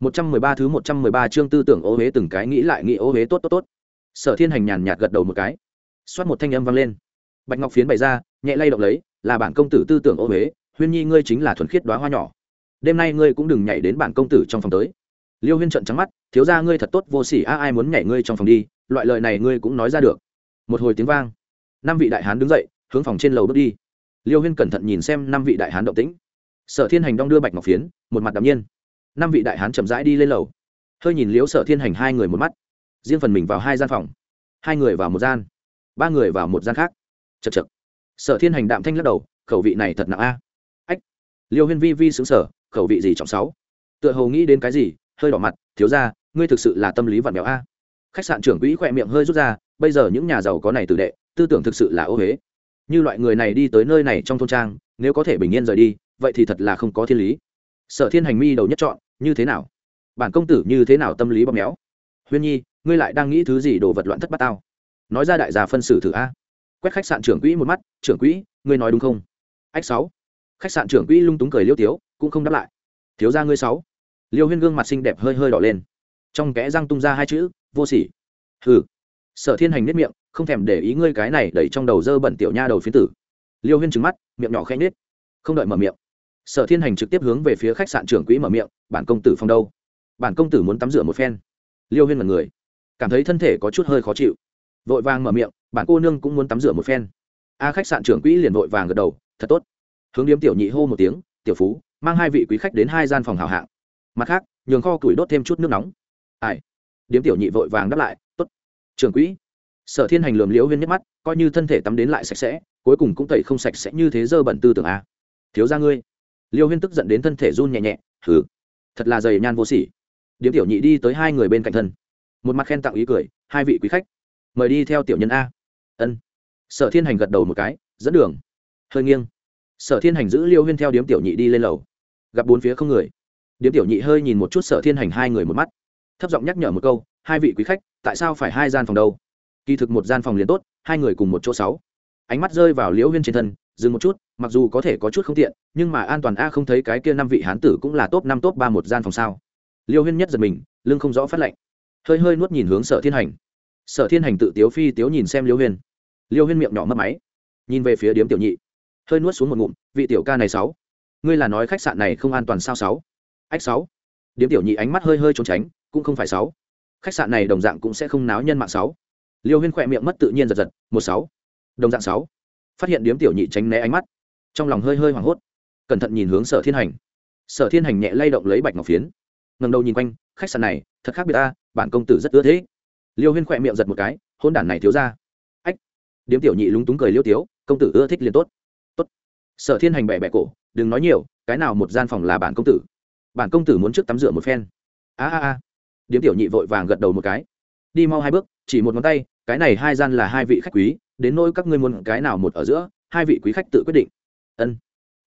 113 thứ 113 chương tư tưởng ô hế từng cái nghĩ lại nghĩ ô hế tốt tốt tốt. Sở Thiên Hành nhàn nhạt gật đầu một cái. Xoát một thanh âm vang lên. Bạch Ngọc phiến bày ra, nhẹ lay động lấy, là bản công tử tư tưởng ô hế, Huyên Nhi ngươi chính là thuần khiết đóa hoa nhỏ. Đêm nay ngươi cũng đừng nhảy đến bản công tử trong phòng tới. Liêu Huyên trợn trắng mắt, thiếu gia ngươi thật tốt vô sỉ a ai muốn nhảy ngươi trong phòng đi, loại lời này ngươi cũng nói ra được. Một hồi tiếng vang, năm vị đại hán đứng dậy, hướng phòng trên lầu bước đi. Liêu Huyên cẩn thận nhìn xem năm vị đại hán động tĩnh. Sở Thiên Hành đong đưa Bạch Ngọc phiến, một mặt đạm nhiên năm vị đại hán chậm rãi đi lên lầu. Hơi nhìn liếu sở thiên hành hai người một mắt. Riêng phần mình vào hai gian phòng. Hai người vào một gian. Ba người vào một gian khác. Chật chật sở thiên hành đạm thanh lắc đầu, khẩu vị này thật nặng a. Ách. Liêu huyên vi vi xứng sở khẩu vị gì trọng sáu? Tựa hồ nghĩ đến cái gì, hơi đỏ mặt, thiếu ra ngươi thực sự là tâm lý vặn béo a. Khách sạn trưởng quỹ khỏe miệng hơi rút ra, bây giờ những nhà giàu có này tự đệ, tư tưởng thực sự là ô huế như loại người này đi tới nơi này trong thôn trang, nếu có thể bình yên rời đi, vậy thì thật là không có thiên lý sở thiên hành mi đầu nhất chọn, như thế nào? Bản công tử như thế nào tâm lý bóp méo? Huyên nhi, ngươi lại đang nghĩ thứ gì đồ vật loạn thất bát tao? Nói ra đại gia phân xử thử a. Quét khách sạn trưởng quỹ một mắt, trưởng quỹ, ngươi nói đúng không? Ách sáu. Khách sạn trưởng quỹ lung túng cười liêu tiếu, cũng không đáp lại. Thiếu ra ngươi sáu. Liêu huyên gương mặt xinh đẹp hơi hơi đỏ lên. Trong kẽ răng tung ra hai chữ, vô sỉ. Hừ. Sở thiên hành nết miệng, không thèm để ý ngươi cái này đẩy trong đầu dơ bẩn tiểu nha đầu phiến tử. Liêu huyên trừng mắt, miệng nhỏ khẽ nết không đợi mở miệng sở thiên hành trực tiếp hướng về phía khách sạn trưởng quỹ mở miệng, bản công tử phong đâu? Bản công tử muốn tắm rửa một phen. Liêu huyên là người, cảm thấy thân thể có chút hơi khó chịu, vội vàng mở miệng, bản cô nương cũng muốn tắm rửa một phen. A khách sạn trưởng quỹ liền vội vàng gật đầu, thật tốt. Hướng điếm tiểu nhị hô một tiếng, tiểu phú, mang hai vị quý khách đến hai gian phòng hào hạng. Mặt khác, nhường kho củi đốt thêm chút nước nóng. Ai? Điếm tiểu nhị vội vàng đáp lại, tốt. Trưởng quỹ, sở thiên hành lườm liễu huyên nhắc mắt, coi như thân thể tắm đến lại sạch sẽ, cuối cùng cũng tẩy không sạch sẽ như thế dơ bẩn tư tưởng a. Thiếu ra ngươi liêu huyên tức giận đến thân thể run nhẹ nhẹ, hừ, thật là dày nhan vô sỉ. Điếm tiểu nhị đi tới hai người bên cạnh thân, một mặt khen tặng ý cười, hai vị quý khách, mời đi theo tiểu nhân a. Ân. Sở thiên hành gật đầu một cái, dẫn đường. Hơi nghiêng, sở thiên hành giữ liêu huyên theo điếm tiểu nhị đi lên lầu, gặp bốn phía không người. Điếm tiểu nhị hơi nhìn một chút sở thiên hành hai người một mắt, thấp giọng nhắc nhở một câu, hai vị quý khách, tại sao phải hai gian phòng đâu? Kỳ thực một gian phòng liền tốt, hai người cùng một chỗ sáu. Ánh mắt rơi vào liễu huyên trên thân dừng một chút, mặc dù có thể có chút không tiện, nhưng mà an toàn a không thấy cái kia năm vị hán tử cũng là top năm top ba một gian phòng sao. Liêu huyên nhất giật mình, lưng không rõ phát lệnh hơi hơi nuốt nhìn hướng sở thiên hành. Sở thiên hành tự tiếu phi tiếu nhìn xem liêu huyên. Liêu huyên miệng nhỏ mất máy, nhìn về phía điếm tiểu nhị. Hơi nuốt xuống một ngụm, vị tiểu ca này sáu. Ngươi là nói khách sạn này không an toàn sao sáu? Ách sáu. Điếm tiểu nhị ánh mắt hơi hơi trốn tránh, cũng không phải sáu. Khách sạn này đồng dạng cũng sẽ không náo nhân mạng sáu. Liêu huyên khỏe miệng mất tự nhiên giật giật, một sáu. Đồng dạng sáu phát hiện điếm tiểu nhị tránh né ánh mắt. Trong lòng hơi hơi hoảng hốt. Cẩn thận nhìn hướng sở thiên hành. Sở thiên hành nhẹ lay động lấy bạch ngọc phiến. Ngầm đầu nhìn quanh, khách sạn này, thật khác biệt ta, bản công tử rất ưa thế liêu huyên khỏe miệng giật một cái, hôn đản này thiếu ra. Ách. Điếm tiểu nhị lúng túng cười liêu tiếu, công tử ưa thích liền tốt. Tốt. Sở thiên hành bẻ bẻ cổ, đừng nói nhiều, cái nào một gian phòng là bản công tử. Bản công tử muốn trước tắm rửa một phen. A a a. Điếm tiểu nhị vội vàng gật đầu một cái. Đi mau hai bước, chỉ một ngón tay, cái này hai gian là hai vị khách quý đến nỗi các ngươi muốn cái nào một ở giữa, hai vị quý khách tự quyết định. Ân.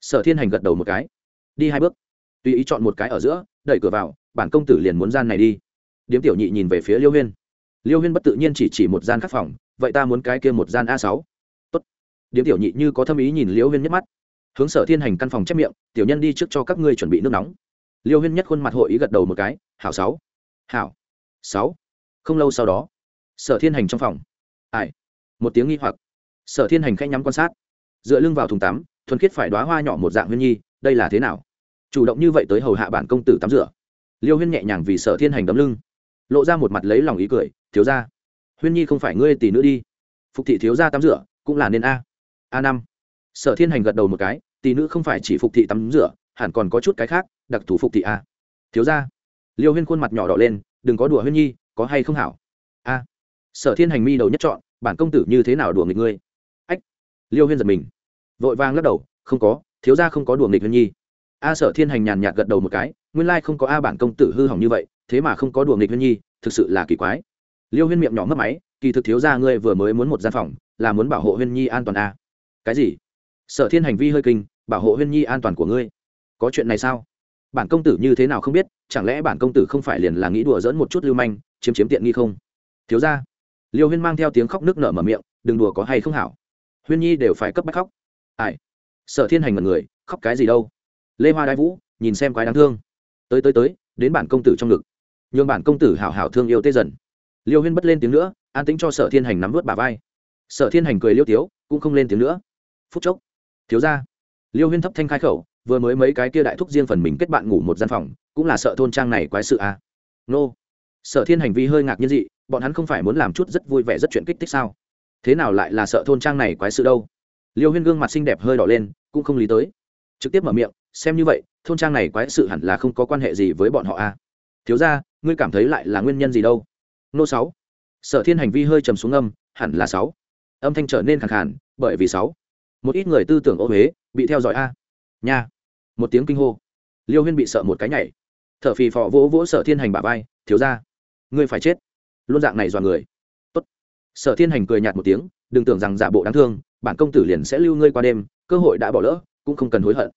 Sở thiên hành gật đầu một cái. Đi hai bước. Tùy ý chọn một cái ở giữa, đẩy cửa vào, bản công tử liền muốn gian này đi. Điếm tiểu nhị nhìn về phía liêu huyên. Liêu huyên bất tự nhiên chỉ chỉ một gian khắc phòng, vậy ta muốn cái kia một gian a sáu. Tốt. Điếm tiểu nhị như có thâm ý nhìn liêu huyên nhất mắt. Hướng sở thiên hành căn phòng chép miệng, tiểu nhân đi trước cho các ngươi chuẩn bị nước nóng. Liêu huyên nhất khuôn mặt hội ý gật đầu một cái, hảo sáu. Hảo. Sáu. Không lâu sau đó, sở thiên hành trong phòng. Ai? Một tiếng nghi hoặc. Sở thiên hành khẽ nhắm quan sát. Dựa lưng vào thùng tắm, thuần khiết phải đoá hoa nhỏ một dạng huyên nhi, đây là thế nào? Chủ động như vậy tới hầu hạ bản công tử tắm rửa. Liêu huyên nhẹ nhàng vì sở thiên hành đấm lưng, lộ ra một mặt lấy lòng ý cười, thiếu ra huyên nhi không phải ngươi tỷ nữa đi. Phục thị thiếu ra tắm rửa, cũng là nên a. A năm. Sở thiên hành gật đầu một cái, tỷ nữ không phải chỉ phục thị tắm rửa, hẳn còn có chút cái khác, đặc thù phục thị a. Thiếu ra liêu huyên khuôn mặt nhỏ đỏ lên, đừng có đùa huyên nhi, có hay không hảo? A. Sở thiên hành mi đầu nhất chọn bản công tử như thế nào đùa nghịch ngươi? Ách, liêu huyên giật mình. Vội vàng lắc đầu, không có, thiếu ra không có đùa nghịch huyên nhi. A sở thiên hành nhàn nhạt gật đầu một cái, nguyên lai không có a bản công tử hư hỏng như vậy, thế mà không có đùa nghịch huyên nhi, thực sự là kỳ quái. Liêu huyên miệng nhỏ mất máy, kỳ thực thiếu ra ngươi vừa mới muốn một gian phòng, là muốn bảo hộ huyên nhi an toàn a. Cái gì? Sở thiên hành vi hơi kinh, bảo hộ huyên nhi an toàn của ngươi. Có chuyện này sao? Bản công tử như thế nào không biết, chẳng lẽ bản công tử không phải liền là nghĩ đùa dỡn một chút lưu manh, chiếm chiếm tiện nghi không? Thiếu ra liêu huyên mang theo tiếng khóc nước nở mở miệng, đừng đùa có hay không hảo? Huyên nhi đều phải cấp bách khóc. Ai? Sở thiên hành mật người, khóc cái gì đâu? Lê hoa đai vũ, nhìn xem quái đáng thương. Tới tới tới, đến bản công tử trong ngực. Nhường bản công tử hảo hảo thương yêu tê dần. Liêu huyên bất lên tiếng nữa, an tính cho sở thiên hành nắm vớt bà vai. Sở thiên hành cười liêu tiếu, cũng không lên tiếng nữa. Phút chốc, thiếu ra liêu huyên thấp thanh khai khẩu, vừa mới mấy cái kia đại thúc riêng phần mình kết bạn ngủ một gian phòng, cũng là sợ thôn trang này quái sự à. nô sở thiên hành vi hơi ngạc nhiên dị, bọn hắn không phải muốn làm chút rất vui vẻ, rất chuyện kích thích sao? Thế nào lại là sợ thôn trang này quái sự đâu? Liêu huyên gương mặt xinh đẹp hơi đỏ lên, cũng không lý tới. Trực tiếp mở miệng, xem như vậy, thôn trang này quái sự hẳn là không có quan hệ gì với bọn họ a à. thiếu ra ngươi cảm thấy lại là nguyên nhân gì đâu? Nô sáu. Sở thiên hành vi hơi trầm xuống âm, hẳn là sáu. Âm thanh trở nên khẳng khản bởi vì sáu. Một ít người tư tưởng ô huế bị theo dõi a. Nha. Một tiếng kinh hô. Liêu huyên bị sợ một cái nhảy. T h ở phì phò vỗ vỗ sở thiên hành bà vai, thiếu ra ngươi phải chết. Luôn dạng này dọa người. Tốt. sở thiên hành cười nhạt một tiếng, đừng tưởng rằng giả bộ đáng thương, bản công tử liền sẽ lưu ngươi qua đêm, cơ hội đã bỏ lỡ, cũng không cần hối hận.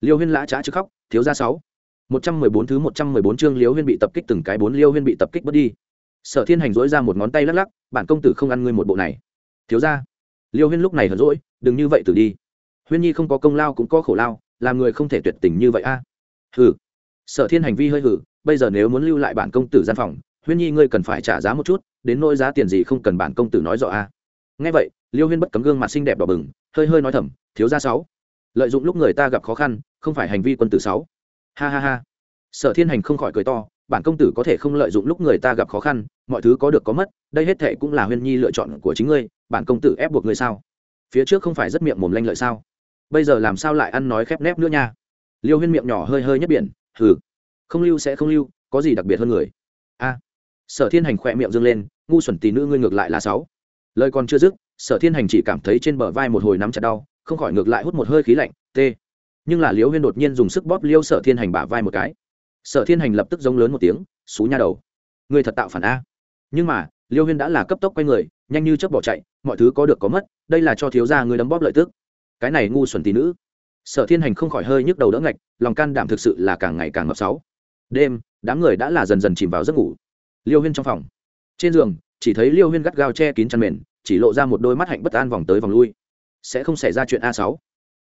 Liêu huyên lã trá chứ khóc, thiếu ra sáu. Một trăm mười bốn thứ một trăm mười bốn chương liêu huyên bị tập kích từng cái bốn, liêu huyên bị tập kích bớt đi. Sở thiên hành dỗi ra một ngón tay lắc lắc, bản công tử không ăn ngươi một bộ này. Thiếu ra liêu huyên lúc này hờn rỗi, đừng như vậy tử đi. Huyên nhi không có công lao cũng có khổ lao, làm người không thể tuyệt tình như vậy a. Hừ. Sở thiên hành vi hơi hử, bây giờ nếu muốn lưu lại bản công tử gian phòng huyên nhi, ngươi cần phải trả giá một chút, đến nỗi giá tiền gì không cần bản công tử nói rõ a à. nghe vậy, liêu huyên bất cấm gương mặt xinh đẹp đỏ bừng, hơi hơi nói thầm, thiếu gia sáu. Lợi dụng lúc người ta gặp khó khăn, không phải hành vi quân tử sáu. Ha ha ha. Sở thiên hành không khỏi cười to, bản công tử có thể không lợi dụng lúc người ta gặp khó khăn, mọi thứ có được có mất, đây hết thệ cũng là huyên nhi lựa chọn của chính ngươi, bản công tử ép buộc ngươi sao? Phía trước không phải rất miệng mồm lanh lợi sao? Bây giờ làm sao lại ăn nói khép nép nữa nha? Liêu huyên miệng nhỏ hơi hơi nhất biển, hừ. Không lưu sẽ không lưu, có gì đặc biệt hơn người? A sở thiên hành khỏe miệng dâng lên, ngu xuẩn tỷ nữ ngươi ngược lại là sáu. Lời còn chưa dứt, sở thiên hành chỉ cảm thấy trên bờ vai một hồi nắm chặt đau, không khỏi ngược lại hút một hơi khí lạnh, t. Nhưng là liễu huyên đột nhiên dùng sức bóp liêu sở thiên hành bả vai một cái. Sở thiên hành lập tức giống lớn một tiếng, xú nha đầu người thật tạo phản a. Nhưng mà liêu huyên đã là cấp tốc quay người, nhanh như chớp bỏ chạy, mọi thứ có được có mất, đây là cho thiếu gia người đấm bóp lợi tức. Cái này ngu xuẩn tỷ nữ. Sở thiên hành không khỏi hơi nhức đầu đỡ ngạch, lòng can đảm thực sự là càng ngày càng ngập sáu. Đêm, đám người đã là dần dần chìm vào giấc ngủ liêu huyên trong phòng. Trên giường, chỉ thấy liêu huyên gắt gao che kín chăn mền, chỉ lộ ra một đôi mắt hạnh bất an vòng tới vòng lui. Sẽ không xảy ra chuyện a sáu.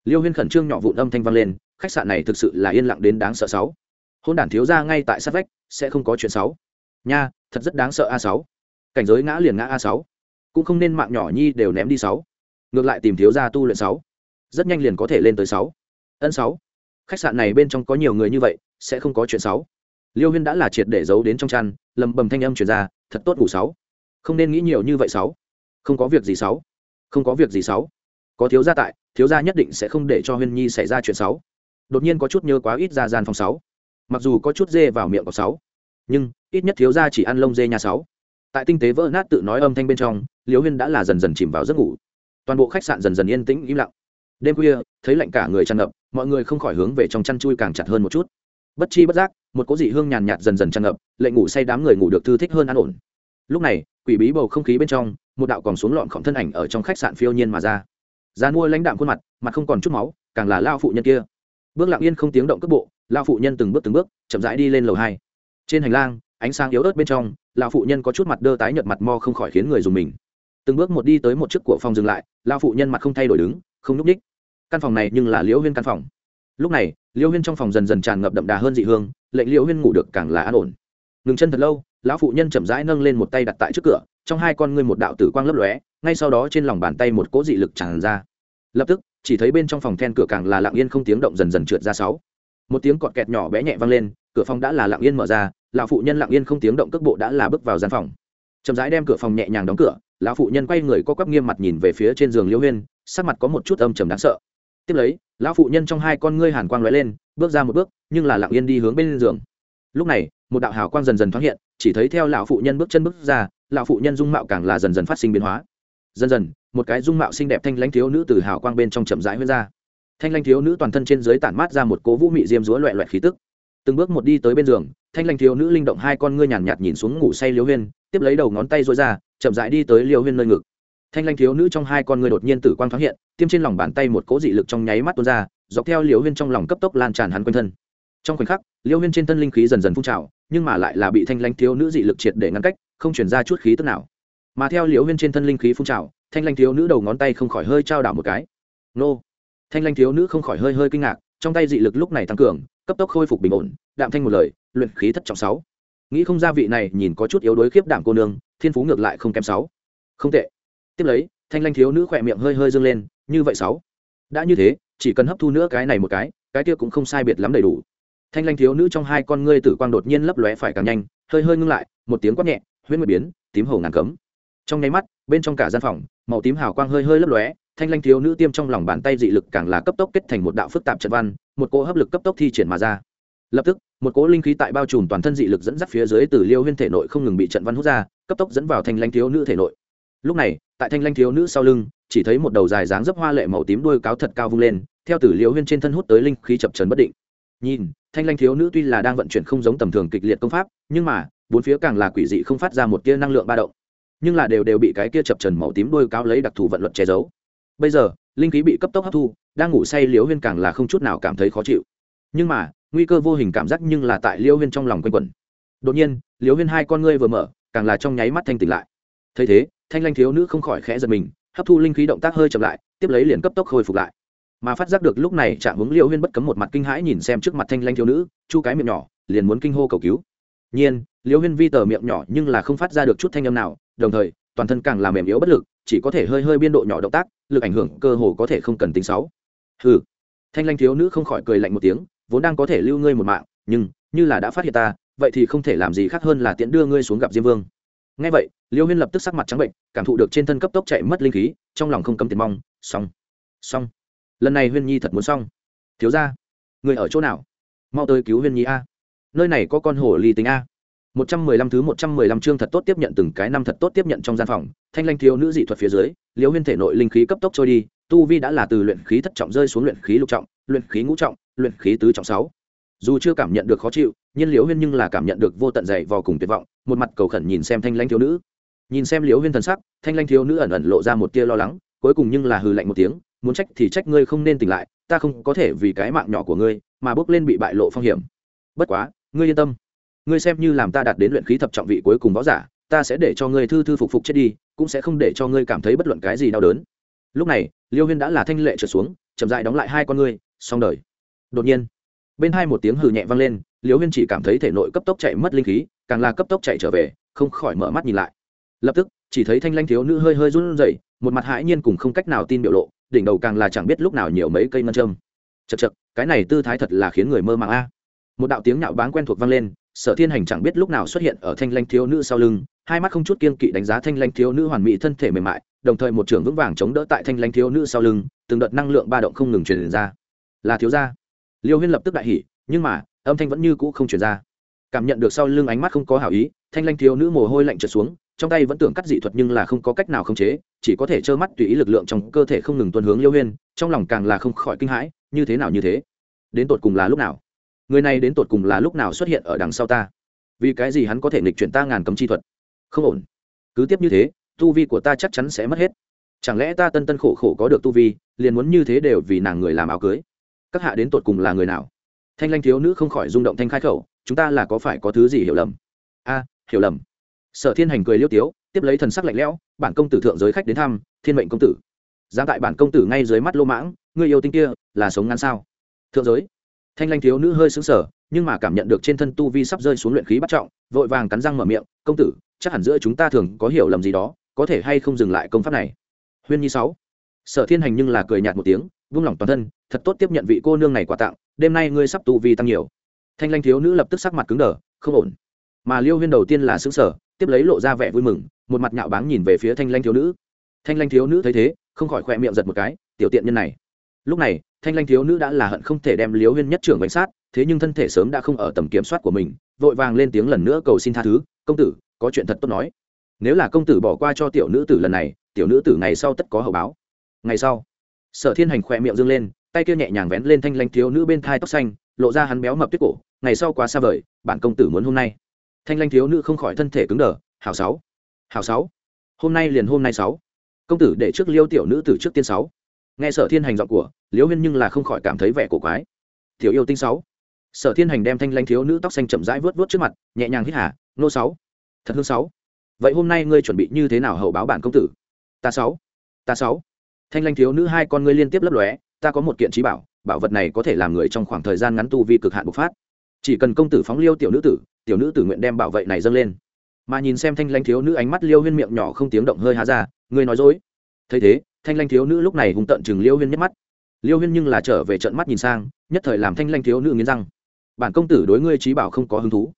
Liêu huyên khẩn trương nhỏ vụn âm thanh vang lên, khách sạn này thực sự là yên lặng đến đáng sợ sáu. Hôn đản thiếu ra ngay tại sát vách, sẽ không có chuyện sáu. Nha, thật rất đáng sợ a sáu. Cảnh giới ngã liền ngã a sáu. Cũng không nên mạng nhỏ nhi đều ném đi sáu. Ngược lại tìm thiếu ra tu luyện sáu. Rất nhanh liền có thể lên tới sáu. Ân sáu. Khách sạn này bên trong có nhiều người như vậy, sẽ không có chuyện sáu liêu huyên đã là triệt để giấu đến trong chăn lầm bầm thanh âm chuyển ra, thật tốt ngủ sáu. Không nên nghĩ nhiều như vậy sáu. Không có việc gì sáu. Không có việc gì sáu. Có thiếu gia tại, thiếu gia nhất định sẽ không để cho huyên nhi xảy ra chuyện sáu. Đột nhiên có chút nhớ quá ít ra gian phòng sáu. Mặc dù có chút dê vào miệng của sáu, nhưng ít nhất thiếu gia chỉ ăn lông dê nhà sáu. Tại tinh tế vỡ nát tự nói âm thanh bên trong, liêu huyên đã là dần dần chìm vào giấc ngủ. Toàn bộ khách sạn dần dần yên tĩnh im lặng. Đêm khuya, thấy lạnh cả người tràn ngập, mọi người không khỏi hướng về trong chăn chui càng chặt hơn một chút. Bất chi bất giác một cỗ dị hương nhàn nhạt dần dần tràn ngập lệnh ngủ say đám người ngủ được thư thích hơn an ổn. Lúc này, quỷ bí bầu không khí bên trong, một đạo còn xuống lọn khổng thân ảnh ở trong khách sạn phiêu nhiên mà ra. Gian mua lãnh đạm khuôn mặt mặt không còn chút máu, càng là lao phụ nhân kia. Bước lặng yên không tiếng động cước bộ, lao phụ nhân từng bước từng bước, chậm rãi đi lên lầu hai. Trên hành lang, ánh sáng yếu ớt bên trong, lao phụ nhân có chút mặt đơ tái nhợt mặt mo không khỏi khiến người dùng mình. Từng bước một đi tới một chiếc của phòng dừng lại, lao phụ nhân mặt không thay đổi đứng, không nhúc ních căn phòng này nhưng là liễu huyên căn phòng. Lúc này, liễu huyên trong phòng dần dần tràn ngập đậm đà hơn dị hương lệnh liễu huyên ngủ được càng là an ổn. Ngừng chân thật lâu, lão phụ nhân chậm rãi nâng lên một tay đặt tại trước cửa, trong hai con ngươi một đạo tử quang lấp lóe, ngay sau đó trên lòng bàn tay một cỗ dị lực tràn ra. Lập tức, chỉ thấy bên trong phòng then cửa càng là lặng yên không tiếng động dần dần trượt ra sáu. Một tiếng cọt kẹt nhỏ bé nhẹ vang lên, cửa phòng đã là lặng yên mở ra, lão phụ nhân lặng yên không tiếng động cước bộ đã là bước vào gian phòng. Chậm rãi đem cửa phòng nhẹ nhàng đóng cửa, lão phụ nhân quay người co quắp nghiêm mặt nhìn về phía trên giường liễu huyên, sắc mặt có một chút âm trầm đáng sợ tiếp lấy, lão phụ nhân trong hai con ngươi hàn quang lóe lên, bước ra một bước, nhưng là lặng yên đi hướng bên giường. Lúc này, một đạo hào quang dần dần thoáng hiện, chỉ thấy theo lão phụ nhân bước chân bước ra, lão phụ nhân dung mạo càng là dần dần phát sinh biến hóa. Dần dần, một cái dung mạo xinh đẹp thanh lãnh thiếu nữ từ hào quang bên trong chậm rãi huyên ra. Thanh lãnh thiếu nữ toàn thân trên dưới tản mát ra một cố vũ mị diêm rúa loẹ loẹt khí tức. Từng bước một đi tới bên giường, thanh lãnh thiếu nữ linh động hai con ngươi nhàn nhạt nhìn xuống ngủ say liêu huyên, tiếp lấy đầu ngón tay rối ra, chậm rãi đi tới liêu huyên nơi ngực thanh lãnh thiếu nữ trong hai con người đột nhiên tử quang thoáng hiện, tiêm trên lòng bàn tay một cố dị lực trong nháy mắt tuôn ra, dọc theo liều huyên trong lòng cấp tốc lan tràn hắn quanh thân. Trong khoảnh khắc liều huyên trên thân linh khí dần dần phun trào, nhưng mà lại là bị thanh lãnh thiếu nữ dị lực triệt để ngăn cách, không chuyển ra chút khí tức nào. Mà theo liều huyên trên thân linh khí phun trào, thanh lãnh thiếu nữ đầu ngón tay không khỏi hơi trao đảo một cái. Nô! Thanh lãnh thiếu nữ không khỏi hơi hơi kinh ngạc, trong tay dị lực lúc này tăng cường, cấp tốc khôi phục bình ổn, đạm thanh một lời, luyện khí thất trọng sáu. Nghĩ không ra vị này nhìn có chút yếu đuối khiếp đảm cô nương, thiên phú ngược lại không kém sáu. Không tệ tiếp lấy, thanh lanh thiếu nữ khỏe miệng hơi hơi dâng lên, như vậy sáu, đã như thế, chỉ cần hấp thu nữa cái này một cái cái kia cũng không sai biệt lắm đầy đủ. Thanh lanh thiếu nữ trong hai con ngươi tử quang đột nhiên lấp lóe phải càng nhanh, hơi hơi ngưng lại, một tiếng quát nhẹ, huyễn nguyệt biến, tím hồ ngàn cấm. Trong nháy mắt, bên trong cả gian phòng, màu tím hào quang hơi hơi lấp lóe, thanh lanh thiếu nữ tiêm trong lòng bàn tay dị lực càng là cấp tốc kết thành một đạo phức tạp trận văn, một cỗ hấp lực cấp tốc thi triển mà ra. Lập tức, một cỗ linh khí tại bao trùm toàn thân dị lực dẫn dắt phía dưới từ liêu huyên thể nội không ngừng bị trận văn hút ra, cấp tốc dẫn vào thanh lanh thiếu nữ thể nội lúc này, tại thanh lanh thiếu nữ sau lưng, chỉ thấy một đầu dài dáng dấp hoa lệ màu tím đuôi cáo thật cao vung lên, theo tử liễu huyên trên thân hút tới linh khí chập trần bất định. Nhìn, thanh lanh thiếu nữ tuy là đang vận chuyển không giống tầm thường kịch liệt công pháp, nhưng mà, bốn phía càng là quỷ dị không phát ra một tia năng lượng ba động. Nhưng là đều đều bị cái kia chập trần màu tím đuôi cáo lấy đặc thù vận luật che giấu. Bây giờ, linh khí bị cấp tốc hấp thu, đang ngủ say liễu huyên càng là không chút nào cảm thấy khó chịu. Nhưng mà, nguy cơ vô hình cảm giác nhưng là tại liễu huyên trong lòng quanh quẩn. Đột nhiên, liễu huyên hai con ngươi vừa mở, càng là trong nháy mắt thanh tỉnh lại. Thấy thế thanh lanh thiếu nữ không khỏi khẽ giật mình, hấp thu linh khí động tác hơi chậm lại, tiếp lấy liền cấp tốc khôi phục lại. Mà phát giác được lúc này trạng hướng liễu huyên bất cấm một mặt kinh hãi nhìn xem trước mặt thanh lanh thiếu nữ, chu cái miệng nhỏ, liền muốn kinh hô cầu cứu. Nhiên, liễu huyên vi tờ miệng nhỏ nhưng là không phát ra được chút thanh âm nào, đồng thời, toàn thân càng làm mềm yếu bất lực, chỉ có thể hơi hơi biên độ nhỏ động tác, lực ảnh hưởng cơ hồ có thể không cần tính sáu. Hừ. Thanh lanh thiếu nữ không khỏi cười lạnh một tiếng, vốn đang có thể lưu ngươi một mạng, nhưng, như là đã phát hiện ta, vậy thì không thể làm gì khác hơn là tiễn đưa ngươi xuống gặp diêm vương ngay vậy, liêu huyên lập tức sắc mặt trắng bệnh, cảm thụ được trên thân cấp tốc chạy mất linh khí, trong lòng không cấm tiền mong, xong xong. Lần này huyên nhi thật muốn xong. Thiếu ra người ở chỗ nào? Mau tới cứu huyên nhi a. Nơi này có con hổ ly tính a. Một trăm mười lăm thứ một trăm mười lăm chương thật tốt tiếp nhận từng cái năm thật tốt tiếp nhận trong gian phòng. Thanh lanh thiếu nữ dị thuật phía dưới, liêu huyên thể nội linh khí cấp tốc trôi đi, tu vi đã là từ luyện khí thất trọng rơi xuống luyện khí lục trọng, luyện khí ngũ trọng, luyện khí tứ trọng sáu. Dù chưa cảm nhận được khó chịu, nhưng liễu huyên nhưng là cảm nhận được vô tận dày vò cùng tuyệt vọng một mặt cầu khẩn nhìn xem thanh lanh thiếu nữ. Nhìn xem liễu huyên thần sắc, thanh lanh thiếu nữ ẩn ẩn lộ ra một tia lo lắng, cuối cùng nhưng là hừ lạnh một tiếng, muốn trách thì trách ngươi không nên tỉnh lại, ta không có thể vì cái mạng nhỏ của ngươi mà bước lên bị bại lộ phong hiểm. Bất quá, ngươi yên tâm. Ngươi xem như làm ta đạt đến luyện khí thập trọng vị cuối cùng võ giả, ta sẽ để cho ngươi thư thư phục phục chết đi, cũng sẽ không để cho ngươi cảm thấy bất luận cái gì đau đớn. Lúc này liêu huyên đã là thanh lệ trở xuống, chậm dại đóng lại hai con ngươi, xong đời. Đột nhiên, bên hai một tiếng hừ nhẹ vang lên liêu huyên chỉ cảm thấy thể nội cấp tốc chạy mất linh khí, càng là cấp tốc chạy trở về, không khỏi mở mắt nhìn lại. Lập tức, chỉ thấy thanh lanh thiếu nữ hơi hơi run rẩy, một mặt hãi nhiên cùng không cách nào tin biểu lộ, đỉnh đầu càng là chẳng biết lúc nào nhiều mấy cây ngân châm. Chật chật cái này tư thái thật là khiến người mơ màng a. Một đạo tiếng nhạo báng quen thuộc vang lên, sở thiên hành chẳng biết lúc nào xuất hiện ở thanh lanh thiếu nữ sau lưng, hai mắt không chút kiên kỵ đánh giá thanh lanh thiếu nữ hoàn mỹ thân thể mềm mại, đồng thời một trường vững vàng chống đỡ tại thanh lanh thiếu nữ sau lưng, từng đợt năng lượng ba động không ngừng truyền ra. Là thiếu gia. Liêu huyên lập tức đại hỉ, nhưng mà âm thanh vẫn như cũ không chuyển ra. Cảm nhận được sau lưng ánh mắt không có hảo ý, thanh lanh thiếu nữ mồ hôi lạnh trượt xuống, trong tay vẫn tưởng cắt dị thuật nhưng là không có cách nào khống chế, chỉ có thể trơ mắt tùy ý lực lượng trong cơ thể không ngừng tuân hướng liêu huyên, trong lòng càng là không khỏi kinh hãi, như thế nào như thế? Đến tột cùng là lúc nào? Người này đến tột cùng là lúc nào xuất hiện ở đằng sau ta? Vì cái gì hắn có thể nghịch chuyển ta ngàn cấm chi thuật? Không ổn. Cứ tiếp như thế, tu vi của ta chắc chắn sẽ mất hết. Chẳng lẽ ta tân tân khổ khổ có được tu vi, liền muốn như thế đều vì nàng người làm áo cưới? Các hạ đến tột cùng là người nào? Thanh lanh thiếu nữ không khỏi rung động thanh khai khẩu, chúng ta là có phải có thứ gì hiểu lầm? A, hiểu lầm. Sở thiên hành cười liêu tiếu, tiếp lấy thần sắc lạnh lẽo, bản công tử thượng giới khách đến thăm, thiên mệnh công tử. Giang tại bản công tử ngay dưới mắt lô mãng, người yêu tinh kia là sống ngắn sao? Thượng giới. Thanh lanh thiếu nữ hơi xứng sở nhưng mà cảm nhận được trên thân tu vi sắp rơi xuống luyện khí bắt trọng, vội vàng cắn răng mở miệng, công tử, chắc hẳn giữa chúng ta thường có hiểu lầm gì đó, có thể hay không dừng lại công pháp này? Huyên nhi sáu. Sở thiên hành nhưng là cười nhạt một tiếng, vung lòng toàn thân, thật tốt tiếp nhận vị cô nương này quà tặng đêm nay ngươi sắp tu vi tăng nhiều. Thanh lanh thiếu nữ lập tức sắc mặt cứng đờ, không ổn. Mà liêu huyên đầu tiên là xứng sở tiếp lấy lộ ra vẻ vui mừng, một mặt nhạo báng nhìn về phía thanh lanh thiếu nữ. Thanh lanh thiếu nữ thấy thế, không khỏi khoe miệng giật một cái, tiểu tiện nhân này. Lúc này, thanh lanh thiếu nữ đã là hận không thể đem Liêu huyên nhất trưởng bánh sát, thế nhưng thân thể sớm đã không ở tầm kiểm soát của mình, vội vàng lên tiếng lần nữa cầu xin tha thứ, công tử, có chuyện thật tốt nói. Nếu là công tử bỏ qua cho tiểu nữ tử lần này, tiểu nữ tử ngày sau tất có hậu báo. Ngày sau, sở thiên hành khoe miệng dâng lên tay kia nhẹ nhàng vén lên thanh lanh thiếu nữ bên thai tóc xanh lộ ra hắn béo mập tuyết cổ ngày sau quá xa vời bản công tử muốn hôm nay. Thanh lanh thiếu nữ không khỏi thân thể cứng đờ hào sáu hào sáu hôm nay liền hôm nay sáu. Công tử để trước liêu tiểu nữ tử trước tiên sáu. Nghe sở thiên hành giọng của liễu huyên nhưng là không khỏi cảm thấy vẻ cổ quái. Thiếu yêu tinh sáu. Sở thiên hành đem thanh lanh thiếu nữ tóc xanh chậm rãi vớt vớt trước mặt nhẹ nhàng hít hà, nô sáu thật hương sáu. Vậy hôm nay ngươi chuẩn bị như thế nào hậu báo bản công tử? Ta sáu ta sáu. Thanh lanh thiếu nữ hai con ngươi liên tiếp lấp lóe ta có một kiện trí bảo bảo vật này có thể làm người trong khoảng thời gian ngắn tu vi cực hạn bộc phát. Chỉ cần công tử phóng liêu tiểu nữ tử, tiểu nữ tử nguyện đem bảo vệ này dâng lên. Mà nhìn xem thanh lanh thiếu nữ ánh mắt liêu huyên miệng nhỏ không tiếng động hơi há ra, ngươi nói dối. Thấy thế, thanh lanh thiếu nữ lúc này hùng tận chừng liêu huyên nhất mắt. Liêu huyên nhưng là trở về trận mắt nhìn sang, nhất thời làm thanh lanh thiếu nữ nghiến răng. Bản công tử đối ngươi trí bảo không có hứng thú.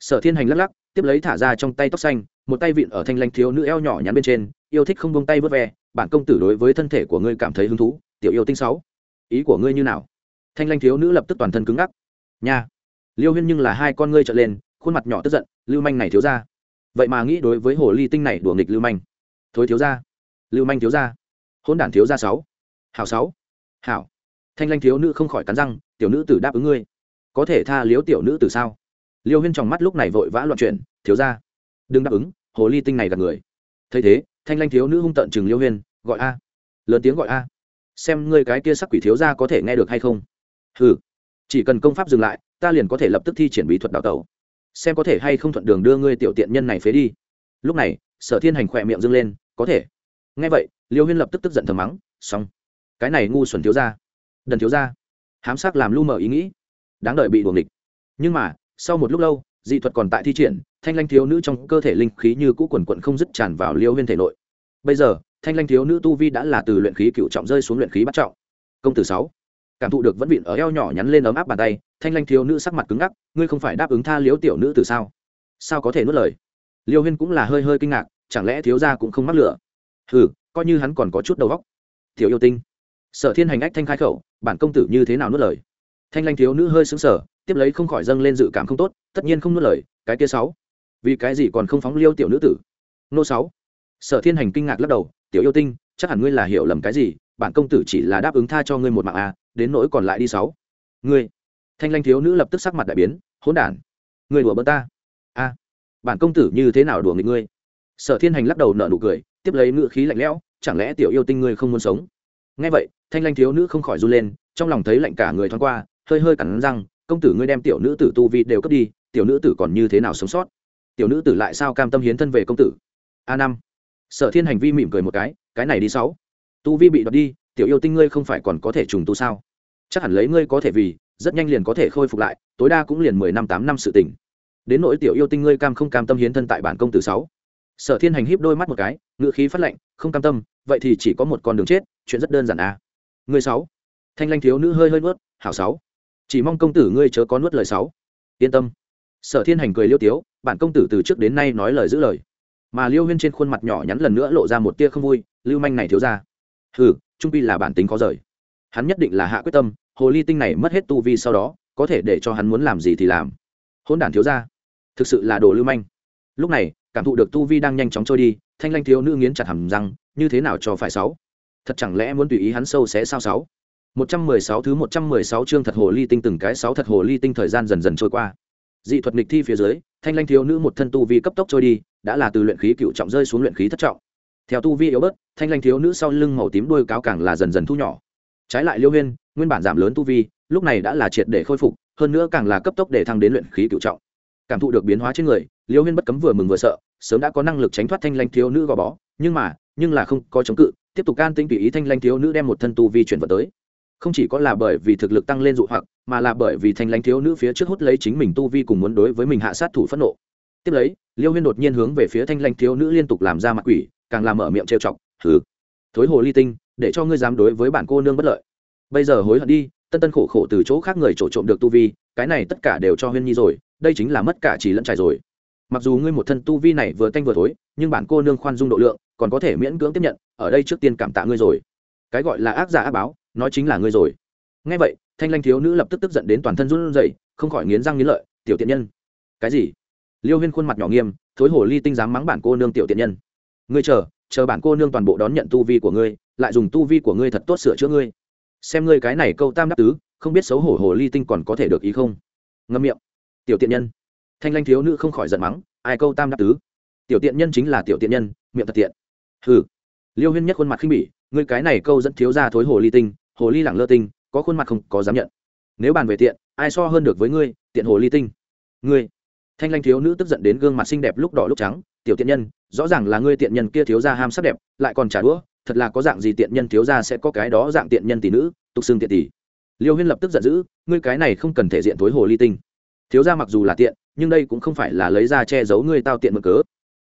Sở thiên hành lắc lắc, tiếp lấy thả ra trong tay tóc xanh, một tay vịn ở thanh lanh thiếu nữ eo nhỏ nhắn bên trên, yêu thích không bông tay vớt ve, bản công tử đối với thân thể của ngươi cảm thấy hứng thú, tiểu yêu tinh sáu ý của ngươi như nào? Thanh lanh thiếu nữ lập tức toàn thân cứng ngắc. Nha. Liêu huyên nhưng là hai con ngươi trở lên, khuôn mặt nhỏ tức giận, lưu manh này thiếu ra vậy mà nghĩ đối với hồ ly tinh này đùa nghịch lưu manh. Thối thiếu ra lưu manh thiếu ra hôn đản thiếu ra sáu. Hảo sáu. Hảo. Thanh lanh thiếu nữ không khỏi cắn răng, tiểu nữ tử đáp ứng ngươi. Có thể tha liếu tiểu nữ tử sao? Liêu huyên trong mắt lúc này vội vã loạn chuyện thiếu ra đừng đáp ứng, hồ ly tinh này gặp người. Thấy thế, thanh lanh thiếu nữ hung tận chừng liêu huyên, gọi a. Lớn tiếng gọi a xem ngươi cái kia sắc quỷ thiếu ra có thể nghe được hay không. Ừ chỉ cần công pháp dừng lại, ta liền có thể lập tức thi triển bí thuật đào tẩu. Xem có thể hay không thuận đường đưa ngươi tiểu tiện nhân này phế đi. Lúc này, sở thiên hành khỏe miệng dâng lên, có thể. Nghe vậy, liêu huyên lập tức tức giận thầm mắng, xong. Cái này ngu xuẩn thiếu ra đần thiếu ra hám sắc làm lu mờ ý nghĩ. Đáng đợi bị đuồng địch nhưng mà, sau một lúc lâu, dị thuật còn tại thi triển, thanh lanh thiếu nữ trong cơ thể linh khí như cũ quần quận không dứt tràn vào liêu huyên thể nội. Bây giờ thanh lanh thiếu nữ tu vi đã là từ luyện khí cựu trọng rơi xuống luyện khí bắt trọng. Công tử sáu, cảm thụ được vẫn vịn ở eo nhỏ nhắn lên ấm áp bàn tay, thanh lanh thiếu nữ sắc mặt cứng ngắc, ngươi không phải đáp ứng tha liếu tiểu nữ từ sao? Sao có thể nuốt lời? Liêu huyên cũng là hơi hơi kinh ngạc, chẳng lẽ thiếu gia cũng không mắc lửa? Hừ, coi như hắn còn có chút đầu óc. Tiểu yêu tinh, sở thiên hành ách thanh khai khẩu, bản công tử như thế nào nuốt lời? Thanh lanh thiếu nữ hơi xứng sở tiếp lấy không khỏi dâng lên dự cảm không tốt, tất nhiên không nuốt lời, cái kia sáu, vì cái gì còn không phóng liêu tiểu nữ tử? Nô sáu sở thiên hành kinh ngạc lắc đầu, tiểu yêu tinh, chắc hẳn ngươi là hiểu lầm cái gì, bản công tử chỉ là đáp ứng tha cho ngươi một mạng a đến nỗi còn lại đi sáu. Ngươi? Thanh lanh thiếu nữ lập tức sắc mặt đại biến, hỗn đản, ngươi đùa bỡ ta. A, bản công tử như thế nào đùa nghịch ngươi? Sở thiên hành lắc đầu nở nụ cười, tiếp lấy ngựa khí lạnh lẽo, chẳng lẽ tiểu yêu tinh ngươi không muốn sống? Ngay vậy, thanh lanh thiếu nữ không khỏi run lên, trong lòng thấy lạnh cả người thoáng qua, hơi hơi cắn răng, công tử ngươi đem tiểu nữ tử tu vi đều cất đi, tiểu nữ tử còn như thế nào sống sót? Tiểu nữ tử lại sao cam tâm hiến thân về công tử? A năm sở thiên hành vi mỉm cười một cái cái này đi sáu. Tu vi bị đoạt đi, tiểu yêu tinh ngươi không phải còn có thể trùng tu sao? Chắc hẳn lấy ngươi có thể vì, rất nhanh liền có thể khôi phục lại, tối đa cũng liền mười năm tám năm sự tỉnh đến nỗi tiểu yêu tinh ngươi cam không cam tâm hiến thân tại bản công tử sáu. Sở thiên hành híp đôi mắt một cái ngự khí phát lệnh không cam tâm, vậy thì chỉ có một con đường chết, chuyện rất đơn giản à. Ngươi sáu. Thanh lanh thiếu nữ hơi hơi nuốt, hảo sáu. Chỉ mong công tử ngươi chớ có nuốt lời sáu. Yên tâm. Sở thiên hành cười liêu tiếu, bản công tử từ trước đến nay nói lời giữ lời mà liêu huyên trên khuôn mặt nhỏ nhắn lần nữa lộ ra một tia không vui lưu manh này thiếu ra ừ trung pi là bản tính khó rời hắn nhất định là hạ quyết tâm hồ ly tinh này mất hết tu vi sau đó có thể để cho hắn muốn làm gì thì làm hôn đản thiếu ra thực sự là đồ lưu manh lúc này cảm thụ được tu vi đang nhanh chóng trôi đi thanh lanh thiếu nữ nghiến chặt hầm răng như thế nào cho phải sáu thật chẳng lẽ muốn tùy ý hắn sâu sẽ sao sáu một trăm mười sáu thứ một trăm mười sáu chương thật hồ ly tinh từng cái sáu thật hồ ly tinh thời gian dần dần trôi qua dị thuật nghịch thi phía dưới, thanh lanh thiếu nữ một thân tu vi cấp tốc trôi đi, đã là từ luyện khí cựu trọng rơi xuống luyện khí thất trọng. Theo tu vi yếu bớt, thanh lanh thiếu nữ sau lưng màu tím đuôi cáo càng là dần dần thu nhỏ. Trái lại liêu huyên, nguyên bản giảm lớn tu vi, lúc này đã là triệt để khôi phục, hơn nữa càng là cấp tốc để thăng đến luyện khí cựu trọng. Cảm thụ được biến hóa trên người, liêu huyên bất cấm vừa mừng vừa sợ, sớm đã có năng lực tránh thoát thanh lanh thiếu nữ gò bó, nhưng mà, nhưng là không có chống cự, tiếp tục can tinh tùy ý thanh lanh thiếu nữ đem một thân tu vi chuyển vào tới không chỉ có là bởi vì thực lực tăng lên dụ hoặc mà là bởi vì thanh lãnh thiếu nữ phía trước hút lấy chính mình tu vi cùng muốn đối với mình hạ sát thủ phẫn nộ. Tiếp lấy liêu huyên đột nhiên hướng về phía thanh lãnh thiếu nữ liên tục làm ra mặt quỷ càng làm mở miệng trêu chọc Thứ, thối hồ ly tinh để cho ngươi dám đối với bản cô nương bất lợi. Bây giờ hối hận đi tân tân khổ khổ từ chỗ khác người trổ trộm được tu vi cái này tất cả đều cho huyên nhi rồi đây chính là mất cả chỉ lẫn trải rồi. Mặc dù ngươi một thân tu vi này vừa tanh vừa thối nhưng bản cô nương khoan dung độ lượng còn có thể miễn cưỡng tiếp nhận ở đây trước tiên cảm tạ ngươi rồi. Cái gọi là ác giả ác báo nói chính là ngươi rồi. Ngay vậy, thanh lanh thiếu nữ lập tức tức giận đến toàn thân run rẩy, không khỏi nghiến răng nghiến lợi, tiểu tiện nhân. Cái gì? Liêu huyên khuôn mặt nhỏ nghiêm, thối hồ ly tinh dám mắng bản cô nương tiểu tiện nhân. Ngươi chờ chờ bản cô nương toàn bộ đón nhận tu vi của ngươi, lại dùng tu vi của ngươi thật tốt sửa chữa ngươi. Xem ngươi cái này câu tam đáp tứ, không biết xấu hổ hồ ly tinh còn có thể được ý không? Ngâm miệng. Tiểu tiện nhân. Thanh lanh thiếu nữ không khỏi giận mắng, ai câu tam đáp tứ? Tiểu tiện nhân chính là tiểu tiện nhân, miệng thật tiện. Hừ. Liêu huyên nhất khuôn mặt khinh bỉ, ngươi cái này câu dẫn thiếu ra thối hồ ly tinh hồ ly lẳng lơ tinh, có khuôn mặt không, có dám nhận. Nếu bàn về tiện, ai so hơn được với ngươi, tiện hồ ly tinh. Ngươi. Thanh lanh thiếu nữ tức giận đến gương mặt xinh đẹp lúc đỏ lúc trắng. Tiểu tiện nhân, rõ ràng là ngươi tiện nhân kia thiếu ra ham sắc đẹp, lại còn trả đũa. Thật là có dạng gì tiện nhân thiếu ra sẽ có cái đó dạng tiện nhân tỷ nữ, tục xương tiện tỷ. Liêu huyên lập tức giận dữ, ngươi cái này không cần thể diện thối hồ ly tinh. Thiếu ra mặc dù là tiện, nhưng đây cũng không phải là lấy ra che giấu ngươi tao tiện mực cớ.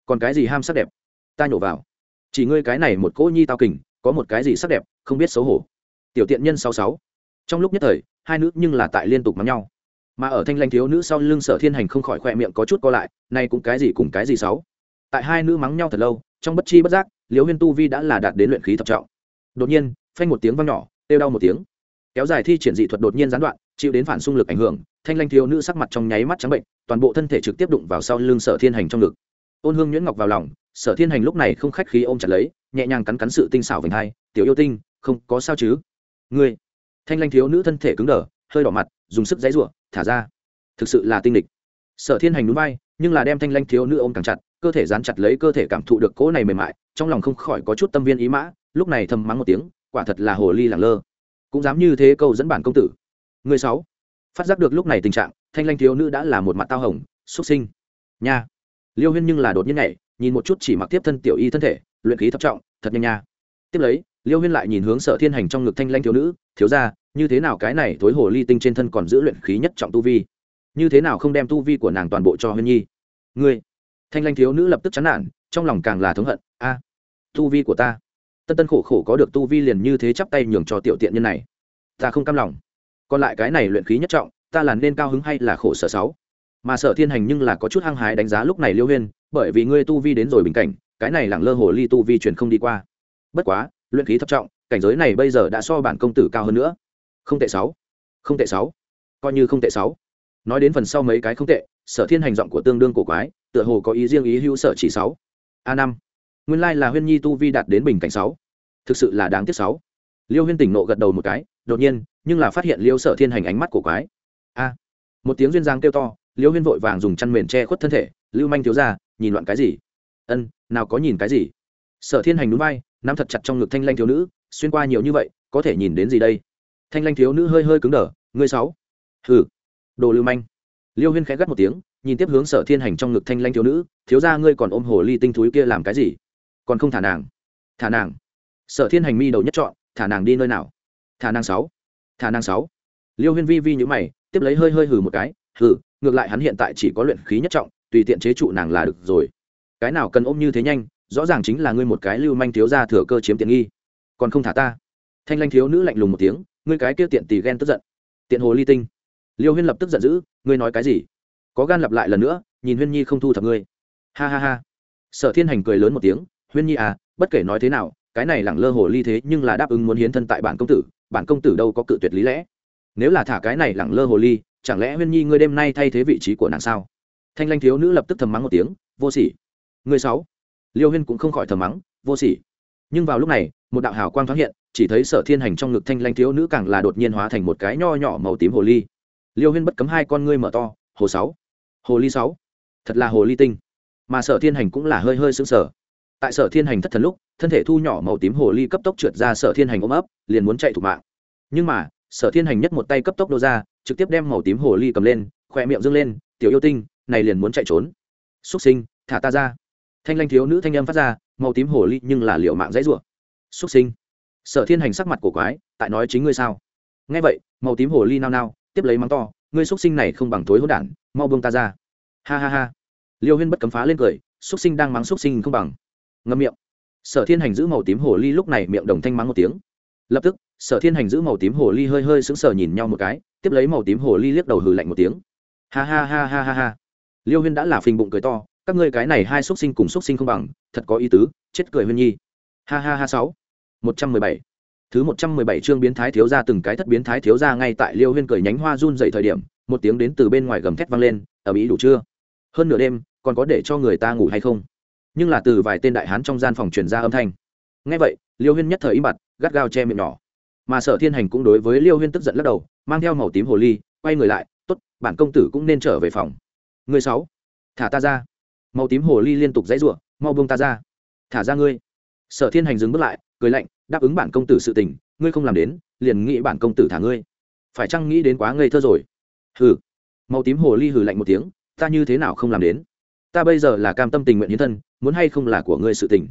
Còn cái gì ham sắc đẹp? Ta nhổ vào. Chỉ ngươi cái này một cỗ nhi tao kình, có một cái gì sắc đẹp, không biết xấu hổ tiểu tiện nhân sáu sáu. Trong lúc nhất thời, hai nữ nhưng là tại liên tục mắng nhau. Mà ở thanh lanh thiếu nữ sau lưng sở thiên hành không khỏi khoe miệng có chút co lại, nay cũng cái gì cùng cái gì sáu. Tại hai nữ mắng nhau thật lâu, trong bất chi bất giác, liễu huyên tu vi đã là đạt đến luyện khí thập trọng. Đột nhiên, phanh một tiếng vang nhỏ têu đau một tiếng. Kéo dài thi triển dị thuật đột nhiên gián đoạn, chịu đến phản xung lực ảnh hưởng, thanh lanh thiếu nữ sắc mặt trong nháy mắt trắng bệnh, toàn bộ thân thể trực tiếp đụng vào sau lưng sở thiên hành trong ngực. Ôn hương nhuyễn ngọc vào lòng, sở thiên hành lúc này không khách khí ôm chặt lấy, nhẹ nhàng cắn cắn sự tinh xảo vành hai, tiểu yêu tinh, không có sao chứ? Ngươi. Thanh lanh thiếu nữ thân thể cứng đờ, hơi đỏ mặt, dùng sức dãy r u ộ thả ra. Thực sự là tinh địch sở thiên hành núi bay nhưng là đem thanh lanh thiếu nữ ôm càng chặt, cơ thể dán chặt lấy cơ thể cảm thụ được cỗ này mềm mại, trong lòng không khỏi có chút tâm viên ý mã, lúc này thầm mắng một tiếng, quả thật là hồ ly lẳng lơ. Cũng dám như thế câu dẫn bản công tử. Người sáu. Phát giác được lúc này tình trạng, thanh lanh thiếu nữ đã là một mặt tao hồng xuất sinh. Nha. Liêu huyên nhưng là đột nhiên nhảy, nhìn một chút chỉ mặc tiếp thân tiểu y thân thể, luyện khí thập trọng, thật nhanh nha tiếp lấy, liêu huyên lại nhìn hướng sở thiên hành trong ngực thanh lanh thiếu nữ, thiếu ra như thế nào cái này thối hồ ly tinh trên thân còn giữ luyện khí nhất trọng tu vi? Như thế nào không đem tu vi của nàng toàn bộ cho huyên nhi? Ngươi? Thanh lanh thiếu nữ lập tức chán nản, trong lòng càng là thống hận, a, tu vi của ta, tân tân khổ khổ có được tu vi liền như thế chắp tay nhường cho tiểu tiện nhân này. Ta không cam lòng. Còn lại cái này luyện khí nhất trọng, ta là nên cao hứng hay là khổ sở sáu? Mà sở thiên hành nhưng là có chút hăng hái đánh giá lúc này liêu huyên, bởi vì ngươi tu vi đến rồi bình cảnh, cái này lẳng lơ hồ ly tu vi truyền không đi qua bất quá, luyện khí thấp trọng, cảnh giới này bây giờ đã so bản công tử cao hơn nữa. Không tệ sáu. Không tệ sáu. Coi như không tệ sáu. Nói đến phần sau mấy cái không tệ, sở thiên hành giọng của tương đương cổ quái, tựa hồ có ý riêng ý hữu sở chỉ sáu. A năm. Nguyên lai là huyên nhi tu vi đạt đến bình cảnh sáu. Thực sự là đáng tiếc sáu. Liêu huyên tỉnh nộ gật đầu một cái, đột nhiên, nhưng là phát hiện liêu sở thiên hành ánh mắt cổ quái. A. Một tiếng duyên giang kêu to, liêu huyên vội vàng dùng chăn mền che khuất thân thể, lưu manh thiếu ra nhìn loạn cái gì? Ân, nào có nhìn cái gì? Sở thiên hành núi bay nắm thật chặt trong ngực thanh lanh thiếu nữ, xuyên qua nhiều như vậy, có thể nhìn đến gì đây? Thanh lanh thiếu nữ hơi hơi cứng đờ, ngươi sáu. Hừ. Đồ lưu manh. Liêu huyên khẽ gắt một tiếng, nhìn tiếp hướng sở thiên hành trong ngực thanh lanh thiếu nữ, thiếu ra ngươi còn ôm hồ ly tinh thúi kia làm cái gì? Còn không thả nàng? Thả nàng. Sở thiên hành mi đầu nhất chọn thả nàng đi nơi nào? Thả nàng sáu. Thả nàng sáu. Liêu huyên vi vi nhữ mày, tiếp lấy hơi hơi hừ một cái, hừ, ngược lại hắn hiện tại chỉ có luyện khí nhất trọng, tùy tiện chế trụ nàng là được rồi. Cái nào cần ôm như thế nhanh rõ ràng chính là ngươi một cái lưu manh thiếu gia thừa cơ chiếm tiện nghi. Còn không thả ta. Thanh lanh thiếu nữ lạnh lùng một tiếng, ngươi cái kia tiện tỳ ghen tức giận. Tiện hồ ly tinh. Liêu huyên lập tức giận dữ, ngươi nói cái gì? Có gan lặp lại lần nữa, nhìn huyên nhi không thu thập ngươi. Ha ha ha. Sở thiên hành cười lớn một tiếng, huyên nhi à bất kể nói thế nào, cái này lẳng lơ hồ ly thế nhưng là đáp ứng muốn hiến thân tại bản công tử, bản công tử đâu có cự tuyệt lý lẽ. Nếu là thả cái này lẳng lơ hồ ly, chẳng lẽ huyên nhi ngươi đêm nay thay thế vị trí của nàng sao? Thanh lanh thiếu nữ lập tức thầm mắng một tiếng, vô sỉ. Người sáu liêu huyên cũng không khỏi thờ mắng, vô sỉ. Nhưng vào lúc này, một đạo hào quang thoáng hiện, chỉ thấy sở thiên hành trong ngực thanh lanh thiếu nữ càng là đột nhiên hóa thành một cái nho nhỏ màu tím hồ ly. Liêu huyên bất cấm hai con ngươi mở to, hồ sáu, hồ ly sáu, thật là hồ ly tinh. Mà sở thiên hành cũng là hơi hơi sững sờ. Tại sở thiên hành thất thần lúc, thân thể thu nhỏ màu tím hồ ly cấp tốc trượt ra sở thiên hành ôm ấp, liền muốn chạy thủ mạng. Nhưng mà, sở thiên hành nhất một tay cấp tốc đô ra, trực tiếp đem màu tím hồ ly cầm lên, khoe miệng dâng lên, tiểu yêu tinh, này liền muốn chạy trốn. Xúc sinh, thả ta ra thanh lanh thiếu nữ thanh âm phát ra, màu tím hồ ly nhưng là liệu mạng dãy rủa. Xuất sinh. Sở thiên hành sắc mặt cổ quái, tại nói chính ngươi sao? Nghe vậy, màu tím hồ ly nao nao, tiếp lấy mắng to, ngươi xuất sinh này không bằng thối hỗn đản, mau buông ta ra. Ha ha ha. Liêu huyên bất cấm phá lên cười xuất sinh đang mắng xuất sinh không bằng. Ngâm miệng. Sở thiên hành giữ màu tím hồ ly lúc này miệng đồng thanh mắng một tiếng. Lập tức, sở thiên hành giữ màu tím hồ ly hơi hơi sững sờ nhìn nhau một cái, tiếp lấy màu tím hồ ly liếc đầu hừ lạnh một tiếng. Ha ha ha ha ha ha. Liêu huyên đã là phình bụng cười to các ngươi cái này hai xuất sinh cùng xuất sinh không bằng, thật có ý tứ, chết cười huyên nhi. Ha ha ha sáu. Một trăm mười bảy. Thứ một trăm mười bảy chương biến thái thiếu gia từng cái thất biến thái thiếu gia ngay tại liêu huyên cười nhánh hoa run dậy thời điểm, một tiếng đến từ bên ngoài gầm thét vang lên ở mỹ đủ chưa? Hơn nửa đêm, còn có để cho người ta ngủ hay không? Nhưng là từ vài tên đại hán trong gian phòng truyền ra âm thanh. Ngay vậy, liêu huyên nhất thời im bặt, gắt gao che miệng nhỏ. Mà sở thiên hành cũng đối với liêu huyên tức giận lắc đầu, mang theo màu tím hồ ly, quay người lại t ố t bản công tử cũng nên trở về phòng. Người sáu, thả ta ra màu tím hồ ly liên tục dãy rủa mau buông ta ra. Thả ra ngươi. Sở thiên hành dừng bước lại cười lạnh đáp ứng bản công tử sự tình ngươi không làm đến liền nghĩ bản công tử thả ngươi. Phải chăng nghĩ đến quá ngây thơ rồi? Hừ. Màu tím hồ ly hừ lạnh một tiếng ta như thế nào không làm đến? Ta bây giờ là cam tâm tình nguyện hiến thân muốn hay không là của ngươi sự tình.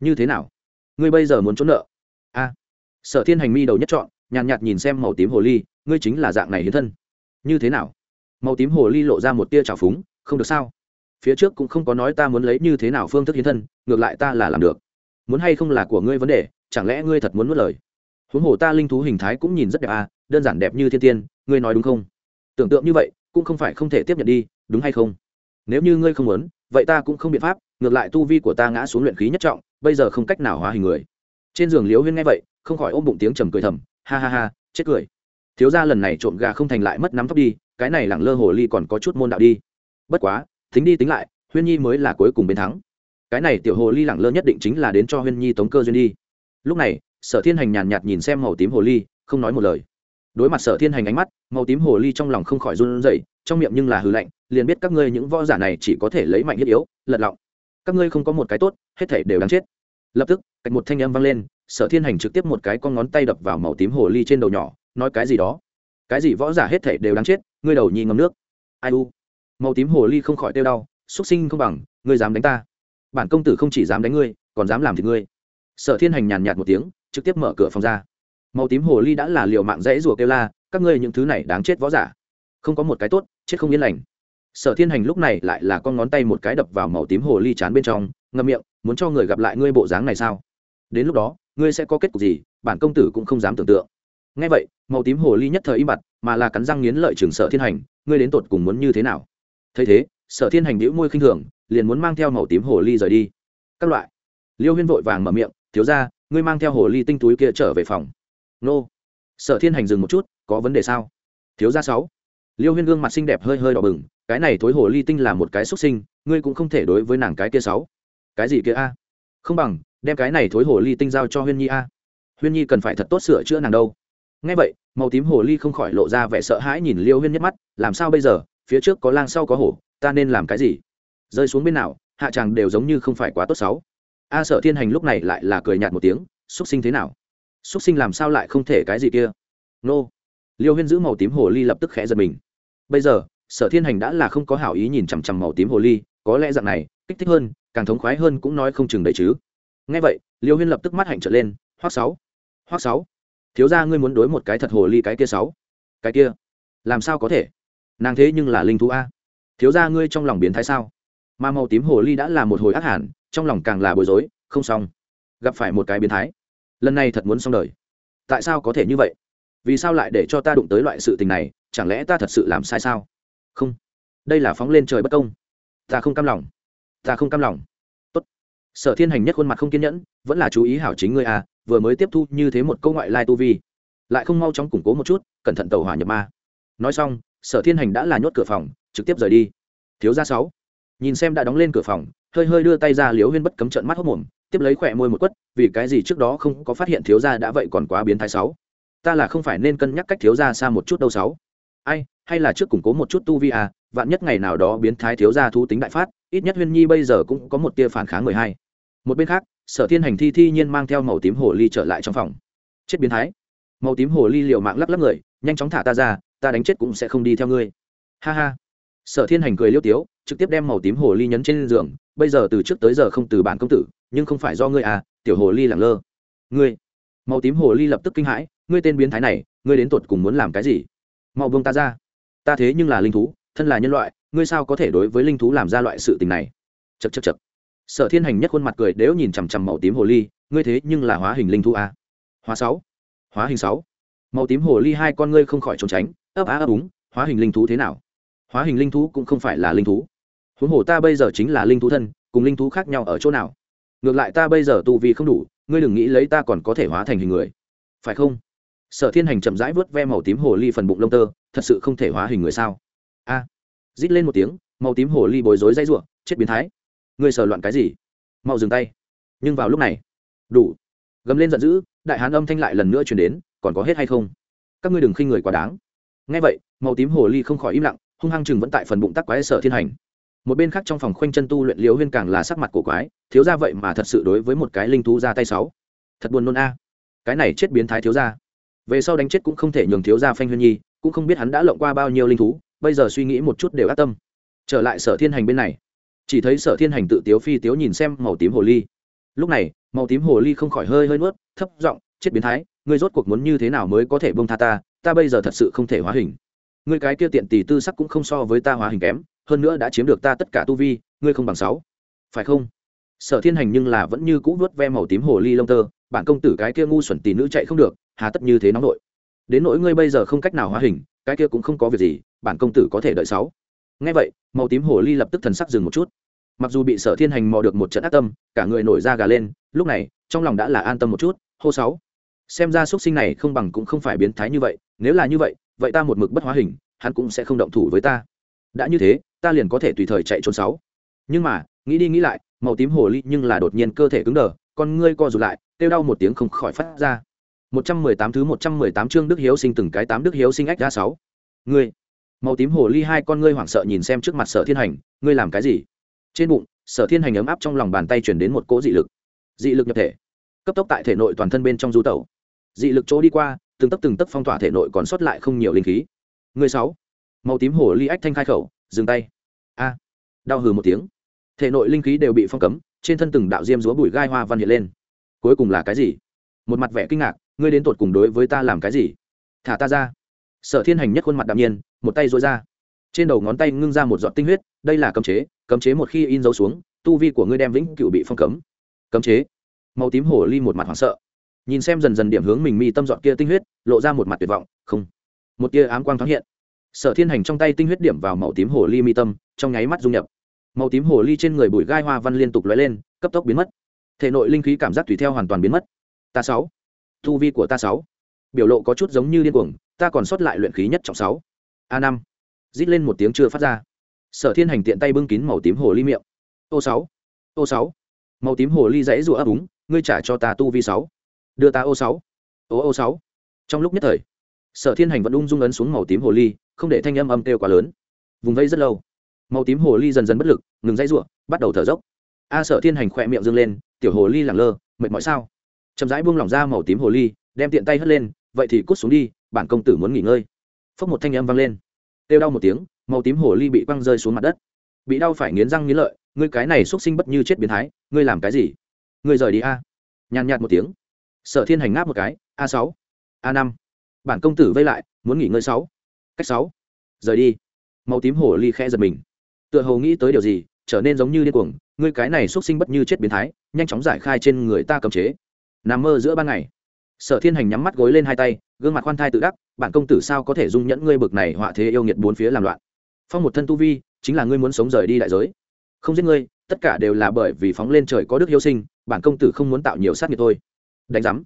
Như thế nào? Ngươi bây giờ muốn trốn nợ? A. Sở thiên hành mi đầu nhất chọn nhàn nhạt, nhạt nhìn xem màu tím hồ ly ngươi chính là dạng này hiến thân. Như thế nào? Màu tím hồ ly lộ ra một tia trào phúng không được sao? Phía trước cũng không có nói ta muốn lấy như thế nào phương thức hiến thân, ngược lại ta là làm được. Muốn hay không là của ngươi vấn đề, chẳng lẽ ngươi thật muốn nuốt lời? Huống hồ ta linh thú hình thái cũng nhìn rất đẹp à đơn giản đẹp như thiên tiên, ngươi nói đúng không? Tưởng tượng như vậy, cũng không phải không thể tiếp nhận đi, đúng hay không? Nếu như ngươi không muốn, vậy ta cũng không biện pháp, ngược lại tu vi của ta ngã xuống luyện khí nhất trọng, bây giờ không cách nào hóa hình người. Trên giường liếu huyên nghe vậy, không khỏi ôm bụng tiếng trầm cười thầm, ha ha ha, chết cười. Thiếu ra lần này trộm gà không thành lại mất nắm tóc đi, cái này lẳng lơ hồ ly còn có chút môn đạo đi. Bất quá tính đi tính lại, huyên nhi mới là cuối cùng bên thắng. Cái này tiểu hồ ly lẳng lơ nhất định chính là đến cho huyên nhi tống cơ duyên đi. Lúc này, sở thiên hành nhàn nhạt nhìn xem màu tím hồ ly, không nói một lời. Đối mặt sở thiên hành ánh mắt, màu tím hồ ly trong lòng không khỏi run rẩy, trong miệng nhưng là hư lạnh, liền biết các ngươi những võ giả này chỉ có thể lấy mạnh thiết yếu, lật lọng. Các ngươi không có một cái tốt, hết thể đều đáng chết. Lập tức cạnh một thanh âm vang lên, sở thiên hành trực tiếp một cái con ngón tay đập vào màu tím hồ ly trên đầu nhỏ, nói cái gì đó? Cái gì võ giả hết thể đều đáng chết, ngươi đầu nhi ngầm nước. Ai u? Màu tím hồ ly không khỏi tiêu đau xuất sinh không bằng, ngươi dám đánh ta. Bản công tử không chỉ dám đánh ngươi, còn dám làm thì ngươi. Sở thiên hành nhàn nhạt một tiếng, trực tiếp mở cửa phòng ra. Màu tím hồ ly đã là liều mạng rẽ rùa kêu la, các ngươi những thứ này đáng chết võ giả. Không có một cái tốt, chết không yên lành. Sở thiên hành lúc này lại là con ngón tay một cái đập vào màu tím hồ ly chán bên trong, ngậm miệng, muốn cho người gặp lại ngươi bộ dáng này sao? Đến lúc đó, ngươi sẽ có kết cục gì, bản công tử cũng không dám tưởng tượng. Ngay vậy, màu tím hồ ly nhất thời im bặt, mà là cắn răng nghiến lợi trường sở thiên hành, ngươi đến tột cùng muốn như thế nào? Thấy thế, sở thiên hành đĩu môi khinh thường, liền muốn mang theo màu tím hồ ly rời đi. Các loại. Liêu huyên vội vàng mở miệng, thiếu ra ngươi mang theo hồ ly tinh túi kia trở về phòng. Nô. Sở thiên hành dừng một chút, có vấn đề sao? Thiếu ra sáu. Liêu huyên gương mặt xinh đẹp hơi hơi đỏ bừng, cái này thối hồ ly tinh là một cái xuất sinh, ngươi cũng không thể đối với nàng cái kia sáu. Cái gì kia a? Không bằng, đem cái này thối hồ ly tinh giao cho huyên nhi a. Huyên nhi cần phải thật tốt sửa chữa nàng đâu. Ngay vậy, màu tím hồ ly không khỏi lộ ra vẻ sợ hãi nhìn liêu huyên nhất mắt, làm sao bây giờ? Phía trước có lang sau có hổ, ta nên làm cái gì? Rơi xuống bên nào, hạ chàng đều giống như không phải quá tốt sáu a sợ thiên hành lúc này lại là cười nhạt một tiếng xuất sinh thế nào? Xuất sinh làm sao lại không thể cái gì kia? Nô. Liêu huyên giữ màu tím hồ ly lập tức khẽ giật mình. Bây giờ, sở thiên hành đã là không có hảo ý nhìn chằm chằm màu tím hồ ly, có lẽ dạng này, kích thích hơn, càng thống khoái hơn cũng nói không chừng đấy chứ. Ngay vậy, liêu huyên lập tức mắt hạnh trở lên hoác sáu hoác sáu, thiếu ra ngươi muốn đối một cái thật hồ ly cái kia sáu, cái kia, làm sao có thể? Nàng thế nhưng là linh thú a. Thiếu ra ngươi trong lòng biến thái sao? Mà màu tím hồ ly đã là một hồi ác hẳn, trong lòng càng là bối rối, không xong. Gặp phải một cái biến thái. Lần này thật muốn xong đời. Tại sao có thể như vậy? Vì sao lại để cho ta đụng tới loại sự tình này? Chẳng lẽ ta thật sự làm sai sao? Không. Đây là phóng lên trời bất công. Ta không cam lòng. Ta không cam lòng. Tốt. sở thiên hành nhất khuôn mặt không kiên nhẫn, vẫn là chú ý hảo chính ngươi à vừa mới tiếp thu như thế một câu ngoại lai tu vi. Lại không mau chóng củng cố một chút, cẩn thận tàu hỏa nhập ma. Nói xong sở thiên hành đã là nhốt cửa phòng, trực tiếp rời đi. Thiếu gia sáu. Nhìn xem đã đóng lên cửa phòng, hơi hơi đưa tay ra liếu huyên bất cấm trận mắt hốc mồm, tiếp lấy khỏe môi một quất, vì cái gì trước đó không có phát hiện thiếu gia đã vậy còn quá biến thái sáu. Ta là không phải nên cân nhắc cách thiếu gia xa một chút đâu sáu. Ai, hay là trước củng cố một chút tu vi à vạn nhất ngày nào đó biến thái thiếu gia thu tính đại phát, ít nhất huyên nhi bây giờ cũng có một tia phản kháng mười hai. Một bên khác, sở thiên hành thi thi nhiên mang theo màu tím hồ ly trở lại trong phòng. Chết biến thái màu tím hồ ly liều mạng lắc lắc người, nhanh chóng thả ta ra, ta đánh chết cũng sẽ không đi theo ngươi. Ha ha. Sở thiên hành cười liêu tiếu, trực tiếp đem màu tím hồ ly nhấn trên giường, bây giờ từ trước tới giờ không từ bản công tử, nhưng không phải do ngươi à tiểu hồ ly lẳng lơ. Ngươi. Màu tím hồ ly lập tức kinh hãi, ngươi tên biến thái này, ngươi đến tột cùng muốn làm cái gì? Mau buông ta ra. Ta thế nhưng là linh thú, thân là nhân loại, ngươi sao có thể đối với linh thú làm ra loại sự tình này? Chật chật chật sở thiên hành nhất khuôn mặt cười đếu nhìn chằm chằm màu tím hồ ly, ngươi thế nhưng là hóa hình linh thú à? hóa sáu hóa hình sáu. Màu tím hồ ly hai con ngươi không khỏi trốn tránh ấp á ấp úng hóa hình linh thú thế nào? Hóa hình linh thú cũng không phải là linh thú. Huống hồ ta bây giờ chính là linh thú thân cùng linh thú khác nhau ở chỗ nào? Ngược lại ta bây giờ tu vi không đủ ngươi đừng nghĩ lấy ta còn có thể hóa thành hình người. Phải không? Sở thiên hành chậm rãi vớt ve màu tím hồ ly phần bụng lông tơ thật sự không thể hóa hình người sao? A! À, rít lên một tiếng màu tím hồ ly bối rối dây ruộng chết biến thái. Ngươi sờ loạn cái gì? Mau dừng tay. Nhưng vào lúc này đủ gầm lên giận dữ, đại hán âm thanh lại lần nữa chuyển đến, còn có hết hay không? Các ngươi đừng khinh người quá đáng. Ngay vậy, màu tím hồ ly không khỏi im lặng, hung hăng chừng vẫn tại phần bụng tắc quái sở thiên hành. Một bên khác trong phòng khoanh chân tu luyện liễu huyên càng là sắc mặt của quái, thiếu ra vậy mà thật sự đối với một cái linh thú ra tay sáu. Thật buồn nôn a. Cái này chết biến thái thiếu ra về sau đánh chết cũng không thể nhường thiếu ra phanh huyên nhi, cũng không biết hắn đã lộng qua bao nhiêu linh thú, bây giờ suy nghĩ một chút đều ác tâm. Trở lại sở thiên hành bên này. Chỉ thấy sở thiên hành tự tiếu phi tiếu nhìn xem màu tím hồ ly lúc này, màu tím hồ ly không khỏi hơi hơi nuốt, thấp giọng, chết biến thái, ngươi rốt cuộc muốn như thế nào mới có thể bông tha ta? Ta bây giờ thật sự không thể hóa hình. Ngươi cái kia tiện tỷ tư sắc cũng không so với ta hóa hình kém, hơn nữa đã chiếm được ta tất cả tu vi, ngươi không bằng sáu. Phải không? Sở thiên hành nhưng là vẫn như cũ vớt ve màu tím hồ ly lông tơ, bản công tử cái kia ngu xuẩn tỷ nữ chạy không được, hà tất như thế nóng nội. Đến nỗi ngươi bây giờ không cách nào hóa hình, cái kia cũng không có việc gì, bản công tử có thể đợi sáu. Ngay vậy, màu tím hồ ly lập tức thần sắc dừng một chút mặc dù bị sở thiên hành mò được một trận ác tâm cả người nổi da gà lên lúc này trong lòng đã là an tâm một chút hô sáu xem ra xuất sinh này không bằng cũng không phải biến thái như vậy nếu là như vậy vậy ta một mực bất hóa hình hắn cũng sẽ không động thủ với ta đã như thế ta liền có thể tùy thời chạy trốn sáu nhưng mà nghĩ đi nghĩ lại màu tím hồ ly nhưng là đột nhiên cơ thể cứng đờ con ngươi co rụt lại kêu đau một tiếng không khỏi phát ra 118 thứ 118 chương Đức Hiếu sinh từng cái tám Đức Hiếu sinh ách ra sáu. Ngươi. Màu tím hồ ly hai con ngươi hoảng sợ nhìn xem trước mặt Sở Thiên Hành, ngươi làm cái gì? Trên bụng, Sở Thiên Hành ấm áp trong lòng bàn tay truyền đến một cỗ dị lực. Dị lực nhập thể, cấp tốc tại thể nội toàn thân bên trong du tẩu. Dị lực chỗ đi qua, từng tấc từng tấc phong tỏa thể nội còn sót lại không nhiều linh khí. người sáu. Màu tím hổ ly ách thanh khai khẩu, dừng tay. A. Đau hừ một tiếng. Thể nội linh khí đều bị phong cấm, trên thân từng đạo diêm rúa bụi gai hoa văn hiện lên. Cuối cùng là cái gì? Một mặt vẻ kinh ngạc, ngươi đến tột cùng đối với ta làm cái gì thả ta ra sở thiên hành nhất khuôn mặt đạm nhiên một tay dối ra trên đầu ngón tay ngưng ra một giọt tinh huyết đây là cấm chế cấm chế một khi in dấu xuống, tu vi của ngươi đem vĩnh cựu bị phong cấm. Cấm chế. Màu tím hồ ly một mặt hoảng sợ. Nhìn xem dần dần điểm hướng mình mi tâm dọn kia tinh huyết, lộ ra một mặt tuyệt vọng, không. Một tia ám quang thoáng hiện. Sở thiên hành trong tay tinh huyết điểm vào màu tím hồ ly mi tâm, trong nháy mắt dung nhập. Màu tím hồ ly trên người bụi gai hoa văn liên tục lóe lên, cấp tốc biến mất. Thể nội linh khí cảm giác tùy theo hoàn toàn biến mất. Ta sáu. Thu vi của ta sáu. Biểu lộ có chút giống như điên cuồng, ta còn sót lại luyện khí nhất trọng sáu. A năm. Rít lên một tiếng chưa phát ra sở thiên hành tiện tay bưng kín màu tím hồ ly miệng. Ô sáu ô sáu. Màu tím hồ ly dãy rụa ấp úng, ngươi trả cho ta tu vi sáu. Đưa ta ô sáu. Ô ô sáu. Trong lúc nhất thời, sở thiên hành vẫn ung dung ấn xuống màu tím hồ ly, không để thanh âm âm kêu quá lớn. Vùng vây rất lâu, màu tím hồ ly dần dần bất lực, ngừng dãy rụa, bắt đầu thở dốc. A sở thiên hành khỏe miệng dâng lên, tiểu hồ ly lẳng lơ, mệt mỏi sao? Chậm rãi buông lỏng ra màu tím hồ ly, đem tiện tay hất lên, vậy thì cút xuống đi, bản công tử muốn nghỉ ngơi. Phốc một thanh âm vang lên. Kêu đau một tiếng màu tím hồ ly bị quăng rơi xuống mặt đất. Bị đau phải nghiến răng nghiến lợi, ngươi cái này xuất sinh bất như chết biến thái, ngươi làm cái gì? Ngươi rời đi a. Nhàn nhạt một tiếng. Sở thiên hành ngáp một cái, a sáu, a năm. Bản công tử vây lại, muốn nghỉ ngơi sáu. Cách sáu. Rời đi. Màu tím hồ ly khẽ giật mình. Tựa hồ nghĩ tới điều gì, trở nên giống như điên cuồng, ngươi cái này xuất sinh bất như chết biến thái, nhanh chóng giải khai trên người ta cầm chế. Nằm mơ giữa ban ngày. Sở thiên hành nhắm mắt gối lên hai tay, gương mặt khoan thai tự đắc, bản công tử sao có thể dung nhẫn ngươi bực này họa thế yêu nghiệt bốn phía làm loạn? Phong một thân tu vi, chính là ngươi muốn sống rời đi đại giới. Không giết ngươi, tất cả đều là bởi vì phóng lên trời có đức yêu sinh, bản công tử không muốn tạo nhiều sát nghiệp thôi. Đánh giám.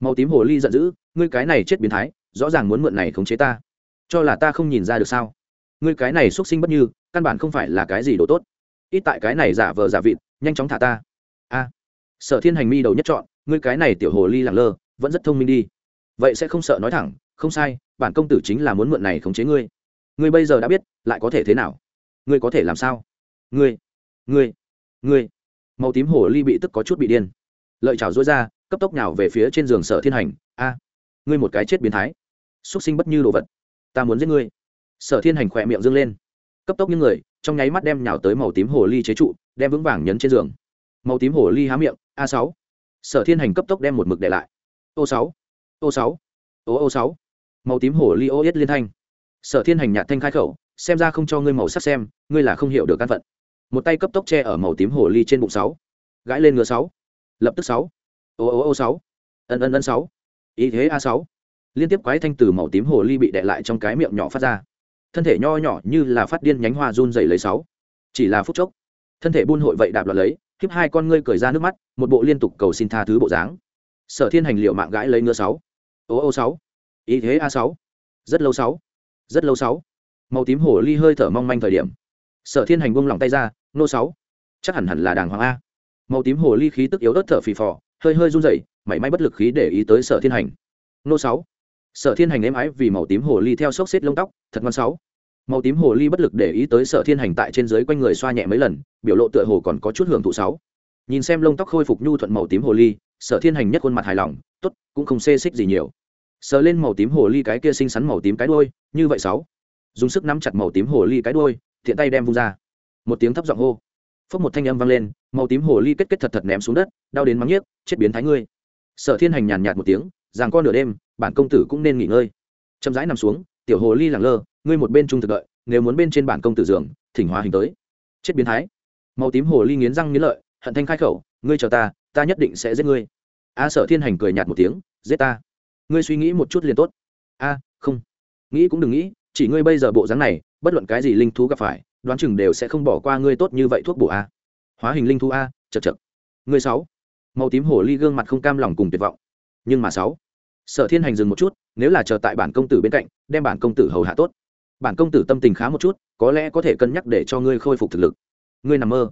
Màu tím hồ ly giận dữ, ngươi cái này chết biến thái, rõ ràng muốn mượn này khống chế ta. Cho là ta không nhìn ra được sao? Ngươi cái này xuất sinh bất như, căn bản không phải là cái gì đồ tốt. Ít tại cái này giả vờ giả vịt, nhanh chóng thả ta. A. Sở thiên hành mi đầu nhất chọn, ngươi cái này tiểu hồ ly lẳng lơ, vẫn rất thông minh đi. Vậy sẽ không sợ nói thẳng, không sai, bản công tử chính là muốn mượn này khống chế ngươi ngươi bây giờ đã biết, lại có thể thế nào? Ngươi có thể làm sao? Ngươi ngươi ngươi. Màu tím hồ ly bị tức có chút bị điên. Lợi chảo dối ra, cấp tốc nhào về phía trên giường sở thiên hành. A, ngươi một cái chết biến thái. Xúc sinh bất như đồ vật. Ta muốn giết ngươi. Sở thiên hành khỏe miệng dâng lên. Cấp tốc những người, trong nháy mắt đem nhào tới màu tím hồ ly chế trụ, đem vững vàng nhấn trên giường. Màu tím hồ ly há miệng, a sáu. Sở thiên hành cấp tốc đem một mực để lại. Ô sáu ô sáu, ô ô sáu. Màu tím hổ ly ô yết liên thanh sở thiên hành nhạt thanh khai khẩu, xem ra không cho ngươi màu sắc xem, ngươi là không hiểu được căn phận. Một tay cấp tốc che ở màu tím hồ ly trên bụng sáu. Gãi lên ngựa sáu. Lập tức sáu. Ô ô ô sáu. Ân ân ân sáu. Ý thế a sáu. Liên tiếp quái thanh từ màu tím hồ ly bị đè lại trong cái miệng nhỏ phát ra. Thân thể nho nhỏ như là phát điên nhánh hoa run dày lấy sáu. Chỉ là phút chốc, thân thể buôn hội vậy đạp loạt lấy, khiếp hai con ngươi cười ra nước mắt, một bộ liên tục cầu xin tha thứ bộ dáng. Sở thiên hành liệu mạng gãi lấy ngựa sáu. Ô ô sáu. Ý thế a sáu. Rất lâu sáu rất lâu sáu. Màu tím hồ ly hơi thở mong manh thời điểm. Sở thiên hành buông lỏng tay ra, nô sáu, chắc hẳn hẳn là đàng hoàng a. Màu tím hồ ly khí tức yếu ớt thở phì phò, hơi hơi run rẩy, mảy may bất lực khí để ý tới sở thiên hành. Nô sáu. Sở thiên hành êm ái vì màu tím hồ ly theo xốc xếp lông tóc, thật ngon sáu. Màu tím hồ ly bất lực để ý tới sở thiên hành tại trên dưới quanh người xoa nhẹ mấy lần, biểu lộ tựa hồ còn có chút hưởng thụ sáu. Nhìn xem lông tóc khôi phục nhu thuận màu tím hồ ly, sở thiên hành nhất khuôn mặt hài lòng, tốt, cũng không xê xích gì nhiều sờ lên màu tím hồ ly cái kia xinh xắn màu tím cái đôi như vậy sáu. Dùng sức nắm chặt màu tím hồ ly cái đôi thiện tay đem vung ra. Một tiếng thấp giọng hô. Phốc một thanh âm vang lên, màu tím hồ ly kết kết thật thật ném xuống đất, đau đến mắng nhiếc, chết biến thái ngươi. Sở thiên hành nhàn nhạt một tiếng rằng con nửa đêm, bản công tử cũng nên nghỉ ngơi. Chậm rãi nằm xuống, tiểu hồ ly lẳng lơ, ngươi một bên trung thực đợi, nếu muốn bên trên bản công tử giường, thỉnh hóa hình tới. Chết biến thái. Màu tím hồ ly nghiến răng nghiến lợi, hận thanh khai khẩu, ngươi chờ ta ta nhất định sẽ giết ngươi. A sở thiên hành cười nhạt một tiếng, giết ta ngươi suy nghĩ một chút liền tốt. A, không. Nghĩ cũng đừng nghĩ, chỉ ngươi bây giờ bộ dáng này, bất luận cái gì linh thú gặp phải, đoán chừng đều sẽ không bỏ qua ngươi tốt như vậy thuốc bổ a. Hóa hình linh thú a chật chật ngươi sáu. Màu tím hồ ly gương mặt không cam lòng cùng tuyệt vọng. Nhưng mà sáu. Sở thiên hành dừng một chút, nếu là chờ tại bản công tử bên cạnh, đem bản công tử hầu hạ tốt. Bản công tử tâm tình khá một chút, có lẽ có thể cân nhắc để cho ngươi khôi phục thực lực. Ngươi nằm mơ.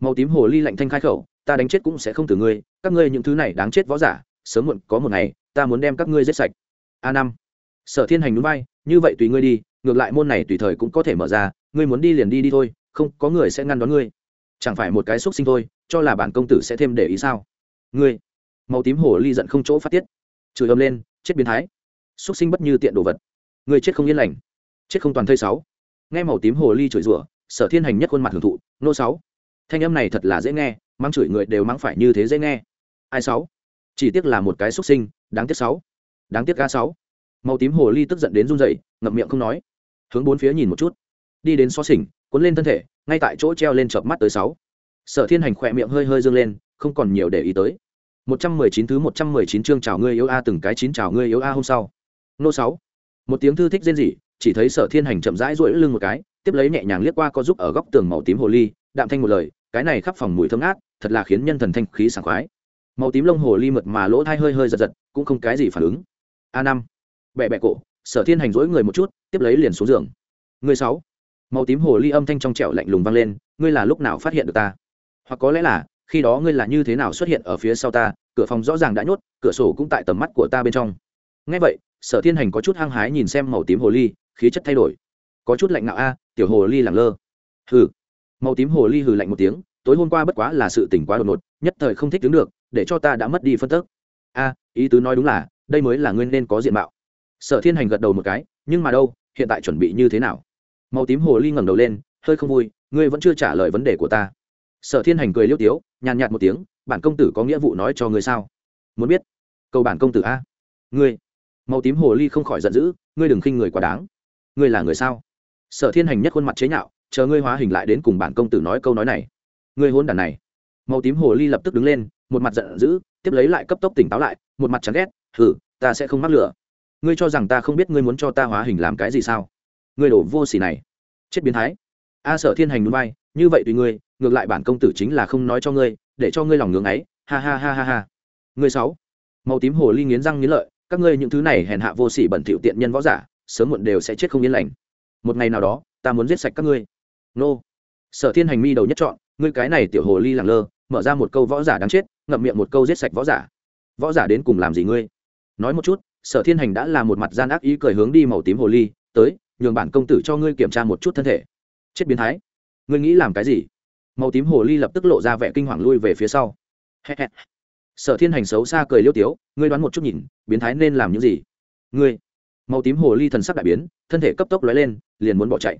Màu tím hồ ly lạnh thanh khai khẩu, ta đánh chết cũng sẽ không từ ngươi, các ngươi những thứ này đáng chết võ giả, sớm muộn có một ngày ta muốn đem các ngươi giết sạch. A năm. Sở thiên hành núi bay như vậy tùy ngươi đi, ngược lại môn này tùy thời cũng có thể mở ra, ngươi muốn đi liền đi đi thôi, không, có người sẽ ngăn đón ngươi. Chẳng phải một cái xúc sinh thôi, cho là bản công tử sẽ thêm để ý sao? Ngươi. Màu tím hồ ly giận không chỗ phát tiết. Chửi ầm lên, chết biến thái. Xúc sinh bất như tiện đồ vật. Ngươi chết không yên lành. Chết không toàn thây sáu. Nghe màu tím hồ ly chửi rủa, sở thiên hành nhất khuôn mặt hưởng thụ, nô sáu. Thanh âm này thật là dễ nghe mắng chửi người đều mắng phải như thế dễ nghe. Ai sáu? Chỉ tiếc là một cái xuất sinh đáng tiếc sáu. Đáng tiếc ga sáu. Màu tím hồ ly tức giận đến run rẩy, ngậm miệng không nói. Hướng bốn phía nhìn một chút. Đi đến xó xỉnh, cuốn lên thân thể, ngay tại chỗ treo lên chợp mắt tới sáu. Sở thiên hành khỏe miệng hơi hơi dương lên, không còn nhiều để ý tới. Một trăm mười chín thứ một trăm mười chín chương chào ngươi yếu a, từng cái chín chào ngươi yếu a hôm sau. Nô sáu. Một tiếng thư thích rên rỉ, chỉ thấy sở thiên hành chậm rãi duỗi lưng một cái, tiếp lấy nhẹ nhàng liếc qua có giúp ở góc tường màu tím hồ ly, đạm thanh một lời, cái này khắp phòng mùi thơm ngát, thật là khiến nhân thần thanh khí sảng khoái màu tím lông hồ ly mượt mà lỗ thai hơi hơi giật giật, cũng không cái gì phản ứng. A năm. Bẹ bẹ cổ, sở thiên hành dỗi người một chút, tiếp lấy liền xuống giường. Người sáu. Màu tím hồ ly âm thanh trong trẻo lạnh lùng vang lên, ngươi là lúc nào phát hiện được ta? Hoặc có lẽ là, khi đó ngươi là như thế nào xuất hiện ở phía sau ta, cửa phòng rõ ràng đã nhốt, cửa sổ cũng tại tầm mắt của ta bên trong. Ngay vậy, sở thiên hành có chút hăng hái nhìn xem màu tím hồ ly, khí chất thay đổi. Có chút lạnh ngạo a, tiểu hồ ly lẳng lơ. Hừ. Màu tím hồ ly hừ lạnh một tiếng, tối hôm qua bất quá là sự tỉnh quá đột ngột, nhất thời không thích đứng được để cho ta đã mất đi phân tức. A, ý tứ nói đúng là, đây mới là nguyên nên có diện mạo. Sở thiên hành gật đầu một cái, nhưng mà đâu, hiện tại chuẩn bị như thế nào? Màu tím hồ ly ngẩng đầu lên, hơi không vui, ngươi vẫn chưa trả lời vấn đề của ta. Sở thiên hành cười liêu tiếu, nhàn nhạt một tiếng, bản công tử có nghĩa vụ nói cho ngươi sao? Muốn biết. Cầu bản công tử a. Ngươi. Màu tím hồ ly không khỏi giận dữ, ngươi đừng khinh người quá đáng. Ngươi là người sao? Sở thiên hành nhất khuôn mặt chế nhạo, chờ ngươi hóa hình lại đến cùng bản công tử nói câu nói này. Ngươi hôn đàn này màu tím hồ ly lập tức đứng lên, một mặt giận dữ, tiếp lấy lại cấp tốc tỉnh táo lại, một mặt chán ghét hử ta sẽ không mắc lửa. Ngươi cho rằng ta không biết ngươi muốn cho ta hóa hình làm cái gì sao? Ngươi đổ vô xỉ này, chết biến thái. A sở thiên hành núi bay như vậy tùy ngươi, ngược lại bản công tử chính là không nói cho ngươi, để cho ngươi lòng ngưỡng ấy. Ha ha ha ha ha. Ngươi sáu, màu tím hồ ly nghiến răng nghiến lợi, các ngươi những thứ này hèn hạ vô sỉ bẩn thỉu tiện nhân võ giả, sớm muộn đều sẽ chết không yên lành. Một ngày nào đó, ta muốn giết sạch các ngươi. Nô. Sở thiên hành mi đầu nhất chọn ngươi cái này tiểu hồ ly lẳng lơ mở ra một câu võ giả đáng chết, ngậm miệng một câu giết sạch võ giả. Võ giả đến cùng làm gì ngươi? Nói một chút, sở thiên hành đã là một mặt gian ác ý cười hướng đi màu tím hồ ly, tới, nhường bản công tử cho ngươi kiểm tra một chút thân thể. Chết biến thái. Ngươi nghĩ làm cái gì? Màu tím hồ ly lập tức lộ ra vẻ kinh hoàng lui về phía sau. Sở thiên hành xấu xa cười liêu tiếu, ngươi đoán một chút nhìn, biến thái nên làm những gì? Ngươi. Màu tím hồ ly thần sắc đại biến, thân thể cấp tốc lóe lên, liền muốn bỏ chạy.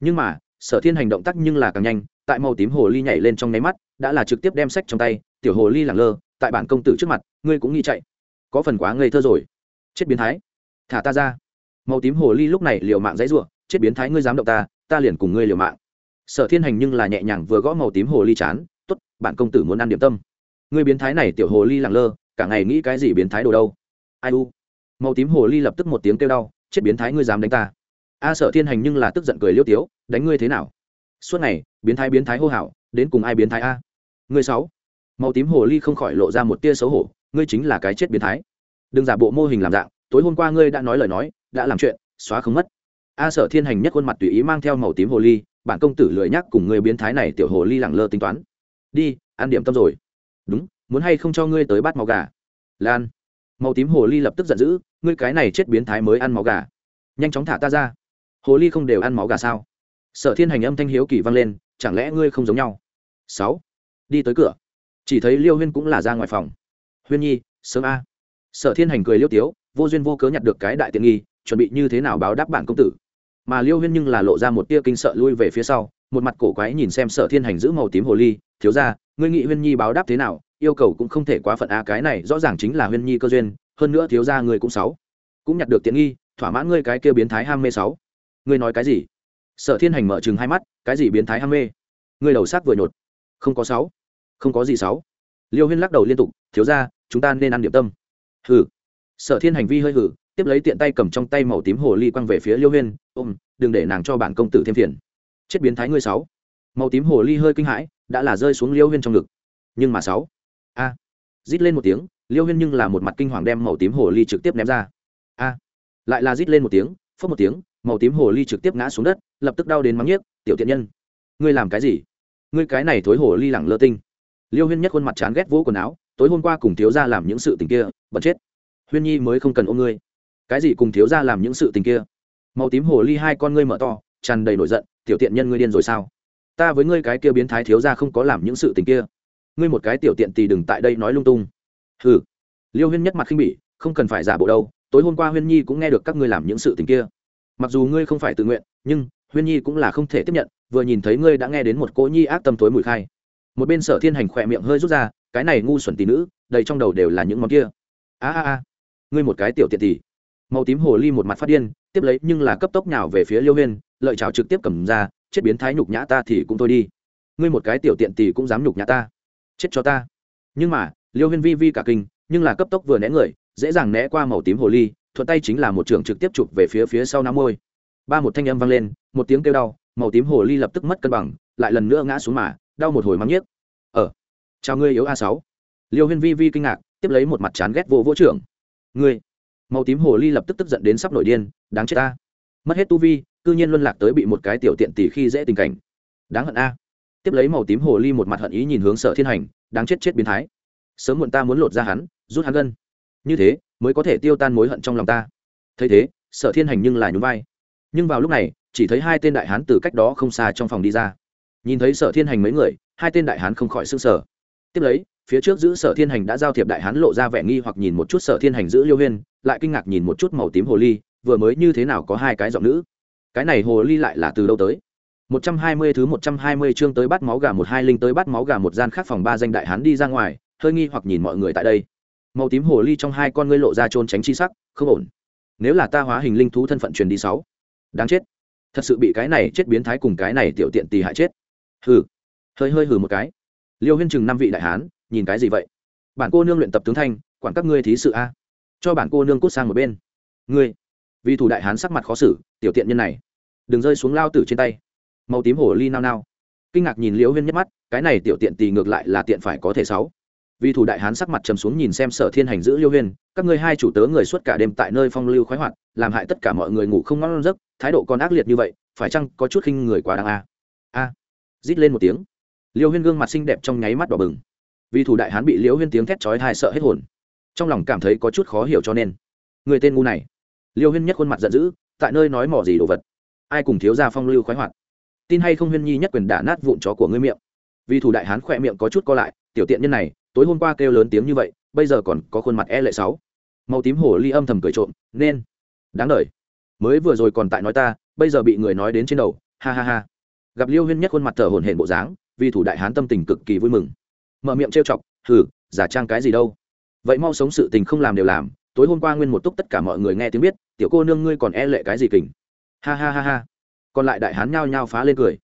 Nhưng mà sở thiên hành động tác nhưng là càng nhanh, tại màu tím hồ ly nhảy lên trong nháy mắt, đã là trực tiếp đem sách trong tay, tiểu hồ ly lẳng lơ, tại bản công tử trước mặt, ngươi cũng nghĩ chạy. Có phần quá ngây thơ rồi. Chết biến thái. Thả ta ra. Màu tím hồ ly lúc này liều mạng dãy r u ộ chết biến thái ngươi dám động ta ta liền cùng ngươi liều mạng. Sở thiên hành nhưng là nhẹ nhàng vừa gõ màu tím hồ ly chán t ố t bạn công tử muốn ăn điểm tâm. Ngươi biến thái này tiểu hồ ly lẳng lơ, cả ngày nghĩ cái gì biến thái đồ đâu? Ai u? Màu tím hồ ly lập tức một tiếng kêu đau, chết biến thái ngươi dám đánh ta a sở thiên hành nhưng là tức giận cười liêu tiếu, đánh ngươi thế nào? Suốt ngày, biến thái biến thái hô hào, đến cùng ai biến thái a? Ngươi sáu. Màu tím hồ ly không khỏi lộ ra một tia xấu hổ, ngươi chính là cái chết biến thái. Đừng giả bộ mô hình làm dạng, tối hôm qua ngươi đã nói lời nói, đã làm chuyện, xóa không mất. A sở thiên hành nhất khuôn mặt tùy ý mang theo màu tím hồ ly, bản công tử lười nhắc cùng người biến thái này tiểu hồ ly lẳng lơ tính toán. Đi, ăn điểm tâm rồi. Đúng, muốn hay không cho ngươi tới bát máu gà? Lan. Màu tím hồ ly lập tức giận dữ, ngươi cái này chết biến thái mới ăn máu gà. Nhanh chóng thả ta ra hồ ly không đều ăn máu gà sao? Sở thiên hành âm thanh hiếu kỳ vang lên, chẳng lẽ ngươi không giống nhau? Sáu. Đi tới cửa. Chỉ thấy liêu huyên cũng là ra ngoài phòng. Huyên nhi, sớm a. Sở thiên hành cười liêu tiếu, vô duyên vô cớ nhặt được cái đại tiện nghi, chuẩn bị như thế nào báo đáp bản công tử. Mà liêu huyên nhưng là lộ ra một tia kinh sợ lui về phía sau, một mặt cổ quái nhìn xem sở thiên hành giữ màu tím hồ ly, thiếu ra ngươi nghị huyên nhi báo đáp thế nào? Yêu cầu cũng không thể quá phận a, cái này rõ ràng chính là huyên nhi cơ duyên, hơn nữa thiếu ra người cũng sáu. Cũng nhặt được tiện nghi, thỏa mãn ngươi cái kia biến thái ham mê sáu ngươi nói cái gì? Sở thiên hành mở chừng hai mắt, cái gì biến thái ham mê? Ngươi đầu sắc vừa nhột. Không có sáu. Không có gì sáu. Liêu huyên lắc đầu liên tục, thiếu ra chúng ta nên ăn điểm tâm. Hừ. Sở thiên hành vi hơi hử, tiếp lấy tiện tay cầm trong tay màu tím hồ ly quăng về phía liêu huyên, ôm, đừng để nàng cho bản công tử thêm phiền. Chết biến thái ngươi sáu. Màu tím hồ ly hơi kinh hãi, đã là rơi xuống liêu huyên trong ngực. Nhưng mà sáu. A. Rít lên một tiếng, liêu huyên nhưng là một mặt kinh hoàng đem màu tím hồ ly trực tiếp ném ra. A. Lại là rít lên một tiếng phớt một tiếng màu tím hồ ly trực tiếp ngã xuống đất, lập tức đau đến mắng nhiếc, tiểu tiện nhân, ngươi làm cái gì? Ngươi cái này thối hồ ly lẳng lơ tinh. Liêu huyên nhất khuôn mặt chán ghét vỗ quần áo, tối hôm qua cùng thiếu gia làm những sự tình kia bật chết. Huyên nhi mới không cần ôm ngươi. Cái gì cùng thiếu gia làm những sự tình kia? Màu tím hồ ly hai con ngươi mở to, tràn đầy nổi giận, tiểu tiện nhân ngươi điên rồi sao? Ta với ngươi cái kia biến thái thiếu gia không có làm những sự tình kia. Ngươi một cái tiểu tiện tì đừng tại đây nói lung tung. Hừ. Liêu huyên nhất mặt khinh bỉ, không cần phải giả bộ đâu, tối hôm qua huyên nhi cũng nghe được các ngươi làm những sự tình kia mặc dù ngươi không phải tự nguyện, nhưng huyên nhi cũng là không thể tiếp nhận, vừa nhìn thấy ngươi đã nghe đến một cỗ nhi ác tâm tối mùi khai. Một bên sở thiên hành khỏe miệng hơi rút ra, cái này ngu xuẩn tỷ nữ, đầy trong đầu đều là những món kia. A a a, ngươi một cái tiểu tiện tỷ. Màu tím hồ ly một mặt phát điên, tiếp lấy nhưng là cấp tốc nhào về phía liêu huyên, lợi chào trực tiếp cầm ra, chết biến thái nhục nhã ta thì cũng thôi đi. Ngươi một cái tiểu tiện tỷ cũng dám nhục nhã ta. Chết cho ta. Nhưng mà, liêu huyên vi vi cả kinh, nhưng là cấp tốc vừa né người, dễ dàng né qua màu tím hồ ly thuận tay chính là một trường trực tiếp chụp về phía phía sau nam môi. Ba một thanh âm vang lên, một tiếng kêu đau, màu tím hồ ly lập tức mất cân bằng, lại lần nữa ngã xuống mà, đau một hồi mắng nhiếc. Ờ chào ngươi yếu a sáu. Liêu huyên vi vi kinh ngạc, tiếp lấy một mặt chán ghét vô vỗ trưởng. Ngươi, màu tím hồ ly lập tức tức giận đến sắp nổi điên, đáng chết ta. Mất hết tu vi, cư nhiên luân lạc tới bị một cái tiểu tiện tỷ khi dễ tình cảnh. Đáng hận a. Tiếp lấy màu tím hồ ly một mặt hận ý nhìn hướng sở thiên hành, đáng chết chết biến thái. Sớm muộn ta muốn lột ra hắn, rút hắn gân như thế mới có thể tiêu tan mối hận trong lòng ta. Thấy thế, sở thiên hành nhưng lại nhún vai. Nhưng vào lúc này, chỉ thấy hai tên đại hán từ cách đó không xa trong phòng đi ra. Nhìn thấy sở thiên hành mấy người, hai tên đại hán không khỏi s ư n g sở tiếp lấy, phía trước giữ sở thiên hành đã giao thiệp đại hán lộ ra vẻ nghi hoặc nhìn một chút sở thiên hành giữ liêu huyên, lại kinh ngạc nhìn một chút màu tím hồ ly, vừa mới như thế nào có hai cái giọng nữ. Cái này hồ ly lại là từ đâu tới? Một trăm hai mươi thứ một trăm hai mươi chương tới bắt máu gà một hai linh tới bắt máu gà một gian khác phòng ba danh đại hán đi ra ngoài, hơi nghi hoặc nhìn mọi người tại đây màu tím hồ ly trong hai con ngươi lộ ra trôn tránh chi sắc, không ổn. Nếu là ta hóa hình linh thú thân phận truyền đi sáu, đáng chết. Thật sự bị cái này chết biến thái cùng cái này tiểu tiện tì hại chết. Hừ. Hơi hơi hừ một cái. Liêu huyên chừng năm vị đại hán, nhìn cái gì vậy? Bản cô nương luyện tập tướng thanh, quản các ngươi thí sự a. Cho bản cô nương cút sang một bên. Ngươi, vì thủ đại hán sắc mặt khó xử, tiểu tiện nhân này. Đừng rơi xuống lao tử trên tay. Màu tím hổ ly nao nao. Kinh ngạc nhìn liễu huyên nhất mắt, cái này tiểu tiện tì ngược lại là tiện phải có thể sáu vì thủ đại hán sắc mặt trầm xuống nhìn xem sở thiên hành giữ liêu huyên, các ngươi hai chủ tớ người suốt cả đêm tại nơi phong lưu khoái hoạt, làm hại tất cả mọi người ngủ không ngon giấc, thái độ còn ác liệt như vậy, phải chăng có chút khinh người quá đáng a? A. Rít lên một tiếng. Liêu huyên gương mặt xinh đẹp trong nháy mắt đỏ bừng. Vì thủ đại hán bị liêu huyên tiếng thét chói thai sợ hết hồn. Trong lòng cảm thấy có chút khó hiểu cho nên, người tên ngu này. Liêu huyên nhất khuôn mặt giận dữ, tại nơi nói mỏ gì đồ vật? Ai cùng thiếu gia phong lưu khoái hoạt? Tin hay không huyên nhi nhất quyền đả nát vụn chó của ngươi miệng. Vì thủ đại hán khỏe miệng có chút co lại, tiểu tiện nhân này tối hôm qua kêu lớn tiếng như vậy, bây giờ còn có khuôn mặt e lệ sáu. Màu tím hổ ly âm thầm cười trộm, nên. Đáng đời. Mới vừa rồi còn tại nói ta, bây giờ bị người nói đến trên đầu, ha ha ha. Gặp liêu huyên nhất khuôn mặt thở hổn hển bộ dáng, vì thủ đại hán tâm tình cực kỳ vui mừng. Mở miệng trêu chọc thử giả trang cái gì đâu? Vậy mau sống sự tình không làm đều làm, tối hôm qua nguyên một túc tất cả mọi người nghe tiếng biết, tiểu cô nương ngươi còn e lệ cái gì kình? Ha ha ha ha. Còn lại đại hán nhao nhao phá lên cười.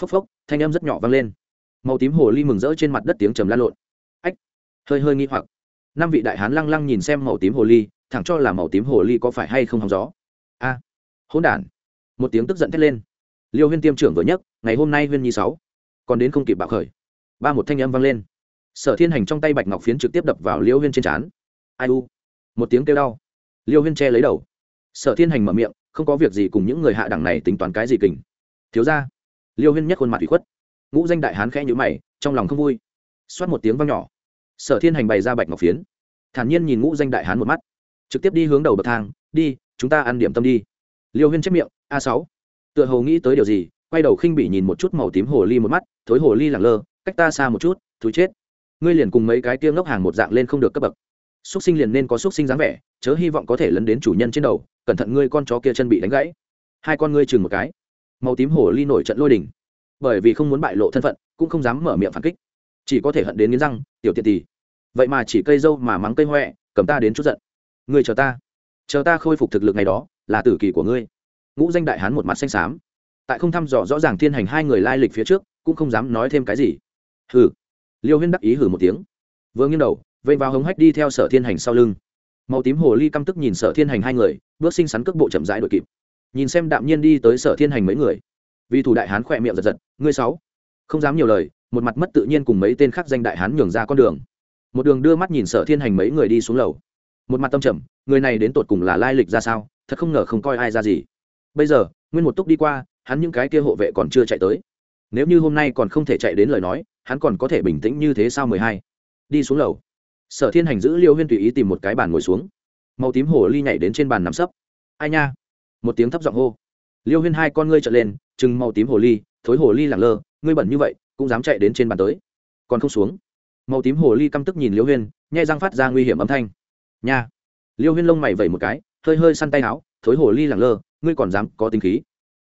Phốc phốc, thanh âm rất nhỏ vang lên. Màu tím hồ ly mừng rỡ trên mặt đất tiếng trầm lan lộn hơi hơi nghi hoặc. Năm vị đại hán lăng lăng nhìn xem màu tím hồ ly, thẳng cho là màu tím hồ ly có phải hay không hóng gió. A, hỗn đản. Một tiếng tức giận thét lên. Liêu huyên tiêm trưởng vừa nhất ngày hôm nay huyên nhi sáu. Còn đến không kịp bạo khởi. Ba một thanh âm vang lên. Sở thiên hành trong tay bạch ngọc phiến trực tiếp đập vào liêu huyên trên trán. Ai u? Một tiếng kêu đau. Liêu huyên che lấy đầu. Sở thiên hành mở miệng, không có việc gì cùng những người hạ đẳng này tính toán cái gì kình. Thiếu ra liêu huyên nhất khuôn mặt bị khuất. Ngũ danh đại hán khẽ nhữ mày, trong lòng không vui. Xoát một tiếng vang nhỏ sở thiên hành bày ra bạch ngọc phiến. Thản nhiên nhìn ngũ danh đại hán một mắt. Trực tiếp đi hướng đầu bậc thang, đi, chúng ta ăn điểm tâm đi. Liêu huyên chép miệng, a sáu. Tựa hồ nghĩ tới điều gì, quay đầu khinh bỉ nhìn một chút màu tím hồ ly một mắt, thối hồ ly lẳng lơ, cách ta xa một chút thú chết. Ngươi liền cùng mấy cái tiêu ngốc hàng một dạng lên không được cấp bậc. Xúc sinh liền nên có xúc sinh dáng vẻ, chớ hy vọng có thể lấn đến chủ nhân trên đầu, cẩn thận ngươi con chó kia chân bị đánh gãy. Hai con ngươi chừng một cái. Màu tím hồ ly nổi trận lôi đình. Bởi vì không muốn bại lộ thân phận, cũng không dám mở miệng phản kích chỉ có thể hận đến nghiến răng, tiểu tiện tỳ. Vậy mà chỉ cây dâu mà mắng cây huệ cầm ta đến chút giận. Ngươi chờ ta. Chờ ta khôi phục thực lực ngày đó, là tử kỳ của ngươi. Ngũ danh đại hán một mặt xanh xám. Tại không thăm dò rõ ràng thiên hành hai người lai lịch phía trước, cũng không dám nói thêm cái gì. Hừ. Liêu huyên đắc ý hử một tiếng. Vừa nghiêng đầu, vây vào hống hách đi theo sở thiên hành sau lưng. Màu tím hồ ly căm tức nhìn sở thiên hành hai người, bước sinh sắn cước bộ chậm rãi đội kịp. Nhìn xem đạm nhiên đi tới sở thiên hành mấy người. Vì thủ đại hán khỏe miệng giật giật, ngươi sáu, không dám nhiều lời một mặt mất tự nhiên cùng mấy tên khác danh đại hán nhường ra con đường. Một đường đưa mắt nhìn sở thiên hành mấy người đi xuống lầu. Một mặt tâm trầm, người này đến tột cùng là lai lịch ra sao, thật không ngờ không coi ai ra gì. Bây giờ, nguyên một túc đi qua, hắn những cái kia hộ vệ còn chưa chạy tới. Nếu như hôm nay còn không thể chạy đến lời nói, hắn còn có thể bình tĩnh như thế sao mười hai? Đi xuống lầu. Sở thiên hành giữ liêu huyên tùy ý tìm một cái bàn ngồi xuống. Màu tím hồ ly nhảy đến trên bàn nằm sấp. Ai nha? Một tiếng thấp giọng hô. Liêu huyên hai con ngươi trở lên chừng màu tím hồ ly, thối hồ ly lẳng lơ, ngươi bẩn như vậy cũng dám chạy đến trên bàn tới. Còn không xuống. Màu tím hồ ly căm tức nhìn liêu huyên, nhai răng phát ra nguy hiểm âm thanh. Nha. Liêu huyên lông mày vẩy một cái, hơi hơi săn tay áo, thối hồ ly lẳng lơ, ngươi còn dám có tính khí.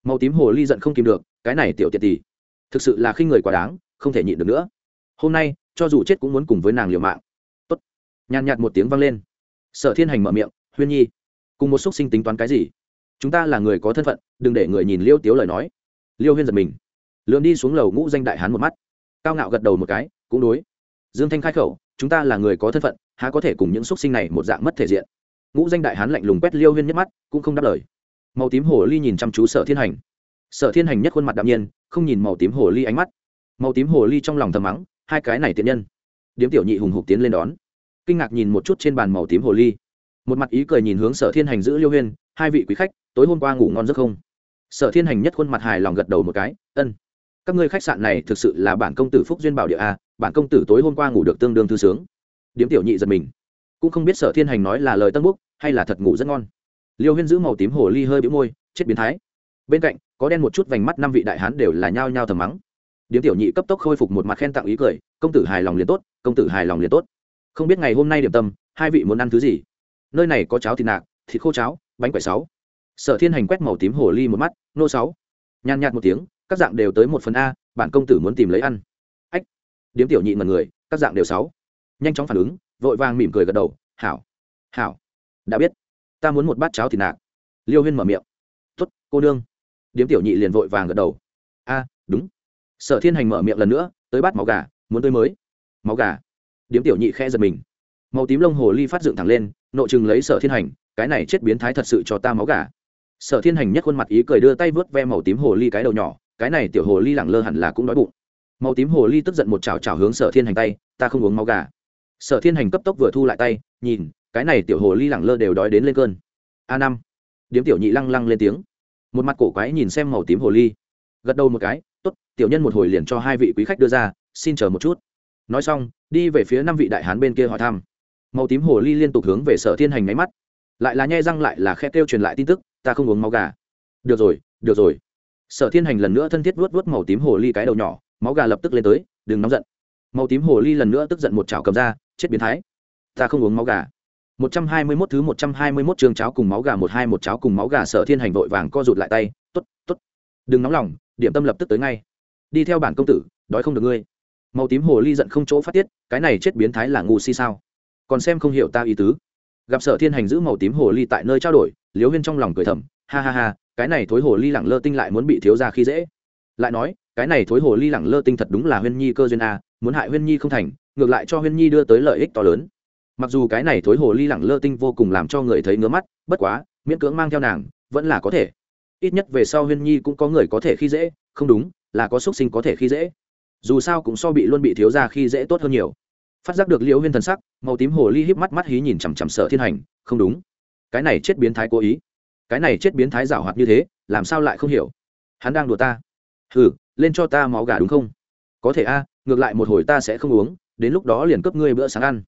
Màu tím hồ ly giận không kìm được, cái này tiểu tiệt tỷ. Thực sự là khi người quá đáng, không thể nhịn được nữa. Hôm nay, cho dù chết cũng muốn cùng với nàng liều mạng. Tốt. nhàn nhạt một tiếng vang lên. Sở thiên hành mở miệng, huyên nhi, cùng một xúc sinh tính toán cái gì? Chúng ta là người có thân phận, đừng để người nhìn liêu tiếu lời nói. Liêu huyên giật mình lượm đi xuống lầu ngũ danh đại hán một mắt. Cao ngạo gật đầu một cái, cũng đối. Dương thanh khai khẩu, chúng ta là người có thân phận, há có thể cùng những xúc sinh này một dạng mất thể diện. Ngũ danh đại hán lạnh lùng quét liêu huyên nhất mắt, cũng không đáp lời. Màu tím hồ ly nhìn chăm chú sở thiên hành. Sở thiên hành nhất khuôn mặt đạm nhiên, không nhìn màu tím hồ ly ánh mắt. Màu tím hồ ly trong lòng thầm mắng, hai cái này tiện nhân. Điếm tiểu nhị hùng hục tiến lên đón. Kinh ngạc nhìn một chút trên bàn màu tím hồ ly. Một mặt ý cười nhìn hướng sở thiên hành giữ liêu huyên, hai vị quý khách, tối hôm qua ngủ ngon giấc không? Sở thiên hành nhất khuôn mặt hài lòng gật đầu một cái, ân các ngươi khách sạn này thực sự là bản công tử phúc duyên bảo địa a, bản công tử tối hôm qua ngủ được tương đương thư sướng. Điếm tiểu nhị giật mình. Cũng không biết sở thiên hành nói là lời tân búc, hay là thật ngủ rất ngon. Liêu huyên giữ màu tím hồ ly hơi bĩu môi, chết biến thái. Bên cạnh, có đen một chút vành mắt năm vị đại hán đều là nhao nhao thầm mắng. Điếm tiểu nhị cấp tốc khôi phục một mặt khen tặng ý cười, công tử hài lòng liền tốt, công tử hài lòng liền tốt. Không biết ngày hôm nay điểm tâm, hai vị muốn ăn thứ gì? Nơi này có cháo thịt nạc, thịt khô cháo, bánh quẩy sáu. Sở thiên hành quét màu tím hồ ly một mắt, nô sáu. Nhàn nhạt một tiếng các dạng đều tới một phần a, bản công tử muốn tìm lấy ăn. Ách, điếm tiểu nhị mật người, các dạng đều sáu. Nhanh chóng phản ứng, vội vàng mỉm cười gật đầu, hảo hảo, đã biết. Ta muốn một bát cháo thịt nạc. Liêu huyên mở miệng tuất cô nương. Điếm tiểu nhị liền vội vàng gật đầu, a, đúng. Sở thiên hành mở miệng lần nữa, tới bát máu gà, muốn tới mới. Máu gà? Điếm tiểu nhị khe giật mình. Màu tím lông hồ ly phát dựng thẳng lên nội chừng lấy sở thiên hành, cái này chết biến thái thật sự cho ta máu gà. Sở thiên hành nhất khuôn mặt ý cười đưa tay vớt ve màu tím hồ ly cái đầu nhỏ cái này tiểu hồ ly lẳng lơ hẳn là cũng đói bụng. Màu tím hồ ly tức giận một chảo chảo hướng sở thiên hành tay, ta không uống máu gà. Sở thiên hành cấp tốc vừa thu lại tay, nhìn, cái này tiểu hồ ly lẳng lơ đều đói đến lên cơn. A năm. Điếm tiểu nhị lăng lăng lên tiếng. Một mặt cổ quái nhìn xem màu tím hồ ly. Gật đầu một cái, tốt, tiểu nhân một hồi liền cho hai vị quý khách đưa ra, xin chờ một chút. Nói xong, đi về phía năm vị đại hán bên kia hỏi thăm. Màu tím hồ ly liên tục hướng về sở thiên hành máy mắt. Lại là nhai răng lại là khe kêu truyền lại tin tức, ta không uống máu gà. Được rồi được rồi sở thiên hành lần nữa thân thiết vuốt vuốt màu tím hồ ly cái đầu nhỏ máu gà lập tức lên tới đừng nóng giận màu tím hồ ly lần nữa tức giận một chảo cầm ra chết biến thái ta không uống máu gà 121 thứ 121 trường cháo cùng máu gà một hai một cháo cùng máu gà Sở Thiên Hành vội vàng co rụt lại tay, "Tốt, tốt. Đừng nóng lòng, điểm tâm lập tức tới ngay. Đi theo bản công tử, đói không được ngươi." Màu tím hồ ly giận không chỗ phát tiết, cái này chết biến thái là ngu si sao? Còn xem không hiểu ta ý tứ. Gặp Sở Thiên Hành giữ màu tím hồ ly tại nơi trao đổi, Liễu Huyên trong lòng cười thầm, ha ha ha, cái này thối hồ ly lẳng lơ tinh lại muốn bị thiếu gia khi dễ. Lại nói, cái này thối hồ ly lẳng lơ tinh thật đúng là Huyên Nhi cơ duyên a, muốn hại Huyên Nhi không thành, ngược lại cho Huyên Nhi đưa tới lợi ích to lớn. Mặc dù cái này thối hồ ly lẳng lơ tinh vô cùng làm cho người thấy ngứa mắt bất quá miễn cưỡng mang theo nàng vẫn là có thể. Ít nhất về sau huyên nhi cũng có người có thể khi dễ không đúng là có x u ấ t sinh có thể khi dễ. Dù sao cũng so bị luôn bị thiếu ra khi dễ tốt hơn nhiều. Phát giác được liễu huyên thần sắc màu tím hồ ly híp mắt mắt hí nhìn chằm chằm sợ thiên hành không đúng. Cái này chết biến thái cố ý cái này chết biến thái giảo hoạt như thế, làm sao lại không hiểu? Hắn đang đùa ta. Hừ, lên cho ta máu gà đúng không? Có thể a, ngược lại một hồi ta sẽ không uống, đến lúc đó liền cấp ngươi bữa sáng ăn.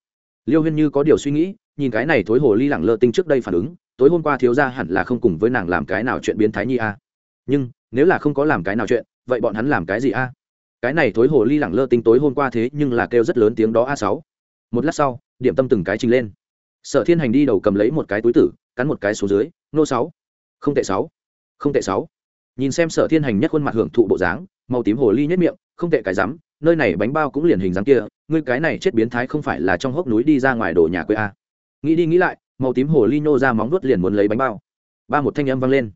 Liêu huyên như có điều suy nghĩ, nhìn cái này thối hồ ly lẳng lơ tinh trước đây phản ứng, tối hôm qua thiếu ra hẳn là không cùng với nàng làm cái nào chuyện biến thái nhi a. Nhưng, nếu là không có làm cái nào chuyện, vậy bọn hắn làm cái gì a? Cái này thối hồ ly lẳng lơ tinh tối hôm qua thế nhưng là kêu rất lớn tiếng đó a sáu. Một lát sau, điểm tâm từng cái trình lên. Sở thiên hành đi đầu cầm lấy một cái túi tử cắn một cái xuống dưới, nô sáu, không tệ sáu, không tệ sáu. Nhìn xem sở thiên hành nhất khuôn mặt hưởng thụ bộ dáng, màu tím hồ ly nhất miệng, không tệ cái rắm, nơi này bánh bao cũng liền hình dáng kia, ngươi cái này chết biến thái không phải là trong hốc núi đi ra ngoài đổ nhà quê a nghĩ đi nghĩ lại, màu tím hồ ly nhô ra móng vuốt liền muốn lấy bánh bao. Ba một thanh âm vang lên.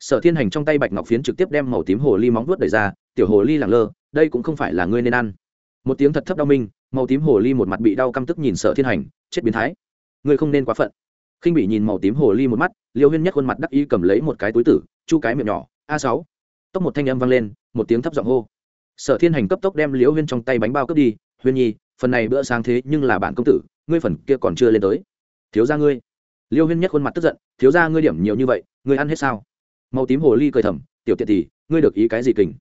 Sở thiên hành trong tay bạch ngọc phiến trực tiếp đem màu tím hồ ly móng vuốt đẩy ra, tiểu hồ ly lẳng lơ, đây cũng không phải là ngươi nên ăn. Một tiếng thật thấp đau minh, màu tím hồ ly một mặt bị đau căm tức nhìn sở thiên hành, chết biến thái, ngươi không nên quá phận khinh bị nhìn màu tím hồ ly một mắt, liêu huyên nhất khuôn mặt đắc y cầm lấy một cái túi tử, chu cái miệng nhỏ, a sáu. Tốc một thanh âm vang lên, một tiếng thấp giọng hô. Sở thiên hành cấp tốc đem liễu huyên trong tay bánh bao cướp đi, huyên nhi, phần này bữa sáng thế nhưng là bản công tử, ngươi phần kia còn chưa lên tới. Thiếu ra ngươi. Liêu huyên nhất khuôn mặt tức giận, thiếu ra ngươi điểm nhiều như vậy, ngươi ăn hết sao? Màu tím hồ ly cười thầm, tiểu tiện thì, ngươi được ý cái gì kình?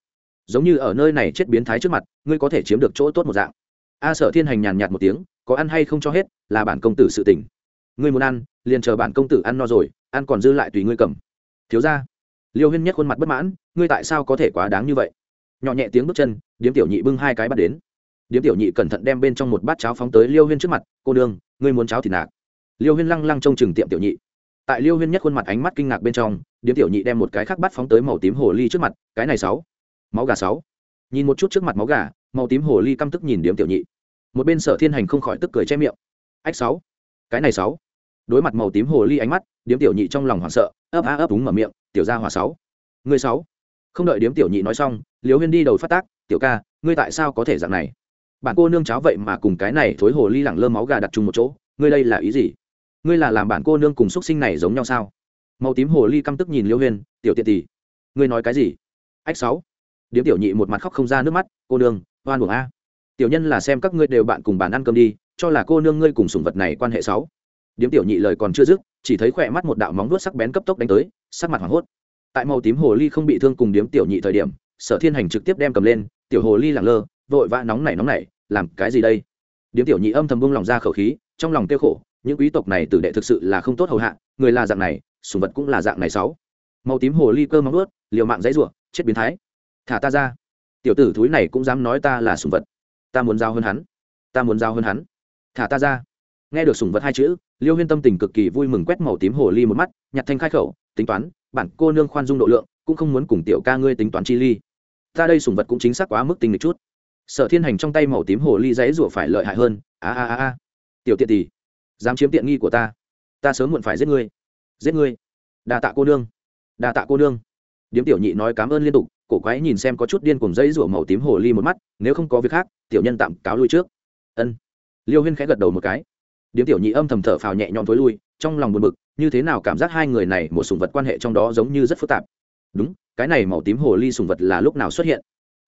Giống như ở nơi này chết biến thái trước mặt, ngươi có thể chiếm được chỗ tốt một dạng. A sở thiên hành nhàn nhạt một tiếng, có ăn hay không cho hết, là bản công tử sự tỉnh ngươi muốn ăn, liền chờ bản công tử ăn no rồi, ăn còn dư lại tùy ngươi cầm. Thiếu ra liêu huyên nhất khuôn mặt bất mãn, ngươi tại sao có thể quá đáng như vậy? Nhỏ nhẹ tiếng bước chân, điếm tiểu nhị bưng hai cái bắt đến. Điếm tiểu nhị cẩn thận đem bên trong một bát cháo phóng tới liêu huyên trước mặt, cô đương ngươi muốn cháo thì nạc. Liêu huyên lăng lăng trông chừng tiệm tiểu nhị. Tại liêu huyên nhất khuôn mặt ánh mắt kinh ngạc bên trong, điếm tiểu nhị đem một cái khác bắt phóng tới màu tím hồ ly trước mặt, cái này sáu, máu gà sáu. Nhìn một chút trước mặt máu gà, màu tím hồ ly căm tức nhìn điếm tiểu nhị. Một bên sở thiên hành không khỏi tức cười che miệng. Ách sáu, cái này sáu đối mặt màu tím hồ ly ánh mắt, điếm tiểu nhị trong lòng hoảng sợ, ấp á ấp úng mở miệng, tiểu ra hòa sáu người sáu. Không đợi điếm tiểu nhị nói xong liều huyên đi đầu phát tác, tiểu ca, ngươi tại sao có thể dạng này? Bản cô nương cháo vậy mà cùng cái này thối hồ ly lẳng lơ máu gà đặt chung một chỗ, ngươi đây là ý gì? Ngươi là làm bản cô nương cùng x sinh này giống nhau sao? Màu tím hồ ly căm tức nhìn liêu huyên, tiểu tiện tỷ ngươi nói cái gì? Ách sáu. Điếm tiểu nhị một mặt khóc không ra nước mắt, cô nương, oan buồng a. Tiểu nhân là xem các ngươi đều bạn cùng bàn ăn cơm đi, cho là cô nương ngươi cùng sùng vật này quan hệ sáu điếm tiểu nhị lời còn chưa dứt, chỉ thấy khỏe mắt một đạo móng vuốt sắc bén cấp tốc đánh tới, sắc mặt hoảng hốt. Tại màu tím hồ ly không bị thương cùng điếm tiểu nhị thời điểm, sở thiên hành trực tiếp đem cầm lên, tiểu hồ ly lẳng lơ, vội vã nóng nảy nóng nảy, làm cái gì đây? Điếm tiểu nhị âm thầm buông lòng ra khẩu khí, trong lòng tiêu khổ, những quý tộc này tử đệ thực sự là không tốt hầu hạ, người là dạng này, sùng vật cũng là dạng này sáu. Màu tím hồ ly cơ móng ướt liều mạng dãy rủa, chết biến thái. Thả ta ra. Tiểu tử thúi này cũng dám nói ta là sùng vật. Ta muốn giao hơn hắn, ta muốn giao hơn hắn. Thả ta ra nghe được sùng vật hai chữ, liêu huyên tâm tình cực kỳ vui mừng quét màu tím hồ ly một mắt, nhặt thanh khai khẩu, tính toán, bản cô nương khoan dung độ lượng, cũng không muốn cùng tiểu ca ngươi tính toán chi ly. Ta đây sùng vật cũng chính xác quá mức tình lịch chút. Sở thiên hành trong tay màu tím hồ ly dãy rủa phải lợi hại hơn, a a a a. Tiểu tiện tỷ, dám chiếm tiện nghi của ta. Ta sớm muộn phải giết ngươi. Giết ngươi. Đà tạ cô nương. Đà tạ cô nương. Điếm tiểu nhị nói cảm ơn liên tục, cổ quái nhìn xem có chút điên cùng dãy rủa màu tím hồ ly một mắt, nếu không có việc khác, tiểu nhân tạm cáo lui trước. Ân. Liêu huyên khẽ gật đầu một cái điếm tiểu nhị âm thầm thở phào nhẹ nhõm thối lui, trong lòng buồn bực, như thế nào cảm giác hai người này một sùng vật quan hệ trong đó giống như rất phức tạp. Đúng, cái này màu tím hồ ly sùng vật là lúc nào xuất hiện?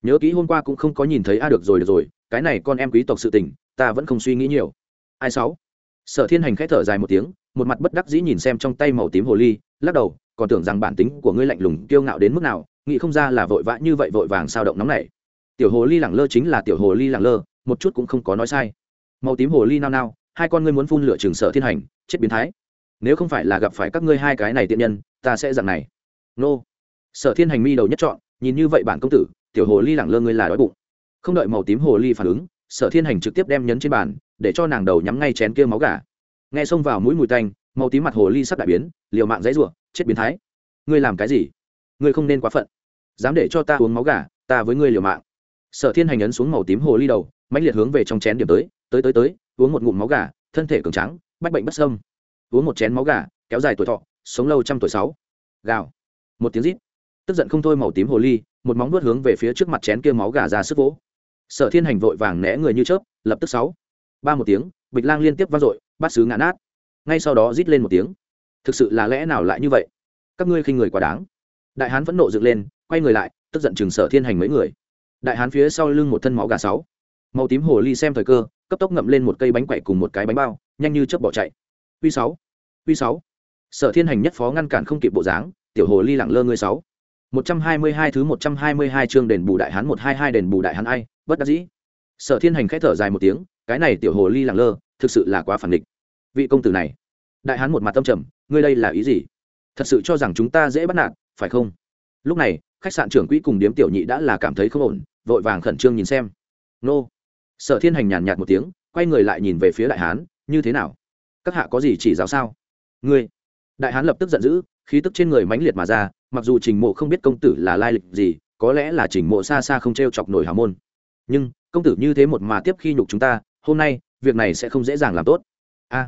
Nhớ kỹ hôm qua cũng không có nhìn thấy a được rồi được rồi, cái này con em quý tộc sự tình, ta vẫn không suy nghĩ nhiều. Ai sáu? Sở thiên hành khẽ thở dài một tiếng, một mặt bất đắc dĩ nhìn xem trong tay màu tím hồ ly, lắc đầu, còn tưởng rằng bản tính của ngươi lạnh lùng, kiêu ngạo đến mức nào, nghĩ không ra là vội vã như vậy vội vàng sao động nóng này tiểu hồ ly lẳng lơ chính là tiểu hồ ly lẳng lơ, một chút cũng không có nói sai. Màu tím hồ ly nao nao hai con ngươi muốn phun lửa trường sở thiên hành, chết biến thái. Nếu không phải là gặp phải các ngươi hai cái này tiện nhân, ta sẽ dạng này. Nô. Sở thiên hành mi đầu nhất chọn nhìn như vậy bản công tử, tiểu hồ ly lẳng lơ ngươi là đói bụng. Không đợi màu tím hồ ly phản ứng sở thiên hành trực tiếp đem nhấn trên bàn, để cho nàng đầu nhắm ngay chén kia máu gà. Nghe xông vào mũi mùi tanh, màu tím mặt hồ ly sắp đại biến, liều mạng dãy rủa, chết biến thái. Ngươi làm cái gì? Ngươi không nên quá phận. Dám để cho ta uống máu gà, ta với ngươi liều mạng. Sở thiên hành ấn xuống màu tím hồ ly đầu, mãnh liệt hướng về trong chén điểm tới tới tới tới uống một ngụm máu gà, thân thể cường trắng bách bệnh bất sâm uống một chén máu gà, kéo dài tuổi thọ, sống lâu trăm tuổi sáu. Gào. Một tiếng rít. Tức giận không thôi màu tím hồ ly, một móng vuốt hướng về phía trước mặt chén kia máu gà ra sức vỗ. Sở thiên hành vội vàng né người như chớp, lập tức sáu. Ba một tiếng, bịch lang liên tiếp vang dội, bát sứ ngã nát. Ngay sau đó rít lên một tiếng. Thực sự là lẽ nào lại như vậy? Các ngươi khinh người quá đáng. Đại hán vẫn nộ dựng lên, quay người lại, tức giận chừng sở thiên hành mấy người. Đại hán phía sau lưng một thân máu gà sáu màu tím hồ ly xem thời cơ, cấp tốc ngậm lên một cây bánh quậy cùng một cái bánh bao, nhanh như chớp bỏ chạy. Uy sáu uy sáu. Sở thiên hành nhất phó ngăn cản không kịp bộ dáng, tiểu hồ ly lẳng lơ ngươi sáu. Một trăm hai mươi hai thứ một trăm hai mươi hai chương đền bù đại hán một hai hai đền bù đại hán ai, bất đắc dĩ. Sở thiên hành khẽ thở dài một tiếng, cái này tiểu hồ ly lẳng lơ, thực sự là quá phản địch vị công tử này, đại hán một mặt tâm trầm, ngươi đây là ý gì? Thật sự cho rằng chúng ta dễ bắt nạt, phải không? Lúc này, khách sạn trưởng quỹ cùng điếm tiểu nhị đã là cảm thấy không ổn, vội vàng khẩn trương nhìn xem. Nô sở thiên hành nhàn nhạt một tiếng, quay người lại nhìn về phía đại hán, như thế nào? Các hạ có gì chỉ giáo sao? Ngươi. Đại hán lập tức giận dữ, khí tức trên người mãnh liệt mà ra, mặc dù trình mộ không biết công tử là lai lịch gì, có lẽ là trình mộ xa xa không t r e o chọc nổi hào môn. Nhưng, công tử như thế một mà tiếp khi nhục chúng ta, hôm nay, việc này sẽ không dễ dàng làm tốt. A.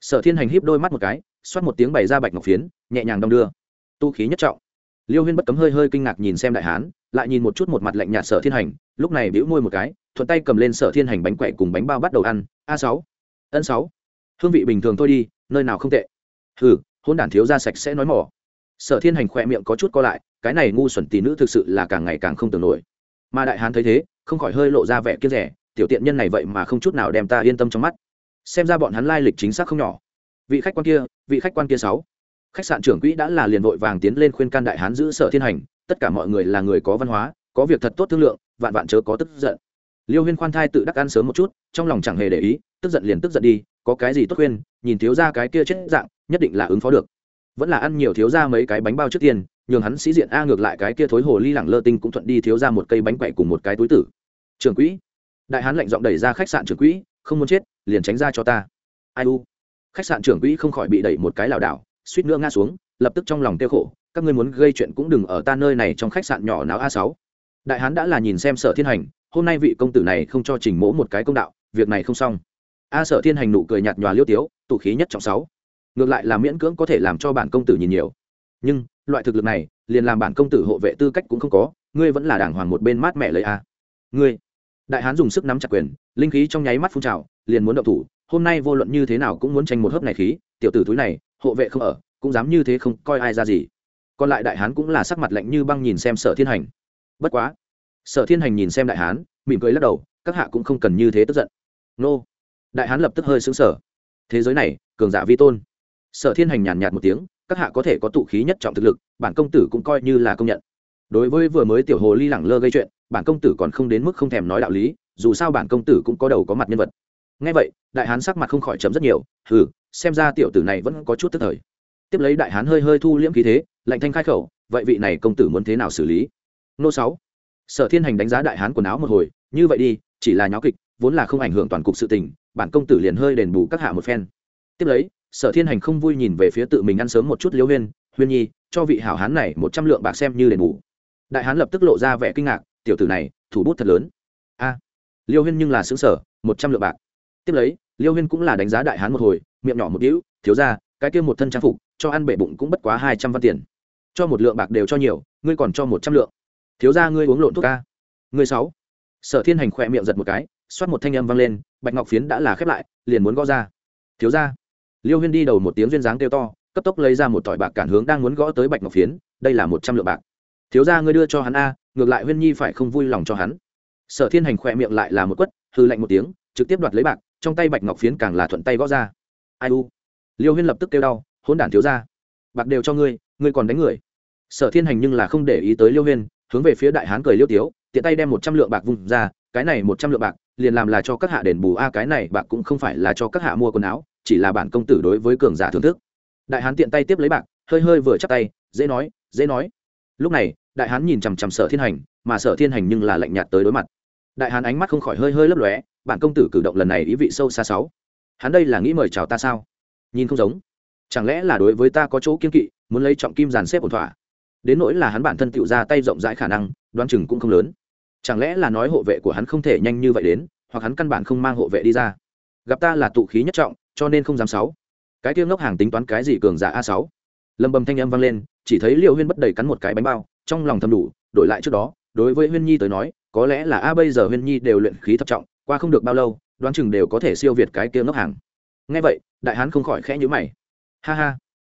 Sở thiên hành híp đôi mắt một cái, xoát một tiếng bày ra bạch ngọc phiến, nhẹ nhàng đong đưa. Tu khí nhất trọng. Liêu huyên bất cấm hơi hơi kinh ngạc nhìn xem đại hán, lại nhìn một chút một mặt lạnh nhạt sở thiên hành, lúc này bĩu môi một cái thuận tay cầm lên sở thiên hành bánh quậy cùng bánh bao bắt đầu ăn. A sáu. Ân sáu. Hương vị bình thường thôi đi, nơi nào không tệ. Hừ hôn đản thiếu ra sạch sẽ nói mỏ. Sở thiên hành khỏe miệng có chút co lại, cái này ngu xuẩn tỷ nữ thực sự là càng ngày càng không tưởng nổi. Mà đại hán thấy thế, không khỏi hơi lộ ra vẻ kiếp rẻ, tiểu tiện nhân này vậy mà không chút nào đem ta yên tâm trong mắt. Xem ra bọn hắn lai lịch chính xác không nhỏ. Vị khách quan kia, vị khách quan kia sáu. Khách sạn trưởng quỹ đã là liền vội vàng tiến lên khuyên can đại hán giữ sở thiên hành, tất cả mọi người là người có văn hóa, có việc thật tốt thương lượng, vạn vạn chớ có tức giận liêu huyên khoan thai tự đắc ăn sớm một chút, trong lòng chẳng hề để ý, tức giận liền tức giận đi, có cái gì tốt khuyên, nhìn thiếu ra cái kia chết dạng, nhất định là ứng phó được. Vẫn là ăn nhiều thiếu ra mấy cái bánh bao trước tiên, nhường hắn sĩ diện a ngược lại cái kia thối hồ ly lẳng lơ tinh cũng thuận đi thiếu ra một cây bánh quậy cùng một cái túi tử. Trưởng quỹ. Đại hán lệnh giọng đẩy ra khách sạn trưởng quỹ, không muốn chết, liền tránh ra cho ta. Ai u? Khách sạn trưởng quỹ không khỏi bị đẩy một cái lảo đảo, suýt nữa ngã xuống, lập tức trong lòng tiêu khổ, các ngươi muốn gây chuyện cũng đừng ở ta nơi này trong khách sạn nhỏ não a sáu. Đại hán đã là nhìn xem sở thiên hành hôm nay vị công tử này không cho trình mỗ một cái công đạo, việc này không xong. A sở thiên hành nụ cười nhạt nhòa liêu tiếu, tụ khí nhất trọng sáu. Ngược lại là miễn cưỡng có thể làm cho bản công tử nhìn nhiều. Nhưng, loại thực lực này, liền làm bản công tử hộ vệ tư cách cũng không có, ngươi vẫn là đàng hoàng một bên mát mẹ lấy a. Ngươi, đại hán dùng sức nắm chặt quyền, linh khí trong nháy mắt phun trào, liền muốn động thủ, hôm nay vô luận như thế nào cũng muốn tranh một hớp này khí, tiểu tử túi này, hộ vệ không ở, cũng dám như thế không coi ai ra gì. Còn lại đại hán cũng là sắc mặt lạnh như băng nhìn xem sở thiên hành. Bất quá sở thiên hành nhìn xem đại hán, mỉm cười lắc đầu, các hạ cũng không cần như thế tức giận. Nô. Đại hán lập tức hơi xứng sở thế giới này, cường giả vi tôn. Sở thiên hành nhàn nhạt một tiếng, các hạ có thể có tụ khí nhất trọng thực lực, bản công tử cũng coi như là công nhận. Đối với vừa mới tiểu hồ ly lẳng lơ gây chuyện, bản công tử còn không đến mức không thèm nói đạo lý, dù sao bản công tử cũng có đầu có mặt nhân vật. Ngay vậy, đại hán sắc mặt không khỏi chấm rất nhiều, hừ, xem ra tiểu tử này vẫn có chút tức thời. Tiếp lấy đại hán hơi hơi thu liễm khí thế, lạnh thanh khai khẩu, vậy vị này công tử muốn thế nào xử lý? Nô sáu sở thiên hành đánh giá đại hán quần áo một hồi, như vậy đi, chỉ là nháo kịch, vốn là không ảnh hưởng toàn cục sự tình, bản công tử liền hơi đền bù các hạ một phen. Tiếp lấy, sở thiên hành không vui nhìn về phía tự mình ăn sớm một chút liêu huyên huyên nhi, cho vị hảo hán này một trăm lượng bạc xem như đền bù. Đại hán lập tức lộ ra vẻ kinh ngạc, tiểu tử này, thủ bút thật lớn. A. Liêu huyên nhưng là xứng sở một trăm lượng bạc. Tiếp lấy liêu huyên cũng là đánh giá đại hán một hồi, miệng nhỏ một đĩu thiếu ra cái kia một thân trang phục, cho ăn bể bụng cũng bất quá hai trăm văn tiền. Cho một lượng bạc đều cho nhiều, ngươi còn cho một trăm lượng thiếu ra ngươi uống lộn thuốc ca. Ngươi sáu. Sở thiên hành khỏe miệng giật một cái, xoát một thanh âm vang lên, bạch ngọc phiến đã là khép lại, liền muốn gõ ra. Thiếu ra liêu huyên đi đầu một tiếng duyên dáng kêu to, cấp tốc lấy ra một tỏi bạc cản hướng đang muốn gõ tới bạch ngọc phiến, đây là một trăm lượng bạc. Thiếu ra ngươi đưa cho hắn a, ngược lại huyên nhi phải không vui lòng cho hắn. Sở thiên hành khỏe miệng lại là một quất hư lạnh một tiếng, trực tiếp đoạt lấy bạc, trong tay bạch ngọc phiến càng là thuận tay gõ ra. Ai u. Liêu huyên lập tức kêu đau, hỗn đản thiếu ra bạc đều cho ngươi ngươi còn đánh người. Sở thiên hành nhưng là không để ý tới liêu huyên hướng về phía đại hán cười liêu tiếu, tiện tay đem một trăm lượng bạc vung ra, cái này một trăm lượng bạc liền làm là cho các hạ đền bù, a, cái này bạc cũng không phải là cho các hạ mua quần áo, chỉ là bản công tử đối với cường giả thưởng thức. Đại hán tiện tay tiếp lấy bạc, hơi hơi vừa chắc tay, dễ nói dễ nói. Lúc này, đại hán nhìn chằm chằm sở thiên hành, mà sở thiên hành nhưng là lạnh nhạt tới đối mặt. Đại hán ánh mắt không khỏi hơi hơi lấp lóe, bản công tử cử động lần này ý vị sâu xa sáu. Hắn đây là nghĩ mời chào ta sao? Nhìn không giống. Chẳng lẽ là đối với ta có chỗ kiên kỵ, muốn lấy trọng kim dàn xếp ổn thỏa? Đến nỗi là hắn bản thân tựu ra tay rộng rãi khả năng, đoán chừng cũng không lớn. Chẳng lẽ là nói hộ vệ của hắn không thể nhanh như vậy đến, hoặc hắn căn bản không mang hộ vệ đi ra? Gặp ta là tụ khí nhất trọng, cho nên không dám sáu. Cái tiêu ngốc hàng tính toán cái gì cường giả a sáu? Lâm bầm thanh âm vang lên, chỉ thấy liệu huyên bất đầy cắn một cái bánh bao, trong lòng thầm đủ, đổi lại trước đó, đối với huyên nhi tới nói, có lẽ là, a, bây giờ huyên nhi đều luyện khí thập trọng, qua không được bao lâu, đoán chừng đều có thể siêu việt cái kia ngốc hàng. Nghe vậy, đại hán không khỏi khẽ nhíu mày. Ha ha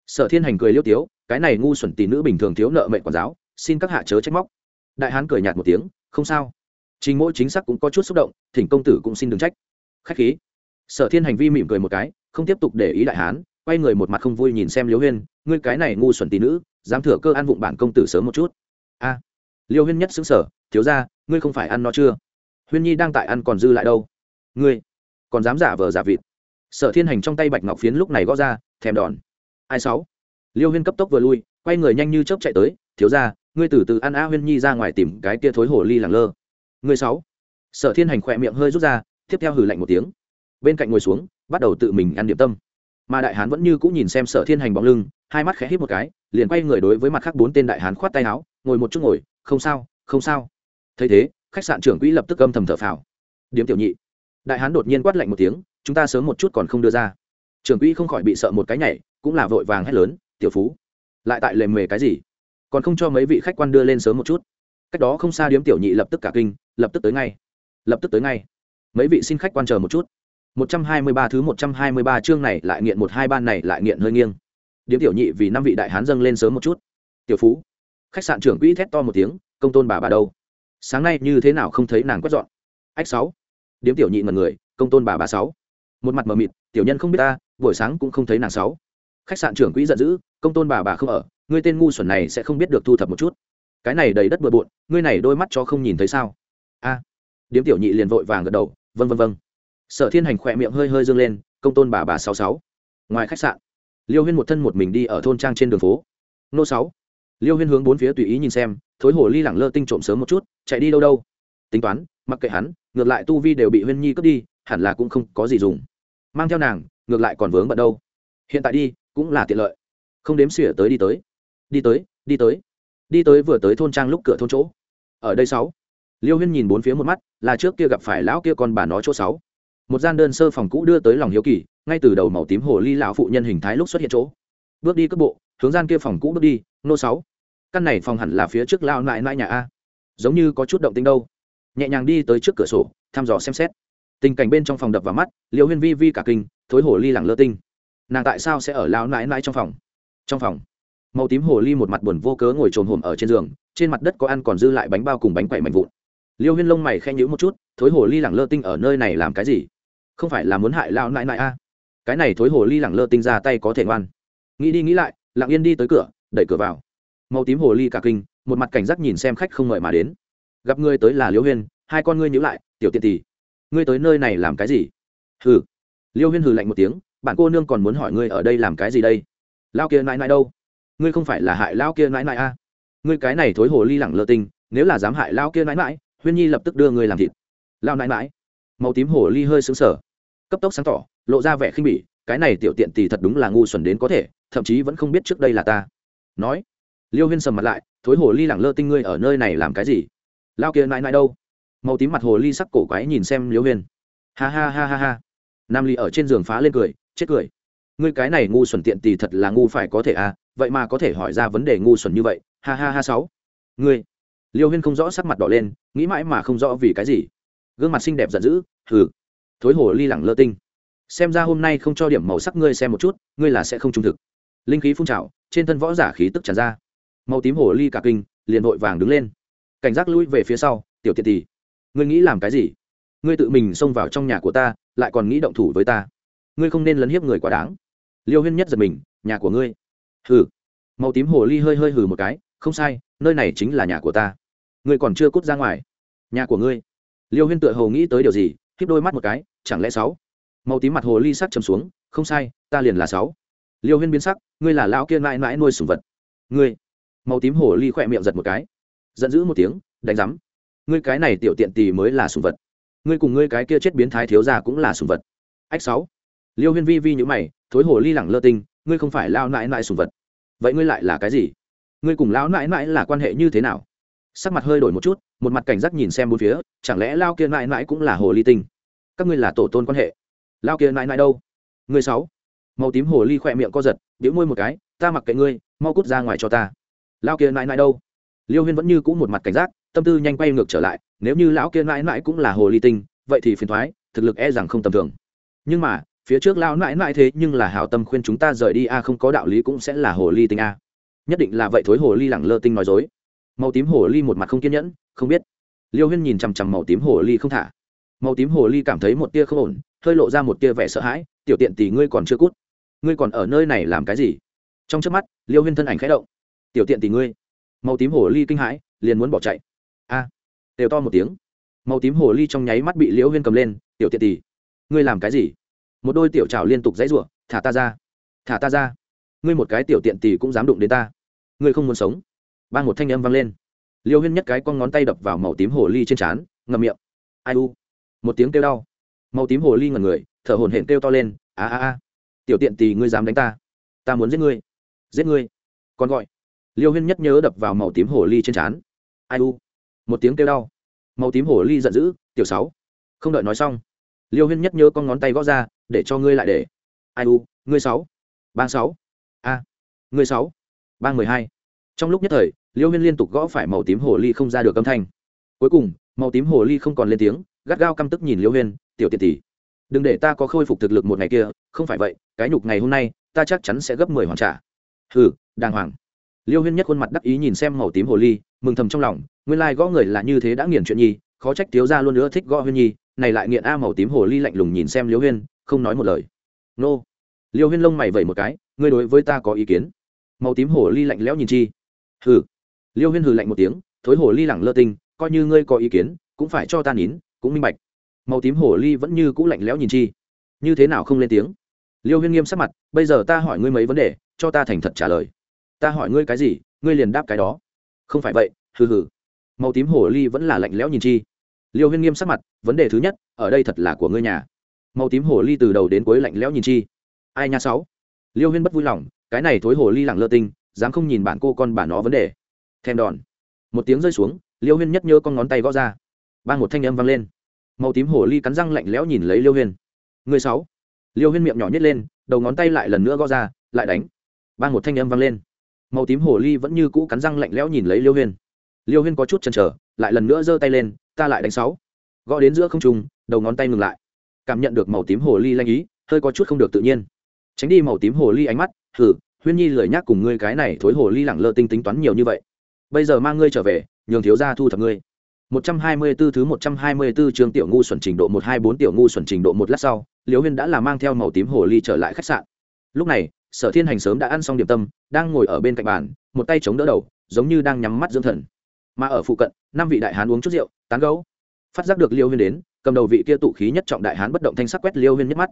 sở thiên hành cười liêu tiếu, cái này ngu xuẩn tỷ nữ bình thường thiếu nợ mệnh quản giáo, xin các hạ chớ trách móc. Đại hán cười nhạt một tiếng, không sao. Trình mỗi chính xác cũng có chút xúc động, thỉnh công tử cũng xin đừng trách. Khách khí. Sở thiên hành vi mỉm cười một cái, không tiếp tục để ý đại hán, quay người một mặt không vui nhìn xem liêu huyên, ngươi cái này ngu xuẩn tỷ nữ, dám thừa cơ ăn vụng bản công tử sớm một chút. A. Liêu huyên nhất xứng sở thiếu ra ngươi không phải ăn nó chưa? Huyên nhi đang tại ăn còn dư lại đâu? Ngươi còn dám giả vờ giả vịt? Sở thiên hành trong tay bạch ngọc phiến lúc này gõ ra, thèm đòn ai sáu? Liêu huyên cấp tốc vừa lui, quay người nhanh như chớp chạy tới, thiếu ra ngươi từ từ ăn a huyên nhi ra ngoài tìm cái tia thối hồ ly làng lơ. Người sáu? Sở thiên hành khỏe miệng hơi rút ra, tiếp theo hử lạnh một tiếng. Bên cạnh ngồi xuống, bắt đầu tự mình ăn điểm tâm. Mà đại hán vẫn như cũng nhìn xem sở thiên hành bóng lưng, hai mắt khẽ hít một cái, liền quay người đối với mặt khác bốn tên đại hán khoát tay áo, ngồi một chút ngồi, không sao không sao. Thấy thế, khách sạn trưởng quỹ lập tức âm thầm thở phào. Điếm tiểu nhị. Đại hán đột nhiên quát lạnh một tiếng, chúng ta sớm một chút còn không đưa ra trưởng quỹ không khỏi bị sợ một cái nhảy, cũng là vội vàng hét lớn, tiểu phú, lại tại lề mề cái gì? Còn không cho mấy vị khách quan đưa lên sớm một chút. Cách đó không xa điếm tiểu nhị lập tức cả kinh, lập tức tới ngay, lập tức tới ngay. Mấy vị xin khách quan chờ một chút. Một trăm hai mươi ba thứ một trăm hai mươi ba chương này lại nghiện một hai ban này lại nghiện hơi nghiêng. Điếm tiểu nhị vì năm vị đại hán dâng lên sớm một chút. Tiểu phú. Khách sạn trưởng quỹ thét to một tiếng, công tôn bà bà đâu? Sáng nay như thế nào không thấy nàng quét dọn? Ách sáu. Điếm tiểu nhị mật người, công tôn bà bà sáu. Một mặt mờ mịt tiểu nhân không biết ta, buổi sáng cũng không thấy nàng sáu. Khách sạn trưởng quỹ giận dữ, công tôn bà bà không ở, ngươi tên ngu xuẩn này sẽ không biết được thu thập một chút. Cái này đầy đất bừa bộn, ngươi này đôi mắt cho không nhìn thấy sao? A. Điếm tiểu nhị liền vội vàng gật đầu vân vân vân sở thiên hành khỏe miệng hơi hơi dương lên, công tôn bà bà sáu sáu. Ngoài khách sạn, liêu huyên một thân một mình đi ở thôn trang trên đường phố. Nô sáu. Liêu huyên hướng bốn phía tùy ý nhìn xem, thối hồ ly lẳng lơ tinh trộm sớm một chút, chạy đi đâu đâu. Tính toán, mặc kệ hắn, ngược lại tu vi đều bị huyên nhi cướp đi, hẳn là cũng không có gì dùng mang theo nàng, ngược lại còn vướng bận đâu. Hiện tại đi, cũng là tiện lợi. Không đếm xỉa tới đi tới. Đi tới đi tới. Đi tới vừa tới thôn trang lúc cửa thôn chỗ. Ở đây sáu. Liêu huyên nhìn bốn phía một mắt, là trước kia gặp phải lão kia con bà nó chỗ sáu. Một gian đơn sơ phòng cũ đưa tới lòng hiếu kỳ, ngay từ đầu màu tím hồ ly lão phụ nhân hình thái lúc xuất hiện chỗ. Bước đi cước bộ, hướng gian kia phòng cũ bước đi, nô sáu. Căn này phòng hẳn là phía trước lao nại nại nhà a. Giống như có chút động tính đâu. Nhẹ nhàng đi tới trước cửa sổ, thăm dò xem xét tình cảnh bên trong phòng đập vào mắt liêu huyên vi vi cả kinh, thối hồ ly lẳng lơ tinh. Nàng tại sao sẽ ở lao nãi nãi trong phòng? Trong phòng. Màu tím hồ ly một mặt buồn vô cớ ngồi trồn hồm ở trên giường, trên mặt đất có ăn còn dư lại bánh bao cùng bánh quậy mạnh vụn. Liêu huyên lông mày khen nhữ một chút, thối hồ ly lẳng lơ tinh ở nơi này làm cái gì? Không phải là muốn hại lao nãi nãi a cái này thối hồ ly lẳng lơ tinh ra tay có thể ngoan. Nghĩ đi nghĩ lại, lặng yên đi tới cửa, đẩy cửa vào. Màu tím hồ ly cả kinh, một mặt cảnh giác nhìn xem khách không ngợi mà đến. Gặp ngươi tới là liêu huyên, hai con ngươi nhữ lại, tiểu tiện tỷ ngươi tới nơi này làm cái gì? Hừ. Liêu huyên hừ lạnh một tiếng, bạn cô nương còn muốn hỏi ngươi ở đây làm cái gì đây? Lao kia nãi nãi đâu? Ngươi không phải là hại lao kia nãi nãi a à? ngươi cái này thối hồ ly lẳng lơ tinh nếu là dám hại lao kia nãi nãi, huyên nhi lập tức đưa ngươi làm thịt. Lao nãi nãi. Màu tím hồ ly hơi xứng sở cấp tốc sáng tỏ, lộ ra vẻ khinh bỉ, cái này tiểu tiện thì thật đúng là ngu xuẩn đến có thể, thậm chí vẫn không biết trước đây là ta. Nói. Liêu huyên sầm mặt lại, thối hồ ly lẳng lơ tinh ngươi ở nơi này làm cái gì? Lao kia nãi nãi đâu? Màu tím mặt hồ ly sắc cổ quái nhìn xem liễu huyên. Ha ha ha ha ha. Nam ly ở trên giường phá lên cười, chết cười. Ngươi cái này ngu xuẩn tiện tì thật là ngu phải có thể à vậy mà có thể hỏi ra vấn đề ngu xuẩn như vậy. Ha ha ha sáu. Ngươi. Liêu huyên không rõ sắc mặt đỏ lên, nghĩ mãi mà không rõ vì cái gì. Gương mặt xinh đẹp giận dữ, hừ. Thối hồ ly lẳng lơ tinh. Xem ra hôm nay không cho điểm màu sắc ngươi xem một chút, ngươi là sẽ không trung thực. Linh khí phun trào, trên thân võ giả khí tức tràn ra. Màu tím hồ ly cả kinh, liền vội vàng đứng lên. Cảnh giác lui về phía sau, tiểu tiện tỷ ngươi nghĩ làm cái gì? Ngươi tự mình xông vào trong nhà của ta, lại còn nghĩ động thủ với ta. Ngươi không nên lấn hiếp người quá đáng. Liêu huyên nhất giật mình, nhà của ngươi. Hừ. Màu tím hồ ly hơi hơi hừ một cái, không sai, nơi này chính là nhà của ta. Ngươi còn chưa cút ra ngoài. Nhà của ngươi. Liêu huyên tựa hồ nghĩ tới điều gì khiếp đôi mắt một cái, chẳng lẽ sáu? Màu tím mặt hồ ly sắc chầm xuống, không sai, ta liền là sáu. Liêu huyên biến sắc, ngươi là lão kia mãi mãi nuôi sùng vật. Ngươi. Màu tím hồ ly khỏe miệng giật một cái. Giận dữ một tiếng, đánh rắm ngươi cái này tiểu tiện tì mới là sùng vật. Ngươi cùng ngươi cái kia chết biến thái thiếu gia cũng là sùng vật. Ách sáu. Liêu huyên vi vi nhữ mày, thối hồ ly lẳng lơ tinh, ngươi không phải lao nãi nãi sùng vật. Vậy ngươi lại là cái gì? Ngươi cùng lão nãi nãi là quan hệ như thế nào? Sắc mặt hơi đổi một chút, một mặt cảnh giác nhìn xem bốn phía, chẳng lẽ lao kia nãi nãi cũng là hồ ly tinh? Các ngươi là tổ tôn quan hệ. Lao kia nãi nãi đâu? Ngươi sáu. Màu tím hồ ly khỏe miệng co giật biểu môi một cái, ta mặc kệ ngươi, mau cút ra ngoài cho ta. Lao kia nãi nãi đâu? Liêu huyên vẫn như cũ một mặt cảnh giác tâm tư nhanh quay ngược trở lại, nếu như lão kia mãi mãi cũng là hồ ly tinh, vậy thì phiền thoái, thực lực e rằng không tầm thường. Nhưng mà, phía trước lão mãi mãi thế nhưng là hảo tâm khuyên chúng ta rời đi a, không có đạo lý cũng sẽ là hồ ly tinh a. Nhất định là vậy thối hồ ly lẳng lơ tinh nói dối. Màu tím hồ ly một mặt không kiên nhẫn, không biết. Liêu huyên nhìn chằm chằm màu tím hồ ly không thả. Màu tím hồ ly cảm thấy một tia không ổn, hơi lộ ra một tia vẻ sợ hãi, tiểu tiện tỷ ngươi còn chưa cút. Ngươi còn ở nơi này làm cái gì? Trong trước mắt, liêu huyên thân ảnh khẽ động. Tiểu tiện tỷ ngươi. Màu tím hồ ly kinh hãi, liền muốn bỏ chạy a, đều to một tiếng. Màu tím hồ ly trong nháy mắt bị liễu huyên cầm lên, tiểu tiện tỳ ngươi làm cái gì? Một đôi tiểu trào liên tục dãy rủa, thả ta ra, thả ta ra, ngươi một cái tiểu tiện tỳ cũng dám đụng đến ta, ngươi không muốn sống. Ban một thanh âm vang lên. Liêu huyên nhất cái con ngón tay đập vào màu tím hồ ly trên trán, ngậm miệng. Ai u? Một tiếng kêu đau. Màu tím hồ ly ngần người, thở hổn hển kêu to lên, a a a, tiểu tiện tỳ ngươi dám đánh ta ta muốn giết ngươi giết ngươi. Còn gọi liêu huyên nhất nhớ đập vào màu tím hồ ly trên trán. Ai u? Một tiếng kêu đau. Màu tím hổ ly giận dữ, tiểu sáu, không đợi nói xong, liêu huyên nhất nhớ con ngón tay gõ ra, để cho ngươi lại để. Ai u, ngươi sáu, bang sáu, a, ngươi sáu, bang mười hai. Trong lúc nhất thời, liêu huyên liên tục gõ phải màu tím hồ ly không ra được âm thanh. Cuối cùng, màu tím hồ ly không còn lên tiếng, gắt gao căm tức nhìn liêu huyên, tiểu tiện tỷ, đừng để ta có khôi phục thực lực một ngày kia, không phải vậy, cái nhục ngày hôm nay, ta chắc chắn sẽ gấp mười hoàn trả. Hừ, đàng hoàng. Liêu huyên nhất khuôn mặt đắc ý nhìn xem màu tím hồ ly mừng thầm trong lòng, nguyên lai gõ người là như thế đã nghiền chuyện nhi, khó trách thiếu ra luôn nữa thích gõ huyên nhi, này lại nghiện a màu tím hồ ly lạnh lùng nhìn xem liêu huyên, không nói một lời. Nô. Liêu huyên lông mày vẩy một cái, ngươi đối với ta có ý kiến? Màu tím hồ ly lạnh lẽo nhìn chi? Hừ. Liêu huyên hừ lạnh một tiếng, thối hồ ly lẳng lơ tinh, coi như ngươi có ý kiến, cũng phải cho ta nín, cũng minh bạch. Màu tím hồ ly vẫn như cũ lạnh lẽo nhìn chi? Như thế nào không lên tiếng? Liêu huyên nghiêm sắc mặt, bây giờ ta hỏi ngươi mấy vấn đề, cho ta thành thật trả lời. Ta hỏi ngươi cái gì, ngươi liền đáp cái đó không phải vậy, hừ hừ. Màu tím hồ ly vẫn là lạnh lẽo nhìn chi. Liêu huyên nghiêm sắc mặt, vấn đề thứ nhất, ở đây thật là của ngươi nhà. Màu tím hồ ly từ đầu đến cuối lạnh lẽo nhìn chi. Ai nha sáu? Liêu huyên bất vui lòng, cái này thối hồ ly lẳng lơ tinh, dám không nhìn bạn cô con bà nó vấn đề. Thèm đòn. Một tiếng rơi xuống, liêu huyên nhất nhớ con ngón tay gõ ra. Ban một thanh âm vang lên. Màu tím hồ ly cắn răng lạnh lẽo nhìn lấy liêu huyên. Người sáu? Liêu huyên miệng nhỏ nhét lên, đầu ngón tay lại lần nữa gõ ra, lại đánh. Ban một thanh âm vang lên màu tím hồ ly vẫn như cũ cắn răng lạnh lẽo nhìn lấy liêu huyên. Liêu huyên có chút chần chờ lại lần nữa giơ tay lên ta lại đánh sáu. Gõ đến giữa không trung đầu ngón tay ngừng lại. Cảm nhận được màu tím hồ ly lanh ý hơi có chút không được tự nhiên. Tránh đi màu tím hồ ly ánh mắt thử huyên nhi lười nhác cùng ngươi cái này thối hồ ly lẳng lơ tinh tính toán nhiều như vậy. Bây giờ mang ngươi trở về nhường thiếu gia thu thập ngươi. 124 thứ 124 trường tiểu ngu xuẩn trình độ 124 tiểu ngu xuẩn trình độ một lát sau, Liễu Huyên đã là mang theo màu tím hồ ly trở lại khách sạn. Lúc này, Sở Thiên Hành sớm đã ăn xong điểm tâm, đang ngồi ở bên cạnh bàn, một tay chống đỡ đầu, giống như đang nhắm mắt dưỡng thần. Mà ở phụ cận, năm vị đại hán uống chút rượu, tán gẫu. Phát giác được liêu Huyên đến, cầm đầu vị kia tụ khí nhất trọng đại hán bất động thanh sắc quét liêu Huyên nhất mắt.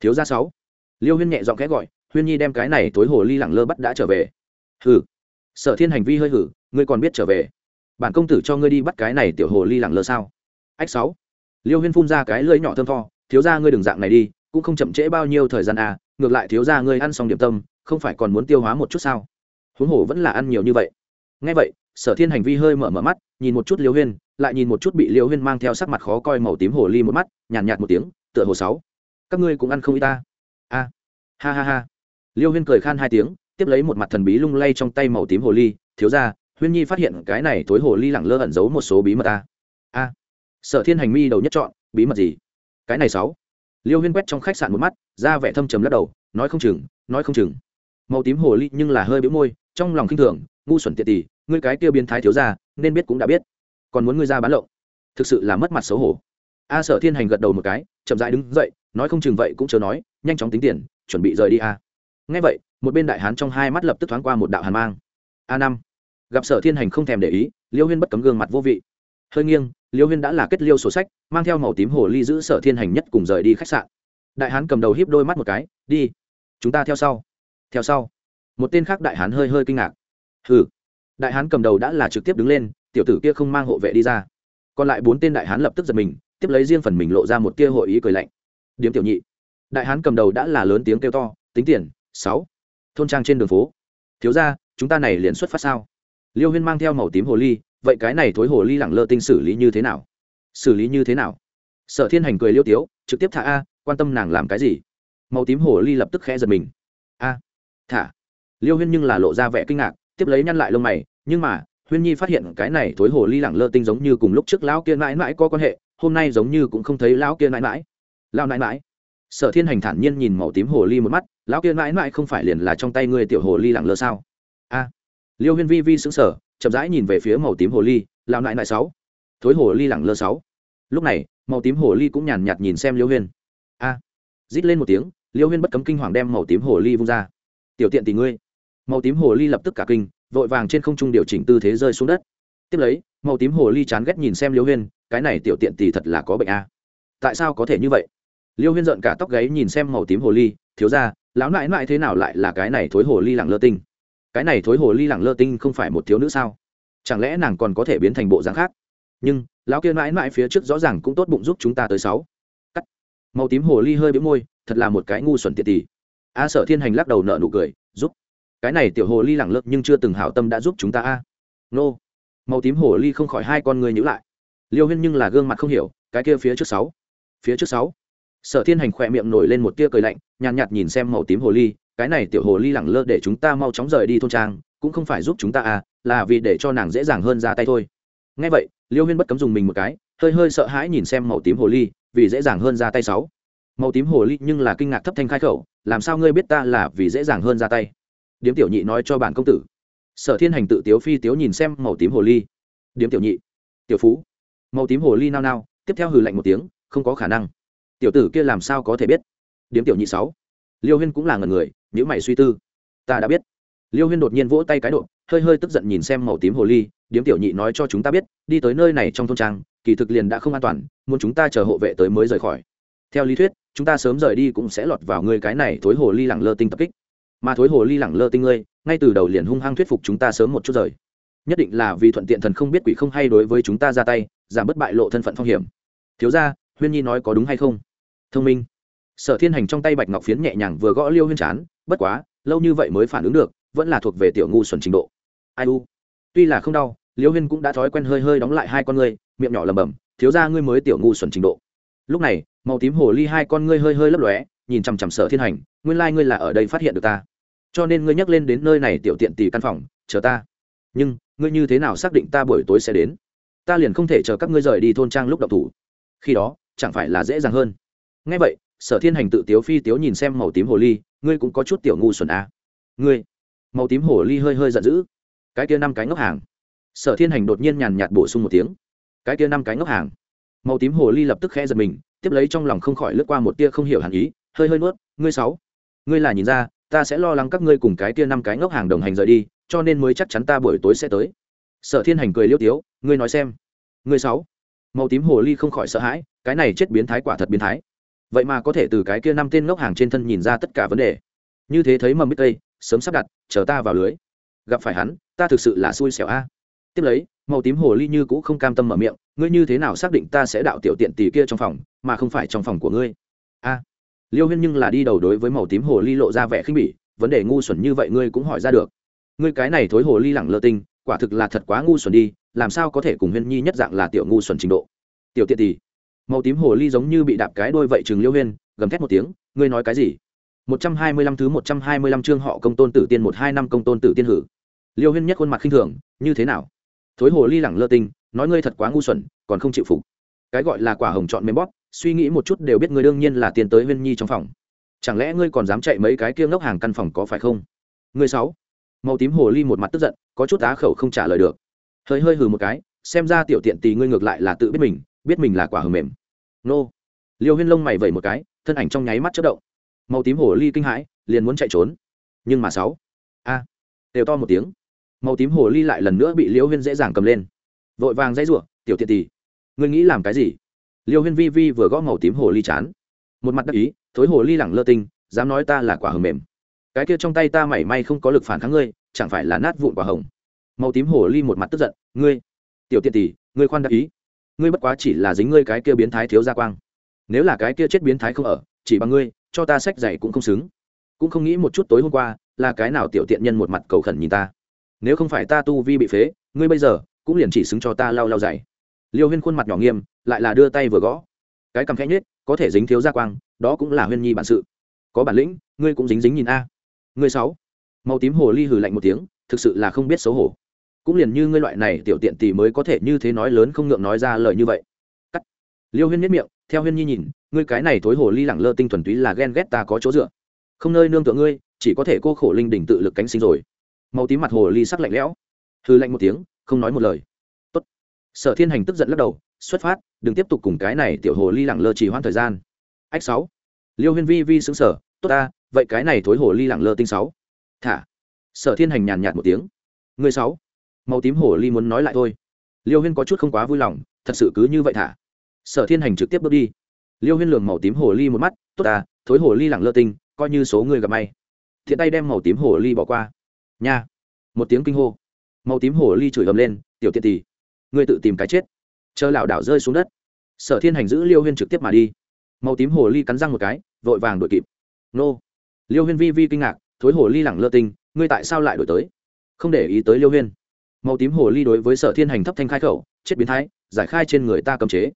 Thiếu gia sáu. liêu Huyên nhẹ giọng khẽ gọi, Huyên Nhi đem cái này tối hồ ly lẳng lơ bắt đã trở về. Hừ. Sở Thiên Hành vi hơi hử, ngươi còn biết trở về bản công tử cho ngươi đi bắt cái này tiểu hồ ly lẳng lơ sao ách sáu liêu huyên phun ra cái lưỡi nhỏ thơm tho thiếu ra ngươi đừng dạng này đi cũng không chậm trễ bao nhiêu thời gian à ngược lại thiếu ra ngươi ăn xong điểm tâm không phải còn muốn tiêu hóa một chút sao? Huống hồ vẫn là ăn nhiều như vậy. Ngay vậy sở thiên hành vi hơi mở mở mắt nhìn một chút liêu huyên lại nhìn một chút bị liêu huyên mang theo sắc mặt khó coi màu tím hồ ly một mắt nhàn nhạt, nhạt một tiếng tựa hồ sáu. Các ngươi cũng ăn không y ta. A. Ha ha ha. Liêu huyên cười khan hai tiếng tiếp lấy một mặt thần bí lung lay trong tay màu tím hồ ly thiếu ra huyên nhi phát hiện cái này thối hồ ly lẳng lơ ẩn giấu một số bí mật ta. A. Sở thiên hành mi đầu nhất chọn bí mật gì? Cái này sáu liêu huyên quét trong khách sạn một mắt ra vẻ thâm trầm lắc đầu nói không chừng nói không chừng. Màu tím hồ ly nhưng là hơi bĩu môi trong lòng khinh thường ngu xuẩn tiện tỷ ngươi cái tiêu biến thái thiếu ra nên biết cũng đã biết. Còn muốn ngươi ra bán lộ, thực sự là mất mặt xấu hổ. A sở thiên hành gật đầu một cái chậm dãi đứng dậy nói không chừng vậy cũng chờ nói nhanh chóng tính tiền chuẩn bị rời đi a. Ngay vậy một bên đại hán trong hai mắt lập tức thoáng qua một đạo hàn mang. A năm. Gặp sở thiên hành không thèm để ý liêu huyên bất cấm gương mặt vô vị hơi nghiêng, liêu huyên đã là kết liêu sổ sách, mang theo màu tím hồ ly giữ sở thiên hành nhất cùng rời đi khách sạn. Đại hán cầm đầu hiếp đôi mắt một cái, đi, chúng ta theo sau. Theo sau? Một tên khác đại hán hơi hơi kinh ngạc. Hừ. Đại hán cầm đầu đã là trực tiếp đứng lên, tiểu tử kia không mang hộ vệ đi ra. Còn lại bốn tên đại hán lập tức giật mình, tiếp lấy riêng phần mình lộ ra một tia hội ý cười lạnh. Điếm tiểu nhị. Đại hán cầm đầu đã là lớn tiếng kêu to, tính tiền, sáu. Thôn trang trên đường phố. Thiếu ra chúng ta này liền xuất phát sao? Liêu huyên mang theo màu tím hồ ly vậy cái này thối hồ ly lẳng lơ tinh xử lý như thế nào? Xử lý như thế nào? Sở thiên hành cười liêu tiếu, trực tiếp thả a, quan tâm nàng làm cái gì? Màu tím hồ ly lập tức khẽ giật mình. A, thả. Liêu huyên nhưng là lộ ra vẻ kinh ngạc, tiếp lấy nhăn lại lông mày, nhưng mà, huyên nhi phát hiện cái này thối hồ ly lẳng lơ tinh giống như cùng lúc trước lão kia mãi mãi có quan hệ, hôm nay giống như cũng không thấy lão kia mãi mãi. Lão mãi mãi. Sở thiên hành thản nhiên nhìn màu tím hồ ly một mắt, lão kia mãi mãi không phải liền là trong tay người tiểu hồ ly lẳng lơ sao? A. Liêu huyên vi vi xứng sở chậm rãi nhìn về phía màu tím hồ ly lao nại nại sáu. Thối hồ ly lẳng lơ sáu. Lúc này, màu tím hồ ly cũng nhàn nhạt nhìn xem liêu huyên. A. À. rít lên một tiếng, liêu huyên bất cấm kinh hoàng đem màu tím hồ ly vung ra. Tiểu tiện tỷ ngươi. Màu tím hồ ly lập tức cả kinh, vội vàng trên không trung điều chỉnh tư thế rơi xuống đất. Tiếp lấy, màu tím hồ ly chán ghét nhìn xem liêu huyên, cái này tiểu tiện tỷ thật là có bệnh a. Tại sao có thể như vậy? Liêu huyên giận cả tóc gáy nhìn xem màu tím hồ ly, thiếu ra, lão nại nại thế nào lại là cái này thối hồ ly lẳng lơ tinh? Cái này thối hồ ly lẳng lơ tinh không phải một thiếu nữ sao? Chẳng lẽ nàng còn có thể biến thành bộ dáng khác? Nhưng, lão kia mãi mãi phía trước rõ ràng cũng tốt bụng giúp chúng ta tới sáu. Cắt. Màu tím hồ ly hơi bĩu môi, thật là một cái ngu xuẩn tiệt tỷ a sở thiên hành lắc đầu nợ nụ cười, giúp. Cái này tiểu hồ ly lẳng lơ nhưng chưa từng hảo tâm đã giúp chúng ta a. Nô. Màu tím hồ ly không khỏi hai con người nhữ lại. Liêu huyên nhưng là gương mặt không hiểu, cái kia phía trước sáu. Phía trước sáu. Sở thiên hành khỏe miệng nổi lên một tia cười lạnh, nhàn nhạt nhìn xem màu tím hồ ly cái này tiểu hồ ly lẳng lơ để chúng ta mau chóng rời đi thôn trang, cũng không phải giúp chúng ta à là vì để cho nàng dễ dàng hơn ra tay thôi. Ngay vậy, liêu huyên bất cấm dùng mình một cái, hơi hơi sợ hãi nhìn xem màu tím hồ ly, vì dễ dàng hơn ra tay sáu. Màu tím hồ ly nhưng là kinh ngạc thấp thanh khai khẩu, làm sao ngươi biết ta là vì dễ dàng hơn ra tay? Điếm tiểu nhị nói cho bản công tử. Sở thiên hành tự tiếu phi tiếu nhìn xem màu tím hồ ly. Điếm tiểu nhị, tiểu phú. Màu tím hồ ly nao nao, tiếp theo hừ lạnh một tiếng, không có khả năng. Tiểu tử kia làm sao có thể biết? Điếm tiểu nhị sáu. Liêu huyên cũng là ngần người nhữ mày suy tư. Ta đã biết. Liêu huyên đột nhiên vỗ tay cái độ, hơi hơi tức giận nhìn xem màu tím hồ ly, điếm tiểu nhị nói cho chúng ta biết, đi tới nơi này trong thôn trang, kỳ thực liền đã không an toàn, muốn chúng ta chờ hộ vệ tới mới rời khỏi. Theo lý thuyết, chúng ta sớm rời đi cũng sẽ lọt vào ngươi cái này thối hồ ly lẳng lơ tinh tập kích. Mà thối hồ ly lẳng lơ tinh ngươi, ngay từ đầu liền hung hăng thuyết phục chúng ta sớm một chút rời. Nhất định là vì thuận tiện thần không biết quỷ không hay đối với chúng ta ra tay, giảm bớt bại lộ thân phận phong hiểm. Thiếu ra huyên nhi nói có đúng hay không? Thông minh. Sở thiên hành trong tay bạch ngọc phiến nhẹ nhàng vừa gõ liêu huyên chán bất quá, lâu như vậy mới phản ứng được, vẫn là thuộc về tiểu ngu xuẩn trình độ. Ai u? Tuy là không đau liêu huyên cũng đã thói quen hơi hơi đóng lại hai con ngươi, miệng nhỏ lầm bầm thiếu ra ngươi mới tiểu ngu xuẩn trình độ. Lúc này, màu tím hồ ly hai con ngươi hơi hơi lấp lóe, nhìn chằm chằm sở thiên hành, nguyên lai、like、ngươi là ở đây phát hiện được ta. Cho nên ngươi nhắc lên đến nơi này tiểu tiện tỷ căn phòng, chờ ta. Nhưng, ngươi như thế nào xác định ta buổi tối sẽ đến? Ta liền không thể chờ các ngươi rời đi thôn trang lúc độc thủ. Khi đó, chẳng phải là dễ dàng hơn. Ngay vậy, sở thiên hành tự tiếu phi tiếu nhìn xem màu tím hồ ly ngươi cũng có chút tiểu ngu xuẩn à. ngươi, màu tím hồ ly hơi hơi giận dữ. Cái kia năm cái ngốc hàng. Sở thiên hành đột nhiên nhàn nhạt bổ sung một tiếng. Cái kia năm cái ngốc hàng. Màu tím hồ ly lập tức khẽ giật mình, tiếp lấy trong lòng không khỏi lướt qua một tia không hiểu hẳn ý, hơi hơi nuốt, ngươi sáu, ngươi là nhìn ra, ta sẽ lo lắng các ngươi cùng cái tia năm cái ngốc hàng đồng hành rời đi, cho nên mới chắc chắn ta buổi tối sẽ tới. Sở thiên hành cười liêu tiếu, ngươi nói xem. Ngươi sáu. Màu tím hồ ly không khỏi sợ hãi, cái này chết biến thái quả thật biến thái vậy mà có thể từ cái kia năm tên ngốc hàng trên thân nhìn ra tất cả vấn đề. Như thế thấy mầm mít tây, sớm sắp đặt, chờ ta vào lưới. Gặp phải hắn, ta thực sự là xui xẻo a. Tiếp lấy, màu tím hồ ly như cũ không cam tâm mở miệng, ngươi như thế nào xác định ta sẽ đạo tiểu tiện tỷ kia trong phòng, mà không phải trong phòng của ngươi? A. Liêu huyên nhưng là đi đầu đối với màu tím hồ ly lộ ra vẻ khinh bỉ, vấn đề ngu xuẩn như vậy ngươi cũng hỏi ra được. Ngươi cái này thối hồ ly lẳng lơ tinh, quả thực là thật quá ngu xuẩn đi, làm sao có thể cùng huyên nhi nhất dạng là tiểu ngu xuẩn trình độ. Tiểu tiện tỷ màu tím hồ ly giống như bị đạp cái đôi vậy chừng liêu huyên, gầm thét một tiếng, ngươi nói cái gì? Một trăm hai mươi lăm thứ một trăm hai mươi lăm chương họ công tôn tử tiên một hai năm công tôn tử tiên hử. Liêu huyên nhất khuôn mặt khinh thường, như thế nào? Thối hồ ly lẳng lơ tinh nói, ngươi thật quá ngu xuẩn, còn không chịu phục. Cái gọi là quả hồng chọn mềm bóp, suy nghĩ một chút đều biết ngươi đương nhiên là tiền tới huyên nhi trong phòng. Chẳng lẽ ngươi còn dám chạy mấy cái kia ngốc hàng căn phòng có phải không? Ngươi sáu. Màu tím hồ ly một mặt tức giận, có chút á khẩu không trả lời được. Hơi hơi hừ một cái, xem ra tiểu tiện tì ngươi ngược lại là tự biết mình biết mình là quả hồng mềm nô. Liêu huyên lông mày vẩy một cái, thân ảnh trong nháy mắt chất động. Màu tím hồ ly kinh hãi, liền muốn chạy trốn. Nhưng mà sáu. A. Đều to một tiếng. Màu tím hồ ly lại lần nữa bị liêu huyên dễ dàng cầm lên. Vội vàng dãy rủa, tiểu tiện tì ngươi nghĩ làm cái gì? Liêu huyên vi vi vừa gõ màu tím hồ ly chán. Một mặt đắc ý, thối hồ ly lẳng lơ tinh dám nói ta là quả hầm mềm. Cái kia trong tay ta mảy may không có lực phản kháng ngươi, chẳng phải là nát vụn quả hồng. Màu tím hồ ly một mặt tức giận, ngươi, tiểu tiện tỷ, ngươi khoan đắc ý ngươi bất quá chỉ là dính ngươi cái kia biến thái thiếu gia quang. Nếu là cái kia chết biến thái không ở, chỉ bằng ngươi, cho ta sách giày cũng không xứng. Cũng không nghĩ một chút tối hôm qua, là cái nào tiểu tiện nhân một mặt cầu khẩn nhìn ta. Nếu không phải ta tu vi bị phế, ngươi bây giờ cũng liền chỉ xứng cho ta lau lau giày liêu huyên khuôn mặt nhỏ nghiêm, lại là đưa tay vừa gõ. Cái cằm khẽ nhết có thể dính thiếu gia quang, đó cũng là huyên nhi bản sự. Có bản lĩnh, ngươi cũng dính dính nhìn a. Ngươi sáu. Màu tím hồ ly hừ lạnh một tiếng, thực sự là không biết xấu hổ cũng liền như ngươi loại này tiểu tiện tỷ mới có thể như thế nói lớn không ngượng nói ra lời như vậy. Cắt. Liêu huyên nhất miệng, theo huyên nhi nhìn, ngươi cái này thối hồ ly lẳng lơ tinh thuần túy là ghen ghét ta có chỗ dựa. Không nơi nương tựa ngươi, chỉ có thể cô khổ linh đỉnh tự lực cánh sinh rồi. Màu tím mặt hồ ly sắc lạnh lẽo. Hư lạnh một tiếng, không nói một lời. Tốt. sở thiên hành tức giận lắc đầu, xuất phát, đừng tiếp tục cùng cái này tiểu hồ ly lẳng lơ trì hoãn thời gian. Ách sáu. Liêu huyên vi vi xứng sở tốt ta, vậy cái này thối hồ ly lẳng lơ tinh sáu. Thả. Sở thiên hành nhàn nhạt một tiếng. Người sáu màu tím hổ ly muốn nói lại thôi. Liêu huyên có chút không quá vui lòng, thật sự cứ như vậy thả. Sở thiên hành trực tiếp bước đi. Liêu huyên lường màu tím hồ ly một mắt, tốt ta, thối hồ ly lẳng lơ tinh, coi như số người gặp may. Thiện tay đem màu tím hồ ly bỏ qua. Nha. Một tiếng kinh hô. Màu tím hồ ly chửi ầm lên, tiểu tiện tỷ, ngươi tự tìm cái chết. Chờ lảo đảo rơi xuống đất, sở thiên hành giữ liêu huyên trực tiếp mà đi. Màu tím hồ ly cắn răng một cái, vội vàng đuổi kịp. Nô. Liêu huyên vi vi kinh ngạc, thối hồ ly lẳng lơ tinh, ngươi tại sao lại đổi tới? Không để ý tới liêu huyên màu tím hồ ly đối với sở thiên hành thấp thanh khai khẩu, chết biến thái, giải khai trên người ta cấm chế.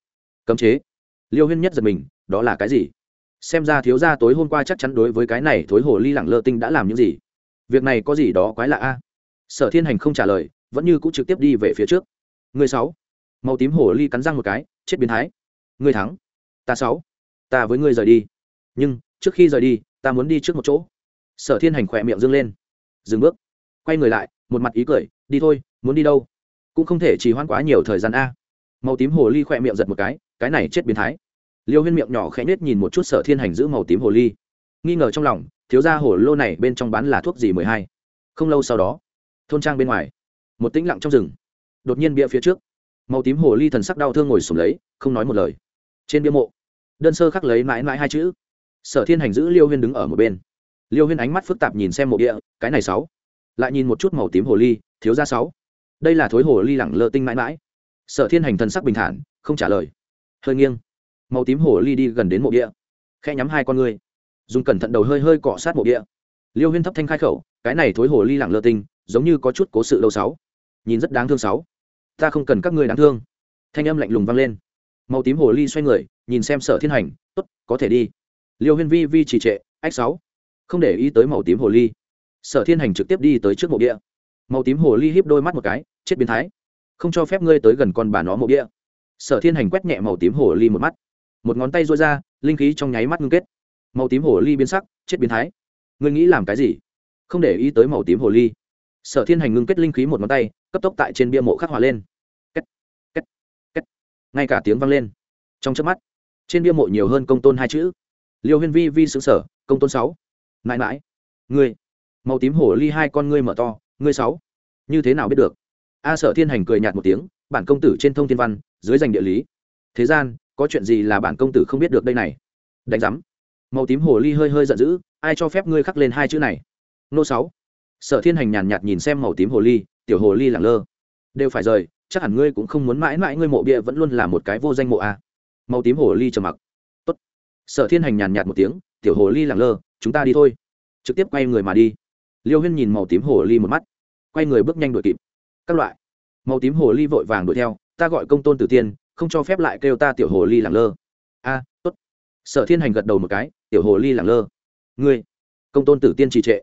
Cấm chế? Liêu huyên nhất giật mình, đó là cái gì? Xem ra thiếu gia tối hôm qua chắc chắn đối với cái này thối hồ ly lẳng lơ tinh đã làm những gì. Việc này có gì đó quái lạ a? Sở thiên hành không trả lời, vẫn như cũng trực tiếp đi về phía trước. Người sáu. Màu tím hồ ly cắn răng một cái, chết biến thái. Người thắng. Ta sáu. Ta với ngươi rời đi. Nhưng, trước khi rời đi, ta muốn đi trước một chỗ. Sở thiên hành khỏe miệng dâng lên. Dừng bước. Quay người lại, một mặt ý cười, đi thôi muốn đi đâu? Cũng không thể chỉ hoãn quá nhiều thời gian a. Màu tím hồ ly khỏe miệng giật một cái cái này chết biến thái. Liêu huyên miệng nhỏ khẽ nết nhìn một chút sở thiên hành giữ màu tím hồ ly. Nghi ngờ trong lòng, thiếu ra hồ lô này bên trong bán là thuốc gì mười hai? Không lâu sau đó, thôn trang bên ngoài, một tĩnh lặng trong rừng. Đột nhiên bia phía trước, màu tím hồ ly thần sắc đau thương ngồi sùng lấy, không nói một lời. Trên bia mộ, đơn sơ khắc lấy mãi mãi hai chữ. Sở thiên hành giữ liêu huyên đứng ở một bên. Liêu huyên ánh mắt phức tạp nhìn xem mộ địa cái này sáu. Lại nhìn một chút màu tím hồ ly, thiếu ra sáu đây là thối hồ ly lẳng lơ tinh mãi mãi. Sở thiên hành thần sắc bình thản, không trả lời. Hơi nghiêng. Màu tím hồ ly đi gần đến mộ địa. Khe nhắm hai con ngươi. Dùng cẩn thận đầu hơi hơi cọ sát mộ địa. Liêu huyên thấp thanh khai khẩu, cái này thối hồ ly lẳng lơ tinh, giống như có chút cố sự lâu sáu. Nhìn rất đáng thương sáu. Ta không cần các ngươi đáng thương. Thanh âm lạnh lùng vang lên. Màu tím hồ ly xoay người, nhìn xem sở thiên hành, tốt, có thể đi. Liêu huyên vi vi trì trệ, ách sáu. Không để ý tới màu tím hồ ly. Sở thiên hành trực tiếp đi tới trước mộ địa màu tím hồ ly híp đôi mắt một cái chết biến thái. Không cho phép ngươi tới gần con bà nó mộ bia. sở thiên hành quét nhẹ màu tím hồ ly một mắt. Một ngón tay rối ra linh khí trong nháy mắt ngưng kết. Màu tím hồ ly biến sắc chết biến thái. Ngươi nghĩ làm cái gì? Không để ý tới màu tím hồ ly. Sở thiên hành ngưng kết linh khí một ngón tay cấp tốc tại trên bia mộ khắc hòa lên. Kết, kết, kết. ngay cả tiếng vang lên. Trong chớp mắt trên bia mộ nhiều hơn công tôn hai chữ. Liêu huyên vi vi xứ sở công tôn sáu. Mãi mãi ngươi màu tím hổ ly hai con ngươi mở to ngươi sáu, như thế nào biết được? A sở thiên hành cười nhạt một tiếng, bản công tử trên thông thiên văn, dưới danh địa lý. Thế gian, có chuyện gì là bản công tử không biết được đây này? Đánh giám. Màu tím hồ ly hơi hơi giận dữ, ai cho phép ngươi khắc lên hai chữ này? Nô sáu. Sở thiên hành nhàn nhạt nhìn xem màu tím hồ ly, tiểu hồ ly lẳng lơ. Đều phải rời, chắc hẳn ngươi cũng không muốn mãi mãi ngươi mộ bia vẫn luôn là một cái vô danh mộ a. Màu tím hồ ly trầm mặc. Tốt. Sở thiên hành nhàn nhạt một tiếng, tiểu hồ ly lẳng lơ, chúng ta đi thôi. Trực tiếp quay người mà đi. Liêu huyên nhìn màu tím hồ ly một mắt quay người bước nhanh đuổi kịp. Các loại. Màu tím hồ ly vội vàng đuổi theo, ta gọi công tôn tử tiên, không cho phép lại kêu ta tiểu hồ ly lẳng lơ. A, tốt. Sở thiên hành gật đầu một cái, tiểu hồ ly lẳng lơ. Ngươi, công tôn tử tiên trì trệ.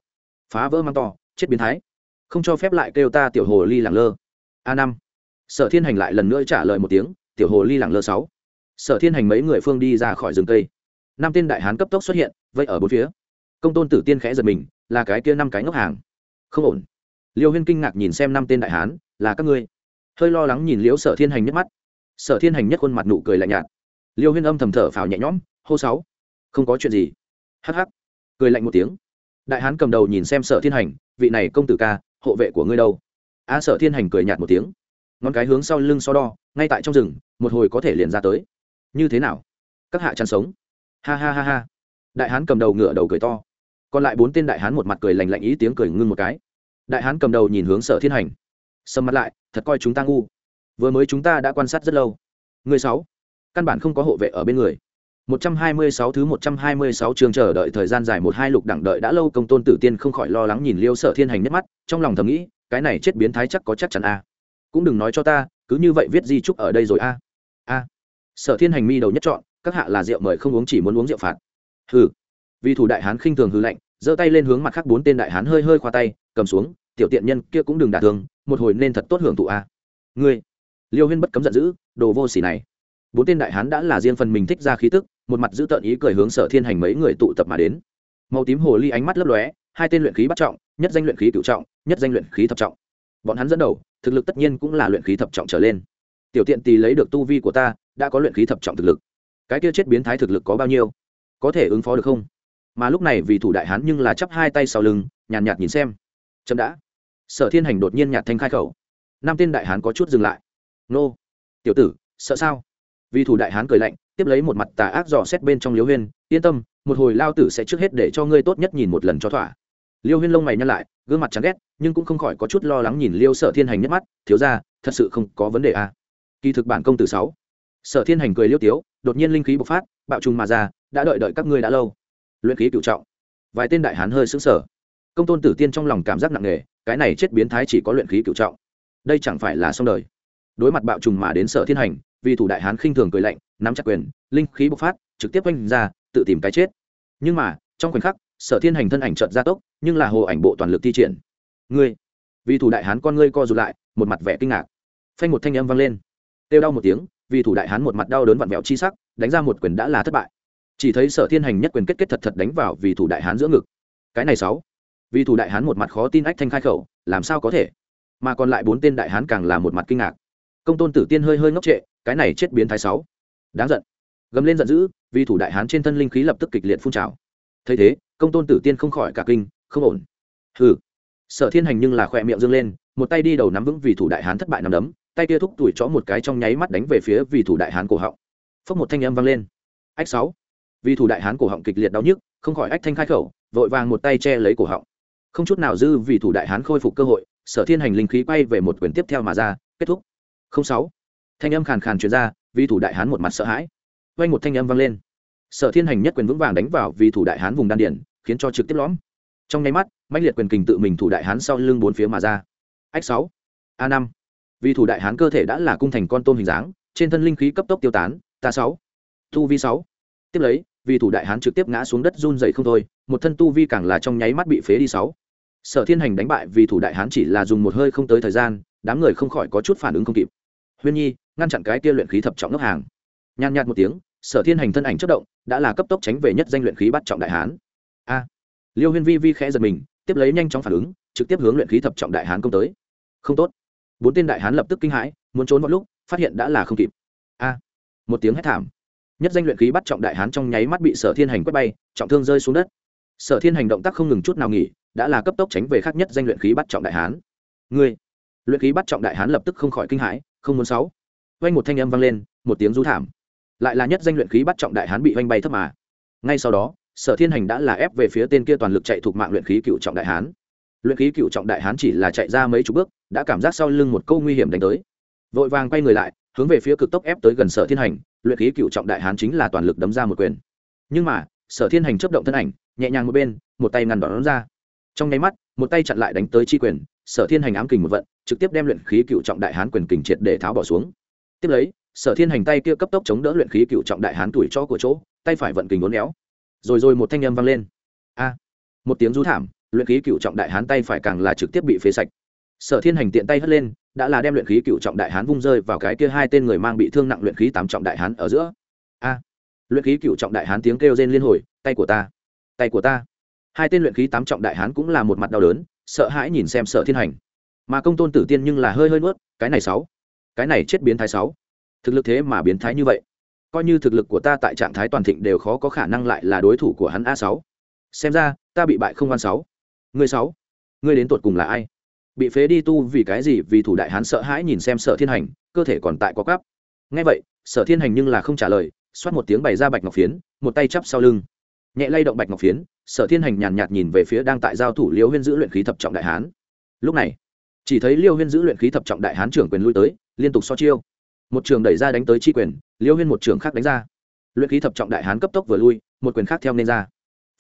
Phá vỡ mang to, chết biến thái. Không cho phép lại kêu ta tiểu hồ ly lẳng lơ. A năm. Sở thiên hành lại lần nữa trả lời một tiếng, tiểu hồ ly lẳng lơ sáu. Sở thiên hành mấy người phương đi ra khỏi rừng cây. Năm tên đại hán cấp tốc xuất hiện vậy ở bốn phía. Công tôn tử tiên khẽ giật mình, là cái kia năm cái ngốc hàng. Không ổn liêu huyên kinh ngạc nhìn xem năm tên đại hán, là các ngươi? Hơi lo lắng nhìn liễu sở thiên hành nhất mắt. Sở thiên hành nhất khuôn mặt nụ cười lạnh nhạt. Liêu huyên âm thầm thở phào nhẹ nhõm, hô sáu, không có chuyện gì. Hắc hắc. Cười lạnh một tiếng. Đại hán cầm đầu nhìn xem sở thiên hành, vị này công tử ca, hộ vệ của ngươi đâu? A sở thiên hành cười nhạt một tiếng. Ngón cái hướng sau lưng so đo, ngay tại trong rừng, một hồi có thể liền ra tới. Như thế nào? Các hạ chăn sống. Ha ha ha ha. Đại hán cầm đầu ngựa đầu cười to. Còn lại bốn tên đại hán một mặt cười lành lạnh ý tiếng cười ngưng một cái đại hán cầm đầu nhìn hướng sở thiên hành. Sầm mặt lại, thật coi chúng ta ngu. Vừa mới chúng ta đã quan sát rất lâu. Người sáu, căn bản không có hộ vệ ở bên người. 126 thứ 126 trường chờ đợi thời gian dài một hai lục đẳng đợi đã lâu, công tôn tử tiên không khỏi lo lắng nhìn liêu sở thiên hành nhất mắt, trong lòng thầm nghĩ, cái này chết biến thái chắc có chắc chắn a cũng đừng nói cho ta, cứ như vậy viết di trúc ở đây rồi a a sở thiên hành mi đầu nhất chọn các hạ là rượu mời không uống chỉ muốn uống rượu phạt. Hừ. Vì thủ đại hán khinh thường hư lạnh, giơ tay lên hướng mặt khác bốn tên đại hán hơi hơi khoa tay cầm xuống tiểu tiện nhân kia cũng đừng đả thương một hồi nên thật tốt hưởng thụ a. Ngươi liêu huyên bất cấm giận dữ đồ vô xỉ này. Bốn tên đại hán đã là riêng phần mình thích ra khí tức một mặt giữ tợn ý cười hướng sở thiên hành mấy người tụ tập mà đến. Màu tím hồ ly ánh mắt lấp lóe hai tên luyện khí bắt trọng nhất danh luyện khí cựu trọng nhất danh luyện khí thập trọng. Bọn hắn dẫn đầu thực lực tất nhiên cũng là luyện khí thập trọng trở lên. Tiểu tiện tì lấy được tu vi của ta đã có luyện khí thập trọng thực lực. Cái kia chết biến thái thực lực có bao nhiêu? Có thể ứng phó được không? Mà lúc này vì thủ đại hán nhưng là chắp hai tay sau lưng nhàn nhạt, nhạt nhìn xem chậm đã. Sở thiên hành đột nhiên nhạt thanh khai khẩu. Năm tên đại hán có chút dừng lại. Nô, tiểu tử, sợ sao? Vì thủ đại hán cười lạnh, tiếp lấy một mặt tà ác dò xét bên trong liêu huyên, yên tâm, một hồi lao tử sẽ trước hết để cho ngươi tốt nhất nhìn một lần cho thỏa. Liêu huyên lông mày nhăn lại, gương mặt chán ghét, nhưng cũng không khỏi có chút lo lắng nhìn liêu sở thiên hành nhất mắt, thiếu ra thật sự không có vấn đề à. kỳ thực bản công tử sáu. Sở thiên hành cười liêu tiếu, đột nhiên linh khí bộc phát, bạo trùng mà ra, đã đợi đợi các ngươi đã lâu. Luyện khí cựu trọng. Vài tên đại hán hơi xứng sở công tôn tử tiên trong lòng cảm giác nặng nề, cái này chết biến thái chỉ có luyện khí cựu trọng. Đây chẳng phải là xong đời. Đối mặt bạo trùng mà đến sở thiên hành, vì thủ đại hán khinh thường cười lạnh, nắm chặt quyền, linh khí bộc phát, trực tiếp oanh ra, tự tìm cái chết. Nhưng mà, trong khoảnh khắc, sở thiên hành thân ảnh trợt gia tốc, nhưng là hồ ảnh bộ toàn lực thi triển. Ngươi! Vì thủ đại hán con ngươi co rụt lại, một mặt vẻ kinh ngạc. Phanh một thanh âm vang lên. Kêu đau một tiếng, vì thủ đại hán một mặt đau đớn vặn vẹo chi sắc, đánh ra một quyền đã là thất bại. Chỉ thấy sở thiên hành nhất quyền kết kết thật thật đánh vào vì thủ đại hán giữa ngực. Cái này sáu vì thủ đại hán một mặt khó tin ách thanh khai khẩu, làm sao có thể? Mà còn lại bốn tên đại hán càng là một mặt kinh ngạc. Công tôn tử tiên hơi hơi ngốc trệ, cái này chết biến thái sáu. Đáng giận. Gầm lên giận dữ, vì thủ đại hán trên thân linh khí lập tức kịch liệt phun trào. Thấy thế, công tôn tử tiên không khỏi cả kinh, không ổn. Hừ. Sở thiên hành nhưng là khỏe miệng dâng lên, một tay đi đầu nắm vững vì thủ đại hán thất bại nằm đấm, tay kia thúc tuổi chó một cái trong nháy mắt đánh về phía vì thủ đại hán cổ họng. Phốc một thanh âm vang lên. Ách sáu. Vì thủ đại hán cổ họng kịch liệt đau nhức, không khỏi ách thanh khai khẩu, vội vàng một tay che lấy cổ họng không chút nào dư vì thủ đại hán khôi phục cơ hội, sở thiên hành linh khí quay về một quyền tiếp theo mà ra, kết thúc. Không sáu. Thanh âm khàn khàn truyền ra, vì thủ đại hán một mặt sợ hãi. Quay một thanh âm vang lên. Sở thiên hành nhất quyền vững vàng đánh vào vì thủ đại hán vùng đan điển khiến cho trực tiếp lõm. Trong nháy mắt mạnh liệt quyền kình tự mình thủ đại hán sau lưng bốn phía mà ra. Ách sáu. A năm. Vì thủ đại hán cơ thể đã là cung thành con tôm hình dáng, trên thân linh khí cấp tốc tiêu tán, ta sáu. Thu vi sáu. Tiếp lấy, vì thủ đại hán trực tiếp ngã xuống đất run dậy không thôi một thân tu vi càng là trong nháy mắt bị phế đi sáu. Sở thiên hành đánh bại vì thủ đại hán chỉ là dùng một hơi không tới thời gian, đám người không khỏi có chút phản ứng không kịp. Huyên nhi, ngăn chặn cái kia luyện khí thập trọng ngốc hàng. Nhàn nhạt một tiếng, sở thiên hành thân ảnh chất động, đã là cấp tốc tránh về nhất danh luyện khí bắt trọng đại hán. A! Liêu huyên vi vi khẽ giật mình, tiếp lấy nhanh chóng phản ứng, trực tiếp hướng luyện khí thập trọng đại hán công tới. Không tốt. Bốn tên đại hán lập tức kinh hãi, muốn trốn vào lúc, phát hiện đã là không kịp. A! Một tiếng hét thảm. Nhất danh luyện khí bắt trọng đại hán trong nháy mắt bị sở thiên hành quét bay, trọng thương rơi xuống đất sở thiên hành động tác không ngừng chút nào nghỉ, đã là cấp tốc tránh về khác nhất danh luyện khí bắt trọng đại hán. Ngươi, luyện khí bắt trọng đại hán lập tức không khỏi kinh hãi, không muốn sáu. Vang một thanh âm vang lên, một tiếng rú thảm. Lại là nhất danh luyện khí bắt trọng đại hán bị Vang bay thấp mà. Ngay sau đó, sở thiên hành đã là ép về phía tên kia toàn lực chạy thuộc mạng luyện khí cựu trọng đại hán. Luyện khí cựu trọng đại hán chỉ là chạy ra mấy chục bước, đã cảm giác sau lưng một câu nguy hiểm đánh tới. Vội vàng quay người lại, hướng về phía cực tốc ép tới gần sở thiên hành, luyện khí cựu trọng đại hán chính là toàn lực đấm ra một quyền. Nhưng mà, sở thiên hành chấp động thân ảnh nhẹ nhàng một bên, một tay ngăn đón ra. Trong nháy mắt, một tay chặn lại đánh tới chi quyền, sở thiên hành ám kình một vận, trực tiếp đem luyện khí cựu trọng đại hán quyền kình triệt để tháo bỏ xuống. Tiếp lấy, sở thiên hành tay kia cấp tốc chống đỡ luyện khí cựu trọng đại hán tuổi cho của chỗ, tay phải vận kình uốn éo. Rồi rồi một thanh âm vang lên. A! Một tiếng rú thảm, luyện khí cựu trọng đại hán tay phải càng là trực tiếp bị phế sạch. Sở thiên hành tiện tay hất lên, đã là đem luyện khí cựu trọng đại hán vung rơi vào cái kia hai tên người mang bị thương nặng luyện khí tám trọng đại hán ở giữa. A! Luyện khí cựu trọng đại hán tiếng kêu rên liên hồi, tay của ta tay của ta. Hai tên luyện khí tám trọng đại hán cũng là một mặt đau đớn, sợ hãi nhìn xem sợ thiên hành. Mà công tôn tử tiên nhưng là hơi hơi nuốt, cái này sáu. Cái này chết biến thái sáu. Thực lực thế mà biến thái như vậy. Coi như thực lực của ta tại trạng thái toàn thịnh đều khó có khả năng lại là đối thủ của hắn a sáu. Xem ra, ta bị bại không văn sáu. Người sáu. Người đến tột cùng là ai? Bị phế đi tu vì cái gì? Vì thủ đại hán sợ hãi nhìn xem sở thiên hành, cơ thể còn tại có cắp ngay vậy, sở thiên hành nhưng là không trả lời, xoát một tiếng bày ra bạch ngọc phiến, một tay chắp sau lưng nhẹ lay động bạch ngọc phiến, sở thiên hành nhàn nhạt nhìn về phía đang tại giao thủ liêu huyên giữ luyện khí thập trọng đại hán. Lúc này, chỉ thấy liêu huyên giữ luyện khí thập trọng đại hán trưởng quyền lui tới, liên tục so chiêu. Một trường đẩy ra đánh tới chi quyền, liêu huyên một trường khác đánh ra. Luyện khí thập trọng đại hán cấp tốc vừa lui, một quyền khác theo nên ra.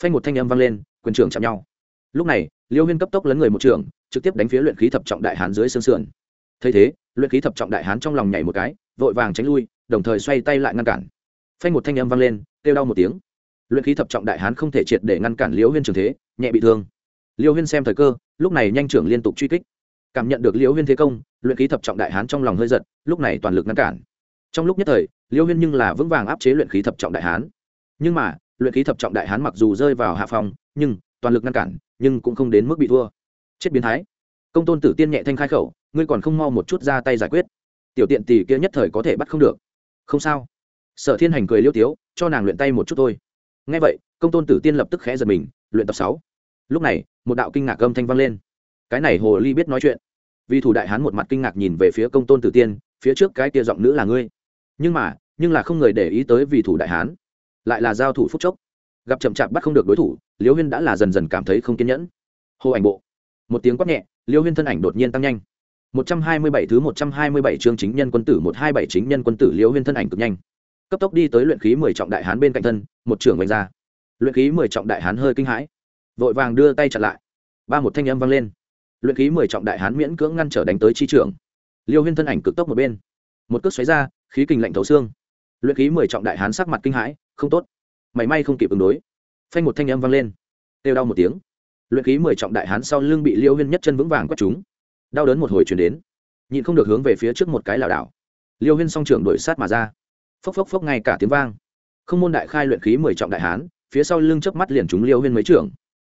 Phanh một thanh âm vang lên, quyền trường chạm nhau. Lúc này, liêu huyên cấp tốc lấn người một trường, trực tiếp đánh phía luyện khí thập trọng đại hán dưới xương sườn. Thấy thế, luyện khí thập trọng đại hán trong lòng nhảy một cái, vội vàng tránh lui, đồng thời xoay tay lại ngăn cản. Phanh một thanh âm vang lên, kêu đau một tiếng luyện khí thập trọng đại hán không thể triệt để ngăn cản liễu huyên trường thế, nhẹ bị thương. Liễu huyên xem thời cơ, lúc này nhanh trưởng liên tục truy kích. Cảm nhận được liễu huyên thế công, luyện khí thập trọng đại hán trong lòng hơi giật, lúc này toàn lực ngăn cản. Trong lúc nhất thời, liễu huyên nhưng là vững vàng áp chế luyện khí thập trọng đại hán. Nhưng mà, luyện khí thập trọng đại hán mặc dù rơi vào hạ phòng nhưng toàn lực ngăn cản, nhưng cũng không đến mức bị thua. Chết biến thái. Công tôn tử tiên nhẹ thanh khai khẩu, ngươi còn không mau một chút ra tay giải quyết. Tiểu tiện tỷ kia nhất thời có thể bắt không được. Không sao. Sở thiên hành cười liêu tiếu, cho nàng luyện tay một chút thôi ngay vậy, công tôn tử tiên lập tức khẽ giật mình, luyện tập sáu. Lúc này, một đạo kinh ngạc âm thanh vang lên. Cái này hồ ly biết nói chuyện. Vì thủ đại hán một mặt kinh ngạc nhìn về phía công tôn tử tiên, phía trước cái kia giọng nữ là ngươi. Nhưng mà, nhưng là không người để ý tới vì thủ đại hán. Lại là giao thủ phúc chốc. Gặp chậm chạp bắt không được đối thủ liễu huyên đã là dần dần cảm thấy không kiên nhẫn. Hồ ảnh bộ. Một tiếng quát nhẹ liễu huyên thân ảnh đột nhiên tăng nhanh. Một trăm hai mươi bảy thứ một trăm hai mươi bảy chương chính nhân quân tử, một hai bảy chính nhân quân tử liễu huyên thân ảnh cực nhanh cấp tốc đi tới luyện khí mười trọng đại hán bên cạnh thân, một trưởng vạch ra. Luyện khí mười trọng đại hán hơi kinh hãi, vội vàng đưa tay chặn lại. Ba một thanh âm vang lên. Luyện khí mười trọng đại hán miễn cưỡng ngăn trở đánh tới chi trưởng. Liêu huyên thân ảnh cực tốc một bên. Một cước xoáy ra, khí kình lạnh thấu xương. Luyện khí mười trọng đại hán sắc mặt kinh hãi, không tốt. Mảy may không kịp ứng đối. Phanh một thanh âm vang lên. Têu đau một tiếng. Luyện khí mười trọng đại hán sau lưng bị liêu huyên nhất chân vững vàng quất chúng đau đớn một hồi chuyển đến. Nhịn không được hướng về phía trước một cái lảo đảo. Liêu huyên song trưởng đổi sát mà ra phốc phốc phốc ngay cả tiếng vang. Không môn đại khai luyện khí mười trọng đại hán phía sau lưng chớp mắt liền chúng liêu huyên mấy trưởng.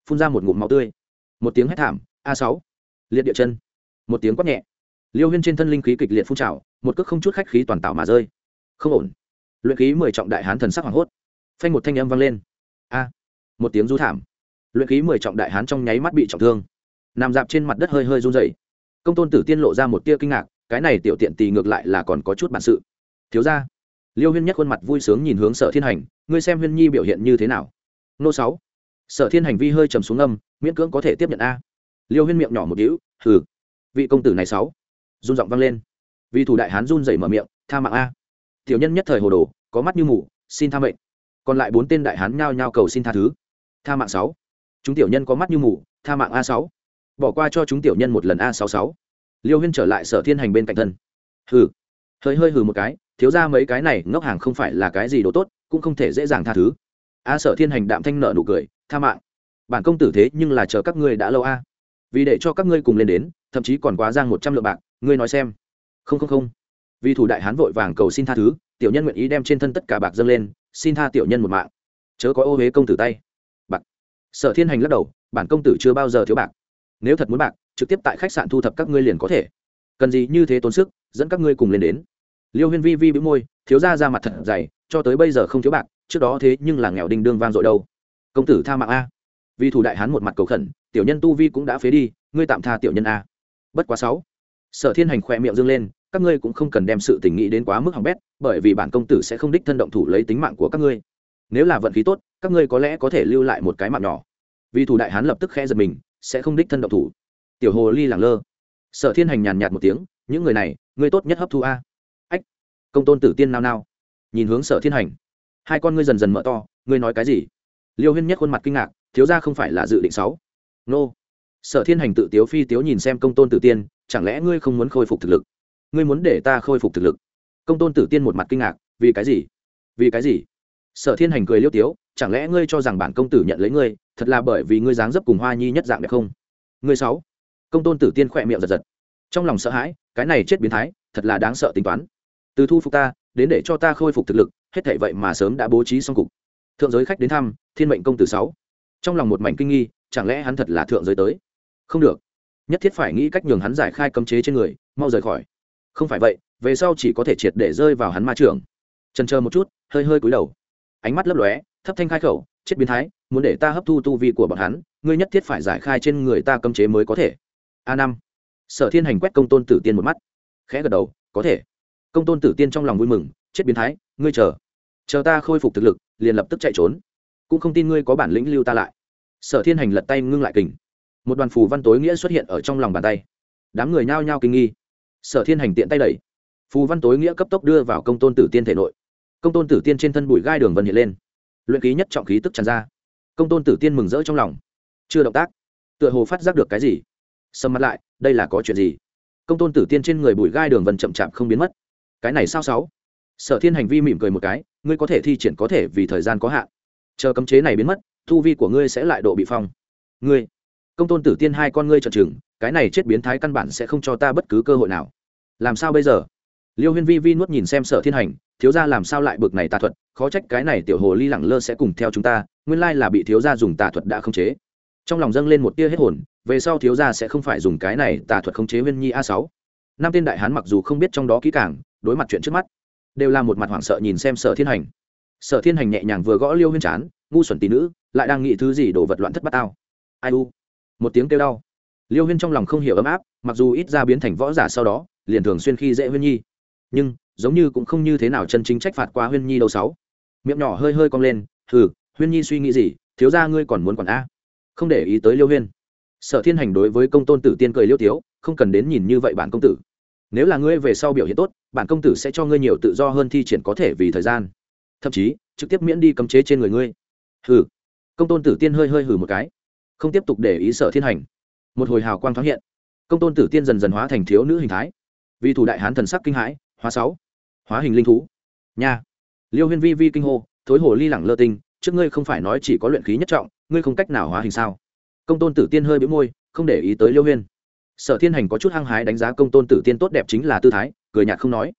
Phun ra một ngụm máu tươi. Một tiếng hét thảm a sáu. Liệt địa chân. Một tiếng quát nhẹ. Liêu huyên trên thân linh khí kịch liệt phun trào một cước không chút khách khí toàn tạo mà rơi. Không ổn. Luyện khí mười trọng đại hán thần sắc hoảng hốt. Phanh một thanh âm vang lên. A. Một tiếng du thảm. Luyện khí mười trọng đại hán trong nháy mắt bị trọng thương. Nằm dạp trên mặt đất hơi hơi run rẩy, công tôn tử tiên lộ ra một tia kinh ngạc cái này tiểu tiện tì ngược lại là còn có chút bản sự. Thiếu ra liêu huyên nhất khuôn mặt vui sướng nhìn hướng sở thiên hành, ngươi xem huyên nhi biểu hiện như thế nào? Nô sáu. Sở thiên hành vi hơi trầm xuống âm, miễn cưỡng có thể tiếp nhận a. Liêu huyên miệng nhỏ một đĩu hừ, vị công tử này sáu. Run giọng vang lên. Vì thủ đại hán run rẩy mở miệng, tha mạng a. Tiểu nhân nhất thời hồ đồ, có mắt như mù, xin tha mệnh. Còn lại bốn tên đại hán nhao nhao cầu xin tha thứ. Tha mạng sáu. Chúng tiểu nhân có mắt như mù, tha mạng a sáu. Bỏ qua cho chúng tiểu nhân một lần a sáu sáu. Liêu huyên trở lại sở thiên hành bên cạnh thân. Hừ. Hơi hơi hừ một cái thiếu ra mấy cái này, ngốc hàng không phải là cái gì đồ tốt, cũng không thể dễ dàng tha thứ. A sở thiên hành đạm thanh nợ nụ cười, tha mạng. Bản công tử thế nhưng là chờ các ngươi đã lâu a. Vì để cho các ngươi cùng lên đến, thậm chí còn quá giang một trăm lượng bạc, ngươi nói xem. Không không không. Vì thủ đại hán vội vàng cầu xin tha thứ, tiểu nhân nguyện ý đem trên thân tất cả bạc dâng lên, xin tha tiểu nhân một mạng. Chớ có ô huế công tử tay. Bạc. Sở thiên hành lắc đầu, bản công tử chưa bao giờ thiếu bạc. Nếu thật muốn bạc, trực tiếp tại khách sạn thu thập các ngươi liền có thể. Cần gì như thế tốn sức, dẫn các ngươi cùng lên đến liêu huyên vi vi bĩu môi, thiếu ra ra mặt thật dày, cho tới bây giờ không thiếu bạc, trước đó thế nhưng là nghèo đinh đương vang dội đâu. Công tử tha mạng a. Vì thủ đại hán một mặt cầu khẩn, tiểu nhân tu vi cũng đã phế đi, ngươi tạm tha tiểu nhân a. Bất quá sáu. Sở thiên hành khỏe miệng dâng lên, các ngươi cũng không cần đem sự tình nghĩ đến quá mức hỏng bét, bởi vì bản công tử sẽ không đích thân động thủ lấy tính mạng của các ngươi. Nếu là vận khí tốt, các ngươi có lẽ có thể lưu lại một cái mạng nhỏ. Vì thủ đại hán lập tức khẽ giật mình, sẽ không đích thân động thủ. Tiểu hồ ly lẳng lơ. Sở thiên hành nhàn nhạt một tiếng, những người này, ngươi tốt nhất hấp thu a công tôn tử tiên nao nao. Nhìn hướng sở thiên hành. Hai con ngươi dần dần mở to, ngươi nói cái gì? Liêu huyên nhất khuôn mặt kinh ngạc, thiếu ra không phải là dự định sáu. Nô. Sở thiên hành tự tiếu phi tiếu nhìn xem công tôn tử tiên, chẳng lẽ ngươi không muốn khôi phục thực lực? Ngươi muốn để ta khôi phục thực lực? Công tôn tử tiên một mặt kinh ngạc, vì cái gì? Vì cái gì? Sở thiên hành cười liêu tiếu, chẳng lẽ ngươi cho rằng bản công tử nhận lấy ngươi, thật là bởi vì ngươi dáng dấp cùng hoa nhi nhất dạng đẹp không? Ngươi sáu. Công tôn tử tiên khỏe miệng giật giật. Trong lòng sợ hãi, cái này chết biến thái, thật là đáng sợ tính toán từ thu phục ta, đến để cho ta khôi phục thực lực, hết thể vậy mà sớm đã bố trí xong cục. Thượng giới khách đến thăm, thiên mệnh công tử sáu. Trong lòng một mảnh kinh nghi, chẳng lẽ hắn thật là thượng giới tới? Không được. Nhất thiết phải nghĩ cách nhường hắn giải khai cấm chế trên người, mau rời khỏi. Không phải vậy, về sau chỉ có thể triệt để rơi vào hắn ma trường. Trần chờ một chút, hơi hơi cúi đầu. Ánh mắt lấp lóe, thấp thanh khai khẩu, chết biến thái, muốn để ta hấp thu tu vi của bọn hắn, ngươi nhất thiết phải giải khai trên người ta cấm chế mới có thể. A năm. Sở thiên hành quét công tôn tử tiên một mắt. Khẽ gật đầu, có thể công tôn tử tiên trong lòng vui mừng, chết biến thái, ngươi chờ. Chờ ta khôi phục thực lực, liền lập tức chạy trốn. Cũng không tin ngươi có bản lĩnh lưu ta lại. Sở thiên hành lật tay ngưng lại kình. Một đoàn phù văn tối nghĩa xuất hiện ở trong lòng bàn tay. Đám người nhao nhao kinh nghi. Sở thiên hành tiện tay đẩy. Phù văn tối nghĩa cấp tốc đưa vào công tôn tử tiên thể nội. Công tôn tử tiên trên thân bụi gai đường vân hiện lên. Luyện khí nhất trọng khí tức tràn ra. Công tôn tử tiên mừng rỡ trong lòng. Chưa động tác. Tựa hồ phát giác được cái gì. Sầm mặt lại, đây là có chuyện gì? Công tôn tử tiên trên người bụi gai đường vân chậm chạp không biến mất cái này sao sáu? Sở thiên hành vi mỉm cười một cái, ngươi có thể thi triển có thể vì thời gian có hạn. Chờ cấm chế này biến mất, thu vi của ngươi sẽ lại độ bị phong. Ngươi, công tôn tử tiên hai con ngươi trợn trừng, cái này chết biến thái căn bản sẽ không cho ta bất cứ cơ hội nào. Làm sao bây giờ? Liêu huyên vi vi nuốt nhìn xem sở thiên hành, thiếu gia làm sao lại bực này tà thuật, khó trách cái này tiểu hồ ly lẳng lơ sẽ cùng theo chúng ta, nguyên lai là bị thiếu gia dùng tà thuật đã khống chế. Trong lòng dâng lên một tia hết hồn, về sau thiếu gia sẽ không phải dùng cái này tà thuật khống chế huyên nhi a sáu. Năm tên đại hán mặc dù không biết trong đó kỹ càng đối mặt chuyện trước mắt. Đều là một mặt hoảng sợ nhìn xem sở thiên hành. Sở thiên hành nhẹ nhàng vừa gõ liêu huyên chán, ngu xuẩn tỷ nữ, lại đang nghĩ thứ gì đổ vật loạn thất bát tao. Ai u? Một tiếng kêu đau. Liêu huyên trong lòng không hiểu ấm áp, mặc dù ít ra biến thành võ giả sau đó, liền thường xuyên khi dễ huyên nhi. Nhưng, giống như cũng không như thế nào chân chính trách phạt qua huyên nhi đâu sáu. Miệng nhỏ hơi hơi cong lên, hừ, huyên nhi suy nghĩ gì? Thiếu ra ngươi còn muốn còn a? Không để ý tới liêu huyên. Sở thiên hành đối với công tôn tử tiên cười liêu tiếu, không cần đến nhìn như vậy bản công tử nếu là ngươi về sau biểu hiện tốt, bản công tử sẽ cho ngươi nhiều tự do hơn thi triển có thể vì thời gian. Thậm chí, trực tiếp miễn đi cấm chế trên người ngươi. Hừ. Công tôn tử tiên hơi hơi hừ một cái. Không tiếp tục để ý sở thiên hành. Một hồi hào quang thoáng hiện. Công tôn tử tiên dần dần hóa thành thiếu nữ hình thái. Vì thủ đại hán thần sắc kinh hãi, hóa sáu. Hóa hình linh thú. Nha. Liêu huyên vi vi kinh hô, thối hồ ly lẳng lơ tinh, trước ngươi không phải nói chỉ có luyện khí nhất trọng, ngươi không cách nào hóa hình sao? Công tôn tử tiên hơi bĩu môi, không để ý tới liêu huyên sở thiên hành có chút hăng hái đánh giá công tôn tử tiên tốt đẹp chính là tư thái, cười nhạt không nói.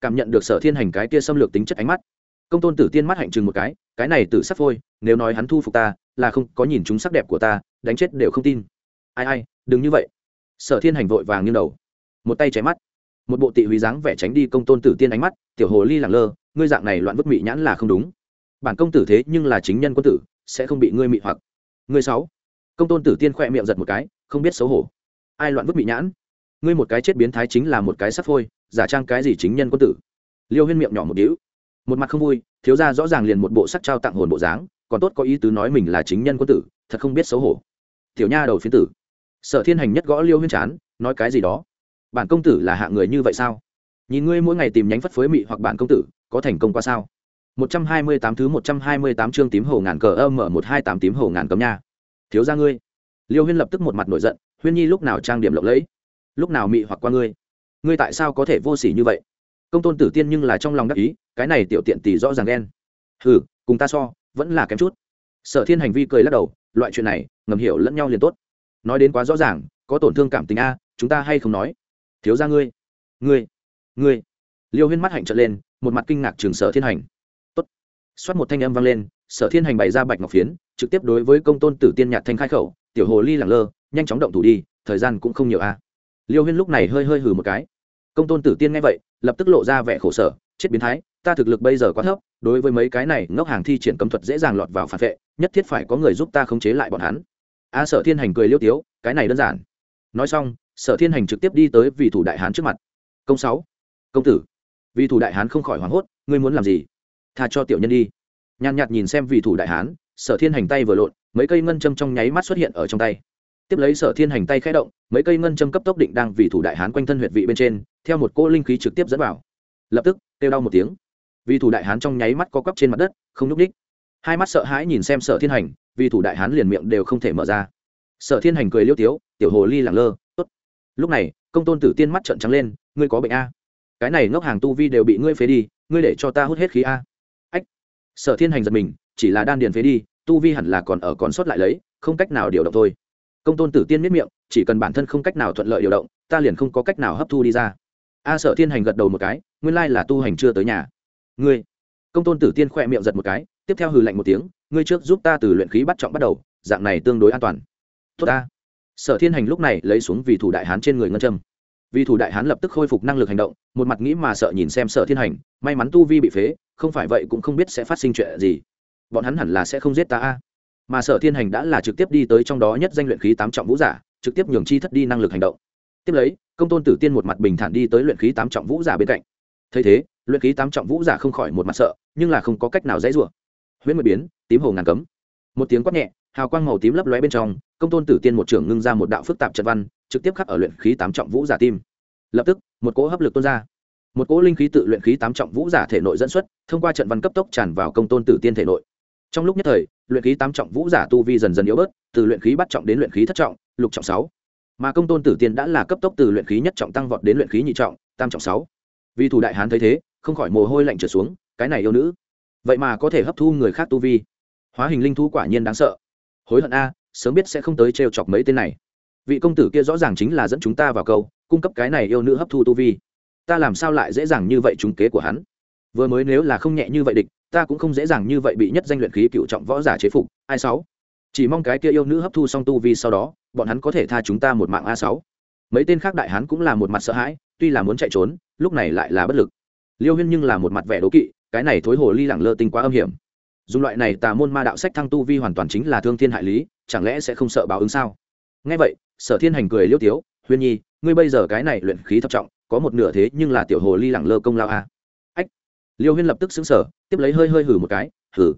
Cảm nhận được sở thiên hành cái kia xâm lược tính chất ánh mắt, công tôn tử tiên mắt hạnh chừng một cái cái này tử sắc phôi, nếu nói hắn thu phục ta, là không có nhìn chúng sắc đẹp của ta, đánh chết đều không tin. Ai ai, đừng như vậy. Sở thiên hành vội vàng như đầu, một tay chém mắt, một bộ tị húy dáng vẻ tránh đi công tôn tử tiên ánh mắt, tiểu hồ ly lẳng lơ, ngươi dạng này loạn vứt mị nhãn là không đúng. Bản công tử thế nhưng là chính nhân quân tử, sẽ không bị ngươi mị hoặc. Ngươi sáu, công tôn tử tiên khỏe miệng giật một cái, không biết xấu hổ ai loạn vứt bị nhãn? Ngươi một cái chết biến thái chính là một cái sắp phôi giả trang cái gì chính nhân quân tử? Liêu huyên miệng nhỏ một đĩu một mặt không vui, thiếu ra rõ ràng liền một bộ sắc trao tặng hồn bộ dáng, còn tốt có ý tứ nói mình là chính nhân quân tử, thật không biết xấu hổ. Tiểu nha đầu phiến tử. Sở thiên hành nhất gõ liêu huyên chán, nói cái gì đó? Bản công tử là hạ người như vậy sao? Nhìn ngươi mỗi ngày tìm nhánh phất phới mị hoặc bản công tử, có thành công qua sao? Một trăm hai mươi tám thứ một trăm hai mươi tám chương tím hồ ngàn cờ âm mở một hai tám tím hồ ngàn cấm nha. Thiếu ra ngươi. Liêu huyên lập tức một mặt nổi giận huyên nhi lúc nào trang điểm lộng lẫy? Lúc nào mị hoặc qua ngươi? Ngươi tại sao có thể vô s ỉ như vậy? Công tôn tử tiên nhưng là trong lòng đắc ý, cái này tiểu tiện tỷ rõ ràng đen hừ, cùng ta so, vẫn là kém chút. Sở thiên hành vi cười lắc đầu, loại chuyện này, ngầm hiểu lẫn nhau liền tốt. Nói đến quá rõ ràng, có tổn thương cảm tình a, chúng ta hay không nói? Thiếu ra ngươi ngươi ngươi. Liêu huyên mắt hạnh trở lên, một mặt kinh ngạc trường sở thiên hành. Tốt. Xoát một thanh âm vang lên, sở thiên hành bày ra bạch ngọc phiến, trực tiếp đối với công tôn tử tiên nhạt thanh khai khẩu, tiểu hồ ly lẳng lơ nhanh chóng động thủ đi, thời gian cũng không nhiều a liêu huyên lúc này hơi hơi hừ một cái. Công tôn tử tiên nghe vậy, lập tức lộ ra vẻ khổ sở, chết biến thái, ta thực lực bây giờ quá thấp, đối với mấy cái này ngốc hàng thi triển cấm thuật dễ dàng lọt vào phản vệ, nhất thiết phải có người giúp ta khống chế lại bọn hắn. A, sở thiên hành cười liêu tiếu, cái này đơn giản. Nói xong, sở thiên hành trực tiếp đi tới Vị thủ đại hán trước mặt. Công sáu, công tử. Vị thủ đại hán không khỏi hoảng hốt, ngươi muốn làm gì? Tha cho tiểu nhân đi. Nhàn nhạt nhìn xem Vị thủ đại hán, sở thiên hành tay vừa lộn, mấy cây ngân châm trong nháy mắt xuất hiện ở trong tay tiếp lấy sở thiên hành tay khẽ động, mấy cây ngân châm cấp tốc định đang vì thủ đại hán quanh thân huyệt vị bên trên, theo một cỗ linh khí trực tiếp dẫn vào. Lập tức, kêu đau một tiếng. Vì thủ đại hán trong nháy mắt co quắp trên mặt đất, không nhúc ních hai mắt sợ hãi nhìn xem sở thiên hành, vì thủ đại hán liền miệng đều không thể mở ra. Sở thiên hành cười liêu tiếu, tiểu hồ ly lẳng lơ, tốt. Lúc này, công tôn tử tiên mắt trợn trắng lên, ngươi có bệnh a? Cái này ngốc hàng tu vi đều bị ngươi phế đi, ngươi để cho ta hút hết khí a. Ách. Sở thiên hành giật mình, chỉ là đan điền phế đi, tu vi hẳn là còn ở còn sót lại lấy, không cách nào điều động thôi công tôn tử tiên miết miệng, chỉ cần bản thân không cách nào thuận lợi điều động, ta liền không có cách nào hấp thu đi ra. A sở thiên hành gật đầu một cái, nguyên lai là tu hành chưa tới nhà. Ngươi. Công tôn tử tiên khỏe miệng giật một cái, tiếp theo hừ lạnh một tiếng, ngươi trước giúp ta từ luyện khí bắt trọng bắt đầu, dạng này tương đối an toàn. Tốt ta. Sở thiên hành lúc này lấy xuống vì thủ đại hán trên người ngân châm. Vì thủ đại hán lập tức khôi phục năng lực hành động, một mặt nghĩ mà sợ nhìn xem sở thiên hành, may mắn tu vi bị phế, không phải vậy cũng không biết sẽ phát sinh chuyện gì. Bọn hắn hẳn là sẽ không giết ta a mà sở thiên hành đã là trực tiếp đi tới trong đó nhất danh luyện khí tám trọng vũ giả, trực tiếp nhường chi thất đi năng lực hành động. Tiếp lấy, công tôn tử tiên một mặt bình thản đi tới luyện khí tám trọng vũ giả bên cạnh. Thấy thế, luyện khí tám trọng vũ giả không khỏi một mặt sợ, nhưng là không có cách nào dễ rủa. Huyễn nguyệt biến, tím hồ ngàn cấm. Một tiếng quát nhẹ, hào quang màu tím lấp lóe bên trong, công tôn tử tiên một trưởng ngưng ra một đạo phức tạp trận văn, trực tiếp khắc ở luyện khí tám trọng vũ giả tim. Lập tức, một cỗ hấp lực tuôn ra. Một cỗ linh khí tự luyện khí tám trọng vũ giả thể nội dẫn xuất, thông qua trận văn cấp tốc tràn vào công tôn tử tiên thể nội trong lúc nhất thời, luyện khí tám trọng vũ giả tu vi dần dần yếu bớt, từ luyện khí bắt trọng đến luyện khí thất trọng, lục trọng sáu. Mà công tôn tử tiên đã là cấp tốc từ luyện khí nhất trọng tăng vọt đến luyện khí nhị trọng, tam trọng sáu. Vì thủ đại hán thấy thế, không khỏi mồ hôi lạnh trở xuống, cái này yêu nữ. Vậy mà có thể hấp thu người khác tu vi. Hóa hình linh thú quả nhiên đáng sợ. Hối hận a, sớm biết sẽ không tới trêu chọc mấy tên này. Vị công tử kia rõ ràng chính là dẫn chúng ta vào câu, cung cấp cái này yêu nữ hấp thu tu vi. Ta làm sao lại dễ dàng như vậy trúng kế của hắn? Vừa mới nếu là không nhẹ như vậy địch ta cũng không dễ dàng như vậy bị nhất danh luyện khí cựu trọng võ giả chế phục, ai sáu? Chỉ mong cái kia yêu nữ hấp thu xong tu vi sau đó, bọn hắn có thể tha chúng ta một mạng a sáu. Mấy tên khác đại hán cũng là một mặt sợ hãi, tuy là muốn chạy trốn, lúc này lại là bất lực. Liêu huyên nhưng là một mặt vẻ đố kỵ, cái này thối hồ ly lẳng lơ tinh quá âm hiểm. Dùng loại này tà môn ma đạo sách thăng tu vi hoàn toàn chính là thương thiên hại lý, chẳng lẽ sẽ không sợ báo ứng sao? Nghe vậy, sở thiên hành cười liêu tiếu, huyên nhi, ngươi bây giờ cái này luyện khí thập trọng, có một nửa thế nhưng là tiểu hồ ly lẳng lơ công lao a liêu huyên lập tức xứng sở tiếp lấy hơi hơi hử một cái hử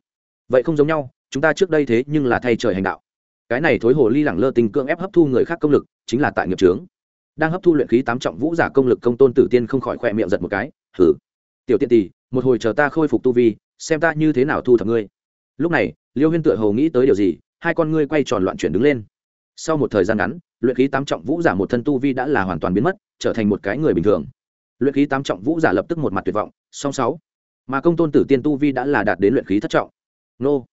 vậy không giống nhau, chúng ta trước đây thế nhưng là thay trời hành đạo. Cái này thối hồ ly lẳng lơ tình cưỡng ép hấp thu người khác công lực, chính là tại nghiệp trướng đang hấp thu luyện khí tám trọng vũ giả công lực công tôn tử tiên không khỏi khỏe miệng giật một cái hử tiểu tiên tỷ, một hồi chờ ta khôi phục tu vi, xem ta như thế nào thu thập ngươi. Lúc này, liêu huyên tựa hồ nghĩ tới điều gì, hai con ngươi quay tròn loạn chuyển đứng lên. Sau một thời gian ngắn, luyện khí tám trọng vũ giả một thân tu vi đã là hoàn toàn biến mất, trở thành một cái người bình thường. Luyện khí tám trọng vũ giả lập tức một mặt tuyệt vọng, song sáu mà công tôn tử tiên tu vi đã là đạt đến luyện khí thất trọng. Nô.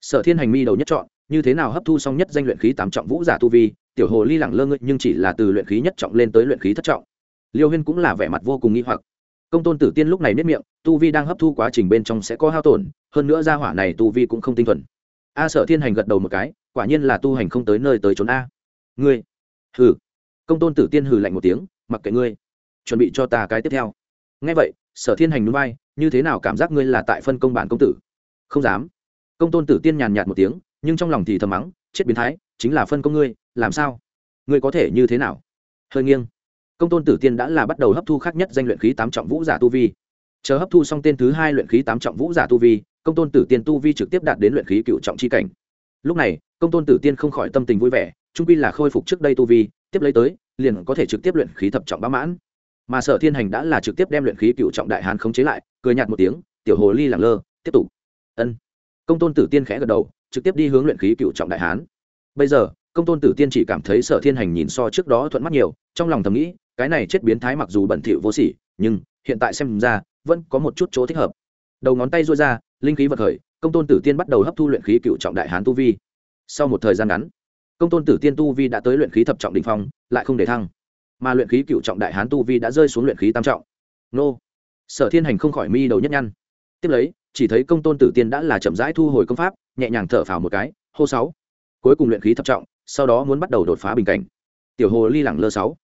Sở thiên hành mi đầu nhất chọn, như thế nào hấp thu xong nhất danh luyện khí tám trọng vũ giả tu vi, tiểu hồ ly lẳng lơ ngự nhưng chỉ là từ luyện khí nhất trọng lên tới luyện khí thất trọng. Liêu huyên cũng là vẻ mặt vô cùng nghi hoặc. Công tôn tử tiên lúc này nếp miệng, tu vi đang hấp thu quá trình bên trong sẽ có hao tổn, hơn nữa ra hỏa này tu vi cũng không tinh thuần. A sở thiên hành gật đầu một cái, quả nhiên là tu hành không tới nơi tới trốn a. Ngươi. Hừ. Công tôn tử tiên hừ lạnh một tiếng, mặc kệ ngươi. Chuẩn bị cho ta cái tiếp theo. Ngay vậy, sở thiên hành núi bay như thế nào cảm giác ngươi là tại phân công bản công tử? Không dám. Công tôn tử tiên nhàn nhạt một tiếng, nhưng trong lòng thì thầm mắng, chết biến thái, chính là phân công ngươi, làm sao? Ngươi có thể như thế nào? Hơi nghiêng. Công tôn tử tiên đã là bắt đầu hấp thu khác nhất danh luyện khí tám trọng vũ giả tu vi. Chờ hấp thu xong tên thứ hai luyện khí tám trọng vũ giả tu vi, công tôn tử tiên tu vi trực tiếp đạt đến luyện khí cựu trọng c h i cảnh. Lúc này, công tôn tử tiên không khỏi tâm tình vui vẻ trung pi là khôi phục trước đây tu vi, tiếp lấy tới, liền có thể trực tiếp luyện khí thập trọng bá mãn mà sở thiên hành đã là trực tiếp đem luyện khí cựu trọng đại hán khống chế lại, cười nhạt một tiếng, tiểu hồ ly lẳng lơ, tiếp tục. Ân. Công tôn tử tiên khẽ gật đầu, trực tiếp đi hướng luyện khí cựu trọng đại hán. Bây giờ, công tôn tử tiên chỉ cảm thấy sở thiên hành nhìn so trước đó thuận mắt nhiều, trong lòng thầm nghĩ, cái này chết biến thái mặc dù bẩn thỉu vô sỉ, nhưng hiện tại xem ra, vẫn có một chút chỗ thích hợp. Đầu ngón tay rôi ra, linh khí vật khởi, công tôn tử tiên bắt đầu hấp thu luyện khí cựu trọng đại hán tu vi. Sau một thời gian ngắn, công tôn tử tiên tu vi đã tới luyện khí thập trọng đ ỉ n h phong, lại không để thăng mà luyện khí cựu trọng đại hán tu vi đã rơi xuống luyện khí tam trọng. Nô. Sở thiên hành không khỏi mi đầu nhất nhăn. Tiếp lấy chỉ thấy công tôn tử tiên đã là chậm rãi thu hồi công pháp nhẹ nhàng thở phào một cái hô sáu. Cuối cùng luyện khí thập trọng sau đó muốn bắt đầu đột phá bình cảnh. Tiểu hồ ly lẳng lơ sáu.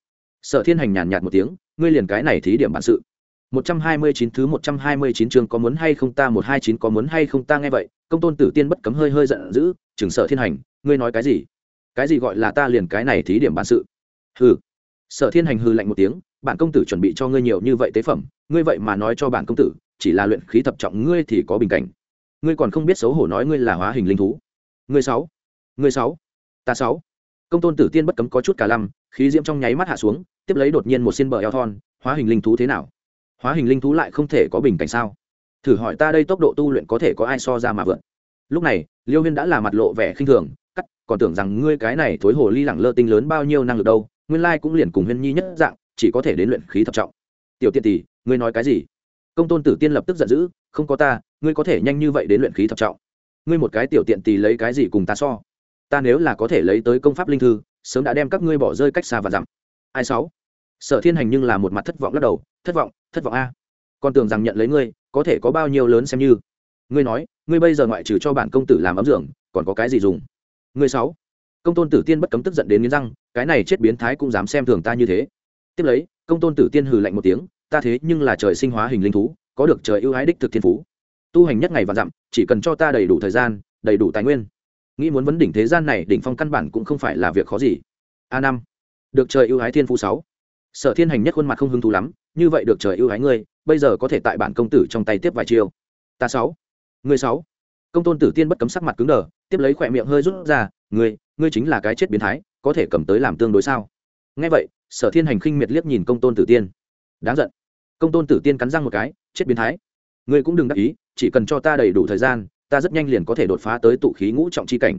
Sở thiên hành nhàn nhạt một tiếng ngươi liền cái này thí điểm bản sự. 129 thứ 129 chương có muốn hay không ta 129 có muốn hay không ta nghe vậy, công tôn tử tiên bất cấm hơi hơi giận dữ, trừng sở thiên hành, ngươi nói cái gì? Cái gì gọi là ta liền cái này thí điểm bản sự? Hừ. Sở Thiên Hành hừ lạnh một tiếng, bản công tử chuẩn bị cho ngươi nhiều như vậy tế phẩm, ngươi vậy mà nói cho bản công tử, chỉ là luyện khí thập trọng ngươi thì có bình cảnh. Ngươi còn không biết xấu hổ nói ngươi là hóa hình linh thú. Ngươi sáu, ngươi sáu, ta sáu. Công tôn tử tiên bất cấm có chút cả lăm, khí diễm trong nháy mắt hạ xuống, tiếp lấy đột nhiên một xin bờ eo thon, hóa hình linh thú thế nào? hóa hình linh thú lại không thể có bình cảnh sao thử hỏi ta đây tốc độ tu luyện có thể có ai so ra mà vượt lúc này liêu huyên đã là mặt lộ vẻ khinh thường cắt còn tưởng rằng ngươi cái này thối hồ ly lẳng lơ tinh lớn bao nhiêu năng lực đâu nguyên lai cũng liền cùng huyên nhi nhất dạng, chỉ có thể đến luyện khí thập trọng. Tiểu tiện tỷ, ngươi nói cái gì? Công tôn tử tiên lập tức giận dữ, không có ta, ngươi có thể nhanh như vậy đến luyện khí thập trọng. Ngươi một cái tiểu tiện tỷ lấy cái gì cùng ta so? Ta nếu là có thể lấy tới công pháp linh thư, sớm đã đem các ngươi bỏ rơi cách xa và dặm. Ai sáu? Sở thiên hành nhưng là một mặt thất vọng lắc đầu, thất vọng thất vọng a. Con tưởng rằng nhận lấy ngươi, có thể có bao nhiêu lớn xem như. Ngươi nói, ngươi bây giờ ngoại trừ cho bản công tử làm ấm dưỡng, còn có cái gì dùng? Ngươi sáu? Công tôn tử tiên bất cấm tức giận đến nghiến răng, cái này chết biến thái cũng dám xem thường ta như thế. Tiếp lấy, công tôn tử tiên hừ lạnh một tiếng, ta thế nhưng là trời sinh hóa hình linh thú, có được trời ưu ái đích thực thiên phú. Tu hành nhất ngày và dặm, chỉ cần cho ta đầy đủ thời gian, đầy đủ tài nguyên. Nghĩ muốn vấn đỉnh thế gian này, đỉnh phong căn bản cũng không phải là việc khó gì. A năm. Được trời ưu ái thiên phú sáu. Sở thiên hành nhất khuôn mặt không hứng thú lắm, như vậy được trời ưu ái ngươi, bây giờ có thể tại bản công tử trong tay tiếp vài chiêu. Ta sáu. Người sáu. Công tôn tử tiên bất cấm sắc mặt cứng đờ, tiếp lấy khỏe miệng hơi rút ra ngươi ngươi chính là cái chết biến thái, có thể cầm tới làm tương đối sao? Ngay vậy, sở thiên hành khinh miệt liếc nhìn công tôn tử tiên. Đáng giận. Công tôn tử tiên cắn răng một cái, chết biến thái. Ngươi cũng đừng đắc ý, chỉ cần cho ta đầy đủ thời gian, ta rất nhanh liền có thể đột phá tới tụ khí ngũ trọng chi cảnh.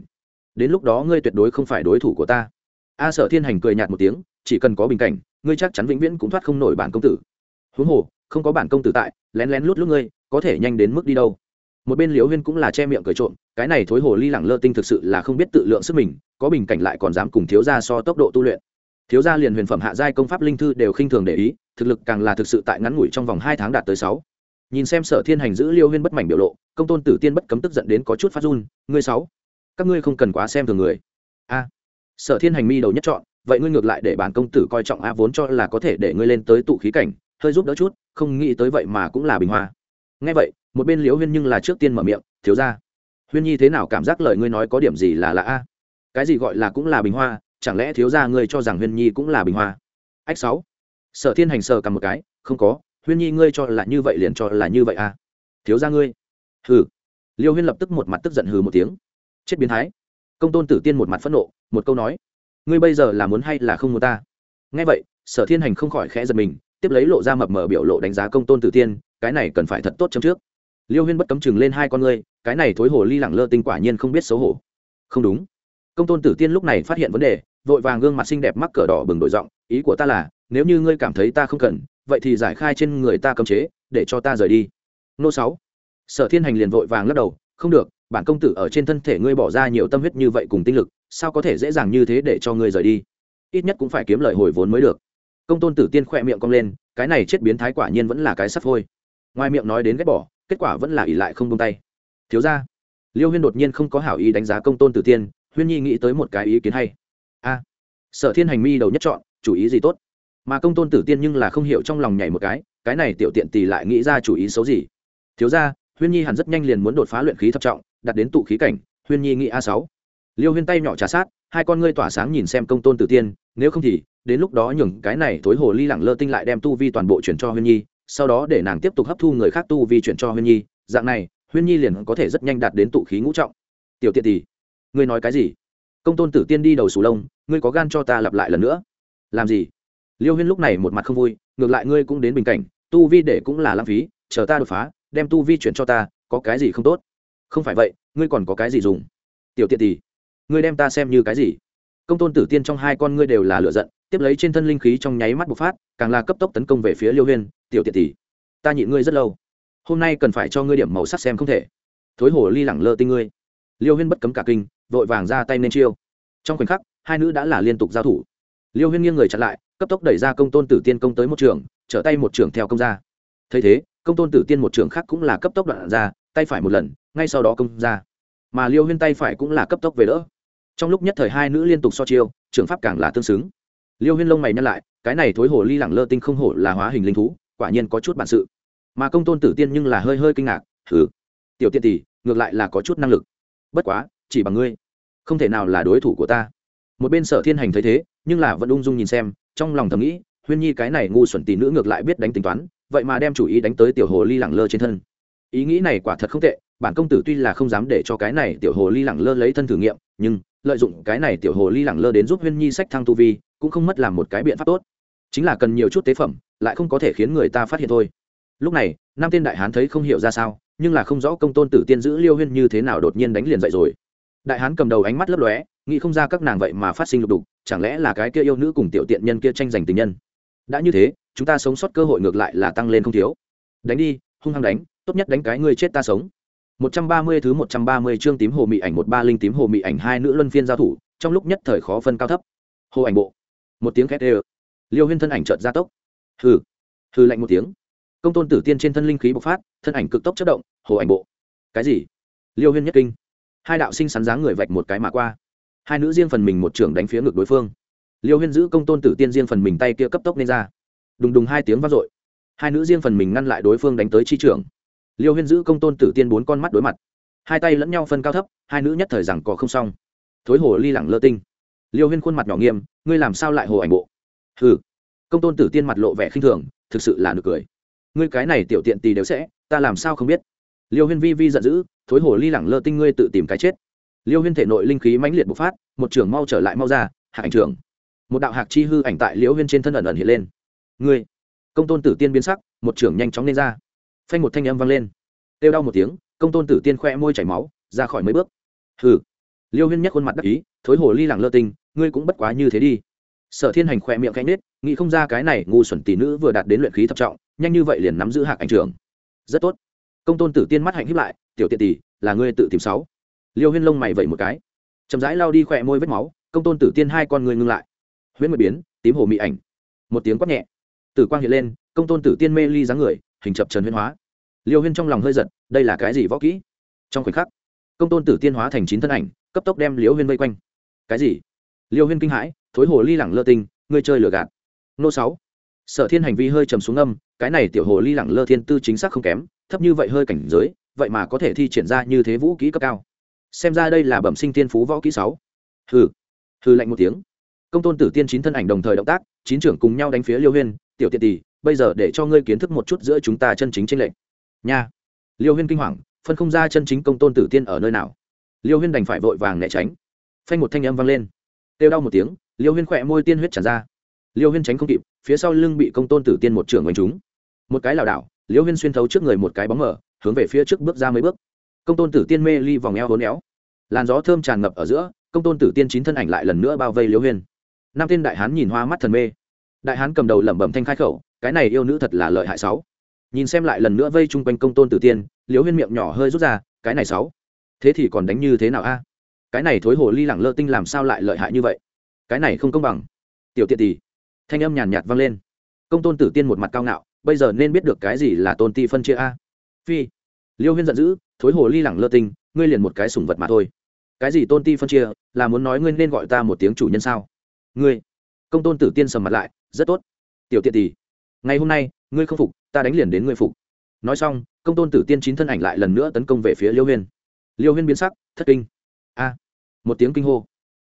Đến lúc đó ngươi tuyệt đối không phải đối thủ của ta. A sở thiên hành cười nhạt một tiếng, chỉ cần có bình cảnh, ngươi chắc chắn vĩnh viễn cũng thoát không nổi bản công tử. Huống hồ, không có bản công tử tại, lén lén lút lút ngươi, có thể nhanh đến mức đi đâu? Một bên liễu huyên cũng là che miệng cười trộm, cái này thối hồ ly lẳng lơ tinh thực sự là không biết tự lượng sức mình, có bình cảnh lại còn dám cùng thiếu gia so tốc độ tu luyện. Thiếu gia liền huyền phẩm hạ giai công pháp linh thư đều khinh thường để ý, thực lực càng là thực sự tại ngắn ngủi trong vòng hai tháng đạt tới sáu. Nhìn xem sở thiên hành giữ liêu huyên bất mảnh biểu lộ, công tôn tử tiên bất cấm tức giận đến có chút phát run, ngươi sáu, các ngươi không cần quá xem thường người. A. Sở thiên hành mi đầu nhất chọn, vậy ngươi ngược lại để bản công tử coi trọng a vốn cho là có thể để ngươi lên tới tụ khí cảnh, hơi giúp đỡ chút, không nghĩ tới vậy mà cũng là bình hoa. Nghe vậy một bên liễu huyên nhưng là trước tiên mở miệng, thiếu ra huyên nhi thế nào cảm giác lời ngươi nói có điểm gì là lạ a? Cái gì gọi là cũng là bình hoa, chẳng lẽ thiếu ra ngươi cho rằng huyên nhi cũng là bình hoa? Ách sáu, sở thiên hành sờ cầm một cái, không có, huyên nhi ngươi cho là như vậy liền cho là như vậy a. Thiếu ra ngươi? Hừ. Liêu huyên lập tức một mặt tức giận hừ một tiếng. Chết biến thái. Công tôn tử tiên một mặt phẫn nộ, một câu nói. Ngươi bây giờ là muốn hay là không muốn ta? Nghe vậy, sở thiên hành không khỏi khẽ giật mình, tiếp lấy lộ ra mập mờ biểu lộ đánh giá công tôn tử tiên, cái này cần phải thật tốt chấm trước liêu huyên bất cấm chừng lên hai con ngươi, cái này thối hồ ly lẳng lơ tinh quả nhiên không biết xấu hổ. Không đúng. Công tôn tử tiên lúc này phát hiện vấn đề, vội vàng gương mặt xinh đẹp mắc cỡ đỏ bừng đổi giọng, ý của ta là, nếu như ngươi cảm thấy ta không cần, vậy thì giải khai trên người ta cấm chế, để cho ta rời đi. Nô sáu. Sở thiên hành liền vội vàng lắc đầu, không được, bản công tử ở trên thân thể ngươi bỏ ra nhiều tâm huyết như vậy cùng tinh lực, sao có thể dễ dàng như thế để cho ngươi rời đi? Ít nhất cũng phải kiếm lời hồi vốn mới được. Công tôn tử tiên khỏe miệng cong lên, cái này chết biến thái quả nhiên vẫn là cái sắp thôi ngoài miệng nói đến ghét bỏ kết quả vẫn là ỉ lại không tung tay. Thiếu ra liêu huyên đột nhiên không có hảo ý đánh giá công tôn tử tiên, huyên nhi nghĩ tới một cái ý kiến hay. A, sở thiên hành mi đầu nhất chọn, chủ ý gì tốt? Mà công tôn tử tiên nhưng là không hiểu trong lòng nhảy một cái cái này tiểu tiện tì lại nghĩ ra chủ ý xấu gì? Thiếu ra huyên nhi hẳn rất nhanh liền muốn đột phá luyện khí thập trọng đặt đến tụ khí cảnh, huyên nhi nghĩ a sáu. Liêu huyên tay nhỏ trà sát, hai con ngươi tỏa sáng nhìn xem công tôn tử tiên, nếu không thì, đến lúc đó nhường cái này thối hồ ly lẳng lơ tinh lại đem tu vi toàn bộ chuyển cho huyên nhi sau đó để nàng tiếp tục hấp thu người khác tu vi chuyển cho huyên nhi, dạng này, huyên nhi liền có thể rất nhanh đạt đến tụ khí ngũ trọng. Tiểu tiện tỷ, ngươi nói cái gì? Công tôn tử tiên đi đầu sù lông, ngươi có gan cho ta lặp lại lần nữa? Làm gì? Liêu huyên lúc này một mặt không vui, ngược lại ngươi cũng đến bình cảnh, tu vi để cũng là lãng phí, chờ ta đột phá, đem tu vi chuyển cho ta, có cái gì không tốt? Không phải vậy, ngươi còn có cái gì dùng? Tiểu tiện tỷ, ngươi đem ta xem như cái gì? Công tôn tử tiên trong hai con ngươi đều là lựa giận, tiếp lấy trên thân linh khí trong nháy mắt bộc phát, càng là cấp tốc tấn công về phía liêu huyên tiểu tiện tỷ ta nhịn ngươi rất lâu. Hôm nay cần phải cho ngươi điểm màu sắc xem không thể. Thối hồ ly lẳng lơ tinh ngươi. Liêu huyên bất cấm cả kinh, vội vàng ra tay nên chiêu. Trong khoảnh khắc, hai nữ đã là liên tục giao thủ. Liêu huyên nghiêng người chặn lại, cấp tốc đẩy ra công tôn tử tiên công tới một trường, trở tay một trường theo công ra. Thấy thế, công tôn tử tiên một trường khác cũng là cấp tốc đoạn ra, tay phải một lần, ngay sau đó công ra. Mà liêu huyên tay phải cũng là cấp tốc về đỡ. Trong lúc nhất thời hai nữ liên tục so chiêu, trường pháp càng là tương xứng. Liêu huyên lông mày nhăn lại, cái này thối hồ ly lẳng lơ tinh không hổ là hóa hình linh thú quả nhiên có chút bản sự. Mà công tôn tử tiên nhưng là hơi hơi kinh ngạc thử tiểu tiên tỷ, ngược lại là có chút năng lực. Bất quá, chỉ bằng ngươi, không thể nào là đối thủ của ta. Một bên sở thiên hành thấy thế, nhưng là vẫn ung dung nhìn xem, trong lòng thầm nghĩ, huyên nhi cái này ngu xuẩn tỷ nữ ngược lại biết đánh tính toán, vậy mà đem chủ ý đánh tới tiểu hồ ly lẳng lơ trên thân. Ý nghĩ này quả thật không tệ, bản công tử tuy là không dám để cho cái này tiểu hồ ly lẳng lơ lấy thân thử nghiệm, nhưng lợi dụng cái này tiểu hồ ly lẳng lơ đến giúp huyên nhi sách thăng tu vi, cũng không mất làm một cái biện pháp tốt chính là cần nhiều chút tế phẩm lại không có thể khiến người ta phát hiện thôi lúc này nam tên đại hán thấy không hiểu ra sao nhưng là không rõ công tôn tử tiên giữ liêu huyên như thế nào đột nhiên đánh liền dậy rồi đại hán cầm đầu ánh mắt lấp lóe nghĩ không ra các nàng vậy mà phát sinh lục đục chẳng lẽ là cái kia yêu nữ cùng tiểu tiện nhân kia tranh giành tình nhân đã như thế chúng ta sống sót cơ hội ngược lại là tăng lên không thiếu đánh đi hung hăng đánh tốt nhất đánh cái ngươi chết ta sống 130 thứ 130 chương tím hồ mị ảnh một ba linh tím hồ mị ảnh hai nữ luân phiên giao thủ, trong lúc nhất thời khó phân cao thấp. Hồ ảnh bộ. Một tiếng khét đều. Liêu Huyên thân ảnh chợt gia tốc. Hừ. Hừ lạnh một tiếng. Công tôn tử tiên trên thân linh khí bộc phát, thân ảnh cực tốc chớp động, hồ ảnh bộ. Cái gì? Liêu Huyên nhất kinh. Hai đạo sinh sắn dáng người vạch một cái mà qua. Hai nữ riêng phần mình một trưởng đánh phía ngực đối phương. Liêu Huyên giữ công tôn tử tiên riêng phần mình tay kia cấp tốc nên ra. Đùng đùng hai tiếng vang dội. Hai nữ riêng phần mình ngăn lại đối phương đánh tới chi trưởng liêu huyên giữ công tôn tử tiên bốn con mắt đối mặt hai tay lẫn nhau phân cao thấp hai nữ nhất thời rằng có không xong thối hồ ly lẳng lơ tinh liêu huyên khuôn mặt nhỏ nghiêm ngươi làm sao lại hồ ảnh bộ hừ. Công tôn tử tiên mặt lộ vẻ khinh thường, thực sự là nực cười. Ngươi cái này tiểu tiện tì đều sẽ, ta làm sao không biết? Liêu huyên vi vi giận dữ, thối hồ ly lẳng lơ tinh ngươi tự tìm cái chết. Liêu huyên thể nội linh khí mãnh liệt bộc phát, một trưởng mau trở lại mau ra, hạ ảnh trưởng. Một đạo hạc chi hư ảnh tại liêu huyên trên thân ẩn ẩn hiện lên. Ngươi. Công tôn tử tiên biến sắc, một trưởng nhanh chóng lên ra. Phanh một thanh âm vang lên. Kêu đau một tiếng, công tôn tử tiên khoe môi chảy máu, ra khỏi mấy bước. Hừ. Liêu huyên nhắc khuôn mặt đắc ý, thối hồ ly lẳng lơ tinh, ngươi cũng bất quá như thế đi sở thiên hành khoe miệng cánh nết nghĩ không ra cái này ngu xuẩn tỷ nữ vừa đạt đến luyện khí thập trọng, nhanh như vậy liền nắm giữ hạc ảnh trường rất tốt. Công tôn tử tiên mắt hạnh hiếp lại, tiểu tiện tỷ, là ngươi tự tìm sáu. Liêu huyên lông mày vậy một cái. Chậm rãi lao đi khoe môi vết máu, công tôn tử tiên hai con người ngưng lại. Huyễn mười biến, tím hồ mị ảnh. Một tiếng quát nhẹ. Tử quang hiện lên, công tôn tử tiên mê ly dáng người, hình chập trần huyên hóa. Liêu huyên trong lòng hơi giật, đây là cái gì võ kỹ? Trong khoảnh khắc, công tôn tử tiên hóa thành chín thân ảnh, cấp tốc đem liêu huyên vây quanh. Cái gì? Liêu huyên kinh hãi thối hồ ly lẳng lơ tinh, ngươi chơi lừa gạt. Nô sáu. Sở thiên hành vi hơi trầm xuống âm, cái này tiểu hồ ly lẳng lơ thiên tư chính xác không kém, thấp như vậy hơi cảnh giới, vậy mà có thể thi triển ra như thế vũ kỹ cấp cao. Xem ra đây là bẩm sinh tiên phú võ kỹ sáu. Hừ. Hừ lạnh một tiếng. Công tôn tử tiên chín thân ảnh đồng thời động tác, chín trưởng cùng nhau đánh phía liêu huyên, tiểu tiện tỷ, bây giờ để cho ngươi kiến thức một chút giữa chúng ta chân chính trên lệnh nha. Liêu huyên kinh hoàng, phân không ra chân chính công tôn tử tiên ở nơi nào. Liêu huyên đành phải vội vàng né tránh. Phanh một thanh âm vang lên. Têu đau một tiếng liêu huyên khỏe môi tiên huyết tràn ra. Liêu huyên tránh không kịp, phía sau lưng bị công tôn tử tiên một trưởng đánh chúng một cái lảo đảo, liêu huyên xuyên thấu trước người một cái bóng mở hướng về phía trước bước ra mấy bước. Công tôn tử tiên mê ly vòng eo hốn éo làn gió thơm tràn ngập ở giữa, công tôn tử tiên chín thân ảnh lại lần nữa bao vây liêu huyên. Nam tiên đại hán nhìn hoa mắt thần mê. Đại hán cầm đầu lẩm bẩm thanh khai khẩu, cái này yêu nữ thật là lợi hại sáu. Nhìn xem lại lần nữa vây chung quanh công tôn tử tiên, Liêu huyên miệng nhỏ hơi rút ra, cái này sáu. Thế thì còn đánh như thế nào a? Cái này thối hồ ly lẳng lơ tinh làm sao lại lợi hại như vậy? Cái này không công bằng. Tiểu tiện tỷ thanh âm nhàn nhạt vang lên. Công tôn tử tiên một mặt cao ngạo, bây giờ nên biết được cái gì là tôn ti phân chia a? Phi, liêu huyên giận dữ, thối hồ ly lẳng lơ tinh, ngươi liền một cái sủng vật mà thôi. Cái gì tôn ti phân chia, là muốn nói ngươi nên gọi ta một tiếng chủ nhân sao? Ngươi, công tôn tử tiên sầm mặt lại, rất tốt. Tiểu tiện tỷ ngày hôm nay, ngươi không phục, ta đánh liền đến ngươi phục. Nói xong, công tôn tử tiên chín thân ảnh lại lần nữa tấn công về phía liêu huyên. Liêu huyên biến sắc, thất kinh. A, một tiếng kinh hô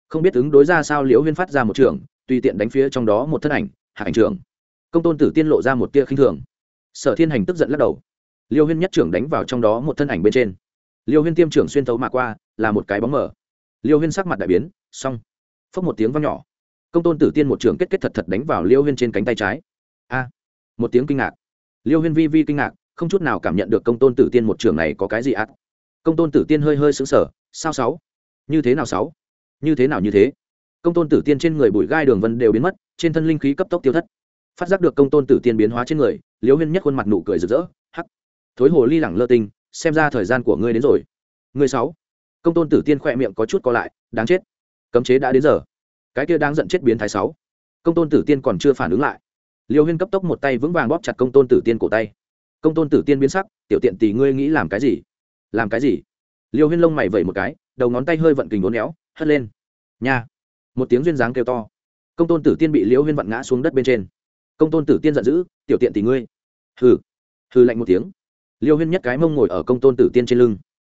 không biết ứng đối ra sao liễu huyên phát ra một trường, tùy tiện đánh phía trong đó một thân ảnh, hạ ảnh trường. công tôn tử tiên lộ ra một tia khinh thường. Sở thiên hành tức giận lắc đầu. Liêu huyên nhất trưởng đánh vào trong đó một thân ảnh bên trên. Liêu huyên tiêm trưởng xuyên thấu mà qua, là một cái bóng mở liêu huyên sắc mặt đại biến, xong. Phốc một tiếng văng nhỏ. Công tôn tử tiên một trưởng kết kết thật thật đánh vào liêu huyên trên cánh tay trái. A! Một tiếng kinh ngạc. Liêu huyên vi vi kinh ngạc, không chút nào cảm nhận được công tôn tử tiên một trưởng này có cái gì ác công tôn tử tiên hơi hơi xứng sở sao sáu? Như thế nào sáu? Như thế nào như thế. Công tôn tử tiên trên người bụi gai đường vân đều biến mất, trên thân linh khí cấp tốc tiêu thất. Phát giác được công tôn tử tiên biến hóa trên người, liễu huyên nhất khuôn mặt nụ cười rực rỡ, hắc. Thối hồ ly lẳng lơ tinh, xem ra thời gian của ngươi đến rồi. Ngươi sáu. Công tôn tử tiên khỏe miệng có chút co lại, đáng chết. Cấm chế đã đến giờ. Cái kia đang giận chết biến thái sáu. Công tôn tử tiên còn chưa phản ứng lại. Liêu huyên cấp tốc một tay vững vàng bóp chặt công tôn tử tiên cổ tay. Công tôn tử tiên biến sắc, tiểu tiện tỷ ngươi nghĩ làm cái gì? Làm cái gì? Liêu huyên lông mày vẩy một cái, đầu ngón tay hơi vận kình uốn éo hất lên. Nha. Một tiếng duyên dáng kêu to. Công tôn tử tiên bị liễu huyên vặn ngã xuống đất bên trên. Công tôn tử tiên giận dữ, tiểu tiện tỷ ngươi. Hừ. Hừ lạnh một tiếng. Liễu huyên nhất cái mông ngồi ở công tôn tử tiên trên lưng.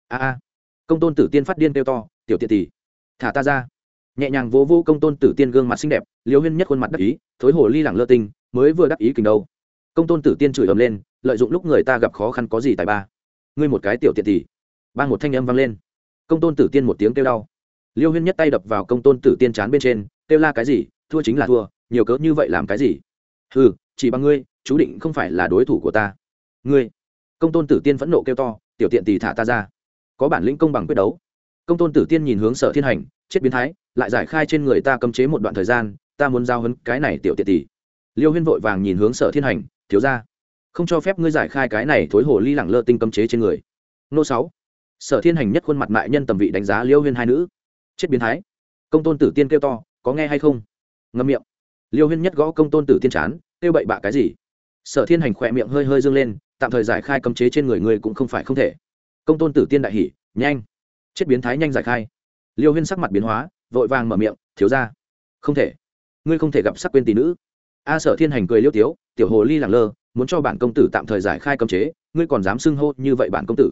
A a. Công tôn tử tiên phát điên kêu to, tiểu tiện tỷ, thả ta ra. Nhẹ nhàng vỗ vô công tôn tử tiên gương mặt xinh đẹp, liễu huyên nhất khuôn mặt đắc ý, thối hồ ly lẳng lơ tinh, mới vừa đắc ý kình đâu. Công tôn tử tiên chửi ầm lên, lợi dụng lúc người ta gặp khó khăn có gì tài ba. Ngươi một cái tiểu tiện tỷ. Ban một thanh âm vang lên. Công tôn tử tiên một tiếng kêu đau liêu huyên nhất tay đập vào công tôn tử tiên chán bên trên, kêu la cái gì, thua chính là thua, nhiều cớ như vậy làm cái gì? Ừ chỉ bằng ngươi, chú định không phải là đối thủ của ta. Ngươi. Công tôn tử tiên phẫn nộ kêu to, tiểu tiện tỷ thả ta ra. Có bản lĩnh công bằng quyết đấu. Công tôn tử tiên nhìn hướng sở thiên hành, chết biến thái, lại giải khai trên người ta cấm chế một đoạn thời gian, ta muốn giao hấn cái này tiểu tiện tỷ liêu huyên vội vàng nhìn hướng sở thiên hành, thiếu ra. Không cho phép ngươi giải khai cái này thối hồ ly lẳng lơ tinh cấm chế trên người. Nô sáu. Sở thiên hành nhất khuôn mặt mại nhân tầm vị đánh giá liêu huyên hai nữ chết biến thái. Công tôn tử tiên kêu to, có nghe hay không? Ngâm miệng. Liêu huyên nhất gõ công tôn tử tiên chán, kêu bậy bạ cái gì? Sở thiên hành khỏe miệng hơi hơi dâng lên, tạm thời giải khai cấm chế trên người người cũng không phải không thể. Công tôn tử tiên đại hỉ, nhanh. Chết biến thái nhanh giải khai. Liêu huyên sắc mặt biến hóa, vội vàng mở miệng, thiếu ra không thể. Ngươi không thể gặp sắc quên tỷ nữ. A sở thiên hành cười liêu tiếu, tiểu hồ ly làng lơ, muốn cho bản công tử tạm thời giải khai cấm chế, ngươi còn dám xưng hô như vậy bản công tử.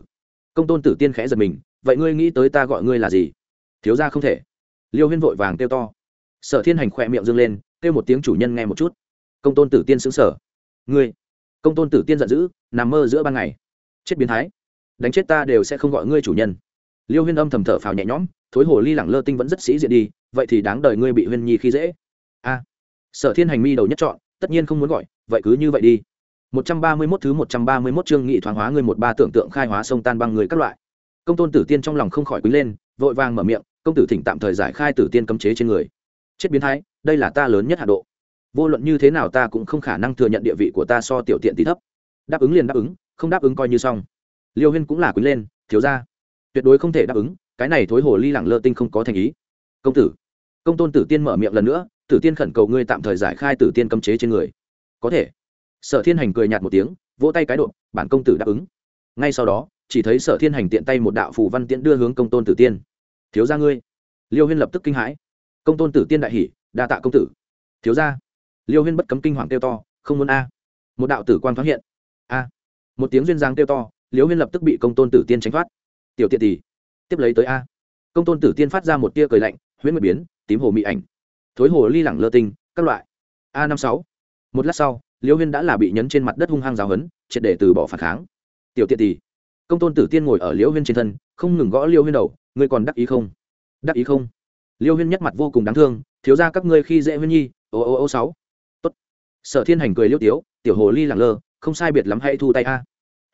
Công tôn tử tiên khẽ giật mình, vậy ngươi nghĩ tới ta gọi ngươi là gì? Thiếu ra không thể. Liêu huyên vội vàng kêu to. Sở thiên hành khỏe miệng dâng lên kêu một tiếng chủ nhân nghe một chút. Công tôn tử tiên xứng sở ngươi công tôn tử tiên giận dữ nằm mơ giữa ban ngày. Chết biến thái. Đánh chết ta đều sẽ không gọi ngươi chủ nhân. Liêu huyên âm thầm thở phào nhẹ nhõm thối hồ ly lẳng lơ tinh vẫn rất sĩ diện đi vậy thì đáng đời ngươi bị huyên nhi khi dễ. A. Sở thiên hành mi đầu nhất chọn tất nhiên không muốn gọi vậy cứ như vậy đi. 131 thứ 131 chương nghị thoáng hóa người một ba tưởng tượng khai hóa sông tan băng người các loại. Công tôn tử tiên trong lòng không khỏi quý lên, vội vàng mở miệng, công tử thỉnh tạm thời giải khai tử tiên cấm chế trên người. Chết biến thái, đây là ta lớn nhất hạ độ. Vô luận như thế nào ta cũng không khả năng thừa nhận địa vị của ta so tiểu tiện tí thấp. Đáp ứng liền đáp ứng, không đáp ứng coi như xong. Liêu Huyên cũng là quý lên, thiếu gia, tuyệt đối không thể đáp ứng, cái này thối hồ ly lẳng lơ tinh không có thành ý. Công tử, công tôn tử tiên mở miệng lần nữa, tử tiên khẩn cầu ngươi tạm thời giải khai tử tiên cấm chế trên người. Có thể sở thiên hành cười nhạt một tiếng vỗ tay cái độ bản công tử đáp ứng ngay sau đó chỉ thấy sở thiên hành tiện tay một đạo phù văn tiễn đưa hướng công tôn tử tiên thiếu ra ngươi. Liêu huyên lập tức kinh hãi. Công tôn tử tiên đại hỉ, đa tạ công tử. Thiếu ra liêu huyên bất cấm kinh hoàng kêu to, không muốn a. Một đạo tử quang thoáng hiện. A. Một tiếng duyên giang kêu to, liêu huyên lập tức bị công tôn tử tiên tránh thoát. Tiểu tiện tỷ, tiếp lấy tới a. Công tôn tử tiên phát ra một tia cười lạnh, huyễn mật biến, tím hồ mị ảnh. Thối hồ ly lẳng lơ tinh, các loại. A năm sáu. Một lát sau, liêu huyên đã là bị nhấn trên mặt đất hung hăng giáo hấn triệt để từ bỏ phản kháng. Tiểu tiện tỷ, công tôn tử tiên ngồi ở liêu huyên trên thân, không ngừng gõ liêu huyên đầu ngươi còn đắc ý không? Đắc ý không? Liêu huyên nhất mặt vô cùng đáng thương, thiếu ra các ngươi khi dễ huyên nhi, ô ô ô sáu. Tốt. Sở thiên hành cười liêu tiếu, tiểu hồ ly lẳng lơ, không sai biệt lắm hãy thu tay a.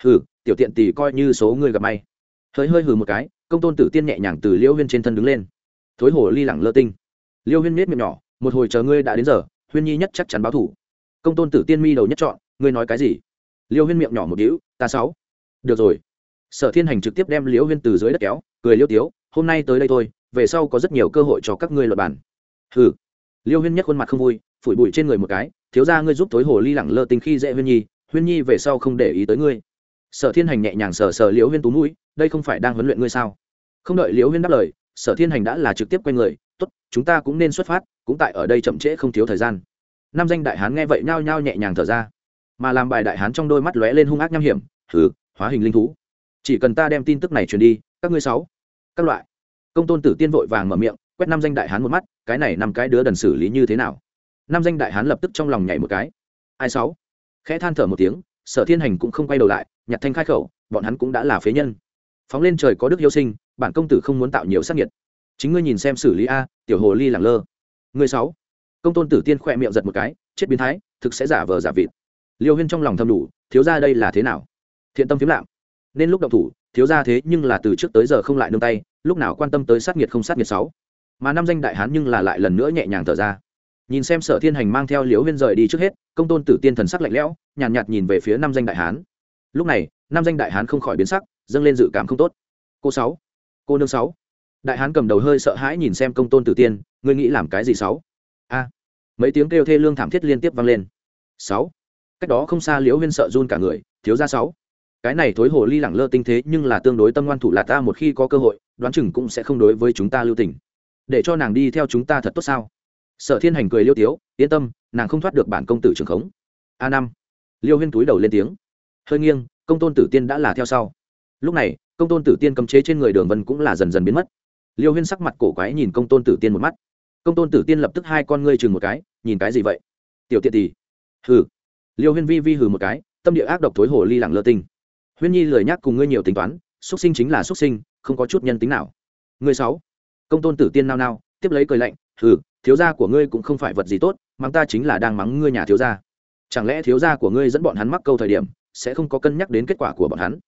Hừ, tiểu tiện tỷ coi như số ngươi gặp may. Hơi hơi hừ một cái, công tôn tử tiên nhẹ nhàng từ liêu huyên trên thân đứng lên. Thối hồ ly lẳng lơ tinh. Liêu huyên miết miệng nhỏ, một hồi chờ ngươi đã đến giờ, huyên nhi nhất chắc chắn báo thủ. Công tôn tử tiên mi đầu nhất chọn, ngươi nói cái gì? Liêu huyên miệng nhỏ một đĩu ta sáu. Được rồi sở thiên hành trực tiếp đem Liễu huyên từ dưới đất kéo, cười liêu tiếu, hôm nay tới đây thôi, về sau có rất nhiều cơ hội cho các ngươi luật bản hừ. Liêu huyên nhất khuôn mặt không vui, phủi bụi trên người một cái, thiếu ra ngươi giúp tối hồ ly lẳng lơ tình khi dễ huyên nhi huyên nhi về sau không để ý tới ngươi. Sở thiên hành nhẹ nhàng sờ sờ liễu huyên tú mũi, đây không phải đang huấn luyện ngươi sao? Không đợi liễu huyên đáp lời, sở thiên hành đã là trực tiếp quay người, tốt, chúng ta cũng nên xuất phát, cũng tại ở đây chậm trễ không thiếu thời gian. Nam danh đại hán nghe vậy nhao nhao nhẹ nhàng thở ra, mà làm bài đại hán trong đôi mắt lóe lên hung ác nham hiểm thử hóa hình linh thú chỉ cần ta đem tin tức này truyền đi, các ngươi sáu, các loại. Công tôn tử tiên vội vàng mở miệng, quét năm danh đại hán một mắt, cái này năm cái đứa đần xử lý như thế nào? Năm danh đại hán lập tức trong lòng nhảy một cái. Ai sáu? Khẽ than thở một tiếng, sở thiên hành cũng không quay đầu lại, nhặt thanh khai khẩu, bọn hắn cũng đã là phế nhân. Phóng lên trời có đức yêu sinh, bản công tử không muốn tạo nhiều sắc nhiệt chính ngươi nhìn xem xử lý a, tiểu hồ ly lẳng lơ. Người sáu? Công tôn tử tiên khỏe miệng giật một cái, chết biến thái, thực sẽ giả vờ giả vịt. Liêu huyên trong lòng thầm đủ, thiếu ra đây là thế nào? Thiện tâm phiếm lạm nên lúc động thủ thiếu ra thế nhưng là từ trước tới giờ không lại nương tay lúc nào quan tâm tới sát nhiệt không sát nhiệt sáu. Mà năm danh đại hán nhưng là lại lần nữa nhẹ nhàng thở ra. Nhìn xem sở thiên hành mang theo liễu huyên rời đi trước hết công tôn tử tiên thần sắc lạnh lẽo nhàn nhạt, nhạt nhìn về phía năm danh đại hán. Lúc này năm danh đại hán không khỏi biến sắc dâng lên dự cảm không tốt. Cô sáu cô nương sáu. Đại hán cầm đầu hơi sợ hãi nhìn xem công tôn tử tiên ngươi nghĩ làm cái gì sáu? A. Mấy tiếng kêu thê lương thảm thiết liên tiếp vang lên. Sáu. Cách đó không xa liễu huyên sợ run cả người thiếu ra sáu cái này thối hồ ly lẳng lơ tinh thế nhưng là tương đối tâm ngoan thủ là ta một khi có cơ hội, đoán chừng cũng sẽ không đối với chúng ta lưu tình. Để cho nàng đi theo chúng ta thật tốt sao? Sở thiên hành cười liêu tiếu, yên tâm, nàng không thoát được bản công tử trường khống. A năm. Liêu huyên túi đầu lên tiếng. Hơi nghiêng, công tôn tử tiên đã là theo sau. Lúc này, công tôn tử tiên cấm chế trên người đường vân cũng là dần dần biến mất. Liêu huyên sắc mặt cổ quái nhìn công tôn tử tiên một mắt. Công tôn tử tiên lập tức hai con ngươi chừng một cái, nhìn cái gì vậy? Tiểu tiện tỷ hừ. Liêu huyên vi vi hừ một cái, tâm địa ác độc thối hồ ly lẳng lơ tinh huyên nhi lười nhắc cùng ngươi nhiều tính toán, xuất sinh chính là xuất sinh, không có chút nhân tính nào. Ngươi sáu, công tôn tử tiên nao nao, tiếp lấy cười lạnh, hừ, thiếu gia của ngươi cũng không phải vật gì tốt, mắng ta chính là đang mắng ngươi nhà thiếu gia. Chẳng lẽ thiếu gia của ngươi dẫn bọn hắn mắc câu thời điểm, sẽ không có cân nhắc đến kết quả của bọn hắn?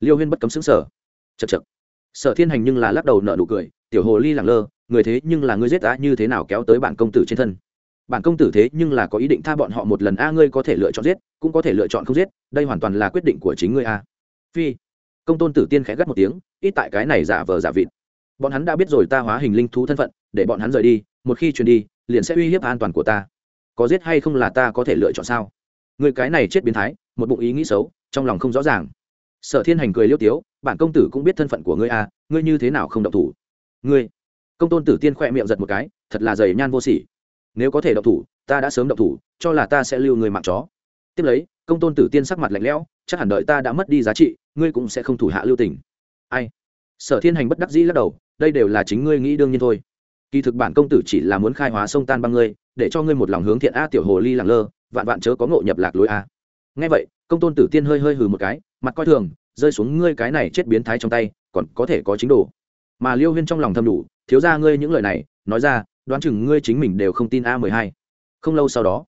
Liêu huyên bất cấm sững sờ. Chậc chậc. sở thiên hành nhưng là lắc đầu nở nụ cười, tiểu hồ ly lẳng lơ, người thế nhưng là ngươi giết ta như thế nào kéo tới bản công tử trên thân? Bản công tử thế nhưng là có ý định tha bọn họ một lần, a, ngươi có thể lựa chọn giết, cũng có thể lựa chọn không giết, đây hoàn toàn là quyết định của chính ngươi a phi. Công tôn tử tiên khẽ gắt một tiếng, ít tại cái này giả vờ giả vịt. Bọn hắn đã biết rồi ta hóa hình linh thú thân phận, để bọn hắn rời đi, một khi truyền đi, liền sẽ uy hiếp an toàn của ta. Có giết hay không là ta có thể lựa chọn sao? Người cái này chết biến thái, một bụng ý nghĩ xấu, trong lòng không rõ ràng. Sở thiên hành cười liêu tiếu, bản công tử cũng biết thân phận của ngươi à ngươi như thế nào không động thủ? Ngươi? Công tôn tử tiên khỏe miệng giật một cái, thật là dày nhan vô sỉ. Nếu có thể động thủ, ta đã sớm động thủ, cho là ta sẽ lưu người mạng chó. Tiếp lấy, công tôn tử tiên sắc mặt lạnh lẽo, chắc hẳn đợi ta đã mất đi giá trị ngươi cũng sẽ không thủ hạ lưu tình. Ai? Sở thiên hành bất đắc dĩ lắc đầu, đây đều là chính ngươi nghĩ đương nhiên thôi. Kỳ thực bản công tử chỉ là muốn khai hóa sông tan băng ngươi, để cho ngươi một lòng hướng thiện a tiểu hồ ly làng lơ, vạn vạn chớ có ngộ nhập lạc lối a. Ngay vậy, công tôn tử tiên hơi hơi hừ một cái, mặt coi thường, rơi xuống ngươi cái này chết biến thái trong tay, còn có thể có chính đồ. Mà liêu huyên trong lòng thầm đủ, thiếu ra ngươi những lời này, nói ra, đoán chừng ngươi chính mình đều không tin a mười hai. Không lâu sau đó,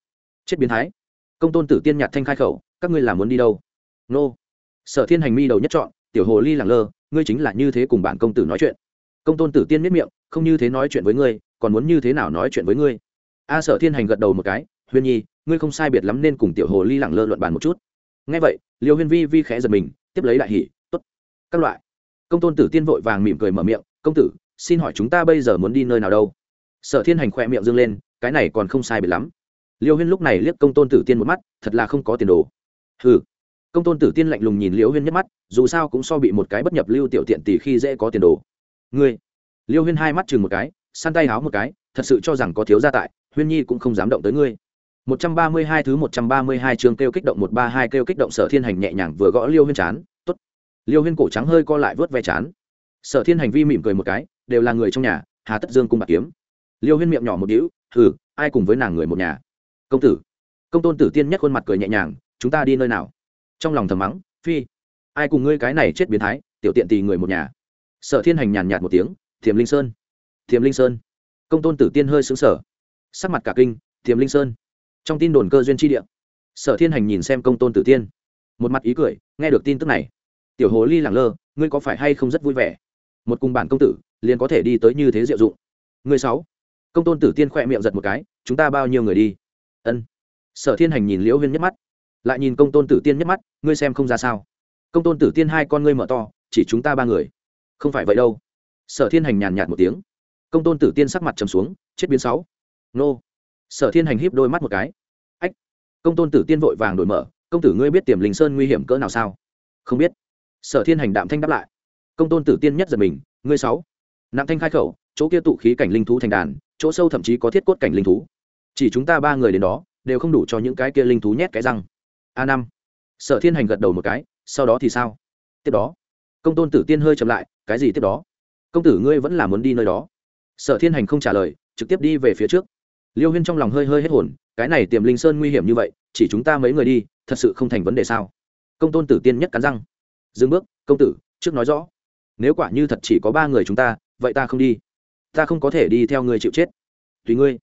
chết biến thái. Công tôn tử tiên nhạt thanh khai khẩu, các ngươi làm muốn đi đâu? Nô sở thiên hành mi đầu nhất chọn, tiểu hồ ly lẳng lơ, ngươi chính là như thế cùng bản công tử nói chuyện. Công tôn tử tiên miết miệng, không như thế nói chuyện với ngươi, còn muốn như thế nào nói chuyện với ngươi? A sở thiên hành gật đầu một cái huyên nhi, ngươi không sai biệt lắm nên cùng tiểu hồ ly lẳng lơ luận bàn một chút. Ngay vậy, liêu huyên vi vi khẽ giật mình, tiếp lấy đại hỉ, tốt, các loại. Công tôn tử tiên vội vàng mỉm cười mở miệng, công tử, xin hỏi chúng ta bây giờ muốn đi nơi nào đâu? Sở thiên hành khỏe miệng dâng lên, cái này còn không sai biệt lắm. Liêu huyên lúc này liếc công tôn tử tiên một mắt, thật là không có tiền đồ. Ừ công tôn tử tiên lạnh lùng nhìn liêu huyên nhất mắt dù sao cũng so bị một cái bất nhập lưu tiểu tiện tỷ khi dễ có tiền đồ ngươi liêu huyên hai mắt chừng một cái săn tay háo một cái thật sự cho rằng có thiếu gia tại huyên nhi cũng không dám động tới ngươi 132 thứ 132 chương kêu kích động 132 kêu kích động Sở Thiên Hành nhẹ nhàng vừa gõ Liêu Huyên chán, "Tốt." Liêu Huyên cổ trắng hơi co lại vớt ve chán. Sở Thiên Hành vi mỉm cười một cái, đều là người trong nhà, hà tất dương cung bạc kiếm. Liêu Huyên miệng nhỏ một điếu, "Hừ, ai cùng với nàng người một nhà?" "Công tử." Công tôn tử tiên nhất khuôn mặt cười nhẹ nhàng, "Chúng ta đi nơi nào?" Trong lòng thầm mắng, "Phi, ai cùng ngươi cái này chết biến thái, tiểu tiện tì người một nhà." Sở Thiên Hành nhàn nhạt một tiếng, thiềm Linh Sơn." thiềm Linh Sơn?" Công tôn tử tiên hơi xứng sở Sắc mặt cả kinh, thiềm Linh Sơn?" trong tin đồn cơ duyên tri địa sở thiên hành nhìn xem công tôn tử tiên một mặt ý cười nghe được tin tức này tiểu hồ ly lẳng lơ ngươi có phải hay không rất vui vẻ một cùng bản công tử liền có thể đi tới như thế diệu dụng người sáu công tôn tử tiên khỏe miệng giật một cái chúng ta bao nhiêu người đi ân sở thiên hành nhìn liễu huyên nhất mắt lại nhìn công tôn tử tiên nhất mắt, ngươi xem không ra sao. Công tôn tử tiên hai con ngươi mở to, chỉ chúng ta ba người. Không phải vậy đâu. Sở thiên hành nhàn nhạt một tiếng. Công tôn tử tiên sắc mặt trầm xuống, chết biến sáu. Nô. Sở thiên hành híp đôi mắt một cái. Ách. Công tôn tử tiên vội vàng đổi mở, công tử ngươi biết tiềm linh sơn nguy hiểm cỡ nào sao? Không biết. Sở thiên hành đạm thanh đáp lại. Công tôn tử tiên nhất giật mình, ngươi sáu. Nặng thanh khai khẩu, chỗ kia tụ khí cảnh linh thú thành đàn, chỗ sâu thậm chí có thiết cốt cảnh linh thú. Chỉ chúng ta ba người đến đó, đều không đủ cho những cái kia linh thú nhét cái răng a năm. Sở thiên hành gật đầu một cái, sau đó thì sao? Tiếp đó. Công tôn tử tiên hơi chậm lại, cái gì tiếp đó? Công tử ngươi vẫn là muốn đi nơi đó. Sở thiên hành không trả lời, trực tiếp đi về phía trước. Liêu huyên trong lòng hơi hơi hết hồn, cái này tiềm linh sơn nguy hiểm như vậy, chỉ chúng ta mấy người đi, thật sự không thành vấn đề sao? Công tôn tử tiên nhất cắn răng. Dừng bước, công tử, trước nói rõ. Nếu quả như thật chỉ có ba người chúng ta, vậy ta không đi. Ta không có thể đi theo người chịu chết. Tùy ngươi.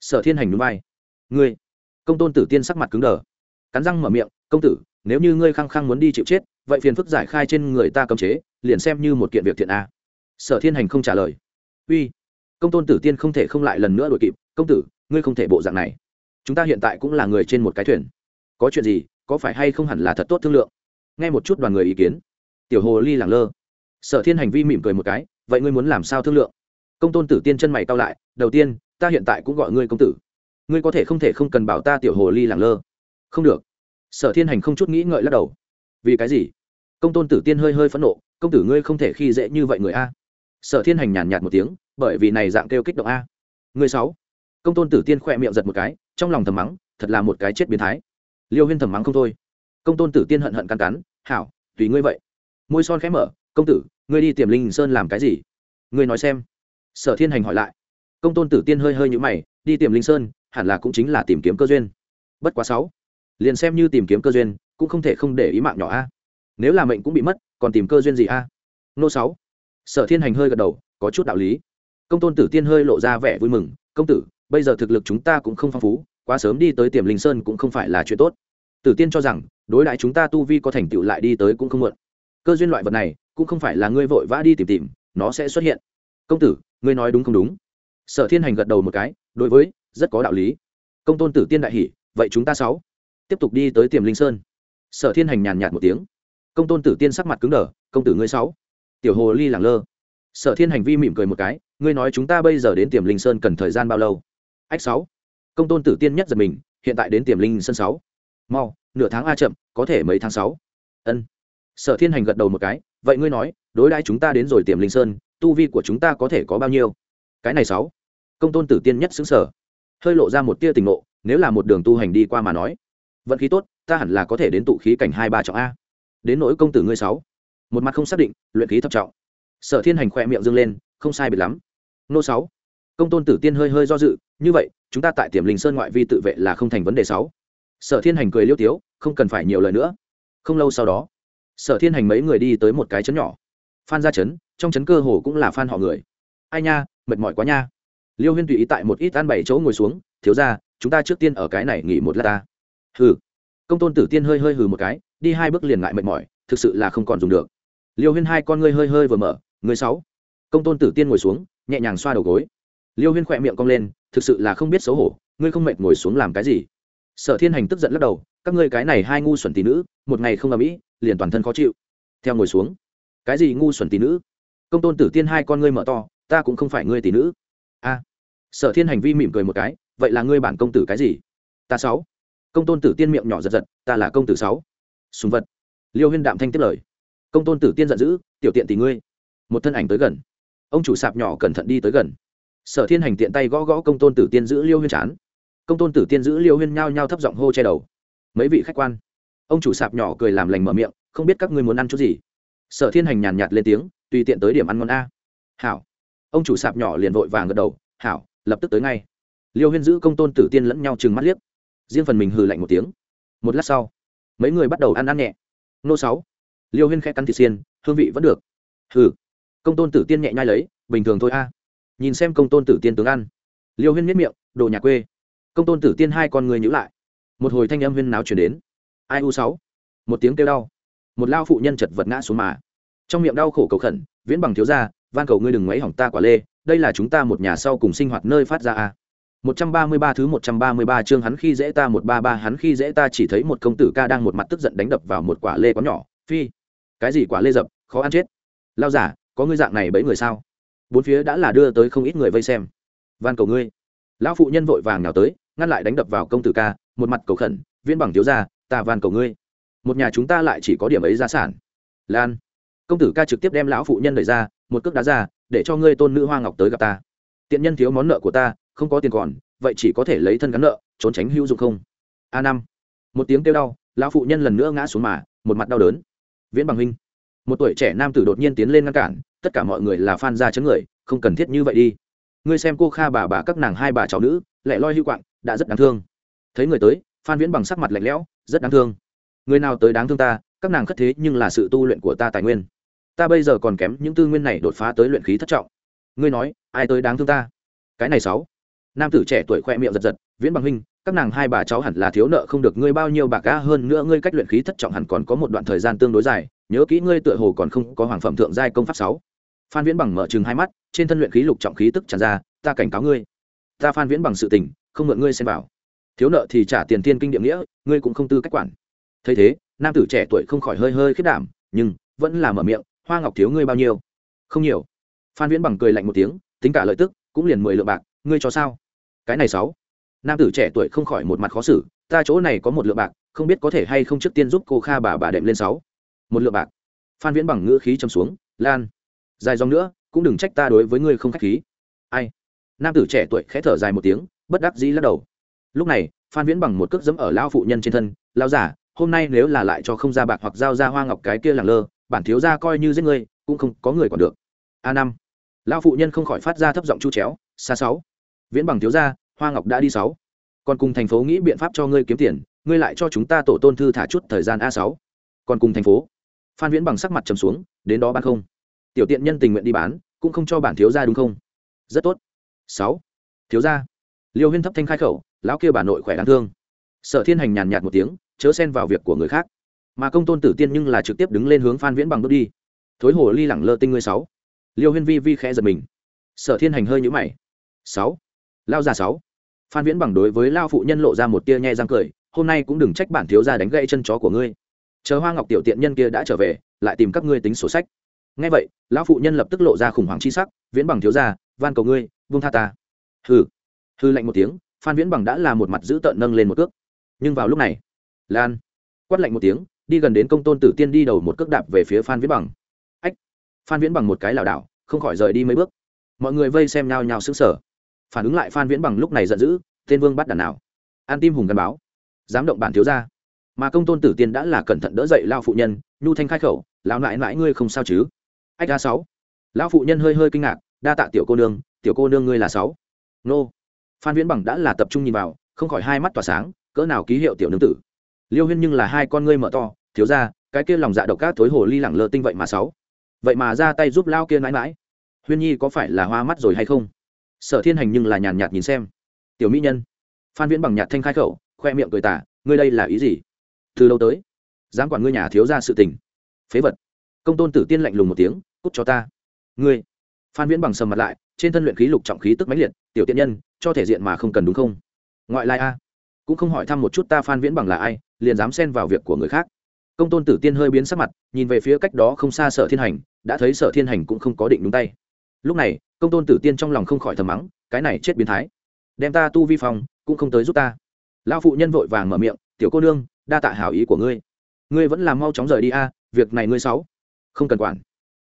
Sở thiên hành núi vai. Ngươi. Công tôn tử tiên sắc mặt cứng đờ cắn răng mở miệng, công tử, nếu như ngươi khăng khăng muốn đi chịu chết, vậy phiền phức giải khai trên người ta cấm chế, liền xem như một kiện việc thiện a. Sở thiên hành không trả lời. Uy, công tôn tử tiên không thể không lại lần nữa đuổi kịp, công tử, ngươi không thể bộ dạng này. Chúng ta hiện tại cũng là người trên một cái thuyền. Có chuyện gì, có phải hay không hẳn là thật tốt thương lượng? Nghe một chút đoàn người ý kiến. Tiểu hồ ly lẳng lơ. Sở thiên hành vi mỉm cười một cái, vậy ngươi muốn làm sao thương lượng? Công tôn tử tiên chân mày cao lại, đầu tiên, ta hiện tại cũng gọi ngươi công tử. Ngươi có thể không thể không cần bảo ta tiểu hồ ly lẳng lơ không được. Sở thiên hành không chút nghĩ ngợi lắc đầu. Vì cái gì? Công tôn tử tiên hơi hơi phẫn nộ, công tử ngươi không thể khi dễ như vậy người a. Sở thiên hành nhàn nhạt một tiếng, bởi vì này dạng kêu kích động a. Người sáu. Công tôn tử tiên khỏe miệng giật một cái, trong lòng thầm mắng, thật là một cái chết biến thái. Liêu huyên thầm mắng không thôi. Công tôn tử tiên hận hận cắn cắn, hảo, tùy ngươi vậy. Môi son khẽ mở, công tử, ngươi đi tiềm linh sơn làm cái gì? Ngươi nói xem. Sở thiên hành hỏi lại. Công tôn tử tiên hơi hơi nhũ mày, đi tiềm linh sơn, hẳn là cũng chính là tìm kiếm cơ duyên. Bất quá sáu liền xem như tìm kiếm cơ duyên, cũng không thể không để ý mạng nhỏ a. Nếu là mệnh cũng bị mất, còn tìm cơ duyên gì a? Nô sáu. Sở thiên hành hơi gật đầu, có chút đạo lý. Công tôn tử tiên hơi lộ ra vẻ vui mừng, công tử, bây giờ thực lực chúng ta cũng không phong phú, quá sớm đi tới tiềm linh sơn cũng không phải là chuyện tốt. Tử tiên cho rằng, đối đại chúng ta tu vi có thành tựu lại đi tới cũng không muộn. Cơ duyên loại vật này, cũng không phải là ngươi vội vã đi tìm tìm, nó sẽ xuất hiện. Công tử, ngươi nói đúng không đúng? Sở thiên hành gật đầu một cái, đối với, rất có đạo lý. Công tôn tử tiên đại hỷ vậy chúng ta sáu tiếp tục đi tới tiềm linh sơn. Sở thiên hành nhàn nhạt một tiếng. Công tôn tử tiên sắc mặt cứng đờ, công tử ngươi sáu. Tiểu hồ ly làng lơ. Sở thiên hành vi mỉm cười một cái, ngươi nói chúng ta bây giờ đến tiềm linh sơn cần thời gian bao lâu? Ách, sáu. Công tôn tử tiên nhất giật mình, hiện tại đến tiềm linh sơn sáu. Mau, nửa tháng a chậm, có thể mấy tháng sáu? Ân. Sở thiên hành gật đầu một cái, vậy ngươi nói, đối đãi chúng ta đến rồi tiềm linh sơn, tu vi của chúng ta có thể có bao nhiêu? Cái này sáu. Công tôn tử tiên nhất xứng sở hơi lộ ra một tia tình ngộ, nếu là một đường tu hành đi qua mà nói vận khí tốt, ta hẳn là có thể đến tụ khí cảnh hai ba trọng a. Đến nỗi công tử ngươi sáu. Một mặt không xác định, luyện khí thập trọng. Sở thiên hành khỏe miệng dâng lên, không sai biệt lắm. Nô sáu. Công tôn tử tiên hơi hơi do dự, như vậy, chúng ta tại tiềm linh sơn ngoại vi tự vệ là không thành vấn đề sáu. Sở thiên hành cười liêu tiếu, không cần phải nhiều lời nữa. Không lâu sau đó, sở thiên hành mấy người đi tới một cái chấn nhỏ. Phan ra chấn trong chấn cơ hồ cũng là phan họ người. Ai nha, mệt mỏi quá nha. Liêu huyên tùy ý tại một ít ăn bảy chỗ ngồi xuống, thiếu ra chúng ta trước tiên ở cái này nghỉ một lát ta hừ. Công tôn tử tiên hơi hơi hừ một cái, đi hai bước liền ngại mệt mỏi, thực sự là không còn dùng được. Liêu huyên hai con ngươi hơi hơi vừa mở, người sáu. Công tôn tử tiên ngồi xuống, nhẹ nhàng xoa đầu gối. Liêu huyên khỏe miệng cong lên, thực sự là không biết xấu hổ, ngươi không mệt ngồi xuống làm cái gì? Sở thiên hành tức giận lắc đầu, các ngươi cái này hai ngu xuẩn tỷ nữ, một ngày không làm ĩ, liền toàn thân khó chịu. Theo ngồi xuống. Cái gì ngu xuẩn tỷ nữ? Công tôn tử tiên hai con ngươi mở to, ta cũng không phải ngươi tỷ nữ. A. Sở thiên hành vi mỉm cười một cái, vậy là ngươi bản công tử cái gì? Ta sáu công tôn tử tiên miệng nhỏ giật giật, ta là công tử sáu. Súng vật. Liêu huyên đạm thanh tiếp lời. Công tôn tử tiên giận dữ, tiểu tiện tỷ ngươi. Một thân ảnh tới gần. Ông chủ sạp nhỏ cẩn thận đi tới gần. Sở thiên hành tiện tay gõ gõ công tôn tử tiên giữ liêu huyên chán. Công tôn tử tiên giữ liêu huyên nhao nhao thấp giọng hô che đầu. Mấy vị khách quan. Ông chủ sạp nhỏ cười làm lành mở miệng, không biết các ngươi muốn ăn chút gì? Sở thiên hành nhàn nhạt lên tiếng, tùy tiện tới điểm ăn ngon a. Hảo. Ông chủ sạp nhỏ liền vội vàng gật đầu, hảo, lập tức tới ngay. Liêu huyên giữ công tôn tử tiên lẫn nhau chừng mắt liếc riêng phần mình hừ lạnh một tiếng. Một lát sau, mấy người bắt đầu ăn ăn nhẹ. Nô sáu, liêu huyên khẽ cắn thịt xiên, hương vị vẫn được. Hừ, công tôn tử tiên nhẹ nhai lấy, bình thường thôi a. Nhìn xem công tôn tử tiên tướng ăn. Liêu huyên miết miệng, đồ nhà quê. Công tôn tử tiên hai con người nhữ lại. Một hồi thanh âm huyên náo chuyển đến. Ai u sáu? Một tiếng kêu đau. Một lao phụ nhân chật vật ngã xuống mà. Trong miệng đau khổ cầu khẩn, viễn bằng thiếu gia, van cầu ngươi đừng ngoáy hỏng ta quả lê, đây là chúng ta một nhà sau cùng sinh hoạt nơi phát ra a. 133 thứ 133 chương hắn khi dễ ta 133 hắn khi dễ ta chỉ thấy một công tử ca đang một mặt tức giận đánh đập vào một quả lê có nhỏ, phi. Cái gì quả lê dập, khó ăn chết. Lao giả, có ngươi dạng này bẫy người sao? bốn phía đã là đưa tới không ít người vây xem van cầu ngươi lão phụ nhân vội vàng nào tới ngăn lại đánh đập vào công tử ca một mặt cầu khẩn viên bằng thiếu gia ta van cầu ngươi một nhà chúng ta lại chỉ có điểm ấy gia sản lan công tử ca trực tiếp đem lão phụ nhân đẩy ra một cước đá ra để cho ngươi tôn nữ hoa ngọc tới gặp ta tiện nhân thiếu món nợ của ta không có tiền còn, vậy chỉ có thể lấy thân gắn nợ, trốn tránh hữu dụng không? A năm. Một tiếng kêu đau, lão phụ nhân lần nữa ngã xuống mà, một mặt đau đớn. Viễn bằng huynh. Một tuổi trẻ nam tử đột nhiên tiến lên ngăn cản, tất cả mọi người là phan gia chấn người, không cần thiết như vậy đi. Ngươi xem cô kha bà bà các nàng hai bà cháu nữ lẹ loi hữu quạng, đã rất đáng thương. Thấy người tới, phan viễn bằng sắc mặt lạnh lẽo, rất đáng thương. Người nào tới đáng thương ta, các nàng khất thế nhưng là sự tu luyện của ta tài nguyên. Ta bây giờ còn kém những tư nguyên này đột phá tới luyện khí thất trọng. Ngươi nói, ai tới đáng thương ta? Cái này sáu nam tử trẻ tuổi khoe miệng giật giật, viễn bằng huynh, các nàng hai bà cháu hẳn là thiếu nợ không được ngươi bao nhiêu bạc cá hơn nữa ngươi cách luyện khí thất trọng hẳn còn có một đoạn thời gian tương đối dài, nhớ kỹ ngươi tựa hồ còn không có hoàng phẩm thượng giai công pháp sáu. Phan viễn bằng mở chừng hai mắt, trên thân luyện khí lục trọng khí tức tràn ra, ta cảnh cáo ngươi, ta phan viễn bằng sự tình, không mượn ngươi xem vào. Thiếu nợ thì trả tiền thiên kinh địa nghĩa, ngươi cũng không tư cách quản. Thấy thế, nam tử trẻ tuổi không khỏi hơi hơi khiết đảm, nhưng vẫn là mở miệng, hoa ngọc thiếu ngươi bao nhiêu? Không nhiều. Phan viễn bằng cười lạnh một tiếng, tính cả lợi tức, cũng liền mười lượng bạc, ngươi cho sao? Cái này sáu. Nam tử trẻ tuổi không khỏi một mặt khó xử, ta chỗ này có một lượng bạc, không biết có thể hay không trước tiên giúp cô kha bà bà đệm lên sáu. Một lượng bạc. Phan viễn bằng ngữ khí châm xuống, lan, dài dòng nữa, cũng đừng trách ta đối với ngươi không khách khí. Ai? Nam tử trẻ tuổi khẽ thở dài một tiếng, bất đắc dĩ lắc đầu. Lúc này, phan viễn bằng một cước dẫm ở lao phụ nhân trên thân lao giả hôm nay nếu là lại cho không ra bạc hoặc giao ra hoa ngọc cái kia làng lơ, bản thiếu ra coi như giết ngươi, cũng không có người còn được. A năm. Lao phụ nhân không khỏi phát ra thấp giọng chu chéo xa sáu viễn bằng thiếu gia, hoa ngọc đã đi sáu. Còn cùng thành phố nghĩ biện pháp cho ngươi kiếm tiền ngươi lại cho chúng ta tổ tôn thư thả chút thời gian a sáu. Còn cùng thành phố phan viễn bằng sắc mặt trầm xuống đến đó bán không. Tiểu tiện nhân tình nguyện đi bán cũng không cho bản thiếu gia đúng không? Rất tốt. Sáu. Thiếu gia. liêu huyên thấp thanh khai khẩu lão kia bà nội khỏe đáng thương. Sở thiên hành nhàn nhạt một tiếng chớ xen vào việc của người khác. Mà công tôn tử tiên nhưng là trực tiếp đứng lên hướng phan viễn bằng bước đi. Thối hồ ly lẳng lơ tinh ngươi sáu. Liêu huyên vi vi khẽ giật mình. Sở thiên hành hơi nhũ mày. Sáu lao già sáu. Phan viễn bằng đối với lao phụ nhân lộ ra một tia nhe răng cười hôm nay cũng đừng trách bản thiếu ra đánh gãy chân chó của ngươi. Chờ hoa ngọc tiểu tiện nhân kia đã trở về lại tìm các ngươi tính sổ sách. Ngay vậy lão phụ nhân lập tức lộ ra khủng hoảng chi sắc viễn bằng thiếu gia, van cầu ngươi vung tha ta. Hừ. Hư lạnh một tiếng phan viễn bằng đã là một mặt giữ tợn nâng lên một cước. Nhưng vào lúc này lan quát lạnh một tiếng đi gần đến công tôn tử tiên đi đầu một cước đạp về phía phan viễn bằng. Ách! Phan viễn bằng một cái lảo đảo không khỏi rời đi mấy bước. Mọi người vây xem nhau nhau xứng sở phản ứng lại phan viễn bằng lúc này giận dữ, tên vương bắt đàn nào? An tim hùng gắn báo. Dám động bản thiếu ra mà công tôn tử tiên đã là cẩn thận đỡ dậy lao phụ nhân, nhu thanh khai khẩu, lão nại mãi ngươi không sao chứ? Ách a sáu. Lão phụ nhân hơi hơi kinh ngạc, đa tạ tiểu cô nương, tiểu cô nương ngươi là sáu. Nô. Phan viễn bằng đã là tập trung nhìn vào, không khỏi hai mắt tỏa sáng, cỡ nào ký hiệu tiểu nương tử? Liêu huyên nhưng là hai con ngươi mở to, thiếu ra cái kia lòng dạ độc các thối hồ ly lẳng lơ tinh vậy mà sáu. Vậy mà ra tay giúp lao kia mãi mãi huyên nhi có phải là hoa mắt rồi hay không? Sở thiên hành nhưng là nhàn nhạt nhìn xem. Tiểu mỹ nhân. Phan viễn bằng nhạt thanh khai khẩu, khoe miệng cười tả ngươi đây là ý gì? Từ lâu tới? Dám quản ngươi nhà thiếu ra sự tình. Phế vật. Công tôn tử tiên lạnh lùng một tiếng, cút cho ta. Ngươi? Phan viễn bằng sầm mặt lại, trên thân luyện khí lục trọng khí tức mãnh liệt, tiểu tiện nhân, cho thể diện mà không cần đúng không? Ngoại lai a. Cũng không hỏi thăm một chút ta phan viễn bằng là ai, liền dám xen vào việc của người khác. Công tôn tử tiên hơi biến sắc mặt, nhìn về phía cách đó không xa sở thiên hành, đã thấy sở thiên hành cũng không có định đúng tay. Lúc này công tôn tử tiên trong lòng không khỏi thầm mắng, cái này chết biến thái. Đem ta tu vi phòng cũng không tới giúp ta. Lão phụ nhân vội vàng mở miệng, tiểu cô nương, đa tạ hảo ý của ngươi. Ngươi vẫn làm mau chóng rời đi a, việc này ngươi sáu, không cần quản.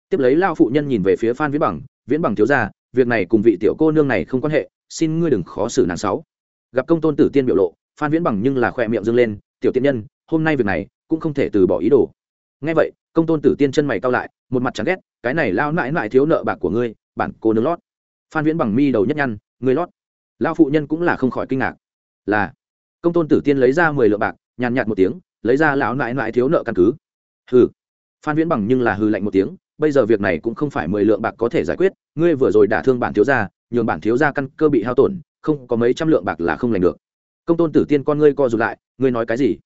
Tiếp lấy lao phụ nhân nhìn về phía phan viễn bằng viễn bằng thiếu gia, việc này cùng vị tiểu cô nương này không quan hệ, xin ngươi đừng khó xử nàng sáu. Gặp công tôn tử tiên biểu lộ, phan viễn bằng nhưng là khỏe miệng dâng lên, tiểu tiên nhân, hôm nay việc này cũng không thể từ bỏ ý đồ. Ngay vậy, công tôn tử tiên chân mày cao lại, một mặt chẳng ghét, cái này lao nãi nãi thiếu nợ bạc của ngươi bản cô nương lót. Phan viễn bằng mi đầu nhất nhăn, người lót. Lao phụ nhân cũng là không khỏi kinh ngạc. Là, công tôn tử tiên lấy ra mười lượng bạc, nhàn nhạt một tiếng, lấy ra lão nại nại thiếu nợ căn cứ. Hừ. Phan viễn bằng nhưng là hư lạnh một tiếng, bây giờ việc này cũng không phải mười lượng bạc có thể giải quyết, ngươi vừa rồi đả thương bản thiếu gia, nhường bản thiếu gia căn cơ bị hao tổn, không có mấy trăm lượng bạc là không lành được. Công tôn tử tiên con ngươi co rụt lại, ngươi nói cái gì?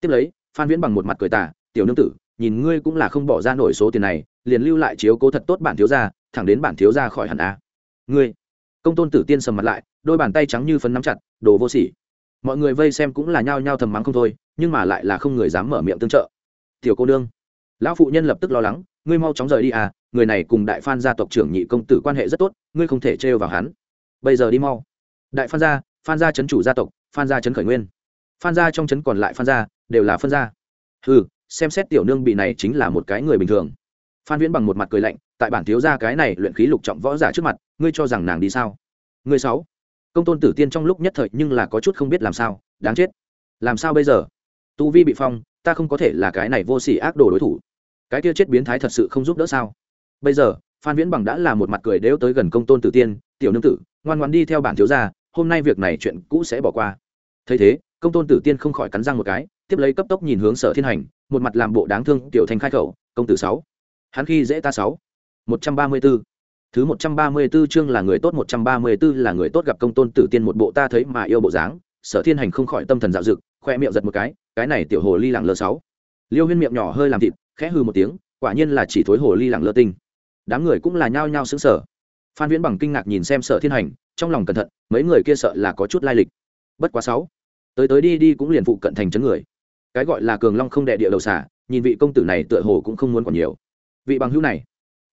Tiếp lấy, phan viễn bằng một mặt cười tả tiểu nương tử, nhìn ngươi cũng là không bỏ ra nổi số tiền này, liền lưu lại chiếu cố thật tốt bản thiếu gia thẳng đến bản thiếu gia khỏi hẳn a. Ngươi, công tôn tử tiên sầm mặt lại, đôi bàn tay trắng như phấn nắm chặt, đồ vô sỉ. Mọi người vây xem cũng là nhao nhao thầm mắng không thôi, nhưng mà lại là không người dám mở miệng tương trợ. Tiểu cô nương, lão phụ nhân lập tức lo lắng, ngươi mau chóng rời đi à người này cùng đại phan gia tộc trưởng nhị công tử quan hệ rất tốt, ngươi không thể trêu vào hắn. Bây giờ đi mau. Đại phan gia phan gia chấn chủ gia tộc, phan gia chấn khởi nguyên. Phan gia trong chấn còn lại phan gia, đều là phân gia. Ừ xem xét tiểu nương bị này chính là một cái người bình thường phan viễn bằng một mặt cười lạnh, tại bản thiếu gia cái này luyện khí lục trọng võ giả trước mặt, ngươi cho rằng nàng đi sao? Ngươi sáu. Công tôn tử tiên trong lúc nhất thời nhưng là có chút không biết làm sao, đáng chết. Làm sao bây giờ? Tu vi bị phong, ta không có thể là cái này vô sỉ ác đồ đối thủ. Cái kia chết biến thái thật sự không giúp đỡ sao? Bây giờ, phan viễn bằng đã là một mặt cười đếu tới gần công tôn tử tiên, tiểu nương tử, ngoan ngoan đi theo bản thiếu gia, hôm nay việc này chuyện cũ sẽ bỏ qua. Thấy thế, công tôn tử tiên không khỏi cắn răng một cái, tiếp lấy cấp tốc nhìn hướng sở thiên hành, một mặt làm bộ đáng thương tiểu thanh khai khẩu, công tử sáu hắn khi dễ ta sáu một trăm ba mươi 134. Thứ một trăm ba mươi 134 chương là người tốt một trăm ba mươi 134 là người tốt gặp công tôn tử tiên một bộ ta thấy mà yêu bộ dáng, Sở Thiên Hành không khỏi tâm thần dạo dực, khoe miệng giật một cái, cái này tiểu hồ ly lẳng lơ sáu. Liêu Huyên miệng nhỏ hơi làm thịt, khẽ hừ một tiếng, quả nhiên là chỉ thối hồ ly lẳng lơ tinh. Đám người cũng là nhao nhao sững sờ. Phan Viễn bằng kinh ngạc nhìn xem Sở Thiên Hành, trong lòng cẩn thận, mấy người kia sợ là có chút lai lịch. Bất quá sáu, tới tới đi đi cũng liền phụ cận thành chấn người. Cái gọi là cường long không đè địa đầu xả, nhìn vị công tử này tựa hồ cũng không muốn còn nhiều. Vị bằng hữu này,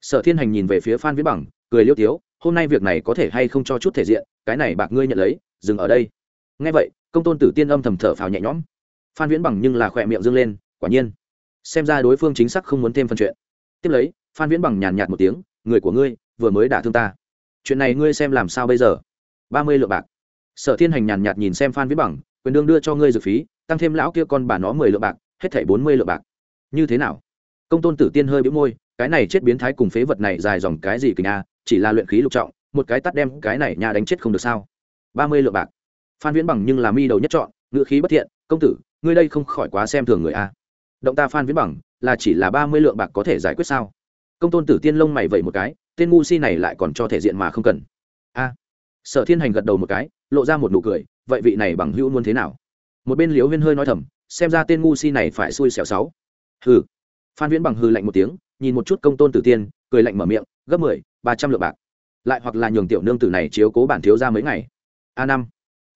sở thiên hành nhìn về phía phan viễn bằng cười liêu tiếu hôm nay việc này có thể hay không cho chút thể diện cái này bạc ngươi nhận lấy dừng ở đây. Ngay vậy công tôn tử tiên âm thầm thở phào nhẹ nhõm. Phan viễn bằng nhưng là khỏe miệng dâng lên quả nhiên. Xem ra đối phương chính xác không muốn thêm phần chuyện. Tiếp lấy phan viễn bằng nhàn nhạt một tiếng người của ngươi vừa mới đả thương ta. Chuyện này ngươi xem làm sao bây giờ? Ba mươi lượng bạc. Sở thiên hành nhàn nhạt nhìn xem phan viễn bằng quyền đương đưa cho ngươi dược phí tăng thêm lão kia con bà nó mười lượng bạc hết thảy bốn mươi lượng bạc. Như thế nào? Công tôn tử tiên hơi bĩu môi cái này chết biến thái cùng phế vật này dài dòng cái gì kình a chỉ là luyện khí lục trọng, một cái tắt đem cái này nhà đánh chết không được sao? ba mươi lượng bạc. Phan viễn bằng nhưng là mi đầu nhất chọn ngựa khí bất thiện, công tử, ngươi đây không khỏi quá xem thường người a. Động ta phan viễn bằng, là chỉ là ba mươi lượng bạc có thể giải quyết sao? Công tôn tử tiên lông mày vậy một cái, tên ngu si này lại còn cho thể diện mà không cần. A. Sở thiên hành gật đầu một cái, lộ ra một nụ cười, vậy vị này bằng hữu muốn thế nào? Một bên liếu huyên hơi nói thầm, xem ra tên ngu si này phải xui xẻo sáu. Hừ. Phan viễn bằng hừ lạnh một tiếng nhìn một chút công tôn tử tiên, cười lạnh mở miệng, gấp mười, ba trăm lượng bạc. Lại hoặc là nhường tiểu nương tử này chiếu cố bản thiếu ra mấy ngày. A năm.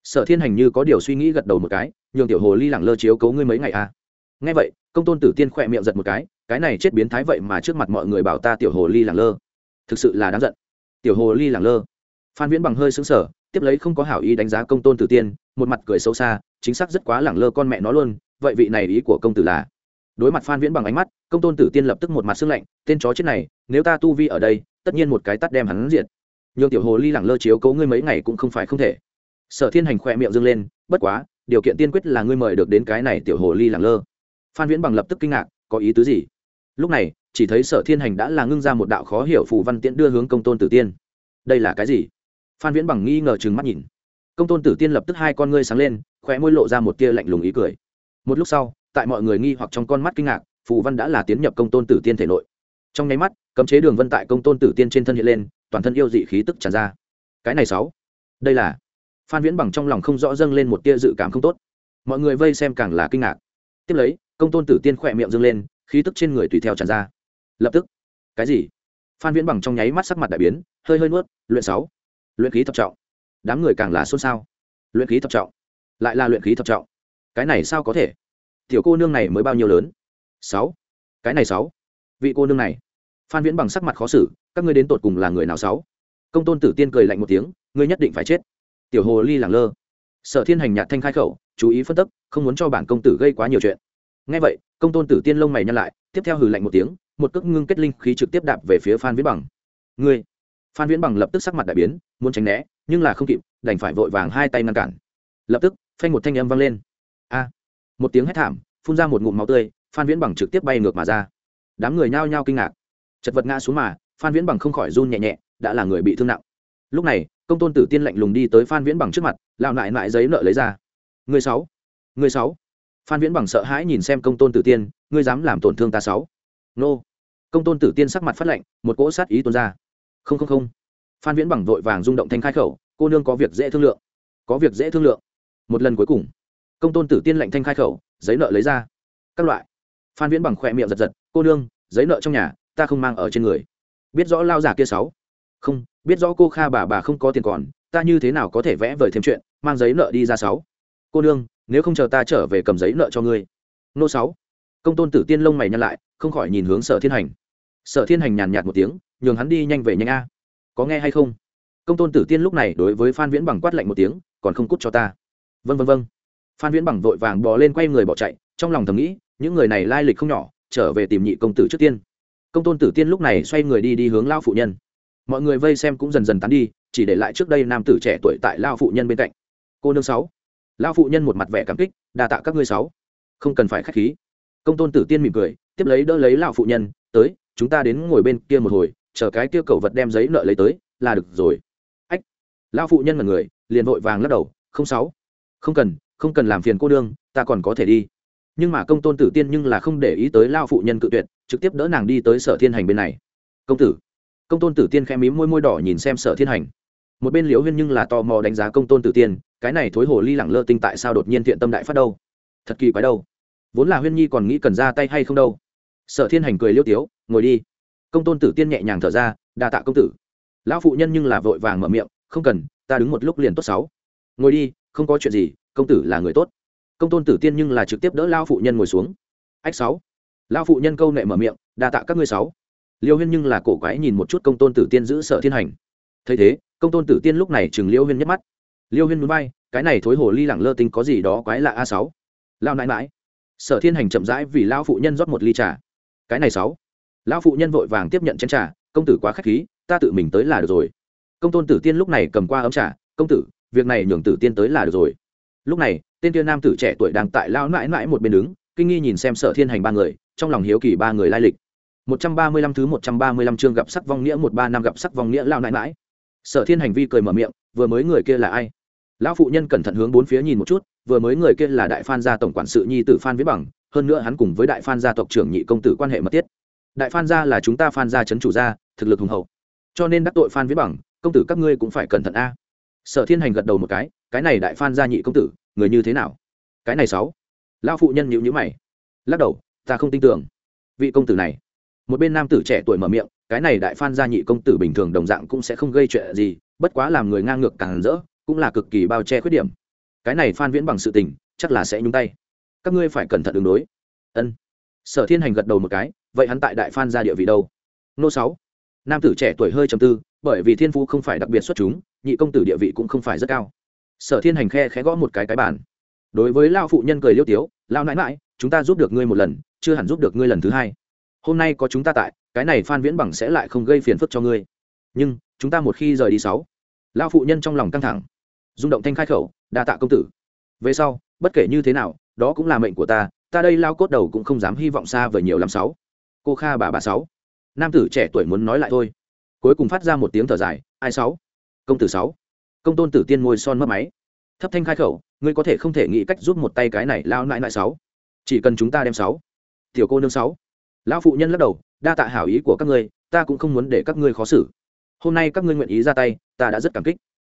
Sở thiên hành như có điều suy nghĩ gật đầu một cái, nhường tiểu hồ ly lẳng lơ chiếu cố ngươi mấy ngày a à. ngay vậy, công tôn tử tiên khỏe miệng giật một cái cái này chết biến thái vậy mà trước mặt mọi người bảo ta tiểu hồ ly lẳng lơ. Thực sự là đáng giận. Tiểu hồ ly lẳng lơ. Phan viễn bằng hơi xứng sở tiếp lấy không có hảo ý đánh giá công tôn tử tiên, một mặt cười sâu xa, chính xác rất quá lẳng lơ con mẹ nó luôn, vậy vị này ý của công tử là đối mặt phan viễn bằng ánh mắt, công tôn tử tiên lập tức một mặt xương lạnh, tên chó chết này, nếu ta tu vi ở đây, tất nhiên một cái tắt đem hắn diệt. Nhường tiểu hồ ly lẳng lơ chiếu cố ngươi mấy ngày cũng không phải không thể. Sở thiên hành khỏe miệng dâng lên, bất quá, điều kiện tiên quyết là ngươi mời được đến cái này tiểu hồ ly lẳng lơ. Phan viễn bằng lập tức kinh ngạc, có ý tứ gì? Lúc này, chỉ thấy sở thiên hành đã là ngưng ra một đạo khó hiểu phù văn tiễn đưa hướng công tôn tử tiên. Đây là cái gì? Phan viễn bằng nghi ngờ chừng mắt nhìn. Công tôn tử tiên lập tức hai con ngươi sáng lên, khóe môi lộ ra một tia lạnh lùng ý cười. Một lúc sau tại mọi người nghi hoặc trong con mắt kinh ngạc, phù văn đã là tiến nhập công tôn tử tiên thể nội. Trong nháy mắt, cấm chế đường vân tại công tôn tử tiên trên thân hiện lên, toàn thân yêu dị khí tức tràn ra. Cái này sáu. Đây là. Phan viễn bằng trong lòng không rõ dâng lên một tia dự cảm không tốt. Mọi người vây xem càng là kinh ngạc. Tiếp lấy, công tôn tử tiên khỏe miệng dâng lên, khí tức trên người tùy theo tràn ra. Lập tức. Cái gì? Phan viễn bằng trong nháy mắt sắc mặt đại biến, hơi hơi nuốt, luyện sáu. Luyện khí thập trọng. Đám người càng là xôn xao. Luyện khí thập trọng. Lại là luyện khí thập trọng. Cái này sao có thể? Tiểu cô nương này mới bao nhiêu lớn? Sáu. Cái này sáu. Vị cô nương này. Phan viễn bằng sắc mặt khó xử, các ngươi đến tột cùng là người nào sáu? Công tôn tử tiên cười lạnh một tiếng, ngươi nhất định phải chết. Tiểu hồ ly lẳng lơ. Sở thiên hành nhạt thanh khai khẩu, chú ý phân tức, không muốn cho bản công tử gây quá nhiều chuyện. Ngay vậy, công tôn tử tiên lông mày nhăn lại, tiếp theo hừ lạnh một tiếng, một cước ngưng kết linh khí trực tiếp đạp về phía phan viễn bằng. Ngươi. Phan viễn bằng lập tức sắc mặt đại biến, muốn tránh né, nhưng là không kịp, đành phải vội vàng hai tay ngăn cản. Lập tức, phanh một thanh âm vang lên. A một tiếng hét thảm, phun ra một ngụm máu tươi, phan viễn bằng trực tiếp bay ngược mà ra. Đám người nhao nhao kinh ngạc. Chật vật ngã xuống mà, phan viễn bằng không khỏi run nhẹ nhẹ, đã là người bị thương nặng. Lúc này, công tôn tử tiên lạnh lùng đi tới phan viễn bằng trước mặt lao lại lại giấy nợ lấy ra. Người sáu người sáu. Phan viễn bằng sợ hãi nhìn xem công tôn tử tiên, ngươi dám làm tổn thương ta sáu. Nô. Công tôn tử tiên sắc mặt phát lạnh, một cỗ sát ý tuôn ra. Không không không. Phan viễn bằng vội vàng rung động thanh khai khẩu, cô nương có việc dễ thương lượng. Có việc dễ thương lượng. Một lần cuối cùng công tôn tử tiên lệnh thanh khai khẩu, giấy nợ lấy ra. Các loại. Phan viễn bằng khỏe miệng giật giật, cô nương, giấy nợ trong nhà, ta không mang ở trên người. Biết rõ lao giả kia sáu. Không, biết rõ cô kha bà bà không có tiền còn, ta như thế nào có thể vẽ vời thêm chuyện, mang giấy nợ đi ra sáu. Cô nương, nếu không chờ ta trở về cầm giấy nợ cho ngươi. Nô sáu. Công tôn tử tiên lông mày nhăn lại, không khỏi nhìn hướng sở thiên hành. Sở thiên hành nhàn nhạt một tiếng, nhường hắn đi nhanh về nhanh a. Có nghe hay không? Công tôn tử tiên lúc này đối với phan viễn bằng quát lạnh một tiếng, còn không cút cho ta. Vân vân vân phan viễn bằng vội vàng bò lên quay người bỏ chạy, trong lòng thầm nghĩ, những người này lai lịch không nhỏ, trở về tìm nhị công tử trước tiên. Công tôn tử tiên lúc này xoay người đi đi hướng lao phụ nhân. Mọi người vây xem cũng dần dần tán đi, chỉ để lại trước đây nam tử trẻ tuổi tại lao phụ nhân bên cạnh. Cô nương sáu. Lao phụ nhân một mặt vẻ cảm kích đà tạ các ngươi sáu. Không cần phải khách khí. Công tôn tử tiên mỉm cười, tiếp lấy đỡ lấy lao phụ nhân, tới, chúng ta đến ngồi bên kia một hồi, chờ cái kia cầu vật đem giấy nợ lấy tới, là được rồi. Ách. Lao phụ nhân là người, liền vội vàng lắc đầu, không sáu. Không cần không cần làm phiền cô đương, ta còn có thể đi. Nhưng mà công tôn tử tiên nhưng là không để ý tới lao phụ nhân cự tuyệt, trực tiếp đỡ nàng đi tới sở thiên hành bên này. Công tử. Công tôn tử tiên khẽ mím môi môi đỏ nhìn xem sở thiên hành. Một bên liễu huyên nhưng là tò mò đánh giá công tôn tử tiên, cái này thối hồ ly lẳng lơ tinh tại sao đột nhiên thiện tâm đại phát đâu? Thật kỳ quái đâu. Vốn là huyên nhi còn nghĩ cần ra tay hay không đâu. Sở thiên hành cười liêu tiếu, ngồi đi. Công tôn tử tiên nhẹ nhàng thở ra, đa tạ công tử. Lão phụ nhân nhưng là vội vàng mở miệng, không cần, ta đứng một lúc liền tốt sáu. Ngồi đi, không có chuyện gì công tử là người tốt. Công tôn tử tiên nhưng là trực tiếp đỡ lao phụ nhân ngồi xuống. Ách sáu. Lao phụ nhân câu nệ mở miệng, đa tạ các ngươi sáu. Liêu huyên nhưng là cổ quái nhìn một chút công tôn tử tiên giữ sở thiên hành. Thấy thế, công tôn tử tiên lúc này chừng liêu huyên nhất mắt. Liêu huyên muốn bay, cái này thối hồ ly lẳng lơ tinh có gì đó quái lạ a sáu. Lao nãi mãi sở thiên hành chậm rãi vì lao phụ nhân rót một ly trà. Cái này sáu. Lao phụ nhân vội vàng tiếp nhận chén trà, công tử quá k h á c h khí, ta tự mình tới là được rồi. Công tôn tử tiên lúc này cầm qua ấm trà, công tử, việc này nhường tử tiên tới là được rồi lúc này, tên tiên nam tử trẻ tuổi đang tại lao mãi mãi một bên đứng, kinh nghi nhìn xem sở thiên hành ba người, trong lòng hiếu kỳ ba người lai lịch. Một trăm ba mươi lăm thứ một trăm ba mươi lăm chương gặp sắc vong nghĩa một ba năm gặp sắc vong nghĩa lao nãi mãi. Sở thiên hành vi cười mở miệng, vừa mới người kia là ai? Lão phụ nhân cẩn thận hướng bốn phía nhìn một chút, vừa mới người kia là đại phan gia tổng quản sự nhi tử phan viết bằng, hơn nữa hắn cùng với đại phan gia tộc trưởng nhị công tử quan hệ mật thiết. Đại phan gia là chúng ta phan gia chấn chủ gia, thực lực hùng hậu. Cho nên đắc tội phan viết bằng, công tử các ngươi cũng phải cẩn thận a. Sở thiên hành gật đầu một cái cái này đại phan gia nhị công tử, người như thế nào? Cái này sáu. Lão phụ nhân nhịu nhữ mày. Lắc đầu, ta không tin tưởng. Vị công tử này. Một bên nam tử trẻ tuổi mở miệng, cái này đại phan gia nhị công tử bình thường đồng dạng cũng sẽ không gây chuyện gì, bất quá làm người ngang ngược càng rỡ, cũng là cực kỳ bao che khuyết điểm. Cái này phan viễn bằng sự tình, chắc là sẽ nhúng tay. Các ngươi phải cẩn thận ứng đối. Ân. Sở thiên hành gật đầu một cái, vậy hắn tại đại phan gia địa vị đâu? Nô sáu. Nam tử trẻ tuổi hơi trầm tư, bởi vì thiên phú không phải đặc biệt xuất chúng, nhị công tử địa vị cũng không phải rất cao sở thiên hành khe khẽ gõ một cái cái bàn. Đối với lao phụ nhân cười liêu tiếu lao nãi mãi chúng ta giúp được ngươi một lần, chưa hẳn giúp được ngươi lần thứ hai. Hôm nay có chúng ta tại, cái này phan viễn bằng sẽ lại không gây phiền phức cho ngươi. Nhưng, chúng ta một khi rời đi sáu. Lao phụ nhân trong lòng căng thẳng. Rung động thanh khai khẩu, đa tạ công tử. Về sau, bất kể như thế nào, đó cũng là mệnh của ta ta đây lao cốt đầu cũng không dám hy vọng xa vời nhiều làm sáu. Cô kha bà bà sáu. Nam tử trẻ tuổi muốn nói lại thôi. Cuối cùng phát ra một tiếng thở dài, ai sáu? Công tử sáu công tôn tử tiên ngồi son mất máy. Thấp thanh khai khẩu, ngươi có thể không thể nghĩ cách giúp một tay cái này lao nại nại sáu. Chỉ cần chúng ta đem sáu. Tiểu cô nương sáu. Lão phụ nhân lắc đầu, đa tạ hảo ý của các ngươi, ta cũng không muốn để các ngươi khó xử. Hôm nay các ngươi nguyện ý ra tay, ta đã rất cảm kích.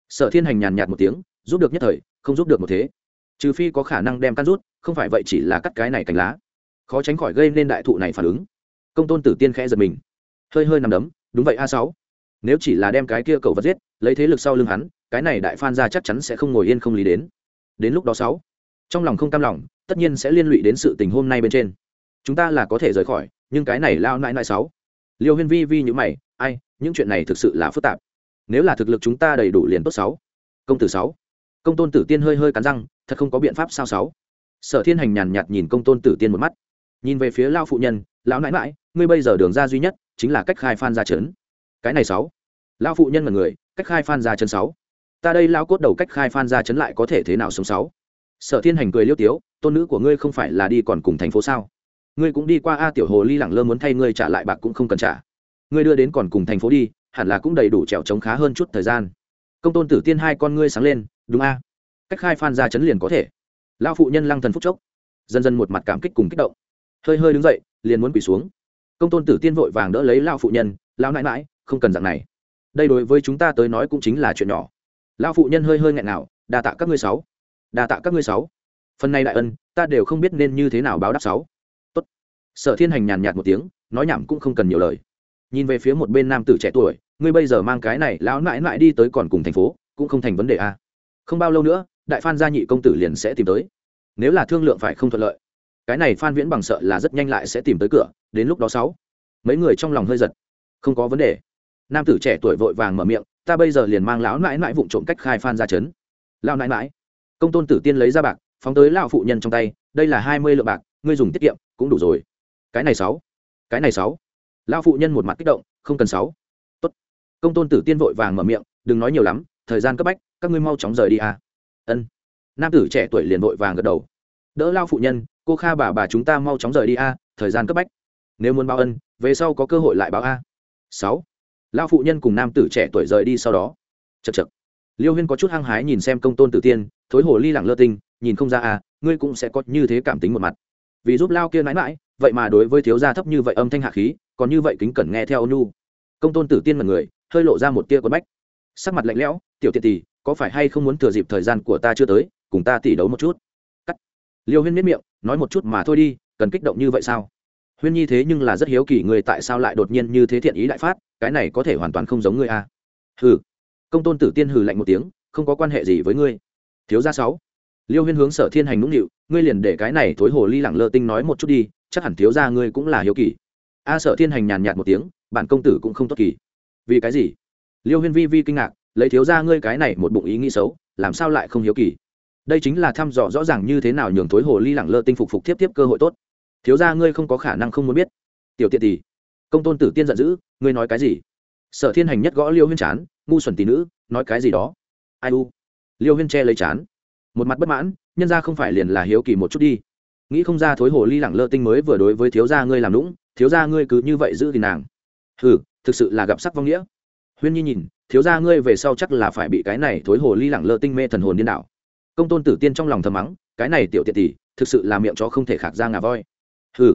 Sở thiên hành nhàn nhạt một tiếng, giúp được nhất thời, không giúp được một thế. Trừ phi có khả năng đem cắt rút, không phải vậy chỉ là cắt cái này cành lá. Khó tránh khỏi gây nên đại thụ này phản ứng. Công tôn tử tiên khẽ giật mình. Hơi hơi nằm đấm, đúng vậy a sáu. Nếu chỉ là đem cái kia cầu vật giết, lấy thế lực sau lưng hắn cái này đại phan gia chắc chắn sẽ không ngồi yên không lý đến. Đến lúc đó sáu, trong lòng không cam lòng, tất nhiên sẽ liên lụy đến sự tình hôm nay bên trên. Chúng ta là có thể rời khỏi, nhưng cái này lao nãi nãi sáu. Liêu huyên vi vi như mày, ai, những chuyện này thực sự là phức tạp. Nếu là thực lực chúng ta đầy đủ liền tốt sáu. Công tử sáu. Công tôn tử tiên hơi hơi cắn răng, thật không có biện pháp sao sáu? Sở thiên hành nhàn nhạt nhìn công tôn tử tiên một mắt. Nhìn về phía lao phụ nhân, lão nãi nãi, ngươi bây giờ đường ra duy nhất chính là cách khai phan ra trấn. Cái này sáu. Lao phụ nhân là người, cách khai phan ra chân sáu? Ta đây lao cốt đầu cách khai phan ra chấn lại có thể thế nào sống sáu? Sở thiên hành cười liêu tiếu, tôn nữ của ngươi không phải là đi còn cùng thành phố sao? Ngươi cũng đi qua a tiểu hồ ly lẳng lơ muốn thay ngươi trả lại bạc cũng không cần trả. Ngươi đưa đến còn cùng thành phố đi, hẳn là cũng đầy đủ trèo trống khá hơn chút thời gian. Công tôn tử tiên hai con ngươi sáng lên, đúng a? Cách khai phan ra chấn liền có thể. Lao phụ nhân lăng thần phúc chốc. Dần dần một mặt cảm kích cùng kích động. Hơi hơi đứng dậy, liền muốn quỳ xuống. Công tôn tử tiên vội vàng đỡ lấy lao phụ nhân lao nãi mãi không cần dạng này. Đây đối với chúng ta tới nói cũng chính là chuyện nhỏ lao phụ nhân hơi hơi nghẹn nào, đa tạ các ngươi sáu. Đa tạ các ngươi sáu. Phần này đại ân, ta đều không biết nên như thế nào báo đáp sáu. Tốt. sở thiên hành nhàn nhạt một tiếng, nói nhảm cũng không cần nhiều lời. Nhìn về phía một bên nam tử trẻ tuổi, ngươi bây giờ mang cái này, lão mãi mãi đi tới còn cùng thành phố, cũng không thành vấn đề a không bao lâu nữa, đại phan gia nhị công tử liền sẽ tìm tới. Nếu là thương lượng phải không thuận lợi, cái này phan viễn bằng sợ là rất nhanh lại sẽ tìm tới cửa, đến lúc đó sáu. Mấy người trong lòng hơi giật. Không có vấn đề. Nam tử trẻ tuổi vội vàng mở miệng ta bây giờ liền mang lão nãi nãi vụng trộm cách khai phan ra chấn lão nãi nãi, công tôn tử tiên lấy ra bạc, phóng tới lão phụ nhân trong tay, đây là hai mươi lượng bạc, ngươi dùng tiết kiệm, cũng đủ rồi. Cái này sáu, cái này sáu. Lão phụ nhân một mặt kích động, không cần sáu. Tốt. Công tôn tử tiên vội vàng mở miệng, đừng nói nhiều lắm, thời gian cấp bách, các ngươi mau chóng rời đi à. Ân. Nam tử trẻ tuổi liền vội vàng gật đầu. Đỡ lao phụ nhân, cô kha bà bà chúng ta mau chóng rời đi a thời gian cấp bách. Nếu muốn báo ân, về sau có cơ hội lại báo a. Sáu lao phụ nhân cùng nam tử trẻ tuổi rời đi sau đó. Chật chật liêu huyên có chút hăng hái nhìn xem công tôn tử tiên, thối hồ ly lẳng lơ tinh, nhìn không ra à ngươi cũng sẽ có như thế cảm tính một mặt. Vì giúp lao kia mãi mãi, vậy mà đối với thiếu gia thấp như vậy âm thanh hạ khí, còn như vậy kính cẩn nghe theo ônu công tôn tử tiên mật người hơi lộ ra một tia quần bách. Sắc mặt lạnh lẽo, tiểu tiện tỷ, có phải hay không muốn thừa dịp thời gian của ta chưa tới, cùng ta tỉ đấu một chút? Cắt. Liêu huyên miết miệng, nói một chút mà thôi đi, cần kích động như vậy sao? Huyên nhi thế nhưng là rất hiếu kỳ người tại sao lại đột nhiên như thế thiện ý đại phát cái này có thể hoàn toàn không giống ngươi a à. hừ. Công tôn tử tiên hừ lạnh một tiếng, không có quan hệ gì với ngươi. Thiếu gia sáu. Liêu huyên hướng sở thiên hành nũng nịu, ngươi liền để cái này thối hồ ly lẳng lơ tinh nói một chút đi, chắc hẳn thiếu gia ngươi cũng là hiếu kỳ. A sở thiên hành nhàn nhạt một tiếng, bản công tử cũng không tốt kỳ. Vì cái gì? Liêu huyên vi vi kinh ngạc, lấy thiếu gia ngươi cái này một bụng ý nghĩ xấu, làm sao lại không hiếu kỳ? Đây chính là thăm dò rõ ràng như thế nào nhường thối hồ ly lẳng lơ tinh phục phục tiếp tiếp cơ hội tốt. Thiếu gia ngươi không có khả năng không muốn biết. Tiểu tiện tỷ công tôn tử tiên giận dữ, ngươi nói cái gì? Sở thiên hành nhất gõ liêu huyên chán, ngu xuẩn tỷ nữ, nói cái gì đó? Ai u? Liêu huyên che lấy chán. Một mặt bất mãn, nhân ra không phải liền là hiếu kỳ một chút đi. Nghĩ không ra thối hồ ly lẳng lơ tinh mới vừa đối với thiếu gia ngươi làm lũng thiếu gia ngươi cứ như vậy giữ thì nàng. Ừ thực sự là gặp sắc vong nghĩa. Huyên nhi nhìn, thiếu gia ngươi về sau chắc là phải bị cái này thối hồ ly lẳng lơ tinh mê thần hồn điên đảo. Công tôn tử tiên trong lòng thầm mắng, cái này tiểu tiện tỷ, thực sự là miệng chó không thể khạc ra ngà voi. Ừ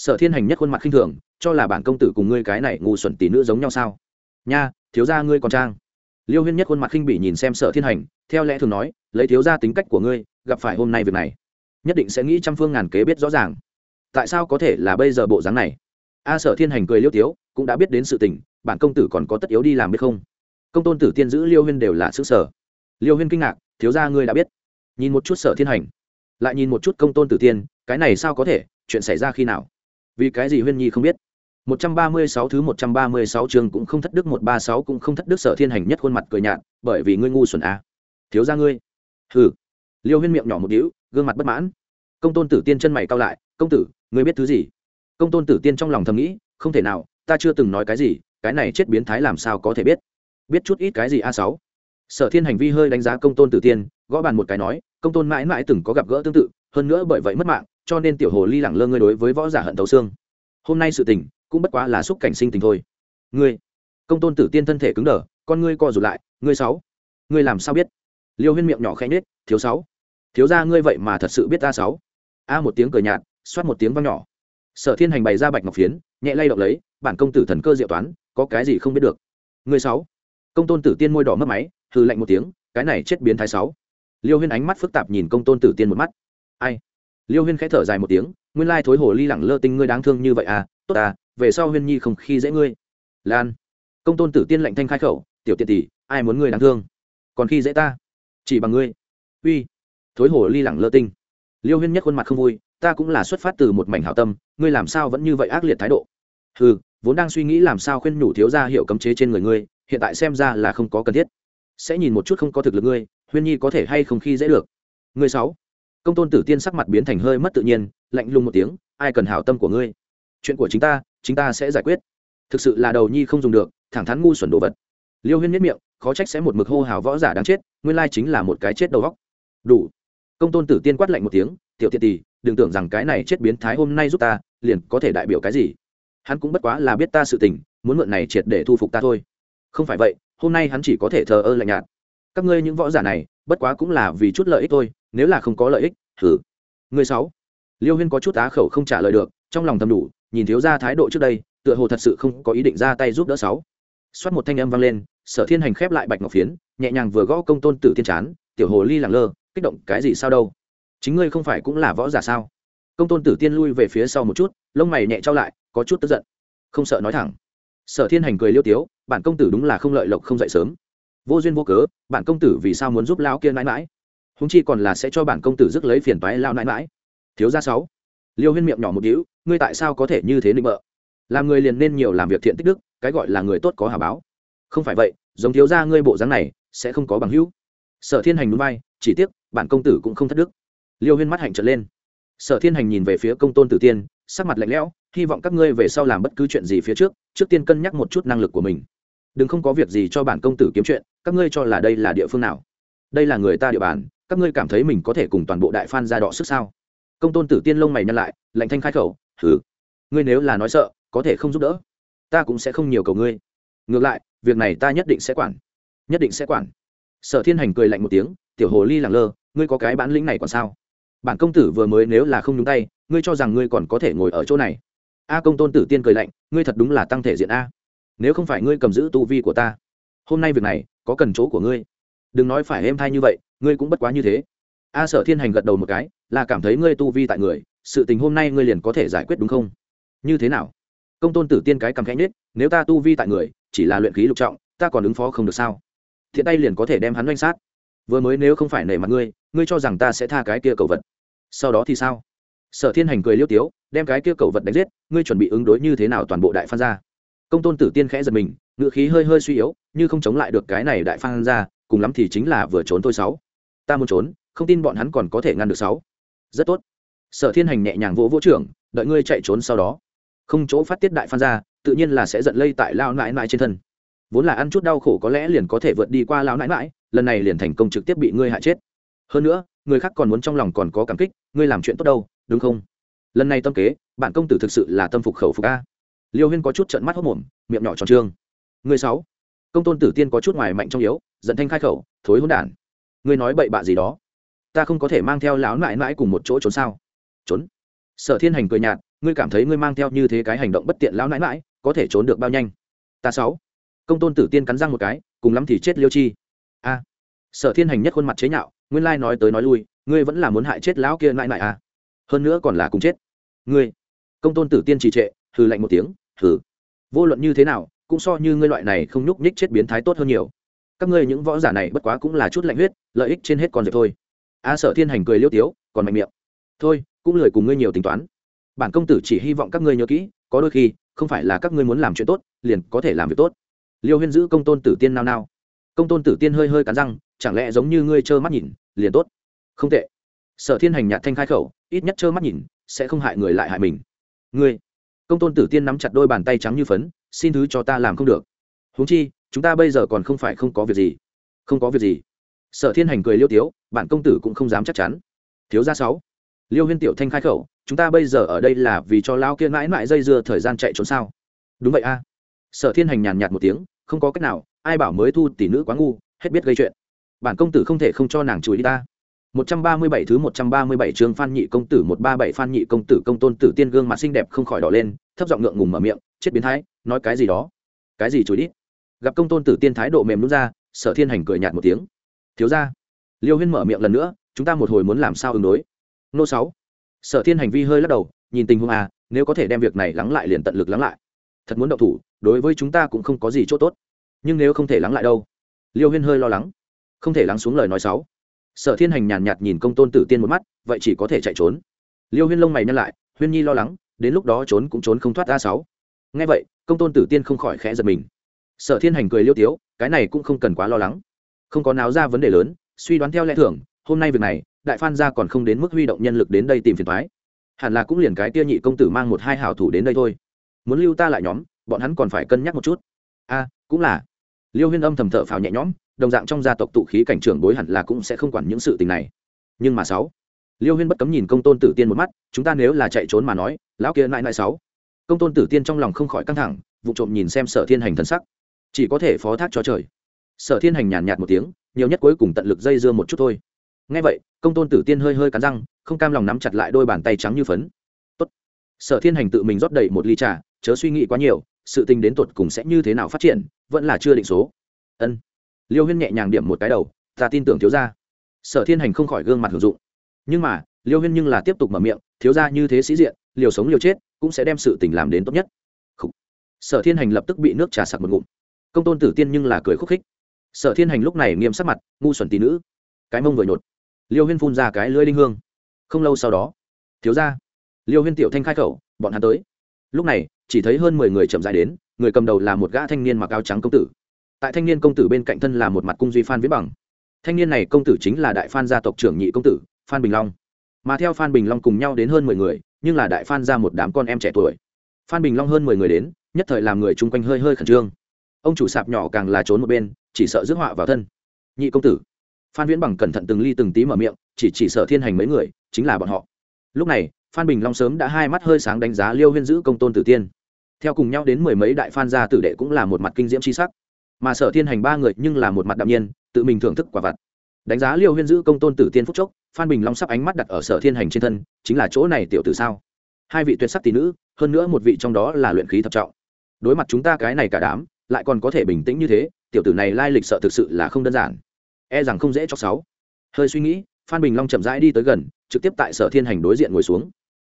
sở thiên hành nhất khuôn mặt khinh thường, cho là bản công tử cùng ngươi cái này ngu xuẩn tỷ nữ giống nhau sao? Nha, thiếu gia ngươi còn trang. Liêu huyên nhất khuôn mặt khinh bỉ nhìn xem sở thiên hành, theo lẽ thường nói, lấy thiếu gia tính cách của ngươi, gặp phải hôm nay việc này, nhất định sẽ nghĩ trăm phương ngàn kế biết rõ ràng. Tại sao có thể là bây giờ bộ dáng này? A sở thiên hành cười liêu tiếu, cũng đã biết đến sự tình, bản công tử còn có tất yếu đi làm biết không? Công tôn tử tiên giữ liêu huyên đều là xứ sở liêu huyên kinh ngạc, thiếu gia ngươi đã biết. Nhìn một chút sở thiên hành, lại nhìn một chút công tôn tử tiên, cái này sao có thể, chuyện xảy ra khi nào? Vì cái gì huyên nhi không biết? Một trăm ba mươi sáu thứ một trăm ba mươi sáu chương cũng không thất đức một ba sáu cũng không thất đức sở thiên hành nhất khuôn mặt cười nhạt bởi vì ngươi ngu xuẩn à. thiếu gia ngươi. Hừ. Liêu huyên miệng nhỏ một điếu, gương mặt bất mãn. Công tôn tử tiên chân mày cau lại công tử ngươi biết thứ gì? Công tôn tử tiên trong lòng thầm nghĩ không thể nào ta chưa từng nói cái gì cái này chết biến thái làm sao có thể biết? Biết chút ít cái gì a sáu? Sở thiên hành vi hơi đánh giá công tôn tử tiên gõ bàn một cái nói công tôn mãi mãi từng có gặp gỡ tương tự hơn nữa bởi vậy mất mạng cho nên tiểu hồ ly lẳng lơ ngươi đối với võ giả hận tấu xương. Hôm nay sự tình, cũng bất quá là xúc cảnh sinh tình thôi. Ngươi, công tôn tử tiên thân thể cứng đờ, con ngươi co rụt lại, ngươi sáu, ngươi làm sao biết? Liêu huyên miệng nhỏ khẽ nhết thiếu sáu. Thiếu ra ngươi vậy mà thật sự biết ta sáu. A một tiếng cười nhạt, xoát một tiếng văng nhỏ. Sở thiên hành bày ra bạch ngọc phiến, nhẹ lay động lấy, bản công tử thần cơ diệu toán, có cái gì không biết được. Ngươi sáu. Công tôn tử tiên môi đỏ mất máy, hừ lạnh một tiếng, cái này chết biến thái sáu. Liêu huyên ánh mắt phức tạp nhìn công tôn tử tiên một mắt. Ai? Liêu huyên khẽ thở dài một tiếng, nguyên lai thối hồ ly lẳng lơ tinh ngươi đáng thương như vậy à tốt à về sau huyên nhi không khi dễ ngươi. Lan, công tôn tử tiên lạnh thanh khai khẩu, tiểu tiện tỷ, ai muốn ngươi đáng thương? Còn khi dễ ta? Chỉ bằng ngươi. Uy, thối hồ ly lẳng lơ tinh. Liêu huyên nhất khuôn mặt không vui, ta cũng là xuất phát từ một mảnh hảo tâm, ngươi làm sao vẫn như vậy ác liệt thái độ? Ừ vốn đang suy nghĩ làm sao khuyên nhủ thiếu gia hiệu cấm chế trên người ngươi, hiện tại xem ra là không có cần thiết. Sẽ nhìn một chút không có thực lực ngươi, huyên nhi có thể hay không khi dễ được? Ngươi sáu công tôn tử tiên sắc mặt biến thành hơi mất tự nhiên, lạnh lùng một tiếng, ai cần hảo tâm của ngươi? Chuyện của chính ta chính ta sẽ giải quyết. Thực sự là đầu nhi không dùng được, thẳng thắn ngu xuẩn đồ vật. Liêu huyên nhất miệng, khó trách sẽ một mực hô hào võ giả đáng chết, nguyên lai chính là một cái chết đầu góc đủ. Công tôn tử tiên quát lạnh một tiếng, tiểu tiện tỳ đừng tưởng rằng cái này chết biến thái hôm nay giúp ta, liền có thể đại biểu cái gì? Hắn cũng bất quá là biết ta sự tình, muốn mượn này triệt để thu phục ta thôi. Không phải vậy, hôm nay hắn chỉ có thể thờ ơ lạnh nhạt. Các ngươi những võ giả này, bất quá cũng là vì chút lợi ích thôi nếu là không có lợi ích thử người sáu. Liêu huyên có chút á khẩu không trả lời được, trong lòng thầm đủ, nhìn thiếu ra thái độ trước đây, tựa hồ thật sự không có ý định ra tay giúp đỡ sáu. Xoát một thanh âm vang lên, sở thiên hành khép lại bạch ngọc phiến, nhẹ nhàng vừa gõ công tôn tử thiên chán, tiểu hồ ly lẳng lơ, kích động, cái gì sao đâu? Chính ngươi không phải cũng là võ giả sao? Công tôn tử tiên lui về phía sau một chút, lông mày nhẹ trao lại, có chút tức giận. Không sợ nói thẳng. Sở thiên hành cười liêu tiếu, bản công tử đúng là không lợi lộc không dậy sớm. Vô duyên vô cớ, bản công tử vì sao muốn giúp lão kia mãi mãi? Húng chi còn là sẽ cho bản công tử rước lấy phiền toái lao nãi mãi. Thiếu gia sáu, liêu huyên miệng nhỏ một đĩu ngươi tại sao có thể như thế nịnh bợ? Làm người liền nên nhiều làm việc thiện tích đức, cái gọi là người tốt có hà báo. Không phải vậy, giống thiếu gia ngươi bộ dáng này, sẽ không có bằng hữu. Sở thiên hành núi bay, chỉ tiếc, bản công tử cũng không thất đức. Liêu huyên mắt hạnh trở lên. Sở thiên hành nhìn về phía công tôn tử tiên, sắc mặt lạnh lẽo, hy vọng các ngươi về sau làm bất cứ chuyện gì phía trước trước tiên cân nhắc một chút năng lực của mình. Đừng không có việc gì cho bản công tử kiếm chuyện, các ngươi cho là đây là địa phương nào? Đây là người ta địa bàn các ngươi cảm thấy mình có thể cùng toàn bộ đại phan ra đọ sức sao? Công tôn tử tiên lông mày nhăn lại, lạnh thanh khai khẩu thử ngươi nếu là nói sợ, có thể không giúp đỡ. Ta cũng sẽ không nhiều cầu ngươi. Ngược lại, việc này ta nhất định sẽ quản, nhất định sẽ quản. Sở thiên hành cười lạnh một tiếng, tiểu hồ ly làng lơ, ngươi có cái bản lĩnh này còn sao? Bản công tử vừa mới nếu là không nhúng tay, ngươi cho rằng ngươi còn có thể ngồi ở chỗ này? A công tôn tử tiên cười lạnh, ngươi thật đúng là tăng thể diện a. Nếu không phải ngươi cầm giữ tu vi của ta, hôm nay việc này có cần chỗ của ngươi. Đừng nói phải êm thai như vậy ngươi cũng bất quá như thế. A sở thiên hành gật đầu một cái là cảm thấy ngươi tu vi tại người sự tình hôm nay ngươi liền có thể giải quyết đúng không? Như thế nào? Công tôn tử tiên cái cầm khẽ nhất, nếu ta tu vi tại người chỉ là luyện khí lục trọng ta còn ứng phó không được sao? Thiện tay liền có thể đem hắn oanh sát. Vừa mới nếu không phải nể mặt ngươi ngươi cho rằng ta sẽ tha cái kia cầu vật. Sau đó thì sao? Sở thiên hành cười liêu tiếu đem cái kia cầu vật đánh giết ngươi chuẩn bị ứng đối như thế nào toàn bộ đại phan gia? công tôn tử tiên khẽ giật mình ngự khí hơi hơi suy yếu như không chống lại được cái này đại phan gia, cùng lắm thì chính là vừa trốn tôi sáu ta muốn trốn, không tin bọn hắn còn có thể ngăn được sáu. Rất tốt. Sở thiên hành nhẹ nhàng vỗ vỗ trưởng, đợi ngươi chạy trốn sau đó. Không chỗ phát tiết đại phan ra, tự nhiên là sẽ giận lây tại lao nãi nãi trên thân. Vốn là ăn chút đau khổ có lẽ liền có thể vượt đi qua lao nãi nãi, lần này liền thành công trực tiếp bị ngươi hại chết. Hơn nữa, người khác còn muốn trong lòng còn có cảm kích, ngươi làm chuyện tốt đâu, đúng không? Lần này tâm kế, bạn công tử thực sự là tâm phục khẩu phục a. Liêu huyên có chút trận mắt hốc mồm, miệng nhỏ tròn trương. Người sáu. Công tôn tử tiên có chút ngoài mạnh trong yếu dẫn thanh khai khẩu, thối hỗn đản ngươi nói bậy bạ gì đó? Ta không có thể mang theo lão nại nãi cùng một chỗ trốn sao? Trốn? Sở thiên hành cười nhạt, ngươi cảm thấy ngươi mang theo như thế cái hành động bất tiện lão nãi nãi, có thể trốn được bao nhanh? Ta sáu. Công tôn tử tiên cắn răng một cái, cùng lắm thì chết liêu chi. A. Sở thiên hành nhất khuôn mặt chế nhạo, nguyên lai nói tới nói lui, ngươi vẫn là muốn hại chết lão kia nãi nãi à? Hơn nữa còn là cùng chết. Ngươi. Công tôn tử tiên trì trệ, hừ lạnh một tiếng, hừ. Vô luận như thế nào, cũng so như ngươi loại này không nhúc nhích chết biến thái tốt hơn nhiều các ngươi những võ giả này bất quá cũng là chút lạnh huyết, lợi ích trên hết còn dẹp thôi. A sở thiên hành cười liêu tiếu, còn mạnh miệng. Thôi, cũng lười cùng ngươi nhiều tính toán. Bản công tử chỉ hy vọng các ngươi nhớ kỹ, có đôi khi, không phải là các ngươi muốn làm chuyện tốt, liền có thể làm việc tốt. Liêu huyên giữ công tôn tử tiên nao nao. Công tôn tử tiên hơi hơi cắn răng, chẳng lẽ giống như ngươi trơ mắt nhìn, liền tốt? Không tệ. Sở thiên hành nhạt thanh khai khẩu, ít nhất trơ mắt nhìn, sẽ không hại người lại hại mình. Ngươi. Công tôn tử tiên nắm chặt đôi bàn tay trắng như phấn, xin thứ cho ta làm không được. Huống chi chúng ta bây giờ còn không phải không có việc gì. Không có việc gì. Sở thiên hành cười liêu tiếu bản công tử cũng không dám chắc chắn. Thiếu gia sáu. Liêu huyên tiểu thanh khai khẩu chúng ta bây giờ ở đây là vì cho lao kia mãi mãi dây dưa thời gian chạy trốn sao? Đúng vậy a. Sở thiên hành nhàn nhạt một tiếng không có cách nào ai bảo mới thu tỷ nữ quá ngu hết biết gây chuyện. Bản công tử không thể không cho nàng chùi đi ta. 137 thứ 137 chương Phan Nhị công tử 137 Phan Nhị công tử công tôn tử tiên gương mặt xinh đẹp không khỏi đỏ lên, thấp giọng ngượng ngùng mở miệng, chết biến thái, nói cái gì đó? Cái gì chối đi? Gặp công tôn tử tiên thái độ mềm nút ra, Sở Thiên Hành cười nhạt một tiếng. Thiếu gia. Liêu Huyên mở miệng lần nữa, chúng ta một hồi muốn làm sao ứng đối? Nô sáu, Sở Thiên hành vi hơi lắc đầu, nhìn tình huống à, nếu có thể đem việc này lắng lại liền tận lực lắng lại. Thật muốn động thủ, đối với chúng ta cũng không có gì chỗ tốt. Nhưng nếu không thể lắng lại đâu? Liêu Huyên hơi lo lắng. Không thể lắng xuống lời nói sáu sở thiên hành nhàn nhạt nhìn công tôn tử tiên một mắt vậy chỉ có thể chạy trốn liêu huyên lông mày nhăn lại huyên nhi lo lắng đến lúc đó trốn cũng trốn không thoát ra sáu nghe vậy công tôn tử tiên không khỏi khẽ giật mình sở thiên hành cười liêu tiếu, cái này cũng không cần quá lo lắng. Không có náo ra vấn đề lớn, suy đoán theo lẽ thường, hôm nay việc này, đại phan gia còn không đến mức huy động nhân lực đến đây tìm phiền thoái hẳn là cũng liền cái tia nhị công tử mang một hai hảo thủ đến đây thôi. Muốn lưu ta lại nhóm, bọn hắn còn phải cân nhắc một chút. A, cũng là. Liêu huyên âm thầm thở phào nhẹ nhõm, đồng dạng trong gia tộc tụ khí cảnh trưởng bối hẳn là cũng sẽ không quản những sự tình này. Nhưng mà sáu, liêu huyên bất cấm nhìn công tôn tử tiên một mắt, chúng ta nếu là chạy trốn mà nói, lão kia nại nại sáu. Công tôn tử tiên trong lòng không khỏi căng thẳng, vụ trộm nhìn xem sở thiên hành thân sắc chỉ có thể phó thác cho trời. Sở thiên hành nhàn nhạt một tiếng, nhiều nhất cuối cùng tận lực dây dưa một chút thôi. Ngay vậy, công tôn tử tiên hơi hơi cắn răng, không cam lòng nắm chặt lại đôi bàn tay trắng như phấn. Tốt. sở thiên hành tự mình rót đầy một ly trà, chớ suy nghĩ quá nhiều, sự tình đến tột cùng sẽ như thế nào phát triển, vẫn là chưa định số. Ân. Liêu huyên nhẹ nhàng điểm một cái đầu, ta tin tưởng thiếu gia. Sở thiên hành không khỏi gương mặt hưởng dụng. Nhưng mà, liêu huyên nhưng là tiếp tục mở miệng, thiếu gia như thế sĩ diện, liều sống liều chết, cũng sẽ đem sự tình làm đến tốt nhất. Khủ. sở thiên hành lập tức bị nước trà sặc một ngụm công tôn tử tiên nhưng là cười khúc khích. Sở thiên hành lúc này nghiêm sắc mặt, ngu xuẩn tỷ nữ. Cái mông vừa nhột. Liêu huyên phun ra cái lưỡi linh hương. Không lâu sau đó, thiếu gia, liêu huyên tiểu thanh khai khẩu, bọn hắn tới. Lúc này, chỉ thấy hơn mười người chậm dài đến, người cầm đầu là một gã thanh niên mặc áo trắng công tử. Tại thanh niên công tử bên cạnh thân là một mặt cung duy phan viết bằng. Thanh niên này công tử chính là đại phan gia tộc trưởng nhị công tử, phan bình long. Mà theo phan bình long cùng nhau đến hơn mười người, nhưng là đại phan ra một đám con em trẻ tuổi. Phan bình long hơn mười người đến, nhất thời làm người chung quanh hơi hơi khẩn trương ông chủ sạp nhỏ càng là trốn một bên, chỉ sợ rước họa vào thân. Nhị công tử, phan viễn bằng cẩn thận từng ly từng tí mở miệng, chỉ chỉ sợ thiên hành mấy người, chính là bọn họ. Lúc này, phan bình long sớm đã hai mắt hơi sáng đánh giá liêu huyên giữ công tôn tử tiên. Theo cùng nhau đến mười mấy đại phan gia tử đệ cũng là một mặt kinh diễm c h i sắc. Mà sở thiên hành ba người nhưng là một mặt đạm nhiên, tự mình thưởng thức quả vặt. Đánh giá liêu huyên giữ công tôn tử tiên phúc chốc, phan bình long sắp ánh mắt đặt ở sở thiên hành trên thân, chính là chỗ này tiểu tử sao? Hai vị tuyệt sắc tỷ nữ, hơn nữa một vị trong đó là luyện khí thập trọng. Đối mặt chúng ta cái này cả đám lại còn có thể bình tĩnh như thế, tiểu tử này lai lịch sợ thực sự là không đơn giản. E rằng không dễ cho sáu. Hơi suy nghĩ, phan bình long chậm rãi đi tới gần, trực tiếp tại sở thiên hành đối diện ngồi xuống.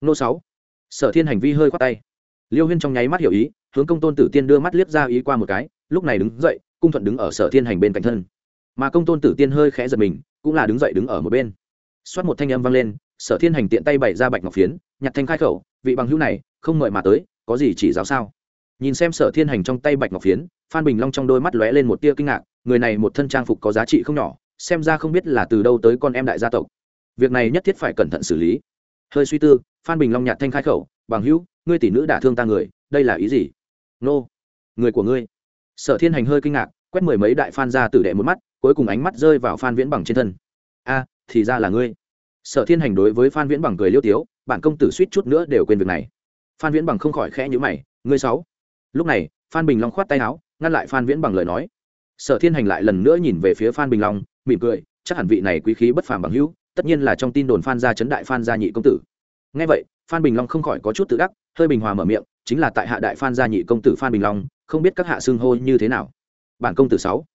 Nô sáu. Sở thiên hành vi hơi khoát tay. Liêu huyên trong nháy mắt hiểu ý, hướng công tôn tử tiên đưa mắt liếc ra ý qua một cái, lúc này đứng dậy, cung thuận đứng ở sở thiên hành bên cạnh thân. Mà công tôn tử tiên hơi khẽ giật mình, cũng là đứng dậy đứng ở một bên. Xoát một thanh âm vang lên, sở thiên hành tiện tay bày ra bạch ngọc phiến, nhặt thanh khai khẩu, vị bằng hữu này, không mời mà tới, có gì chỉ giáo sao? Nhìn xem sở thiên hành trong tay bạch ngọc phiến, phan bình long trong đôi mắt lóe lên một tia kinh ngạc, người này một thân trang phục có giá trị không nhỏ, xem ra không biết là từ đâu tới con em đại gia tộc. Việc này nhất thiết phải cẩn thận xử lý. Hơi suy tư, phan bình long nhạt thanh khai khẩu, bằng hữu, ngươi tỷ nữ đả thương ta người, đây là ý gì? Nô, người của ngươi. Sở thiên hành hơi kinh ngạc, quét mười mấy đại phan ra tử đệ một mắt, cuối cùng ánh mắt rơi vào phan viễn bằng trên thân. A, thì ra là ngươi. Sở thiên hành đối với phan viễn bằng cười liêu tiếu, bản công tử suýt chút nữa đều quên việc này. Phan viễn bằng không khỏi khẽ nhữ mày, ngươi sáu lúc này, phan bình long khoát tay áo, ngăn lại phan viễn bằng lời nói. Sở thiên hành lại lần nữa nhìn về phía phan bình long, mỉm cười, chắc hẳn vị này quý khí bất phàm bằng hữu, tất nhiên là trong tin đồn phan gia chấn đại phan gia nhị công tử. Ngay vậy, phan bình long không khỏi có chút tự đắc, hơi bình hòa mở miệng, chính là tại hạ đại phan gia nhị công tử phan bình long, không biết các hạ xưng hô như thế nào. Bản công tử sáu.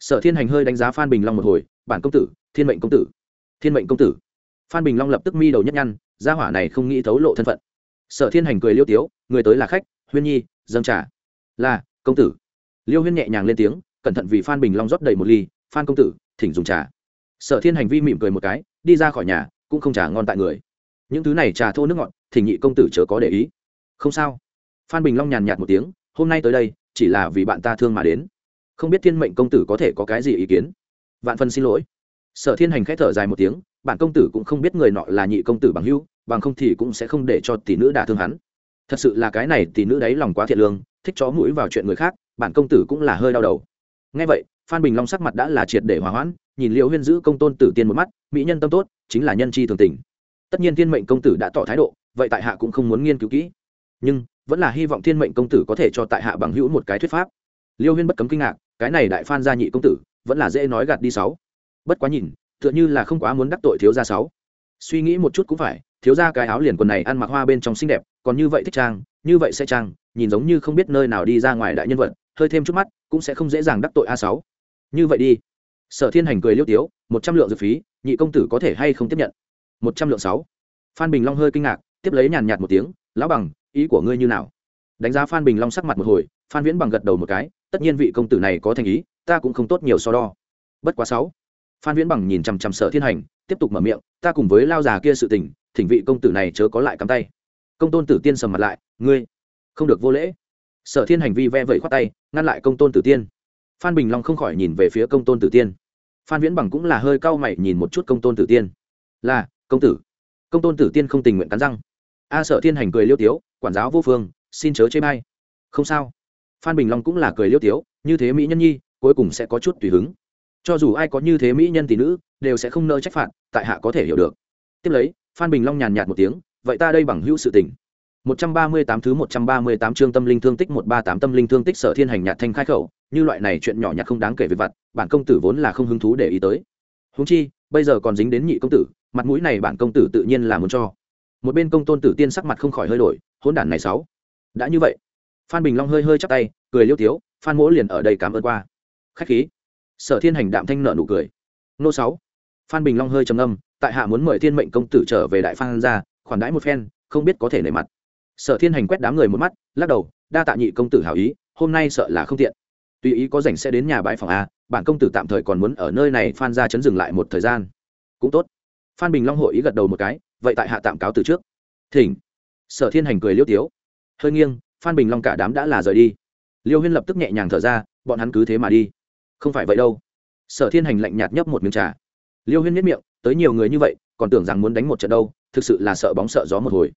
Sở thiên hành hơi đánh giá phan bình long một hồi, bản công tử, thiên mệnh công tử. Thiên mệnh công tử. Phan bình long lập tức mi đầu nhất nhăn, gia hỏa này không nghĩ thấu lộ thân phận. Sở thiên hành cười liêu tiếu, người tới là khách, huyên nhi dâng trà. Là, công tử. Liêu huyên nhẹ nhàng lên tiếng, cẩn thận vì phan bình long rót đầy một ly. Phan công tử, thỉnh dùng trà. Sở thiên hành vi mỉm cười một cái, đi ra khỏi nhà, cũng không trà ngon tại người. Những thứ này trà thô nước ngọt, thỉnh nhị công tử chớ có để ý. Không sao. Phan bình long nhàn nhạt một tiếng, hôm nay tới đây, chỉ là vì bạn ta thương mà đến. Không biết thiên mệnh công tử có thể có cái gì ý kiến? Vạn phân xin lỗi. Sở thiên hành k h ẽ thở dài một tiếng, bạn công tử cũng không biết người nọ là nhị công tử bằng hưu bằng không thì cũng sẽ không để cho tỷ nữ đả thương hắn thật sự là cái này tỷ nữ đấy lòng quá thiện lương, thích chó mũi vào chuyện người khác, bản công tử cũng là hơi đau đầu. Ngay vậy, phan bình long sắc mặt đã là triệt để hòa hoãn, nhìn liệu huyên giữ công tôn tử tiên một mắt, mỹ nhân tâm tốt, chính là nhân chi thường tình. Tất nhiên thiên mệnh công tử đã tỏ thái độ, vậy tại hạ cũng không muốn nghiên cứu kỹ. Nhưng, vẫn là hy vọng thiên mệnh công tử có thể cho tại hạ bằng hữu một cái thuyết pháp. Liêu huyên bất cấm kinh ngạc, cái này đại phan gia nhị công tử, vẫn là dễ nói gạt đi sáu. Bất quá nhìn, tựa như là không quá muốn đắc tội thiếu gia sáu. Suy nghĩ một chút cũng phải thiếu gia cái áo liền quần này ăn mặc hoa bên trong xinh đẹp, còn như vậy thích trang, như vậy sẽ trang, nhìn giống như không biết nơi nào đi ra ngoài đại nhân vật, hơi thêm chút mắt, cũng sẽ không dễ dàng đắc tội a sáu. Như vậy đi. Sở thiên hành cười liêu tiếu, một trăm lượng dược phí, nhị công tử có thể hay không tiếp nhận? Một trăm lượng sáu. Phan bình long hơi kinh ngạc, tiếp lấy nhàn nhạt một tiếng, lão bằng, ý của ngươi như nào? Đánh giá phan bình long sắc mặt một hồi, phan viễn bằng gật đầu một cái, tất nhiên vị công tử này có thành ý, ta cũng không tốt nhiều so đo. Bất quá sáu. Phan viễn bằng nhìn chằm chằm sở thiên hành, tiếp tục mở miệng, ta cùng với lao già kia sự tình thỉnh vị công tử này chớ có lại cắm tay. Công tôn tử tiên sầm mặt lại, ngươi, không được vô lễ. Sở thiên hành vi ve vẩy khoát tay, ngăn lại công tôn tử tiên. Phan bình long không khỏi nhìn về phía công tôn tử tiên. Phan viễn bằng cũng là hơi cau mày nhìn một chút công tôn tử tiên. Là, công tử. Công tôn tử tiên không tình nguyện cắn răng. A sở thiên hành cười liêu tiếu, quản giáo vô phương, xin chớ chê bai. Không sao. Phan bình long cũng là cười liêu tiếu, như thế mỹ nhân nhi, cuối cùng sẽ có chút tùy hứng. Cho dù ai có như thế mỹ nhân tỷ nữ, đều sẽ không nỡ trách phạt, tại hạ có thể hiểu được. Tiếp lấy phan bình long nhàn nhạt một tiếng vậy ta đây bằng hữu sự tình 138 thứ 138 chương tâm linh thương tích 138 tâm linh thương tích sở thiên hành nhạt thanh khai khẩu, như loại này chuyện nhỏ nhặt không đáng kể về vặt, bản công tử vốn là không hứng thú để ý tới. Huống chi, bây giờ còn dính đến nhị công tử, mặt mũi này bản công tử tự nhiên là muốn cho. Một bên công tôn tử tiên sắc mặt không khỏi hơi đổi, hỗn đản này sáu. Đã như vậy, Phan Bình Long hơi hơi chắp tay, cười liêu tiếu, Phan Mỗ liền ở đây cảm ơn qua. Khách khí. Sở Thiên hành đạm thanh nở nụ cười. Nô sáu. Phan Bình Long hơi trầm ngâm, tại hạ muốn mời Thiên mệnh công tử trở về đại phan gia, khoản đãi một phen, không biết có thể nể mặt. Sở thiên hành quét đám người một mắt lắc đầu đa tạ nhị công tử hảo ý hôm nay sợ là không tiện. Tùy ý có rảnh sẽ đến nhà bãi phòng a bản công tử tạm thời còn muốn ở nơi này phan ra chấn dừng lại một thời gian. Cũng tốt. Phan bình long hội ý gật đầu một cái vậy tại hạ tạm cáo từ trước. Thỉnh. Sở thiên hành cười liêu tiếu. Hơi nghiêng phan bình long cả đám đã là rời đi. Liêu huyên lập tức nhẹ nhàng thở ra bọn hắn cứ thế mà đi. Không phải vậy đâu. Sở thiên hành lạnh nhạt nhấp một miếng trà. Liêu huyên nhất miệng tới nhiều người như vậy còn tưởng rằng muốn đánh một trận đâu thực sự là sợ bóng sợ gió một hồi.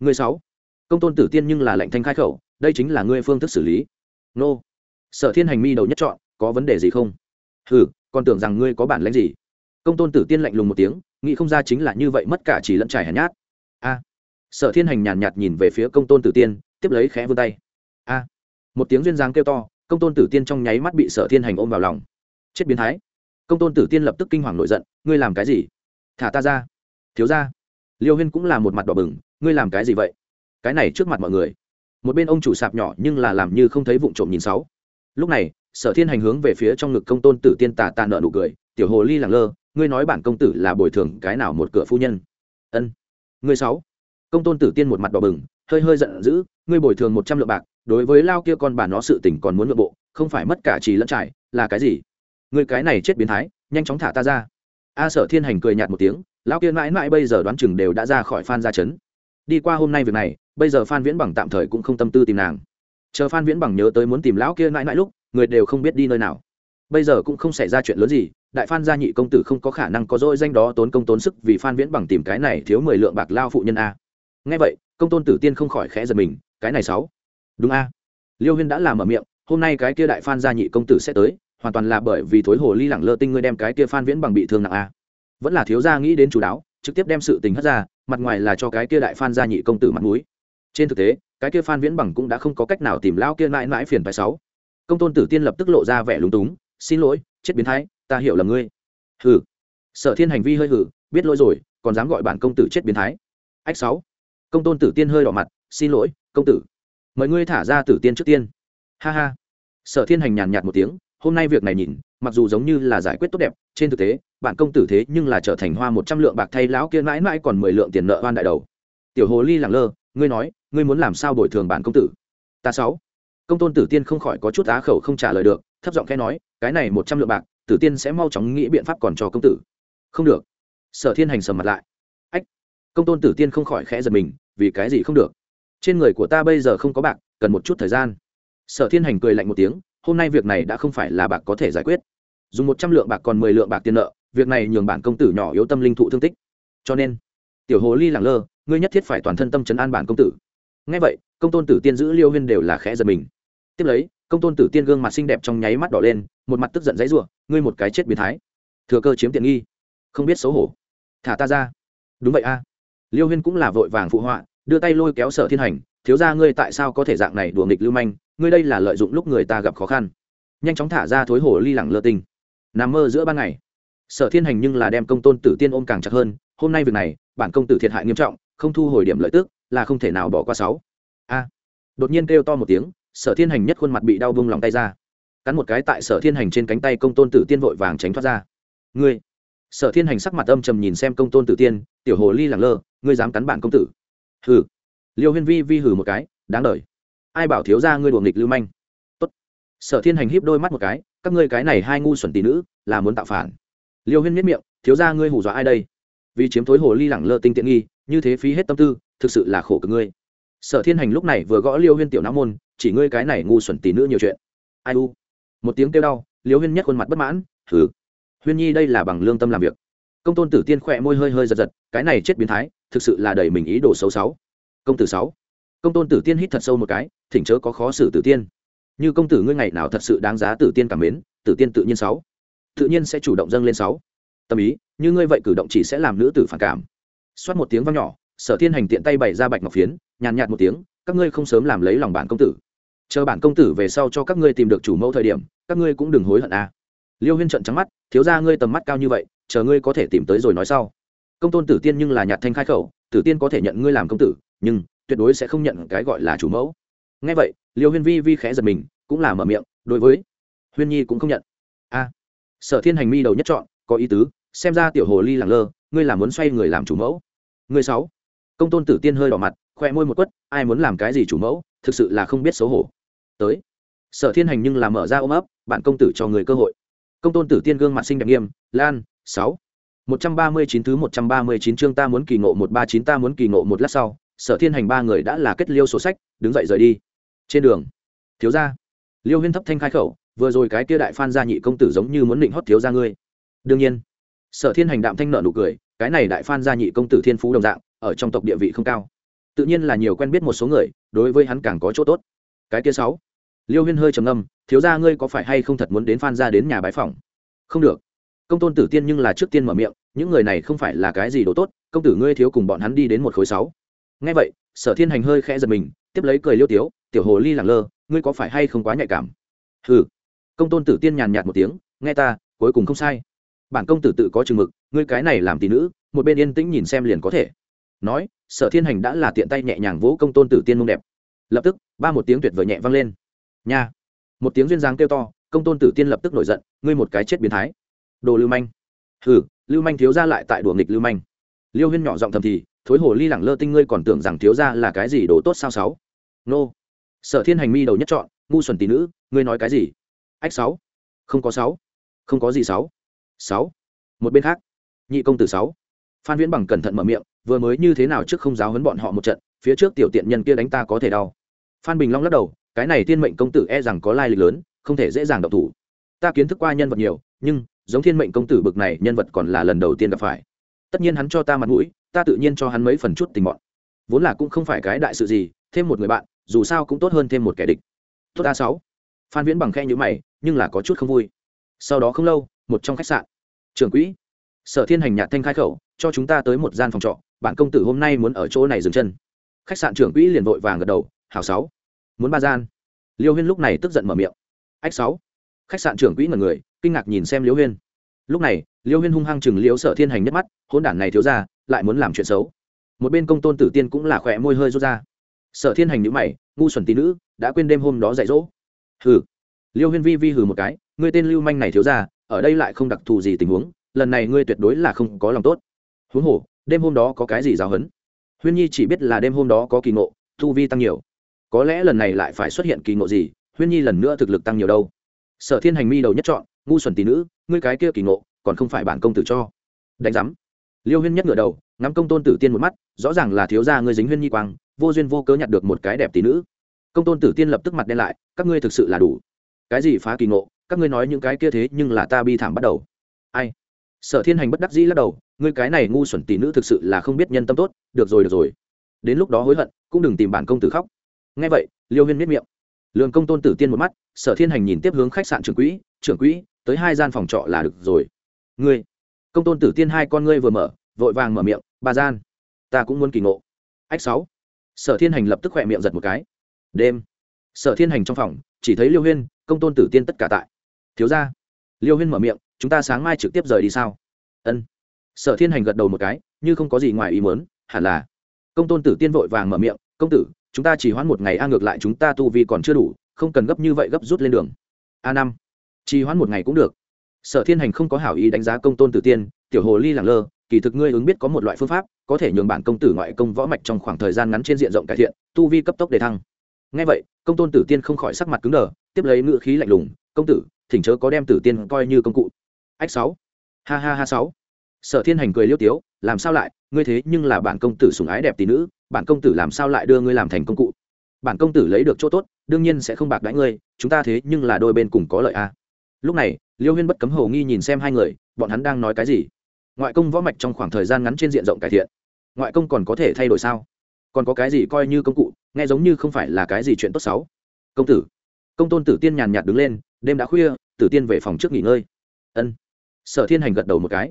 Người sáu công tôn tử tiên nhưng là lệnh thanh khai khẩu đây chính là ngươi phương thức xử lý. Nô sở thiên hành mi đầu nhất chọn có vấn đề gì không? Hừ còn tưởng rằng ngươi có bản lãnh gì? Công tôn tử tiên lạnh lùng một tiếng nghĩ không ra chính là như vậy mất cả chỉ lẫn trải hèn nhát. A sở thiên hành nhàn nhạt, nhìn về phía công tôn tử tiên tiếp lấy khẽ vươn tay. A một tiếng duyên dáng kêu to công tôn tử tiên trong nháy mắt bị sở thiên hành ôm vào lòng. Chết biến thái. Công tôn tử tiên lập tức kinh hoàng nổi giận ngươi làm cái gì? Thả ta ra. Thiếu ra liêu huyên cũng là một mặt đỏ bừng, ngươi làm cái gì vậy? Cái này trước mặt mọi người. Một bên ông chủ sạp nhỏ nhưng là làm như không thấy vụ trộm nhìn sáu. Lúc này, sở thiên hành hướng về phía trong ngực công tôn tử tiên tà tà nợ nụ cười, tiểu hồ ly lẳng lơ, ngươi nói bản công tử là bồi thường cái nào một cửa phu nhân? Ân. Ngươi sáu. Công tôn tử tiên một mặt đỏ bừng, hơi hơi giận dữ, ngươi bồi thường một trăm lượng bạc, đối với lao kia con bà nó sự tình còn muốn nội bộ, không phải mất cả trì lẫn trải, là cái gì? Ngươi cái này chết biến thái, nhanh chóng thả ta ra a sở thiên hành cười nhạt một tiếng, lão kia mãi mãi bây giờ đoán chừng đều đã ra khỏi phan gia chấn đi qua hôm nay việc này, bây giờ phan viễn bằng tạm thời cũng không tâm tư tìm nàng. Chờ phan viễn bằng nhớ tới muốn tìm lão kia mãi mãi lúc, người đều không biết đi nơi nào. Bây giờ cũng không xảy ra chuyện lớn gì, đại phan gia nhị công tử không có khả năng có dỗi danh đó tốn công tốn sức vì phan viễn bằng tìm cái này thiếu mười lượng bạc lao phụ nhân a. Ngay vậy, công tôn tử tiên không khỏi khẽ giật mình, cái này sáu. Đúng a. Liêu huyên đã làm ở miệng, hôm nay cái kia đại phan gia nhị công tử sẽ tới hoàn toàn là bởi vì thối hồ ly lẳng lơ tinh ngươi đem cái kia phan viễn bằng bị thương nặng a vẫn là thiếu gia nghĩ đến chú đáo, trực tiếp đem sự tình hất ra, mặt ngoài là cho cái kia đại phan gia nhị công tử mặt mũi. Trên thực tế, cái kia phan viễn bằng cũng đã không có cách nào tìm lao kia mãi mãi phiền phải sáu công tôn tử tiên lập tức lộ ra vẻ lúng túng, xin lỗi, chết biến thái, ta hiểu là ngươi. Hừ. Sở thiên hành vi hơi hử, biết lỗi rồi, còn dám gọi bản công tử chết biến thái. Ách sáu công tôn tử tiên hơi đỏ mặt, xin lỗi, công tử. Mời ngươi thả ra tử tiên trước tiên. Ha ha. Sở thiên hành nhàn nhạt một tiếng hôm nay việc này nhìn, mặc dù giống như là giải quyết tốt đẹp, trên thực tế bạn công tử thế nhưng là trở thành hoa một trăm lượng bạc thay lão kia mãi mãi còn mười lượng tiền nợ oan đại đầu. Tiểu hồ ly lẳng lơ, ngươi nói, ngươi muốn làm sao bồi thường bản công tử? Ta sáu. Công tôn tử tiên không khỏi có chút á khẩu không trả lời được, thấp giọng khẽ nói, cái này một trăm lượng bạc, tử tiên sẽ mau chóng nghĩ biện pháp còn cho công tử. Không được. Sở thiên hành sầm mặt lại. Ách. Công tôn tử tiên không khỏi khẽ giật mình, vì cái gì không được? Trên người của ta bây giờ không có bạc, cần một chút thời gian. Sở thiên hành cười lạnh một tiếng hôm nay việc này đã không phải là bạc có thể giải quyết. Dùng một trăm lượng bạc còn mười lượng bạc tiền nợ, việc này nhường bản công tử nhỏ yếu tâm linh thụ thương tích. Cho nên, tiểu hồ ly lẳng lơ, ngươi nhất thiết phải toàn thân tâm chấn an bản công tử. Ngay vậy, công tôn tử tiên giữ liêu huyên đều là khẽ giật mình. Tiếp lấy, công tôn tử tiên gương mặt xinh đẹp trong nháy mắt đỏ lên, một mặt tức giận dãy ruộng ngươi một cái chết biến thái. Thừa cơ chiếm tiện nghi. Không biết xấu hổ. Thả ta ra. Đúng vậy a. Liêu huyên cũng là vội vàng phụ họa, đưa tay lôi kéo sở thiên hành thiếu ra ngươi tại sao có thể dạng này đùa nghịch lưu manh, ngươi đây là lợi dụng lúc người ta gặp khó khăn. Nhanh chóng thả ra thối hồ ly lẳng lơ tinh nằm mơ giữa ban ngày. Sở thiên hành nhưng là đem công tôn tử tiên ôm càng chặt hơn, hôm nay việc này, bản công tử thiệt hại nghiêm trọng, không thu hồi điểm lợi tức, là không thể nào bỏ qua sáu. A. Đột nhiên kêu to một tiếng, sở thiên hành nhất khuôn mặt bị đau bung lòng tay ra. Cắn một cái tại sở thiên hành trên cánh tay công tôn tử tiên vội vàng tránh thoát ra. Ngươi. Sở thiên hành sắc mặt âm trầm nhìn xem công tôn tử tiên, tiểu hồ ly lẳng lơ, ngươi dám cắn bản công tử. Hừ liêu huyên vi vi hừ một cái, đáng đ ai bảo thiếu ra ngươi đùa nghịch lưu manh? Tốt. sở thiên hành híp đôi mắt một cái, các ngươi cái này hai ngu xuẩn tỷ nữ, là muốn tạo phản. Liêu huyên miết miệng, thiếu ra ngươi hù dọa ai đây? Vì chiếm thối hồ ly lẳng lơ tinh tiện nghi, như thế phí hết tâm tư, thực sự là khổ cực ngươi. Sở thiên hành lúc này vừa gõ liêu huyên tiểu não môn, chỉ ngươi cái này ngu xuẩn tỷ nữ nhiều chuyện. Ai u? Một tiếng kêu đau, liêu huyên nhất khuôn mặt bất mãn thử huyên nhi đây là bằng lương tâm làm việc. Công tôn tử tiên khỏe môi hơi hơi giật giật, cái này chết biến thái, thực sự là đầy mình ý đồ xấu xấu công tử sáu. Công tôn tử tiên hít thật sâu một cái, thỉnh chớ có khó xử tử tiên. Như công tử ngươi ngày nào thật sự đáng giá tử tiên cảm mến, tử tiên tự nhiên sáu. Tự nhiên sẽ chủ động dâng lên sáu. Tâm ý, như ngươi vậy cử động chỉ sẽ làm nữ tử phản cảm. Xoát một tiếng vang nhỏ, sở thiên hành tiện tay bày ra bạch ngọc phiến, nhàn nhạt một tiếng, các ngươi không sớm làm lấy lòng bản công tử. Chờ bản công tử về sau cho các ngươi tìm được chủ mẫu thời điểm, các ngươi cũng đừng hối hận a. À. liêu huyên trận trắng mắt, thiếu ra ngươi tầm mắt cao như vậy, chờ ngươi có thể tìm tới rồi nói sau. Công tôn tử tiên nhưng là nhạt thanh khai khẩu, tử tiên có thể nhận ngươi làm công tử nhưng tuyệt đối sẽ không nhận cái gọi là chủ mẫu. Ngay vậy, liêu huyên vi vi khẽ giật mình, cũng là mở miệng, đối với huyên nhi cũng không nhận. A, sở thiên hành mi đầu nhất chọn, có ý tứ, xem ra tiểu hồ ly làng lơ, ngươi là muốn xoay người làm chủ mẫu. Người sáu, công tôn tử tiên hơi đỏ mặt, khoe môi một quất, ai muốn làm cái gì chủ mẫu, thực sự là không biết xấu hổ. Tới, sở thiên hành nhưng là mở ra ôm ấp, bạn công tử cho người cơ hội. Công tôn tử tiên gương mặt xinh đẹp nghiêm, lan, sáu, một trăm ba mươi chín thứ một trăm ba mươi chín chương ta muốn kỳ ngộ một ba chín, ta muốn kỳ ngộ một lát sau sở thiên hành ba người đã là kết liêu sổ sách, đứng dậy rời đi. Trên đường, thiếu gia, liêu huyên thấp thanh khai khẩu, vừa rồi cái kia đại phan gia nhị công tử giống như muốn định hót thiếu gia ngươi. Đương nhiên, sở thiên hành đạm thanh nợ nụ cười, cái này đại phan gia nhị công tử thiên phú đồng dạng, ở trong tộc địa vị không cao. Tự nhiên là nhiều quen biết một số người, đối với hắn càng có chỗ tốt. Cái kia sáu, liêu huyên hơi trầm ngâm, thiếu gia ngươi có phải hay không thật muốn đến phan gia đến nhà bái phòng không được. Công tôn tử tiên nhưng là trước tiên mở miệng, những người này không phải là cái gì đồ tốt, công tử ngươi thiếu cùng bọn hắn đi đến một khối sáu ngay vậy, sở thiên hành hơi khẽ giật mình, tiếp lấy cười liêu tiếu, tiểu hồ ly lẳng lơ, ngươi có phải hay không quá nhạy cảm? Hừ. Công tôn tử tiên nhàn nhạt một tiếng, nghe ta, cuối cùng không sai. Bản công tử tự có chừng mực, ngươi cái này làm tỷ nữ, một bên yên tĩnh nhìn xem liền có thể. Nói, sở thiên hành đã là tiện tay nhẹ nhàng vỗ công tôn tử tiên mông đẹp. Lập tức, ba một tiếng tuyệt vời nhẹ vang lên. Nha. Một tiếng duyên dáng kêu to, công tôn tử tiên lập tức nổi giận, ngươi một cái chết biến thái. Đồ lưu manh. Hừ, lưu manh thiếu ra lại tại đùa nghịch lưu manh. Liêu huyên nhỏ giọng thầm thì thối hồ ly lẳng lơ tinh ngươi còn tưởng rằng thiếu ra là cái gì đồ tốt sao sáu? Nô. Sở thiên hành mi đầu nhất chọn ngu xuẩn tỷ nữ, ngươi nói cái gì? Ách sáu. Không có sáu. Không có gì sáu. Sáu. Một bên khác. Nhị công tử sáu. Phan viễn bằng cẩn thận mở miệng, vừa mới như thế nào trước không giáo hấn bọn họ một trận, phía trước tiểu tiện nhân kia đánh ta có thể đau. Phan bình long lắc đầu, cái này thiên mệnh công tử e rằng có lai lịch lớn, không thể dễ dàng độc thủ. Ta kiến thức qua nhân vật nhiều, nhưng, giống thiên mệnh công tử bực này, nhân vật còn là lần đầu tiên gặp phải. Tất nhiên hắn cho ta mặt mũi ta tự nhiên cho hắn mấy phần chút tình mọn. Vốn là cũng không phải cái đại sự gì, thêm một người bạn, dù sao cũng tốt hơn thêm một kẻ địch. Tốt a sáu. Phan viễn bằng khe nhữ mày, nhưng là có chút không vui. Sau đó không lâu, một trong khách sạn. Trưởng quỹ, sở thiên hành nhạt thanh khai khẩu, cho chúng ta tới một gian phòng trọ, bạn công tử hôm nay muốn ở chỗ này dừng chân. Khách sạn trưởng quỹ liền vội vàng gật đầu hào sáu. Muốn ba gian. Liêu huyên lúc này tức giận mở miệng. Ách sáu. Khách sạn trưởng quỹ ngần người, kinh ngạc nhìn xem liêu huyên. Lúc này, liêu huyên hung hăng chừng liêu sở thiên hành nhất mắt hôn đản này thiếu ra lại muốn làm chuyện xấu. Một bên công tôn tử tiên cũng là khỏe môi hơi rút ra. Sở thiên hành nhữ mày, ngu xuẩn tí nữ, đã quên đêm hôm đó dạy dỗ. Hừ. Liêu huyên vi vi hừ một cái, ngươi tên lưu manh này thiếu ra ở đây lại không đặc thù gì tình huống, lần này ngươi tuyệt đối là không có lòng tốt. Huống hồ, đêm hôm đó có cái gì giáo hấn huyên nhi chỉ biết là đêm hôm đó có kỳ ngộ thu vi tăng nhiều. Có lẽ lần này lại phải xuất hiện kỳ ngộ gì, huyên nhi lần nữa thực lực tăng nhiều đâu. Sở thiên hành mi đầu nhất chọn ngu xuẩn tí nữ, ngươi cái kia kỳ ngộ, còn không phải bản công tử cho. Đánh giám liêu huyên nhất ngửa đầu, ngắm công tôn tử tiên một mắt, rõ ràng là thiếu gia ngươi dính huyên nhi quang, vô duyên vô cớ nhặt được một cái đẹp tỷ nữ. Công tôn tử tiên lập tức mặt đen lại, các ngươi thực sự là đủ. Cái gì phá kỳ ngộ, các ngươi nói những cái kia thế nhưng là ta bi thảm bắt đầu. Ai? Sở thiên hành bất đắc dĩ lắc đầu, ngươi cái này ngu xuẩn tỷ nữ thực sự là không biết nhân tâm tốt, được rồi được rồi. Đến lúc đó hối hận, cũng đừng tìm bản công tử khóc. Nghe vậy, liêu huyên miết miệng. Lường công tôn tử tiên một mắt, sở thiên hành nhìn tiếp hướng khách sạn trưởng quỹ trưởng quỹ, tới hai gian phòng trọ là được rồi. Ngươi công tôn tử tiên hai con ngươi vừa mở, vội vàng mở miệng, Bà gian, ta cũng muốn kỳ ngộ. Ách sáu. Sở thiên hành lập tức khỏe miệng giật một cái. Đêm. Sở thiên hành trong phòng, chỉ thấy liêu huyên, công tôn tử tiên tất cả tại. Thiếu ra liêu huyên mở miệng, chúng ta sáng mai trực tiếp rời đi sao? Ân. Sở thiên hành gật đầu một cái, như không có gì ngoài ý muốn, hẳn là. Công tôn tử tiên vội vàng mở miệng, công tử, chúng ta chỉ hoãn một ngày, a, ngược lại chúng ta tu vi còn chưa đủ, không cần gấp như vậy gấp rút lên đường. A năm. Chỉ hoãn một ngày cũng được sở thiên hành không có hảo ý đánh giá công tôn tử tiên, tiểu hồ ly làng lơ, kỳ thực ngươi ứng biết có một loại phương pháp, có thể nhường bản công tử ngoại công võ mạch trong khoảng thời gian ngắn trên diện rộng cải thiện, tu vi cấp tốc để thăng. Ngay vậy, công tôn tử tiên không khỏi sắc mặt cứng đờ, tiếp lấy ngự khí lạnh lùng, công tử, thỉnh chớ có đem tử tiên coi như công cụ. Ách sáu. Ha ha ha sáu. Sở thiên hành cười liêu tiếu, làm sao lại? Ngươi thế nhưng là bản công tử sủng ái đẹp tỷ nữ, bản công tử làm sao lại đưa ngươi làm thành công cụ? Bản công tử lấy được chỗ tốt, đương nhiên sẽ không bạc đãi ngươi, chúng ta thế nhưng là đôi bên cùng có lợi a lúc này liêu huyên bất cấm hầu nghi nhìn xem hai người, bọn hắn đang nói cái gì? Ngoại công võ mạch trong khoảng thời gian ngắn trên diện rộng cải thiện. Ngoại công còn có thể thay đổi sao? Còn có cái gì coi như công cụ, nghe giống như không phải là cái gì chuyện tốt xấu. Công tử. Công tôn tử tiên nhàn nhạt đứng lên, đêm đã khuya, tử tiên về phòng trước nghỉ ngơi. Ân. Sở thiên hành gật đầu một cái.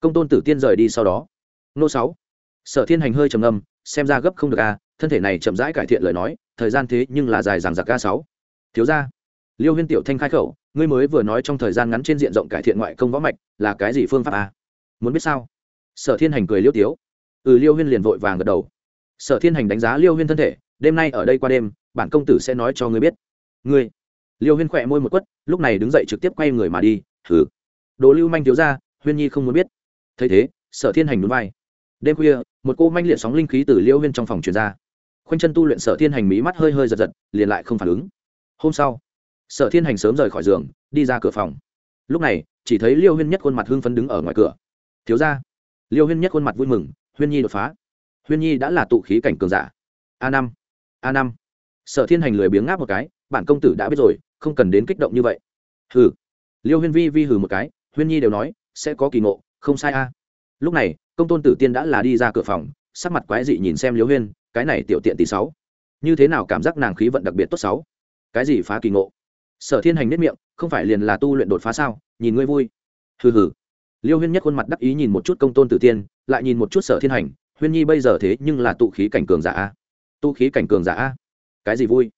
Công tôn tử tiên rời đi sau đó. Nô sáu. Sở thiên hành hơi trầm ngâm, xem ra gấp không được a thân thể này chậm rãi cải thiện lời nói, thời gian thế nhưng là dài dằng dặc a sáu. Thiếu ra liêu huyên tiểu thanh khai khẩu ngươi mới vừa nói trong thời gian ngắn trên diện rộng cải thiện ngoại công võ mạch là cái gì phương pháp à? muốn biết sao? Sở thiên hành cười liêu tiếu. Ừ liêu huyên liền vội vàng gật đầu. Sở thiên hành đánh giá liêu huyên thân thể, đêm nay ở đây qua đêm, bản công tử sẽ nói cho ngươi biết. Ngươi. Liêu huyên khỏe môi một quất, lúc này đứng dậy trực tiếp quay người mà đi. Thử đồ lưu manh thiếu ra, huyên nhi không muốn biết. Thấy thế, sở thiên hành núi vai. Đêm khuya, một cô manh liệt sóng linh khí từ liêu huyên trong phòng truyền ra. Khoanh chân tu luyện sở thiên hành mí mắt hơi hơi giật giật, liền lại không phản ứng. Hôm sau sở thiên hành sớm rời khỏi giường, đi ra cửa phòng. Lúc này, chỉ thấy liêu huyên nhất khuôn mặt hưng phấn đứng ở ngoài cửa. Thiếu ra liêu huyên nhất khuôn mặt vui mừng, huyên nhi đột phá. Huyên nhi đã là tụ khí cảnh cường giả. A năm a năm. Sở thiên hành lười biếng ngáp một cái, bản công tử đã biết rồi, không cần đến kích động như vậy. Hừ. Liêu huyên vi vi hừ một cái, huyên nhi đều nói, sẽ có kỳ ngộ, không sai a. Lúc này, công tôn tử tiên đã là đi ra cửa phòng, sắc mặt quái dị nhìn xem liêu huyên, cái này tiểu tiện tỷ sáu. Như thế nào cảm giác nàng khí vận đặc biệt tốt sáu? Cái gì phá kỳ ngộ? Sở thiên hành nếp miệng, không phải liền là tu luyện đột phá sao? Nhìn ngươi vui. Hừ hừ. Liêu huyên nhất khuôn mặt đắc ý nhìn một chút công tôn tử tiên, lại nhìn một chút sở thiên hành, huyên nhi bây giờ thế nhưng là tụ khí cảnh cường giả a. Tu khí cảnh cường giả a? Cái gì vui?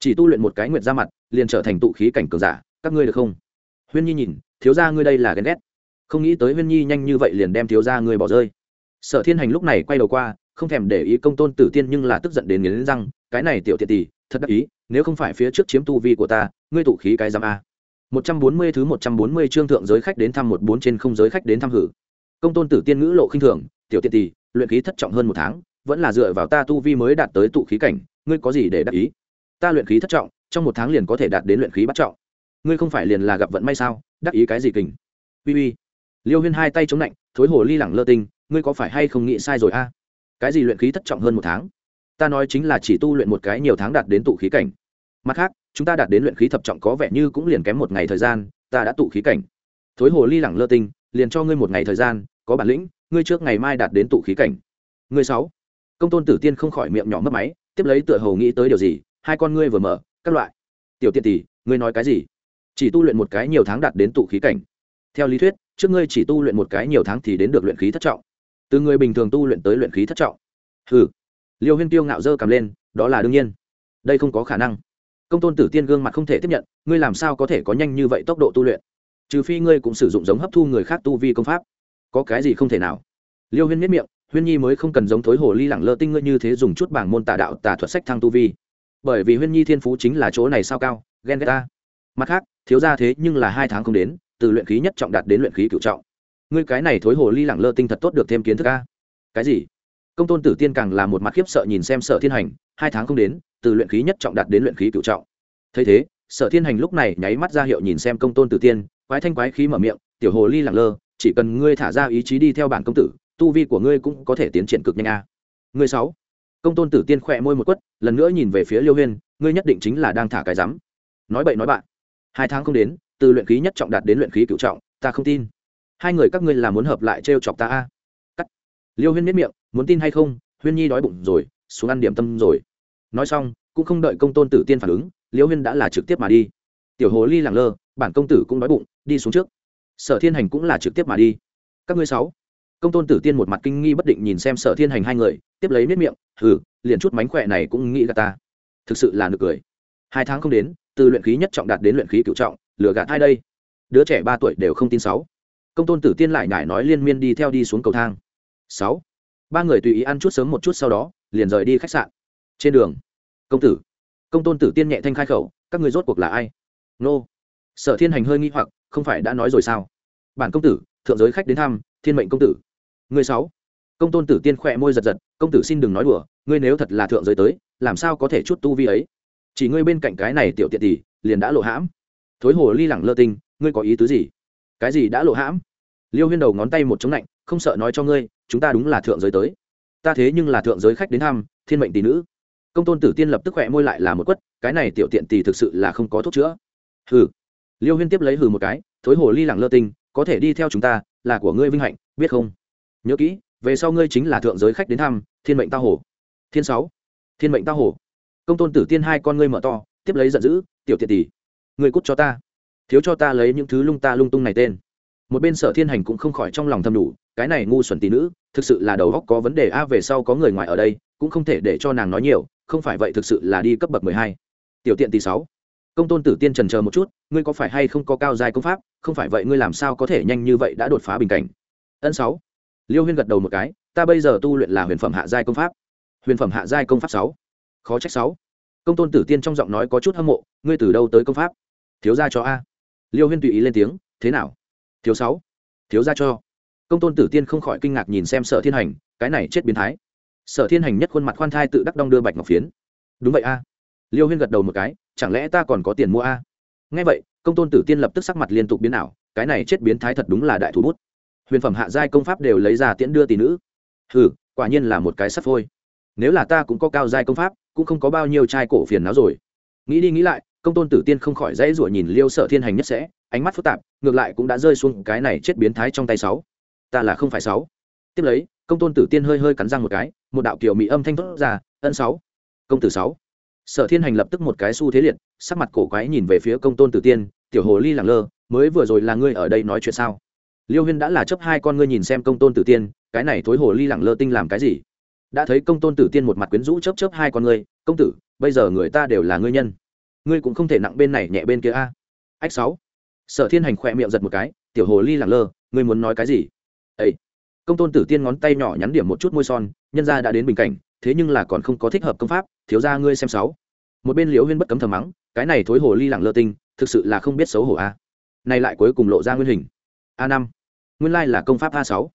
Chỉ tu luyện một cái nguyệt ra mặt, liền trở thành tụ khí cảnh cường giả, các ngươi được không? Huyên nhi nhìn, thiếu gia ngươi đây là ghen ghét. Không nghĩ tới huyên nhi nhanh như vậy liền đem thiếu gia ngươi bỏ rơi. Sở thiên hành lúc này quay đầu qua, không thèm để ý công tôn tử tiên nhưng là tức giận đến nghiến răng, cái này tiểu thiệt tỷ thật đắc ý, nếu không phải phía trước chiếm tu vi của ta, ngươi tụ khí cái giam a. Một trăm bốn mươi thứ một trăm bốn mươi chương thượng giới khách đến thăm một bốn trên không giới khách đến thăm hử. Công tôn tử tiên ngữ lộ khinh thường, tiểu tiện tỷ luyện khí thất trọng hơn một tháng, vẫn là dựa vào ta tu vi mới đạt tới tụ khí cảnh, ngươi có gì để đắc ý? Ta luyện khí thất trọng, trong một tháng liền có thể đạt đến luyện khí bắt trọng. Ngươi không phải liền là gặp vận may sao? Đắc ý cái gì kình? Uy uy. Liêu huyên hai tay chống lạnh thối hồ ly lẳng lơ tinh, ngươi có phải hay không nghĩ sai rồi a? Cái gì luyện khí thất trọng hơn một tháng? Ta nói chính là chỉ tu luyện một cái nhiều tháng đạt đến tụ khí cảnh. Mặt khác, chúng ta đạt đến luyện khí thập trọng có vẻ như cũng liền kém một ngày thời gian, ta đã tụ khí cảnh. Thối hồ ly lẳng lơ tinh, liền cho ngươi một ngày thời gian, có bản lĩnh, ngươi trước ngày mai đạt đến tụ khí cảnh. Ngươi sáu. Công tôn tử tiên không khỏi miệng nhỏ mất máy, tiếp lấy tựa hồ nghĩ tới điều gì, hai con ngươi vừa mở, các loại. Tiểu tiện tỷ, ngươi nói cái gì? Chỉ tu luyện một cái nhiều tháng đạt đến tụ khí cảnh. Theo lý thuyết, trước ngươi chỉ tu luyện một cái nhiều tháng thì đến được luyện khí thất trọng. Từ người bình thường tu luyện tới luyện khí thất trọng. Hừ liêu huyên tiêu ngạo dơ cầm lên, đó là đương nhiên. Đây không có khả năng. Công tôn tử tiên gương mặt không thể tiếp nhận, ngươi làm sao có thể có nhanh như vậy tốc độ tu luyện? Trừ phi ngươi cũng sử dụng giống hấp thu người khác tu vi công pháp. Có cái gì không thể nào? Liêu huyên miết miệng, huyên nhi mới không cần giống thối hồ ly lẳng lơ tinh ngươi như thế dùng chút bảng môn tà đạo, tà thuật sách thăng tu vi. Bởi vì huyên nhi thiên phú chính là chỗ này sao cao, ghen ghét ta. Mặt khác, thiếu ra thế nhưng là hai tháng không đến, từ luyện khí nhất trọng đạt đến luyện khí cựu trọng. Ngươi cái này thối hồ ly lẳng lơ tinh thật tốt được thêm kiến thức a. Cái gì? Công tôn tử tiên càng là một mặt khiếp sợ nhìn xem sở thiên hành, hai tháng không đến, từ luyện khí nhất trọng đạt đến luyện khí cựu trọng. Thấy thế, sở thiên hành lúc này nháy mắt ra hiệu nhìn xem công tôn tử tiên, quái thanh quái khí mở miệng, tiểu hồ ly lẳng lơ, chỉ cần ngươi thả ra ý chí đi theo bản công tử, tu vi của ngươi cũng có thể tiến triển cực nhanh a. Ngươi sáu. Công tôn tử tiên khỏe môi một quất, lần nữa nhìn về phía liêu huyên, ngươi nhất định chính là đang thả cái rắm. Nói bậy nói bạn. Hai tháng không đến, từ luyện khí nhất trọng đạt đến luyện khí cựu trọng, ta không tin. Hai người các ngươi là muốn hợp lại trêu chọc ta a. Cắt. Liêu huyên miết miệng muốn tin hay không, huyên nhi đói bụng rồi, xuống ăn điểm tâm rồi. Nói xong, cũng không đợi công tôn tử tiên phản ứng, Liễu huyên đã là trực tiếp mà đi. Tiểu hồ ly làng lơ, bản công tử cũng đói bụng, đi xuống trước. Sở thiên hành cũng là trực tiếp mà đi. Các ngươi sáu. Công tôn tử tiên một mặt kinh nghi bất định nhìn xem sở thiên hành hai người, tiếp lấy miết miệng, hừ, liền chút mánh khỏe này cũng nghĩ gạt ta. Thực sự là nực cười. Hai tháng không đến, từ luyện khí nhất trọng đạt đến luyện khí cựu trọng, lừa gạt hai đây? Đứa trẻ ba tuổi đều không tin sáu. Công tôn tử tiên lại nhải nói liên miên đi theo đi xuống cầu thang. Sáu ba người tùy ý ăn chút sớm một chút sau đó, liền rời đi khách sạn. Trên đường, công tử, công tôn tử tiên nhẹ thanh khai khẩu, các người rốt cuộc là ai? Nô. Sở thiên hành hơi nghi hoặc, không phải đã nói rồi sao? Bản công tử, thượng giới khách đến thăm, thiên mệnh công tử. Người sáu. Công tôn tử tiên khỏe môi giật giật, công tử xin đừng nói đùa, ngươi nếu thật là thượng giới tới, làm sao có thể chút tu vi ấy? Chỉ ngươi bên cạnh cái này tiểu tiện tỷ, liền đã lộ hãm. Thối hồ ly lẳng lơ tinh, ngươi có ý tứ gì? Cái gì đã lộ hãm? Liêu huyên đầu ngón tay một chống lạnh không sợ nói cho ngươi, chúng ta đúng là thượng giới tới. Ta thế nhưng là thượng giới khách đến thăm, thiên mệnh tỷ nữ. Công tôn tử tiên lập tức khỏe môi lại là một quất, cái này tiểu tiện tỷ thực sự là không có thuốc chữa. Hừ. Liêu huyên tiếp lấy hừ một cái, thối hồ ly lẳng lơ tinh, có thể đi theo chúng ta, là của ngươi vinh hạnh, biết không? Nhớ kỹ, về sau ngươi chính là thượng giới khách đến thăm, thiên mệnh tao hồ. Thiên sáu. Thiên mệnh tao hồ. Công tôn tử tiên hai con ngươi mở to, tiếp lấy giận dữ, tiểu tiện tỷ, ngươi cút cho ta. Thiếu cho ta lấy những thứ lung ta lung tung này tên. Một bên sở thiên hành cũng không khỏi trong lòng thầm đủ cái này ngu xuẩn tỷ nữ, thực sự là đầu góc có vấn đề a, về sau có người ngoài ở đây, cũng không thể để cho nàng nói nhiều, không phải vậy thực sự là đi cấp bậc mười hai. Tiểu tiện tỷ sáu. Công tôn tử tiên trần chờ một chút, ngươi có phải hay không có cao dài công pháp, không phải vậy ngươi làm sao có thể nhanh như vậy đã đột phá bình cảnh. Ân sáu. Liêu huyên gật đầu một cái, ta bây giờ tu luyện là huyền phẩm hạ giai công pháp. Huyền phẩm hạ giai công pháp sáu. Khó trách sáu. Công tôn tử tiên trong giọng nói có chút hâm mộ, ngươi từ đâu tới công pháp? Thiếu gia cho a. Liêu huyên tùy ý lên tiếng, thế nào? Thiếu sáu. Thiếu gia cho công tôn tử tiên không khỏi kinh ngạc nhìn xem sở thiên hành, cái này chết biến thái. Sở thiên hành nhất khuôn mặt khoan thai tự đắc đong đưa bạch ngọc phiến. Đúng vậy a. Liêu huyên gật đầu một cái, chẳng lẽ ta còn có tiền mua a? À? ngay vậy, công tôn tử tiên lập tức sắc mặt liên tục biến ảo, cái này chết biến thái thật đúng là đại thủ bút. Huyền phẩm hạ giai công pháp đều lấy ra tiễn đưa tỷ nữ. Ừ quả nhiên là một cái sắt phôi. Nếu là ta cũng có cao giai công pháp, cũng không có bao nhiêu trai cổ phiền não rồi. Nghĩ đi nghĩ lại, công tôn tử tiên không khỏi dãy rủa nhìn liêu sở thiên hành nhất sẽ, ánh mắt phức tạp, ngược lại cũng đã rơi xuống cái này chết biến thái trong tay sáu ta là không phải sáu. Tiếp lấy, công tôn tử tiên hơi hơi cắn răng một cái, một đạo kiểu mỹ âm thanh thốt ra, ân sáu. Công tử sáu. Sở thiên hành lập tức một cái xu thế liệt, sắc mặt cổ quái nhìn về phía công tôn tử tiên, tiểu hồ ly lẳng lơ, mới vừa rồi là ngươi ở đây nói chuyện sao? Liêu huyên đã là chấp hai con ngươi nhìn xem công tôn tử tiên, cái này thối hồ ly lẳng lơ tinh làm cái gì? Đã thấy công tôn tử tiên một mặt quyến rũ chớp chớp hai con ngươi, công tử, bây giờ người ta đều là ngươi nhân. Ngươi cũng không thể nặng bên này nhẹ bên kia a. Ách sáu. Sở thiên hành khỏe miệng giật một cái, tiểu hồ ly lẳng lơ, ngươi muốn nói cái gì? Ấy công tôn tử tiên ngón tay nhỏ nhắn điểm một chút môi son, nhân ra đã đến bình cảnh, thế nhưng là còn không có thích hợp công pháp, thiếu ra ngươi xem sáu. Một bên liễu huyên bất cấm thầm mắng, cái này thối hồ ly lẳng lơ tinh, thực sự là không biết xấu hổ a này lại cuối cùng lộ ra nguyên hình. A năm. Nguyên lai là công pháp a sáu.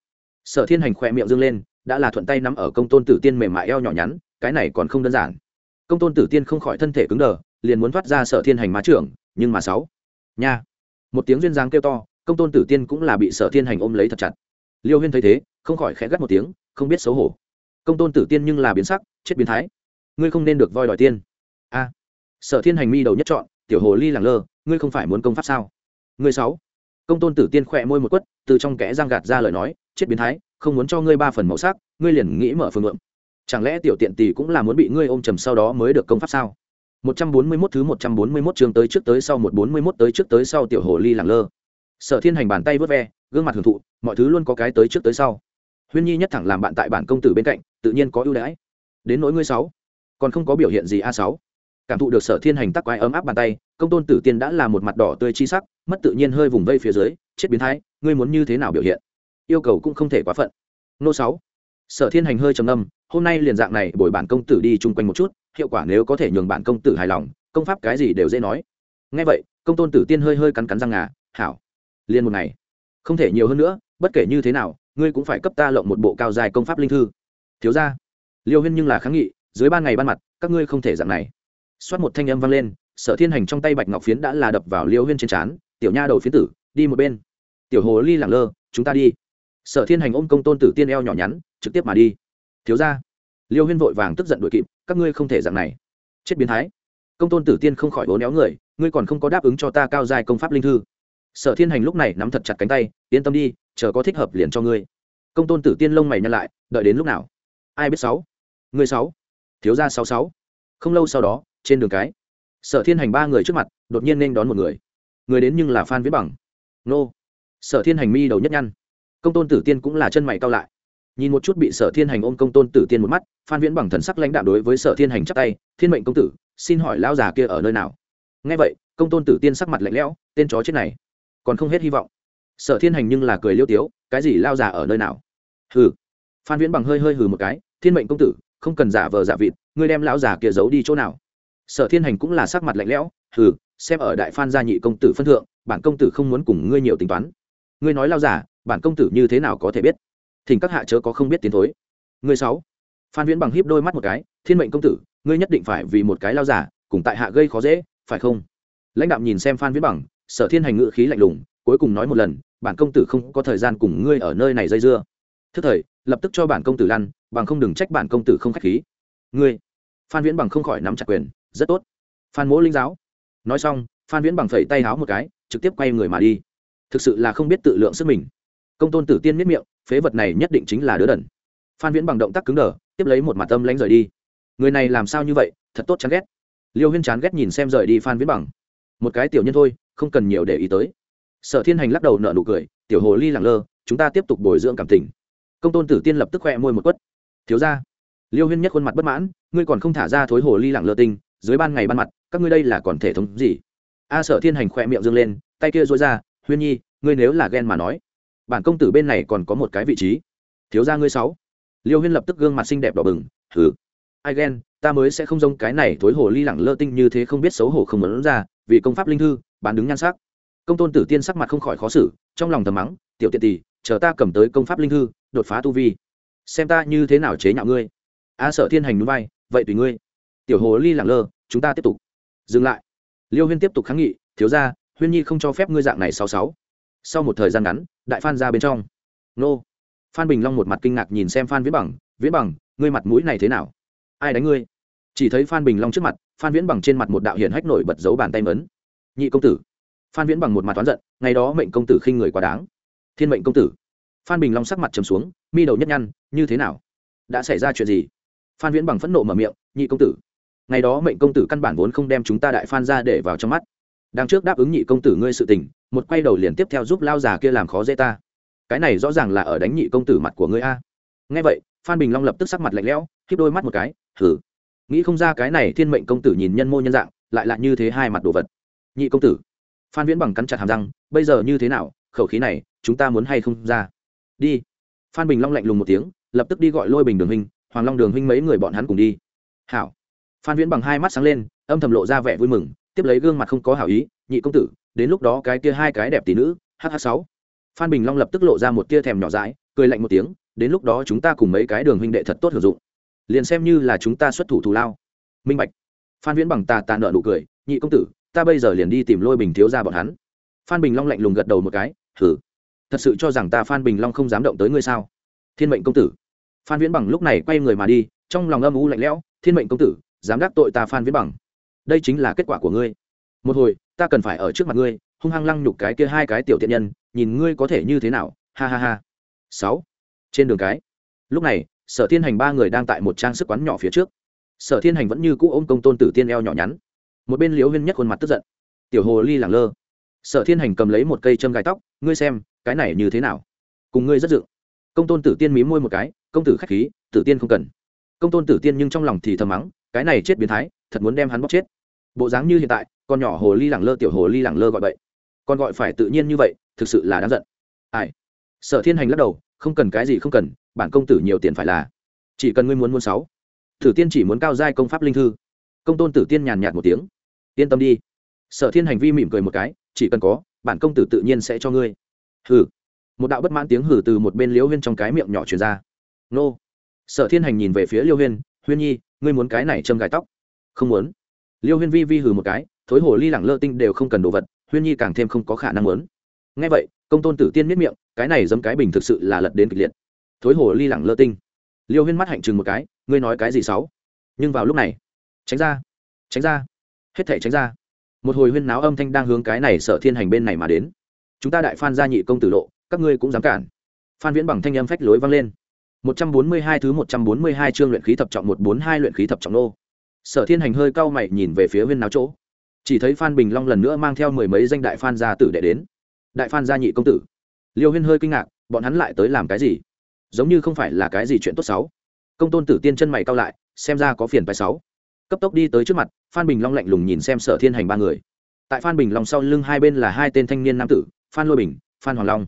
Sở thiên hành khỏe miệng dương lên, đã là thuận tay nắm ở công tôn tử tiên mềm mại eo nhỏ nhắn, cái này còn không đơn giản. Công tôn tử tiên không khỏi thân thể cứng đờ, liền muốn thoát ra sở thiên hành má trưởng, nhưng mà sáu. Nha. Một tiếng duyên dáng kêu to, công tôn tử tiên cũng là bị sở thiên hành ôm lấy thật chặt liêu huyên thấy thế không khỏi khẽ gắt một tiếng không biết xấu hổ. Công tôn tử tiên nhưng là biến sắc chết biến thái. Ngươi không nên được voi đòi tiên. A. Sở thiên hành mi đầu nhất chọn tiểu hồ ly làng lơ ngươi không phải muốn công pháp sao? Ngươi sáu. Công tôn tử tiên khỏe môi một quất từ trong kẽ răng gạt ra lời nói chết biến thái không muốn cho ngươi ba phần màu sắc ngươi liền nghĩ mở phương ngượng. Chẳng lẽ tiểu tiện tỷ cũng là muốn bị ngươi ôm trầm sau đó mới được công pháp sao? 141 thứ 141 chương tới trước tới sau 141 tới trước tới sau tiểu hồ ly lẳng lơ. Sở Thiên Hành bàn tay vớt ve, gương mặt hưởng thụ, mọi thứ luôn có cái tới trước tới sau. Huyên Nhi nhất thẳng làm bạn tại bản công tử bên cạnh, tự nhiên có ưu đãi. Đến nỗi ngươi sáu, còn không có biểu hiện gì a sáu. Cảm thụ được Sở Thiên Hành tắc quái ấm áp bàn tay, công tôn tử tiên đã là một mặt đỏ tươi chi sắc, mất tự nhiên hơi vùng vây phía dưới, chết biến thái, ngươi muốn như thế nào biểu hiện? Yêu cầu cũng không thể quá phận. Nô sáu. Sở Thiên Hành hơi trầm ngâm, hôm nay liền dạng này bồi bản công tử đi chung quanh một chút, hiệu quả nếu có thể nhường bản công tử hài lòng công pháp cái gì đều dễ nói ngay vậy công tôn tử tiên hơi hơi cắn cắn răng ngà hảo liền một ngày không thể nhiều hơn nữa, bất kể như thế nào, ngươi cũng phải cấp ta lộng một bộ cao dài công pháp linh thư. Thiếu ra liêu huyên nhưng là kháng nghị, dưới ban ngày ban mặt, các ngươi không thể dạng này. Xoát một thanh âm vang lên, sở thiên hành trong tay bạch ngọc phiến đã là đập vào liêu huyên trên trán, tiểu nha đầu phiến tử, đi một bên. Tiểu hồ ly lẳng lơ, chúng ta đi. Sở thiên hành ôm công tôn tử tiên eo nhỏ nhắn, trực tiếp mà đi. Thiếu ra liêu huyên vội vàng tức giận đuổi kịp, các ngươi không thể dạng này. Chết biến thái. Công tôn tử tiên không khỏi bố néo người, ngươi còn không có đáp ứng cho ta cao dài công pháp linh thư sở thiên hành lúc này nắm thật chặt cánh tay, yên tâm đi, chờ có thích hợp liền cho ngươi. Công tôn tử tiên lông mày nhăn lại, đợi đến lúc nào? Ai biết sáu. Ngươi sáu. Thiếu gia sáu sáu. Không lâu sau đó, trên đường cái, sở thiên hành ba người trước mặt, đột nhiên nên đón một người. Người đến nhưng là phan viễn bằng. Nô. Sở thiên hành mi đầu nhất nhăn. Công tôn tử tiên cũng là chân mày cao lại. Nhìn một chút bị sở thiên hành ôm công tôn tử tiên một mắt, phan viễn bằng thần sắc lãnh đạo đối với sở thiên hành chắc tay, thiên mệnh công tử, xin hỏi lão già kia ở nơi nào? Nghe vậy, công tôn tử tiên sắc mặt lạnh lẽo, tên chó chết này còn không hết hy vọng. Sở thiên hành nhưng là cười liêu tiếu, cái gì lao già ở nơi nào? Hừ. Phan viễn bằng hơi hơi hừ một cái, thiên mệnh công tử, không cần giả vờ giả vịt, ngươi đem lão già kia giấu đi chỗ nào? Sở thiên hành cũng là sắc mặt lạnh lẽo, hừ, xem ở đại phan gia nhị công tử phân thượng, bản công tử không muốn cùng ngươi nhiều tính toán. Ngươi nói lao giả bản công tử như thế nào có thể biết? Thỉnh các hạ chớ có không biết tiến thối. Ngươi sáu. Phan viễn bằng híp đôi mắt một cái, thiên mệnh công tử, ngươi nhất định phải vì một cái lao giả cùng tại hạ gây khó dễ, phải không? Lãnh đạo nhìn xem phan viễn bằng sở thiên hành ngự khí lạnh lùng, cuối cùng nói một lần, bản công tử không có thời gian cùng ngươi ở nơi này dây dưa. Thức thời, lập tức cho bản công tử lăn, bằng không đừng trách bản công tử không khách khí. Ngươi? Phan viễn bằng không khỏi nắm chặt quyền, rất tốt. Phan mỗ linh giáo. Nói xong, phan viễn bằng phẩy tay háo một cái, trực tiếp quay người mà đi. Thực sự là không biết tự lượng sức mình. Công tôn tử tiên miết miệng, phế vật này nhất định chính là đứa đần. Phan viễn bằng động tác cứng đờ, tiếp lấy một mặt tâm lánh rời đi. Người này làm sao như vậy, thật tốt chán ghét. Liêu huyên chán ghét nhìn xem rời đi phan viễn bằng. Một cái tiểu nhân thôi không cần nhiều để ý tới. Sở thiên hành lắc đầu nợ nụ cười, tiểu hồ ly lẳng lơ, chúng ta tiếp tục bồi dưỡng cảm tình. Công tôn tử tiên lập tức khoe môi một quất. Thiếu ra liêu huyên nhất khuôn mặt bất mãn, ngươi còn không thả ra thối hồ ly lẳng lơ tinh, dưới ban ngày ban mặt, các ngươi đây là còn thể thống gì? A sở thiên hành khoe miệng dâng lên, tay kia dối ra, huyên nhi, ngươi nếu là ghen mà nói, bản công tử bên này còn có một cái vị trí. Thiếu gia ngươi sáu. Liêu huyên lập tức gương mặt xinh đẹp đỏ bừng thử ai ghen, ta mới sẽ không giống cái này thối hồ ly lẳng lơ tinh như thế không biết xấu hổ không muốn ra vì công pháp linh thư, bán đứng nhan sắc. Công tôn tử tiên sắc mặt không khỏi khó xử, trong lòng thầm mắng, tiểu tiện tỷ, chờ ta cầm tới công pháp linh thư, đột phá tu vi. Xem ta như thế nào chế nhạo ngươi. A sợ thiên hành núi vai vậy tùy ngươi. Tiểu hồ ly lẳng lơ, chúng ta tiếp tục. Dừng lại. Liêu huyên tiếp tục kháng nghị, thiếu ra huyên nhi không cho phép ngươi dạng này sáu sáu. Sau một thời gian ngắn, đại phan ra bên trong. Nô. Phan bình long một mặt kinh ngạc nhìn xem phan viễn bằng viễn bằng, ngươi mặt mũi này thế nào? Ai đánh ngươi? Chỉ thấy phan bình long trước mặt, phan viễn bằng trên mặt một đạo hiển hách nổi bật dấu bàn tay mấn nhị công tử. Phan viễn bằng một mặt toán giận, ngày đó mệnh công tử khinh người quá đáng. Thiên mệnh công tử. Phan bình long sắc mặt trầm xuống, mi đầu nhất nhăn, như thế nào? Đã xảy ra chuyện gì? Phan viễn bằng phẫn nộ mở miệng, nhị công tử, ngày đó mệnh công tử căn bản vốn không đem chúng ta đại phan ra để vào trong mắt. Đang trước đáp ứng nhị công tử ngươi sự tình, một quay đầu liền tiếp theo giúp lao già kia làm khó dễ ta. Cái này rõ ràng là ở đánh nhị công tử mặt của ngươi a. Nghe vậy, phan bình long lập tức sắc mặt lạnh lẽo khiếp đôi mắt một cái thử nghĩ không ra cái này thiên mệnh công tử nhìn nhân mô nhân dạng, lại là như thế hai mặt đồ vật. Nhị công tử, phan viễn bằng cắn chặt hàm răng, bây giờ như thế nào, khẩu khí này, chúng ta muốn hay không ra? Đi. Phan bình long lạnh lùng một tiếng, lập tức đi gọi lôi bình đường huynh, hoàng long đường huynh mấy người bọn hắn cùng đi. Hảo. Phan viễn bằng hai mắt sáng lên, âm thầm lộ ra vẻ vui mừng, tiếp lấy gương mặt không có hảo ý, nhị công tử, đến lúc đó cái kia hai cái đẹp tỷ nữ hh sáu. Phan bình long lập tức lộ ra một tia thèm nhỏ dãi, cười lạnh một tiếng, đến lúc đó chúng ta cùng mấy cái đường huynh đệ thật tốt hưởng dụng liền xem như là chúng ta xuất thủ thù lao. Minh bạch. Phan viễn bằng tà tà nợ nụ cười, nhị công tử, ta bây giờ liền đi tìm lôi bình thiếu ra bọn hắn. Phan bình long lạnh lùng gật đầu một cái thử thật sự cho rằng ta phan bình long không dám động tới ngươi sao? Thiên mệnh công tử. Phan viễn bằng lúc này quay người mà đi, trong lòng âm u lạnh lẽo, thiên mệnh công tử, dám đắc tội ta phan viễn bằng. Đây chính là kết quả của ngươi. Một hồi, ta cần phải ở trước mặt ngươi. Hung hăng lăng nhục cái kia hai cái tiểu tiện nhân, nhìn ngươi có thể như thế nào? Ha ha ha. Sáu. Trên đường cái. Lúc này sở thiên hành ba người đang tại một trang sức quán nhỏ phía trước. Sở thiên hành vẫn như cũ ôm công tôn tử tiên eo nhỏ nhắn. Một bên Liễu huyên nhất khuôn mặt tức giận. Tiểu hồ ly lẳng lơ. Sở thiên hành cầm lấy một cây châm gai tóc, ngươi xem, cái này như thế nào? Cùng ngươi rất dự công tôn tử tiên mí môi một cái, công tử k h á c h khí, tử tiên không cần. Công tôn tử tiên nhưng trong lòng thì thầm mắng, cái này chết biến thái, thật muốn đem hắn bóc chết. Bộ dáng như hiện tại, con nhỏ hồ ly lẳng lơ, tiểu hồ ly lẳng lơ gọi vậy con gọi phải tự nhiên như vậy, thực sự là đáng giận. Ai? Sở thiên hành lắc đầu, không cần cái gì không cần bản công tử nhiều tiền phải là. Chỉ cần ngươi muốn muốn sáu. Thử tiên chỉ muốn cao giai công pháp linh thư. Công tôn tử tiên nhàn nhạt một tiếng. Yên tâm đi. Sở thiên hành vi mỉm cười một cái, chỉ cần có, bản công tử tự nhiên sẽ cho ngươi. Hừ. Một đạo bất mãn tiếng hừ từ một bên liễu huyên trong cái miệng nhỏ truyền ra. Nô. Sở thiên hành nhìn về phía liêu huyên huyên nhi, ngươi muốn cái này châm gài tóc? Không muốn. Liêu huyên vi vi hừ một cái, thối hồ ly lẳng lơ tinh đều không cần đồ vật, huyên nhi càng thêm không có khả năng muốn. Ngay vậy, công tôn tử tiên miết miệng, cái này giống cái bình thực sự là lật đến kịch liệt thối hồ ly lẳng lơ tinh. Liêu huyên mắt hạnh chừng một cái, ngươi nói cái gì xấu nhưng vào lúc này, tránh ra tránh ra, hết thể tránh ra. Một hồi huyên náo âm thanh đang hướng cái này sợ thiên hành bên này mà đến. Chúng ta đại phan gia nhị công tử lộ, các ngươi cũng dám cản. Phan viễn bằng thanh âm phách lối vang lên. Một trăm bốn mươi hai thứ một trăm bốn mươi hai chương luyện khí thập trọng một bốn hai luyện khí thập trọng nô. Sở thiên hành hơi cau mày nhìn về phía huyên náo chỗ. Chỉ thấy phan bình long lần nữa mang theo mười mấy danh đại phan gia tử đệ đến. Đại phan gia nhị công tử. Liêu huyên hơi kinh ngạc, bọn hắn lại tới làm cái gì? Giống như không phải là cái gì chuyện tốt xấu. Công tôn tử tiên chân mày cao lại, xem ra có phiền phải sáu. Cấp tốc đi tới trước mặt, phan bình long lạnh lùng nhìn xem sở thiên hành ba người. Tại phan bình long sau lưng hai bên là hai tên thanh niên nam tử, phan lôi bình, phan hoàng long.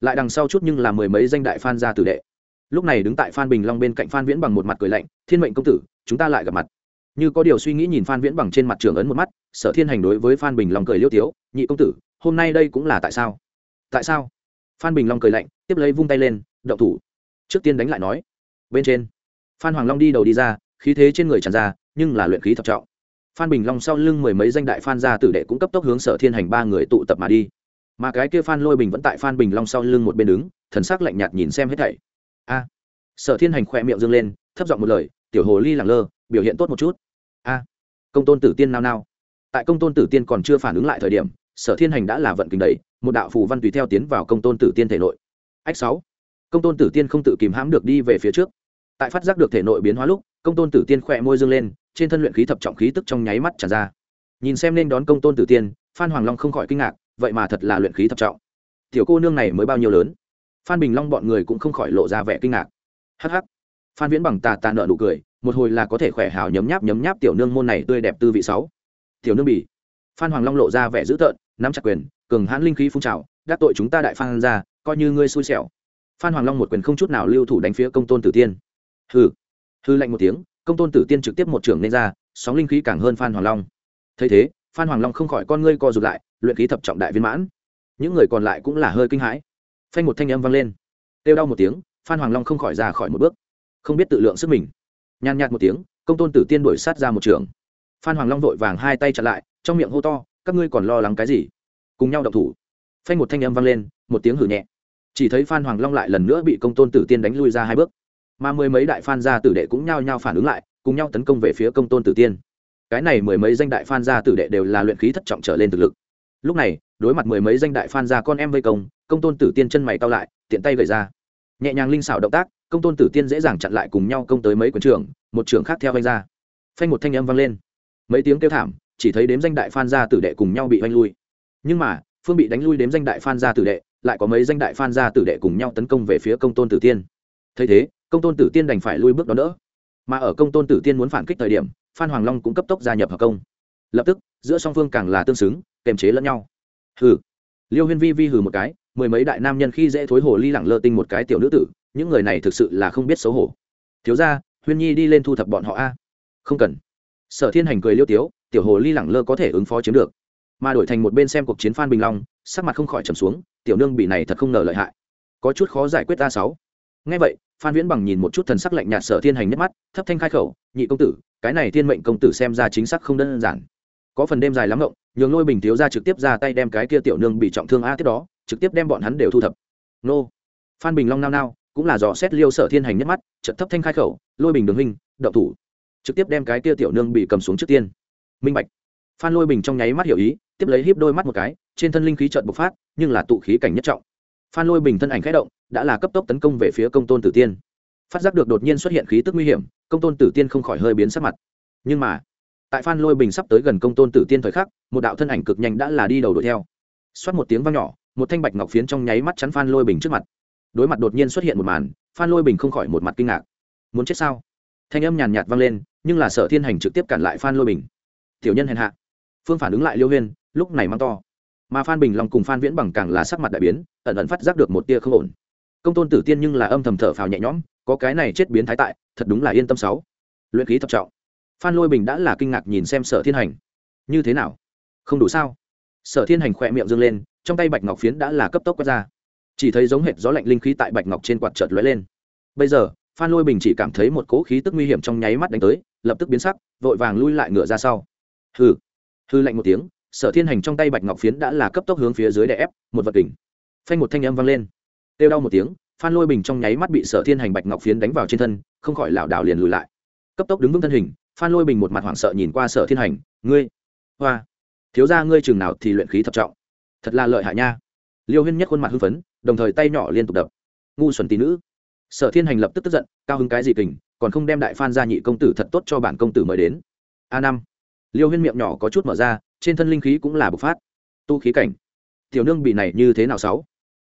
Lại đằng sau chút nhưng là mười mấy danh đại phan gia tử đệ. Lúc này đứng tại phan bình long bên cạnh phan viễn bằng một mặt cười lạnh, thiên mệnh công tử, chúng ta lại gặp mặt. Như có điều suy nghĩ nhìn phan viễn bằng trên mặt trường ấn một mắt, sở thiên hành đối với phan bình long cười liêu tiếu, nhị công tử, hôm nay đây cũng là tại sao? Tại sao? Phan bình long cười lạnh, tiếp lấy vung tay lên đậu thủ trước tiên đánh lại nói. Bên trên, phan hoàng long đi đầu đi ra, khí thế trên người tràn ra, nhưng là luyện khí thập trọng. Phan bình long sau lưng mười mấy danh đại phan gia tử đệ cũng cấp tốc hướng sở thiên hành ba người tụ tập mà đi. Mà cái kia phan lôi bình vẫn tại phan bình long sau lưng một bên đứng, thần sắc lạnh nhạt nhìn xem hết thảy. A! Sở thiên hành khỏe miệng dâng lên, thấp giọng một lời, tiểu hồ ly lẳng lơ, biểu hiện tốt một chút. A! Công tôn tử tiên nao nao. Tại công tôn tử tiên còn chưa phản ứng lại thời điểm, sở thiên hành đã là vận kinh đầy một đạo phù văn tùy theo tiến vào công tôn tử tiên thể nội. Ách sáu công tôn tử tiên không tự kìm hãm được đi về phía trước. Tại phát giác được thể nội biến hóa lúc, công tôn tử tiên khỏe môi dương lên, trên thân luyện khí thập trọng khí tức trong nháy mắt tràn ra. Nhìn xem nên đón công tôn tử tiên, phan hoàng long không khỏi kinh ngạc, vậy mà thật là luyện khí thập trọng. Tiểu cô nương này mới bao nhiêu lớn? Phan bình long bọn người cũng không khỏi lộ ra vẻ kinh ngạc. Hh phan viễn bằng tà tà nợ nụ cười, một hồi là có thể khỏe hào nhấm nháp nhấm nháp tiểu nương môn này tươi đẹp tư vị sáu. Tiểu nương bỉ. Phan hoàng long lộ ra vẻ dữ tợn, nắm chặt quyền, cường hãn linh khí phun trào, đắc tội chúng ta đại phan ra coi như ngươi xui xẻo phan hoàng long một quyền không chút nào lưu thủ đánh phía công tôn tử tiên hư hư lạnh một tiếng công tôn tử tiên trực tiếp một trưởng nên ra sóng linh khí càng hơn phan hoàng long thấy thế phan hoàng long không khỏi con ngươi co rụt lại luyện khí thập trọng đại viên mãn những người còn lại cũng là hơi kinh hãi phanh một thanh âm vang lên kêu đau một tiếng phan hoàng long không khỏi ra khỏi một bước không biết tự lượng sức mình nhàn nhạt một tiếng công tôn tử tiên đuổi sát ra một trường phan hoàng long vội vàng hai tay chặn lại trong miệng hô to các ngươi còn lo lắng cái gì cùng nhau đậu thủ phanh một thanh âm vang lên một tiếng hử nhẹ chỉ thấy phan hoàng long lại lần nữa bị công tôn tử tiên đánh lui ra hai bước. Mà mười mấy đại phan gia tử đệ cũng nhao nhao phản ứng lại, cùng nhau tấn công về phía công tôn tử tiên. Cái này mười mấy danh đại phan gia tử đệ đều là luyện khí thất trọng trở lên thực lực. Lúc này, đối mặt mười mấy danh đại phan gia con em vây công công tôn tử tiên chân mày cao lại, tiện tay gầy ra. Nhẹ nhàng linh xảo động tác, công tôn tử tiên dễ dàng chặn lại cùng nhau công tới mấy quần trưởng, một trưởng khác theo vanh ra. Phanh một thanh âm vang lên. Mấy tiếng kêu thảm, chỉ thấy đếm danh đại phan gia tử đệ cùng nhau bị oanh lui. Nhưng mà, phương bị đánh lui đếm danh đại phan gia tử đệ lại có mấy danh đại phan gia tử đệ cùng nhau tấn công về phía công tôn tử tiên. Thấy thế, công tôn tử tiên đành phải lui bước đó đỡ. Mà ở công tôn tử tiên muốn phản kích thời điểm, phan hoàng long cũng cấp tốc gia nhập hợp công. Lập tức, giữa song phương càng là tương xứng, kềm chế lẫn nhau. Hừ. Liêu huyên vi vi hừ một cái, mười mấy đại nam nhân khi dễ thối hồ ly lẳng lơ tinh một cái tiểu nữ tử, những người này thực sự là không biết xấu hổ. Thiếu ra huyên nhi đi lên thu thập bọn họ a. Không cần. Sở thiên hành cười liêu tiếu, tiểu hồ ly lẳng lơ có thể ứng phó chiếm được. Mà đổi thành một bên xem cuộc chiến phan bình long, sắc mặt không khỏi trầm xuống tiểu nương bị này thật không ngờ lợi hại. Có chút khó giải quyết a sáu. Ngay vậy, phan viễn bằng nhìn một chút thần sắc lạnh nhạt sở thiên hành nhất mắt, thấp thanh khai khẩu, nhị công tử, cái này thiên mệnh công tử xem ra chính xác không đơn giản. Có phần đêm dài lắm ngộng, nhường lôi bình thiếu ra trực tiếp ra tay đem cái kia tiểu nương bị trọng thương a tiếp đó, trực tiếp đem bọn hắn đều thu thập. Nô. Phan bình long nao nao, cũng là dò xét liêu sở thiên hành nhất mắt trận thấp thanh khai khẩu, lôi bình đường huynh đậu thủ. Trực tiếp đem cái kia tiểu nương bị cầm xuống trước tiên. Minh bạch. Phan lôi bình trong nháy mắt hiểu ý, tiếp lấy híp đôi mắt một cái trên thân linh khí trợn bộc phát, nhưng là tụ khí cảnh nhất trọng. Phan lôi bình thân ảnh khẽ động, đã là cấp tốc tấn công về phía công tôn tử tiên. Phát giác được đột nhiên xuất hiện khí tức nguy hiểm, công tôn tử tiên không khỏi hơi biến sắc mặt. Nhưng mà, tại phan lôi bình sắp tới gần công tôn tử tiên thời khắc, một đạo thân ảnh cực nhanh đã là đi đầu đuổi theo. Xoát một tiếng vang nhỏ, một thanh bạch ngọc phiến trong nháy mắt chắn phan lôi bình trước mặt. Đối mặt đột nhiên xuất hiện một màn, phan lôi bình không khỏi một mặt kinh ngạc. Muốn chết sao? Thanh âm nhàn nhạt vang lên, nhưng là sở thiên hành trực tiếp cản lại phan lôi bình. Tiểu nhân hèn hạ. Phương phản ứng lại liêu huyên, lúc này mang to mà phan bình long cùng phan viễn bằng càng là sắc mặt đại biến, ẩn ẩn phát giác được một tia không ổn. Công tôn tử tiên nhưng là âm thầm thở phào nhẹ nhõm, có cái này chết biến thái tại, thật đúng là yên tâm sáu. Luyện khí thập trọng. Phan lôi bình đã là kinh ngạc nhìn xem sở thiên hành. Như thế nào? Không đủ sao? Sở thiên hành khỏe miệng dâng lên, trong tay bạch ngọc phiến đã là cấp tốc quét ra. Chỉ thấy giống hệt gió lạnh linh khí tại bạch ngọc trên quạt chợt lóe lên. Bây giờ, phan lôi bình chỉ cảm thấy một cỗ khí tức nguy hiểm trong nháy mắt đánh tới, lập tức biến sắc, vội vàng lui lại ngựa ra sau. Hư hư lạnh một tiếng sở thiên hành trong tay bạch ngọc phiến đã là cấp tốc hướng phía dưới đè ép, một vật kình. Phanh một thanh âm vang lên. Têu đau một tiếng, phan lôi bình trong nháy mắt bị sở thiên hành bạch ngọc phiến đánh vào trên thân, không khỏi lảo đảo liền lùi lại. Cấp tốc đứng vững thân hình, phan lôi bình một mặt hoảng sợ nhìn qua sở thiên hành, ngươi, hoa, thiếu ra ngươi chừng nào thì luyện khí thập trọng? Thật là lợi hại nha. Liêu huyên nhất khuôn mặt hưng phấn, đồng thời tay nhỏ liên tục đập. Ngu xuẩn tí nữ. Sở thiên hành lập tức tức giận, cao hứng cái gì kình, còn không đem đại phan gia nhị công tử thật tốt cho bản công tử mời đến. A năm. Liêu huyên miệng nhỏ có chút mở ra trên thân linh khí cũng là bộc phát. Tu khí cảnh. Tiểu nương bị này như thế nào sáu?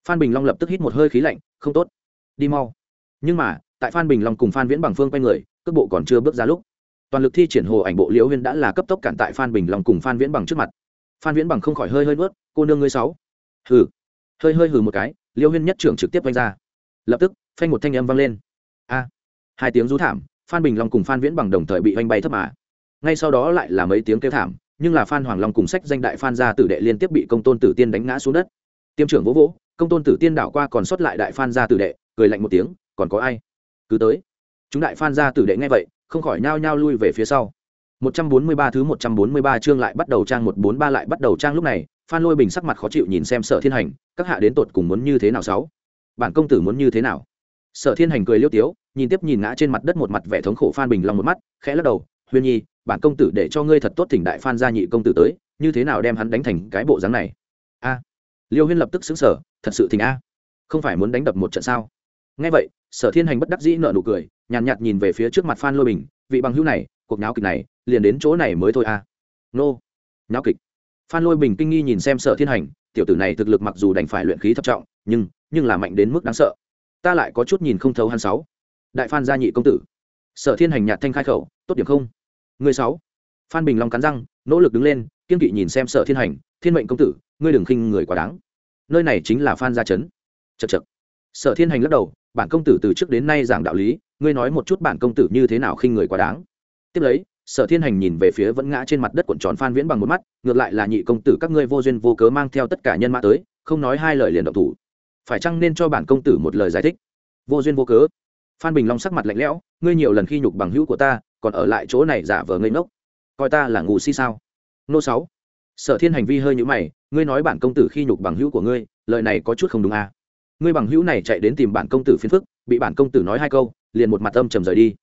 Phan bình long lập tức hít một hơi khí lạnh, không tốt. Đi mau. Nhưng mà, tại phan bình long cùng phan viễn bằng phương quay người, cước bộ còn chưa bước ra lúc. Toàn lực thi triển hồ ảnh bộ liễu huyên đã là cấp tốc cản tại phan bình long cùng phan viễn bằng trước mặt. Phan viễn bằng không khỏi hơi hơi nuốt, cô nương ngươi sáu. Hừ. Hơi hơi hừ một cái, liễu huyên nhất trưởng trực tiếp vanh ra. Lập tức, phanh một thanh âm vang lên. A. Hai tiếng rú thảm, phan bình long cùng phan viễn bằng đồng thời bị vanh bay thấp mà. Ngay sau đó lại là mấy tiếng kêu thảm nhưng là phan hoàng long cùng sách danh đại phan gia tử đệ liên tiếp bị công tôn tử tiên đánh ngã xuống đất. Tiêm trưởng vỗ vỗ, công tôn tử tiên đảo qua còn sót lại đại phan gia tử đệ, cười lạnh một tiếng, còn có ai? Cứ tới. Chúng đại phan gia tử đệ nghe vậy, không khỏi nhao nhao lui về phía sau. 143 thứ 143 chương lại bắt đầu trang 143 lại bắt đầu trang lúc này, phan lôi bình sắc mặt khó chịu nhìn xem sở thiên hành, các hạ đến tột cùng muốn như thế nào sáu? Bản công tử muốn như thế nào? Sở thiên hành cười liêu tiếu, nhìn tiếp nhìn ngã trên mặt đất một mặt vẻ thống khổ phan bình long một mắt, khẽ lắc đầu huyên nhi bản công tử để cho ngươi thật tốt thỉnh đại phan gia nhị công tử tới như thế nào đem hắn đánh thành cái bộ dáng này? A. Liêu huyên lập tức xứng sở thật sự thỉnh a. Không phải muốn đánh đập một trận sao? Nghe vậy sở thiên hành bất đắc dĩ nợ nụ cười nhàn nhạt, nhạt nhìn về phía trước mặt phan lôi bình vị bằng hữu này cuộc náo kịch này liền đến chỗ này mới thôi a. Nô. Náo kịch. Phan lôi bình kinh nghi nhìn xem sở thiên hành tiểu tử này thực lực mặc dù đành phải luyện khí thập trọng nhưng nhưng là mạnh đến mức đáng sợ. Ta lại có chút nhìn không thấu hắn sáu. Đại phan gia nhị công tử. Sở thiên hành nhạt thanh khai khẩu tốt điểm không? Ngươi sáu. Phan bình long cắn răng, nỗ lực đứng lên, kiên kỵ nhìn xem sở thiên hành, thiên mệnh công tử, ngươi đừng khinh người quá đáng. Nơi này chính là phan gia trấn. Chậc chậc. sở thiên hành lắc đầu, bản công tử từ trước đến nay giảng đạo lý, ngươi nói một chút bản công tử như thế nào khinh người quá đáng. Tiếp lấy, sở thiên hành nhìn về phía vẫn ngã trên mặt đất cuộn tròn phan viễn bằng một mắt, ngược lại là nhị công tử các ngươi vô duyên vô cớ mang theo tất cả nhân mã tới, không nói hai lời liền động thủ. Phải chăng nên cho bản công tử một lời giải thích? Vô duyên vô cớ. Phan bình long sắc mặt lạnh lẽo, ngươi nhiều lần khi nhục bằng hữu của ta còn ở lại chỗ này giả vờ ngây ngốc. Coi ta là ngủ si sao? Nô sáu. Sở thiên hành vi hơi nhũ mày, ngươi nói bản công tử khi nhục bằng hữu của ngươi, lời này có chút không đúng à. ngươi bằng hữu này chạy đến tìm bản công tử phiền phức, bị bản công tử nói hai câu, liền một mặt âm trầm rời đi.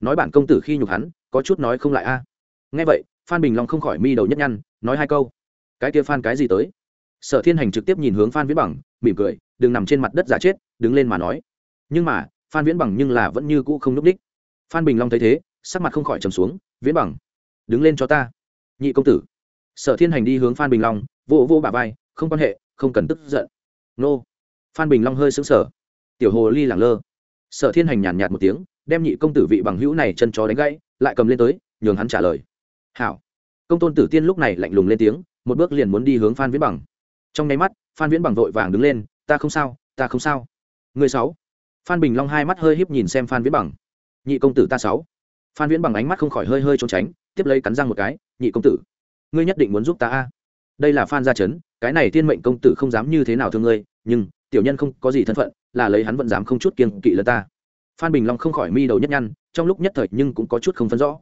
Nói bản công tử khi nhục hắn, có chút nói không lại a nghe vậy, phan bình long không khỏi mi đầu nhất nhăn, nói hai câu. Cái kia phan cái gì tới? Sở thiên hành trực tiếp nhìn hướng phan viễn bằng, mỉm cười, đừng nằm trên mặt đất giả chết, đứng lên mà nói. Nhưng mà, phan viễn bằng nhưng là vẫn như cũ không n ú c đích. Phan bình long thấy thế sắc mặt không khỏi trầm xuống, viễn bằng, đứng lên cho ta. Nhị công tử. Sở thiên hành đi hướng phan bình long vô vô bà vai, không quan hệ, không cần tức giận. Nô. Phan bình long hơi xứng sở tiểu hồ ly lẳng lơ. Sở thiên hành nhàn nhạt một tiếng, đem nhị công tử vị bằng hữu này chân chó đánh gãy, lại cầm lên tới, nhường hắn trả lời. Hảo. Công tôn tử tiên lúc này lạnh lùng lên tiếng, một bước liền muốn đi hướng phan viễn bằng. Trong nháy mắt, phan viễn bằng vội vàng đứng lên, ta không sao, ta không sao. Người sáu. Phan bình long hai mắt hơi híp nhìn xem phan viễn bằng. Nhị công tử ta sáu phan viễn bằng ánh mắt không khỏi hơi hơi trốn tránh tiếp lấy cắn răng một cái nhị công tử ngươi nhất định muốn giúp ta a đây là phan gia chấn cái này thiên mệnh công tử không dám như thế nào thương ngươi nhưng tiểu nhân không có gì thân phận là lấy hắn vẫn dám không chút kiêng kỵ lẫn ta phan bình long không khỏi mi đầu nhất nhăn trong lúc nhất thời nhưng cũng có chút không phân rõ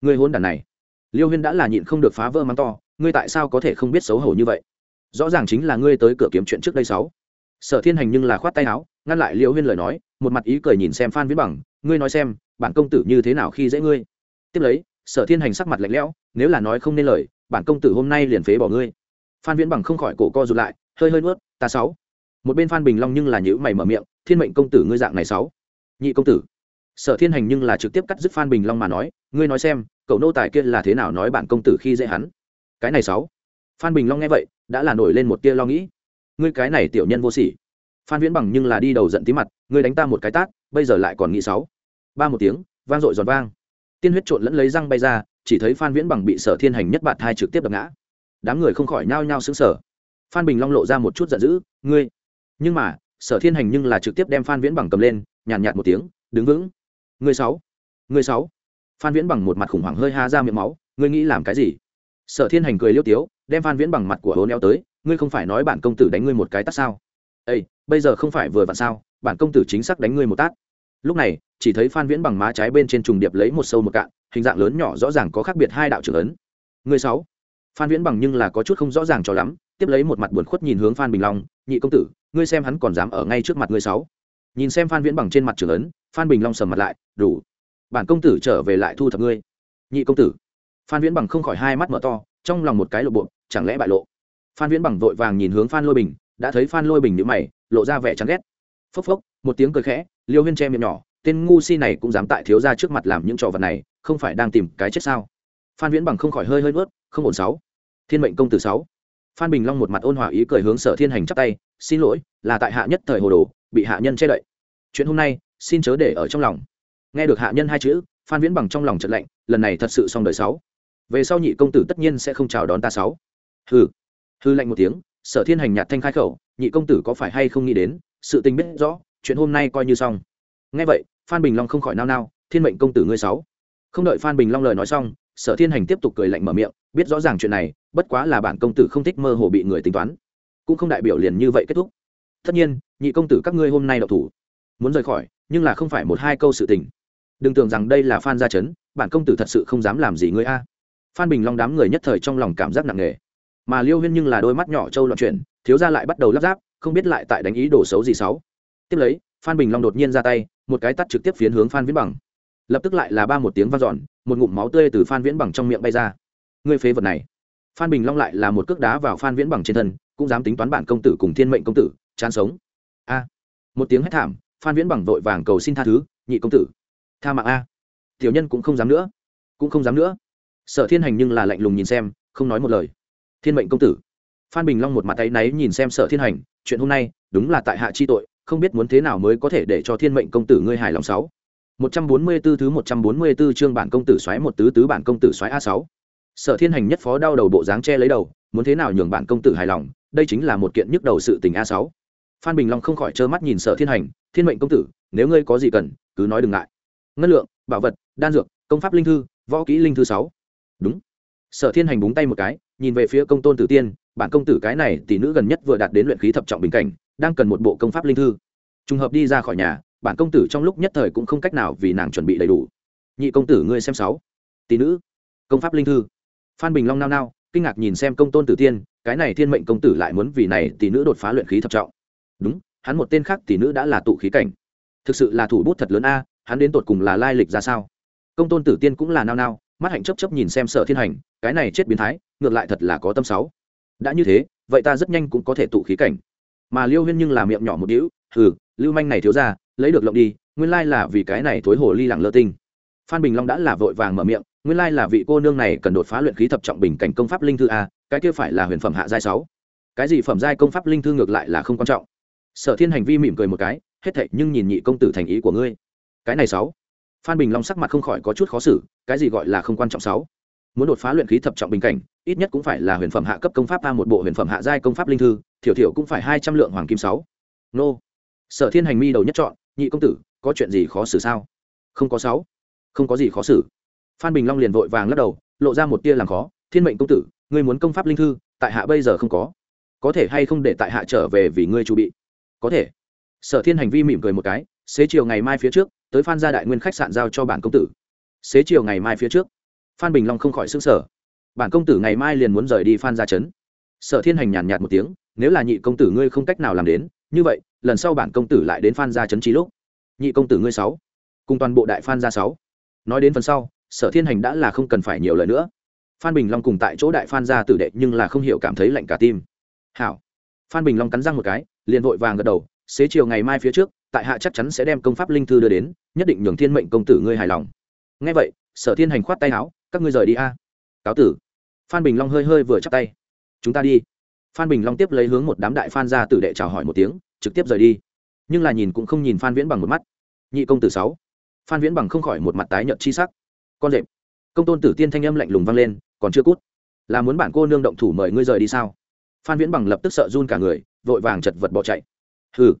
ngươi hôn đàn này liêu huyên đã là nhịn không được phá vỡ mắng to ngươi tại sao có thể không biết xấu hổ như vậy rõ ràng chính là ngươi tới cửa kiếm chuyện trước đây sáu sở thiên hành nhưng là khoát tay áo ngăn lại liêu huyên lời nói một mặt ý cười nhìn xem phan viễn bằng, ngươi nói xem, bản công tử như thế nào khi dễ ngươi? Tiếp lấy, sở thiên hành sắc mặt lạnh lẽo, nếu là nói không nên lời, bản công tử hôm nay liền phế bỏ ngươi. Phan viễn bằng không khỏi cổ co rụt lại, hơi hơi nuốt, ta sáu. Một bên phan bình long nhưng là nhữ mày mở miệng, thiên mệnh công tử ngươi dạng này sáu? Nhị công tử. Sở thiên hành nhưng là trực tiếp cắt dứt phan bình long mà nói, ngươi nói xem, cậu nô tài kia là thế nào nói bản công tử khi dễ hắn? Cái này sáu. Phan bình long nghe vậy, đã là nổi lên một tia lo nghĩ. Ngươi cái này tiểu nhân vô sỉ phan viễn bằng nhưng là đi đầu giận tí mặt ngươi đánh ta một cái tát bây giờ lại còn nghĩ sáu. Ba một tiếng vang dội giòn vang. Tiên huyết trộn lẫn lấy răng bay ra chỉ thấy phan viễn bằng bị sở thiên hành nhất bạt thai trực tiếp đập ngã. Đám người không khỏi nhao nhao xứng sở phan bình long lộ ra một chút giận dữ ngươi. Nhưng mà sở thiên hành nhưng là trực tiếp đem phan viễn bằng cầm lên nhàn nhạt, nhạt một tiếng đứng vững. Ngươi sáu. Ngươi sáu. Phan viễn bằng một mặt khủng hoảng hơi ha ra miệng máu ngươi nghĩ làm cái gì? Sở thiên hành cười liêu tiếu đem phan viễn bằng mặt của hố neo tới ngươi không phải nói bản công tử đánh ngươi một cái tát sao? Ây bây giờ không phải vừa vặn sao, bản công tử chính xác đánh ngươi một tát. Lúc này, chỉ thấy phan viễn bằng má trái bên trên trùng điệp lấy một sâu một cạn, hình dạng lớn nhỏ rõ ràng có khác biệt hai đạo trưởng ấn. Người sáu. Phan viễn bằng nhưng là có chút không rõ ràng cho lắm, tiếp lấy một mặt buồn khuất nhìn hướng phan bình long, nhị công tử, ngươi xem hắn còn dám ở ngay trước mặt ngươi sáu. Nhìn xem phan viễn bằng trên mặt trưởng ấn, phan bình long sầm mặt lại, đủ. Bản công tử trở về lại thu thập ngươi. Nhị công tử. Phan viễn bằng không khỏi hai mắt mở to, trong lòng một cái lộ bộ, chẳng lẽ bại lộ? Phan viễn bằng vội vàng nhìn hướng phan lôi bình, đã thấy phan lôi bình nhữ mày lộ ra vẻ chán ghét. Phốc phốc, một tiếng cười khẽ, liêu huyên che miệng nhỏ, tên ngu si này cũng dám tại thiếu ra trước mặt làm những trò vật này, không phải đang tìm cái chết sao? Phan viễn bằng không khỏi hơi hơi vớt không ổn sáu. Thiên mệnh công tử sáu. Phan bình long một mặt ôn hòa ý cười hướng sở thiên hành chắp tay, xin lỗi, là tại hạ nhất thời hồ đồ, bị hạ nhân che đậy. Chuyện hôm nay, xin chớ để ở trong lòng. Nghe được hạ nhân hai chữ, phan viễn bằng trong lòng trận lạnh, lần này thật sự xong đời sáu. Về sau nhị công tử tất nhiên sẽ không chào đón ta sáu. Hừ. Hư lạnh một tiếng sở thiên hành nhạt thanh khai khẩu, nhị công tử có phải hay không nghĩ đến, sự tình biết rõ, chuyện hôm nay coi như xong. Nghe vậy, phan bình long không khỏi nao nao, thiên mệnh công tử ngươi sáu. Không đợi phan bình long lời nói xong, sở thiên hành tiếp tục cười lạnh mở miệng, biết rõ ràng chuyện này, bất quá là bản công tử không thích mơ hồ bị người tính toán. Cũng không đại biểu liền như vậy kết thúc. Tất nhiên, nhị công tử các ngươi hôm nay đậu thủ, muốn rời khỏi, nhưng là không phải một hai câu sự tình. Đừng tưởng rằng đây là phan gia chấn, bản công tử thật sự không dám làm gì ngươi a. Phan bình long đám người nhất thời trong lòng cảm giác nặng nề mà liêu huyên nhưng là đôi mắt nhỏ trâu loạn chuyển, thiếu gia lại bắt đầu lắp ráp, không biết lại tại đánh ý đồ xấu gì xấu tiếp lấy, phan bình long đột nhiên ra tay, một cái tắt trực tiếp phiến hướng phan viễn bằng. Lập tức lại là ba một tiếng vang dọn, một ngụm máu tươi từ phan viễn bằng trong miệng bay ra. Ngươi phế vật này. Phan bình long lại là một cước đá vào phan viễn bằng trên thân, cũng dám tính toán bản công tử cùng thiên mệnh công tử, chán sống. A. Một tiếng hét thảm, phan viễn bằng vội vàng cầu xin tha thứ, nhị công tử, tha mạng a. Tiểu nhân cũng không dám nữa, cũng không dám nữa. Sở thiên hành nhưng là lạnh lùng nhìn xem, không nói một lời thiên mệnh công tử. Phan bình long một mặt tay náy nhìn xem sở thiên hành, chuyện hôm nay, đúng là tại hạ chi tội, không biết muốn thế nào mới có thể để cho thiên mệnh công tử ngươi hài lòng sáu. Một trăm bốn mươi 144 thứ một trăm bốn mươi 144 chương bản công tử xoáy một tứ tứ bản công tử xoáy a sáu. Sở thiên hành nhất phó đau đầu bộ dáng che lấy đầu, muốn thế nào nhường bản công tử hài lòng, đây chính là một kiện nhức đầu sự tình a sáu. Phan bình long không khỏi trơ mắt nhìn sở thiên hành, thiên mệnh công tử, nếu ngươi có gì cần, cứ nói đừng ngại. Ngân lượng, bảo vật, đan dược, công pháp linh thư, võ kỹ linh thư sáu. Đúng sở thiên hành búng tay một cái, nhìn về phía công tôn tử tiên, bản công tử cái này tỷ nữ gần nhất vừa đạt đến luyện khí thập trọng bình cảnh, đang cần một bộ công pháp linh thư. Trùng hợp đi ra khỏi nhà, bản công tử trong lúc nhất thời cũng không cách nào vì nàng chuẩn bị đầy đủ. Nhị công tử ngươi xem sáu. Tỷ nữ, công pháp linh thư. Phan bình long nao nao, kinh ngạc nhìn xem công tôn tử tiên, cái này thiên mệnh công tử lại muốn vì này tỷ nữ đột phá luyện khí thập trọng. Đúng, hắn một tên khác tỷ nữ đã là tụ khí cảnh. Thực sự là thủ bút thật lớn a, hắn đến tột cùng là lai lịch ra sao? Công tôn tử tiên cũng là nao nao mắt hạnh chấp chấp nhìn xem sở thiên hành, cái này chết biến thái, ngược lại thật là có tâm sáu. Đã như thế, vậy ta rất nhanh cũng có thể tụ khí cảnh. Mà liêu huyên nhưng là miệng nhỏ một đĩu hừ, lưu manh này thiếu ra, lấy được lộng đi, nguyên lai là vì cái này thối hồ ly lẳng lơ tinh. Phan bình long đã là vội vàng mở miệng, nguyên lai là vị cô nương này cần đột phá luyện khí thập trọng bình cảnh công pháp linh thư a, cái kia phải là huyền phẩm hạ giai sáu. Cái gì phẩm giai công pháp linh thư ngược lại là không quan trọng. Sở thiên hành vi mỉm cười một cái, hết thệ nhưng nhìn nhị công tử thành ý của ngươi. Cái này sáu phan bình long sắc mặt không khỏi có chút khó xử, cái gì gọi là không quan trọng sáu. Muốn đột phá luyện khí thập trọng bình cảnh, ít nhất cũng phải là huyền phẩm hạ cấp công pháp a một bộ huyền phẩm hạ giai công pháp linh thư, thiểu thiểu cũng phải hai trăm lượng hoàng kim sáu. Nô. Sở thiên hành mi đầu nhất chọn, nhị công tử, có chuyện gì khó xử sao? Không có sáu. Không có gì khó xử. Phan bình long liền vội vàng lắc đầu, lộ ra một tia làm khó, thiên mệnh công tử, ngươi muốn công pháp linh thư, tại hạ bây giờ không có. Có thể hay không để tại hạ trở về vì ngươi chu bị? Có thể. Sở thiên hành vi mỉm cười một cái, xế chiều ngày mai phía trước tới phan gia đại nguyên khách sạn giao cho bản công tử. Xế chiều ngày mai phía trước, phan bình long không khỏi xứng sở bản công tử ngày mai liền muốn rời đi phan gia trấn. Sở thiên hành nhàn nhạt một tiếng, nếu là nhị công tử ngươi không cách nào làm đến, như vậy, lần sau bản công tử lại đến phan gia trấn trí lúc. Nhị công tử ngươi sáu, cùng toàn bộ đại phan gia sáu. Nói đến phần sau, sở thiên hành đã là không cần phải nhiều lời nữa. Phan bình long cùng tại chỗ đại phan gia tử đệ nhưng là không hiểu cảm thấy lạnh cả tim. Hảo. Phan bình long cắn răng một cái, liền vội vàng gật đầu, xế chiều ngày mai phía trước tại hạ chắc chắn sẽ đem công pháp linh thư đưa đến, nhất định nhường thiên mệnh công tử ngươi hài lòng. Ngay vậy, sở thiên hành khoát tay áo, các ngươi rời đi a. Cáo tử. Phan bình long hơi hơi vừa chắp tay. Chúng ta đi. Phan bình long tiếp lấy hướng một đám đại phan ra tử đệ chào hỏi một tiếng, trực tiếp rời đi. Nhưng là nhìn cũng không nhìn phan viễn bằng một mắt. Nhị công tử sáu. Phan viễn bằng không khỏi một mặt tái nhợt chi sắc. Con rệp. Công tôn tử tiên thanh âm lạnh lùng vang lên, còn chưa cút. Là muốn bản cô nương động thủ mời ngươi rời đi sao? Phan viễn bằng lập tức sợ run cả người, vội vàng chật vật bỏ chạy. Hừ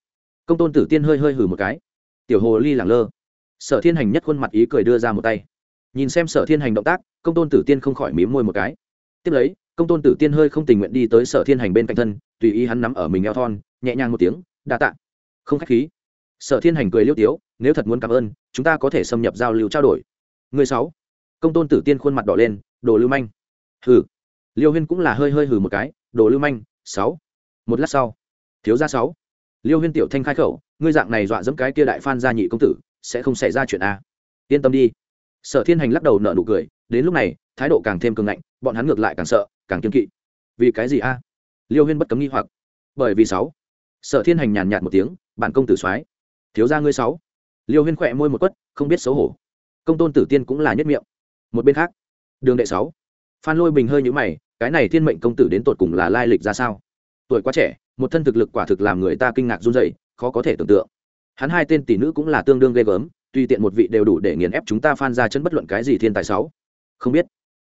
công tôn tử tiên hơi hơi hừ một cái. Tiểu hồ ly lẳng lơ. Sở thiên hành nhất khuôn mặt ý cười đưa ra một tay. Nhìn xem sở thiên hành động tác, công tôn tử tiên không khỏi mím môi một cái. Tiếp lấy, công tôn tử tiên hơi không tình nguyện đi tới sở thiên hành bên cạnh thân, tùy ý hắn nắm ở mình eo thon, nhẹ nhàng một tiếng, đa tạ. Không k h á c h khí. Sở thiên hành cười liêu tiếu, nếu thật muốn cảm ơn, chúng ta có thể xâm nhập giao lưu trao đổi. Người sáu. Công tôn tử tiên khuôn mặt đỏ lên, đồ lưu manh. Hừ. Liêu huyên cũng là hơi hơi hừ một cái, đồ lưu manh, sáu. Một lát sau, thiếu gia sáu liêu huyên tiểu thanh khai khẩu, ngươi dạng này dọa dẫm cái kia đại phan gia nhị công tử, sẽ không xảy ra chuyện a. Yên tâm đi. Sở thiên hành lắc đầu nở nụ cười, đến lúc này, thái độ càng thêm cường ngạnh, bọn hắn ngược lại càng sợ, càng kiên kỵ. Vì cái gì a? Liêu huyên bất cấm nghi hoặc. Bởi vì sáu. Sở thiên hành nhàn nhạt một tiếng, bản công tử soái, thiếu gia ngươi sáu. Liêu huyên khỏe môi một quất, không biết xấu hổ. Công tôn tử tiên cũng là nhất miệng. Một bên khác, đường đệ sáu. Phan lôi bình hơi nhũ mày, cái này thiên mệnh công tử đến tột cùng là lai lịch ra sao? Tuổi quá trẻ, một thân thực lực quả thực làm người ta kinh ngạc run dậy khó có thể tưởng tượng. Hắn hai tên tỷ nữ cũng là tương đương ghê gớm tùy tiện một vị đều đủ để nghiền ép chúng ta phan ra chân bất luận cái gì thiên tài sáu không biết.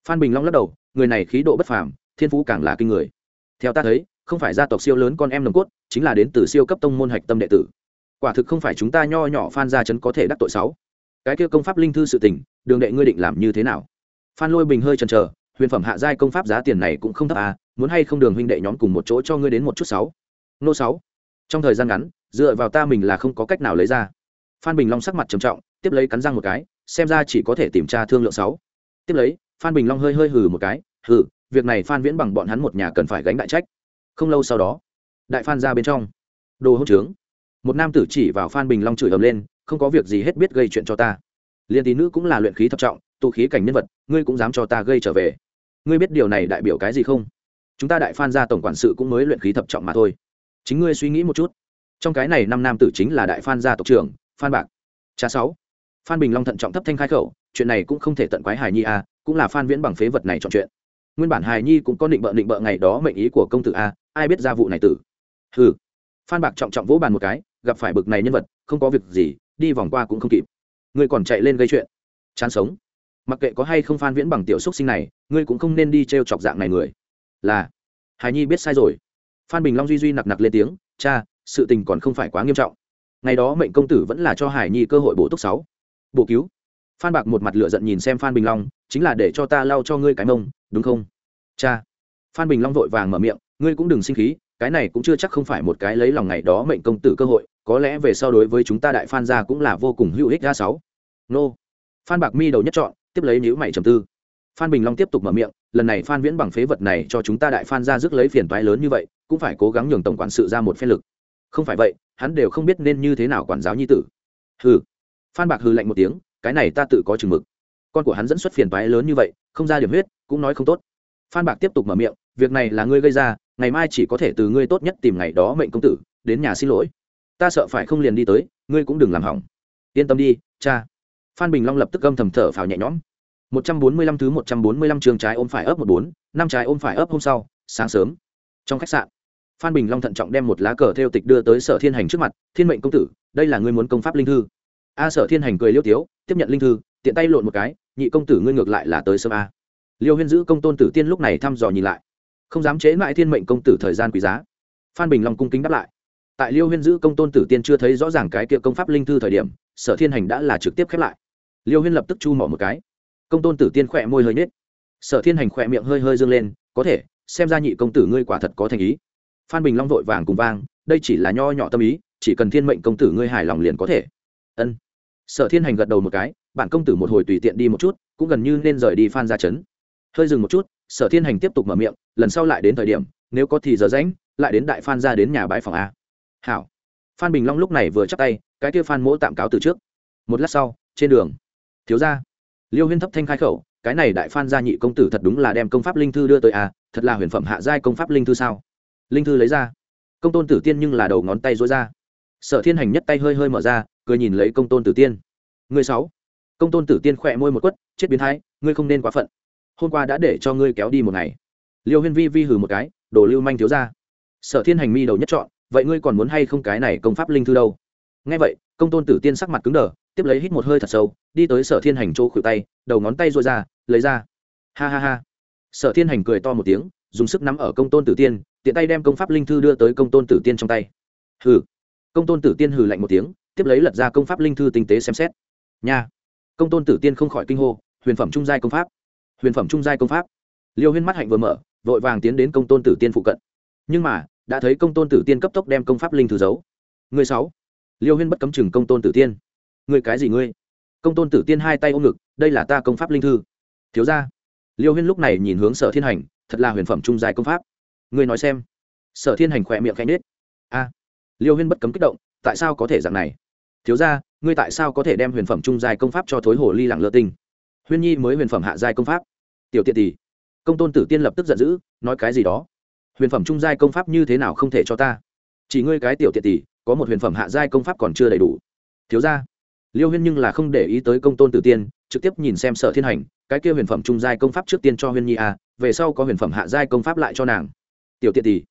Phan bình long lắc đầu, người này khí độ bất phàm, thiên phú càng là kinh người. Theo ta thấy, không phải gia tộc siêu lớn con em nồng cốt, chính là đến từ siêu cấp tông môn hạch tâm đệ tử. Quả thực không phải chúng ta nho nhỏ phan ra chấn có thể đắc tội sáu cái kia công pháp linh thư sự tình, đường đệ ngươi định làm như thế nào? Phan lôi bình hơi chần chờ, huyền phẩm hạ giai công pháp giá tiền này cũng không thấp à muốn hay không đường huynh đệ nhóm cùng một chỗ cho ngươi đến một chút sáu? Nô sáu. Trong thời gian ngắn, dựa vào ta mình là không có cách nào lấy ra. Phan bình long sắc mặt trầm trọng, tiếp lấy cắn răng một cái, xem ra chỉ có thể tìm tra thương lượng sáu. Tiếp lấy, phan bình long hơi hơi hừ một cái, hừ, việc này phan viễn bằng bọn hắn một nhà cần phải gánh đại trách. Không lâu sau đó, đại phan ra bên trong. Đồ hỗn trướng. Một nam tử chỉ vào phan bình long chửi ầm lên, không có việc gì hết biết gây chuyện cho ta. Liên tí nữ cũng là luyện khí thập trọng, tụ khí cảnh nhân vật, ngươi cũng dám cho ta gây trở về. Ngươi biết điều này đại biểu cái gì không? Chúng ta đại phan gia tổng quản sự cũng mới luyện khí thập trọng mà thôi. Chính ngươi suy nghĩ một chút. Trong cái này năm nam tử chính là đại phan gia tộc trưởng, phan bạc. Cha sáu. Phan bình long thận trọng thấp thanh khai khẩu, chuyện này cũng không thể tận quái hài nhi a, cũng là phan viễn bằng phế vật này chọn chuyện. Nguyên bản hài nhi cũng có định bợ định bợ ngày đó mệnh ý của công tử a, ai biết ra vụ này tử. Hừ. Phan bạc trọng trọng vỗ bàn một cái, gặp phải bực này nhân vật, không có việc gì, đi vòng qua cũng không kịp. Ngươi còn chạy lên gây chuyện. Chán sống. Mặc kệ có hay không phan viễn bằng tiểu xúc sinh này, ngươi cũng không nên đi t r e o chọc dạng này người là hài nhi biết sai rồi. Phan bình long duy duy nặc nặc lên tiếng, cha, sự tình còn không phải quá nghiêm trọng. Ngày đó mệnh công tử vẫn là cho hải nhi cơ hội bổ túc sáu. Bổ cứu. Phan bạc một mặt lựa giận nhìn xem phan bình long, chính là để cho ta lau cho ngươi cái mông, đúng không? Cha. Phan bình long vội vàng mở miệng, ngươi cũng đừng sinh khí, cái này cũng chưa chắc không phải một cái lấy lòng ngày đó mệnh công tử cơ hội, có lẽ về sau đối với chúng ta đại phan gia cũng là vô cùng hữu ích ra sáu. Nô. Phan bạc mi đầu nhất chọn tiếp lấy nhữ mày trầm tư phan bình long tiếp tục mở miệng, lần này phan viễn bằng phế vật này cho chúng ta đại phan ra rước lấy phiền toái lớn như vậy, cũng phải cố gắng nhường tổng quản sự ra một phép lực. Không phải vậy, hắn đều không biết nên như thế nào quản giáo nhi tử. Hừ. Phan bạc hừ lạnh một tiếng, cái này ta tự có chừng mực. Con của hắn dẫn xuất phiền toái lớn như vậy, không ra điểm huyết, cũng nói không tốt. Phan bạc tiếp tục mở miệng, việc này là ngươi gây ra, ngày mai chỉ có thể từ ngươi tốt nhất tìm ngày đó mệnh công tử, đến nhà xin lỗi. Ta sợ phải không liền đi tới, ngươi cũng đừng làm hỏng. Yên tâm đi, cha. Phan bình long lập tức gâm thầm thở phào nhẹ nhõm một trăm bốn mươi lăm thứ một trăm bốn mươi lăm trường trái ôm phải ấp một bốn, năm trái ôm phải ấp hôm sau, sáng sớm. Trong khách sạn, phan bình long thận trọng đem một lá cờ theo tịch đưa tới sở thiên hành trước mặt, thiên mệnh công tử, đây là ngươi muốn công pháp linh thư. A sở thiên hành cười liêu tiếu, tiếp nhận linh thư, tiện tay lộn một cái, nhị công tử ngươi ngược lại là tới sớm a. Liêu huyên giữ công tôn tử tiên lúc này thăm dò nhìn lại. Không dám chế lại thiên mệnh công tử thời gian quý giá. Phan bình long cung kính đáp lại. Tại liêu huyên giữ công tôn tử tiên chưa thấy rõ ràng cái kia công pháp linh thư thời điểm, sở thiên hành đã là trực tiếp khép lại. Liêu huyên lập tức chu mỏ một cái công tôn tử tiên khỏe môi hơi nhếch. Sở thiên hành khỏe miệng hơi hơi dâng lên, có thể, xem ra nhị công tử ngươi quả thật có thành ý. Phan bình long vội vàng cùng vang, đây chỉ là nho nhỏ tâm ý, chỉ cần thiên mệnh công tử ngươi hài lòng liền có thể. Ân. Sở thiên hành gật đầu một cái bản công tử một hồi tùy tiện đi một chút, cũng gần như nên rời đi phan ra chấn hơi dừng một chút, sở thiên hành tiếp tục mở miệng, lần sau lại đến thời điểm, nếu có thì giờ rãnh lại đến đại phan ra đến nhà bãi phòng a. Hảo. Phan bình long lúc này vừa chắc tay, cái kia phan mỗ tạm cáo từ trước. Một lát sau, trên đường. Thiếu ra liêu huyên thấp thanh khai khẩu, cái này đại phan gia nhị công tử thật đúng là đem công pháp linh thư đưa tới à thật là huyền phẩm hạ giai công pháp linh thư sao? Linh thư lấy ra. Công tôn tử tiên nhưng là đầu ngón tay dối ra. Sở thiên hành nhất tay hơi hơi mở ra, cười nhìn lấy công tôn tử tiên. Người sáu. Công tôn tử tiên khỏe môi một quất, chết biến thái, ngươi không nên quá phận. Hôm qua đã để cho ngươi kéo đi một ngày. Liêu huyên vi vi hừ một cái, đồ lưu manh thiếu ra. Sở thiên hành mi đầu nhất chọn vậy ngươi còn muốn hay không cái này công pháp linh thư đâu? Ngay vậy, công tôn tử tiên sắc mặt cứng đờ, tiếp lấy hít một hơi thật sâu, đi tới sở thiên hành chỗ khuỷu tay, đầu ngón tay rôi ra, lấy ra. Ha ha ha. Sở thiên hành cười to một tiếng, dùng sức nắm ở công tôn tử tiên, tiện tay đem công pháp linh thư đưa tới công tôn tử tiên trong tay. Hừ. Công tôn tử tiên hừ lạnh một tiếng, tiếp lấy lật ra công pháp linh thư tinh tế xem xét. Nha. Công tôn tử tiên không khỏi kinh hô, huyền phẩm trung giai công pháp. Huyền phẩm trung giai công pháp. Liêu huyên mắt hạnh vừa mở, vội vàng tiến đến công tôn tử tiên phụ cận. Nhưng mà, đã thấy công tôn tử tiên cấp tốc đem công pháp linh thư giấu. Người sáu liêu huyên bất cấm chừng công tôn tử tiên. Người cái gì ngươi? Công tôn tử tiên hai tay ôm ngực, đây là ta công pháp linh thư. Thiếu ra liêu huyên lúc này nhìn hướng sở thiên hành, thật là huyền phẩm trung dài công pháp. Ngươi nói xem. Sở thiên hành khỏe miệng khẽ nết a. Liêu huyên bất cấm kích động, tại sao có thể dạng này? Thiếu ra ngươi tại sao có thể đem huyền phẩm trung dài công pháp cho thối hồ ly lặng lơ tinh? Huyên nhi mới huyền phẩm hạ giai công pháp. Tiểu tiện tỷ. Công tôn tử tiên lập tức giận dữ, nói cái gì đó? Huyền phẩm trung giai công pháp như thế nào không thể cho ta? Chỉ ngươi cái tiểu tiện tỷ có một huyền phẩm hạ giai công pháp còn chưa đầy đủ thiếu ra liêu huyên nhưng là không để ý tới công tôn tử tiên trực tiếp nhìn xem sở thiên hành cái kia huyền phẩm trung giai công pháp trước tiên cho huyên nhi a à, về sau có huyền phẩm hạ giai công pháp lại cho nàng tiểu tiện tỷ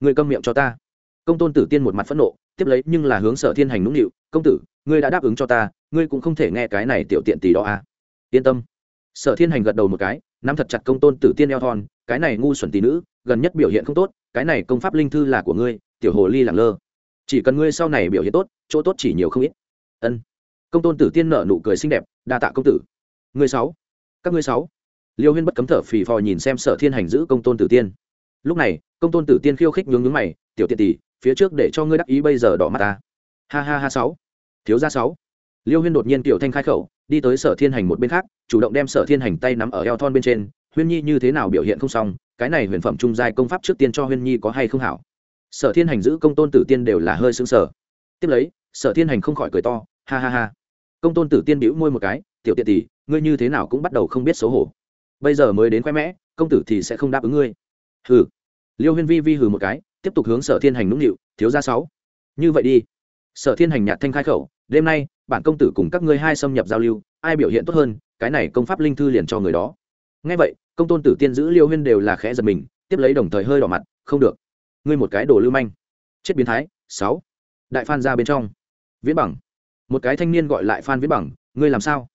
người câm miệng cho ta công tôn tử tiên một mặt phẫn nộ tiếp lấy nhưng là hướng sở thiên hành nũng nịu công tử ngươi đã đáp ứng cho ta ngươi cũng không thể nghe cái này tiểu tiện tỷ đó a. À. yên tâm sở thiên hành gật đầu một cái nắm thật chặt công tôn tử tiên eo thon cái này ngu xuẩn tỷ nữ gần nhất biểu hiện không tốt cái này công pháp linh thư là của ngươi tiểu hồ ly lẳng lơ chỉ cần ngươi sau này biểu hiện tốt, chỗ tốt chỉ nhiều không ít. Ân. Công tôn tử tiên nợ nụ cười xinh đẹp, đa tạ công tử. Ngươi sáu. Các ngươi sáu. Liêu huyên bất cấm thở phì phò nhìn xem sở thiên hành giữ công tôn tử tiên. Lúc này, công tôn tử tiên khiêu khích nhướng nhướng mày, tiểu tiện tỷ, phía trước để cho ngươi đắc ý bây giờ đỏ mặt ta. Ha ha ha sáu. Thiếu gia sáu. Liêu huyên đột nhiên tiểu thanh khai khẩu, đi tới sở thiên hành một bên khác, chủ động đem sở thiên hành tay nắm ở eo thon bên trên, huyên nhi như thế nào biểu hiện không xong, cái này huyền phẩm trung giai công pháp trước tiên cho huyên nhi có hay không hảo? Sở thiên hành giữ công tôn tử tiên đều là hơi xứng sở tiếp lấy, sở thiên hành không khỏi cười to, ha ha ha. Công tôn tử tiên bĩu môi một cái, tiểu tiện tỷ, ngươi như thế nào cũng bắt đầu không biết xấu hổ. Bây giờ mới đến khoe mẽ, công tử thì sẽ không đáp ứng ngươi. Hừ. Liêu huyên vi vi hừ một cái, tiếp tục hướng sở thiên hành nũng nịu, thiếu ra sáu, như vậy đi. Sở thiên hành nhạt thanh khai khẩu, đêm nay, bản công tử cùng các ngươi hai xâm nhập giao lưu, ai biểu hiện tốt hơn, cái này công pháp linh thư liền cho người đó. Ngay vậy, công tôn tử tiên giữ liêu huyên đều là khẽ giật mình, tiếp lấy đồng thời hơi đỏ mặt, không được ngươi một cái đồ lưu manh. Chết biến thái, sáu. Đại phan ra bên trong. Viễn bằng. Một cái thanh niên gọi lại phan viễn bằng, ngươi làm sao?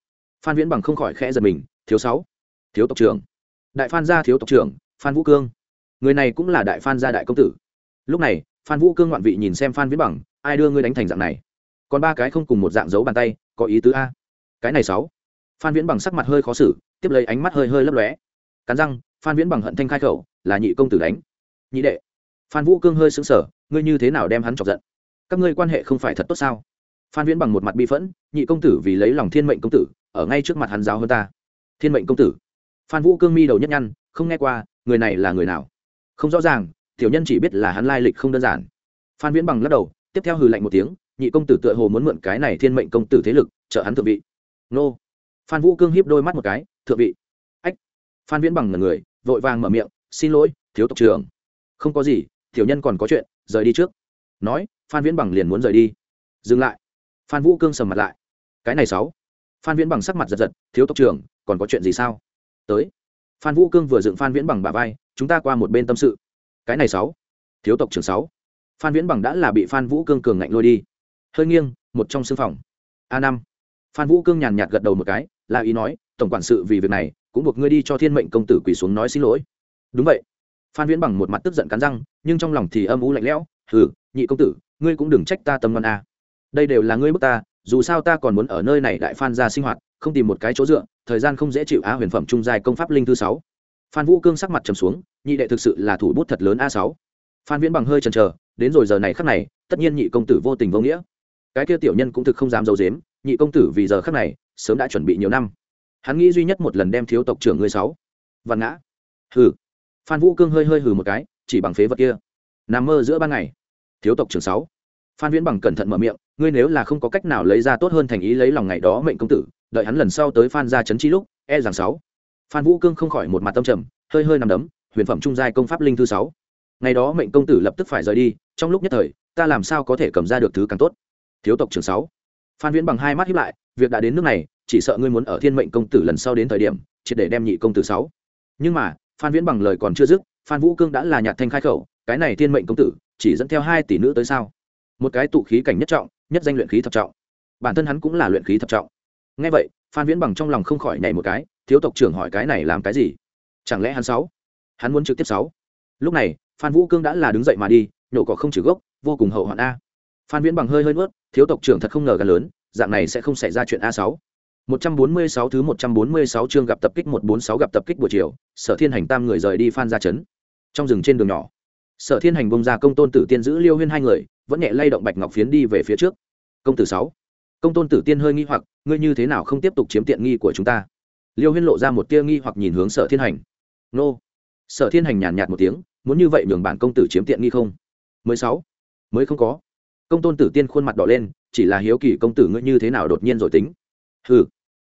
Phan viễn bằng không khỏi khẽ giật mình, thiếu sáu. Thiếu tộc trưởng. Đại phan gia thiếu tộc trưởng, phan vũ cương. Người này cũng là đại phan gia đại công tử. Lúc này, phan vũ cương ngoạn vị nhìn xem phan viễn bằng, ai đưa ngươi đánh thành dạng này? Còn ba cái không cùng một dạng dấu bàn tay, có ý tứ a. Cái này sáu. Phan viễn bằng sắc mặt hơi khó xử, tiếp lấy ánh mắt hơi hơi lấp lóe. Cắn răng, phan viễn bằng hận thanh khai khẩu, là nhị công tử đánh. Nhị đệ phan vũ cương hơi xứng sở ngươi như thế nào đem hắn chọc giận? Các ngươi quan hệ không phải thật tốt sao? Phan viễn bằng một mặt bi phẫn, nhị công tử vì lấy lòng thiên mệnh công tử, ở ngay trước mặt hắn giáo hơn ta. Thiên mệnh công tử. Phan vũ cương mi đầu nhất nhăn, không nghe qua, người này là người nào? Không rõ ràng, tiểu nhân chỉ biết là hắn lai lịch không đơn giản. Phan viễn bằng lắc đầu, tiếp theo hừ lạnh một tiếng, nhị công tử tựa hồ muốn mượn cái này thiên mệnh công tử thế lực, trợ hắn thượng vị. Nô. Phan vũ cương hiếp đôi mắt một cái, thượng vị. Ách. Phan viễn bằng là người, vội vàng mở miệng, xin lỗi, thiếu tộc trưởng. Không có gì tiểu nhân còn có chuyện, rời đi trước. Nói, phan viễn bằng liền muốn rời đi. Dừng lại. Phan vũ cương sầm mặt lại. Cái này sáu. Phan viễn bằng sắc mặt giật giật, thiếu tộc trưởng, còn có chuyện gì sao? Tới. Phan vũ cương vừa dựng phan viễn bằng bà vai, chúng ta qua một bên tâm sự. Cái này sáu. Thiếu tộc trưởng sáu. Phan viễn bằng đã là bị phan vũ cương cường ngạnh lôi đi. Hơi nghiêng, một trong xương phòng. A năm. Phan vũ cương nhàn nhạt gật đầu một cái, là ý nói, tổng quản sự vì việc này, cũng buộc ngươi đi cho thiên mệnh công tử quỳ xuống nói xin lỗi. Đúng vậy phan viễn bằng một mặt tức giận cắn răng, nhưng trong lòng thì âm u lạnh lẽo, hừ, nhị công tử, ngươi cũng đừng trách ta tâm ngon a. Đây đều là ngươi bức ta, dù sao ta còn muốn ở nơi này đại phan ra sinh hoạt, không tìm một cái chỗ dựa, thời gian không dễ chịu á, huyền phẩm trung dài công pháp linh thứ sáu. Phan vũ cương sắc mặt trầm xuống, nhị đệ thực sự là thủ bút thật lớn a sáu. Phan viễn bằng hơi chần chờ, đến rồi giờ này khắc này, tất nhiên nhị công tử vô tình vô nghĩa. Cái kia tiểu nhân cũng thực không dám giấu dếm nhị công tử vì giờ khắc này, sớm đã chuẩn bị nhiều năm. Hắn nghĩ duy nhất một lần đem thiếu tộc trưởng ngươi sáu. Văn ngã. Hừ phan vũ cương hơi hơi hừ một cái, chỉ bằng phế vật kia. Nằm mơ giữa ban ngày. Thiếu tộc trưởng sáu. Phan viễn bằng cẩn thận mở miệng, ngươi nếu là không có cách nào lấy ra tốt hơn thành ý lấy lòng ngày đó mệnh công tử, đợi hắn lần sau tới phan ra chấn chi lúc e rằng sáu. Phan vũ cương không khỏi một mặt tâm trầm, hơi hơi nằm đấm, huyền phẩm trung giai công pháp linh thứ sáu. Ngày đó mệnh công tử lập tức phải rời đi, trong lúc nhất thời, ta làm sao có thể cầm ra được thứ càng tốt? Thiếu tộc trưởng sáu. Phan viễn bằng hai mắt hiếp lại, việc đã đến nước này, chỉ sợ ngươi muốn ở thiên mệnh công tử lần sau đến thời điểm chỉ để đem nhị công tử sáu. Nhưng mà phan viễn bằng lời còn chưa dứt, phan vũ cương đã là nhạt thanh khai khẩu, cái này thiên mệnh công tử, chỉ dẫn theo hai tỷ nữ tới sao? Một cái tụ khí cảnh nhất trọng, nhất danh luyện khí thập trọng. Bản thân hắn cũng là luyện khí thập trọng. Ngay vậy, phan viễn bằng trong lòng không khỏi nhảy một cái, thiếu tộc trưởng hỏi cái này làm cái gì? Chẳng lẽ hắn sáu? Hắn muốn trực tiếp sáu? Lúc này, phan vũ cương đã là đứng dậy mà đi, nhổ cỏ không trừ gốc, vô cùng hậu hoạn a. Phan viễn bằng hơi hơi nuốt, thiếu tộc trưởng thật không ngờ gần lớn, dạng này sẽ không xảy ra chuyện a sáu. 146 thứ 146 chương gặp tập kích 146 gặp tập kích buổi chiều, Sở Thiên Hành tam người rời đi Phan gia trấn. Trong rừng trên đường nhỏ, Sở Thiên Hành bông ra công tôn tử tiên giữ Liêu Huyên hai người, vẫn nhẹ lay động bạch ngọc phiến đi về phía trước. Công tử 6. Công tôn tử tiên hơi nghi hoặc, ngươi như thế nào không tiếp tục chiếm tiện nghi của chúng ta? Liêu Huyên lộ ra một tia nghi hoặc nhìn hướng Sở Thiên Hành. Nô. Sở Thiên Hành nhàn nhạt một tiếng, muốn như vậy nhường bản công tử chiếm tiện nghi không? 16. Mới không có. Công tôn tử tiên khuôn mặt đỏ lên, chỉ là hiếu kỳ công tử ngươi như thế nào đột nhiên rồi tính. Hừ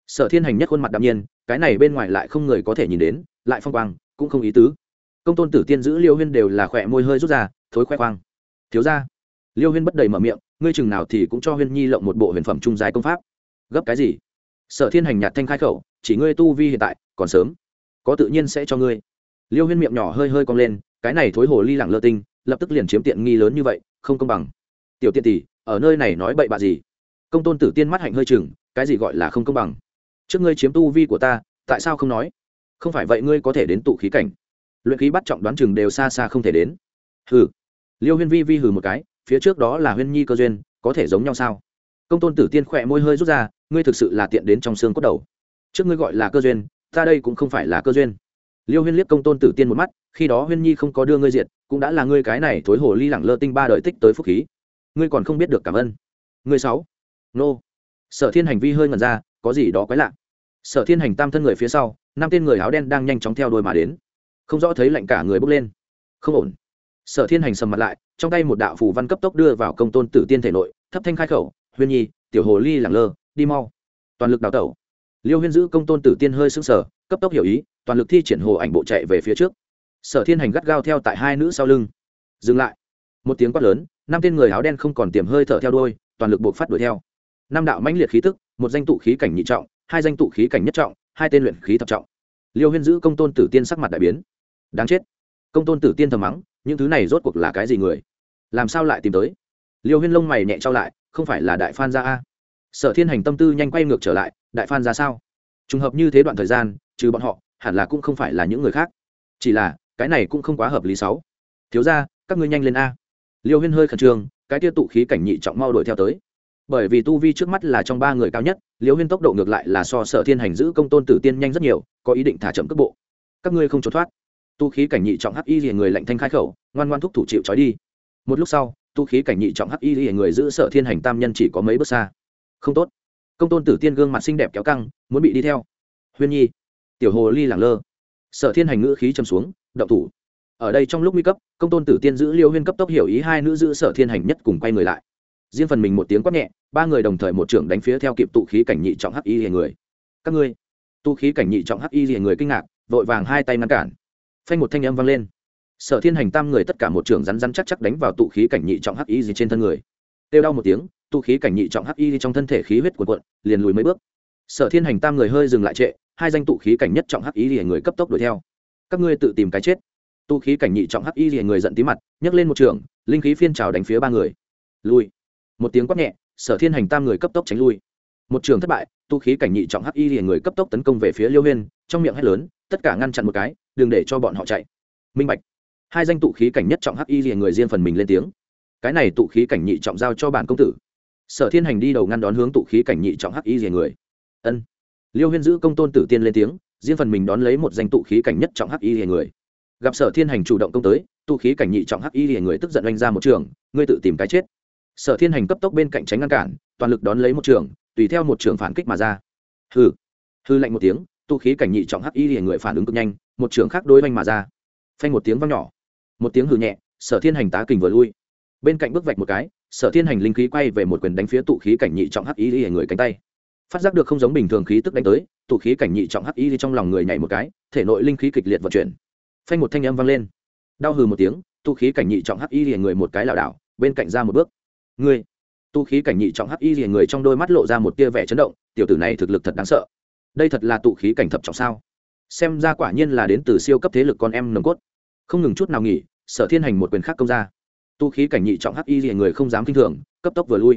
sở thiên hành nhất khuôn mặt đạm nhiên, cái này bên ngoài lại không người có thể nhìn đến, lại phong quang, cũng không ý tứ. Công tôn tử tiên giữ liêu huyên đều là khỏe môi hơi rút ra, thối khoe khoang. Thiếu ra liêu huyên bất đầy mở miệng, ngươi chừng nào thì cũng cho huyên nhi lộng một bộ huyền phẩm trung dài công pháp. Gấp cái gì? Sở thiên hành nhạt thanh khai khẩu, chỉ ngươi tu vi hiện tại, còn sớm. Có tự nhiên sẽ cho ngươi. Liêu huyên miệng nhỏ hơi hơi cong lên, cái này thối hồ ly lẳng lơ tinh, lập tức liền chiếm tiện nghi lớn như vậy, không công bằng. Tiểu tiện tỷ, ở nơi này nói bậy bạ gì? Công tôn tử tiên mắt hạnh hơi chừng cái gì gọi là không công bằng? Trước ngươi chiếm tu vi của ta tại sao không nói không phải vậy ngươi có thể đến tụ khí cảnh luyện khí bắt trọng đoán chừng đều xa xa không thể đến hừ liêu huyên vi vi hừ một cái phía trước đó là huyên nhi cơ duyên có thể giống nhau sao công tôn tử tiên khỏe môi hơi rút ra ngươi thực sự là tiện đến trong xương cốt đầu trước ngươi gọi là cơ duyên ta đây cũng không phải là cơ duyên liêu huyên liếc công tôn tử tiên một mắt khi đó huyên nhi không có đưa ngươi diệt cũng đã là ngươi cái này thối hồ ly lẳng lơ tinh ba đời tích tới phúc khí ngươi còn không biết được cảm ơn ngươi sáu nô sở thiên hành vi hơi ngẩn ra có gì đó quái lạ. Sở thiên hành tam thân người phía sau, năm tên người áo đen đang nhanh chóng theo đôi mà đến. Không rõ thấy lạnh cả người bốc lên. Không ổn. Sở thiên hành sầm mặt lại, trong tay một đạo phù văn cấp tốc đưa vào công tôn tử tiên thể nội, thấp thanh khai khẩu, huyên nhi, tiểu hồ ly lẳng lơ, đi mau. Toàn lực đào tẩu. Liêu huyên giữ công tôn tử tiên hơi sững sờ, cấp tốc hiểu ý, toàn lực thi triển hồ ảnh bộ chạy về phía trước. Sở thiên hành gắt gao theo tại hai nữ sau lưng. Dừng lại. Một tiếng quát lớn, năm tên người áo đen không còn tiềm hơi thở theo đôi toàn lực buộc phát đuổi theo. Năm đạo mãnh liệt khí tức một danh tụ khí cảnh nhị trọng, hai danh tụ khí cảnh nhất trọng, hai tên luyện khí thập trọng. Liêu huyên giữ công tôn tử tiên sắc mặt đại biến. Đáng chết. Công tôn tử tiên thầm mắng, những thứ này rốt cuộc là cái gì người? Làm sao lại tìm tới? Liêu huyên lông mày nhẹ trao lại, không phải là đại phan gia a? Sở thiên hành tâm tư nhanh quay ngược trở lại, đại phan gia sao? Trùng hợp như thế đoạn thời gian, trừ bọn họ, hẳn là cũng không phải là những người khác. Chỉ là, cái này cũng không quá hợp lý sáu. Thiếu ra các ngươi nhanh lên a. Liêu huyên hơi khẩn trương, cái tia tụ khí cảnh nhị trọng mau đuổi theo tới bởi vì tu vi trước mắt là trong ba người cao nhất, liễu huyên tốc độ ngược lại là so sở thiên hành giữ công tôn tử tiên nhanh rất nhiều, có ý định thả chậm cước bộ. Các ngươi không trốn thoát. Tu khí cảnh nhị trọng hắc y liền người lạnh thanh khai khẩu, ngoan ngoan thúc thủ chịu trói đi. Một lúc sau, tu khí cảnh nhị trọng hắc y liền người giữ sở thiên hành tam nhân chỉ có mấy bước xa. Không tốt. Công tôn tử tiên gương mặt xinh đẹp kéo căng, muốn bị đi theo. Huyên nhi, tiểu hồ ly làng lơ. Sở thiên hành ngữ khí châm xuống, động thủ. Ở đây trong lúc nguy cấp, công tôn tử tiên giữ liêu huyên cấp tốc hiểu ý hai nữ giữ sở thiên hành nhất cùng quay người lại riêng phần mình một tiếng quát nhẹ, ba người đồng thời một trưởng đánh phía theo kịp tụ khí cảnh nhị trọng hắc y hề người. Các ngươi, tụ khí cảnh nhị trọng hắc y liền người kinh ngạc, vội vàng hai tay ngăn cản. Phanh một thanh âm vang lên. Sở thiên hành tam người tất cả một trưởng rắn rắn chắc chắc đánh vào tụ khí cảnh nhị trọng hắc y gì trên thân người. Têu đau một tiếng, tụ khí cảnh nhị trọng hắc y trong thân thể khí huyết cuộn cuộn, liền lùi mấy bước. Sở thiên hành tam người hơi dừng lại trệ, hai danh tụ khí cảnh nhất trọng hắc y liền người cấp tốc đuổi theo. Các ngươi tự tìm cái chết. Tụ khí cảnh nhị trọng hắc y liền người giận tí mặt, nhấc lên một trường linh khí phiên trào đánh phía ba người. Lùi một tiếng quát nhẹ, sở thiên hành tam người cấp tốc tránh lui. Một trường thất bại, tu khí cảnh nhị trọng hắc y liền người cấp tốc tấn công về phía liêu huyên, trong miệng hét lớn, tất cả ngăn chặn một cái, đừng để cho bọn họ chạy. Minh bạch. Hai danh tụ khí cảnh nhất trọng hắc y liền người riêng phần mình lên tiếng. Cái này tụ khí cảnh nhị trọng giao cho bản công tử. Sở thiên hành đi đầu ngăn đón hướng tụ khí cảnh nhị trọng hắc y liền người. Ân. Liêu huyên giữ công tôn tử tiên lên tiếng, riêng phần mình đón lấy một danh tụ khí cảnh nhất trọng hắc y liền người. Gặp sở thiên hành chủ động công tới, tụ khí cảnh nhị trọng hắc y liền người tức giận oanh ra một trường, ngươi tự tìm cái chết sở thiên hành cấp tốc bên cạnh tránh ngăn cản, toàn lực đón lấy một trường, tùy theo một trường phản kích mà ra. Hư hư lạnh một tiếng, tu khí cảnh nhị trọng hắc y liền người phản ứng cực nhanh, một trường khác đối oanh mà ra. Phanh một tiếng vang nhỏ. Một tiếng hư nhẹ, sở thiên hành tá kình vừa lui. Bên cạnh bước vạch một cái, sở thiên hành linh khí quay về một quyền đánh phía tụ khí cảnh nhị trọng hắc y liền người cánh tay. Phát giác được không giống bình thường khí tức đánh tới, tụ khí cảnh nhị trọng hắc y trong lòng người nhảy một cái, thể nội linh khí kịch liệt vận chuyển. Phanh một thanh âm vang lên. Đau hừ một tiếng, tụ khí cảnh nhị trọng hắc y liền người một cái lảo đảo, bên cạnh ra một bước ngươi. Tu khí cảnh nhị trọng hắc y liền người trong đôi mắt lộ ra một tia vẻ chấn động, tiểu tử này thực lực thật đáng sợ. Đây thật là tụ khí cảnh thập trọng sao? Xem ra quả nhiên là đến từ siêu cấp thế lực con em nồng cốt. Không ngừng chút nào nghỉ, sở thiên hành một quyền khác công ra. Tu khí cảnh nhị trọng hắc y liền người không dám k i n h thường, cấp tốc vừa lui.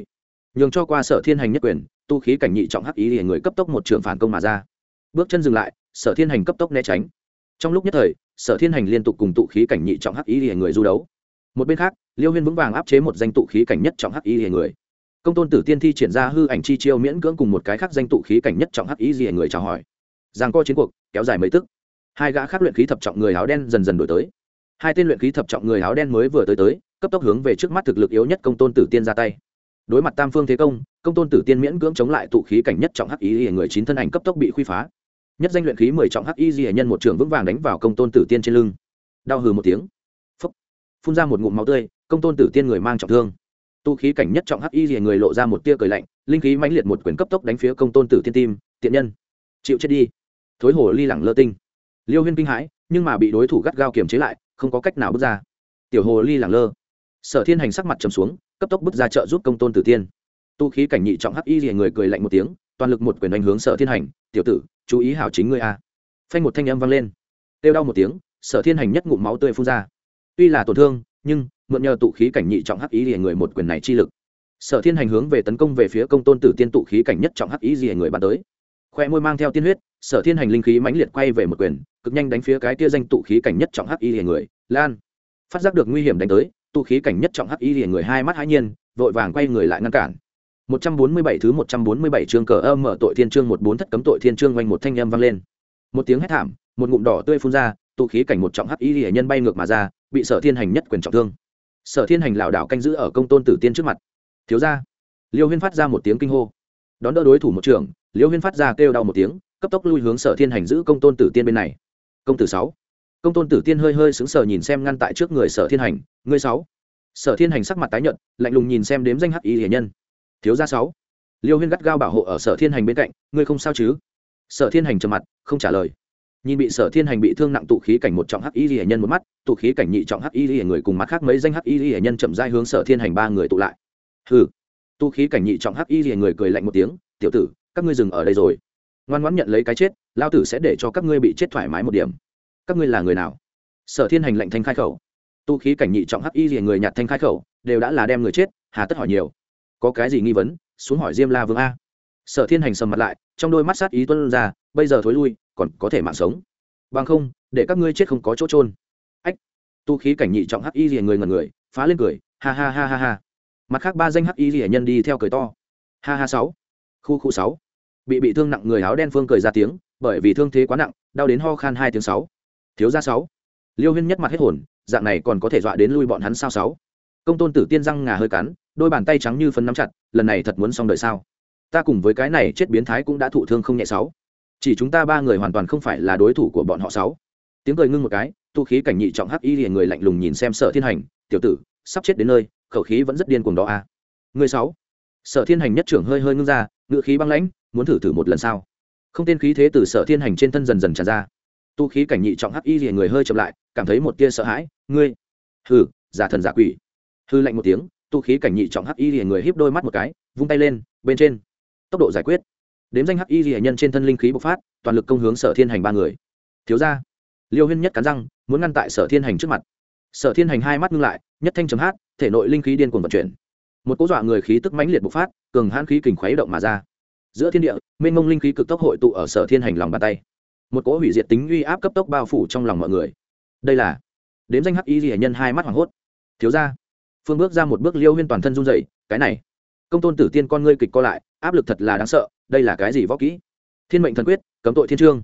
Nhường cho qua sở thiên hành nhất quyền, tu khí cảnh nhị trọng hắc y liền người cấp tốc một trường phản công mà ra. Bước chân dừng lại, sở thiên hành cấp tốc né tránh. Trong lúc nhất thời, sở thiên hành liên tục cùng tụ khí cảnh nhị trọng hắc y liền người du đấu một bên khác, liêu huyên vững vàng áp chế một danh tụ khí cảnh nhất trọng hắc y liền người. Công tôn tử tiên thi triển ra hư ảnh chi chiêu miễn cưỡng cùng một cái khác danh tụ khí cảnh nhất trọng hắc Y gì người chào hỏi. Giang co chiến cuộc, kéo dài mấy tức. Hai gã khác luyện khí thập trọng người áo đen dần dần đổi tới. Hai tên luyện khí thập trọng người áo đen mới vừa tới tới, cấp tốc hướng về trước mắt thực lực yếu nhất công tôn tử tiên ra tay. Đối mặt tam phương thế công công tôn tử tiên miễn cưỡng chống lại tụ khí cảnh nhất trọng hắc Y gì người chín thân ảnh cấp tốc bị khuy phá. Nhất danh luyện khí mười trọng hắc y di nhân một trường vững vàng đánh vào công tôn tử tiên trên lưng. Đau hừ một tiếng phun ra một ngụm máu tươi, công tôn tử tiên người mang trọng thương. Tu khí cảnh nhất trọng hắc y rìa người lộ ra một tia cười lạnh, linh khí mãnh liệt một quyền cấp tốc đánh phía công tôn tử tiên tim, tiện nhân, chịu chết đi. Thối hồ ly lẳng lơ tinh. Liêu huyên kinh hãi, nhưng mà bị đối thủ gắt gao kiềm chế lại, không có cách nào bước ra. Tiểu hồ ly lẳng lơ. Sở thiên hành sắc mặt trầm xuống, cấp tốc bước ra trợ giúp công tôn tử tiên. Tu khí cảnh nhị trọng hắc y rìa người cười lạnh một tiếng, toàn lực một quyền đánh hướng sở thiên hành, tiểu tử, chú ý hảo chính ngươi a. Phanh một thanh âm vang lên. Tiêu đau một tiếng, sở thiên hành nhất ngụm máu tươi phun ra tuy là tổn thương nhưng mượn nhờ tụ khí cảnh nhị trọng hắc ý rìa người một quyền này chi lực. Sở thiên hành hướng về tấn công về phía công tôn tử tiên tụ khí cảnh nhất trọng hắc ý rìa người bắn tới. Khoe môi mang theo tiên huyết sở thiên hành linh khí mãnh liệt quay về một quyền cực nhanh đánh phía cái tia danh tụ khí cảnh nhất trọng hắc ý rìa người lan. Phát giác được nguy hiểm đánh tới tụ khí cảnh nhất trọng hắc ý rìa người hai mắt hãi nhiên vội vàng quay người lại ngăn cản. 147 thứ 147 chương cờ âm mở tội thiên chương một bốn thất cấm tội thiên chương quanh một thanh âm vang lên. Một tiếng hét thảm, một ngụm đỏ tươi phun ra, tụ khí cảnh một trọng hắc y liễu nhân bay ngược mà ra, bị Sở Thiên Hành nhất quyền trọng thương. Sở thiên hành lảo đảo canh giữ ở công tôn tử tiên trước mặt. Thiếu ra liêu huyên phát ra một tiếng kinh hô. Đón đỡ đối thủ một trường, liêu huyên phát ra kêu đau một tiếng, cấp tốc lui hướng sở thiên hành giữ công tôn tử tiên bên này. Công tử sáu. Công tôn tử tiên hơi hơi sững sờ nhìn xem ngăn tại trước người sở thiên hành, ngươi sáu. Sở thiên hành sắc mặt tái nhợt, lạnh lùng nhìn xem đếm danh hắc y hiền nhân. Thiếu gia sáu. Liêu huyên gắt gao bảo hộ ở sở thiên hành bên cạnh, ngươi không sao chứ? Sở thiên hành trầm mặt, không trả lời nhìn bị sở thiên hành bị thương nặng tụ khí cảnh một trọng hắc y hệ nhân một mắt, tụ khí cảnh nhị trọng hắc y hệ người cùng mắt khác mấy danh hắc y hệ nhân chậm dai hướng sở thiên hành ba người tụ lại. Hừ. Tụ khí cảnh nhị trọng hắc y hệ người cười lạnh một tiếng, tiểu tử, các ngươi dừng ở đây rồi. Ngoan ngoãn nhận lấy cái chết, lao tử sẽ để cho các ngươi bị chết thoải mái một điểm. Các ngươi là người nào? Sở thiên hành lệnh thanh khai khẩu. Tu khí cảnh nhị trọng hắc y rìa người nhặt thanh khai khẩu, đều đã là đem người chết, hà tất hỏi nhiều. Có cái gì nghi vấn? Xuống hỏi diêm la vương a. Sở thiên hành sầm mặt lại, trong đôi mắt sát ý tuân ra, bây giờ thối lui còn có thể mạng sống. Bằng không, để các ngươi chết không có chỗ trôn ách, tu khí cảnh nhị trọng hắc y rìa người ngần người, phá lên cười, ha ha ha ha ha. Mặt khác ba danh hắc y rìa nhân đi theo cười to. Ha ha sáu, khu khu sáu. Bị bị thương nặng người áo đen phương cười ra tiếng, bởi vì thương thế quá nặng, đau đến ho khan hai tiếng sáu. Thiếu ra sáu. Liêu huyên nhất mặt hết hồn, dạng này còn có thể dọa đến lui bọn hắn sao sáu? Công tôn tử tiên răng ngà hơi cắn, đôi bàn tay trắng như phấn nắm chặt, lần này thật muốn xong đời sao? Ta cùng với cái này chết biến thái cũng đã thụ thương không nhẹ sáu chỉ chúng ta ba người hoàn toàn không phải là đối thủ của bọn họ sáu. Tiếng cười ngưng một cái, tu khí cảnh nhị trọng hắc y liền người lạnh lùng nhìn xem sở thiên hành, tiểu tử, sắp chết đến nơi, khẩu khí vẫn rất điên cuồng đó a à. người sáu. Sở thiên hành nhất trưởng hơi hơi ngưng ra ngự khí băng lãnh, muốn thử thử một lần sao? Không tên khí thế từ sở thiên hành trên thân dần dần tràn ra. Tu khí cảnh nhị trọng hắc y liền người hơi chậm lại, cảm thấy một tia sợ hãi, ngươi, hừ, giả thần giả quỷ. Hư lạnh một tiếng, tu khí cảnh nhị trọng hắc y liền người híp đôi mắt một cái, vung tay lên, bên trên. Tốc độ giải quyết đếm danh hắc y ghi nhân trên thân linh khí bộc phát, toàn lực công hướng sở thiên hành ba người. Thiếu ra liêu huyên nhất cắn răng, muốn ngăn tại sở thiên hành trước mặt. Sở thiên hành hai mắt ngưng lại, nhất thanh chấm hát, thể nội linh khí điên cuồng vận chuyển. Một cỗ dọa người khí tức mãnh liệt bộc phát, cường hãn khí kình khuấy động mà ra. Giữa thiên địa, mênh mông linh khí cực tốc hội tụ ở sở thiên hành lòng bàn tay. Một cỗ hủy diệt tính uy áp cấp tốc bao phủ trong lòng mọi người. Đây là đếm danh hắc y ghi nhân hai mắt hoảng hốt. Thiếu ra phương bước ra một bước, liêu huyên toàn thân run dậy cái này, công tôn tử tiên con ngươi kịch co lại, áp lực thật là đáng sợ đây là cái gì võ kỹ? Thiên mệnh thần quyết, cấm tội thiên trương.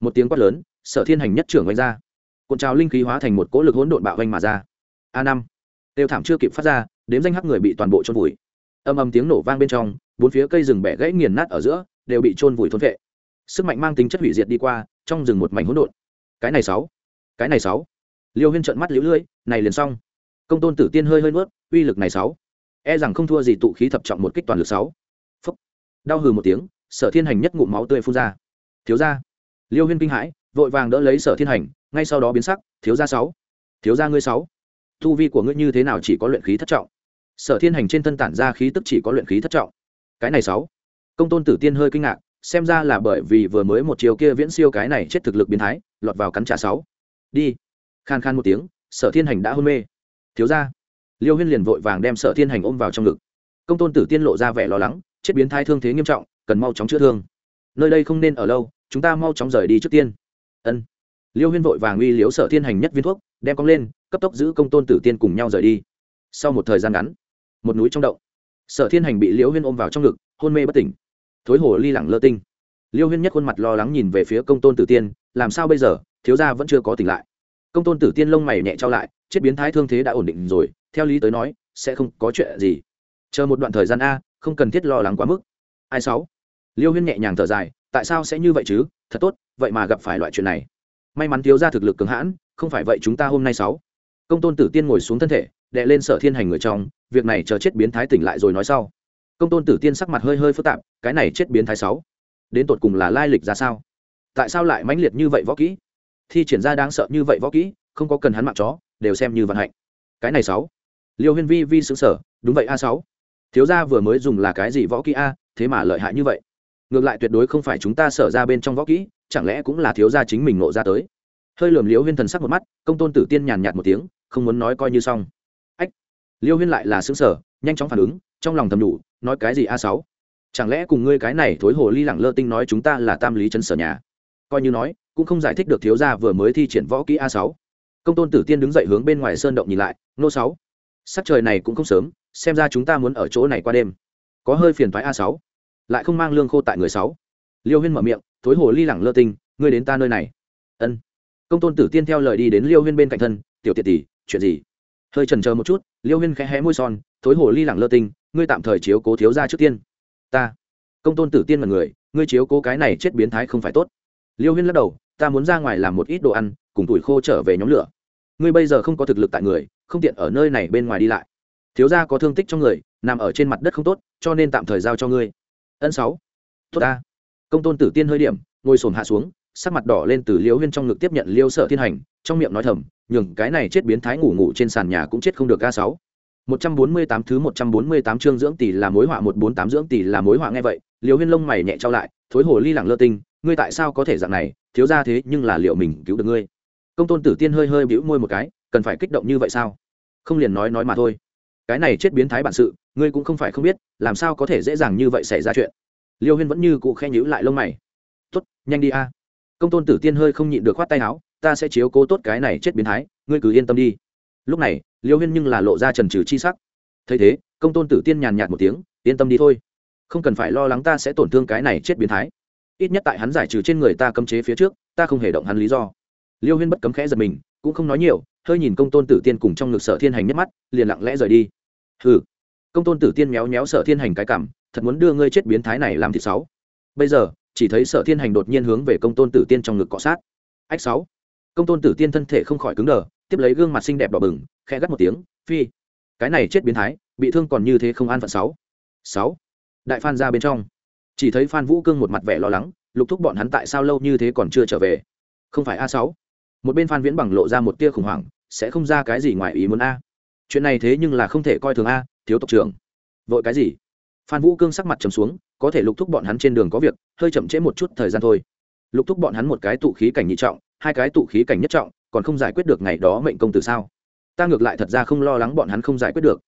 Một tiếng quát lớn, sở thiên hành nhất trưởng oanh ra. Cuộn trào linh khí hóa thành một cỗ lực hỗn độn bạo oanh mà ra. A năm. Đều thảm chưa kịp phát ra, đếm danh hắc người bị toàn bộ trôn vùi. Âm âm tiếng nổ vang bên trong, bốn phía cây rừng bẻ gãy nghiền nát ở giữa, đều bị trôn vùi thôn vệ. Sức mạnh mang tính chất hủy diệt đi qua, trong rừng một mảnh hỗn độn. Cái này sáu. Cái này sáu. Liêu huyên trợn mắt liễu lưỡi này liền xong. Công tôn tử tiên hơi hơi nuốt, uy lực này sáu. E rằng không thua gì tụ khí thập trọng một kích toàn lực sáu đau hừ một tiếng, sở thiên hành nhất ngụm máu tươi phun ra. Thiếu ra liêu huyên kinh hãi, vội vàng đỡ lấy sở thiên hành, ngay sau đó biến sắc, thiếu ra sáu, thiếu ra ngươi sáu thu vi của ngươi như thế nào chỉ có luyện khí thất trọng? Sở thiên hành trên thân tản ra khí tức chỉ có luyện khí thất trọng. Cái này sáu. Công tôn tử tiên hơi kinh ngạc, xem ra là bởi vì vừa mới một chiều kia viễn siêu cái này chết thực lực biến thái, lọt vào cắn trả sáu. Đi. Khan khan một tiếng, sở thiên hành đã hôn mê. Thiếu ra liêu huyên liền vội vàng đem sở thiên hành ôm vào trong ngực. Công tôn tử tiên lộ ra vẻ lo lắng chết biến thái thương thế nghiêm trọng, cần mau chóng chữa thương. Nơi đây không nên ở lâu, chúng ta mau chóng rời đi trước tiên. Ân. Liêu huyên vội vàng uy liếu sở thiên hành nhất viên thuốc, đem cong lên, cấp tốc giữ công tôn tử tiên cùng nhau rời đi. Sau một thời gian ngắn, một núi trong động, sở thiên hành bị liêu huyên ôm vào trong ngực, hôn mê bất tỉnh. Thối hồ ly lẳng lơ tinh. Liêu huyên nhất khuôn mặt lo lắng nhìn về phía công tôn tử tiên, làm sao bây giờ? Thiếu gia vẫn chưa có tỉnh lại. Công tôn tử tiên lông mày nhẹ trao lại, chết biến thái thương thế đã ổn định rồi, theo lý tới nói, sẽ không có chuyện gì. Chờ một đoạn thời gian a không cần thiết lo lắng quá mức. Ai sáu? Liêu huyên nhẹ nhàng thở dài, tại sao sẽ như vậy chứ? Thật tốt, vậy mà gặp phải loại chuyện này. May mắn thiếu ra thực lực cường hãn, không phải vậy chúng ta hôm nay sáu. Công tôn tử tiên ngồi xuống thân thể đệ lên sở thiên hành người trong, việc này chờ chết biến thái tỉnh lại rồi nói sau. Công tôn tử tiên sắc mặt hơi hơi phức tạp, cái này chết biến thái sáu. Đến tột cùng là lai lịch ra sao? Tại sao lại mãnh liệt như vậy võ kỹ? Thi triển ra đáng sợ như vậy võ kỹ, không có cần hắn mạng chó, đều xem như vận hạnh. Cái này sáu. Liêu huyên vi vi xứng sở đúng vậy a sáu thiếu gia vừa mới dùng là cái gì võ kỹ a, thế mà lợi hại như vậy. Ngược lại tuyệt đối không phải chúng ta sở ra bên trong võ kỹ, chẳng lẽ cũng là thiếu gia chính mình nộ ra tới? Hơi lườm liễu huyên thần sắc một mắt, công tôn tử tiên nhàn nhạt một tiếng, không muốn nói coi như xong. Ách, liễu huyên lại là xứng sở nhanh chóng phản ứng, trong lòng thầm đủ nói cái gì a sáu? Chẳng lẽ cùng ngươi cái này thối hồ ly lẳng lơ tinh nói chúng ta là tam lý chân sở nhà? Coi như nói, cũng không giải thích được thiếu gia vừa mới thi triển võ kỹ a sáu. Công tôn tử tiên đứng dậy hướng bên ngoài sơn động nhìn lại, nô sáu. Sắc trời này cũng không sớm xem ra chúng ta muốn ở chỗ này qua đêm. Có hơi phiền thoái a sáu. Lại không mang lương khô tại người sáu. Liêu huyên mở miệng, thối hồ ly lẳng lơ tinh, ngươi đến ta nơi này. Ân. Công tôn tử tiên theo lời đi đến liêu huyên bên cạnh thân, tiểu tiệt tỷ, chuyện gì? Hơi trần chờ một chút, liêu huyên khẽ hé môi son, thối hồ ly lẳng lơ tinh, ngươi tạm thời chiếu cố thiếu ra trước tiên. Ta. Công tôn tử tiên là người, ngươi chiếu cố cái này chết biến thái không phải tốt. Liêu huyên lắc đầu, ta muốn ra ngoài làm một ít đồ ăn, cùng tuổi khô trở về nhóm lửa. Ngươi bây giờ không có thực lực tại người, không tiện ở nơi này bên ngoài đi lại thiếu gia có thương tích trong người, nằm ở trên mặt đất không tốt, cho nên tạm thời giao cho ngươi. Ân sáu. Tốt ta. Công tôn tử tiên hơi điểm, ngồi sồn hạ xuống, sắc mặt đỏ lên từ liễu huyên trong ngực tiếp nhận liêu sợ thiên hành, trong miệng nói thầm, nhường cái này chết biến thái ngủ ngủ trên sàn nhà cũng chết không được ca sáu. Một trăm bốn mươi tám thứ một trăm bốn mươi tám chương dưỡng tỷ là mối họa, một bốn tám dưỡng tỷ là mối họa nghe vậy, liễu huyên lông mày nhẹ trao lại, thối hồ ly lẳng lơ tinh, ngươi tại sao có thể dạng này? Thiếu gia thế nhưng là liệu mình cứu được ngươi? Công tôn tử tiên hơi hơi bĩu môi một cái, cần phải kích động như vậy sao? Không liền nói nói mà thôi cái này chết biến thái bản sự, ngươi cũng không phải không biết, làm sao có thể dễ dàng như vậy xảy ra chuyện. Liêu huyên vẫn như cụ khe nhữ lại lông mày. Tốt, nhanh đi a. Công tôn tử tiên hơi không nhịn được khoát tay áo, ta sẽ chiếu cố tốt cái này chết biến thái, ngươi cứ yên tâm đi. Lúc này, liêu huyên nhưng là lộ ra trần trừ chi sắc. Thấy thế, công tôn tử tiên nhàn nhạt một tiếng, yên tâm đi thôi. Không cần phải lo lắng ta sẽ tổn thương cái này chết biến thái. Ít nhất tại hắn giải trừ trên người ta cấm chế phía trước, ta không hề động hắn lý do. Liêu huyên bất cấm khẽ giật mình cũng không nói nhiều, hơi nhìn công tôn tử tiên cùng trong ngực sở thiên hành nhất mắt, liền lặng lẽ rời đi. Hừ. Công tôn tử tiên méo méo sở thiên hành cái cảm thật muốn đưa ngươi chết biến thái này làm thịt sáu. Bây giờ, chỉ thấy sở thiên hành đột nhiên hướng về công tôn tử tiên trong ngực cọ sát. Ách sáu. Công tôn tử tiên thân thể không khỏi cứng đờ, tiếp lấy gương mặt xinh đẹp đỏ bừng, khẽ gắt một tiếng, phi, cái này chết biến thái, bị thương còn như thế không an phận sáu. Sáu. Đại phan ra bên trong. Chỉ thấy phan vũ cương một mặt vẻ lo lắng, lục thúc bọn hắn tại sao lâu như thế còn chưa trở về? Không phải a sáu một bên phan viễn bằng lộ ra một tia khủng hoảng, sẽ không ra cái gì ngoài ý muốn a. Chuyện này thế nhưng là không thể coi thường a, thiếu tộc trưởng. Vội cái gì? Phan vũ cương sắc mặt trầm xuống, có thể lục thúc bọn hắn trên đường có việc, hơi chậm trễ một chút thời gian thôi. Lục thúc bọn hắn một cái tụ khí cảnh nhị trọng, hai cái tụ khí cảnh nhất trọng, còn không giải quyết được ngày đó mệnh công tử sao? Ta ngược lại thật ra không lo lắng bọn hắn không giải quyết được.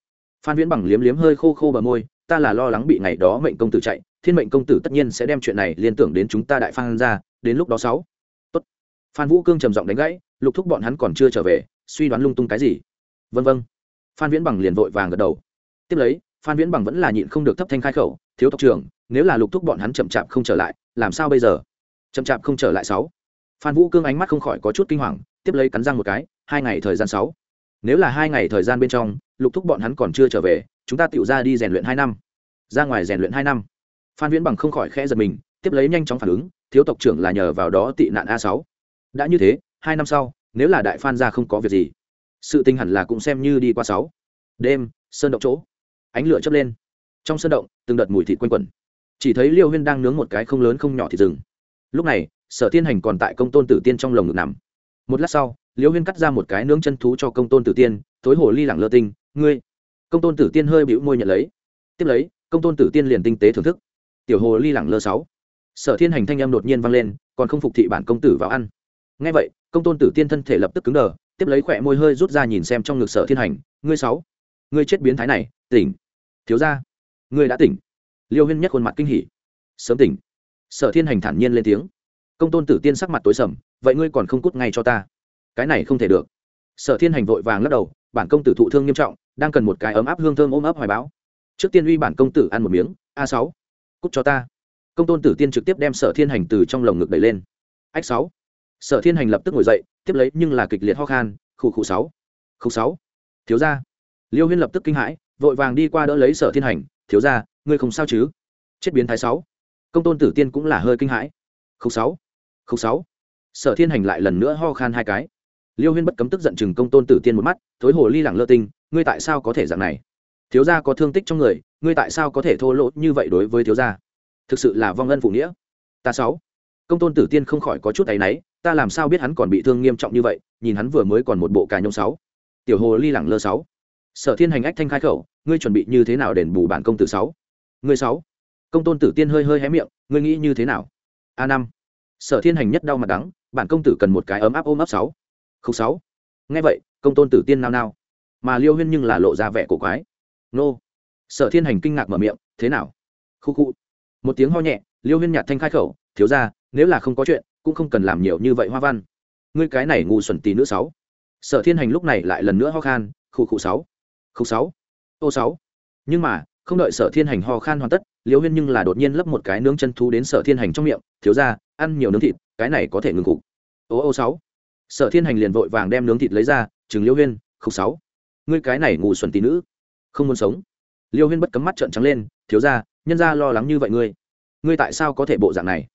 Phan viễn bằng liếm liếm hơi khô khô bờ môi, ta là lo lắng bị ngày đó mệnh công tử chạy, thiên mệnh công tử tất nhiên sẽ đem chuyện này liên tưởng đến chúng ta đại phan ra đến lúc đó sáu phan vũ cương trầm giọng đánh gãy, lục thúc bọn hắn còn chưa trở về, suy đoán lung tung cái gì? Vân vân. Phan viễn bằng liền vội vàng gật đầu. Tiếp lấy, phan viễn bằng vẫn là nhịn không được thấp thanh khai khẩu, thiếu tộc trưởng, nếu là lục thúc bọn hắn chậm chạp không trở lại, làm sao bây giờ? Chậm chạp không trở lại sáu. Phan vũ cương ánh mắt không khỏi có chút kinh hoàng, tiếp lấy cắn răng một cái, hai ngày thời gian sáu. Nếu là hai ngày thời gian bên trong, lục thúc bọn hắn còn chưa trở về, chúng ta tự ra đi rèn luyện hai năm. Ra ngoài rèn luyện hai năm. Phan viễn bằng không khỏi khẽ giật mình, tiếp lấy nhanh chóng phản ứng, thiếu tộc trưởng là nhờ vào đó tị nạn a sáu đã như thế, hai năm sau, nếu là đại phan ra không có việc gì, sự tình hẳn là cũng xem như đi qua sáu. Đêm, sơn động chỗ, ánh lửa chớp lên. Trong sơn động, từng đợt mùi thịt quanh quẩn. Chỉ thấy liêu huyên đang nướng một cái không lớn không nhỏ thịt rừng. Lúc này, sở thiên hành còn tại công tôn tử tiên trong lồng ngực nằm. Một lát sau, liêu huyên cắt ra một cái nướng chân thú cho công tôn tử tiên, thối hồ ly lẳng lơ tinh, ngươi. Công tôn tử tiên hơi bĩu môi nhận lấy. Tiếp lấy, công tôn tử tiên liền tinh tế thưởng thức. Tiểu hồ ly lẳng lơ sáu. Sở thiên hành thanh âm đột nhiên vang lên, còn không phục thị bản công tử vào ăn ngay vậy, công tôn tử tiên thân thể lập tức cứng đờ, tiếp lấy khỏe môi hơi rút ra nhìn xem trong ngực sở thiên hành, ngươi sáu, ngươi chết biến thái này, tỉnh. Thiếu ra ngươi đã tỉnh. Liêu huyên nhất khuôn mặt kinh hỉ. Sớm tỉnh. Sở thiên hành thản nhiên lên tiếng. Công tôn tử tiên sắc mặt tối sầm, vậy ngươi còn không cút ngay cho ta? Cái này không thể được. Sở thiên hành vội vàng lắc đầu, bản công tử thụ thương nghiêm trọng, đang cần một cái ấm áp hương thơm ôm ấp hoài báo. Trước tiên uy bản công tử ăn một miếng, a sáu, cút cho ta. Công tôn tử tiên trực tiếp đem sở thiên hành từ trong lồng ngực đẩy lên. Ách sáu sở thiên hành lập tức ngồi dậy, tiếp lấy nhưng là kịch liệt ho khan khụ khụ sáu khụ sáu, thiếu ra liêu huyên lập tức kinh hãi, vội vàng đi qua đỡ lấy sở thiên hành, thiếu ra ngươi không sao chứ? Chết biến thái sáu. Công tôn tử tiên cũng là hơi kinh hãi khúc sáu khúc sáu. Sở thiên hành lại lần nữa ho khan hai cái. Liêu huyên bất cấm tức giận chừng công tôn tử tiên một mắt, thối hồ ly lẳng lơ tinh, ngươi tại sao có thể dạng này? Thiếu gia có thương tích trong người, ngươi tại sao có thể thô lỗ như vậy đối với thiếu gia? Thực sự là vong ân phụ nghĩa. Ta sáu. Công tôn tử tiên không khỏi có chút áy náy ta làm sao biết hắn còn bị thương nghiêm trọng như vậy, nhìn hắn vừa mới còn một bộ cà nhông sáu. Tiểu hồ ly lẳng lơ sáu. Sở thiên hành ách thanh khai khẩu, ngươi chuẩn bị như thế nào đền bù bản công tử sáu? Ngươi sáu. Công tôn tử tiên hơi hơi hé miệng, ngươi nghĩ như thế nào? A năm. Sở thiên hành nhất đau mặt đắng, bản công tử cần một cái ấm áp ôm ấp sáu. Không sáu. Nghe vậy, công tôn tử tiên nao nao. Mà liêu huyên nhưng là lộ ra vẻ cổ quái. Nô. Sở thiên hành kinh ngạc mở miệng, thế nào? Khu khu một tiếng ho nhẹ, liêu huyên nhạt thanh khai khẩu, thiếu ra nếu là không có chuyện cũng không cần làm nhiều như vậy hoa văn. Ngươi cái này ngu xuẩn tí nữ sáu. Sở thiên hành lúc này lại lần nữa ho khan khu khu sáu. Khu sáu. Ô sáu. Nhưng mà, không đợi sở thiên hành ho khan hoàn tất liêu huyên nhưng là đột nhiên lấp một cái nướng chân thú đến sở thiên hành trong miệng, thiếu ra, ăn nhiều nướng thịt, cái này có thể ngừng cục ô ô sáu. Sở thiên hành liền vội vàng đem nướng thịt lấy ra chừng liêu huyên khúc sáu. Ngươi cái này ngủ xuẩn tí nữ, không muốn sống. Liêu huyên bất cấm mắt trợn trắng lên, thiếu ra, nhân ra lo lắng như vậy ngươi. Ngươi tại sao có thể bộ dạng này?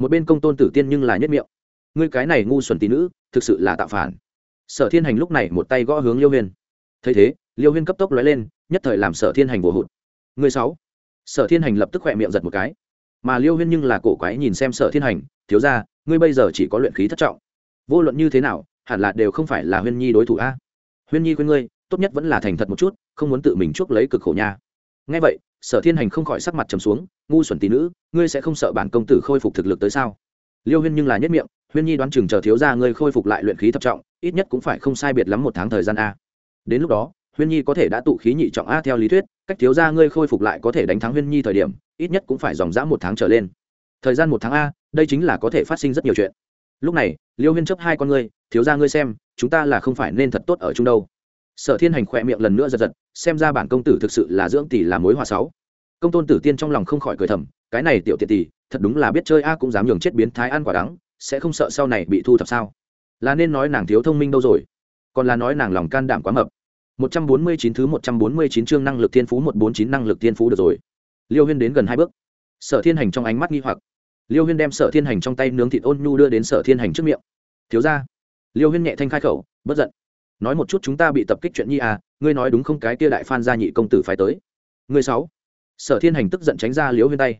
Một bên công tôn tử tiên nhưng là nhất miệng. Ngươi cái này ngu xuẩn tí nữ, thực sự là tạo phản. Sở thiên hành lúc này một tay gõ hướng liêu huyên. Thấy thế, liêu huyên cấp tốc lóe lên, nhất thời làm sở thiên hành vồ hụt. Người sáu. Sở thiên hành lập tức khỏe miệng giật một cái. Mà liêu huyên nhưng là cổ quái nhìn xem sở thiên hành, thiếu ra ngươi bây giờ chỉ có luyện khí thất trọng. Vô luận như thế nào, hẳn là đều không phải là huyên nhi đối thủ a. Huyên nhi khuyên ngươi, tốt nhất vẫn là thành thật một chút, không muốn tự mình chuốc lấy cực khổ nha ngay vậy, sở thiên hành không khỏi sắc mặt trầm xuống, ngu xuẩn tí nữ, ngươi sẽ không sợ bản công tử khôi phục thực lực tới sao? Liêu huyên nhưng là nhất miệng, huyên nhi đoán chừng chờ thiếu ra ngươi khôi phục lại luyện khí thập trọng, ít nhất cũng phải không sai biệt lắm một tháng thời gian a. Đến lúc đó, huyên nhi có thể đã tụ khí nhị trọng a theo lý thuyết, cách thiếu ra ngươi khôi phục lại có thể đánh thắng huyên nhi thời điểm, ít nhất cũng phải dòng dã một tháng trở lên. Thời gian một tháng a, đây chính là có thể phát sinh rất nhiều chuyện. Lúc này, liêu huyên chấp hai con ngươi, thiếu ra ngươi xem, chúng ta là không phải nên thật tốt ở chung đâu sở thiên hành khỏe miệng lần nữa giật giật, xem ra bản công tử thực sự là dưỡng tỷ là mối hòa sáu. Công tôn tử tiên trong lòng không khỏi cười thầm, cái này tiểu tiện tỷ, thật đúng là biết chơi a cũng dám nhường chết biến thái ăn quả đắng, sẽ không sợ sau này bị thu thập sao? Là nên nói nàng thiếu thông minh đâu rồi? Còn là nói nàng lòng can đảm quá mập. 149 thứ 149 chương năng lực thiên phú 149 năng lực thiên phú được rồi. Liêu huyên đến gần hai bước. Sở thiên hành trong ánh mắt nghi hoặc. Liêu huyên đem sở thiên hành trong tay nướng thịt ôn nhu đưa đến sở thiên hành trước miệng. Thiếu ra liêu huyên nhẹ thanh khai khẩu, bất giận nói một chút chúng ta bị tập kích chuyện nhi à ngươi nói đúng không cái kia đại phan gia nhị công tử phải tới. Ngươi sáu. Sở thiên hành tức giận tránh ra liếu huyên tay.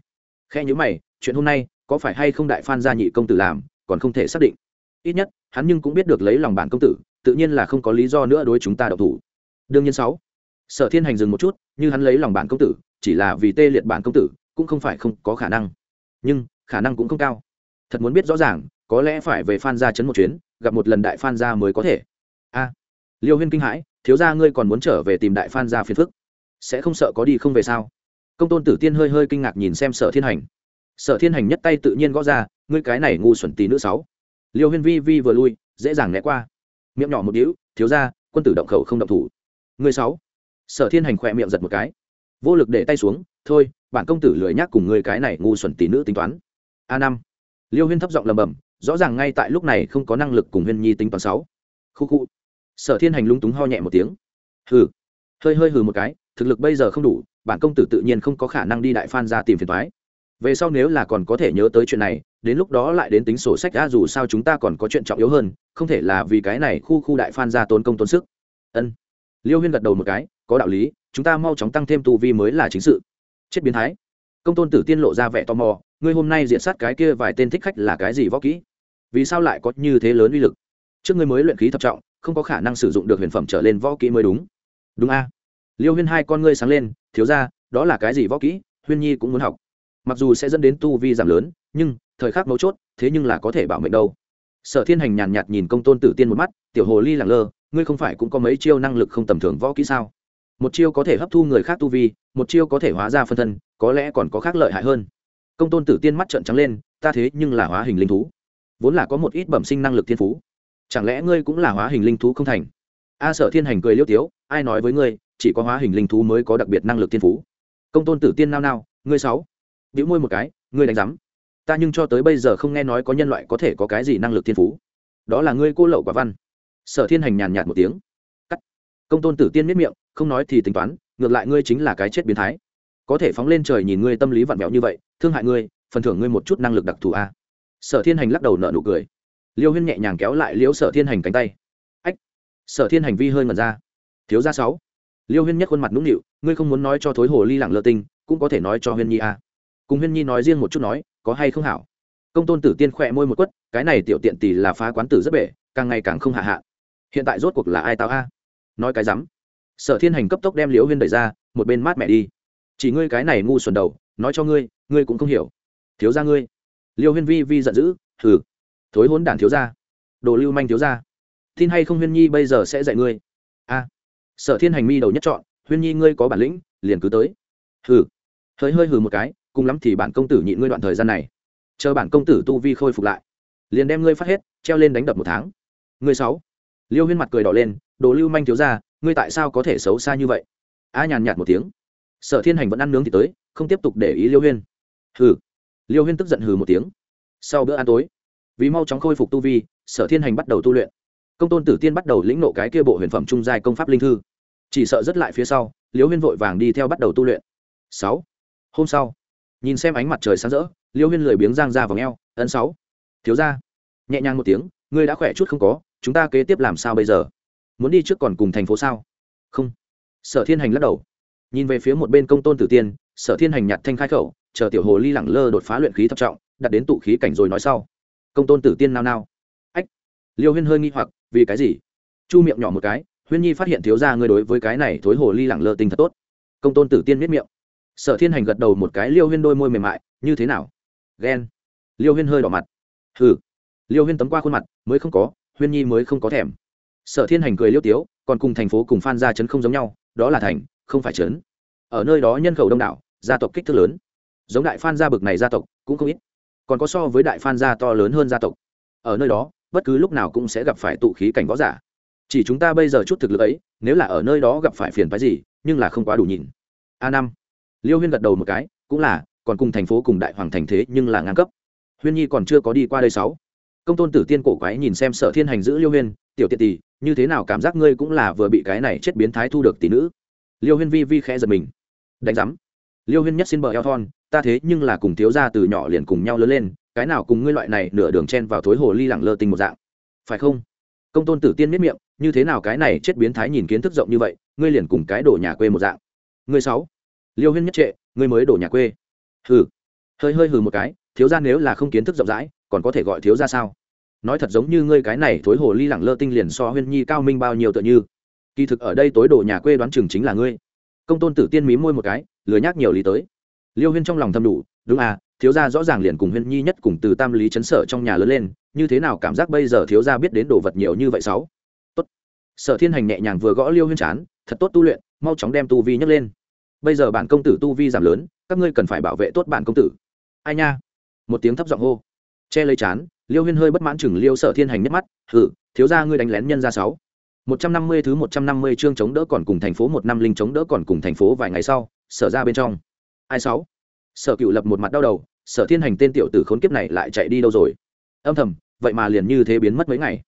Khe nhữ mày, chuyện hôm nay có phải hay không đại phan gia nhị công tử làm, còn không thể xác định. Ít nhất, hắn nhưng cũng biết được lấy lòng bản công tử, tự nhiên là không có lý do nữa đối chúng ta đậu thủ. Đương nhiên sáu. Sở thiên hành dừng một chút, như hắn lấy lòng bản công tử, chỉ là vì tê liệt bản công tử, cũng không phải không có khả năng. Nhưng, khả năng cũng không cao. Thật muốn biết rõ ràng, có lẽ phải về phan gia chấn một chuyến, gặp một lần đại phan gia mới có thể. A liêu huyên kinh hãi, thiếu gia ngươi còn muốn trở về tìm đại phan gia phiền phức. Sẽ không sợ có đi không về sao? Công tôn tử tiên hơi hơi kinh ngạc nhìn xem sở thiên hành. Sở thiên hành nhất tay tự nhiên gõ ra, ngươi cái này ngu xuẩn tí nữ sáu. Liêu huyên vi vi vừa lui, dễ dàng né qua. Miệng nhỏ một đĩu thiếu gia, quân tử động khẩu không động thủ. Ngươi sáu. Sở thiên hành khỏe miệng giật một cái. Vô lực để tay xuống, thôi, bản công tử lười nhác cùng ngươi cái này ngu xuẩn tí nữ tính toán. A năm. Liêu huyên thấp giọng lầm bầm rõ ràng ngay tại lúc này không có năng lực cùng huyên nhi tính toán sáu. Khu khu sở thiên hành lung túng ho nhẹ một tiếng. Hừ. Hơi hơi hừ một cái, thực lực bây giờ không đủ, bản công tử tự nhiên không có khả năng đi đại phan ra tìm phiền thoái về sau nếu là còn có thể nhớ tới chuyện này, đến lúc đó lại đến tính sổ sách đã dù sao chúng ta còn có chuyện trọng yếu hơn, không thể là vì cái này khu khu đại phan ra tốn công tốn sức. Ân. Liêu huyên gật đầu một cái, có đạo lý, chúng ta mau chóng tăng thêm tu vi mới là chính sự. Chết biến thái. Công tôn tử tiên lộ ra vẻ tò mò, ngươi hôm nay diện sát cái kia vài tên thích khách là cái gì võ kỹ? Vì sao lại có như thế lớn uy lực? Trước ngươi mới luyện khí thập trọng không có khả năng sử dụng được huyền phẩm trở lên võ kỹ mới đúng. Đúng a? Liêu huyên hai con ngươi sáng lên, thiếu ra, đó là cái gì võ kỹ? Huyên nhi cũng muốn học. Mặc dù sẽ dẫn đến tu vi giảm lớn, nhưng, thời khắc mấu chốt, thế nhưng là có thể bảo mệnh đâu. Sở thiên hành nhàn nhạt nhìn công tôn tử tiên một mắt, tiểu hồ ly lẳng lơ, ngươi không phải cũng có mấy chiêu năng lực không tầm thường võ kỹ sao? Một chiêu có thể hấp thu người khác tu vi, một chiêu có thể hóa ra phân thân, có lẽ còn có khác lợi hại hơn. Công tôn tử tiên mắt trợn trắng lên, ta thế nhưng là hóa hình linh thú. Vốn là có một ít bẩm sinh năng lực thiên phú chẳng lẽ ngươi cũng là hóa hình linh thú không thành? A sở thiên hành cười liêu tiếu, ai nói với ngươi, chỉ có hóa hình linh thú mới có đặc biệt năng lực thiên phú. Công tôn tử tiên nao nao, ngươi sáu. Biểu môi một cái, ngươi đánh giám. Ta nhưng cho tới bây giờ không nghe nói có nhân loại có thể có cái gì năng lực thiên phú. Đó là ngươi cô lậu quả văn. Sở thiên hành nhàn nhạt một tiếng. Cắt. Công tôn tử tiên miết miệng, không nói thì tính toán, ngược lại ngươi chính là cái chết biến thái. Có thể phóng lên trời nhìn ngươi tâm lý vặn vẹo như vậy, thương hại ngươi, phần thưởng ngươi một chút năng lực đặc thù a. Sở thiên hành lắc đầu nợ nụ cười liêu huyên nhẹ nhàng kéo lại liễu sở thiên hành cánh tay. Ách! Sở thiên hành vi hơi ngần ra. Thiếu ra sáu. Liêu huyên nhất khuôn mặt nũng nịu, ngươi không muốn nói cho thối hồ ly lặng lơ tinh, cũng có thể nói cho huyên nhi a cùng huyên nhi nói riêng một chút nói, có hay không hảo? Công tôn tử tiên khỏe môi một quất, cái này tiểu tiện tỷ là phá quán tử rất bể, càng ngày càng không hạ hạ. Hiện tại rốt cuộc là ai tao a? Nói cái rắm. Sở thiên hành cấp tốc đem liễu huyên đẩy ra, một bên mát mẹ đi. Chỉ ngươi cái này ngu xuẩn đầu, nói cho ngươi ngươi cũng không hiểu. Thiếu ra ngươi. Liêu huyên vi vi giận dữ, hừ thối hốn đản thiếu gia, đồ lưu manh thiếu gia, tin hay không huyên nhi bây giờ sẽ dạy ngươi? A. Sở thiên hành mi đầu nhất chọn huyên nhi ngươi có bản lĩnh liền cứ tới. Hừ. Hơi hơi hừ một cái cùng lắm thì bản công tử nhịn ngươi đoạn thời gian này. Chờ bản công tử tu vi khôi phục lại liền đem ngươi phát hết treo lên đánh đập một tháng. Ngươi sáu. Liêu huyên mặt cười đỏ lên đồ lưu manh thiếu ra ngươi tại sao có thể xấu xa như vậy? A nhàn nhạt một tiếng. Sở thiên hành vẫn ăn nướng thì tới không tiếp tục để ý liêu huyên. Hừ. Liêu huyên tức giận hừ một tiếng. Sau bữa ăn tối vì mau chóng khôi phục tu vi, sở thiên hành bắt đầu tu luyện. Công tôn tử tiên bắt đầu lĩnh nộ cái kia bộ huyền phẩm trung giai công pháp linh thư. Chỉ sợ rất lại phía sau liêu huyên vội vàng đi theo bắt đầu tu luyện. Sáu. Hôm sau, nhìn xem ánh mặt trời sáng rỡ liêu huyên lười biếng giang ra vào ngheo, ấn sáu, thiếu ra nhẹ nhàng một tiếng, ngươi đã khỏe chút không có, chúng ta kế tiếp làm sao bây giờ? Muốn đi trước còn cùng thành phố sao? Không. Sở thiên hành lắc đầu. Nhìn về phía một bên công tôn tử tiên, sở thiên hành nhặt thanh khai khẩu, chờ tiểu hồ ly lẳng lơ đột phá luyện khí thập trọng, đặt đến tụ khí cảnh rồi nói sau công tôn tử tiên nao nao. Ách, liêu huyên hơi nghi hoặc, vì cái gì? Chu miệng nhỏ một cái, huyên nhi phát hiện thiếu ra ngươi đối với cái này thối hồ ly lẳng lơ tình thật tốt. Công tôn tử tiên miết miệng. Sở thiên hành gật đầu một cái, liêu huyên đôi môi mềm mại, như thế nào? Ghen. Liêu huyên hơi đỏ mặt. Hừ. Liêu huyên tấm qua khuôn mặt, mới không có, huyên nhi mới không có thèm. Sở thiên hành cười liêu tiếu, còn cùng thành phố cùng phan gia chấn không giống nhau, đó là thành, không phải chấn ở nơi đó nhân khẩu đông đảo, gia tộc kích thước lớn. Giống đại phan gia bực này gia tộc, cũng không ít còn có so với đại phan gia to lớn hơn gia tộc. Ở nơi đó, bất cứ lúc nào cũng sẽ gặp phải tụ khí cảnh võ giả. Chỉ chúng ta bây giờ chút thực lực ấy, nếu là ở nơi đó gặp phải phiền phái gì, nhưng là không quá đủ nhìn. A năm. Liêu huyên gật đầu một cái, cũng là, còn cùng thành phố cùng đại hoàng thành thế, nhưng là ngang cấp. Huyên nhi còn chưa có đi qua đây sáu. Công tôn tử tiên cổ quái nhìn xem sở thiên hành giữ liêu huyên, tiểu tiện tỷ, như thế nào cảm giác ngươi cũng là vừa bị cái này chết biến thái thu được tỷ nữ? Liêu huyên vi vi khẽ giật mình. Đánh giám. Liêu huyên nhất xin bờ eo thon ta thế nhưng là cùng thiếu gia từ nhỏ liền cùng nhau lớn lên, cái nào cùng ngươi loại này nửa đường chen vào thối hồ ly lẳng lơ tinh một dạng. Phải không? Công tôn tử tiên miết miệng, như thế nào cái này chết biến thái nhìn kiến thức rộng như vậy, ngươi liền cùng cái đổ nhà quê một dạng. Ngươi sáu. Liêu huyên nhất trệ, ngươi mới đổ nhà quê. Hừ. Hơi hơi hừ một cái, thiếu gia nếu là không kiến thức rộng rãi, còn có thể gọi thiếu gia sao? Nói thật giống như ngươi cái này thối hồ ly lẳng lơ tinh liền so huyên nhi cao minh bao nhiêu tựa như. Kỳ thực ở đây tối đồ nhà quê đoán chừng chính là ngươi. Công tôn tử tiên mí môi một cái, lười nhắc nhiều lý tới liêu huyên trong lòng thầm đủ, đúng à thiếu gia rõ ràng liền cùng huyên nhi nhất cùng từ tam lý chấn sở trong nhà lớn lên, như thế nào cảm giác bây giờ thiếu gia biết đến đồ vật nhiều như vậy sáu? Tốt. Sở thiên hành nhẹ nhàng vừa gõ liêu huyên chán, thật tốt tu luyện, mau chóng đem tu vi nhấc lên. Bây giờ bản công tử tu vi giảm lớn, các ngươi cần phải bảo vệ tốt bản công tử. Ai nha. Một tiếng thấp giọng hô. Che lấy chán, liêu huyên hơi bất mãn chừng liêu sở thiên hành nhất mắt hử thiếu gia ngươi đánh lén nhân ra sáu. Một trăm năm mươi thứ một trăm năm mươi chương chống đỡ còn cùng thành phố một năm linh chống đỡ còn cùng thành phố vài ngày sau, sở ra bên trong ai sáu? Sở cựu lập một mặt đau đầu, sở thiên hành tên tiểu tử khốn kiếp này lại chạy đi đâu rồi? Âm thầm, vậy mà liền như thế biến mất mấy ngày.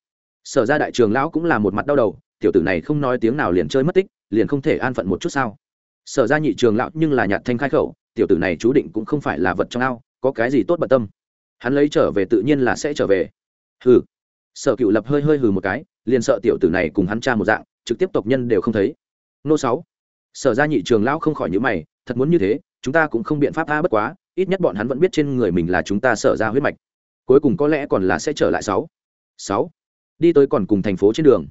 Sở ra đại trường lão cũng là một mặt đau đầu, tiểu tử này không nói tiếng nào liền chơi mất tích, liền không thể an phận một chút sao? Sở ra nhị trường lão nhưng là nhạt thanh khai khẩu, tiểu tử này chú định cũng không phải là vật trong ao, có cái gì tốt bận tâm? Hắn lấy trở về tự nhiên là sẽ trở về. Hừ. Sở cựu lập hơi hơi hừ một cái, liền sợ tiểu tử này cùng hắn cha một dạng, trực tiếp tộc nhân đều không thấy. Nô sáu. Sở ra nhị trường lão không khỏi nhữ mày, thật muốn như thế chúng ta cũng không biện pháp tha bất quá, ít nhất bọn hắn vẫn biết trên người mình là chúng ta sở ra huyết mạch. Cuối cùng có lẽ còn là sẽ trở lại sáu. Sáu. Đi tới còn cùng thành phố trên đường.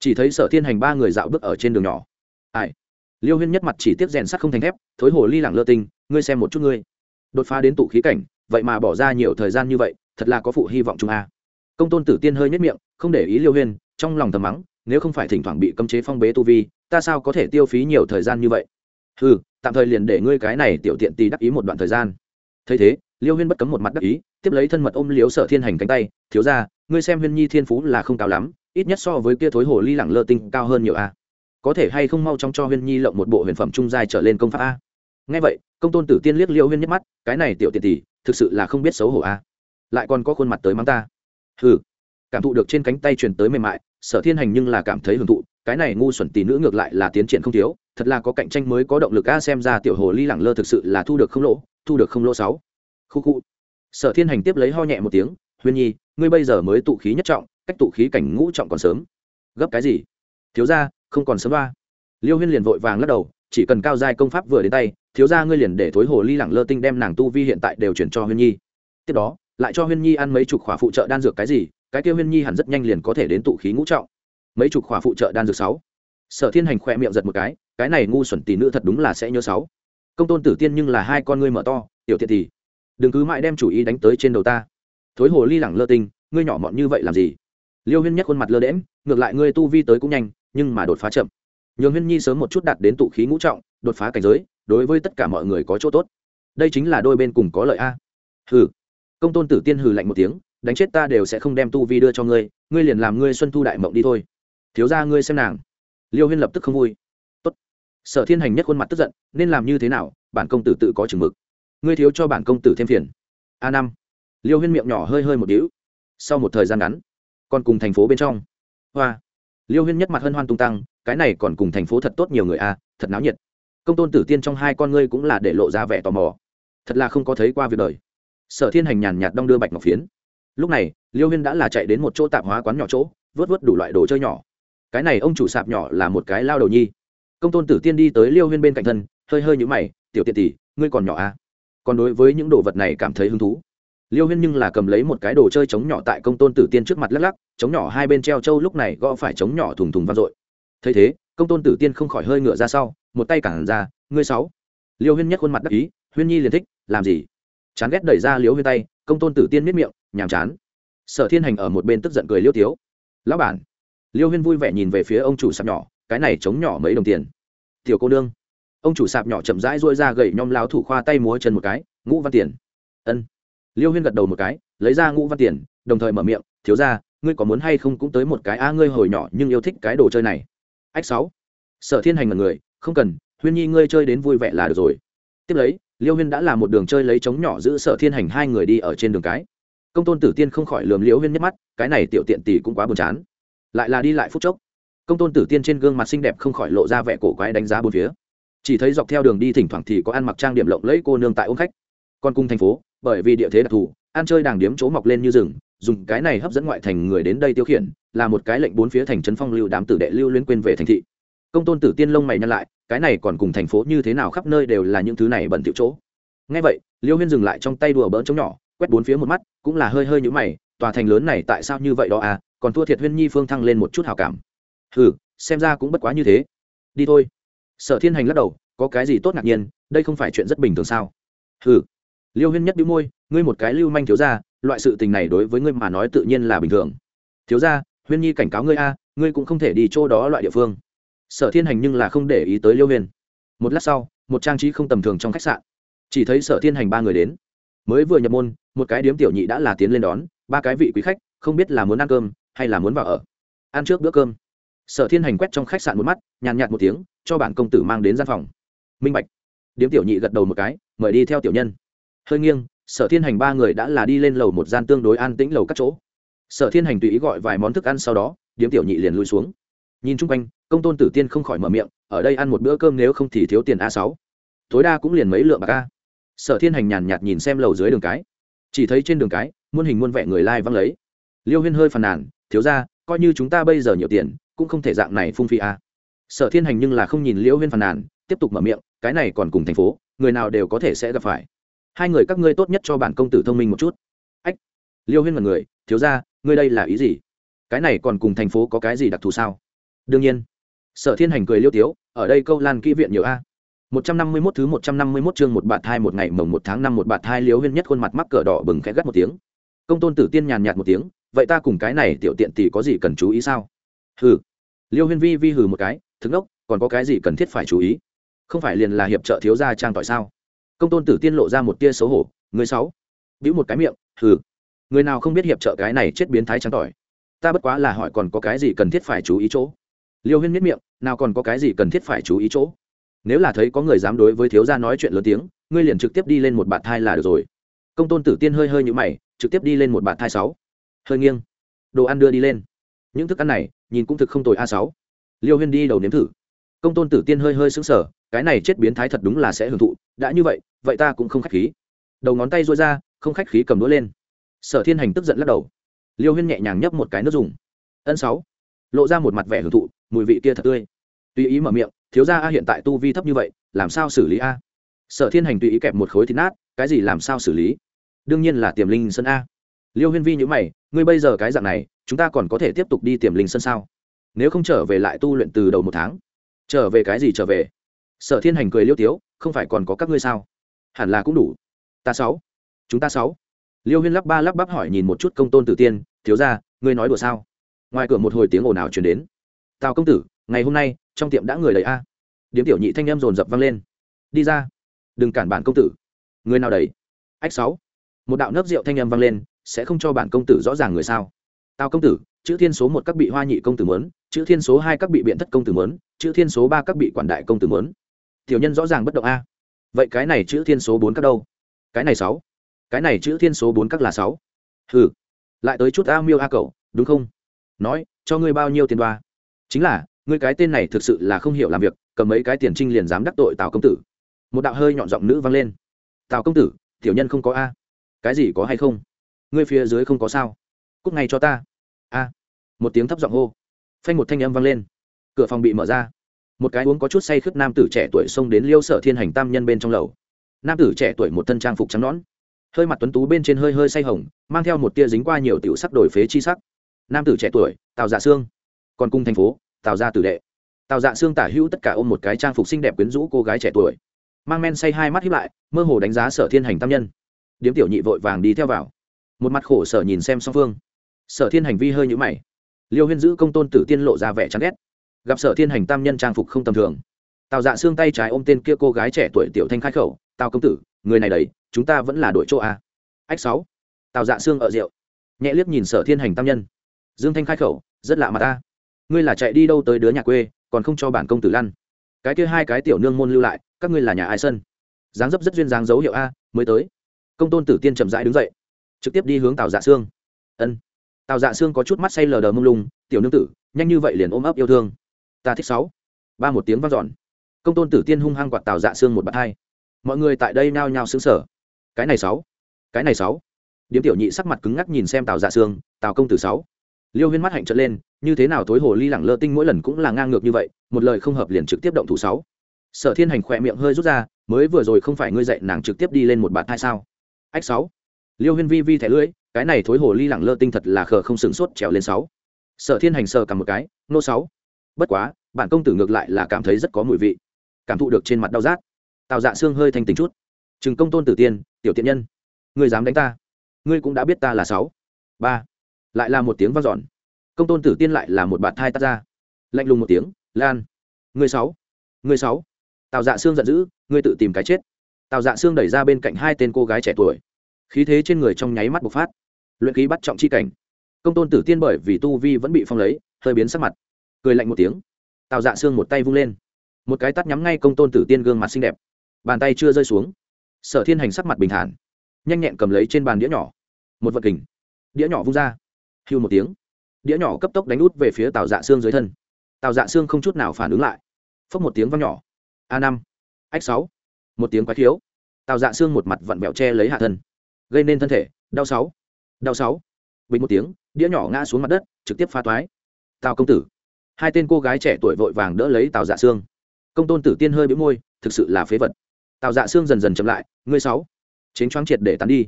Chỉ thấy sở thiên hành ba người dạo bước ở trên đường nhỏ. Ai? Liêu huyên nhất mặt chỉ tiếp rèn sắt không thành thép, thối hồ ly lẳng lơ tinh ngươi xem một chút ngươi. Đột phá đến tụ khí cảnh, vậy mà bỏ ra nhiều thời gian như vậy, thật là có phụ hy vọng chúng a. Công tôn tử tiên hơi nhất miệng, không để ý liêu huyên, trong lòng thầm mắng, nếu không phải thỉnh thoảng bị cấm chế phong bế tu vi, ta sao có thể tiêu phí nhiều thời gian như vậy? Ừ tạm thời liền để ngươi cái này tiểu tiện tì đắc ý một đoạn thời gian. Thấy thế, liêu huyên bất cấm một mặt đắc ý, tiếp lấy thân mật ôm liếu sở thiên hành cánh tay, thiếu ra ngươi xem huyên nhi thiên phú là không cao lắm, ít nhất so với kia thối hồ ly lẳng lơ tinh cao hơn nhiều a. Có thể hay không mau trong cho huyên nhi lộng một bộ huyền phẩm trung giai trở lên công pháp a? Ngay vậy, công tôn tử tiên liếc liêu huyên nhất mắt, cái này tiểu tiện tỷ thực sự là không biết xấu hổ a. Lại còn có khuôn mặt tới mắng ta. Ừ cảm thụ được trên cánh tay truyền tới mềm mại, sở thiên hành nhưng là cảm thấy hưởng thụ, cái này ngu xuẩn tỷ nữ ngược lại là tiến triển không thiếu thật là có cạnh tranh mới có động lực a, xem ra tiểu hồ ly lẳng lơ thực sự là thu được không lỗ, thu được không lỗ sáu. Khu khu. Sở thiên hành tiếp lấy ho nhẹ một tiếng huyên nhi, ngươi bây giờ mới tụ khí nhất trọng, cách tụ khí cảnh ngũ trọng còn sớm. Gấp cái gì? Thiếu ra không còn sớm ba liêu huyên liền vội vàng lắc đầu, chỉ cần cao giai công pháp vừa đến tay, thiếu ra ngươi liền để thối hồ ly lẳng lơ tinh đem nàng tu vi hiện tại đều chuyển cho huyên nhi. Tiếp đó, lại cho huyên nhi ăn mấy chục khỏa phụ trợ đan dược cái gì, cái kia huyên nhi hẳn rất nhanh liền có thể đến tụ khí ngũ trọng. Mấy chục khỏa phụ trợ đan dược sáu. Sở thiên hành khỏe miệng giật một cái cái này ngu xuẩn tỷ nữ thật đúng là sẽ nhớ sáu. Công tôn tử tiên nhưng là hai con ngươi mở to, tiểu thiện tỷ đừng cứ mãi đem chủ ý đánh tới trên đầu ta. Thối hồ ly lẳng lơ tinh, ngươi nhỏ mọn như vậy làm gì? Liêu huyên nhất khuôn mặt lơ đễm ngược lại ngươi tu vi tới cũng nhanh, nhưng mà đột phá chậm. Nhường huyên nhi sớm một chút đạt đến tụ khí ngũ trọng, đột phá cảnh giới, đối với tất cả mọi người có chỗ tốt. Đây chính là đôi bên cùng có lợi a. Hừ. Công tôn tử tiên hừ lạnh một tiếng, đánh chết ta đều sẽ không đem tu vi đưa cho ngươi ngươi liền làm ngươi xuân thu đại mộng đi thôi. Thiếu ra ngươi xem nàng. Liêu huyên lập tức không vui sở thiên hành nhất khuôn mặt tức giận, nên làm như thế nào, bản công tử tự có chừng mực. Ngươi thiếu cho bản công tử thêm phiền. A năm. Liêu huyên miệng nhỏ hơi hơi một đĩu sau một thời gian ngắn, còn cùng thành phố bên trong. Hoa. Liêu huyên nhất mặt hân hoan tung tăng, cái này còn cùng thành phố thật tốt nhiều người a thật náo nhiệt. Công tôn tử tiên trong hai con ngươi cũng là để lộ ra vẻ tò mò. Thật là không có thấy qua việc đời. Sở thiên hành nhàn nhạt đong đưa bạch ngọc phiến. Lúc này, liêu huyên đã là chạy đến một chỗ tạp hóa quán nhỏ chỗ, vớt vớt đủ loại đồ chơi nhỏ. Cái này ông chủ sạp nhỏ là một cái lao đầu nhi công tôn tử tiên đi tới liêu huyên bên cạnh thân, hơi hơi nhũ mày, tiểu tiện tỷ, ngươi còn nhỏ à? Còn đối với những đồ vật này cảm thấy hứng thú? Liêu huyên nhưng là cầm lấy một cái đồ chơi trống nhỏ tại công tôn tử tiên trước mặt lắc lắc trống nhỏ hai bên treo trâu lúc này gõ phải trống nhỏ thùng thùng vang dội. Thấy thế, công tôn tử tiên không khỏi hơi ngựa ra sau, một tay cản ra, ngươi sáu. Liêu huyên nhắc khuôn mặt đắc ý, huyên nhi liền thích, làm gì? Chán ghét đẩy ra liêu huyên tay, công tôn tử tiên miết miệng, nhàm chán. Sở thiên hành ở một bên tức giận cười liêu tiếu. Lão bản. Liêu huyên vui vẻ nhìn về phía ông chủ sạp nhỏ cái này chống nhỏ mấy đồng tiền. Tiểu cô nương. Ông chủ sạp nhỏ chậm rãi rôi ra gậy nhom lao thủ khoa tay múa chân một cái, ngũ văn tiền. Ân. Liêu huyên gật đầu một cái, lấy ra ngũ văn tiền, đồng thời mở miệng, thiếu ra ngươi có muốn hay không cũng tới một cái a, ngươi hồi nhỏ nhưng yêu thích cái đồ chơi này. Ách sáu. Sở thiên hành là người, không cần, huyên nhi ngươi chơi đến vui vẻ là được rồi. Tiếp lấy, liêu huyên đã làm một đường chơi lấy trống nhỏ giữ sở thiên hành hai người đi ở trên đường cái. Công tôn tử tiên không khỏi lườm liễu huyên nhất mắt, cái này tiểu tiện tỷ cũng quá buồn chán. Lại là đi lại phút chốc công tôn tử tiên trên gương mặt xinh đẹp không khỏi lộ ra vẻ cổ quái đánh giá bốn phía. Chỉ thấy dọc theo đường đi thỉnh thoảng thì có ăn mặc trang điểm lộng lẫy cô nương tại ôm khách. Còn cung thành phố, bởi vì địa thế đặc thù, ăn chơi đàng điếm chỗ mọc lên như rừng, dùng cái này hấp dẫn ngoại thành người đến đây tiêu khiển, là một cái lệnh bốn phía thành trấn phong lưu đám tử đệ lưu liên quên về thành thị. Công tôn tử tiên lông mày nhăn lại, cái này còn cùng thành phố như thế nào khắp nơi đều là những thứ này bẩn tiểu chỗ. Ngay vậy, liêu huyên dừng lại trong tay đùa bỡn chống nhỏ, quét bốn phía một mắt, cũng là hơi hơi nhũ mày, tòa thành lớn này tại sao như vậy đó à còn thua thiệt huyên nhi phương thăng lên một chút hào cảm hừ, xem ra cũng bất quá như thế. Đi thôi. Sở thiên hành lắc đầu, có cái gì tốt ngạc nhiên, đây không phải chuyện rất bình thường sao? Hừ. Liêu huyên nhất đĩu môi, ngươi một cái lưu manh thiếu ra loại sự tình này đối với ngươi mà nói tự nhiên là bình thường. Thiếu ra huyên nhi cảnh cáo ngươi a, ngươi cũng không thể đi chỗ đó loại địa phương. Sở thiên hành nhưng là không để ý tới liêu huyên. Một lát sau, một trang trí không tầm thường trong khách sạn. Chỉ thấy sở thiên hành ba người đến. Mới vừa nhập môn, một cái điếm tiểu nhị đã là tiến lên đón, ba cái vị quý khách, không biết là muốn ăn cơm hay là muốn vào ở. Ăn trước bữa cơm sở thiên hành quét trong khách sạn một mắt, nhàn nhạt một tiếng, cho bản công tử mang đến gian phòng. Minh bạch. Điếm tiểu nhị gật đầu một cái, mời đi theo tiểu nhân. Hơi nghiêng, sở thiên hành ba người đã là đi lên lầu một gian tương đối an tĩnh lầu các chỗ. Sở thiên hành tùy ý gọi vài món thức ăn sau đó, điếm tiểu nhị liền lui xuống. Nhìn chung quanh, công tôn tử tiên không khỏi mở miệng, ở đây ăn một bữa cơm nếu không thì thiếu tiền a sáu. Tối đa cũng liền mấy lượng bạc a. Sở thiên hành nhàn nhạt nhìn xem lầu dưới đường cái. Chỉ thấy trên đường cái, muôn hình muôn vẻ người lai、like、văng lấy. Liêu huyên hơi phàn nàn, thiếu ra coi như chúng ta bây giờ nhiều tiền cũng không thể dạng này phung phi a. Sở thiên hành nhưng là không nhìn liêu huyên phàn nàn, tiếp tục mở miệng, cái này còn cùng thành phố, người nào đều có thể sẽ gặp phải. Hai người các ngươi tốt nhất cho bản công tử thông minh một chút. Ách liêu huyên mật người thiếu ra ngươi đây là ý gì? Cái này còn cùng thành phố có cái gì đặc thù sao? Đương nhiên. Sở thiên hành cười liêu tiếu, ở đây câu lan kỹ viện nhiều a. Một trăm năm mươi 151 thứ một trăm năm mươi 151 chương một bạt hai một ngày mồng một tháng năm một bạt hai liêu huyên nhất khuôn mặt mắc cờ đỏ bừng khẽ gắt một tiếng. Công tôn tử tiên nhàn nhạt một tiếng, vậy ta cùng cái này tiểu tiện tỷ có gì cần chú ý sao? Hừ. Liêu huyên vi vi hừ một cái thức ốc còn có cái gì cần thiết phải chú ý? Không phải liền là hiệp trợ thiếu gia trang tỏi sao? Công tôn tử tiên lộ ra một tia xấu hổ người sáu bĩu một cái miệng, hừ. Người nào không biết hiệp trợ cái này chết biến thái trắng tỏi ta bất quá là hỏi còn có cái gì cần thiết phải chú ý chỗ? Liêu huyên miết miệng, nào còn có cái gì cần thiết phải chú ý chỗ? Nếu là thấy có người dám đối với thiếu gia nói chuyện lớn tiếng, ngươi liền trực tiếp đi lên một bạt thai là được rồi. Công tôn tử tiên hơi hơi nhũ mày, trực tiếp đi lên một bạt thai sáu. Hơi nghiêng. Đồ ăn đưa đi lên những thức ăn này, nhìn cũng thực không tồi a sáu. Liêu huyên đi đầu nếm thử. Công tôn tử tiên hơi hơi sững sờ, cái này chết biến thái thật đúng là sẽ hưởng thụ. Đã như vậy vậy ta cũng không khách khí. Đầu ngón tay rối ra, không khách khí cầm đũa lên. Sở thiên hành tức giận lắc đầu. Liêu huyên nhẹ nhàng nhấp một cái nước dùng. Ân sáu. Lộ ra một mặt vẻ hưởng thụ, mùi vị kia thật tươi. Tùy ý mở miệng, thiếu gia a hiện tại tu vi thấp như vậy, làm sao xử lý a? Sở thiên hành tùy ý kẹp một khối thịt nát, cái gì làm sao xử lý? Đương nhiên là tiềm linh sân a. Liêu huyên vi nhữ mày ngươi bây giờ cái dạng này, chúng ta còn có thể tiếp tục đi tiềm linh sân sao? Nếu không trở về lại tu luyện từ đầu một tháng. Trở về cái gì trở về? Sở thiên hành cười liêu tiếu, không phải còn có các ngươi sao? Hẳn là cũng đủ. Ta sáu. Chúng ta sáu. Liêu huyên lắp ba lắp bắp hỏi nhìn một chút công tôn tử tiên, thiếu ra ngươi nói đùa sao? Ngoài cửa một hồi tiếng ồn ào chuyển đến. Tào công tử, ngày hôm nay, trong tiệm đã người đầy a. Điếm tiểu nhị thanh em dồn dập vang lên. Đi ra. Đừng cản bản công tử. Người nào đầy? Ách sáu. Một đạo nấc rượu thanh em vang lên sẽ không cho bản công tử rõ ràng người sao? Tào công tử, chữ thiên số một các bị hoa nhị công tử mớn chữ thiên số hai các bị biện thất công tử mớn chữ thiên số ba các bị quản đại công tử mớn tiểu nhân rõ ràng bất động a. Vậy cái này chữ thiên số bốn các đâu? Cái này sáu. Cái này chữ thiên số bốn các là sáu. Ừ lại tới chút a miêu a cậu đúng không? Nói, cho ngươi bao nhiêu tiền đoa? Chính là, ngươi cái tên này thực sự là không hiểu làm việc, cầm mấy cái tiền trinh liền dám đắc tội tào công tử. Một đạo hơi nhọn giọng nữ vang lên. Tào công tử, tiểu nhân không có a. Cái gì có hay không? Ngươi phía dưới không có sao. Cúc ngay cho ta. A. Một tiếng thấp giọng hô. Phanh một thanh âm vang lên. Cửa phòng bị mở ra. Một cái uống có chút say khướt nam tử trẻ tuổi xông đến liêu sở thiên hành tam nhân bên trong lầu. Nam tử trẻ tuổi một thân trang phục trắng nõn. Hơi mặt tuấn tú bên trên hơi hơi say hồng, mang theo một tia dính qua nhiều tiểu sắc đổi phế chi sắc. Nam tử trẻ tuổi, tào dạ xương còn cung thành phố, tào gia tử đệ. Tào dạ xương tả hữu tất cả ôm một cái trang phục xinh đẹp quyến rũ cô gái trẻ tuổi. Mang men say hai mắt hiếp lại, mơ hồ đánh giá sở thiên hành tam nhân. Điếm tiểu nhị vội vàng đi theo vào một mặt khổ sở nhìn xem song phương. Sở thiên hành vi hơi nhũ mày. Liêu huyên giữ công tôn tử tiên lộ ra vẻ chán ghét. Gặp sở thiên hành tam nhân trang phục không tầm thường. Tào dạ xương tay trái ôm tên kia cô gái trẻ tuổi tiểu thanh khai khẩu, tào công tử, người này đấy, chúng ta vẫn là đội chỗ a. Ách sáu. Tào dạ xương ở rượu. Nhẹ liếc nhìn sở thiên hành tam nhân. Dương thanh khai khẩu, rất lạ mà ta. Ngươi là chạy đi đâu tới đứa nhà quê, còn không cho bản công tử lăn. Cái kia hai cái tiểu nương môn lưu lại, các ngươi là nhà ai sân? Dáng dấp rất duyên dáng dấu hiệu a, mới tới. Công tôn tử tiên chậm rãi đứng dậy trực tiếp đi hướng tào dạ xương ân tào dạ xương có chút mắt say lờ đờ mông lung tiểu nương tử nhanh như vậy liền ôm ấp yêu thương ta thích sáu ba một tiếng vang dọn công tôn tử tiên hung hăng quạt tào dạ xương một bạt hai mọi người tại đây nao nhao xứng sở cái này sáu cái này sáu điếm tiểu nhị sắc mặt cứng ngắc nhìn xem tào dạ xương tào công tử sáu liêu huyên mắt hạnh trợn lên như thế nào tối hồ ly lẳng lơ tinh mỗi lần cũng là ngang ngược như vậy một lời không hợp liền trực tiếp động thủ sáu sở thiên hành khỏe miệng hơi rút ra mới vừa rồi không phải ngươi dậy, nàng trực tiếp đi lên một bạt hai sao ách sáu liêu huyên vi vi thẻ lưỡi, cái này thối hồ ly lẳng lơ tinh thật là khờ không sửng sốt trèo lên sáu. Sở thiên hành sờ cầm một cái, nô sáu. Bất quá, bản công tử ngược lại là cảm thấy rất có mùi vị. Cảm thụ được trên mặt đau rát. Tào dạ xương hơi thanh tính chút. Chừng công tôn tử tiên, tiểu tiện nhân. Ngươi dám đánh ta? Ngươi cũng đã biết ta là sáu. Ba. Lại là một tiếng vang dọn. Công tôn tử tiên lại là một bạt thai tắt ra. Lạnh lùng một tiếng, lan, ngươi sáu ngươi sáu. Tào dạ xương giận dữ, ngươi tự tìm cái chết. Tào dạ xương đẩy ra bên cạnh hai tên cô gái trẻ tuổi khí thế trên người trong nháy mắt bộc phát. Luyện khí bắt trọng chi cảnh. Công tôn tử tiên bởi vì tu vi vẫn bị phong lấy, hơi biến sắc mặt. Cười lạnh một tiếng. Tào dạ xương một tay vung lên. Một cái tắt nhắm ngay công tôn tử tiên gương mặt xinh đẹp. Bàn tay chưa rơi xuống. Sở thiên hành sắc mặt bình thản, nhanh nhẹn cầm lấy trên bàn đĩa nhỏ. Một vật kình. Đĩa nhỏ vung ra. Hưu một tiếng. Đĩa nhỏ cấp tốc đánh út về phía tào dạ xương dưới thân. Tào dạ xương không chút nào phản ứng lại. Phốc một tiếng văng nhỏ. A năm. Ách sáu. Một tiếng quái thiếu tào dạ xương một mặt vặn vẹo che lấy hạ thân gây nên thân thể, đau sáu. Đau sáu. Bình một tiếng, đĩa nhỏ ngã xuống mặt đất, trực tiếp phá toái. Tào công tử. Hai tên cô gái trẻ tuổi vội vàng đỡ lấy tào dạ xương công tôn tử tiên hơi bĩu môi, thực sự là phế vật. Tào dạ xương dần dần chậm lại, ngươi sáu. Chính choáng triệt để tắn đi.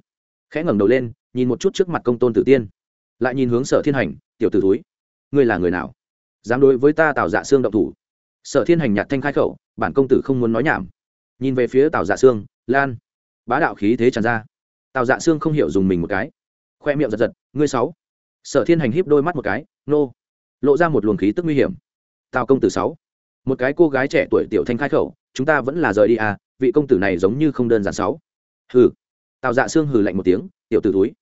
Khẽ ngẩng đầu lên, nhìn một chút trước mặt công tôn tử tiên. Lại nhìn hướng sở thiên hành, tiểu tử túi ngươi là người nào? Dám đối với ta tào dạ xương động thủ. Sở thiên hành nhạt thanh khai khẩu, bản công tử không muốn nói nhảm. Nhìn về phía tào dạ xương lan. Bá đạo khí thế tràn ra tào dạ xương không hiểu dùng mình một cái. Khoe miệng giật giật, ngươi sáu. Sở thiên hành híp đôi mắt một cái, nô. Lộ ra một luồng khí tức nguy hiểm. Tào công tử sáu. Một cái cô gái trẻ tuổi tiểu thanh khai khẩu, chúng ta vẫn là rời đi à vị công tử này giống như không đơn giản sáu. Hừ. Tào dạ xương hừ lạnh một tiếng, tiểu tử túi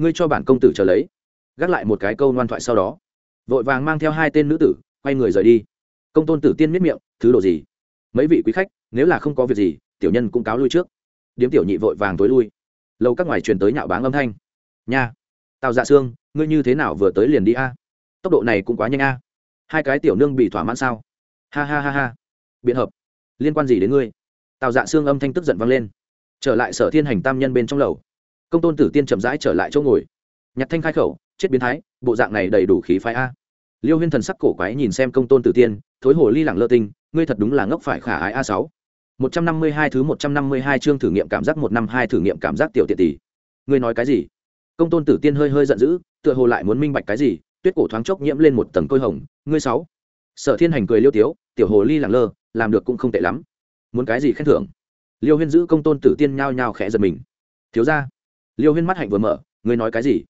ngươi cho bản công tử trở lấy. Gác lại một cái câu ngoan thoại sau đó, vội vàng mang theo hai tên nữ tử, quay người rời đi. Công tôn tử tiên miết miệng, thứ đồ gì? Mấy vị quý khách, nếu là không có việc gì, tiểu nhân cũng cáo lui trước. Điếm tiểu nhị vội vàng tối lui lâu các ngoài truyền tới nhạo báng âm thanh. Nha, tào dạ xương ngươi như thế nào vừa tới liền đi a? Tốc độ này cũng quá nhanh a. Hai cái tiểu nương bị thỏa mãn sao? Ha ha ha ha. Biện hợp. Liên quan gì đến ngươi? Tào dạ xương âm thanh tức giận vang lên. Trở lại sở thiên hành tam nhân bên trong lầu. Công tôn tử tiên chậm rãi trở lại chỗ ngồi. Nhặt thanh khai khẩu, chết biến thái, bộ dạng này đầy đủ khí phái a. Liêu huyên thần sắc cổ quái nhìn xem công tôn tử tiên, thối hồ ly lẳng lơ tinh, ngươi thật đúng là ngốc phải khả ái a sáu một trăm năm mươi hai thứ một trăm năm mươi hai chương thử nghiệm cảm giác một năm hai thử nghiệm cảm giác tiểu tiện tỷ. Ngươi nói cái gì? Công tôn tử tiên hơi hơi giận dữ, tựa hồ lại muốn minh bạch cái gì, tuyết cổ thoáng chốc nhiễm lên một tầng côi hồng. Ngươi sáu. Sở thiên hành cười liêu tiếu, tiểu hồ ly lẳng lơ, làm được cũng không tệ lắm. Muốn cái gì khen thưởng? Liêu huyên giữ công tôn tử tiên nhao nhao khẽ giật mình. Thiếu gia. Liêu huyên mắt hạnh vừa mở, ngươi nói cái gì?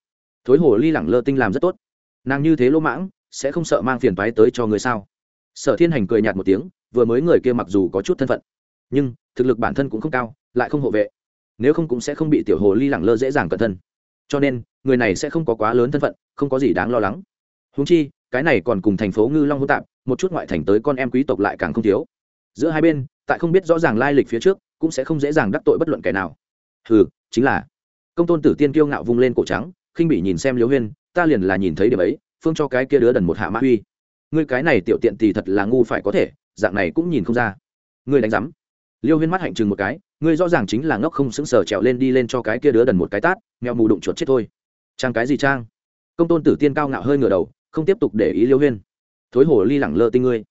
Thối hồ ly lẳng lơ tinh làm rất tốt. Nàng như thế lỗ mãng, sẽ không sợ mang phiền toái tới cho ngươi sao? Sở thiên hành cười nhạt một tiếng, vừa mới người kia mặc dù có chút thân phận nhưng thực lực bản thân cũng không cao, lại không hộ vệ. Nếu không cũng sẽ không bị tiểu hồ ly lẳng lơ dễ dàng cẩn thân. Cho nên, người này sẽ không có quá lớn thân phận, không có gì đáng lo lắng. Húng chi, cái này còn cùng thành phố ngư long hô tạp, một chút ngoại thành tới con em quý tộc lại càng không thiếu. Giữa hai bên, tại không biết rõ ràng lai lịch phía trước, cũng sẽ không dễ dàng đắc tội bất luận kẻ nào. Ừ chính là công tôn tử tiên kiêu ngạo vung lên cổ trắng, khinh bị nhìn xem liễu huyên, ta liền là nhìn thấy điểm ấy, phương cho cái kia đứa đần một hạ mã uy. Ngươi cái này tiểu tiện thì thật là ngu phải có thể, dạng này cũng nhìn không ra. Ngươi đánh giám liêu huyên mắt hạnh chừng một cái, ngươi rõ ràng chính là ngốc không xứng sờ trèo lên đi lên cho cái kia đứa đần một cái tát, mèo mù đụng chuột chết thôi. Trang cái gì trang? Công tôn tử tiên cao ngạo hơi ngửa đầu, không tiếp tục để ý liêu huyên. Thối hồ ly lẳng lơ tinh ngươi.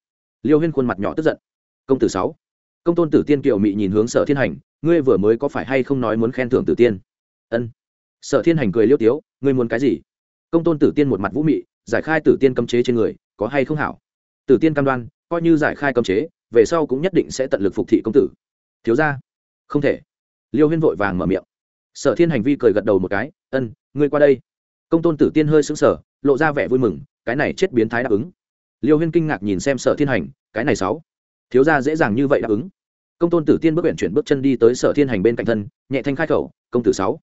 Liêu huyên khuôn mặt nhỏ tức giận. Công tử sáu. Công tôn tử tiên kiều mị nhìn hướng sở thiên hành, ngươi vừa mới có phải hay không nói muốn khen thưởng tử tiên? Ân. Sở thiên hành cười liêu tiếu, ngươi muốn cái gì? Công tôn tử tiên một mặt vũ mị, giải khai tử tiên cấm chế trên người, có hay không hảo? Tử tiên cam đoan, coi như giải khai cấm chế về sau cũng nhất định sẽ tận lực phục thị công tử. Thiếu ra không thể. Liêu huyên vội vàng mở miệng. Sở thiên hành vi cười gật đầu một cái, ân, ngươi qua đây. Công tôn tử tiên hơi sững sờ, lộ ra vẻ vui mừng, cái này chết biến thái đáp ứng. Liêu huyên kinh ngạc nhìn xem sở thiên hành, cái này sáu? Thiếu ra dễ dàng như vậy đáp ứng? Công tôn tử tiên bước biển chuyển bước chân đi tới sở thiên hành bên cạnh thân, nhẹ thanh khai khẩu, công tử sáu?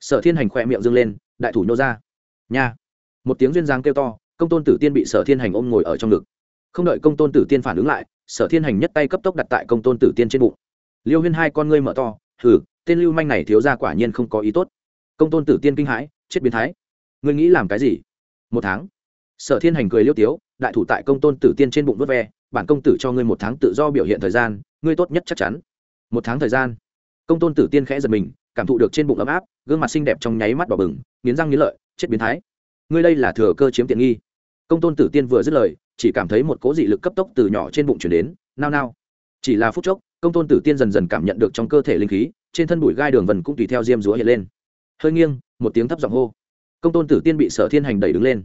Sở thiên hành khỏe miệng dâng lên, đại thủ nhô ra. Nha. Một tiếng duyên dáng kêu to, công tôn tử tiên bị sở thiên hành ôm ngồi ở trong ngực. Không đợi công tôn tử tiên phản ứng lại sở thiên hành nhất tay cấp tốc đặt tại công tôn tử tiên trên bụng. Liêu huyên hai con ngươi mở to, hừ, tên lưu manh này thiếu ra quả nhiên không có ý tốt. Công tôn tử tiên kinh hãi, chết biến thái. Ngươi nghĩ làm cái gì? Một tháng. Sở thiên hành cười liêu tiếu, đại thủ tại công tôn tử tiên trên bụng vớt ve, bản công tử cho ngươi một tháng tự do biểu hiện thời gian, ngươi tốt nhất chắc chắn. Một tháng thời gian? Công tôn tử tiên khẽ giật mình, cảm thụ được trên bụng ấm áp, gương mặt xinh đẹp trong nháy mắt đỏ bừng, nghiến răng nghiến lợi, chết biến thái. Ngươi đây là thừa cơ chiếm tiện nghi. Công tôn tử tiên vừa dứt lời chỉ cảm thấy một cố dị lực cấp tốc từ nhỏ trên bụng chuyển đến, nao nao. Chỉ là phút chốc, công tôn tử tiên dần dần cảm nhận được trong cơ thể linh khí, trên thân bụi gai đường vần cũng tùy theo diêm rúa hiện lên. Hơi nghiêng, một tiếng thấp giọng hô. Công tôn tử tiên bị sở thiên hành đẩy đứng lên.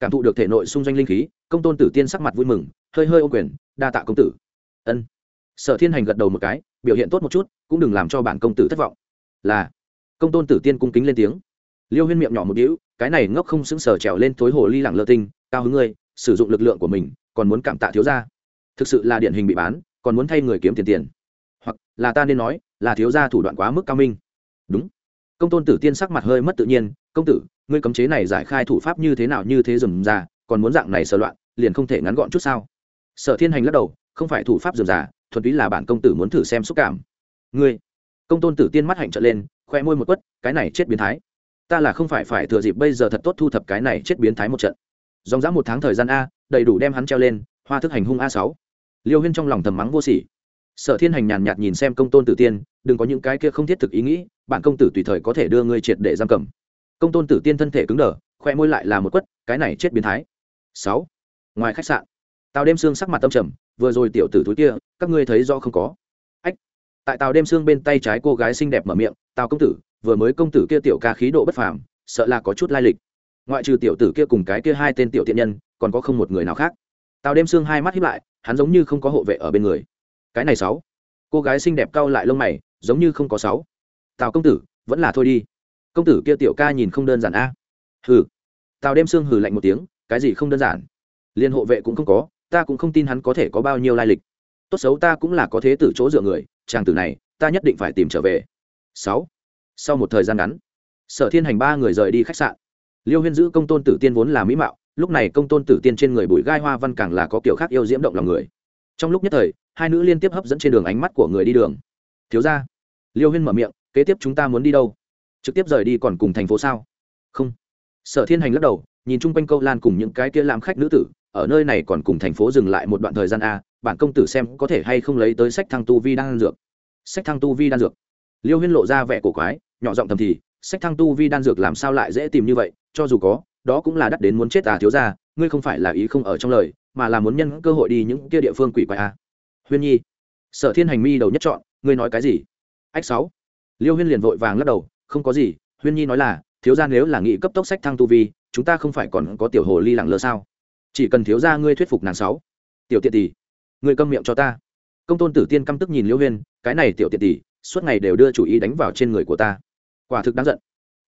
Cảm thụ được thể nội xung danh linh khí, công tôn tử tiên sắc mặt vui mừng, hơi hơi ô quyền, đa tạ công tử. Ân. Sở thiên hành gật đầu một cái, biểu hiện tốt một chút, cũng đừng làm cho bản công tử thất vọng. Là. Công tôn tử tiên cung kính lên tiếng. Liêu huyên miệng nhỏ một đĩu cái này ngốc không xứng sở trèo lên thối hồ ly lẳng lơ tinh, cao hứng ngươi sử dụng lực lượng của mình, còn muốn cảm tạ thiếu gia. Thực sự là điển hình bị bán, còn muốn thay người kiếm tiền tiền. Hoặc là ta nên nói, là thiếu gia thủ đoạn quá mức cao minh. Đúng. Công tôn tử tiên sắc mặt hơi mất tự nhiên, công tử, ngươi cấm chế này giải khai thủ pháp như thế nào như thế dườm ra còn muốn dạng này sờ loạn, liền không thể ngắn gọn chút sao? Sở thiên hành lắc đầu, không phải thủ pháp dườm già, thuần túy là bản công tử muốn thử xem xúc cảm. Ngươi? Công tôn tử tiên mắt hạnh trở lên, khoe môi một quất, cái này chết biến thái. Ta là không phải phải thừa dịp bây giờ thật tốt thu thập cái này chết biến thái một trận dòng dã một tháng thời gian a, đầy đủ đem hắn treo lên, hoa thức hành hung a sáu. Liêu huyên trong lòng thầm mắng vô sỉ. Sở thiên hành nhàn nhạt nhìn xem công tôn tử tiên, đừng có những cái kia không thiết thực ý nghĩ bạn công tử tùy thời có thể đưa ngươi triệt để giam cầm. Công tôn tử tiên thân thể cứng đờ, khoe môi lại là một quất, cái này chết biến thái. Sáu. Ngoài khách sạn tàu đêm xương sắc mặt tâm trầm, vừa rồi tiểu tử túi kia, các ngươi thấy do không có. Ách. Tại tàu đêm xương bên tay trái cô gái xinh đẹp mở miệng, tào công tử, vừa mới công tử kia tiểu ca khí độ bất phàm, sợ là có chút lai lịch ngoại trừ tiểu tử kia cùng cái kia hai tên tiểu tiện nhân, còn có không một người nào khác. Tào đêm xương hai mắt hiếp lại, hắn giống như không có hộ vệ ở bên người. Cái này sáu. Cô gái xinh đẹp cau lại lông mày, giống như không có sáu. Tào công tử, vẫn là thôi đi. Công tử kia tiểu ca nhìn không đơn giản a. Hừ. Tào đêm xương hừ lạnh một tiếng, cái gì không đơn giản? Liên hộ vệ cũng không có, ta cũng không tin hắn có thể có bao nhiêu lai lịch. Tốt xấu ta cũng là có thế tử chỗ dựa người, chàng tử này, ta nhất định phải tìm trở về. Sáu. Sau một thời gian ngắn, sở thiên hành ba người rời đi khách sạn liêu huyên giữ công tôn tử tiên vốn là mỹ mạo, lúc này công tôn tử tiên trên người bụi gai hoa văn càng là có kiểu khác yêu diễm động lòng người. Trong lúc nhất thời, hai nữ liên tiếp hấp dẫn trên đường ánh mắt của người đi đường. Thiếu ra liêu huyên mở miệng, kế tiếp chúng ta muốn đi đâu? Trực tiếp rời đi còn cùng thành phố sao? Không. Sở thiên hành lắc đầu, nhìn chung quanh câu lan cùng những cái kia làm khách nữ tử, ở nơi này còn cùng thành phố dừng lại một đoạn thời gian a bản công tử xem có thể hay không lấy tới sách thăng tu vi đan dược. Sách thăng tu vi đan dược? Liêu huyên lộ ra vẻ cổ quái, nhỏ giọng thầm thì sách thăng tu vi đan dược làm sao lại dễ tìm như vậy, cho dù có, đó cũng là đắt đến muốn chết à thiếu ra ngươi không phải là ý không ở trong lời, mà là muốn nhân cơ hội đi những kia địa phương quỷ quái à. huyên nhi, sở thiên hành mi đầu nhất chọn, ngươi nói cái gì? Ách sáu. Liêu huyên liền vội vàng lắc đầu, không có gì, huyên nhi nói là, thiếu ra nếu là nghị cấp tốc sách thăng tu vi, chúng ta không phải còn có tiểu hồ ly lặng lơ sao? Chỉ cần thiếu ra ngươi thuyết phục nàng sáu. Tiểu tiện tỷ, ngươi câm miệng cho ta. Công tôn tử tiên căm tức nhìn liêu huyên, cái này tiểu tiện tỷ, suốt ngày đều đưa chủ ý đánh vào trên người của ta quả thực đáng giận.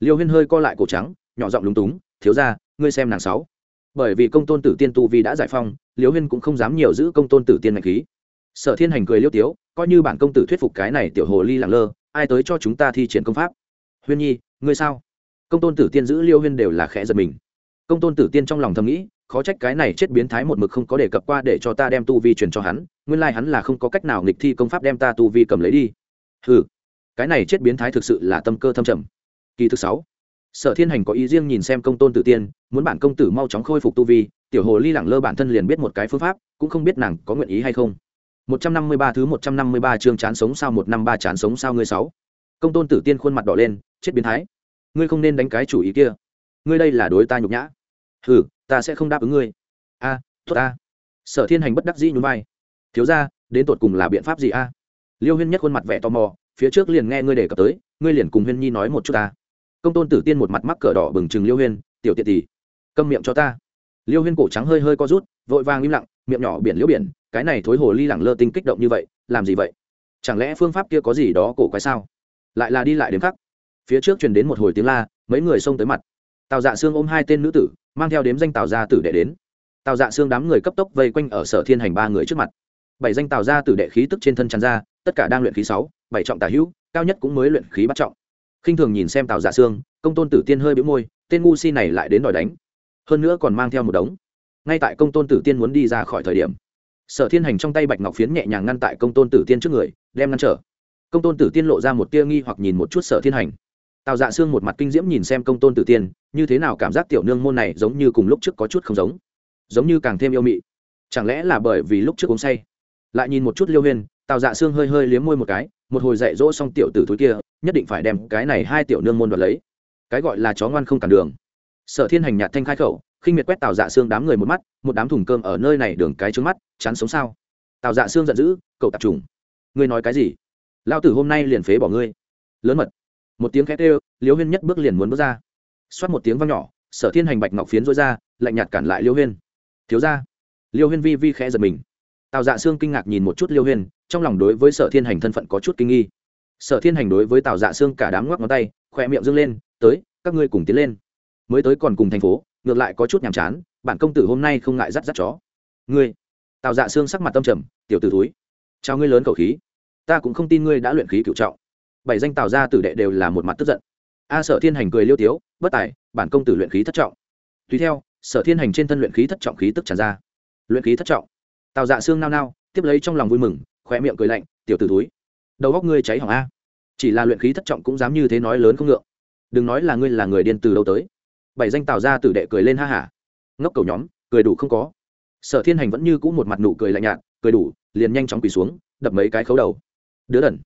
Liêu huyên hơi co lại cổ trắng, nhỏ giọng lúng túng, thiếu ra ngươi xem nàng sáu. Bởi vì công tôn tử tiên tu vi đã giải phong, liêu huyên cũng không dám nhiều giữ công tôn tử tiên ngạch khí. Sở thiên hành cười liêu tiếu, coi như bản công tử thuyết phục cái này tiểu hồ ly làng lơ, ai tới cho chúng ta thi triển công pháp? Huyên nhi, ngươi sao? Công tôn tử tiên giữ liêu huyên đều là khẽ giật mình. Công tôn tử tiên trong lòng thầm nghĩ, khó trách cái này chết biến thái một mực không có đề cập qua để cho ta đem tu vi truyền cho hắn, nguyên lai hắn là không có cách nào nghịch thi công pháp đem ta tu vi cầm lấy đi. Ừ cái này chết biến thái thực sự là tâm cơ thâm trầm. Kỳ thứ sáu sở thiên hành có ý riêng nhìn xem công tôn tử tiên muốn bản công tử mau chóng khôi phục tu vi tiểu hồ ly lẳng lơ bản thân liền biết một cái phương pháp cũng không biết nàng có nguyện ý hay không. Một trăm năm mươi ba thứ một trăm năm mươi ba chương chán sống sao một năm ba chán sống sao ngươi sáu. Công tôn tử tiên khuôn mặt đỏ lên chết biến thái. Ngươi không nên đánh cái chủ ý kia. Ngươi đây là đối ta nhục nhã. Ừ ta sẽ không đáp ứng ngươi. A à, tốt a sở thiên hành bất đắc dĩ nhún vai. Thiếu ra đến tột cùng là biện pháp gì a? Liêu huyên nhất khuôn mặt vẻ tò mò phía trước liền nghe ngươi đề cập tới, ngươi liền cùng huyên nhi nói một chút ta. Công tôn tử tiên một mặt mắc cỡ đỏ bừng chừng liêu huyên, tiểu tiện tỷ, câm miệng cho ta. Liêu huyên cổ trắng hơi hơi co rút, vội vàng im lặng, miệng nhỏ biển liễu biển, cái này thối hồ ly lẳng lơ tinh kích động như vậy, làm gì vậy? Chẳng lẽ phương pháp kia có gì đó cổ quái sao? Lại là đi lại đến khắc phía trước truyền đến một hồi tiếng la, mấy người xông tới mặt. Tào dạ xương ôm hai tên nữ tử, mang theo đếm danh tào gia tử đệ đến. Tào dạ xương đám người cấp tốc vây quanh ở sở thiên hành ba người trước mặt bảy danh tào gia từ đệ khí tức trên thân tràn ra, tất cả đang luyện khí sáu, bảy trọng tả hữu, cao nhất cũng mới luyện khí bắt trọng. Khinh thường nhìn xem tào dạ xương, công tôn tử tiên hơi bĩu môi, tên ngu si này lại đến đòi đánh. Hơn nữa còn mang theo một đống. Ngay tại công tôn tử tiên muốn đi ra khỏi thời điểm, sở thiên hành trong tay bạch ngọc phiến nhẹ nhàng ngăn tại công tôn tử tiên trước người, đem ngăn trở. Công tôn tử tiên lộ ra một tia nghi hoặc nhìn một chút sở thiên hành. Tào dạ xương một mặt kinh diễm nhìn xem công tôn tử tiên, như thế nào cảm giác tiểu nương môn này giống như cùng lúc trước có chút không giống giống như càng thêm yêu mị. Chẳng lẽ là bởi vì lúc trước uống say? Lại nhìn một chút liêu huyên, tào dạ xương hơi hơi liếm môi một cái, một hồi dạy dỗ xong tiểu tử túi kia, nhất định phải đem cái này hai tiểu nương môn đoạt lấy. Cái gọi là chó ngoan không cản đường. Sở thiên hành nhạt thanh khai khẩu, khinh miệt quét tào dạ xương đám người một mắt, một đám thùng cơm ở nơi này đường cái trướng mắt, chán sống sao? Tào dạ xương giận dữ, cậu tạp trùng. Ngươi nói cái gì? Lao tử hôm nay liền phế bỏ ngươi. Lớn mật. Một tiếng khét ê liêu huyên nhất bước liền muốn bước ra. Xoát một tiếng văng nhỏ, sở thiên hành bạch ngọc phiến rối ra, lạnh nhạt cản lại liêu huyên. Thiếu ra liêu huyên vi vi khẽ giật mình tào dạ sương kinh ngạc nhìn một chút liêu huyên, trong lòng đối với sở thiên hành thân phận có chút kinh nghi. Sở thiên hành đối với tào dạ sương cả đám ngoắc ngón tay khoe miệng dâng lên, tới, các ngươi cùng tiến lên. Mới tới còn cùng thành phố, ngược lại có chút nhàm chán bản công tử hôm nay không ngại rắt rắt chó. Ngươi? Tào dạ Sương sắc mặt tâm trầm, tiểu t ử túi chào ngươi lớn khẩu khí. Ta cũng không tin ngươi đã luyện khí cựu trọng. Bảy danh tào gia tử đệ đều là một mặt tức giận. A sở thiên hành cười liêu tiếu, bất tài, bản công tử luyện khí thất trọng. Tùy theo, sở thiên hành trên thân luyện khí thất trọng khí tức tràn ra. Luyện khí thất trọng tào dạ xương nao nao, tiếp lấy trong lòng vui mừng khoe miệng cười lạnh, tiểu t ử túi đầu góc ngươi cháy hỏng a. Chỉ là luyện khí thất trọng cũng dám như thế nói lớn không ngượng. Đừng nói là ngươi là người điên từ đâu tới. Bảy danh tào gia tử đệ cười lên ha hả. Ngốc cầu nhóm, cười đủ không có. Sở thiên hành vẫn như cũ một mặt nụ cười lạnh nhạt, cười đủ, liền nhanh chóng quỳ xuống, đập mấy cái khấu đầu. Đứa đần.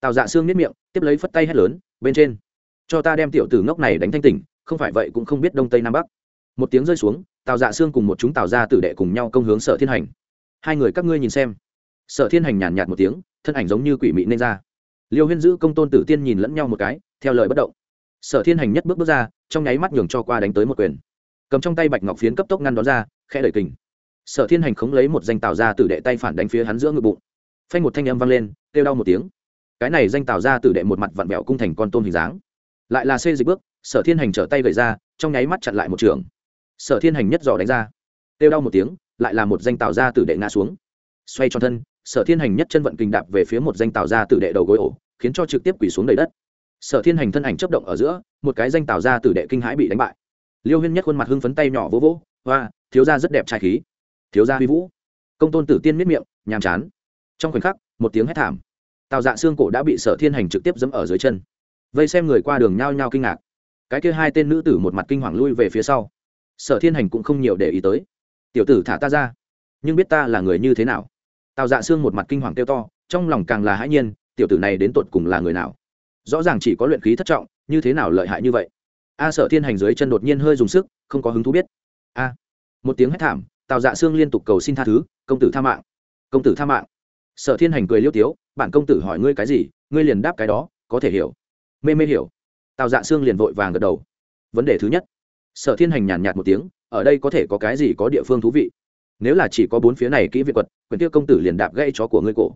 Tào dạ xương nếp miệng, tiếp lấy phất tay hét lớn, bên trên, cho ta đem tiểu tử ngốc này đánh thanh tỉnh, không phải vậy cũng không biết đông tây nam bắc. Một tiếng rơi xuống, tào dạ xương cùng một chúng tào ra tử đệ cùng nhau công hướng sở thiên hành hai người các ngươi nhìn xem. Sở thiên hành nhàn nhạt một tiếng, thân ảnh giống như quỷ mị nên ra. Liêu huyên giữ công tôn tử tiên nhìn lẫn nhau một cái, theo lời bất động. Sở thiên hành nhất bước bước ra, trong nháy mắt nhường cho qua đánh tới một quyền. Cầm trong tay bạch ngọc phiến cấp tốc ngăn đón ra, khẽ đẩy kình. Sở thiên hành khống lấy một danh tào ra tử đệ tay phản đánh phía hắn giữa ngực bụng. Phanh một thanh âm vang lên, kêu đau một tiếng. Cái này danh tào ra tử đệ một mặt vặn vẹo cung thành con tôm hình dáng. Lại là xê dịch bước, sở thiên hành trở tay gậy ra, trong nháy mắt chặn lại một trường. Sở thiên hành nhất dò đánh ra. Kêu đau một tiếng lại là một danh tào ra tử đệ ngã xuống. Xoay cho thân, sở thiên hành nhất chân vận kình đạp về phía một danh tào ra tử đệ đầu gối ổ, khiến cho trực tiếp quỳ xuống đầy đất. Sở thiên hành thân ảnh chấp động ở giữa, một cái danh tào ra tử đệ kinh hãi bị đánh bại. Liêu huyên nhất khuôn mặt hưng phấn tay nhỏ vỗ vỗ và thiếu gia rất đẹp trai khí. Thiếu gia huy vũ. Công tôn tử tiên miết miệng, nhàm chán. Trong khoảnh khắc, một tiếng hét thảm. Tào dạ xương cổ đã bị sở thiên hành trực tiếp dẫm ở dưới chân. Vây xem người qua đường nhao nhao kinh ngạc. Cái kia hai tên nữ tử một mặt kinh hoàng lui về phía sau. Sở thiên hành cũng không nhiều để ý tới tiểu tử thả ta ra. Nhưng biết ta là người như thế nào? Tào dạ xương một mặt kinh hoàng kêu to, trong lòng càng là hãi nhiên, tiểu tử này đến tột cùng là người nào? Rõ ràng chỉ có luyện khí thất trọng, như thế nào lợi hại như vậy? A sở thiên hành dưới chân đột nhiên hơi dùng sức, không có hứng thú biết. A, một tiếng hét thảm, tào dạ sương liên tục cầu xin tha thứ, công tử tha mạng! Công tử tha mạng! Sở thiên hành cười liêu tiếu, bản công tử hỏi ngươi cái gì, ngươi liền đáp cái đó, có thể hiểu. Mê mê hiểu. Tào dạ sương liền vội vàng gật đầu. Vấn đề thứ nhất. Sở thiên hành nhàn nhạt một tiếng ở đây có thể có cái gì có địa phương thú vị? Nếu là chỉ có bốn phía này kỹ việt quật quyền tiêu công tử liền đạp gãy chó của ngươi cổ.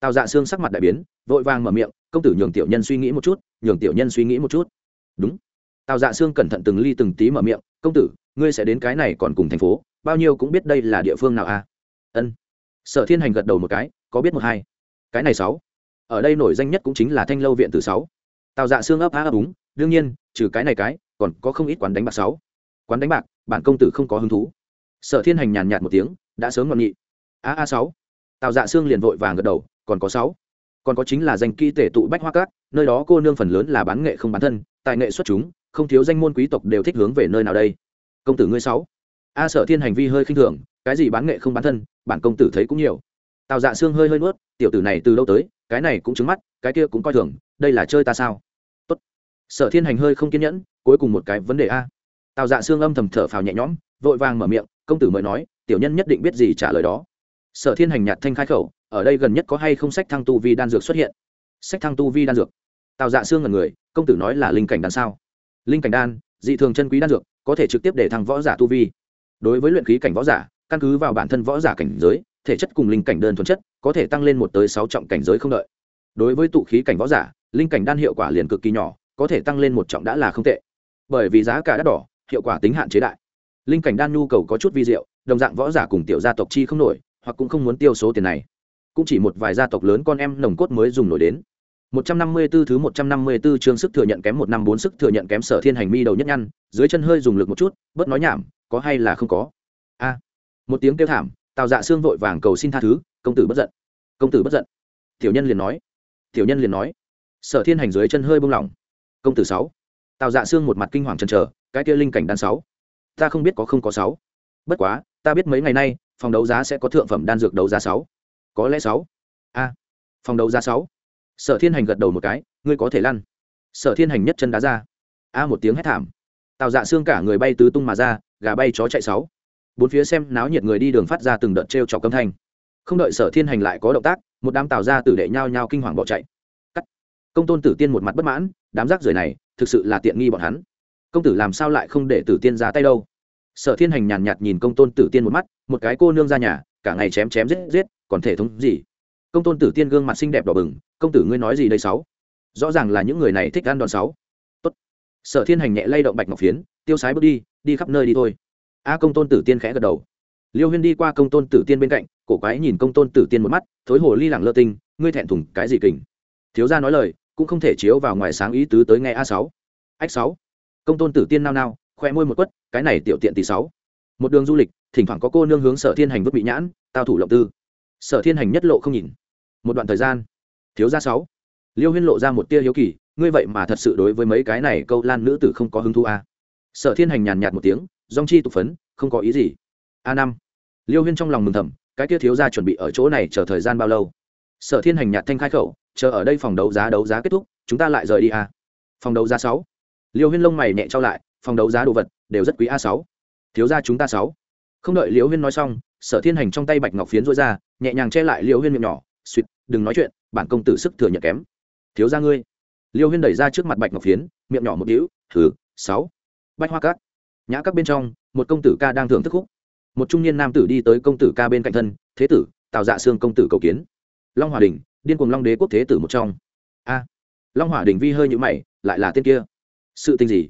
Tào dạ xương sắc mặt đại biến, vội vàng mở miệng, công tử nhường tiểu nhân suy nghĩ một chút, nhường tiểu nhân suy nghĩ một chút. Đúng. Tào dạ xương cẩn thận từng ly từng tí mở miệng, công tử, ngươi sẽ đến cái này còn cùng thành phố, bao nhiêu cũng biết đây là địa phương nào a à? ân. Sở thiên hành gật đầu một cái, có biết một hai. Cái này sáu. Ở đây nổi danh nhất cũng chính là thanh lâu viện từ sáu. Tào dạ xương ấp á ấp úng, đương nhiên, trừ cái này cái, còn có không ít quán đánh bạc sáu. Quán đánh bạc? Bản công tử không có hứng thú. Sở thiên hành nhàn nhạt một tiếng, đã sớm ngọn nghị a a sáu. Tào dạ xương liền vội vàng gật đầu, còn có sáu. Còn có chính là danh kỹ tể tụ bách hoa cát nơi đó cô nương phần lớn là bán nghệ không bán thân, tài nghệ xuất chúng, không thiếu danh môn quý tộc đều thích hướng về nơi nào đây. Công tử ngươi sáu. A, sở thiên hành vi hơi khinh thường, cái gì bán nghệ không bán thân, bản công tử thấy cũng nhiều. Tào dạ xương hơi hơi nuốt, tiểu tử này từ đâu tới, cái này cũng trứng mắt, cái kia cũng coi thường, đây là chơi ta sao? Tốt. sở thiên hành hơi không kiên nhẫn, cuối cùng một cái vấn đề a tào dạ xương âm thầm thở phào nhẹ nhõm, vội vàng mở miệng, công tử mới nói, tiểu nhân nhất định biết gì trả lời đó. Sở thiên hành nhạt thanh khai khẩu, ở đây gần nhất có hay không sách thăng tu vi đan dược xuất hiện? Sách thăng tu vi đan dược? Tào dạ xương là người, công tử nói là linh cảnh đan sao? Linh cảnh đan, dị thường chân quý đan dược, có thể trực tiếp để thăng võ giả tu vi. Đối với luyện khí cảnh võ giả, căn cứ vào bản thân võ giả cảnh giới, thể chất cùng linh cảnh đơn thuần chất có thể tăng lên một tới sáu trọng cảnh giới không đợi. Đối với tụ khí cảnh võ giả, linh cảnh đan hiệu quả liền cực kỳ nhỏ, có thể tăng lên một trọng đã là không tệ. Bởi vì giá cả đắt đỏ hiệu quả tính hạn chế đại. Linh cảnh đan nhu cầu có chút vi diệu đồng dạng võ giả cùng tiểu gia tộc chi không nổi hoặc cũng không muốn tiêu số tiền này. Cũng chỉ một vài gia tộc lớn con em nồng cốt mới dùng nổi đến. 154 thứ 154 chương sức thừa nhận kém một năm bốn sức thừa nhận kém sở thiên hành mi đầu nhất nhăn, dưới chân hơi dùng lực một chút, bớt nói nhảm, có hay là không có? A. Một tiếng kêu thảm tào dạ xương vội vàng cầu xin tha thứ công tử bất giận. Công tử bất giận. Tiểu nhân liền nói. Tiểu nhân liền nói. Sở thiên hành dưới chân hơi bông lỏng. Công tử sáu. Tào dạ xương một mặt kinh hoàng chần chờ cái kia linh cảnh đan sáu. Ta không biết có không có sáu. Bất quá, ta biết mấy ngày nay, phòng đấu giá sẽ có thượng phẩm đan dược đấu giá sáu. Có lẽ sáu. A, phòng đấu giá sáu. Sở thiên hành gật đầu một cái, ngươi có thể lăn. Sở thiên hành nhất chân đá ra. A, một tiếng hét thảm. Tào dạ xương cả người bay tứ tung mà ra, gà bay chó chạy sáu. Bốn phía xem náo nhiệt người đi đường phát ra từng đợt t r e o trọc âm thanh. Không đợi sở thiên hành lại có động tác, một đám tào ra tử đệ nhao nhao kinh hoàng bỏ chạy. Cắt. Công tôn tử tiên một mặt bất mãn, đám rác rưởi này, thực sự là tiện nghi bọn hắn công tử làm sao lại không để tử tiên ra tay đâu? Sở thiên hành nhàn nhạt nhìn công tôn tử tiên một mắt, một cái cô nương ra nhà, cả ngày chém chém giết giết, còn thể thống gì? Công tôn tử tiên gương mặt xinh đẹp đỏ bừng, công tử ngươi nói gì đây sáu? Rõ ràng là những người này thích ăn đòn sáu. Tốt. sở thiên hành nhẹ lay động bạch ngọc phiến, tiêu sái bước đi đi khắp nơi đi thôi. A công tôn tử tiên khẽ gật đầu. Liêu huyên đi qua công tôn tử tiên bên cạnh, cổ quái nhìn công tôn tử tiên một mắt, thối hồ ly lẳng lơ tinh, ngươi thẹn thùng cái gì kình? Thiếu gia nói lời, cũng không thể chiếu vào ngoài sáng ý tứ tới nghe a sáu. Ách sáu công tôn tử tiên nao nao, khoe môi một quất, cái này tiểu tiện tỷ sáu. Một đường du lịch, thỉnh thoảng có cô nương hướng sở thiên hành vứt bị nhãn, tao thủ lộng tư. Sở thiên hành nhất lộ không nhìn. Một đoạn thời gian, thiếu gia sáu. Liêu huyên lộ ra một tia hiếu kỳ, ngươi vậy mà thật sự đối với mấy cái này câu lan nữ tử không có hứng thú a à. sở thiên hành nhàn nhạt một tiếng dong chi tục phấn, không có ý gì. A năm. Liêu huyên trong lòng mừng thầm, cái tia thiếu gia chuẩn bị ở chỗ này chờ thời gian bao lâu? Sở thiên hành nhạt thanh khai khẩu, chờ ở đây phòng đấu giá đấu giá kết thúc, chúng ta lại rời đi a phòng đấu giá sáu liêu huyên lông mày nhẹ trao lại, phòng đấu giá đồ vật đều rất quý a sáu. Thiếu gia chúng ta sáu. Không đợi liêu huyên nói xong, sở thiên hành trong tay bạch ngọc phiến rối ra, nhẹ nhàng che lại liêu huyên miệng nhỏ suýt đừng nói chuyện, bản công tử sức thừa nhận kém. Thiếu gia ngươi. Liêu huyên đẩy ra trước mặt bạch ngọc phiến, miệng nhỏ một đĩu thử sáu. Bạch hoa cát nhã các bên trong, một công tử ca đang thưởng thức khúc. Một trung niên nam tử đi tới công tử ca bên cạnh thân, thế tử tạo dạ xương công tử cầu kiến. Long hòa đình, điên cùng long đế quốc thế tử một trong. A. Long Hòa đình vi hơi nhữ mày, lại là tên kia sự tình gì?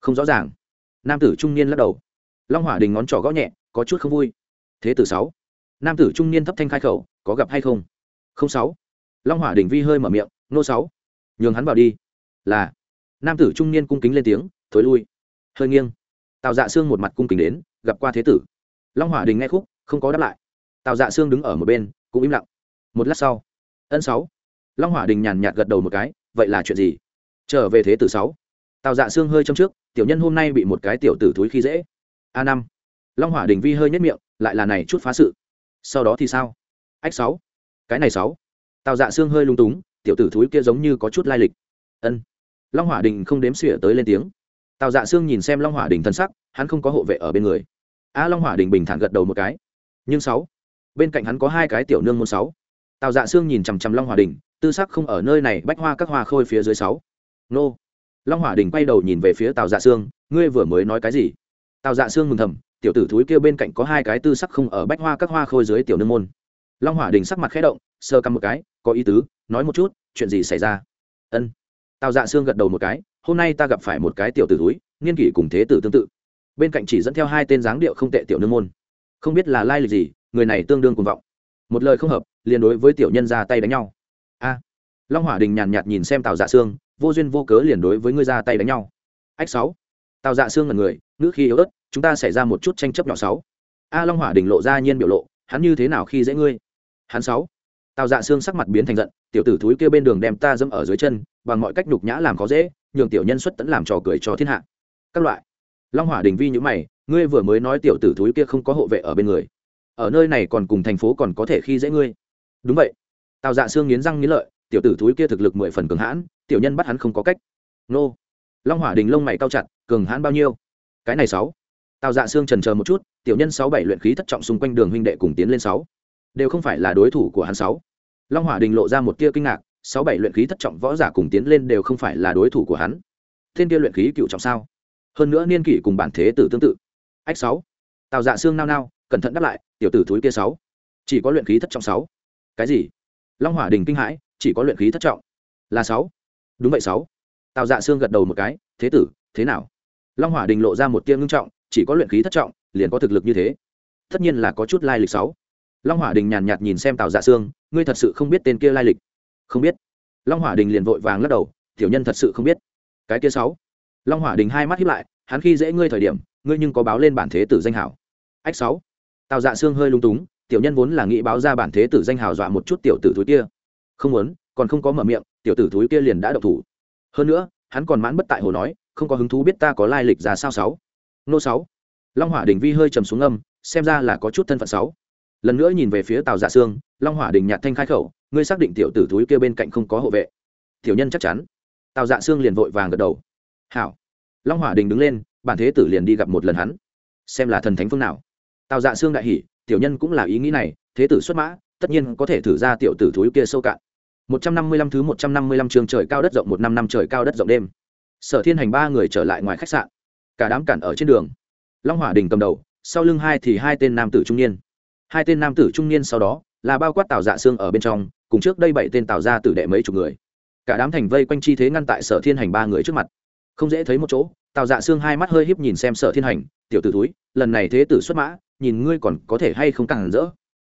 Không rõ ràng. Nam tử trung niên lắc đầu. Long hỏa đình ngón trỏ gõ nhẹ, có chút không vui. Thế tử sáu. Nam tử trung niên thấp thanh khai khẩu, có gặp hay không? Không sáu. Long hỏa đình vi hơi mở miệng, nô sáu. Nhường hắn vào đi. Là. Nam tử trung niên cung kính lên tiếng, thối lui. Hơi nghiêng. Tào dạ xương một mặt cung kính đến, gặp qua thế tử. Long hỏa đình nghe khúc, không có đáp lại. Tào dạ xương đứng ở một bên, cũng im lặng. Một lát sau. Ân sáu. Long hỏa đình nhàn nhạt gật đầu một cái, vậy là chuyện gì? Trở về thế tử sáu tào dạ xương hơi trong trước, tiểu nhân hôm nay bị một cái tiểu tử thúi khi dễ. A năm. Long hỏa đình vi hơi nhất miệng, lại là này chút phá sự. Sau đó thì sao? Ách sáu. Cái này sáu. Tào dạ xương hơi lung túng, tiểu tử thúi kia giống như có chút lai lịch. Ân. Long hỏa đình không đếm xỉa tới lên tiếng. Tào dạ xương nhìn xem long hỏa đình thân sắc, hắn không có hộ vệ ở bên người. A long hỏa đình bình thản gật đầu một cái. Nhưng sáu. Bên cạnh hắn có hai cái tiểu nương môn sáu. Tào dạ sương nhìn chằm chằm long hòa đình, tư sắc không ở nơi này, bách hoa các hoa khôi phía dưới sáu. Nô long hòa đình quay đầu nhìn về phía tào dạ sương, ngươi vừa mới nói cái gì? Tào dạ sương mừng thầm, tiểu tử thúi kia bên cạnh có hai cái tư sắc không ở bách hoa các hoa khôi dưới tiểu nương môn. Long hỏa đình sắc mặt khẽ động sơ căm một cái, có ý tứ, nói một chút, chuyện gì xảy ra? Ân. Tào dạ sương gật đầu một cái, hôm nay ta gặp phải một cái tiểu tử thúi, niên kỷ cùng thế tử tương tự. Bên cạnh chỉ dẫn theo hai tên dáng điệu không tệ tiểu nương môn. Không biết là lai lịch gì, người này tương đương cuồng vọng. Một lời không hợp, liền đối với tiểu nhân ra tay đánh nhau. A. Long hỏa đình nhàn nhạt nhìn xem tào dạ sương vô duyên vô cớ liền đối với ngươi ra tay đánh nhau. Ách sáu. Tào dạ sương là người, ngữ khi yếu ớt, chúng ta xảy ra một chút tranh chấp nhỏ sáu. A long hỏa đình lộ ra nhiên biểu lộ, hắn như thế nào khi dễ ngươi? Hắn sáu. Tào dạ sương sắc mặt biến thành giận, tiểu tử thúi kia bên đường đem ta dẫm ở dưới chân, bằng mọi cách nhục nhã làm khó dễ, nhường tiểu nhân xuất tẫn làm trò cười cho thiên hạ. Các loại. Long hỏa đình vi nhữ mày, ngươi vừa mới nói tiểu tử thúi kia không có hộ vệ ở bên người. Ở nơi này còn cùng thành phố còn có thể khi dễ ngươi. Đúng vậy. Tào dạ xương nghiến răng nghiến lợi, tiểu tử thúi kia thực lực mười phần cường hãn tiểu nhân bắt hắn không có cách. Nô. Long hỏa đình lông mày cao chặt, cường hãn bao nhiêu? Cái này sáu. Tào dạ xương trần chờ một chút, tiểu nhân sáu bảy luyện khí thất trọng xung quanh đường huynh đệ cùng tiến lên sáu. Đều không phải là đối thủ của hắn sáu. Long hỏa đình lộ ra một tia kinh ngạc, sáu bảy luyện khí thất trọng võ giả cùng tiến lên đều không phải là đối thủ của hắn. Thiên kia luyện khí cựu trọng sao? Hơn nữa niên kỷ cùng bản thế tử tương tự. Ách sáu. Tào dạ xương nao nao, cẩn thận đáp lại, tiểu tử thúi kia sáu. Chỉ có luyện khí thất trọng sáu. Cái gì? Long hỏa đình kinh hãi, chỉ có luyện khí thất trọng. Là sáu đúng vậy sáu. Tào dạ xương gật đầu một cái, thế tử, thế nào? Long hỏa đình lộ ra một tiêm ngưng trọng, chỉ có luyện khí thất trọng, liền có thực lực như thế. Tất nhiên là có chút lai lịch sáu. Long hỏa đình nhàn nhạt nhìn xem tào dạ xương ngươi thật sự không biết tên kia lai lịch? Không biết. Long hỏa đình liền vội vàng lắc đầu, tiểu nhân thật sự không biết. Cái kia sáu. Long hỏa đình hai mắt hiếp lại, hắn khi dễ ngươi thời điểm, ngươi nhưng có báo lên bản thế tử danh hảo ách sáu. Tào dạ xương hơi lung túng, tiểu nhân vốn là nghĩ báo ra bản thế tử danh hào dọa một chút tiểu tử thúi kia. Không muốn còn không có mở miệng, tiểu tử thúi kia liền đã độc thủ. Hơn nữa, hắn còn mãn bất tại hồ nói, không có hứng thú biết ta có lai lịch ra sao sáu. Nô sáu. Long hỏa đình vi hơi trầm xuống âm xem ra là có chút thân phận sáu. Lần nữa nhìn về phía tàu dạ xương long hỏa đình nhạt thanh khai khẩu, ngươi xác định tiểu tử thúi kia bên cạnh không có hộ vệ. Tiểu nhân chắc chắn. Tào dạ xương liền vội vàng gật đầu. Hảo. Long hỏa đình đứng lên, bản thế tử liền đi gặp một lần hắn. Xem là thần thánh phương nào. Tào dạ xương đại hỉ, tiểu nhân cũng là ý nghĩ này, thế tử xuất mã, tất nhiên có thể thử ra tiểu tử thúi kia sâu cạn. 155 thứ 155 trường trời cao đất rộng một năm năm trời cao đất rộng đêm. Sở Thiên Hành ba người trở lại ngoài khách sạn. Cả đám cản ở trên đường. Long Hỏa Đình cầm đầu, sau lưng hai thì hai tên nam tử trung niên. Hai tên nam tử trung niên sau đó là bao quát Tào Dạ Xương ở bên trong, cùng trước đây bảy tên Tào gia tử đệ mấy chục người. Cả đám thành vây quanh chi thế ngăn tại Sở Thiên Hành ba người trước mặt. Không dễ thấy một chỗ, Tào Dạ Xương hai mắt hơi híp nhìn xem Sở Thiên Hành, tiểu tử túi, lần này thế tử xuất mã, nhìn ngươi còn có thể hay không càng rỡ.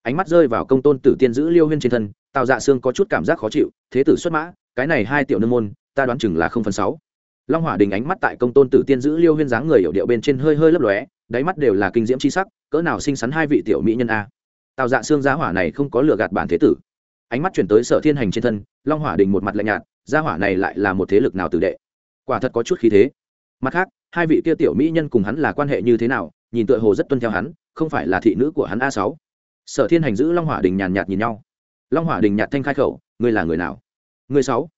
Ánh mắt rơi vào công tôn tử tiên giữ Liêu Huyên trên thân, tào dạ xương có chút cảm giác khó chịu, thế tử xuất mã, cái này hai tiểu nương môn, ta đoán chừng là không phần sáu. Long hỏa đình ánh mắt tại công tôn tử tiên giữ liêu huyên dáng người hiệu điệu bên trên hơi hơi lấp lóe, đáy mắt đều là kinh diễm c h i sắc, cỡ nào xinh xắn hai vị tiểu mỹ nhân a. Tào dạ xương giá hỏa này không có lừa gạt bản thế tử. Ánh mắt chuyển tới sở thiên hành trên thân, long hỏa đình một mặt lạnh nhạt, giá hỏa này lại là một thế lực nào tử đệ? Quả thật có chút khí thế. Mặt khác, hai vị kia tiểu mỹ nhân cùng hắn là quan hệ như thế nào, nhìn tựa hồ rất tuân theo hắn, không phải là thị nữ của hắn a sáu. Sở thiên hành giữ long hỏa đình nhàn nhạt nhìn nhau long hỏa đình nhạt thanh khai khẩu, ngươi là người nào? Người sáu.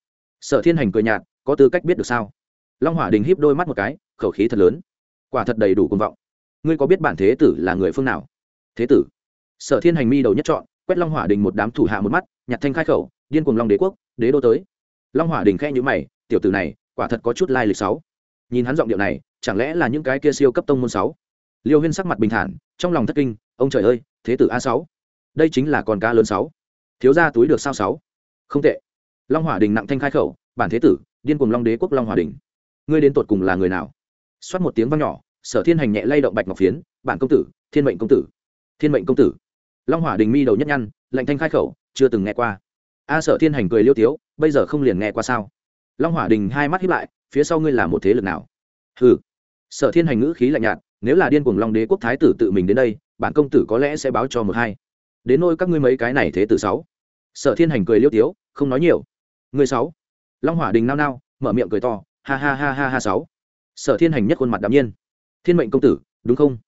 Sở thiên hành cười nhạt, có tư cách biết được sao? Long hỏa đình híp đôi mắt một cái, khẩu khí thật lớn. Quả thật đầy đủ công vọng. Ngươi có biết bản thế tử là người phương nào? Thế tử. Sở thiên hành mi đầu nhất chọn quét long hỏa đình một đám thủ hạ một mắt, nhặt thanh khai khẩu, điên cùng long đế quốc, đế đô tới. Long hỏa đình khe nhữ mày, tiểu tử này, quả thật có chút lai lịch sáu. Nhìn hắn giọng điệu này, chẳng lẽ là những cái kia siêu cấp tông môn sáu? Liêu huyên sắc mặt bình thản, trong lòng thất kinh, ông trời ơi, thế tử a sáu, đây chính là con cá lớn sáu thiếu ra túi được sao sáu? Không tệ. Long hỏa đình nặng thanh khai khẩu, bản thế tử, điên cùng long đế quốc long hỏa đình. Ngươi đến tột cùng là người nào? Xoát một tiếng vang nhỏ, sở thiên hành nhẹ lay động bạch ngọc phiến, bản công tử, thiên mệnh công tử. Thiên mệnh công tử. Long hỏa đình mi đầu nhất nhăn, lạnh thanh khai khẩu, chưa từng nghe qua. A sở thiên hành cười liêu tiếu, bây giờ không liền nghe qua sao? Long hỏa đình hai mắt hiếp lại, phía sau ngươi là một thế lực nào? Hừ. Sở thiên hành ngữ khí lạnh nhạt, nếu là điên cuồng long đế quốc thái tử tự mình đến đây, bản công tử có lẽ sẽ báo cho một hai đến nôi các ngươi mấy cái này thế tử sáu. Sở thiên hành cười liêu tiếu, không nói nhiều. Người sáu. Long hỏa đình nao nao, mở miệng cười to, ha ha ha ha ha sáu. Sở thiên hành nhất khuôn mặt đạm nhiên. Thiên mệnh công tử, đúng không?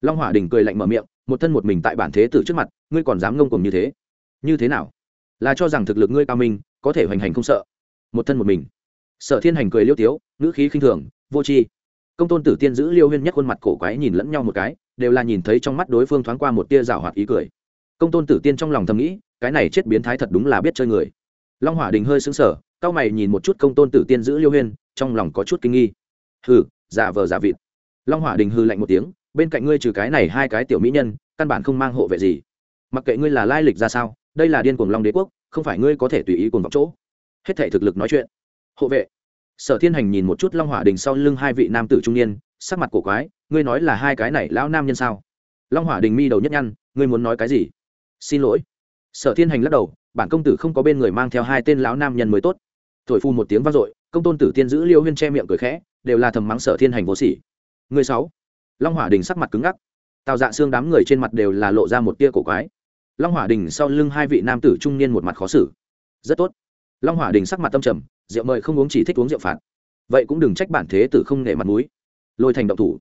Long hỏa đình cười lạnh mở miệng, một thân một mình tại bản thế tử trước mặt, ngươi còn dám ngông cùng như thế? Như thế nào? Là cho rằng thực lực ngươi cao minh, có thể hoành hành không sợ? Một thân một mình. Sở thiên hành cười liêu tiếu, ngữ khí khinh thường, vô tri. Công tôn tử tiên giữ liêu huyên nhất khuôn mặt cổ quái nhìn lẫn nhau một cái, đều là nhìn thấy trong mắt đối phương thoáng qua một tia rào hoạt ý cười công tôn tử tiên trong lòng thầm nghĩ, cái này chết biến thái thật đúng là biết chơi người. Long hỏa đình hơi xứng sở cao mày nhìn một chút công tôn tử tiên giữ liêu huyên, trong lòng có chút kinh nghi. Hừ, giả vờ giả vịt. Long hỏa đình hư lạnh một tiếng, bên cạnh ngươi trừ cái này hai cái tiểu mỹ nhân, căn bản không mang hộ vệ gì. Mặc kệ ngươi là lai lịch ra sao, đây là điên cuồng long đế quốc, không phải ngươi có thể tùy ý cuồng vọng chỗ. Hết thể thực lực nói chuyện. Hộ vệ. Sở thiên hành nhìn một chút long hỏa đình sau lưng hai vị nam tử trung niên, sắc mặt cổ quái, ngươi nói là hai cái này lão nam nhân sao? Long hỏa đình mi đầu nhất nhăn, ngươi muốn nói cái gì? Xin lỗi. Sở thiên hành lắc đầu, bản công tử không có bên người mang theo hai tên lão nam nhân mới tốt. Thổi phu một tiếng vang dội, công tôn tử tiên giữ liêu huyên che miệng cười khẽ, đều là thầm mắng sở thiên hành vô sỉ. Người sáu. Long hỏa đình sắc mặt cứng ngắc. Tào dạ xương đám người trên mặt đều là lộ ra một tia cổ quái. Long hỏa đình sau lưng hai vị nam tử trung niên một mặt khó xử. Rất tốt. Long hỏa đình sắc mặt tâm trầm, rượu mời không uống chỉ thích uống rượu phạt. Vậy cũng đừng trách bản thế tử không nể mặt mũi. Lôi thành động thủ.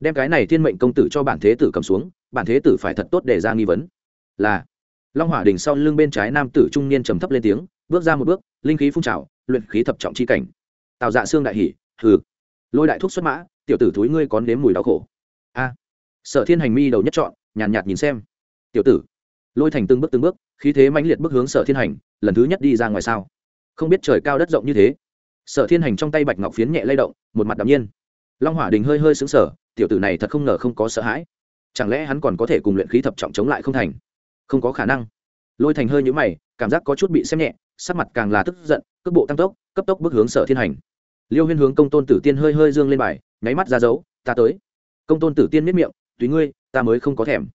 Đem cái này thiên mệnh công tử cho bản thế tử cầm xuống, bản thế tử phải thật tốt để ra nghi vấn là long hỏa đình sau lưng bên trái nam tử trung niên trầm thấp lên tiếng bước ra một bước linh khí phun trào luyện khí thập trọng chi cảnh. Tào dạ xương đại hỉ hừ. Lôi đại thuốc xuất mã tiểu tử thúi ngươi có nếm mùi đau khổ. A. Sở thiên hành mi đầu nhất chọn nhàn nhạt, nhìn xem. Tiểu tử. Lôi thành từng bước từng bước khí thế mãnh liệt bước hướng sở thiên hành lần thứ nhất đi ra ngoài sao? Không biết trời cao đất rộng như thế. Sở thiên hành trong tay bạch ngọc phiến nhẹ lay động một mặt đ ạ m nhiên. Long hỏa đình hơi hơi xứng sở tiểu tử này thật không ngờ không có sợ hãi. Chẳng lẽ hắn còn có thể cùng luyện khí thập trọng chống lại không thành? Không có khả năng. Lôi thành hơi nhũ mày, cảm giác có chút bị xem nhẹ, sắc mặt càng là tức giận, cước bộ tăng tốc, cấp tốc bước hướng sở thiên hành. Liêu huyên hướng công tôn tử tiên hơi hơi dương lên bài, nháy mắt ra dấu, ta tới. Công tôn tử tiên miết miệng, tùy ngươi, ta mới không có thèm.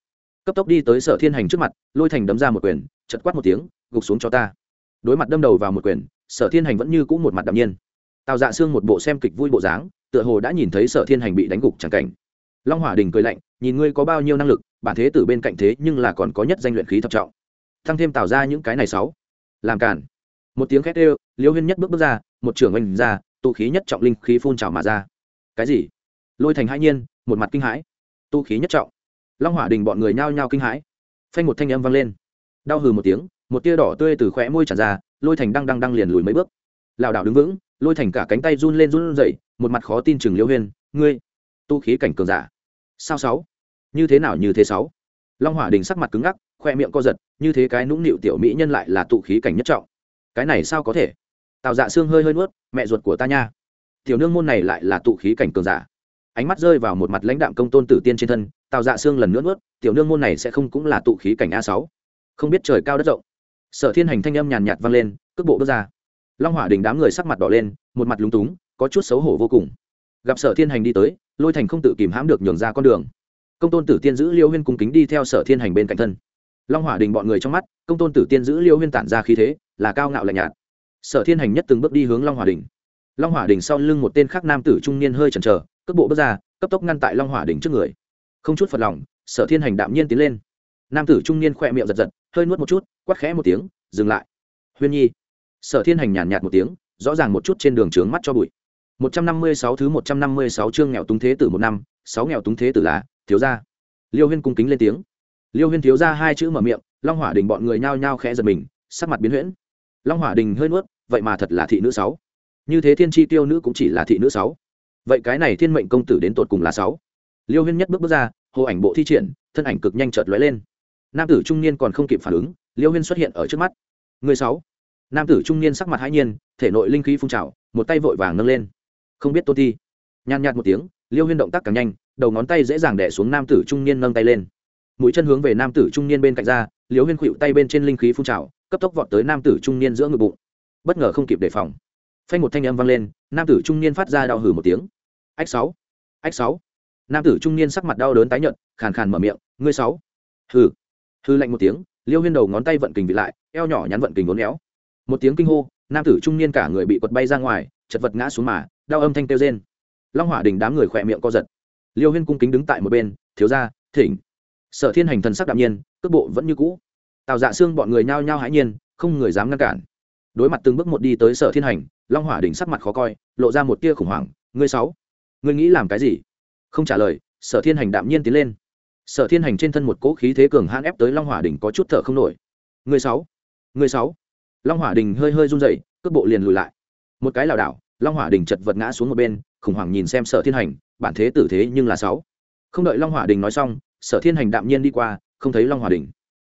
Cấp tốc đi tới sở thiên hành trước mặt, lôi thành đấm ra một quyền chật quát một tiếng, gục xuống cho ta. Đối mặt đâm đầu vào một quyền, sở thiên hành vẫn như cũ một mặt đạm nhiên. Tào dạ xương một bộ xem kịch vui bộ dáng, tựa hồ đã nhìn thấy sở thiên hành bị đánh gục chẳng cảnh. Long hỏa đình cười lạnh, nhìn ngươi có bao nhiêu năng lực bản thế tử bên cạnh thế nhưng là còn có nhất danh luyện khí thập trọng. Thăng thêm tạo ra những cái này sáu. Làm cản một tiếng khét đều, liêu huyên nhất bước bước ra, một trưởng oanh ra tụ khí nhất trọng linh khí phun trào mà ra. Cái gì? Lôi thành hai nhiên, một mặt kinh hãi. Tu khí nhất trọng. Long hỏa đình bọn người nhao nhao kinh hãi. Phanh một thanh âm vang lên. Đau hừ một tiếng, một tia đỏ tươi từ khóe môi tràn ra, lôi thành đang đang đang liền lùi mấy bước. Lảo đảo đứng vững, lôi thành cả cánh tay run lên run rẩy, một mặt khó tin chừng liêu huyên, ngươi, tu khí cảnh cường giả. Sao sáu? Như thế nào như thế sáu. Long hỏa đình sắc mặt cứng ngắc, khoe miệng co giật, như thế cái nũng nịu tiểu mỹ nhân lại là tụ khí cảnh nhất trọng. Cái này sao có thể? Tào dạ xương hơi hơi nuốt, mẹ ruột của ta nha. Tiểu nương môn này lại là tụ khí cảnh cường giả. Ánh mắt rơi vào một mặt lãnh đạm công tôn tử tiên trên thân, tào dạ xương lần nữa nuốt, tiểu nương môn này sẽ không cũng là tụ khí cảnh a sáu. Không biết trời cao đất rộng. Sở thiên hành thanh âm nhàn nhạt vang lên, cước bộ bước ra. Long hỏa đình đám người sắc mặt đỏ lên, một mặt lúng túng, có chút xấu hổ vô cùng. Gặp sở thiên hành đi tới, lôi thành không tự kìm hãm được nhường ra con đường công tôn tử tiên giữ liêu huyên cung kính đi theo sở thiên hành bên cạnh thân. Long hỏa đình bọn người trong mắt, công tôn tử tiên giữ liêu huyên tản ra khí thế, là cao ngạo lạnh nhạt. Sở thiên hành nhất từng bước đi hướng long hỏa đình. Long hỏa đình sau lưng một tên khác nam tử trung niên hơi chần chờ, cước bộ bước ra, cấp tốc ngăn tại long hỏa đình trước người. Không chút phật lòng, sở thiên hành đạm nhiên tiến lên. Nam tử trung niên khỏe miệng giật giật, hơi nuốt một chút quắt khẽ một tiếng, dừng lại. Huyên nhi. Sở thiên hành nhàn nhạt một tiếng, rõ ràng một chút trên đường trướng mắt cho bụi. Một trăm năm mươi sáu thứ một trăm năm mươi sáu chương nghèo túng thế tử một năm, sáu nghèo túng thế tử là thiếu gia. Liêu huyên cung kính lên tiếng. Liêu huyên thiếu gia hai chữ mở miệng, long hỏa đình bọn người nhao nhao khẽ giật mình, sắc mặt biến huyễn. Long hỏa đình hơi nuốt, vậy mà thật là thị nữ sáu. Như thế thiên tri tiêu nữ cũng chỉ là thị nữ sáu. Vậy cái này thiên mệnh công tử đến tột cùng là sáu? Liêu huyên nhất bước bước ra, hồ ảnh bộ thi triển, thân ảnh cực nhanh chợt lóe lên. Nam tử trung niên còn không kịp phản ứng, liêu huyên xuất hiện ở trước mắt. Người sáu. Nam tử trung niên sắc mặt hãi nhiên, thể nội linh khí phun trào, một tay vội vàng nâng lên. Không biết tôn thi. Nhàn nhạt một tiếng, liêu huyên động tác càng nhanh đầu ngón tay dễ dàng đẻ xuống nam tử trung niên nâng tay lên. Mũi chân hướng về nam tử trung niên bên cạnh ra liều huyên khuỵu tay bên trên linh khí phun trào, cấp tốc vọt tới nam tử trung niên giữa ngực bụng. Bất ngờ không kịp đề phòng. Phanh một thanh âm vang lên, nam tử trung niên phát ra đau hử một tiếng. Ách sáu ách sáu. Nam tử trung niên sắc mặt đau đớn tái nhợt, khàn khàn mở miệng, ngươi sáu. Hừ. Hư lạnh một tiếng liêu huyên đầu ngón tay vận kình vị lại, eo nhỏ nhắn vận kình uốn éo. Một tiếng kinh hô, nam tử trung niên cả người bị quật bay ra ngoài, chật vật ngã xuống mà, đau âm thanh kêu rên. Long hỏa đình đám người khỏe miệng co giật liêu huyên cung kính đứng tại một bên, thiếu ra thỉnh. Sở thiên hành thần sắc đạm nhiên, cước bộ vẫn như cũ. Tào dạ xương bọn người nhao nhao hãi nhiên, không người dám ngăn cản. Đối mặt từng bước một đi tới sở thiên hành, long hỏa đỉnh sắc mặt khó coi, lộ ra một tia khủng hoảng, ngươi sáu, ngươi nghĩ làm cái gì? Không trả lời, sở thiên hành đạm nhiên tiến lên. Sở thiên hành trên thân một cỗ khí thế cường hãn ép tới long hỏa đỉnh có chút thở không nổi. Ngươi sáu ngươi sáu. Long hỏa đỉnh hơi hơi run dậy cước bộ liền lùi lại. Một cái lảo đảo, long hỏa đỉnh chật vật ngã xuống một bên, khủng hoảng nhìn xem sở thiên hành bản thế tử thế nhưng là sáu. Không đợi long hỏa đình nói xong, sở thiên hành đạm nhiên đi qua, không thấy long hỏa đình.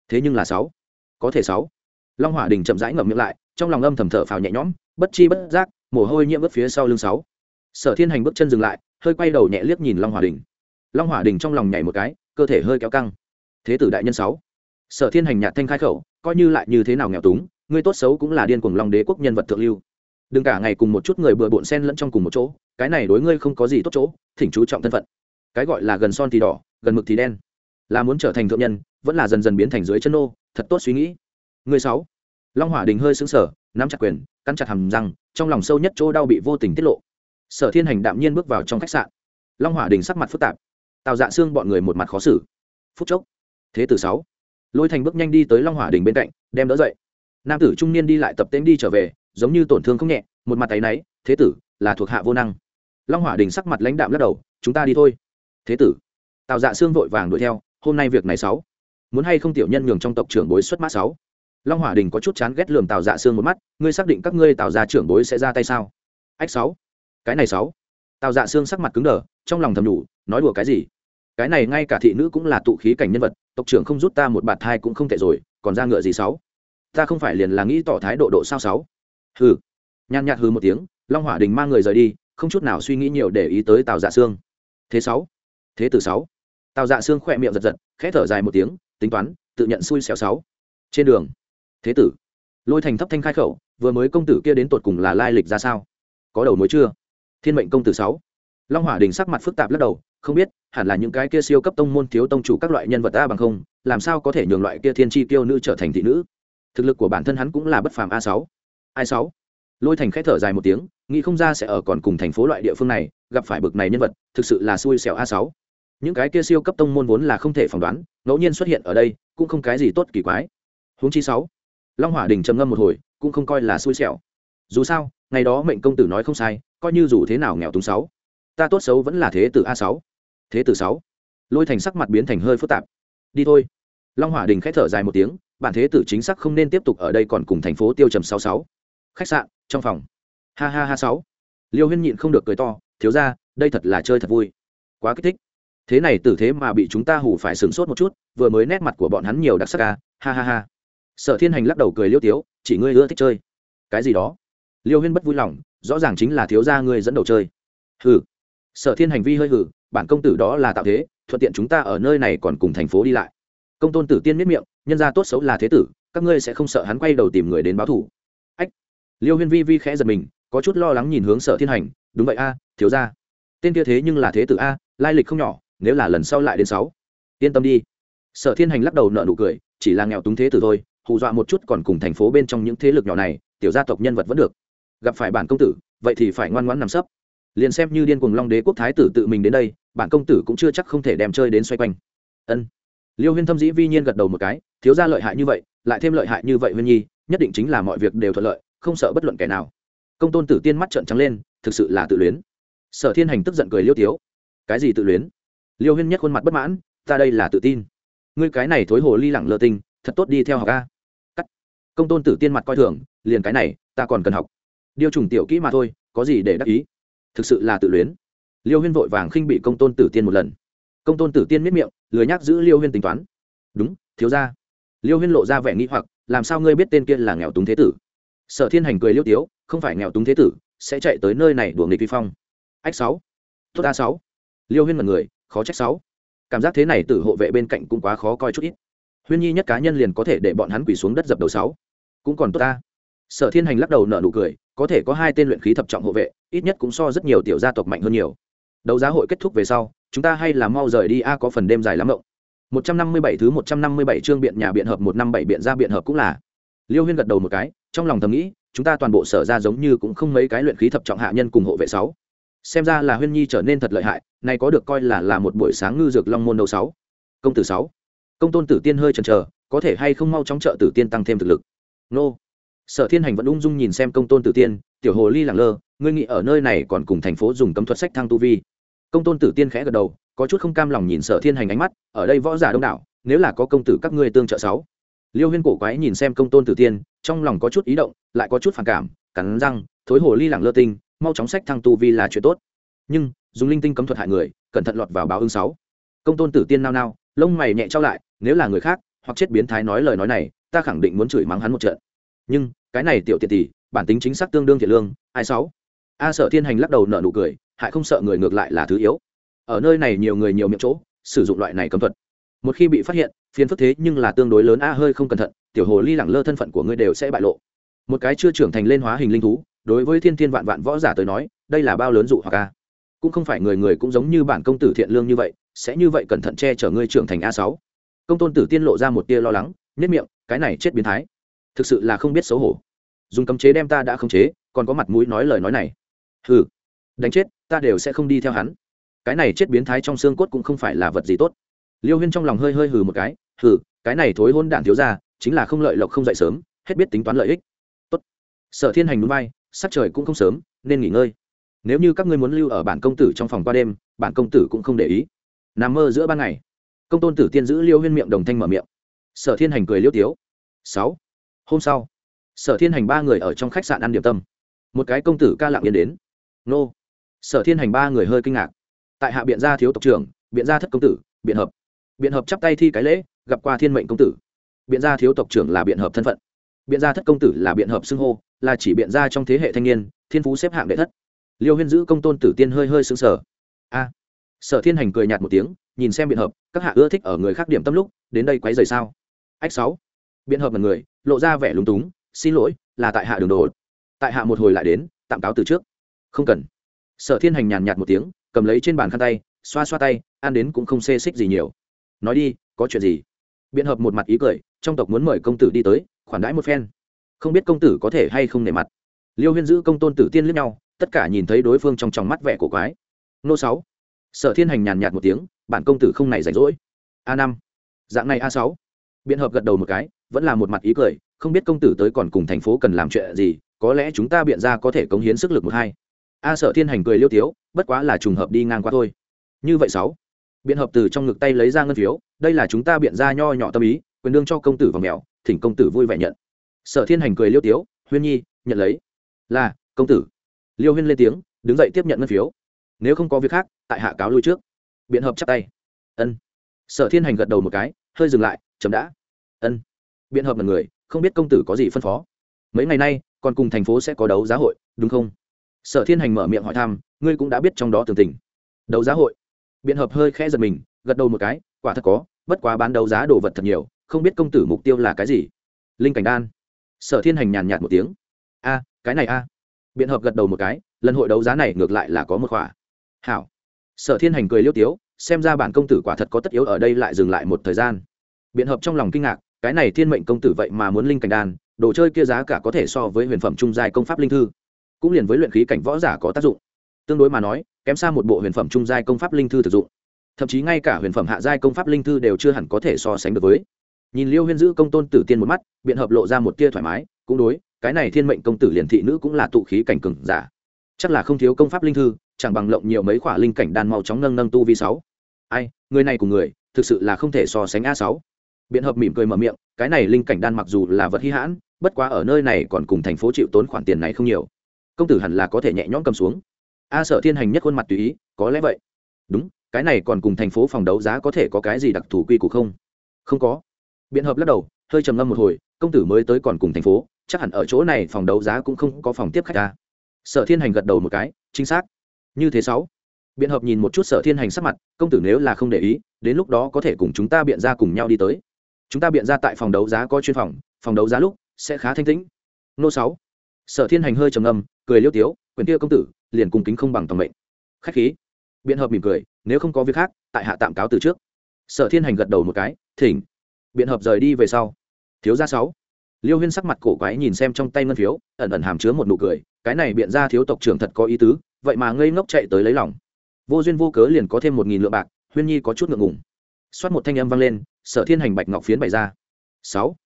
Thế nhưng là sáu. Có thể sáu. Long hỏa đình chậm rãi ngậm miệng lại, trong lòng âm thầm thở phào nhẹ nhõm, bất chi bất giác, mồ hôi nhiễm ướt phía sau lưng sáu. Sở thiên hành bước chân dừng lại, hơi quay đầu nhẹ liếc nhìn long hỏa đình. Long hỏa đình trong lòng nhảy một cái, cơ thể hơi kéo căng. Thế tử đại nhân sáu. Sở thiên hành nhạt thanh khai khẩu, coi như lại như thế nào nghèo túng ngươi tốt xấu cũng là điên cuồng long đế quốc nhân vật thượng lưu. Đừng cả ngày cùng một chút người bừa bộn xen lẫn trong cùng một chỗ cái này đối ngươi không có gì tốt chỗ, thỉnh chú trọng thân phận. Cái gọi là gần son thì đỏ, gần mực thì đen. Là muốn trở thành thượng nhân, vẫn là dần dần biến thành dưới chân nô, thật tốt suy nghĩ. Người sáu. Long hỏa đình hơi xứng sở nắm chặt quyền, cắn chặt hầm răng, trong lòng sâu nhất chỗ đau bị vô tình tiết lộ. Sở thiên hành đạm nhiên bước vào trong khách sạn. Long hỏa đình sắc mặt phức tạp. Tào dạ xương bọn người một mặt khó xử. Phút chốc, thế tử sáu. Lôi thành bước nhanh đi tới long hỏa đình bên cạnh, đem đỡ dậy. Nam tử trung niên đi lại tập tễnh đi trở về, giống như tổn thương không nhẹ, một mặt tay náy, thế tử, là thuộc hạ vô năng long hỏa đình sắc mặt lãnh đạm lắc đầu, chúng ta đi thôi. Thế tử. Tào dạ xương vội vàng đuổi theo, hôm nay việc này sáu. Muốn hay không tiểu nhân nhường trong tộc trưởng bối xuất mã sáu? Long hỏa đình có chút chán ghét lườm tào dạ xương một mắt, ngươi xác định các ngươi tào dạ trưởng bối sẽ ra tay sao? Ách sáu. Cái này sáu. Tào dạ xương sắc mặt cứng đờ, trong lòng thầm đủ nói đùa cái gì? Cái này ngay cả thị nữ cũng là tụ khí cảnh nhân vật, tộc trưởng không rút ta một bạt thai cũng không tệ rồi, còn ra ngựa gì sáu? Ta không phải liền là nghĩ tỏ thái độ độ sao sáu? Hừ. Nhàn nhạt hừ một tiếng, long hỏa đình mang người rời đi không chút nào suy nghĩ nhiều để ý tới tào dạ xương thế sáu, thế từ sáu. Tào dạ xương khỏe miệng giật giật, khẽ thở dài một tiếng, tính toán, tự nhận xui xẻo sáu. Trên đường, thế tử, lôi thành thấp thanh khai khẩu, vừa mới công tử kia đến tột cùng là lai lịch ra sao? Có đầu mối chưa? Thiên mệnh công tử sáu. Long hỏa đình sắc mặt phức tạp lắc đầu, không biết, hẳn là những cái kia siêu cấp tông môn thiếu tông chủ các loại nhân vật a bằng không, làm sao có thể nhường loại kia thiên tri tiêu nữ trở thành thị nữ? Thực lực của bản thân hắn cũng là bất phàm a sáu. Ai sáu? Lôi thành khẽ thở dài một tiếng, nghĩ không ra sẽ ở còn cùng thành phố loại địa phương này, gặp phải bực này nhân vật, thực sự là xui xẻo a sáu. Những cái kia siêu cấp tông môn vốn là không thể phỏng đoán, ngẫu nhiên xuất hiện ở đây, cũng không cái gì tốt kỳ quái. Huống chi sáu, long hỏa đình trầm ngâm một hồi, cũng không coi là xui xẻo. Dù sao, ngày đó mệnh công tử nói không sai, coi như dù thế nào nghèo túng sáu. Ta tốt xấu vẫn là thế tử a sáu. Thế tử sáu. Lôi thành sắc mặt biến thành hơi phức tạp. Đi thôi. Long hỏa đình k h ẽ thở dài một tiếng, bản thế tử chính xác không nên tiếp tục ở đây còn cùng thành phố tiêu trầm sáu sáu khách sạn, trong phòng. Ha ha ha sáu. Liêu huyên nhịn không được cười to, thiếu ra đây thật là chơi thật vui. Quá kích thích. Thế này tử thế mà bị chúng ta hủ phải sửng sốt một chút, vừa mới nét mặt của bọn hắn nhiều đặc sắc ca ha ha ha. Sở thiên hành lắc đầu cười liêu tiếu, chỉ ngươi ưa thích chơi. Cái gì đó? Liêu huyên bất vui lòng, rõ ràng chính là thiếu gia ngươi dẫn đầu chơi. Hừ. Sở thiên hành vi hơi hừ, bản công tử đó là tạo thế, thuận tiện chúng ta ở nơi này còn cùng thành phố đi lại. Công tôn tử tiên miết miệng, nhân ra tốt xấu là thế tử, các ngươi sẽ không sợ hắn quay đầu tìm người đến báo thủ liêu huyên vi vi khẽ giật mình, có chút lo lắng nhìn hướng sở thiên hành, đúng vậy a, thiếu ra tên kia thế nhưng là thế tử a, lai lịch không nhỏ, nếu là lần sau lại đến sáu, yên tâm đi. Sở thiên hành lắc đầu nợ nụ cười, chỉ là nghèo túng thế tử thôi, hù dọa một chút còn cùng thành phố bên trong những thế lực nhỏ này, tiểu gia tộc nhân vật vẫn được. Gặp phải bản công tử, vậy thì phải ngoan ngoãn nằm sấp. Liền xem như điên cuồng long đế quốc thái tử tự mình đến đây, bản công tử cũng chưa chắc không thể đem chơi đến xoay quanh. Ân. Liêu huyên thâm dĩ vi nhiên gật đầu một cái, thiếu gia lợi hại như vậy, lại thêm lợi hại như vậy huyên nhi, nhất định chính là mọi việc đều thuận lợi không sợ bất luận kẻ nào. Công tôn tử tiên mắt trợn trắng lên, thực sự là tự luyến. Sở thiên hành tức giận cười liêu tiếu. Cái gì tự luyến? Liêu huyên nhất khuôn mặt bất mãn, ta đây là tự tin. Ngươi cái này thối hồ ly lẳng lơ tinh, thật tốt đi theo học ca cắt. Công tôn tử tiên mặt coi thường, liền cái này, ta còn cần học. Điều trùng tiểu kỹ mà thôi, có gì để đắc ý? Thực sự là tự luyến. Liêu huyên vội vàng khinh bị công tôn tử tiên một lần. Công tôn tử tiên miết miệng, lười nhắc giữ liêu huyên tính toán. Đúng, thiếu ra liêu huyên lộ ra vẻ nghĩ hoặc, làm sao ngươi biết tên kia là nghèo túng thế tử? Sở thiên hành cười liêu tiếu, không phải nghèo túng thế tử, sẽ chạy tới nơi này đuổi nghịch vi phong. Ách sáu. Tốt a sáu. Liêu huyên mật người, khó trách sáu. Cảm giác thế này tử hộ vệ bên cạnh cũng quá khó coi chút ít. Huyên nhi nhất cá nhân liền có thể để bọn hắn quỳ xuống đất dập đầu sáu. Cũng còn tốt ta. Sở thiên hành lắc đầu nở nụ cười, có thể có hai tên luyện khí thập trọng hộ vệ, ít nhất cũng so rất nhiều tiểu gia tộc mạnh hơn nhiều. Đấu giá hội kết thúc về sau, chúng ta hay là mau rời đi, a, có phần đêm dài lắm động 157 thứ 157 chương biện nhà biện hợp 157 biện ra biện hợp cũng là liêu huyên gật đầu một cái, trong lòng thầm nghĩ, chúng ta toàn bộ sở ra giống như cũng không mấy cái luyện khí thập trọng hạ nhân cùng hộ vệ sáu. Xem ra là huyên nhi trở nên thật lợi hại, này có được coi là là một buổi sáng ngư dược long môn đầu sáu. Công tử sáu. Công tôn tử tiên hơi chần chờ, có thể hay không mau chóng trợ tử tiên tăng thêm thực lực? Nô. Sở thiên hành vẫn ung dung nhìn xem công tôn tử tiên, tiểu hồ ly lẳng lơ, ngươi nghĩ ở nơi này còn cùng thành phố dùng cấm thuật sách thăng tu vi? Công tôn tử tiên khẽ gật đầu, có chút không cam lòng nhìn sở thiên hành ánh mắt, ở đây võ giả đông đảo, nếu là có công tử các ngươi tương trợ sáu liêu huyên cổ quái nhìn xem công tôn tử tiên, trong lòng có chút ý động, lại có chút phản cảm, cắn răng, thối hồ ly lẳng lơ tinh, mau chóng sách thăng tu vi là chuyện tốt. Nhưng, dùng linh tinh cấm thuật hại người, cẩn thận lọt vào báo ứng sáu. Công tôn tử tiên nao nao, lông mày nhẹ trao lại, nếu là người khác, hoặc chết biến thái nói lời nói này, ta khẳng định muốn chửi mắng hắn một trận. Nhưng, cái này tiểu tiện tỷ, bản tính chính xác tương đương thiệt lương, ai sáu? A sợ thiên hành lắc đầu nở nụ cười, hại không sợ người ngược lại là thứ yếu. Ở nơi này nhiều người nhiều miệng chỗ, sử dụng loại này cấm thuật. Một khi bị phát hiện phiền phức thế nhưng là tương đối lớn. A, hơi không cẩn thận, tiểu hồ ly lẳng lơ thân phận của ngươi đều sẽ bại lộ. Một cái chưa trưởng thành lên hóa hình linh thú, đối với thiên thiên vạn vạn võ giả tới nói, đây là bao lớn dụ hoặc a. Cũng không phải người người cũng giống như bản công tử thiện lương như vậy, sẽ như vậy cẩn thận che chở ngươi trưởng thành a sáu. Công tôn tử tiên lộ ra một tia lo lắng nhất miệng, cái này chết biến thái. Thực sự là không biết xấu hổ. Dùng cấm chế đem ta đã không chế, còn có mặt mũi nói lời nói này. Hừ, đánh chết, ta đều sẽ không đi theo hắn. Cái này chết biến thái trong xương cốt cũng không phải là vật gì tốt. Liêu huyên trong lòng hơi hơi hừ một cái hừ, cái này thối hôn đản thiếu ra chính là không lợi lộc không dậy sớm, hết biết tính toán lợi ích. Tốt. Sở thiên hành núi bay, sắc trời cũng không sớm, nên nghỉ ngơi. Nếu như các ngươi muốn lưu ở bản công tử trong phòng qua đêm, bản công tử cũng không để ý. Nằm mơ giữa ban ngày. Công tôn tử tiên giữ liêu huyên miệng đồng thanh mở miệng. Sở thiên hành cười liêu tiếu. Sáu. Hôm sau, sở thiên hành ba người ở trong khách sạn ăn điểm tâm. Một cái công tử ca lạng yên đến. Nô. Sở thiên hành ba người hơi kinh ngạc. Tại hạ biện gia thiếu tộc trưởng, biện gia thất công tử, biện hợp. Biện hợp chắp tay thi cái lễ gặp qua thiên mệnh công tử. Biện gia thiếu tộc trưởng là biện hợp thân phận. Biện gia thất công tử là biện hợp xưng hô, là chỉ biện gia trong thế hệ thanh niên, thiên phú xếp hạng đệ thất. Liêu huyên giữ công tôn tử tiên hơi hơi xứng sở a. Sở thiên hành cười nhạt một tiếng, nhìn xem biện hợp, các hạ ưa thích ở người khác điểm tâm lúc, đến đây quấy rời sao? Ách sáu. Biện hợp là người, lộ ra vẻ lúng túng, xin lỗi, là tại hạ đường đồ. Tại hạ một hồi lại đến, tạm cáo từ trước. Không cần. Sở thiên hành nhàn nhạt một tiếng, cầm lấy trên bàn khăn tay, xoa xoa tay, ăn đến cũng không xê xích gì nhiều. Nói đi, có chuyện gì? Biện hợp một mặt ý cười, trong tộc muốn mời công tử đi tới, khoản đãi một phen. Không biết công tử có thể hay không nể mặt. Liêu huyên giữ công tôn tử tiên lướt nhau, tất cả nhìn thấy đối phương trong tròng mắt vẻ cổ quái. Nô sáu. Sở thiên hành nhàn nhạt một tiếng, bản công tử không này rảnh rỗi. A năm. Dạng này a sáu. Biện hợp gật đầu một cái, vẫn là một mặt ý cười, không biết công tử tới còn cùng thành phố cần làm chuyện gì, có lẽ chúng ta biện ra có thể cống hiến sức lực một hai. A sở thiên hành cười liêu tiếu, bất quá là trùng hợp đi ngang qua thôi. Như vậy sáu biện hợp từ trong ngực tay lấy ra ngân phiếu, đây là chúng ta biện ra nho nhỏ tâm ý, quyền đương cho công tử và mèo, thỉnh công tử vui vẻ nhận. Sở thiên hành cười liêu tiếu, huyên nhi, nhận lấy. Là, công tử. Liêu huyên lên tiếng, đứng dậy tiếp nhận ngân phiếu. Nếu không có việc khác, tại hạ cáo lui trước. Biện hợp chắp tay. Ân. Sở thiên hành gật đầu một cái, hơi dừng lại, chấm đã. Ân. Biện hợp là người, không biết công tử có gì phân phó. Mấy ngày nay, còn cùng thành phố sẽ có đấu giá hội, đúng không? Sở thiên hành mở miệng hỏi thăm, ngươi cũng đã biết trong đó tường tình. Đấu giá hội? Biện hợp hơi khẽ giật mình, gật đầu một cái, quả thật có, bất quá bán đấu giá đồ vật thật nhiều, không biết công tử mục tiêu là cái gì. Linh cảnh đan. Sở thiên hành nhàn nhạt một tiếng. A, cái này a. Biện hợp gật đầu một cái, lần hội đấu giá này ngược lại là có một khỏa. Hảo. Sở thiên hành cười liêu tiếu, xem ra bản công tử quả thật có tất yếu ở đây lại dừng lại một thời gian. Biện hợp trong lòng kinh ngạc, cái này thiên mệnh công tử vậy mà muốn linh cảnh đan, đồ chơi kia giá cả có thể so với huyền phẩm trung giai công pháp linh thư, cũng liền với luyện khí cảnh võ giả có tác dụng. Tương đối mà nói kém xa một bộ huyền phẩm trung giai công pháp linh thư thực dụng. Thậm chí ngay cả huyền phẩm hạ giai công pháp linh thư đều chưa hẳn có thể so sánh được với. Nhìn liêu huyên giữ công tôn tử tiên một mắt, biện hợp lộ ra một tia thoải mái, cũng đối, cái này thiên mệnh công tử liền thị nữ cũng là tụ khí cảnh cừng giả. Chắc là không thiếu công pháp linh thư, chẳng bằng lộng nhiều mấy khỏa linh cảnh đan mau chóng nâng nâng tu vi sáu. Ai, người này cùng người, thực sự là không thể so sánh a sáu. Biện hợp mỉm cười mở miệng, cái này linh cảnh đan mặc dù là vật hy hãn, bất quá ở nơi này còn cùng thành phố chịu tốn khoản tiền này không nhiều. Công tử hẳn là có thể nhẹ nhõm cầm xuống a sợ thiên hành nhất khuôn mặt tùy ý, có lẽ vậy. Đúng, cái này còn cùng thành phố phòng đấu giá có thể có cái gì đặc thù quy củ không? Không có. Biện hợp lắc đầu, hơi trầm ngâm một hồi, công tử mới tới còn cùng thành phố, chắc hẳn ở chỗ này phòng đấu giá cũng không có phòng tiếp khách ta. Sở thiên hành gật đầu một cái, chính xác. Như thế sáu. Biện hợp nhìn một chút sở thiên hành sắc mặt, công tử nếu là không để ý, đến lúc đó có thể cùng chúng ta biện ra cùng nhau đi tới. Chúng ta biện ra tại phòng đấu giá có chuyên phòng phòng đấu giá lúc sẽ khá thanh tĩnh. Nô sáu. Sở thiên hành hơi trầm ngâm, cười liêu tiếu quyền kia công tử liền cung kính không bằng tầm mệnh. Khách khí. Biện hợp mỉm cười, nếu không có việc khác, tại hạ tạm cáo từ trước. Sở thiên hành gật đầu một cái, thỉnh. Biện hợp rời đi về sau. Thiếu gia sáu. Liêu huyên sắc mặt cổ quái nhìn xem trong tay ngân phiếu, ẩn ẩn hàm chứa một nụ cười, cái này biện ra thiếu tộc trưởng thật có ý tứ, vậy mà ngây ngốc chạy tới lấy lòng. Vô duyên vô cớ liền có thêm một nghìn lượng bạc, huyên nhi có chút ngượng ngùng. Xoát một thanh âm vang lên, sở thiên hành bạch ngọc phiến bày ra. Sáu.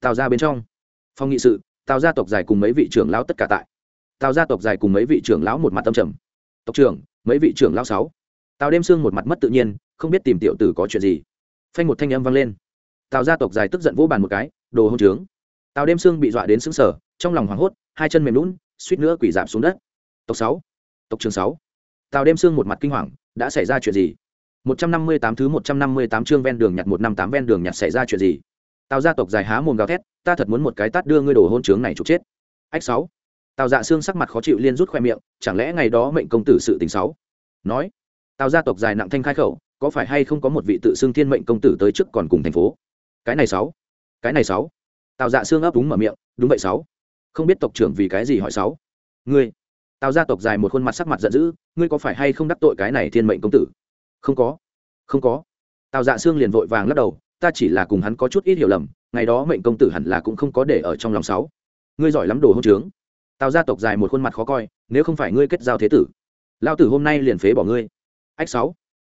Tào ra bên trong. Phòng nghị sự, tào gia tộc dài cùng mấy vị trưởng lão tất cả tại tào gia tộc dài cùng mấy vị trưởng lão một mặt tâm trầm. Tộc trưởng, mấy vị trưởng lão sáu. Tào đêm sương một mặt mất tự nhiên, không biết tìm tiểu tử có chuyện gì. Phanh một thanh âm vang lên. Tào gia tộc dài tức giận vỗ bàn một cái, đồ hôn trướng. Tào đêm sương bị dọa đến xứng sở trong lòng hoảng hốt, hai chân mềm lún, suýt nữa quỷ giảm xuống đất. Tộc sáu, tộc trường sáu. Tào đêm sương một mặt kinh hoàng, đã xảy ra chuyện gì? Một trăm năm mươi tám thứ một trăm năm mươi tám chương ven đường nhặt một năm tám ven đường nhặt xảy ra chuyện gì? Tào gia tộc dài há mồm gào thét, ta thật muốn một cái tát đưa ngươi đồ hôn trướng này chụp chết. Ách sáu tào dạ xương sắc mặt khó chịu liên rút khoe miệng, chẳng lẽ ngày đó mệnh công tử sự tình sáu nói, tào gia tộc dài nặng thanh khai khẩu, có phải hay không có một vị tự xưng thiên mệnh công tử tới trước còn cùng thành phố? Cái này sáu cái này sáu tào dạ xương ấp đúng mở miệng, đúng vậy sáu không biết tộc trưởng vì cái gì hỏi sáu ngươi, tào gia tộc dài một khuôn mặt sắc mặt giận dữ, ngươi có phải hay không đắc tội cái này thiên mệnh công tử? Không có không có. Tào dạ xương liền vội vàng lắc đầu, ta chỉ là cùng hắn có chút ít hiểu lầm, ngày đó mệnh công tử hẳn là cũng không có để ở trong lòng sáu ngươi giỏi lắm đồ hôn trướng tào gia tộc dài một khuôn mặt khó coi, nếu không phải ngươi kết giao thế tử lao tử hôm nay liền phế bỏ ngươi. Ách sáu,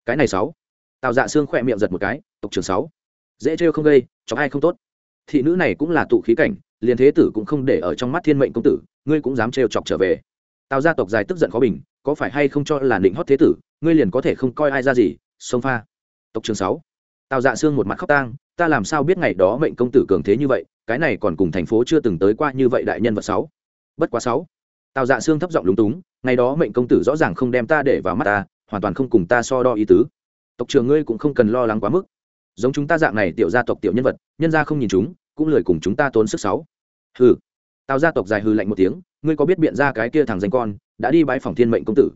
cái này sáu. Tào dạ xương khỏe miệng giật một cái, tộc trưởng sáu. Dễ trêu không gây cho ai không tốt. Thị nữ này cũng là tụ khí cảnh, liền thế tử cũng không để ở trong mắt thiên mệnh công tử, ngươi cũng dám trêu chọc trở về. Tào gia tộc dài tức giận khó bình, có phải hay không cho là định hót thế tử, ngươi liền có thể không coi ai ra gì sông pha. Tộc trường sáu. Tào dạ xương một mặt khóc tang, ta làm sao biết ngày đó mệnh công tử cường thế như vậy, cái này còn cùng thành phố chưa từng tới qua như vậy đại nhân vật sáu bất quá sáu. Tào dạ xương thấp giọng lúng túng, ngày đó mệnh công tử rõ ràng không đem ta để vào mắt ta, hoàn toàn không cùng ta so đo ý tứ. Tộc trường ngươi cũng không cần lo lắng quá mức. Giống chúng ta dạng này tiểu gia tộc tiểu nhân vật, nhân gia không nhìn chúng, cũng lười cùng chúng ta tốn sức sáu. Hừ. Tào gia tộc dài hư lạnh một tiếng, ngươi có biết biện ra cái kia thằng danh con, đã đi bãi phòng thiên mệnh công tử?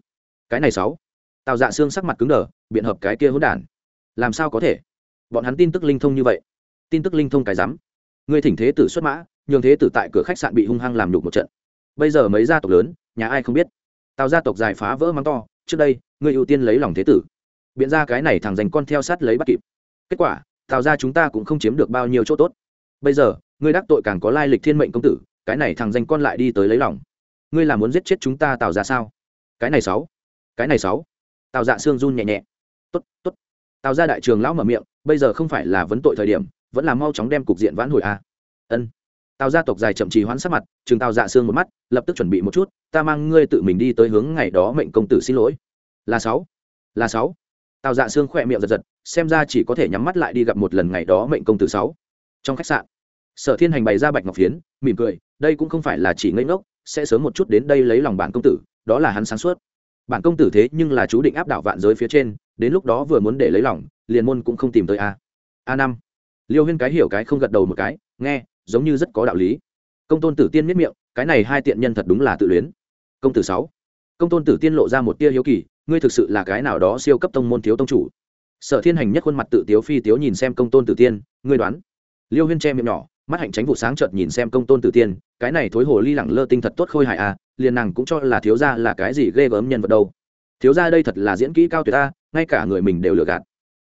Cái này sáu. Tào dạ xương sắc mặt cứng đờ, biện hợp cái kia hỗn đản. Làm sao có thể? Bọn hắn tin tức linh thông như vậy. Tin tức linh thông cái rắm. Ngươi thỉnh thế tử xuất mã, nhường thế tử tại cửa khách sạn bị hung hăng làm nhục một trận bây giờ mấy gia tộc lớn, nhà ai không biết. Tào gia tộc dài phá vỡ mắng to, trước đây, ngươi ưu tiên lấy lòng thế tử. Biện ra cái này thằng dành con theo sát lấy bắt kịp. Kết quả, tào ra chúng ta cũng không chiếm được bao nhiêu chỗ tốt. Bây giờ, ngươi đắc tội càng có lai lịch thiên mệnh công tử, cái này thằng danh con lại đi tới lấy lòng. Ngươi là muốn giết chết chúng ta tào ra sao? Cái này sáu, cái này sáu. Tào dạ xương run nhẹ nhẹ. Tốt tốt. Tào ra đại trường lão mở miệng, bây giờ không phải là vấn tội thời điểm, vẫn là mau chóng đem cục diện vãn hồi a à. ân tào gia tộc dài chậm trì hoãn sát mặt chừng tào dạ xương một mắt, lập tức chuẩn bị một chút, ta mang ngươi tự mình đi tới hướng ngày đó mệnh công tử xin lỗi. Là sáu là sáu. Tào dạ xương khỏe miệng giật giật, xem ra chỉ có thể nhắm mắt lại đi gặp một lần ngày đó mệnh công tử sáu. Trong khách sạn, sở thiên hành bày ra bạch ngọc phiến, mỉm cười, đây cũng không phải là chỉ ngây ngốc, sẽ sớm một chút đến đây lấy lòng bản công tử, đó là hắn sáng suốt. Bản công tử thế nhưng là chú định áp đảo vạn giới phía trên, đến lúc đó vừa muốn để lấy lòng, liền môn cũng không tìm tới a. A năm. Liêu huyên cái hiểu cái không gật đầu một cái, nghe giống như rất có đạo lý. Công tôn tử tiên miết miệng, cái này hai tiện nhân thật đúng là tự luyến. Công tử sáu. Công tôn tử tiên lộ ra một tia hiếu kỳ, ngươi thực sự là cái nào đó siêu cấp tông môn thiếu tông chủ? Sở thiên hành nhất khuôn mặt tự tiếu phi tiếu nhìn xem công tôn tử tiên, ngươi đoán. Liêu huyên che miệng nhỏ, mắt hạnh tránh vụ sáng chợt nhìn xem công tôn tử tiên, cái này thối hồ ly lẳng lơ tinh thật tốt khôi hài à liền nàng cũng cho là thiếu gia là cái gì ghê gớm nhân vật đâu. Thiếu gia đây thật là diễn kỹ cao tuyệt ta, ngay cả người mình đều lừa gạt.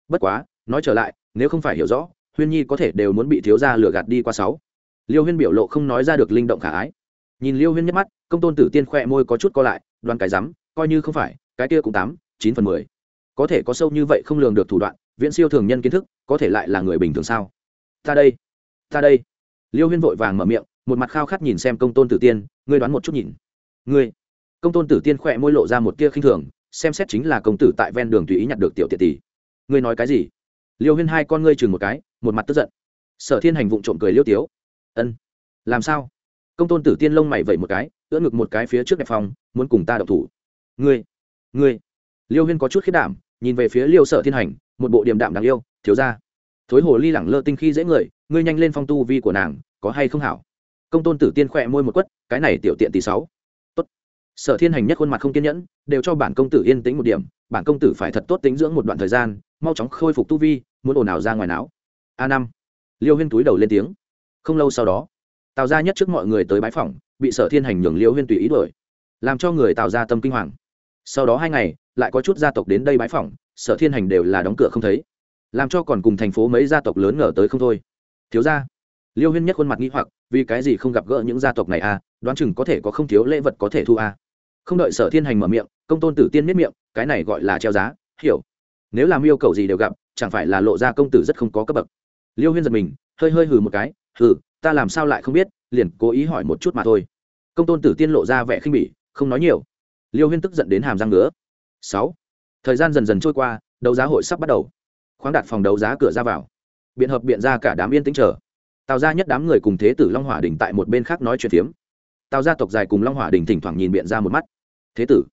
Bất quá, nói trở lại, nếu không phải hiểu rõ, huyên nhi có thể đều muốn bị thiếu gia lừa gạt đi qua sáu liêu huyên biểu lộ không nói ra được linh động khả ái. Nhìn liêu huyên nhắc mắt, công tôn tử tiên khoe môi có chút co lại đoan cái rắm, coi như không phải, cái kia cũng tám, chín phần mười. Có thể có sâu như vậy không lường được thủ đoạn, viễn siêu thường nhân kiến thức, có thể lại là người bình thường sao? Ta đây ta đây. Liêu huyên vội vàng mở miệng, một mặt khao khát nhìn xem công tôn tử tiên, ngươi đoán một chút nhìn. Ngươi. Công tôn tử tiên khỏe môi lộ ra một tia khinh thường, xem xét chính là công tử tại ven đường tùy ý nhặt được tiểu tiện tỷ. Ngươi nói cái gì? Liêu huyên hai con ngươi chừng một cái, một mặt tức giận. Sở thiên hành vụng trộm cười liêu tiếu ân. Làm sao? Công tôn tử tiên lông mày vẩy một cái, ưỡn ngực một cái phía trước đẹp phòng muốn cùng ta đậu thủ. Ngươi ngươi. Liêu huyên có chút khiết đảm, nhìn về phía liêu sở thiên hành, một bộ điềm đạm đáng yêu, thiếu ra thối hồ ly lẳng lơ tinh khi dễ người, ngươi nhanh lên phong tu vi của nàng, có hay không hảo? Công tôn tử tiên khỏe môi một quất, cái này tiểu tiện tỷ sáu. Tốt. Sở thiên hành nhất khuôn mặt không kiên nhẫn, đều cho bản công tử yên tĩnh một điểm, bản công tử phải thật tốt tính dưỡng một đoạn thời gian, mau chóng khôi phục tu vi, muốn ồn ào ra ngoài não. A năm. Liêu huyên túi đầu lên tiếng không lâu sau đó tào ra nhất trước mọi người tới bãi phỏng bị sở thiên hành nhường liêu huyên tùy ý đuổi, làm cho người tào ra tâm kinh hoàng. Sau đó hai ngày lại có chút gia tộc đến đây bãi phỏng sở thiên hành đều là đóng cửa không thấy làm cho còn cùng thành phố mấy gia tộc lớn ngờ tới không thôi. Thiếu ra liêu huyên nhất khuôn mặt nghĩ hoặc vì cái gì không gặp gỡ những gia tộc này à đoán chừng có thể có không thiếu lễ vật có thể thu à. Không đợi sở thiên hành mở miệng công tôn tử tiên miết miệng cái này gọi là treo giá hiểu. Nếu làm yêu cầu gì đều gặp chẳng phải là lộ ra công tử rất không có cấp bậc. Liêu huyên giật mình hơi hơi hừ một cái hừ, ta làm sao lại không biết, liền cố ý hỏi một chút mà thôi. Công tôn tử tiên lộ ra vẻ khinh bỉ, không nói nhiều. Liêu huyên tức giận đến hàm răng nữa. sáu, thời gian dần dần trôi qua, đấu giá hội sắp bắt đầu. Khoáng đạt phòng đấu giá cửa ra vào. Biện hợp biện ra cả đám yên tĩnh chờ. Tào ra nhất đám người cùng thế tử long hỏa đình tại một bên khác nói chuyện phiếm. Tào gia tộc dài cùng long hỏa đình thỉnh thoảng nhìn biện ra một mắt. Thế tử,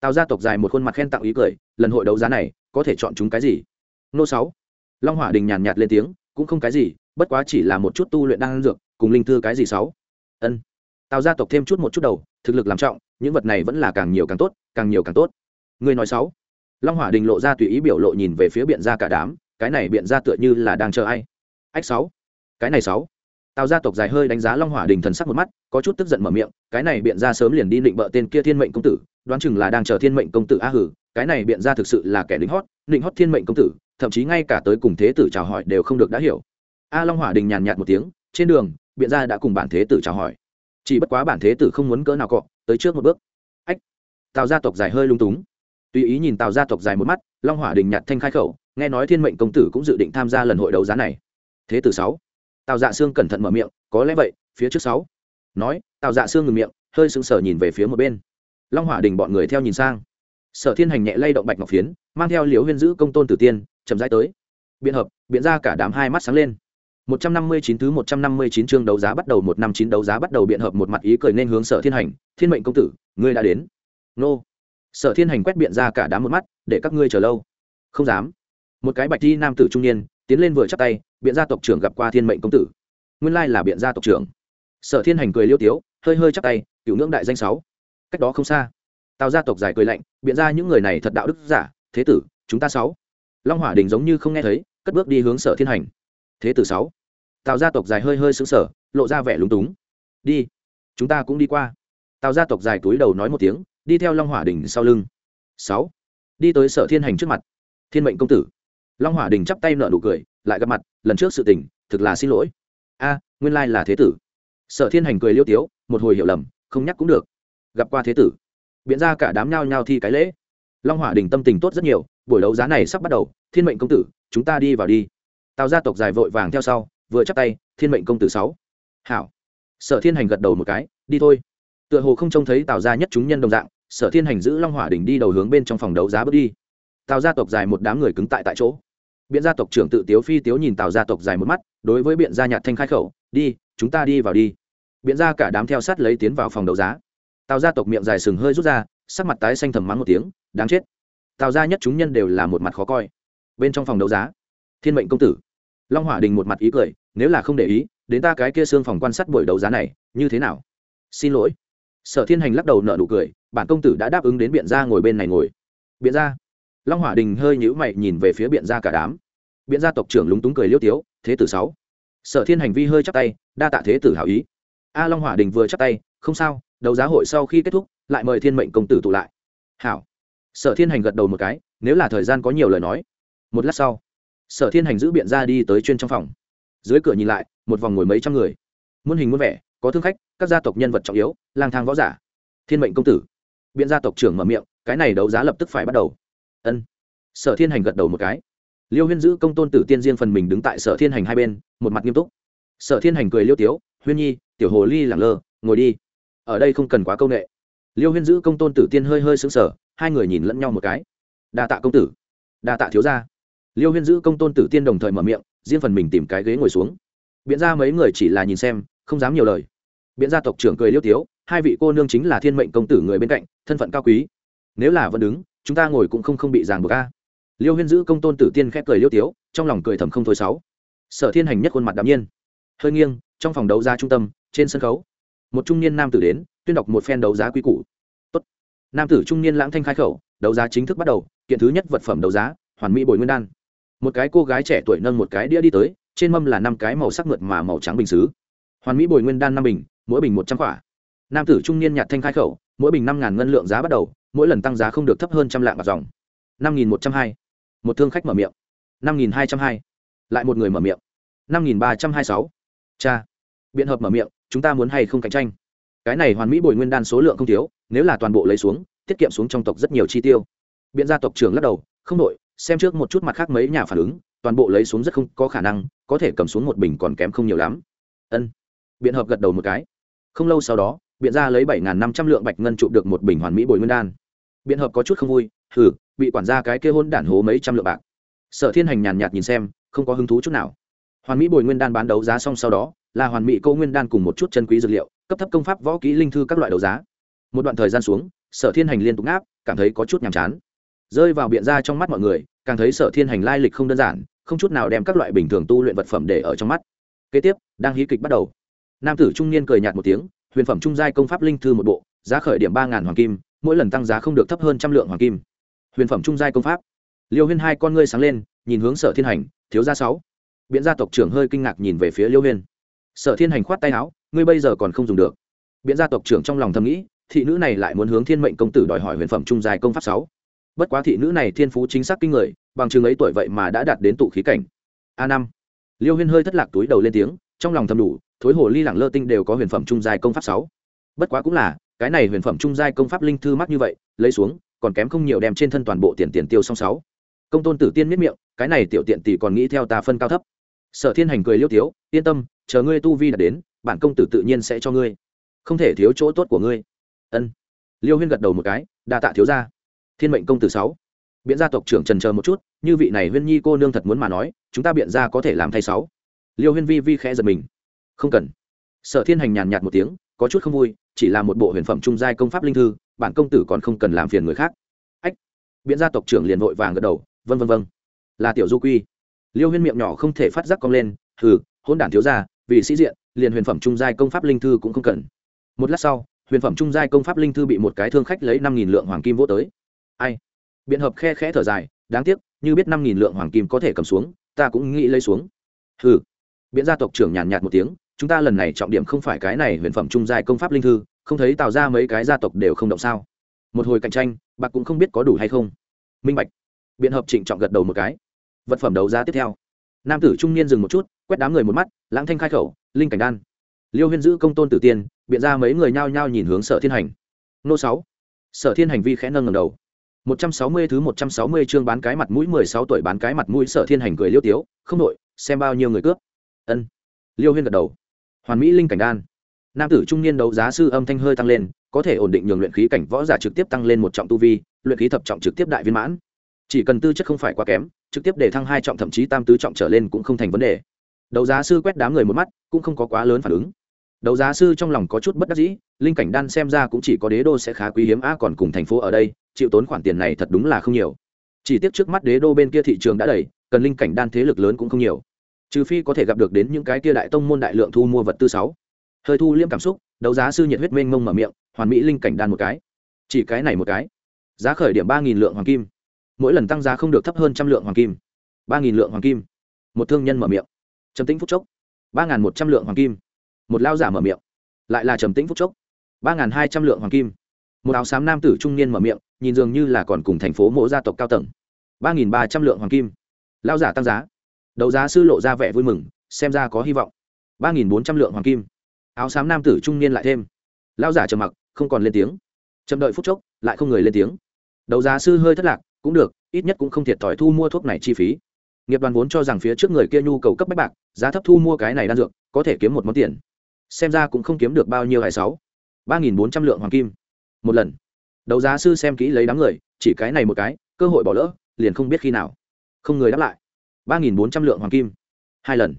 tào gia tộc dài một khuôn mặt khen tặng ý cười, lần hội đấu giá này, có thể chọn chúng cái gì? Nô sáu. Long hỏa đình nhàn nhạt lên tiếng, cũng không cái gì bất quá chỉ là một chút tu luyện đang dược, cùng linh thư cái gì sáu? Ân. Tào gia tộc thêm chút một chút đầu, thực lực làm trọng, những vật này vẫn là càng nhiều càng tốt, càng nhiều càng tốt. Người nói sáu? Long hỏa đình lộ ra tùy ý biểu lộ nhìn về phía biện ra cả đám, cái này biện ra tựa như là đang chờ ai? Ách sáu. Cái này sáu. Tào gia tộc dài hơi đánh giá long hỏa đình thần sắc một mắt, có chút tức giận mở miệng, cái này biện ra sớm liền đi định bợ tên kia thiên mệnh công tử, đoán chừng là đang chờ thiên mệnh công tử a hử, cái này biện ra thực sự là kẻ lính hót, định hót thiên mệnh công tử, thậm chí ngay cả tới cùng thế tử chào hỏi đều không được đã hiểu a long hỏa đình nhàn nhạt một tiếng, trên đường, biện Gia đã cùng bản thế tử chào hỏi. Chỉ bất quá bản thế tử không muốn cỡ nào cọ, tới trước một bước. Ách! Tào gia tộc dài hơi lung túng. Tùy ý nhìn tào gia tộc dài một mắt, long hỏa đình nhạt thanh khai khẩu, nghe nói thiên mệnh công tử cũng dự định tham gia lần hội đấu giá này. Thế tử sáu. Tào dạ Sương cẩn thận mở miệng, có lẽ vậy, phía trước sáu. Nói, tào dạ Sương ngừng miệng, hơi sững sờ nhìn về phía một bên. Long hỏa đình bọn người theo nhìn sang. Sở thiên hành nhẹ lay động bạch ngọc phiến, mang theo liều huyên giữ công tôn tử tiên, chậm rãi tới. Biện hợp, biện ra cả đám hai mắt sáng lên một trăm năm mươi chín thứ một trăm năm mươi chín chương đấu giá bắt đầu một năm chín đấu giá bắt đầu biện hợp một mặt ý cười nên hướng Sở Thiên Hành, "Thiên mệnh công tử, ngươi đã đến." Nô. Sở Thiên Hành quét biện ra cả đám một mắt, "Để các ngươi chờ lâu." "Không dám." Một cái bạch y nam tử trung niên, tiến lên vừa chắp tay, biện gia tộc trưởng gặp qua Thiên mệnh công tử. Nguyên lai là biện gia tộc trưởng. Sở Thiên Hành cười liêu tiếu, hơi hơi chắp tay, "Cửu ngưỡng đại danh sáu." Cách đó không xa, Tào gia tộc dài cười lạnh, biện ra những người này thật đạo đức giả, thế tử, chúng ta sáu. Long Hỏa Đình giống như không nghe thấy, cất bước đi hướng Sở Thiên Hành. Thế tử sáu tào gia tộc dài hơi hơi xứng sở lộ ra vẻ lúng túng. Đi, chúng ta cũng đi qua. Tào gia tộc dài túi đầu nói một tiếng, đi theo long hỏa đình sau lưng. Sáu, đi tới sở thiên hành trước mặt. Thiên mệnh công tử. Long hỏa đình chắp tay nợ nụ cười, lại gặp mặt, lần trước sự tình, thực là xin lỗi. A, nguyên lai là thế tử. Sở thiên hành cười liêu tiếu, một hồi hiểu lầm, không nhắc cũng được. Gặp qua thế tử. Biện ra cả đám nhao nhao thi cái lễ. Long hỏa đình tâm tình tốt rất nhiều, buổi đấu giá này sắp bắt đầu, thiên mệnh công tử, chúng ta đi vào đi. Tào gia tộc dài vội vàng theo sau vừa chắp tay, thiên mệnh công tử sáu. Hảo. Sở thiên hành gật đầu một cái, đi thôi. Tựa hồ không trông thấy tào gia nhất chúng nhân đồng dạng, sở thiên hành giữ long hỏa đỉnh đi đầu hướng bên trong phòng đấu giá bước đi. Tào gia tộc dài một đám người cứng tại tại chỗ. Biện gia tộc trưởng tự tiếu phi tiếu nhìn tào gia tộc dài một mắt, đối với biện gia nhạt thanh khai khẩu, đi, chúng ta đi vào đi. Biện gia cả đám theo sát lấy tiến vào phòng đấu giá. Tào gia tộc miệng dài sừng hơi rút ra, sắc mặt tái xanh thầm mắng một tiếng, đáng chết. Tào gia nhất chúng nhân đều là một mặt khó coi. Bên trong phòng đấu giá, thiên mệnh công tử. Long hỏa đình một mặt ý cười nếu là không để ý, đến ta cái kia xương phòng quan sát buổi đấu giá này, như thế nào? Xin lỗi. Sở thiên hành lắc đầu nợ nụ cười, bản công tử đã đáp ứng đến biện gia ngồi bên này ngồi. Biện gia. Long hỏa đình hơi nhữ mày nhìn về phía biện gia cả đám. Biện gia tộc trưởng lúng túng cười liêu tiếu, thế tử sáu. Sở thiên hành vi hơi chắp tay, đa tạ thế tử hảo ý. A long hỏa đình vừa chắp tay, không sao, đấu giá hội sau khi kết thúc, lại mời thiên mệnh công tử tụ lại. Hảo. Sở thiên hành gật đầu một cái, nếu là thời gian có nhiều lời nói. Một lát sau, sở thiên hành giữ biện ra đi tới chuyên trong phòng dưới cửa nhìn lại, một vòng ngồi mấy trăm người. Muôn hình muôn vẻ, có thương khách, các gia tộc nhân vật trọng yếu, lang thang võ giả. Thiên mệnh công tử. Biện gia tộc trưởng mở miệng, cái này đấu giá lập tức phải bắt đầu. Ân. Sở thiên hành gật đầu một cái. Liêu huyên giữ công tôn tử tiên riêng phần mình đứng tại sở thiên hành hai bên, một mặt nghiêm túc. Sở thiên hành cười liêu tiếu, huyên nhi, tiểu hồ ly lẳng lơ, ngồi đi. Ở đây không cần quá công nghệ. Liêu huyên giữ công tôn tử tiên hơi hơi xứng sở hai người nhìn lẫn nhau một cái. Đa tạ công tử. Đa tạ thiếu gia. Liêu huyên giữ công tôn tử tiên đồng thời mở miệng riêng phần mình tìm cái ghế ngồi xuống. Biện ra mấy người chỉ là nhìn xem, không dám nhiều lời. Biện gia tộc trưởng cười liêu tiếu, hai vị cô nương chính là thiên mệnh công tử người bên cạnh, thân phận cao quý. Nếu là vẫn đứng, chúng ta ngồi cũng không không bị ràng buộc a. liêu huyên giữ công tôn tử tiên khép cười liêu tiếu, trong lòng cười thầm không thôi sáu. Sở thiên hành nhất khuôn mặt đạm nhiên. Hơi nghiêng, trong phòng đấu giá trung tâm, trên sân khấu, một trung niên nam tử đến, tuyên đọc một phen đấu giá quy củ. Tốt. nam tử trung niên lãng thanh khai khẩu, đấu giá chính thức bắt đầu, kiện thứ nhất vật phẩm đấu giá, hoàn mỹ bồi nguyên đan một cái cô gái trẻ tuổi nâng một cái đĩa đi tới, trên mâm là năm cái màu sắc mượt mà màu trắng bình xứ. Hoàn mỹ bồi nguyên đan năm bình, mỗi bình một trăm quả. Nam tử trung niên nhạt thanh khai khẩu, mỗi bình năm ngàn ngân lượng giá bắt đầu, mỗi lần tăng giá không được thấp hơn trăm lạng bạc dòng. Năm nghìn một trăm hai. Một thương khách mở miệng. Năm nghìn hai trăm hai. Lại một người mở miệng. Năm nghìn ba trăm hai sáu. Cha. Biện hợp mở miệng, chúng ta muốn hay không cạnh tranh? Cái này hoàn mỹ bồi nguyên đan số lượng không thiếu, nếu là toàn bộ lấy xuống, tiết kiệm xuống trong tộc rất nhiều chi tiêu. Biện gia tộc trưởng lắc đầu, không đội xem trước một chút mặt khác mấy nhà phản ứng toàn bộ lấy xuống rất không có khả năng có thể cầm xuống một bình còn kém không nhiều lắm. Ân. Biện hợp gật đầu một cái. Không lâu sau đó biện gia lấy bảy năm trăm lượng bạch ngân trụ được một bình hoàn mỹ bồi nguyên đan. Biện hợp có chút không vui thử bị quản gia cái kia hôn đản hố mấy trăm lượng bạc. Sở thiên hành nhàn nhạt nhìn xem không có hứng thú chút nào. Hoàn mỹ bồi nguyên đan bán đấu giá xong sau đó là hoàn mỹ câu nguyên đan cùng một chút chân quý dược liệu cấp thấp công pháp võ kỹ linh thư các loại đấu giá. Một đoạn thời gian xuống sở thiên hành liên tục ngáp, cảm thấy có chút nhàm chán. Rơi vào biện ra trong mắt mọi người càng thấy sở thiên hành lai lịch không đơn giản, không chút nào đem các loại bình thường tu luyện vật phẩm để ở trong mắt. Kế tiếp, đang hí kịch bắt đầu. Nam tử trung niên cười nhạt một tiếng, huyền phẩm trung giai công pháp linh thư một bộ, giá khởi điểm ba ngàn hoàng kim, mỗi lần tăng giá không được thấp hơn trăm lượng hoàng kim. Huyền phẩm trung giai công pháp. Liêu huyên hai con ngươi sáng lên, nhìn hướng sở thiên hành, thiếu gia sáu. Biện gia tộc trưởng hơi kinh ngạc nhìn về phía liêu huyên. Sở thiên hành khoát tay áo, ngươi bây giờ còn không dùng được. Biện gia tộc trưởng trong lòng thầm nghĩ, thị nữ này lại muốn hướng thiên mệnh công tử đòi hỏi huyền phẩm trung giai công pháp sáu bất quá thị nữ này thiên phú chính xác kinh người, bằng chừng ấy tuổi vậy mà đã đạt đến tụ khí cảnh. A năm. Liêu huyên hơi thất lạc túi đầu lên tiếng, trong lòng thầm đủ, thối hồ ly lẳng lơ tinh đều có huyền phẩm trung giai công pháp sáu. Bất quá cũng là, cái này huyền phẩm trung giai công pháp linh thư mắc như vậy, lấy xuống, còn kém không nhiều đem trên thân toàn bộ tiền tiền tiêu xong sáu. Công tôn tử tiên miết miệng, cái này tiểu tiện tỷ còn nghĩ theo ta phân cao thấp. Sở thiên hành cười liêu tiếu, yên tâm, chờ ngươi tu vi đã đến, bản công tử tự nhiên sẽ cho ngươi. Không thể thiếu chỗ tốt của ngươi. Ân. Liêu huyên gật đầu một cái, đa tạ thiếu gia thiên mệnh công tử sáu. Biện gia tộc trưởng trần chờ một chút, như vị này huyên nhi cô nương thật muốn mà nói, chúng ta biện gia có thể làm thay sáu. Liêu huyên vi vi khẽ giật mình. Không cần. Sở thiên hành nhàn nhạt một tiếng, có chút không vui, chỉ là một bộ huyền phẩm trung giai công pháp linh thư, bản công tử còn không cần làm phiền người khác. Ách. Biện gia tộc trưởng liền vội vàng gật đầu vân vân vân là tiểu du quy. Liêu huyên miệng nhỏ không thể phát giác cong lên, hừ hôn đản thiếu gia, vì sĩ diện, liền huyền phẩm trung giai công pháp linh thư cũng không cần. Một lát sau, huyền phẩm trung giai công pháp linh thư bị một cái thương khách lấy năm nghìn lượng hoàng kim vô tới ai? Biện hợp khe khẽ thở dài, đáng tiếc, như biết năm nghìn lượng hoàng kim có thể cầm xuống, ta cũng nghĩ lấy xuống. Hừ. Biện gia tộc trưởng nhàn nhạt một tiếng, chúng ta lần này trọng điểm không phải cái này huyền phẩm trung giai công pháp linh thư, không thấy tạo ra mấy cái gia tộc đều không động sao. Một hồi cạnh tranh, bạc cũng không biết có đủ hay không. Minh bạch. Biện hợp trịnh trọng gật đầu một cái. Vật phẩm đấu giá tiếp theo. Nam tử trung niên dừng một chút, quét đám người một mắt, lãng thanh khai khẩu, linh cảnh đan. Liêu huyên giữ công tôn tử tiên, biện ra mấy người nhao nhao nhìn hướng sở thiên hành. Nô sáu. Sở thiên hành vi khẽ nâng ngầm đầu một trăm sáu mươi thứ một trăm sáu mươi chương bán cái mặt mũi, mười sáu tuổi bán cái mặt mũi, sở thiên hành cười liêu tiếu, không đội xem bao nhiêu người cướp. Ân. Liêu huyên gật đầu. Hoàn mỹ linh cảnh đan. Nam tử trung niên đấu giá sư âm thanh hơi tăng lên, có thể ổn định nhường luyện khí cảnh võ giả trực tiếp tăng lên một trọng tu vi, luyện khí thập trọng trực tiếp đại viên mãn. Chỉ cần tư chất không phải quá kém, trực tiếp để thăng hai trọng thậm chí tam tứ trọng trở lên cũng không thành vấn đề. Đấu giá sư quét đám người một mắt, cũng không có quá lớn phản ứng đấu giá sư trong lòng có chút bất đắc dĩ, linh cảnh đan xem ra cũng chỉ có đế đô sẽ khá quý hiếm, a, còn cùng thành phố ở đây, chịu tốn khoản tiền này thật đúng là không nhiều. Chỉ tiếc trước mắt đế đô bên kia thị trường đã đầy, cần linh cảnh đan thế lực lớn cũng không nhiều. Trừ phi có thể gặp được đến những cái kia đại tông môn đại lượng thu mua vật tư sáu. Hơi thu liêm cảm xúc, đấu giá sư nhiệt huyết mênh mông mở miệng, hoàn mỹ linh cảnh đan một cái. Chỉ cái này một cái. Giá khởi điểm ba nghìn lượng hoàng kim. Mỗi lần tăng giá không được thấp hơn trăm lượng hoàng kim. ba nghìn lượng hoàng kim. Một thương nhân mở miệng. Trầm tĩnh phúc chốc. ba nghìn một trăm lượng hoàng kim một lao giả mở miệng, lại là trầm tĩnh phúc chốc, ba nghìn hai trăm lượng hoàng kim. Một áo xám nam tử trung niên mở miệng, nhìn dường như là còn cùng thành phố mộ gia tộc cao tầng, ba nghìn ba trăm lượng hoàng kim. Lao giả tăng giá, đấu giá sư lộ ra vẻ vui mừng, xem ra có hy vọng, ba nghìn bốn trăm lượng hoàng kim. Áo xám nam tử trung niên lại thêm lao giả trầm mặc, không còn lên tiếng. Chậm đợi phút chốc, lại không người lên tiếng. Đấu giá sư hơi thất lạc, cũng được, ít nhất cũng không thiệt thòi thu mua thuốc này chi phí. Nghiệp đoàn vốn cho rằng phía trước người kia nhu cầu cấp bách bạc, giá thấp thu mua cái này đan dược, có thể kiếm một món tiền xem ra cũng không kiếm được bao nhiêu hải sáu. Ba nghìn bốn trăm lượng hoàng kim. Một lần. Đấu giá sư xem kỹ lấy đám người, chỉ cái này một cái, cơ hội bỏ lỡ, liền không biết khi nào. Không người đáp lại. Ba nghìn bốn trăm lượng hoàng kim. Hai lần.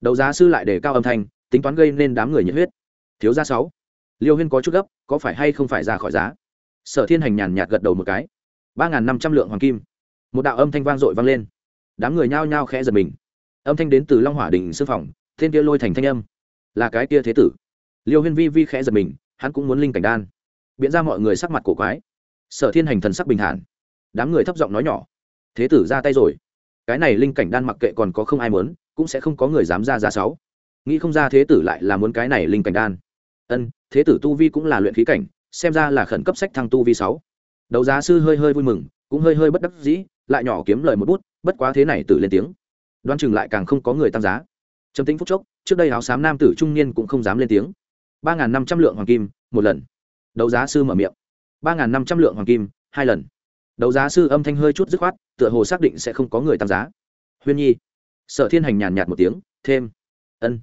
Đấu giá sư lại để cao âm thanh, tính toán gây nên đám người nhiệt huyết. Thiếu ra sáu. Liêu huyên có chút gấp, có phải hay không phải ra khỏi giá? Sở thiên hành nhàn nhạt gật đầu một cái. Ba n g h n năm trăm lượng hoàng kim. Một đạo âm thanh vang dội vang lên. Đám người nhao nhao khẽ giật mình. Âm thanh đến từ long hỏa đình sư phòng, thiên kia lôi thành thanh âm là cái kia thế tử. Liêu huyên vi vi khẽ giật mình, hắn cũng muốn linh cảnh đan. Biện ra mọi người sắc mặt cổ quái. Sở thiên hành thần sắc bình thản. Đám người thấp giọng nói nhỏ. Thế tử ra tay rồi. Cái này linh cảnh đan mặc kệ còn có không ai muốn, cũng sẽ không có người dám ra giá sáu. Nghĩ không ra thế tử lại là muốn cái này linh cảnh đan. Ân, thế tử tu vi cũng là luyện khí cảnh, xem ra là khẩn cấp sách thăng tu vi sáu. Đấu giá sư hơi hơi vui mừng, cũng hơi hơi bất đắc dĩ, lại nhỏ kiếm lời một bút, bất quá thế này tử lên tiếng. Đoan chừng lại càng không có người tăng giá trầm tính phúc chốc, trước đây áo xám nam tử trung niên cũng không dám lên tiếng. ba n g h n năm trăm lượng hoàng kim, một lần. Đấu giá sư mở miệng. ba n g h n năm trăm lượng hoàng kim, hai lần. Đấu giá sư âm thanh hơi chút dứt khoát, tựa hồ xác định sẽ không có người tăng giá. Huyên nhi. Sở thiên hành nhàn nhạt một tiếng, thêm. Ân.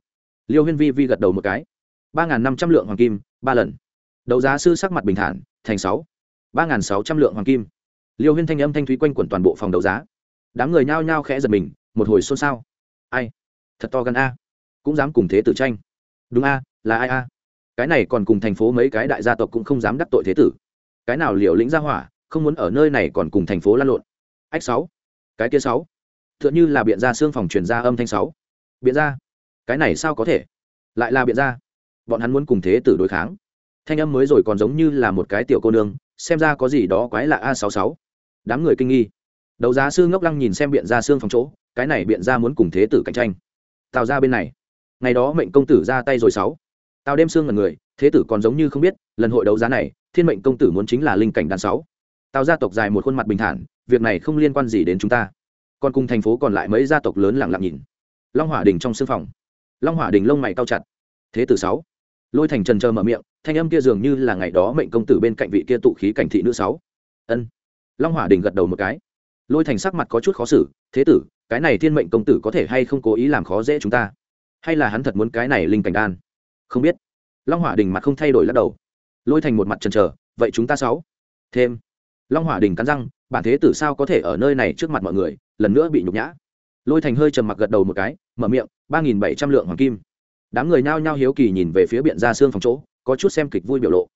Liêu huyên vi vi gật đầu một cái. ba n g h n năm trăm lượng hoàng kim, ba lần. Đấu giá sư sắc mặt bình thản, thành sáu. ba n g h n sáu trăm lượng hoàng kim. Liêu huyên thanh âm thanh thúy quanh quẩn toàn bộ phòng đấu giá. Đám người nhao nhao khẽ giật mình, một hồi xôn xao. Ai? Thật to gần a. Cũng dám cùng thế tử tranh. Đúng a, là ai a? Cái này còn cùng thành phố mấy cái đại gia tộc cũng không dám đắc tội thế tử. Cái nào liều lĩnh ra hỏa, không muốn ở nơi này còn cùng thành phố lan lộn. Ách sáu. Cái kia sáu. T h ư ợ n là biện ra xương phòng truyền ra âm thanh sáu. Biện ra. Cái này sao có thể? Lại là biện ra. Bọn hắn muốn cùng thế tử đối kháng. Thanh âm mới rồi còn giống như là một cái tiểu cô nương, xem ra có gì đó quái lạ a sáu sáu. Đám người kinh nghi. Đấu giá sư ngốc lăng nhìn xem biện ra xương phòng chỗ, cái này biện ra muốn cùng thế tử cạnh tranh tào ra bên này. Ngày đó mệnh công tử ra tay rồi sáu. Tào đêm xương là người, thế tử còn giống như không biết, lần hội đấu giá này, thiên mệnh công tử muốn chính là linh cảnh đàn sáu. Tào gia tộc dài một khuôn mặt bình thản, việc này không liên quan gì đến chúng ta. Còn cùng thành phố còn lại mấy gia tộc lớn lặng lặng nhìn. Long hỏa đình trong sương phòng. Long hỏa đình lông mày cao chặt. Thế tử sáu. Lôi thành trần trơ mở miệng, thanh âm kia dường như là ngày đó mệnh công tử bên cạnh vị kia tụ khí cảnh thị nữ sáu. Ân. Long hỏa đình gật đầu một cái. Lôi thành sắc mặt có chút khó xử, thế tử cái này thiên mệnh công tử có thể hay không cố ý làm khó dễ chúng ta? Hay là hắn thật muốn cái này linh cảnh đan? Không biết. Long hỏa đình mặt không thay đổi lắc đầu. Lôi thành một mặt trần trờ vậy chúng ta sáu? Thêm. Long hỏa đình cắn răng, bản thế tử sao có thể ở nơi này trước mặt mọi người, lần nữa bị nhục nhã? Lôi thành hơi trầm mặc gật đầu một cái, mở miệng, ba nghìn bảy trăm lượng hoàng kim. Đám người nhao nhao hiếu kỳ nhìn về phía biện ra xương phòng chỗ, có chút xem kịch vui biểu lộ.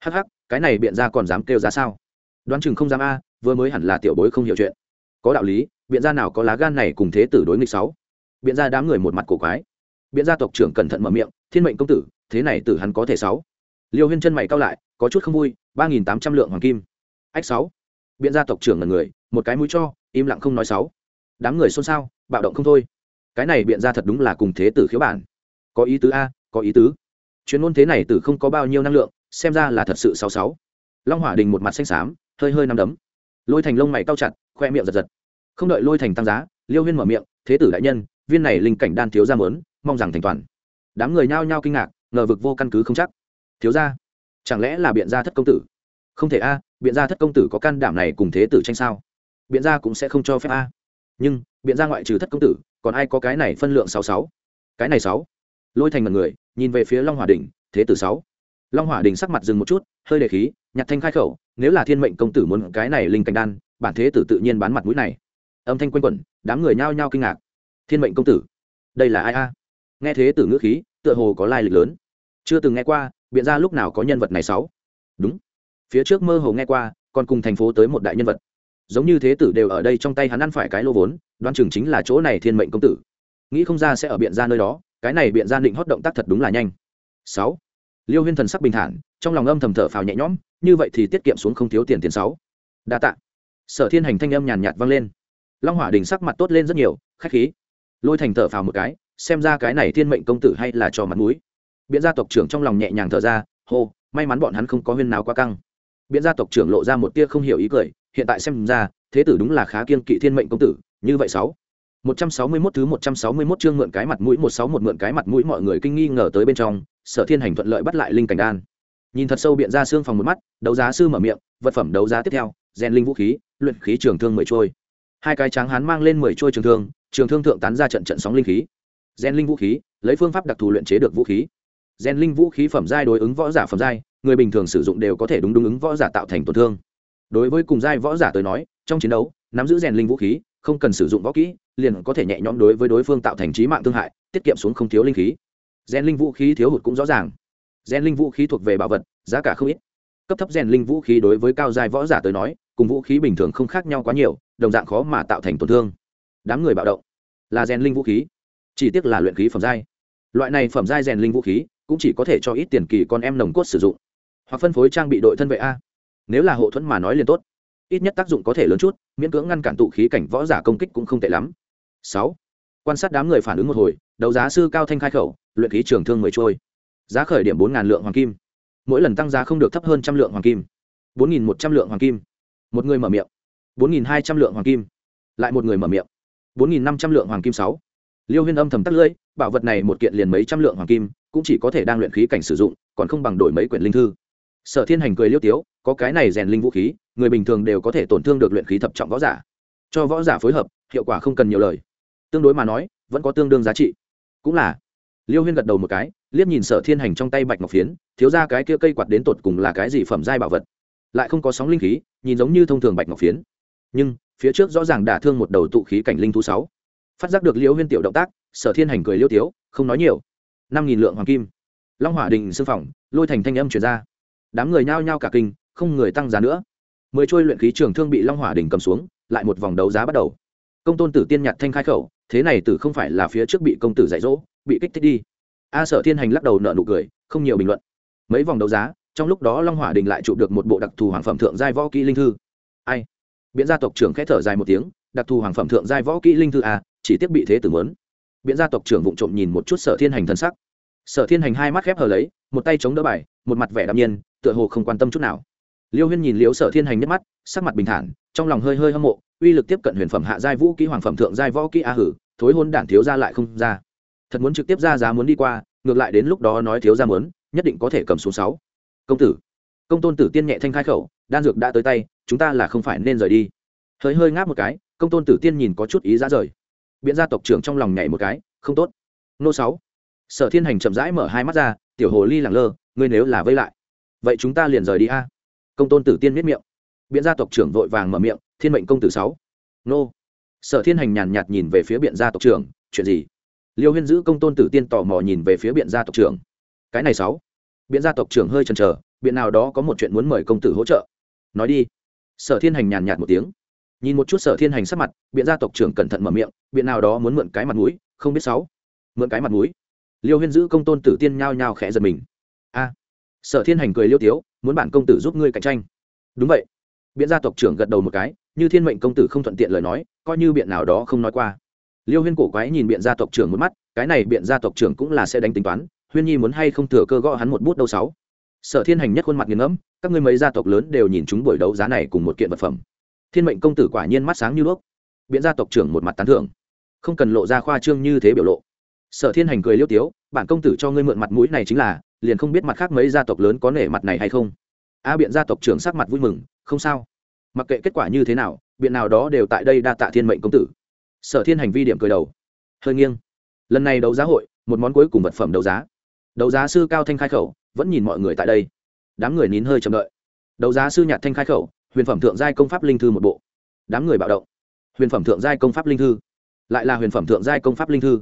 Hắc hắc, cái này biện ra còn dám kêu giá sao? Đoán chừng không dám a, vừa mới hẳn là tiểu bối không hiểu chuyện. Có đạo lý biện gia nào có lá gan này cùng thế tử đối nghịch sáu? Biện gia đám người một mặt cổ quái. Biện gia tộc trưởng cẩn thận mở miệng, thiên mệnh công tử, thế này tử hắn có thể sáu? Liêu huyên chân mày cao lại, có chút không vui, ba nghìn tám trăm lượng hoàng kim. Ách sáu. Biện gia tộc trưởng là người, một cái mũi cho, im lặng không nói sáu. Đám người xôn xao, bạo động không thôi. Cái này biện ra thật đúng là cùng thế tử khiếu bản. Có ý tứ a, có ý tứ. Chuyến ngôn thế này tử không có bao nhiêu năng lượng, xem ra là thật sự sáu sáu. Long hỏa đình một mặt xanh xám, hơi hơi nắm đấm. Lôi thành lông mày cao chặt, khoe miệng giật giật không đợi lôi thành tăng giá, liêu huyên mở miệng, thế tử đại nhân, viên này linh cảnh đan thiếu ra mớn mong rằng thành toàn. Đám người nhao nhao kinh ngạc, ngờ vực vô căn cứ không chắc. Thiếu ra chẳng lẽ là biện gia thất công tử? Không thể a, biện gia thất công tử có can đảm này cùng thế tử tranh sao? Biện gia cũng sẽ không cho phép a. Nhưng, biện gia ngoại trừ thất công tử, còn ai có cái này phân lượng sáu sáu? Cái này sáu. Lôi thành mật người, nhìn về phía long hòa đình thế tử sáu. Long hòa đình sắc mặt dừng một chút, hơi đề khí, nhặt thanh khai khẩu, nếu là thiên mệnh công tử muốn cái này linh cảnh đan, bản thế tử tự nhiên bán mặt mũi này âm thanh quanh quẩn, đám người nhao nhao kinh ngạc. Thiên mệnh công tử, đây là ai a? Nghe thế tử ngữ khí, tựa hồ có lai lịch lớn. Chưa từng nghe qua, biện ra lúc nào có nhân vật này sáu? Đúng. Phía trước mơ hồ nghe qua, còn cùng thành phố tới một đại nhân vật. Giống như thế tử đều ở đây trong tay hắn ăn phải cái lô vốn đoan chừng chính là chỗ này thiên mệnh công tử. Nghĩ không ra sẽ ở biện ra nơi đó, cái này biện ra định hót động tác thật đúng là nhanh. Sáu. Liêu huyên thần sắc bình thản, trong lòng âm thầm thở phào nhẹ nhõm, như vậy thì tiết kiệm xuống không thiếu tiền tiền sáu. Đa tạ. Sở thiên hành thanh âm nhàn nhạt vang lên long hỏa đình sắc mặt tốt lên rất nhiều khách khí lôi thành thở phào một cái xem ra cái này thiên mệnh công tử hay là cho mặt mũi biện gia tộc trưởng trong lòng nhẹ nhàng thở ra hô may mắn bọn hắn không có huyên nào quá căng biện gia tộc trưởng lộ ra một tia không hiểu ý cười hiện tại xem ra thế tử đúng là khá kiên kỵ thiên mệnh công tử như vậy sáu một trăm sáu mươi 161 thứ một trăm sáu mươi 161 chương mượn cái mặt mũi một sáu một mượn cái mặt mũi mọi người kinh nghi ngờ tới bên trong, Sở Thiên Hành thuận lợi bắt lại linh cảnh đan. Nhìn thật sâu biện ra xương phòng một mắt, đấu giá sư mở miệng, vật phẩm đấu giá tiếp theo, rèn linh vũ khí, luyện khí trường thương mười trôi. Hai cái tráng hán mang lên mười trôi trường thương, trường thương thượng tán ra trận trận sóng linh khí. gen linh vũ khí, lấy phương pháp đặc thù luyện chế được vũ khí. gen linh vũ khí phẩm giai đối ứng võ giả phẩm giai, người bình thường sử dụng đều có thể đúng đúng ứng võ giả tạo thành tổn thương. Đối với cùng giai võ giả tới nói, trong chiến đấu, nắm giữ rèn linh vũ khí, không cần sử dụng võ kỹ liền có thể nhẹ nhõm đối với đối phương tạo thành trí mạng thương hại tiết kiệm xuống không thiếu linh khí gen linh vũ khí thiếu hụt cũng rõ ràng gen linh vũ khí thuộc về bảo vật giá cả không ít cấp thấp gen linh vũ khí đối với cao giai võ giả tới nói cùng vũ khí bình thường không khác nhau quá nhiều đồng dạng khó mà tạo thành tổn thương. Đám người bạo động là gen linh vũ khí, chỉ tiếc là luyện khí phẩm giai. Loại này phẩm giai rèn linh vũ khí cũng chỉ có thể cho ít tiền kỳ con em nồng cốt sử dụng. Hoặc phân phối trang bị đội thân vệ a. Nếu là hộ thuẫn mà nói liền tốt. Ít nhất tác dụng có thể lớn chút, miễn cưỡng ngăn cản tụ khí cảnh võ giả công kích cũng không tệ lắm. Sáu, quan sát đám người phản ứng một hồi, đấu giá sư cao thanh khai khẩu, luyện khí trường thương mười trôi giá khởi điểm bốn lượng hoàng kim. Mỗi lần tăng giá không được thấp hơn trăm lượng hoàng kim. Bốn nghìn một trăm lượng hoàng kim. Một người mở miệng bốn nghìn hai trăm lượng hoàng kim. Lại một người mở miệng. bốn nghìn năm trăm lượng hoàng kim sáu. Liêu huyên âm thầm tắt lưỡi, bảo vật này một kiện liền mấy trăm lượng hoàng kim, cũng chỉ có thể đang luyện khí cảnh sử dụng, còn không bằng đổi mấy quyển linh thư. Sở thiên hành cười liêu tiếu, có cái này rèn linh vũ khí, người bình thường đều có thể tổn thương được luyện khí thập trọng võ giả. Cho võ giả phối hợp, hiệu quả không cần nhiều lời. Tương đối mà nói, vẫn có tương đương giá trị. Cũng là. Liêu huyên gật đầu một cái, liếc nhìn sở thiên hành trong tay bạch ngọc phiến, thiếu ra cái kia cây quạt đến tột cùng là cái gì phẩm giai bảo vật? Lại không có sóng linh khí, nhìn giống như thông thường bạch ngọc phiến nhưng phía trước rõ ràng đả thương một đầu tụ khí cảnh linh thú sáu. Phát giác được liễu huyên tiểu động tác, sở thiên hành cười liêu tiếu, không nói nhiều. Năm nghìn lượng hoàng kim. Long hỏa đình sư phòng lôi thành thanh âm chuyển ra. Đám người nhao nhao cả kinh, không người tăng giá nữa. Mười trôi luyện khí trường thương bị long hỏa đỉnh cầm xuống, lại một vòng đấu giá bắt đầu. Công tôn tử tiên nhặt thanh khai khẩu, thế này tử không phải là phía trước bị công tử dạy dỗ, bị kích thích đi. A sở thiên hành lắc đầu nợ nụ cười, không nhiều bình luận. Mấy vòng đấu giá, trong lúc đó long hỏa đình lại chụp được một bộ đặc thù hoàng phẩm thượng giai võ kỹ linh thư. Ai? Biện gia tộc trưởng khẽ thở dài một tiếng, đặc thù hoàng phẩm thượng giai võ kỹ linh thư a, chỉ tiếc bị thế tử mớn biện gia tộc trưởng vụng trộm nhìn một chút sở thiên hành thân sắc. Sở thiên hành hai mắt khép hờ lấy, một tay chống đỡ bài, một mặt vẻ đạm nhiên, tựa hồ không quan tâm chút nào. Liêu huyên nhìn liếu sở thiên hành nhất mắt, sắc mặt bình thản, trong lòng hơi hơi hâm mộ, uy lực tiếp cận huyền phẩm hạ giai vũ kỹ hoàng phẩm thượng giai võ kỹ a hử, thối hôn đản thiếu ra lại không ra. Thật muốn trực tiếp ra giá muốn đi qua, ngược lại đến lúc đó nói thiếu ra muốn, nhất định có thể cầm xuống sáu. Công tử. Công tôn tử tiên nhẹ thanh khai khẩu đan dược đã tới tay, chúng ta là không phải nên rời đi. Hơi hơi ngáp một cái, công tôn tử tiên nhìn có chút ý ra rời. Biện gia tộc trưởng trong lòng nhảy một cái, không tốt. Nô sáu. Sở thiên hành chậm rãi mở hai mắt ra, tiểu hồ ly lẳng lơ, ngươi nếu là vây lại, vậy chúng ta liền rời đi a. Công tôn tử tiên miết miệng. Biện gia tộc trưởng vội vàng mở miệng, thiên mệnh công tử sáu. Nô. Sở thiên hành nhàn nhạt nhìn về phía biện gia tộc trưởng, chuyện gì? Liêu huyên giữ công tôn tử tiên tò mò nhìn về phía biện gia tộc trưởng. Cái này sáu. Biện gia tộc trưởng hơi chần chờ, biện nào đó có một chuyện muốn mời công tử hỗ trợ nói đi. Sở thiên hành nhàn nhạt một tiếng. Nhìn một chút sở thiên hành sắc mặt, biện gia tộc trưởng cẩn thận mở miệng, biện nào đó muốn mượn cái mặt mũi, không biết sáu. Mượn cái mặt mũi. Liêu huyên giữ công tôn tử tiên nhao nhao khẽ giật mình. A. Sở thiên hành cười liêu tiếu, muốn bản công tử giúp ngươi cạnh tranh. Đúng vậy. Biện gia tộc trưởng gật đầu một cái, như thiên mệnh công tử không thuận tiện lời nói, coi như biện nào đó không nói qua. Liêu huyên cổ quái nhìn biện gia tộc trưởng một mắt, cái này biện gia tộc trưởng cũng là sẽ đánh tính toán, huyên nhi muốn hay không thừa cơ gõ hắn một bút đâu sáu sở thiên hành nhất khuôn mặt nghiền ngẫm, các ngươi mấy gia tộc lớn đều nhìn chúng buổi đấu giá này cùng một kiện vật phẩm. Thiên mệnh công tử quả nhiên mắt sáng như đuốc. Biện gia tộc trưởng một mặt tán thưởng. Không cần lộ ra khoa trương như thế biểu lộ. Sở thiên hành cười liêu tiếu, bản công tử cho ngươi mượn mặt mũi này chính là, liền không biết mặt khác mấy gia tộc lớn có nể mặt này hay không. A biện gia tộc trưởng sắc mặt vui mừng, không sao. Mặc kệ kết quả như thế nào, biện nào đó đều tại đây đa tạ thiên mệnh công tử. Sở thiên hành vi điểm cười đầu. Hơi nghiêng. Lần này đấu giá hội, một món cuối cùng vật phẩm đấu giá đấu giá sư cao thanh khai khẩu vẫn nhìn mọi người tại đây. Đám người nín hơi chậm đợi. Đấu giá sư nhạt thanh khai khẩu, huyền phẩm thượng giai công pháp linh thư một bộ. Đám người bạo động. Huyền phẩm thượng giai công pháp linh thư. Lại là huyền phẩm thượng giai công pháp linh thư.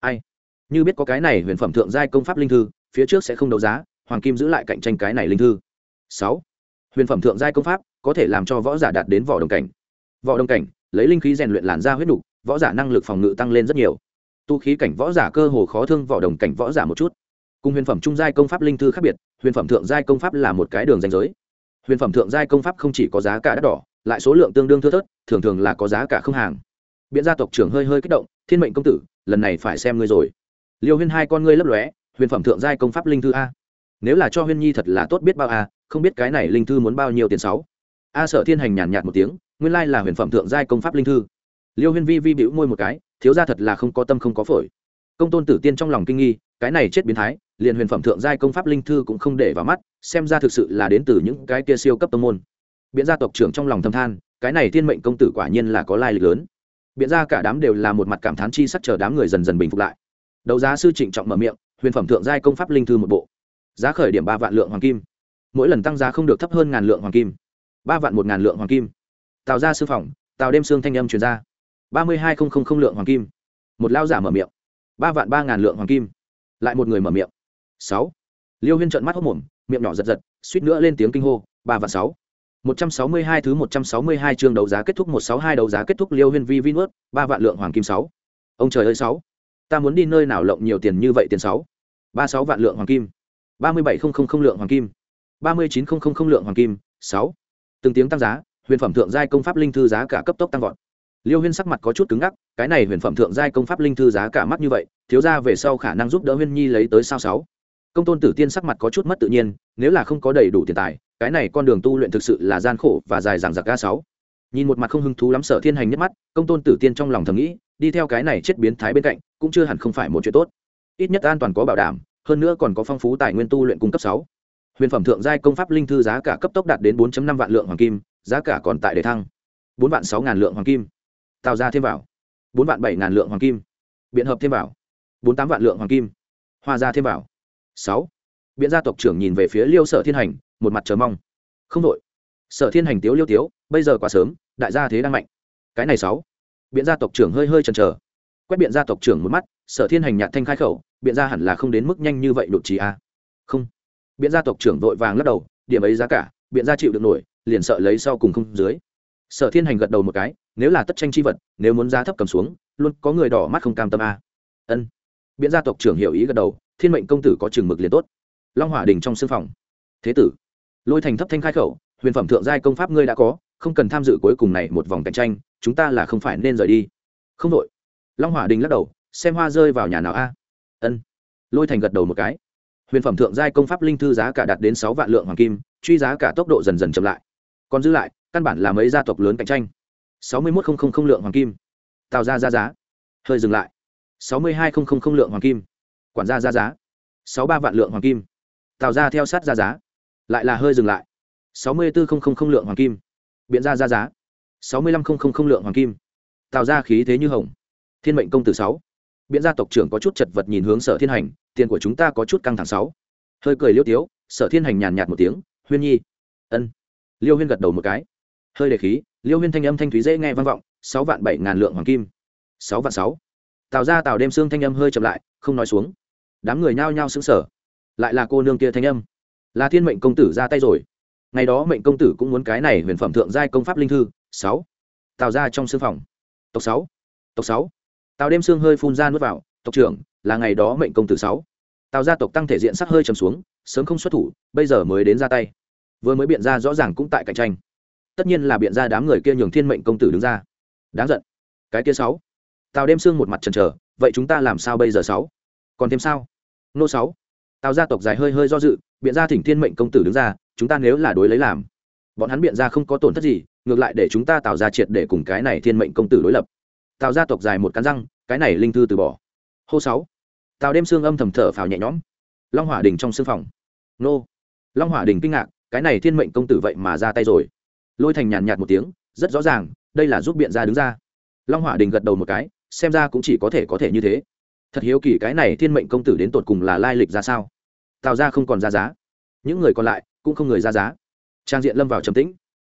Ai? Như biết có cái này huyền phẩm thượng giai công pháp linh thư, phía trước sẽ không đấu giá, hoàng kim giữ lại cạnh tranh cái này linh thư. Sáu. Huyền phẩm thượng giai công pháp có thể làm cho võ giả đạt đến võ đồng cảnh. Võ đồng cảnh, lấy linh khí rèn luyện làn da huyết đủ võ giả năng lực phòng ngự tăng lên rất nhiều. Tu khí cảnh võ giả cơ hồ khó thương võ đồng cảnh võ giả một chút cùng huyền phẩm trung giai công pháp linh thư khác biệt, huyền phẩm thượng giai công pháp là một cái đường danh giới. Huyền phẩm thượng giai công pháp không chỉ có giá cả đắt đỏ, lại số lượng tương đương thưa thớt, thường thường là có giá cả không hàng. Biện gia tộc trưởng hơi hơi kích động, thiên mệnh công tử, lần này phải xem ngươi rồi. Liêu huyên hai con ngươi lấp lóe, huyền phẩm thượng giai công pháp linh thư a? Nếu là cho huyên nhi thật là tốt biết bao a, không biết cái này linh thư muốn bao nhiêu tiền sáu? A sở thiên hành nhàn nhạt một tiếng, nguyên lai là huyền phẩm thượng giai công pháp linh thư. Liêu huyên vi vi bĩu môi một cái, thiếu ra thật là không có tâm không có phổi. Công tôn tử tiên trong lòng kinh nghi, cái này chết biến thái liền huyền phẩm thượng giai công pháp linh thư cũng không để vào mắt, xem ra thực sự là đến từ những cái kia siêu cấp tông môn. Biện gia tộc trưởng trong lòng thâm than, cái này thiên mệnh công tử quả nhiên là có lai lịch lớn. Biện gia cả đám đều là một mặt cảm thán chi sắc chờ đám người dần dần bình phục lại. Đấu giá sư trịnh trọng mở miệng, huyền phẩm thượng giai công pháp linh thư một bộ. Giá khởi điểm ba vạn lượng hoàng kim. Mỗi lần tăng giá không được thấp hơn ngàn lượng hoàng kim. Ba vạn một ngàn lượng hoàng kim. Tào ra sư phòng, tào đêm xương thanh âm truyền ra. Ba mươi hai không lượng hoàng kim. Một lao giả mở miệng. Ba vạn ba ngàn lượng hoàng kim. Lại một người mở miệng sáu. Liêu huyên trợn mắt hốc mồm, miệng nhỏ giật giật, suýt nữa lên tiếng kinh hô, ba vạn sáu. Một trăm sáu mươi hai thứ một trăm sáu mươi hai chương đấu giá kết thúc một sáu hai đấu giá kết thúc liêu huyên vi vi nuốt, ba vạn lượng hoàng kim sáu. Ông trời ơi, sáu. Ta muốn đi nơi nào lộng nhiều tiền như vậy tiền sáu? Ba sáu vạn lượng hoàng kim. Ba mươi bảy không không không lượng hoàng kim. Ba mươi chín không không không lượng hoàng kim, sáu. Từng tiếng tăng giá, huyền phẩm thượng giai công pháp linh thư giá cả cấp tốc tăng vọt. Liêu huyên sắc mặt có chút cứng ngắc, cái này huyền phẩm thượng giai công pháp linh thư giá cả mắc như vậy, thiếu gia về sau khả năng giúp đỡ huyên nhi lấy tới sao sáu? Công tôn tử tiên sắc mặt có chút mất tự nhiên, nếu là không có đầy đủ tiền tài, cái này con đường tu luyện thực sự là gian khổ và dài dằng dặc ga sáu. Nhìn một mặt không hứng thú lắm sở thiên hành nhất mắt, công tôn tử tiên trong lòng thầm nghĩ, đi theo cái này chết biến thái bên cạnh, cũng chưa hẳn không phải một chuyện tốt. Ít nhất an toàn có bảo đảm, hơn nữa còn có phong phú tài nguyên tu luyện cung cấp sáu. Huyền phẩm thượng giai công pháp linh thư giá cả cấp tốc đạt đến 4 năm vạn lượng hoàng kim, giá cả còn tại đề thăng. Bốn vạn sáu ngàn lượng hoàng kim. Tạo ra thêm vào. Bốn vạn bảy ngàn lượng hoàng kim. Biện hợp thêm vào. Bốn tám vạn lượng hoàng kim. Hoa ra thêm vào sáu. Biện gia tộc trưởng nhìn về phía liêu sở thiên hành, một mặt chờ mong. Không đội sở thiên hành tiếu liêu tiếu, bây giờ quá sớm, đại gia thế đang mạnh. Cái này sáu. Biện gia tộc trưởng hơi hơi chần chờ. Quét biện gia tộc trưởng một mắt, sở thiên hành nhạt thanh khai khẩu, biện gia hẳn là không đến mức nhanh như vậy đột trí a à? không. Biện gia tộc trưởng vội vàng lắc đầu, điểm ấy giá cả, biện gia chịu được nổi, liền sợ lấy sau cùng không dưới. Sở thiên hành gật đầu một cái, nếu là tất tranh chi vật, nếu muốn giá thấp cầm xuống, luôn có người đỏ mắt không cam tâm a ân. Biện gia tộc trưởng hiểu ý gật đầu thiên mệnh công tử có chừng mực liền tốt. Long hỏa đình trong sưng phòng. Thế tử, lôi thành thấp thanh khai khẩu, huyền phẩm thượng giai công pháp ngươi đã có, không cần tham dự cuối cùng này một vòng cạnh tranh, chúng ta là không phải nên rời đi. Không đội. Long hỏa đình lắc đầu, xem hoa rơi vào nhà nào a? Ân. Lôi thành gật đầu một cái. Huyền phẩm thượng giai công pháp linh thư giá cả đạt đến sáu vạn lượng hoàng kim, truy giá cả tốc độ dần dần chậm lại. Còn giữ lại, căn bản là mấy gia tộc lớn cạnh tranh. sáu mươi một lượng hoàng kim. Tạo ra ra giá. Hơi dừng lại. sáu mươi hai lượng hoàng kim quản gia ra giá. Sáu ba vạn lượng hoàng kim. Tạo ra theo sát ra giá. Lại là hơi dừng lại. Sáu mươi bốn lượng hoàng kim. Biện ra ra giá. Sáu mươi năm lượng hoàng kim. Tạo ra khí thế như hồng. Thiên mệnh công tử sáu. Biện gia tộc trưởng có chút chật vật nhìn hướng sở thiên hành, tiền của chúng ta có chút căng thẳng sáu. Hơi cười liêu tiếu, sở thiên hành nhàn nhạt một tiếng, huyên nhi. Ân. Liêu huyên gật đầu một cái. Hơi đề khí, liêu huyên thanh âm thanh thúy dễ nghe vang vọng, sáu vạn bảy ngàn lượng hoàng kim. Sáu vạn sáu. Tào ra tào đêm xương thanh âm hơi chậm lại, không nói xuống đám người nhao nhao sững sờ. Lại là cô nương kia thanh âm. Là thiên mệnh công tử ra tay rồi. Ngày đó mệnh công tử cũng muốn cái này huyền phẩm thượng giai công pháp linh thư. Sáu. Tào ra trong sư phòng. Tộc sáu. Tộc sáu. Tào đêm xương hơi phun ra nuốt vào. Tộc trưởng, là ngày đó mệnh công tử sáu. Tào gia tộc tăng thể diện sắc hơi trầm xuống, sớm không xuất thủ, bây giờ mới đến ra tay. Vừa mới biện ra rõ ràng cũng tại cạnh tranh. Tất nhiên là biện ra đám người kia nhường thiên mệnh công tử đứng ra. Đáng giận. Cái kia sáu. Tào đêm xương một mặt trần trờ vậy chúng ta làm sao bây giờ sáu? Còn thêm sao? Nô sáu. Tào gia tộc dài hơi hơi do dự, biện ra thỉnh thiên mệnh công tử đứng ra, chúng ta nếu là đối lấy làm. Bọn hắn biện ra không có tổn thất gì, ngược lại để chúng ta tạo ra triệt để cùng cái này thiên mệnh công tử đối lập. Tào gia tộc dài một cắn răng, cái này linh thư từ bỏ. Hô sáu. Tào đêm xương âm thầm thở phào nhẹ nhõm. Long hỏa đình trong sương phòng. Nô. Long hỏa đình kinh ngạc, cái này thiên mệnh công tử vậy mà ra tay rồi. Lôi thành nhàn nhạt một tiếng, rất rõ ràng, đây là giúp biện ra đứng ra. Long hỏa đình gật đầu một cái, xem ra cũng chỉ có thể có thể như thế thật hiếu kỳ cái này thiên mệnh công tử đến tột cùng là lai lịch ra sao? Tào ra không còn ra giá. Những người còn lại cũng không người ra giá. Trang diện lâm vào trầm tĩnh.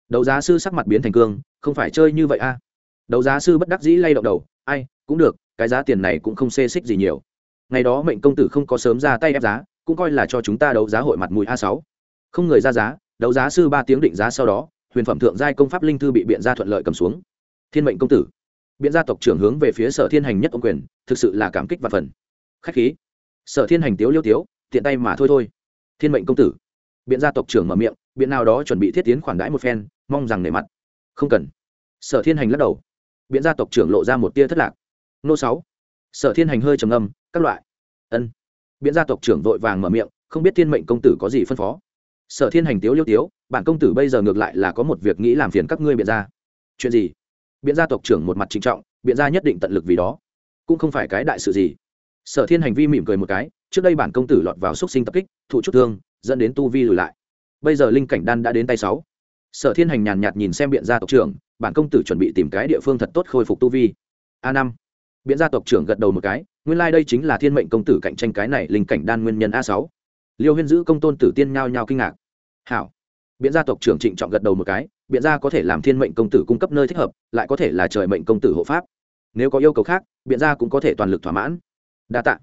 Đấu giá sư sắc mặt biến thành cương, không phải chơi như vậy a à. đấu giá sư bất đắc dĩ lay động đầu, ai, cũng được, cái giá tiền này cũng không xê xích gì nhiều. Ngày đó mệnh công tử không có sớm ra tay ép giá, cũng coi là cho chúng ta đấu giá hội mặt mũi a sáu. Không người ra giá, đấu giá sư ba tiếng định giá sau đó, huyền phẩm thượng giai công pháp linh thư bị biện ra thuận lợi cầm xuống. Thiên mệnh công tử biện gia tộc trưởng hướng về phía sở thiên hành nhất ông quyền, thực sự là cảm kích và phần. Khách khí. Sở thiên hành tiếu liêu tiếu, tiện tay mà thôi thôi. Thiên mệnh công tử. Biện gia tộc trưởng mở miệng, biện nào đó chuẩn bị thiết tiến khoản đãi một phen, mong rằng nể mặt. Không cần. Sở thiên hành lắc đầu. Biện gia tộc trưởng lộ ra một tia thất lạc. Nô sáu. Sở thiên hành hơi trầm âm các loại. Ân. Biện gia tộc trưởng vội vàng mở miệng, không biết thiên mệnh công tử có gì phân phó. Sở thiên hành tiếu liêu tiếu, bản công tử bây giờ ngược lại là có một việc nghĩ làm phiền các ngươi biện gia. Chuyện gì? Biện gia tộc trưởng một mặt trinh trọng, biện gia nhất định tận lực vì đó. Cũng không phải cái đại sự gì. Sở thiên hành vi mỉm cười một cái, trước đây bản công tử lọt vào xúc sinh tập kích, thụ chút thương, dẫn đến tu vi lùi lại. Bây giờ linh cảnh đan đã đến tay sáu. Sở thiên hành nhàn nhạt nhìn xem biện gia tộc trưởng, bản công tử chuẩn bị tìm cái địa phương thật tốt khôi phục tu vi. A năm. Biện gia tộc trưởng gật đầu một cái, nguyên lai、like、đây chính là thiên mệnh công tử cạnh tranh cái này linh cảnh đan nguyên nhân a sáu. Liêu huyên giữ công tôn tử tiên nhao nhao kinh ngạc. Hảo. Biện gia tộc trưởng trịnh trọng gật đầu một cái biện gia có thể làm thiên mệnh công tử cung cấp nơi thích hợp, lại có thể là trời mệnh công tử hộ pháp. Nếu có yêu cầu khác, biện gia cũng có thể toàn lực thỏa mãn. Đa t ạ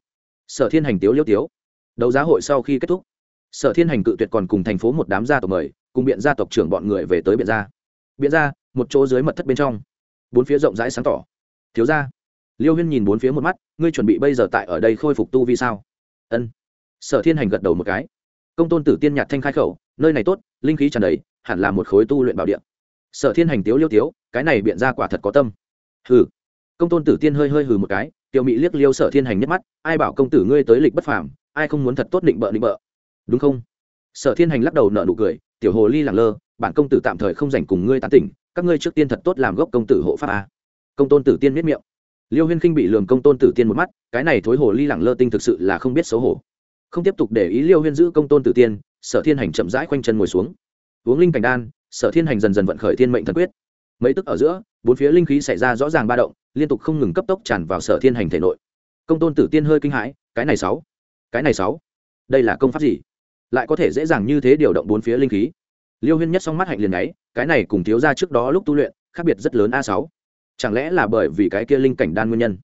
sở thiên hành tiếu liêu tiếu. Đấu giá hội sau khi kết thúc, sở thiên hành cự tuyệt còn cùng thành phố một đám gia tộc mời, cùng biện gia tộc trưởng bọn người về tới biện gia biện gia một chỗ dưới mật thất bên trong. Bốn phía rộng rãi sáng tỏ. Thiếu gia, liêu huyên nhìn bốn phía một mắt, ngươi chuẩn bị bây giờ tại ở đây khôi phục tu vi sao? Ân. Sở thiên hành gật đầu một cái. Công tôn tử tiên nhạt thanh khai khẩu, nơi này tốt, linh khí tràn đầy hẳn là một khối tu luyện bảo điện sở thiên hành tiếu liêu tiếu, cái này biện ra quả thật có tâm. Hừ. Công tôn tử tiên hơi hơi hừ một cái, tiểu mỹ liếc liêu sở thiên hành nhất mắt, ai bảo công tử ngươi tới lịch bất phàm, ai không muốn thật tốt định bợ định bợ. Đúng không? Sở thiên hành lắc đầu nợ nụ cười, tiểu hồ ly lẳng lơ, bản công tử tạm thời không dành cùng ngươi tán tỉnh, các ngươi trước tiên thật tốt làm gốc công tử hộ pháp a. Công tôn tử tiên miết miệng. Liêu huyên khinh bị lường công tôn tử tiên một mắt, cái này thối hồ ly lẳng lơ tinh thực sự là không biết xấu hổ. Không tiếp tục để ý liêu huyên giữ công tôn tử tiên, sở thiên hành chậm rãi khoanh chân ngồi xuống uống linh cảnh đan, sở thiên hành dần dần vận khởi thiên mệnh thần quyết. Mấy tức ở giữa, bốn phía linh khí xảy ra rõ ràng ba động, liên tục không ngừng cấp tốc tràn vào sở thiên hành thể nội. Công tôn tử tiên hơi kinh hãi, cái này sáu, cái này sáu, đây là công pháp gì? Lại có thể dễ dàng như thế điều động bốn phía linh khí. Liêu huyên nhất song mắt hạnh liền ấy cái này cùng thiếu ra trước đó lúc tu luyện, khác biệt rất lớn a sáu. Chẳng lẽ là bởi vì cái kia linh cảnh đan nguyên nhân?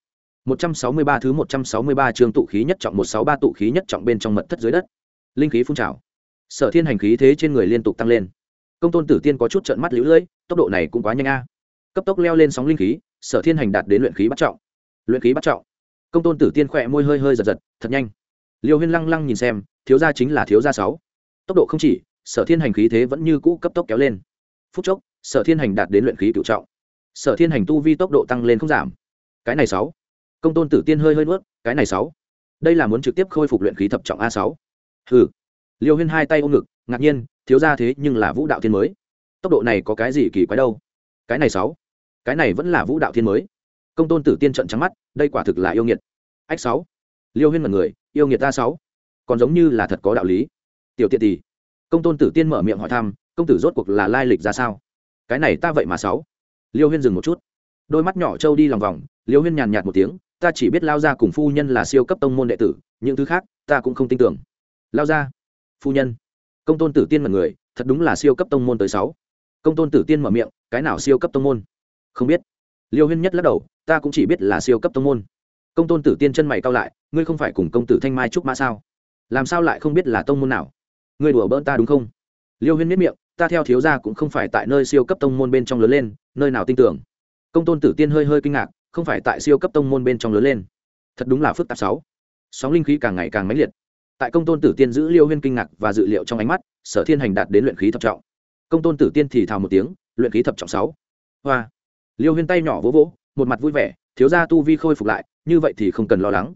163 thứ 163 chương tụ khí nhất trọng 163 tụ khí nhất trọng bên trong mật thất dưới đất. Linh khí phun trào sở thiên hành khí thế trên người liên tục tăng lên. Công tôn tử tiên có chút trợn mắt lũ lưỡi, tốc độ này cũng quá nhanh a. Cấp tốc leo lên sóng linh khí, sở thiên hành đạt đến luyện khí bắt trọng. Luyện khí bắt trọng. Công tôn tử tiên khỏe môi hơi hơi giật giật, thật nhanh. Liêu huyên lăng lăng nhìn xem, thiếu gia chính là thiếu gia sáu. Tốc độ không chỉ, sở thiên hành khí thế vẫn như cũ cấp tốc kéo lên. Phút chốc, sở thiên hành đạt đến luyện khí cựu trọng. Sở thiên hành tu vi tốc độ tăng lên không giảm. Cái này sáu. Công tôn tử tiên hơi hơi nuốt, cái này sáu. Đây là muốn trực tiếp khôi phục luyện khí thập trọng a sáu. Hừ liêu huyên hai tay ôm ngực, ngạc nhiên, thiếu ra thế nhưng là vũ đạo thiên mới. Tốc độ này có cái gì kỳ quái đâu? Cái này sáu. Cái này vẫn là vũ đạo thiên mới. Công tôn tử tiên trận trắng mắt, đây quả thực là yêu nghiệt. Ách sáu. Liêu huyên mật người, yêu nghiệt ta sáu. Còn giống như là thật có đạo lý. Tiểu tiện tỷ công tôn tử tiên mở miệng hỏi thăm, công tử rốt cuộc là lai lịch ra sao? Cái này ta vậy mà sáu. Liêu huyên dừng một chút. Đôi mắt nhỏ trâu đi lòng vòng, liêu huyên nhàn nhạt một tiếng, ta chỉ biết lao ra cùng phu nhân là siêu cấp tông môn đệ tử, những thứ khác, ta cũng không tin tưởng. Lao ra phu nhân. Công tôn tử tiên mật người, thật đúng là siêu cấp tông môn tới sáu. Công tôn tử tiên mở miệng, cái nào siêu cấp tông môn? Không biết. Liêu huyên nhất lắc đầu, ta cũng chỉ biết là siêu cấp tông môn. Công tôn tử tiên chân mày cao lại, ngươi không phải cùng công tử thanh mai trúc mã sao? Làm sao lại không biết là tông môn nào? Ngươi đùa bỡn ta đúng không? Liêu huyên miết miệng, ta theo thiếu gia cũng không phải tại nơi siêu cấp tông môn bên trong lớn lên, nơi nào tin tưởng? Công tôn tử tiên hơi hơi kinh ngạc, không phải tại siêu cấp tông môn bên trong lớn lên. Thật đúng là phức tạp sáu. Sóng linh khí càng ngày càng mãnh liệt tại công tôn tử tiên giữ liêu huyên kinh ngạc và dự liệu trong ánh mắt, sở thiên hành đạt đến luyện khí thập trọng. Công tôn tử tiên thì thào một tiếng, luyện khí thập trọng sáu. Hoa. Liêu huyên tay nhỏ vỗ vỗ, một mặt vui vẻ, thiếu gia tu vi khôi phục lại, như vậy thì không cần lo lắng.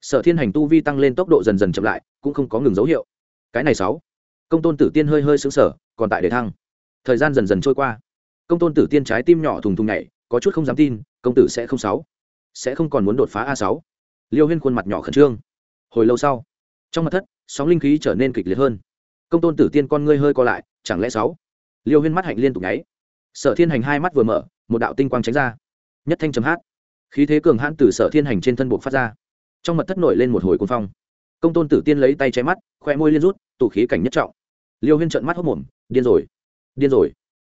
Sở thiên hành tu vi tăng lên tốc độ dần dần chậm lại, cũng không có ngừng dấu hiệu. Cái này sáu. Công tôn tử tiên hơi hơi xứng sở còn tại để thăng. Thời gian dần dần trôi qua. Công tôn tử tiên trái tim nhỏ thùng thùng nhảy, có chút không dám tin, công tử sẽ không sáu. Sẽ không còn muốn đột phá a sáu. Liêu huyên khuôn mặt nhỏ khẩn trương. Hồi lâu sau trong mặt thất, sóng linh khí trở nên kịch liệt hơn. Công tôn tử tiên con ngươi hơi co lại, chẳng lẽ sáu? Liêu huyên mắt hạnh liên tục nháy. Sở thiên hành hai mắt vừa mở, một đạo tinh quang tránh ra. Nhất thanh chấm hát. Khí thế cường hãn từ sở thiên hành trên thân buộc phát ra. Trong mật thất nổi lên một hồi cuồng phong. Công tôn tử tiên lấy tay che mắt, khoe môi liên rút, tụ khí cảnh nhất trọng. Liêu huyên trợn mắt hốc mồm, điên rồi điên rồi.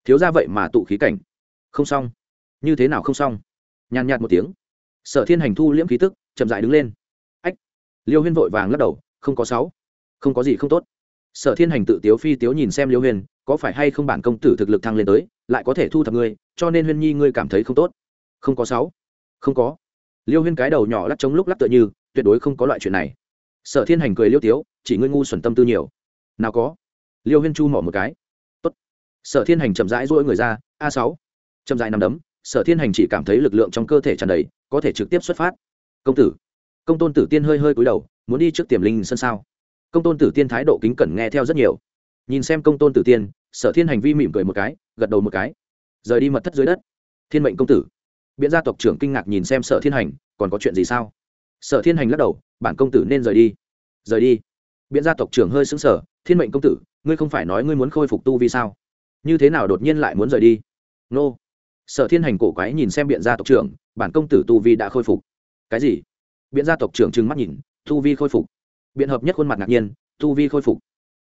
Thiếu ra vậy mà tụ khí cảnh. Không xong. Như thế nào không xong? Nhàn nhạt một tiếng. Sở thiên hành thu liễm khí tức, chậm dại đứng lên. Ách. Liêu huyên vội vàng lắc đầu không có sáu. Không có gì không tốt. Sở thiên hành tự tiếu phi tiếu nhìn xem liêu Huyền, có phải hay không bản công tử thực lực thăng lên tới lại có thể thu thập ngươi cho nên huyên nhi ngươi cảm thấy không tốt. Không có sáu. Không có. Liêu huyên cái đầu nhỏ lắc chống lúc lắc tựa như tuyệt đối không có loại chuyện này. Sở thiên hành cười liêu tiếu chỉ ngươi ngu xuẩn tâm tư nhiều. Nào có. Liêu huyên chu mỏ một cái. Tốt. sở thiên hành chậm rãi rỗi người ra a sáu. Chậm rãi nằm đấm sở thiên hành chỉ cảm thấy lực lượng trong cơ thể tràn đầy có thể trực tiếp xuất phát. Công tử. Công tôn tử tiên hơi hơi cúi đầu muốn đi trước tiềm linh sân sao? Công tôn tử tiên thái độ kính cẩn nghe theo rất nhiều. Nhìn xem công tôn tử tiên, sở thiên hành vi mỉm cười một cái, gật đầu một cái. Rời đi mật thất dưới đất. Thiên mệnh công tử. Biện gia tộc trưởng kinh ngạc nhìn xem sở thiên hành, còn có chuyện gì sao? Sở thiên hành lắc đầu, bản công tử nên rời đi. Rời đi. Biện gia tộc trưởng hơi xứng sở thiên mệnh công tử, ngươi không phải nói ngươi muốn khôi phục tu vì sao? Như thế nào đột nhiên lại muốn rời đi? Nô. Sở thiên hành cổ quái nhìn xem biện gia tộc trưởng, bản công tử tu vi đã khôi phục. Cái gì? Biện gia tộc trưởng trừng mắt nhìn tu vi khôi phục. Biện hợp nhất khuôn mặt ngạc nhiên, tu vi khôi phục.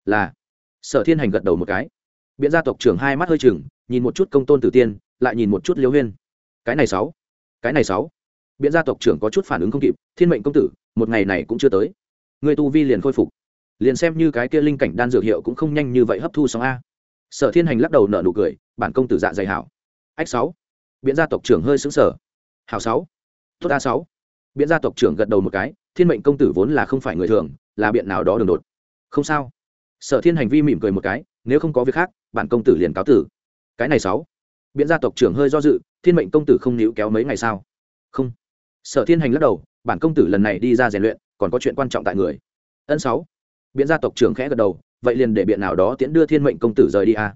Là, sở thiên hành gật đầu một cái. Biện gia tộc trưởng hai mắt hơi chừng nhìn một chút công tôn tử tiên, lại nhìn một chút liêu huyên. Cái này sáu, cái này sáu. Biện gia tộc trưởng có chút phản ứng không kịp, thiên mệnh công tử, một ngày này cũng chưa tới. Người tu vi liền khôi phục. Liền xem như cái kia linh cảnh đan dược hiệu cũng không nhanh như vậy hấp thu xong a. Sở thiên hành lắc đầu nở nụ cười, bản công tử dạ dày hảo. Ách sáu. Biện gia tộc trưởng hơi xứng sở hảo sáu. Tốt a sáu. Biện gia tộc trưởng gật đầu một cái thiên mệnh công tử vốn là không phải người thường, là biện nào đó đường đột. Không sao. Sở thiên hành vi mỉm cười một cái, nếu không có việc khác, bản công tử liền cáo tử. Cái này sáu. Biện gia tộc trưởng hơi do dự, thiên mệnh công tử không níu kéo mấy ngày sao? Không. Sở thiên hành lắc đầu, bản công tử lần này đi ra rèn luyện, còn có chuyện quan trọng tại người. Ân sáu. Biện gia tộc trưởng khẽ gật đầu, vậy liền để biện nào đó tiễn đưa thiên mệnh công tử rời đi à.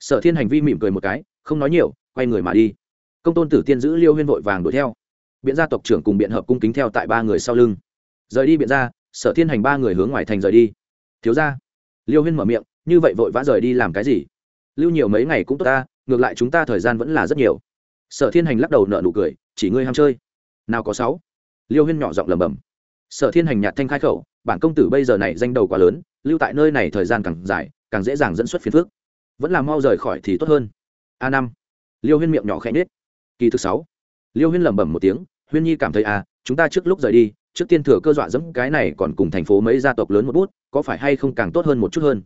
sở thiên hành vi mỉm cười một cái, không nói nhiều, quay người mà đi. Công tôn tử tiên giữ liêu huyên vội vàng đuổi theo. Biện gia tộc trưởng cùng biện hợp cung kính theo tại ba người sau lưng rời đi biện ra, sở thiên hành ba người hướng ngoài thành rời đi. Thiếu ra liêu huyên mở miệng như vậy vội vã rời đi làm cái gì? Lưu nhiều mấy ngày cũng tốt ta ngược lại chúng ta thời gian vẫn là rất nhiều. Sở thiên hành lắc đầu nợ nụ cười chỉ ngươi ham chơi. Nào có sáu. Liêu huyên nhỏ giọng lầm bầm sở thiên hành nhạt thanh khai khẩu bản công tử bây giờ này danh đầu quá lớn lưu tại nơi này thời gian càng dài càng dễ dàng dẫn xuất phiền phước vẫn là mau rời khỏi thì tốt hơn. A năm. Liêu huyên miệng nhỏ khẽ nết kỳ thứ sáu. Liêu huyên lẩm bẩm một tiếng huyên nhi cảm thấy à chúng ta trước lúc rời đi trước tiên thừa cơ dọa dẫm cái này còn cùng thành phố mấy gia tộc lớn một bút, có phải hay không càng tốt hơn một chút hơn?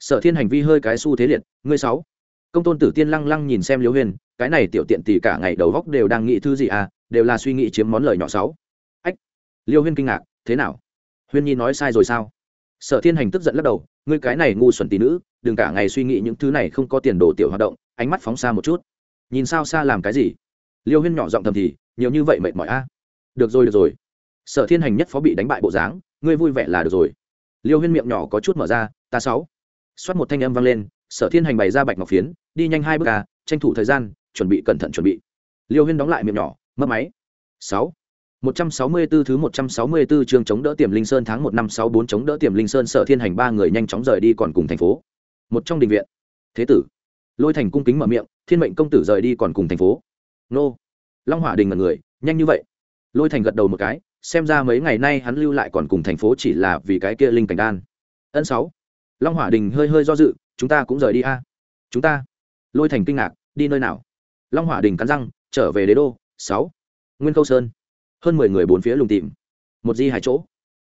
Sở thiên hành vi hơi cái xu thế liệt, ngươi sáu. Công tôn tử tiên lăng lăng nhìn xem liêu huyền, cái này tiểu tiện tỷ cả ngày đầu góc đều đang nghĩ thư gì à đều là suy nghĩ chiếm món lời nhỏ sáu. Ách liêu huyên kinh ngạc, thế nào? Huyên nhi nói sai rồi sao? Sở thiên hành tức giận lắc đầu, ngươi cái này ngu xuẩn tỷ nữ, đừng cả ngày suy nghĩ những thứ này không có tiền đồ tiểu hoạt động, ánh mắt phóng xa một chút. Nhìn sao xa làm cái gì? Liêu huyên nhỏ giọng thầm thì, nhiều như vậy mệt mỏi a được rồi được rồi sở thiên hành nhất phó bị đánh bại bộ dáng, ngươi vui vẻ là được rồi. Liêu huyên miệng nhỏ có chút mở ra, ta sáu. Xoát một thanh âm vang lên, sở thiên hành bày ra bạch ngọc phiến, đi nhanh hai bước à tranh thủ thời gian, chuẩn bị cẩn thận chuẩn bị. Liêu huyên đóng lại miệng nhỏ, mất máy. Sáu. Một trăm sáu mươi 164 thứ một trăm sáu mươi 164 chương chống đỡ tiềm linh sơn tháng một năm sáu bốn chống đỡ tiềm linh sơn, sở thiên hành ba người nhanh chóng rời đi còn cùng thành phố. Một trong đình viện. Thế tử. Lôi thành cung kính mở miệng, thiên mệnh công tử rời đi còn cùng thành phố. Nô. Long hỏa đình là người, nhanh như vậy. Lôi thành gật đầu một cái xem ra mấy ngày nay hắn lưu lại còn cùng thành phố chỉ là vì cái kia linh cảnh đan. Ân sáu, long hỏa đình hơi hơi do dự, chúng ta cũng rời đi a. Chúng ta. Lôi thành kinh ngạc, đi nơi nào? Long hỏa đình cắn răng, trở về đế đô, sáu. Nguyên câu sơn. Hơn mười người bốn phía lùng tìm. Một di hải chỗ.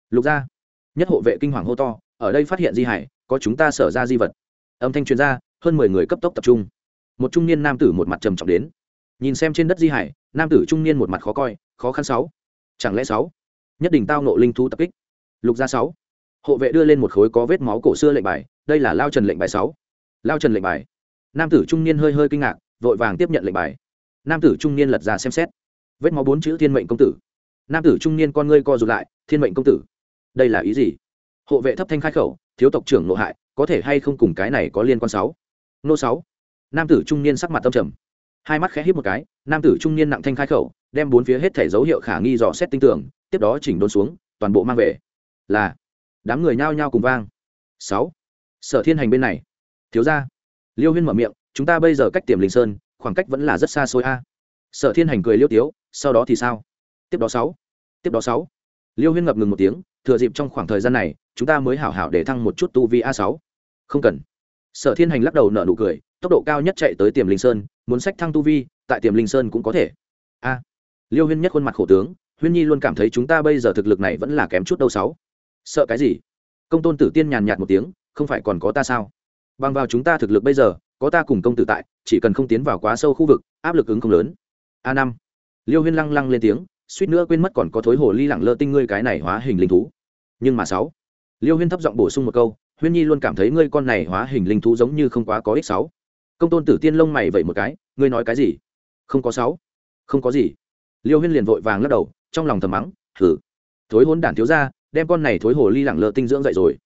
Lục gia. Nhất hộ vệ kinh hoàng hô to, ở đây phát hiện di hải, có chúng ta sở ra di vật. Âm thanh chuyên gia hơn mười người cấp tốc tập trung. Một trung niên nam tử một mặt trầm trọng đến. Nhìn xem trên đất di hải, nam tử trung niên một mặt khó coi, khó khăn sáu chẳng lẽ sáu? Nhất định tao nộ linh thú tập kích. Lục gia sáu. Hộ vệ đưa lên một khối có vết máu cổ xưa lệnh bài, đây là lao trần lệnh bài sáu. Lao trần lệnh bài. Nam tử trung niên hơi hơi kinh ngạc, vội vàng tiếp nhận lệnh bài. Nam tử trung niên lật ra xem xét. Vết máu bốn chữ thiên mệnh công tử. Nam tử trung niên con ngươi co rụt lại, thiên mệnh công tử. Đây là ý gì? Hộ vệ thấp thanh khai khẩu, thiếu tộc trưởng nộ hại, có thể hay không cùng cái này có liên quan sáu? Nô sáu. Nam tử trung niên sắc mặt tâm trầm. Hai mắt khẽ hít một cái, nam tử trung niên nặng thanh khai khẩu đem bốn phía hết thể dấu hiệu khả nghi dò xét tinh tưởng tiếp đó chỉnh đốn xuống, toàn bộ mang về. Là, đám người nhao nhao cùng vang. Sáu, sở thiên hành bên này. Thiếu ra liêu huyên mở miệng, chúng ta bây giờ cách tiềm linh sơn, khoảng cách vẫn là rất xa xôi a. Sở thiên hành cười liêu tiếu, sau đó thì sao? Tiếp đó sáu, tiếp đó sáu. Liêu huyên ngập ngừng một tiếng, thừa dịp trong khoảng thời gian này, chúng ta mới hảo hảo để thăng một chút tu vi a sáu. Không cần. Sở thiên hành lắc đầu nở nụ cười, tốc độ cao nhất chạy tới tiềm linh sơn, muốn sách thăng tu vi, tại tiềm linh sơn cũng có thể. A liêu huyên nhất khuôn mặt khổ tướng, huyên nhi luôn cảm thấy chúng ta bây giờ thực lực này vẫn là kém chút đâu sáu. Sợ cái gì? Công tôn tử tiên nhàn nhạt một tiếng, không phải còn có ta sao? Bằng vào chúng ta thực lực bây giờ, có ta cùng công tử tại, chỉ cần không tiến vào quá sâu khu vực, áp lực ứng không lớn. A năm. Liêu huyên lăng lăng lên tiếng, suýt nữa quên mất còn có thối hồ ly lẳng lơ tinh ngươi cái này hóa hình linh thú. Nhưng mà sáu. Liêu huyên thấp giọng bổ sung một câu, huyên nhi luôn cảm thấy ngươi con này hóa hình linh thú giống như không quá có ích sáu. Công tôn tử tiên lông mày vậy một cái, ngươi nói cái gì? Không có sáu. Không có gì liêu huyên liền vội vàng lắc đầu, trong lòng thầm mắng thử thối hôn đản thiếu ra đem con này thối hồ ly lẳng lơ tinh dưỡng dậy rồi.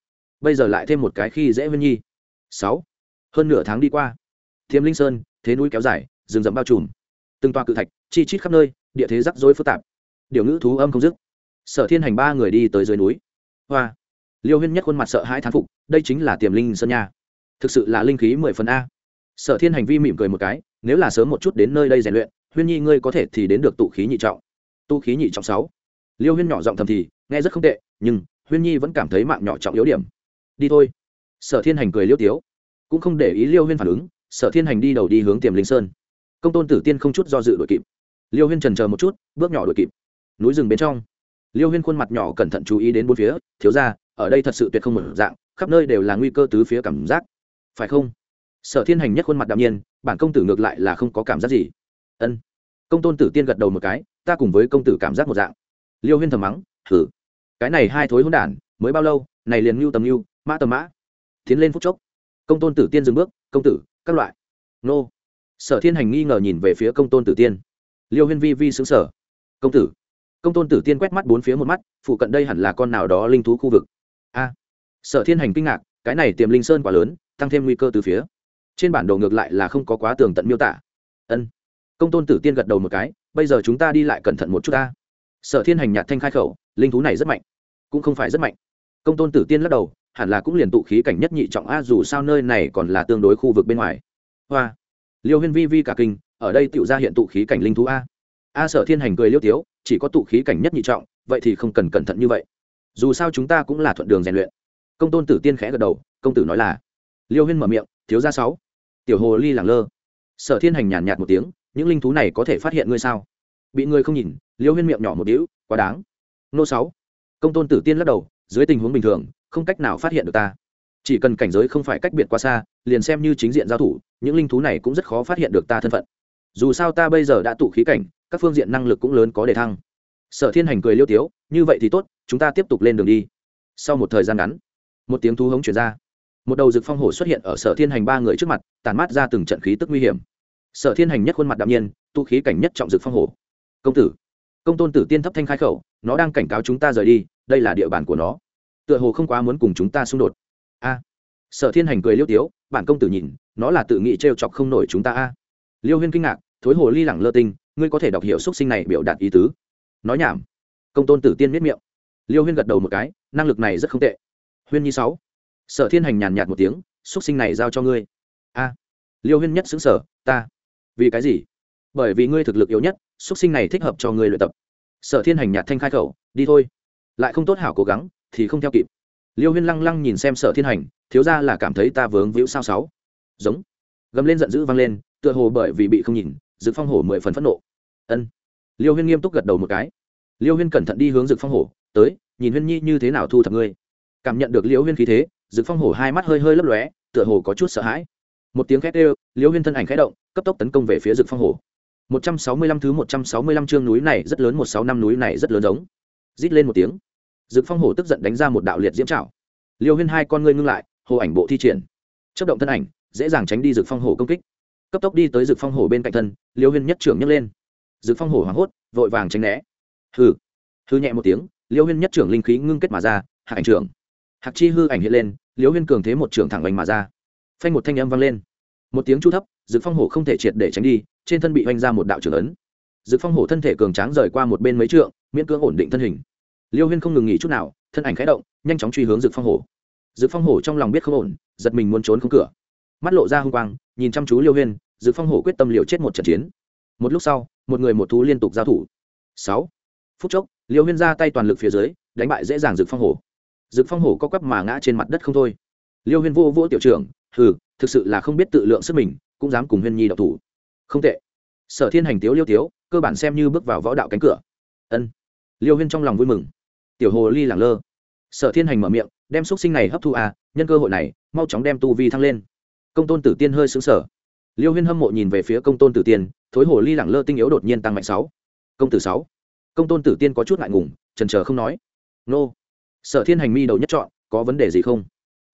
Bây giờ lại thêm một cái khi dễ huyên nhi. Sáu, hơn nửa tháng đi qua, thiêm linh sơn, thế núi kéo dài, rừng rậm bao trùm. Từng toa cự thạch, chi chít khắp nơi, địa thế rắc rối phức tạp. Điều ngữ thú âm không dứt. Sở thiên hành ba người đi tới dưới núi. Hoa, liêu huyên nhất khuôn mặt sợ hãi thán phục, đây chính là tiềm linh sơn nha. Thực sự là linh khí mười phần a. Sở thiên hành vi mỉm cười một cái, nếu là sớm một chút đến nơi đây rèn luyện huyên nhi ngươi có thể thì đến được tụ khí nhị trọng. Tu khí nhị trọng sáu. Liêu huyên nhỏ giọng thầm thì, nghe rất không tệ, nhưng huyên nhi vẫn cảm thấy mạng nhỏ trọng yếu điểm. Đi thôi. Sở thiên hành cười liêu tiếu. Cũng không để ý liêu huyên phản ứng, sở thiên hành đi đầu đi hướng tiềm linh sơn. Công tôn tử tiên không chút do dự đội kịp. Liêu huyên trần chờ một chút, bước nhỏ đội kịp. Núi rừng bên trong. Liêu huyên khuôn mặt nhỏ cẩn thận chú ý đến bốn phía, thiếu ra ở đây thật sự tuyệt không một dạng, khắp nơi đều là nguy cơ tứ phía cảm giác. Phải không? Sở thiên hành nhất khuôn mặt đạm nhiên, bản công tử ngược lại là không có cảm giác gì ân. Công tôn tử tiên gật đầu một cái, ta cùng với công tử cảm giác một dạng. Liêu huyên thầm mắng thử cái này hai thối hôn đản, mới bao lâu, này liền mưu tầm mưu mã tầm mã. Tiến lên phút chốc, công tôn tử tiên dừng bước, công tử, các loại. Nô. Sở thiên hành nghi ngờ nhìn về phía công tôn tử tiên. Liêu huyên vi vi xứng sở công tử. Công tôn tử tiên quét mắt bốn phía một mắt, phụ cận đây hẳn là con nào đó linh thú khu vực. A. Sở thiên hành kinh ngạc, cái này tiềm linh sơn quá lớn, tăng thêm nguy cơ từ phía. Trên bản đồ ngược lại là không có quá tường tận miêu tả. Ân công tôn tử tiên gật đầu một cái, bây giờ chúng ta đi lại cẩn thận một chút ta. Sở thiên hành nhạt thanh khai khẩu, linh thú này rất mạnh. Cũng không phải rất mạnh. Công tôn tử tiên lắc đầu, hẳn là cũng liền tụ khí cảnh nhất nhị trọng a, dù sao nơi này còn là tương đối khu vực bên ngoài. Hoa. Liêu huyên vi vi cả kinh, ở đây tự ra hiện tụ khí cảnh linh thú a. A sở thiên hành cười liêu tiếu, chỉ có tụ khí cảnh nhất nhị trọng, vậy thì không cần cẩn thận như vậy. Dù sao chúng ta cũng là thuận đường rèn luyện. Công tôn tử tiên khẽ gật đầu, công tử nói là. Liêu huyên mở miệng, thiếu gia sáu. Tiểu hồ ly làng lơ. Sở thiên hành nhàn nhạt một tiếng những linh thú này có thể phát hiện ngươi sao? Bị ngươi không nhìn, liêu huyên miệng nhỏ một đĩu quá đáng. Nô sáu. Công tôn tử tiên lắc đầu, dưới tình huống bình thường, không cách nào phát hiện được ta. Chỉ cần cảnh giới không phải cách biệt quá xa, liền xem như chính diện giao thủ, những linh thú này cũng rất khó phát hiện được ta thân phận. Dù sao ta bây giờ đã tụ khí cảnh, các phương diện năng lực cũng lớn có đề thăng. Sở thiên hành cười liêu tiếu, như vậy thì tốt, chúng ta tiếp tục lên đường đi. Sau một thời gian ngắn, một tiếng thú hống chuyển ra. Một đầu rực phong hổ xuất hiện ở sở thiên hành ba người trước mặt tàn mát ra từng trận khí tức nguy hiểm sở thiên hành nhất khuôn mặt đạm nhiên, tu khí cảnh nhất trọng dực phong hổ. Công tử, công tôn tử tiên thấp thanh khai khẩu, nó đang cảnh cáo chúng ta rời đi, đây là địa bàn của nó. Tựa hồ không quá muốn cùng chúng ta xung đột. A. Sở thiên hành cười liêu tiếu, bản công tử nhìn, nó là tự nghĩ t r e o chọc không nổi chúng ta a. Liêu huyên kinh ngạc, thối hồ ly lẳng lơ tinh, ngươi có thể đọc hiểu x sinh này biểu đạt ý tứ. Nói nhảm. Công tôn tử tiên miết miệng. Liêu huyên gật đầu một cái, năng lực này rất không tệ. Huyên nhi sáu. Sở thiên hành nhàn nhạt một tiếng x sinh này giao cho ngươi. A. Liêu huyên nhất xứng sở ta vì cái gì? Bởi vì ngươi thực lực yếu nhất x u ấ t sinh này thích hợp cho ngươi luyện tập. Sở thiên hành nhạt thanh khai khẩu, đi thôi. Lại không tốt hảo cố gắng, thì không theo kịp. Liêu huyên lăng lăng nhìn xem sở thiên hành, thiếu ra là cảm thấy ta vướng víu sao sáu. Giống. Gầm lên giận dữ vang lên, tựa hồ bởi vì bị không nhìn, dực phong hổ mười phần phẫn nộ. Ân. Liêu huyên nghiêm túc gật đầu một cái. Liêu huyên cẩn thận đi hướng dực phong hổ, tới, nhìn huyên nhi như thế nào thu thập ngươi. Cảm nhận được liêu huyên khí thế, dực phong hổ hai mắt hơi hơi lấp lóe, tựa hồ có chút sợ hãi một tiếng khét đều, liêu huyên thân ảnh khẽ động, cấp tốc tấn công về phía dực phong hổ một trăm sáu mươi lăm thứ một trăm sáu mươi lăm chương núi này rất lớn, một sáu năm núi này rất lớn giống. Rít lên một tiếng. Dực phong hổ tức giận đánh ra một đạo liệt diễm trảo liêu huyên hai con ngươi ngưng lại, hồ ảnh bộ thi triển. Chất động thân ảnh, dễ dàng tránh đi dực phong hổ công kích. Cấp tốc đi tới dực phong hổ bên cạnh thân, liêu huyên nhất trưởng nhấc lên. Dực phong hổ hoảng hốt, vội vàng tránh né. Hư hư nhẹ một tiếng, liêu huyên nhất trưởng linh khí ngưng kết mà ra hạ ảnh trưởng. Hạc chi hư ảnh hiện lên, liêu huyên cường thế một trưởng thẳng vành mà ra phanh một thanh âm vang lên. Một tiếng chu thấp, dực phong hổ không thể triệt để tránh đi, trên thân bị oanh ra một đạo trưởng ấn. Dực phong hổ thân thể cường tráng rời qua một bên mấy trượng, miễn cưỡng ổn định thân hình. Liêu huyên không ngừng nghỉ chút nào, thân ảnh khẽ động, nhanh chóng truy hướng dực phong hổ. Dực phong hổ trong lòng biết không ổn, giật mình muốn trốn không cửa. Mắt lộ ra hung quang, nhìn chăm chú liêu huyên, dực phong hổ quyết tâm liều chết một trận chiến. Một lúc sau, một người một thú liên tục giao thủ. Sáu. Phút chốc, liêu huyên ra tay toàn lực phía dưới, đánh bại dễ dàng dực phong hổ. Dực phong hổ có quắp mà ngã trên mặt đất không thôi. Liêu huyên vô vô tiểu trưởng hừ, thực sự là không biết tự lượng sức mình, cũng dám cùng huyên nhi độc thủ. Không tệ. Sở thiên hành tiếu liêu tiếu, cơ bản xem như bước vào võ đạo cánh cửa. Ân. Liêu huyên trong lòng vui mừng. Tiểu hồ ly lẳng lơ. Sở thiên hành mở miệng, đem xúc sinh này hấp thu à nhân cơ hội này, mau chóng đem tu vi thăng lên. Công tôn tử tiên hơi xứng sở liêu huyên hâm mộ nhìn về phía công tôn tử tiên, thối hồ ly lẳng lơ tinh yếu đột nhiên tăng mạnh sáu. Công tử sáu. Công tôn tử tiên có chút ngại ngùng trần trờ không nói. Nô. Sở thiên hành mi đầu nhất chọn, có vấn đề gì không?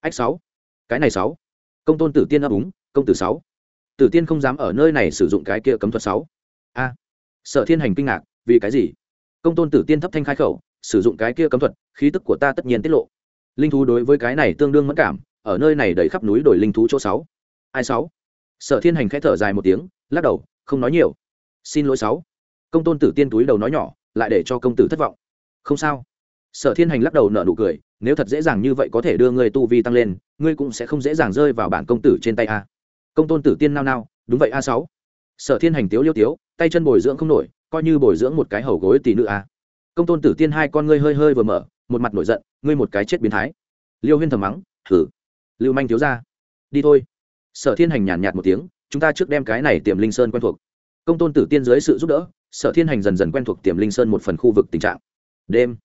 Ách sáu. Cái này sáu công tôn tử tiên ấp úng, công tử sáu. Tử tiên không dám ở nơi này sử dụng cái kia cấm thuật sáu. A. Sở thiên hành kinh ngạc, vì cái gì? Công tôn tử tiên thấp thanh khai khẩu, sử dụng cái kia cấm thuật, khí tức của ta tất nhiên tiết lộ. Linh thú đối với cái này tương đương mất cảm, ở nơi này đầy khắp núi đổi linh thú chỗ sáu. Ai sáu? Sở thiên hành khẽ thở dài một tiếng, lắc đầu, không nói nhiều. Xin lỗi sáu. Công tôn tử tiên túi đầu nói nhỏ, lại để cho công tử thất vọng. Không sao sở thiên hành lắc đầu nợ nụ cười, nếu thật dễ dàng như vậy có thể đưa ngươi tu vi tăng lên, ngươi cũng sẽ không dễ dàng rơi vào bản công tử trên tay a. Công tôn tử tiên nao nao, đúng vậy a sáu. Sở thiên hành tiếu liêu tiếu, tay chân bồi dưỡng không nổi, coi như bồi dưỡng một cái hầu gối tỷ nữ a. Công tôn tử tiên hai con ngươi hơi hơi vừa mở, một mặt nổi giận, ngươi một cái chết biến thái. Liêu huyên thầm mắng thử lưu manh thiếu ra đi thôi. Sở thiên hành nhàn nhạt một tiếng, chúng ta trước đem cái này tiềm linh sơn quen thuộc. Công tôn tử tiên dưới sự giúp đỡ, sở thiên hành dần dần quen thuộc tiềm linh sơn một phần khu vực tình trạng. Đêm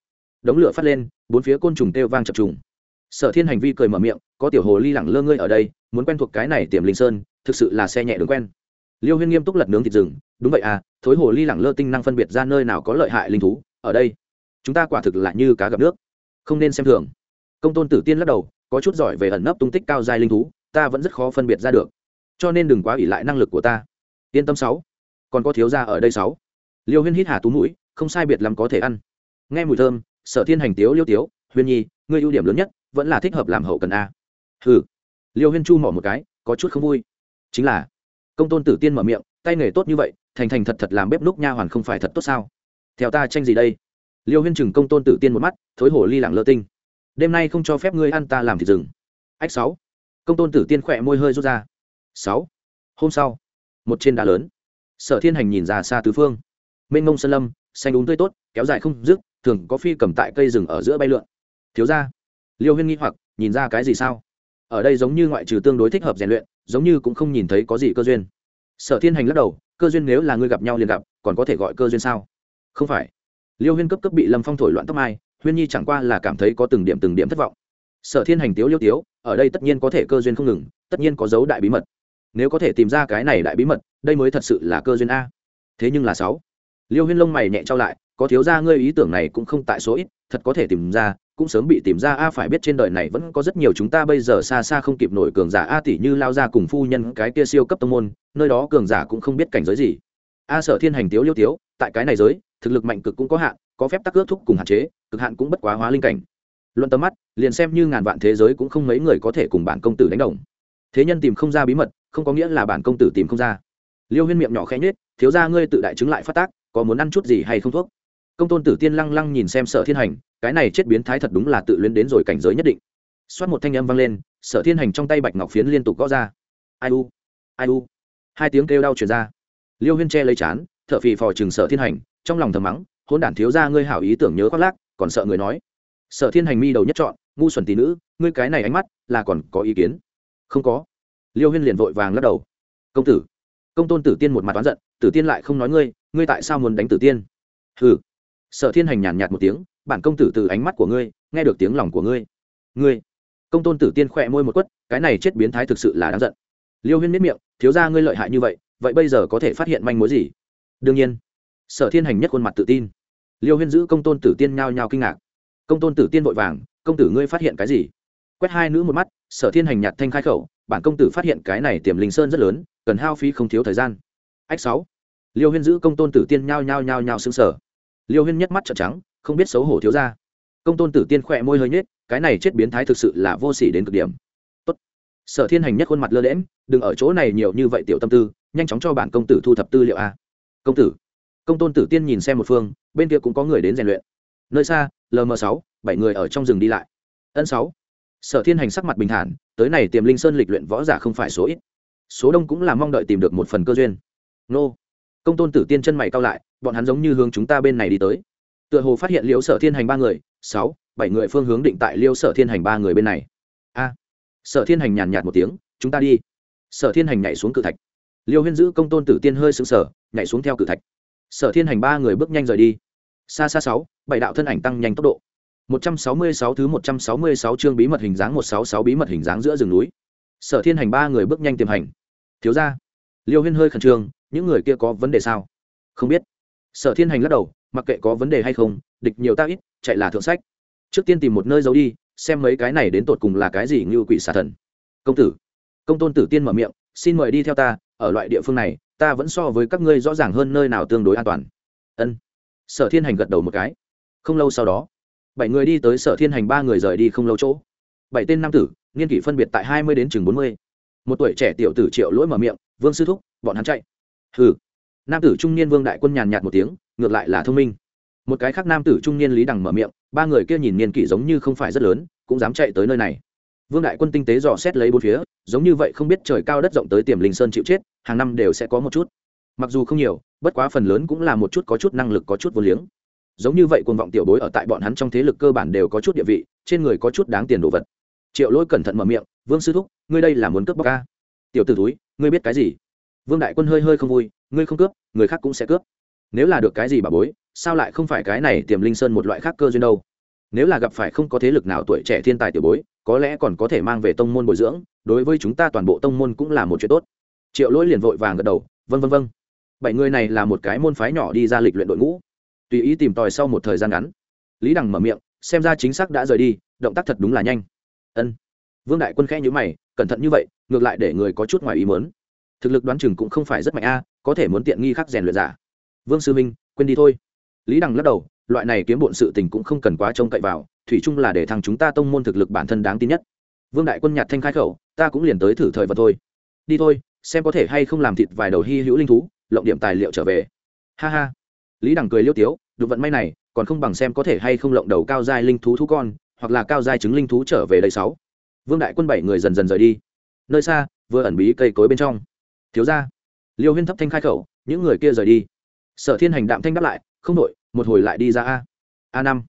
đống lửa phát lên, bốn phía côn trùng têu vang chập trùng. Sở thiên hành vi cười mở miệng, có tiểu hồ ly lẳng lơ ngươi ở đây, muốn quen thuộc cái này tiềm linh sơn, thực sự là xe nhẹ đường quen. Liêu huyên nghiêm túc lật nướng thịt rừng, đúng vậy à thối hồ ly lẳng lơ tinh năng phân biệt ra nơi nào có lợi hại linh thú, ở đây. Chúng ta quả thực là như cá gặp nước. Không nên xem thường. Công tôn tử tiên lắc đầu, có chút giỏi về ẩn nấp tung tích cao dài linh thú, ta vẫn rất khó phân biệt ra được. Cho nên đừng quá ỷ lại năng lực của ta. Yên tâm sáu, còn có thiếu gia ở đây sáu. Liêu huyên hít hà tú mũi, không sai biệt lắm có thể ăn. Nghe mùi thơm sở thiên hành tiếu liêu tiếu, huyên nhi, ngươi ưu điểm lớn nhất vẫn là thích hợp làm hậu cần a. Hừ. Liêu huyên chu mỏ một cái, có chút không vui. Chính là, công tôn tử tiên mở miệng, tay nghề tốt như vậy, thành thành thật thật làm bếp núc nha hoàn không phải thật tốt sao? Theo ta tranh gì đây? Liêu huyên chừng công tôn tử tiên một mắt, thối hổ ly lẳng lơ tinh. Đêm nay không cho phép ngươi ăn ta làm thịt rừng. Ách sáu. Công tôn tử tiên khỏe môi hơi rút ra. Sáu. Hôm sau, một trên đá lớn, sở thiên hành nhìn ra xa tứ phương. Mênh mông sơn lâm, xanh đúng tươi tốt, kéo dài không dứt thường có phi cầm tại cây rừng ở giữa bay lượn. Thiếu ra liêu huyên nghi hoặc, nhìn ra cái gì sao? Ở đây giống như ngoại trừ tương đối thích hợp rèn luyện, giống như cũng không nhìn thấy có gì cơ duyên. Sở thiên hành lắc đầu, cơ duyên nếu là ngươi gặp nhau liền gặp, còn có thể gọi cơ duyên sao? Không phải. Liêu huyên cấp cấp bị lâm phong thổi loạn tóc mai, huyên nhi chẳng qua là cảm thấy có từng điểm từng điểm thất vọng. Sở thiên hành tiếu liêu tiếu, ở đây tất nhiên có thể cơ duyên không ngừng, tất nhiên có dấu đại bí mật. Nếu có thể tìm ra cái này đại bí mật, đây mới thật sự là cơ duyên a. Thế nhưng là sáu. Liêu huyên lông mày nhẹ trao lại có thiếu ra ngươi ý tưởng này cũng không tại số ít, thật có thể tìm ra, cũng sớm bị tìm ra, a, phải biết trên đời này vẫn có rất nhiều chúng ta bây giờ xa xa không kịp nổi cường giả, a tỷ như lao ra cùng phu nhân cái kia siêu cấp tông môn, nơi đó cường giả cũng không biết cảnh giới gì. A, sở thiên hành tiếu liêu tiếu, tại cái này giới, thực lực mạnh cực cũng có hạn, có phép tắc ước thúc cùng hạn chế, cực hạn cũng bất quá hóa linh cảnh. Luận tầm mắt, liền xem như ngàn vạn thế giới cũng không mấy người có thể cùng bản công tử đánh đồng. Thế nhân tìm không ra bí mật, không có nghĩa là bản công tử tìm không ra. Liêu huyên miệng nhỏ khẽ nhết thiếu ra ngươi tự đại chứng lại phát tác, có muốn ăn chút gì hay không thuốc? Công tôn tử tiên lăng lăng nhìn xem sở thiên hành, cái này chết biến thái thật đúng là tự luyến đến rồi cảnh giới nhất định. Xoát một thanh âm vang lên, sở thiên hành trong tay bạch ngọc phiến liên tục gõ ra. Ai u ai u. Hai tiếng kêu đau chuyển ra. Liêu huyên che lấy chán t h ở phì phò chừng sở thiên hành, trong lòng thầm mắng hôn đản thiếu ra ngươi hảo ý tưởng nhớ khoác lác, còn sợ người nói. Sở thiên hành mi đầu nhất chọn ngu xuẩn tỷ nữ, ngươi cái này ánh mắt, là còn có ý kiến? Không có. Liêu huyên liền vội vàng lắc đầu. Công tử. Công tôn tử tiên một mặt oán giận, tử tiên lại không nói ngươi ngươi tại sao muốn đánh tử tiên? Ừ sở thiên hành nhàn nhạt một tiếng, bản công tử từ ánh mắt của ngươi, nghe được tiếng lòng của ngươi. Ngươi? Công tôn tử tiên khỏe môi một quất, cái này chết biến thái thực sự là đáng giận. Liêu huyên miết miệng, thiếu ra ngươi lợi hại như vậy vậy bây giờ có thể phát hiện manh mối gì? Đương nhiên. Sở thiên hành nhất khuôn mặt tự tin. Liêu huyên giữ công tôn tử tiên nhao nhao kinh ngạc. Công tôn tử tiên vội vàng, công tử ngươi phát hiện cái gì? Quét hai nữ một mắt, sở thiên hành nhạt thanh khai khẩu, bản công tử phát hiện cái này tiềm linh sơn rất lớn, cần hao phí không thiếu thời gian. Ách sáu. Liêu huyên giữ công tôn tử tiên nhao nhao nhao nhao xứng sở liêu huyên nhất mắt trợn trắng, không biết xấu hổ thiếu ra. Công tôn tử tiên khỏe môi hơi nhết cái này chết biến thái thực sự là vô sỉ đến cực điểm. Tốt. sở thiên hành nhất khuôn mặt lơ lẽm đừng ở chỗ này nhiều như vậy tiểu tâm tư, nhanh chóng cho bản công tử thu thập tư liệu a. Công tử. Công tôn tử tiên nhìn xem một phương, bên kia cũng có người đến rèn luyện. Nơi xa lm sáu, bảy người ở trong rừng đi lại. Ân sáu. Sở thiên hành sắc mặt bình thản, tới này tiềm linh sơn lịch luyện võ giả không phải số ít. Số đông cũng là mong đợi tìm được một phần cơ duyên. Nô công tôn tử tiên chân mày cao lại bọn hắn giống như hướng chúng ta bên này đi tới. Tựa hồ phát hiện liễu sở thiên hành ba người sáu bảy người phương hướng định tại liễu sở thiên hành ba người bên này. A! Sở thiên hành nhàn nhạt một tiếng chúng ta đi. Sở thiên hành nhảy xuống cự thạch. Liêu huyên giữ công tôn tử tiên hơi sững sờ nhảy xuống theo cự thạch. Sở thiên hành ba người bước nhanh rời đi. Xa xa sáu bảy đạo thân ảnh tăng nhanh tốc độ. 166 thứ 166 chương bí mật hình dáng 166 bí mật hình dáng giữa rừng núi. Sở Thiên Hành ba người bước nhanh tiềm hành. Thiếu gia, Liêu Huyên hơi khẩn trương, những người kia có vấn đề sao? Không biết. Sở Thiên Hành lắc đầu, mặc kệ có vấn đề hay không, địch nhiều ta ít, chạy là thượng sách. Trước tiên tìm một nơi giấu đi, xem mấy cái này đến tột cùng là cái gì như quỷ xà thần. Công tử. Công tôn tử tiên mở miệng xin mời đi theo ta ở loại địa phương này ta vẫn so với các ngươi rõ ràng hơn nơi nào tương đối an toàn. Ân. Sở thiên hành gật đầu một cái. Không lâu sau đó bảy người đi tới sở thiên hành ba người rời đi không lâu chỗ. Bảy tên nam tử niên kỷ phân biệt tại hai mươi đến chừng bốn mươi. Một tuổi trẻ tiểu tử triệu lỗi mở miệng vương sư thúc bọn hắn chạy hừ. Nam tử trung niên vương đại quân nhàn nhạt một tiếng, ngược lại là thông minh. Một cái khác nam tử trung niên lý đằng mở miệng, ba người kia nhìn niên kỷ giống như không phải rất lớn, cũng dám chạy tới nơi này. Vương đại quân tinh tế dò xét lấy bốn phía, giống như vậy không biết trời cao đất rộng tới tiềm linh sơn chịu chết, hàng năm đều sẽ có một chút. Mặc dù không nhiều, bất quá phần lớn cũng là một chút có chút năng lực có chút vô liếng. Giống như vậy cuồng vọng tiểu bối ở tại bọn hắn trong thế lực cơ bản đều có chút địa vị, trên người có chút đáng tiền đồ vật. Triệu lỗi cẩn thận mở miệng, vương sư thúc, ngươi đây là muốn cướp bóc ca tiểu t ử túi ngươi biết cái gì? Vương đại quân hơi hơi không vui, ngươi không cướp, người khác cũng sẽ cướp. Nếu là được cái gì bà bối, sao lại không phải cái này tiềm linh sơn một loại khác cơ duyên đâu? Nếu là gặp phải không có thế lực nào tuổi trẻ thiên tài tiểu bối, có lẽ còn có thể mang về tông môn bồi dưỡng, đối với chúng ta toàn bộ tông môn cũng là một chuyện tốt. Triệu lỗi liền vội vàng gật đầu vân vân vân bảy người này là một cái môn phái nhỏ đi ra lịch luyện đội ngũ. Tùy ý tìm tòi sau một thời gian ngắn. Lý đằng mở miệng, xem ra chính xác đã rời đi, động tác thật đúng là nhanh. Ân. Vương đại quân khẽ nhữ mày, cẩn thận như vậy, ngược lại để người có chút ngoài ý mớn thực lực đoán chừng cũng không phải rất mạnh a, có thể muốn tiện nghi khắc rèn luyện giả. Vương sư minh, quên đi thôi. Lý đằng lắc đầu, loại này kiếm bộn sự tình cũng không cần quá trông cậy vào, thủy chung là để thằng chúng ta tông môn thực lực bản thân đáng tin nhất. Vương đại quân nhạt thanh khai khẩu, ta cũng liền tới thử thời vật thôi. Đi thôi, xem có thể hay không làm thịt vài đầu hy hữu linh thú, lộng điểm tài liệu trở về. Ha ha. Lý đằng cười liêu tiếu, đụng vận may này, còn không bằng xem có thể hay không lộng đầu cao giai linh thú thú con, hoặc là cao giai chứng linh thú trở về đây sáu. Vương đại quân bảy người dần dần rời đi. Nơi xa, vừa ẩn bí cây cối bên trong thiếu ra liêu huyên thấp thanh khai khẩu, những người kia rời đi. Sở thiên hành đạm thanh đáp lại, không đội một hồi lại đi ra a. A năm.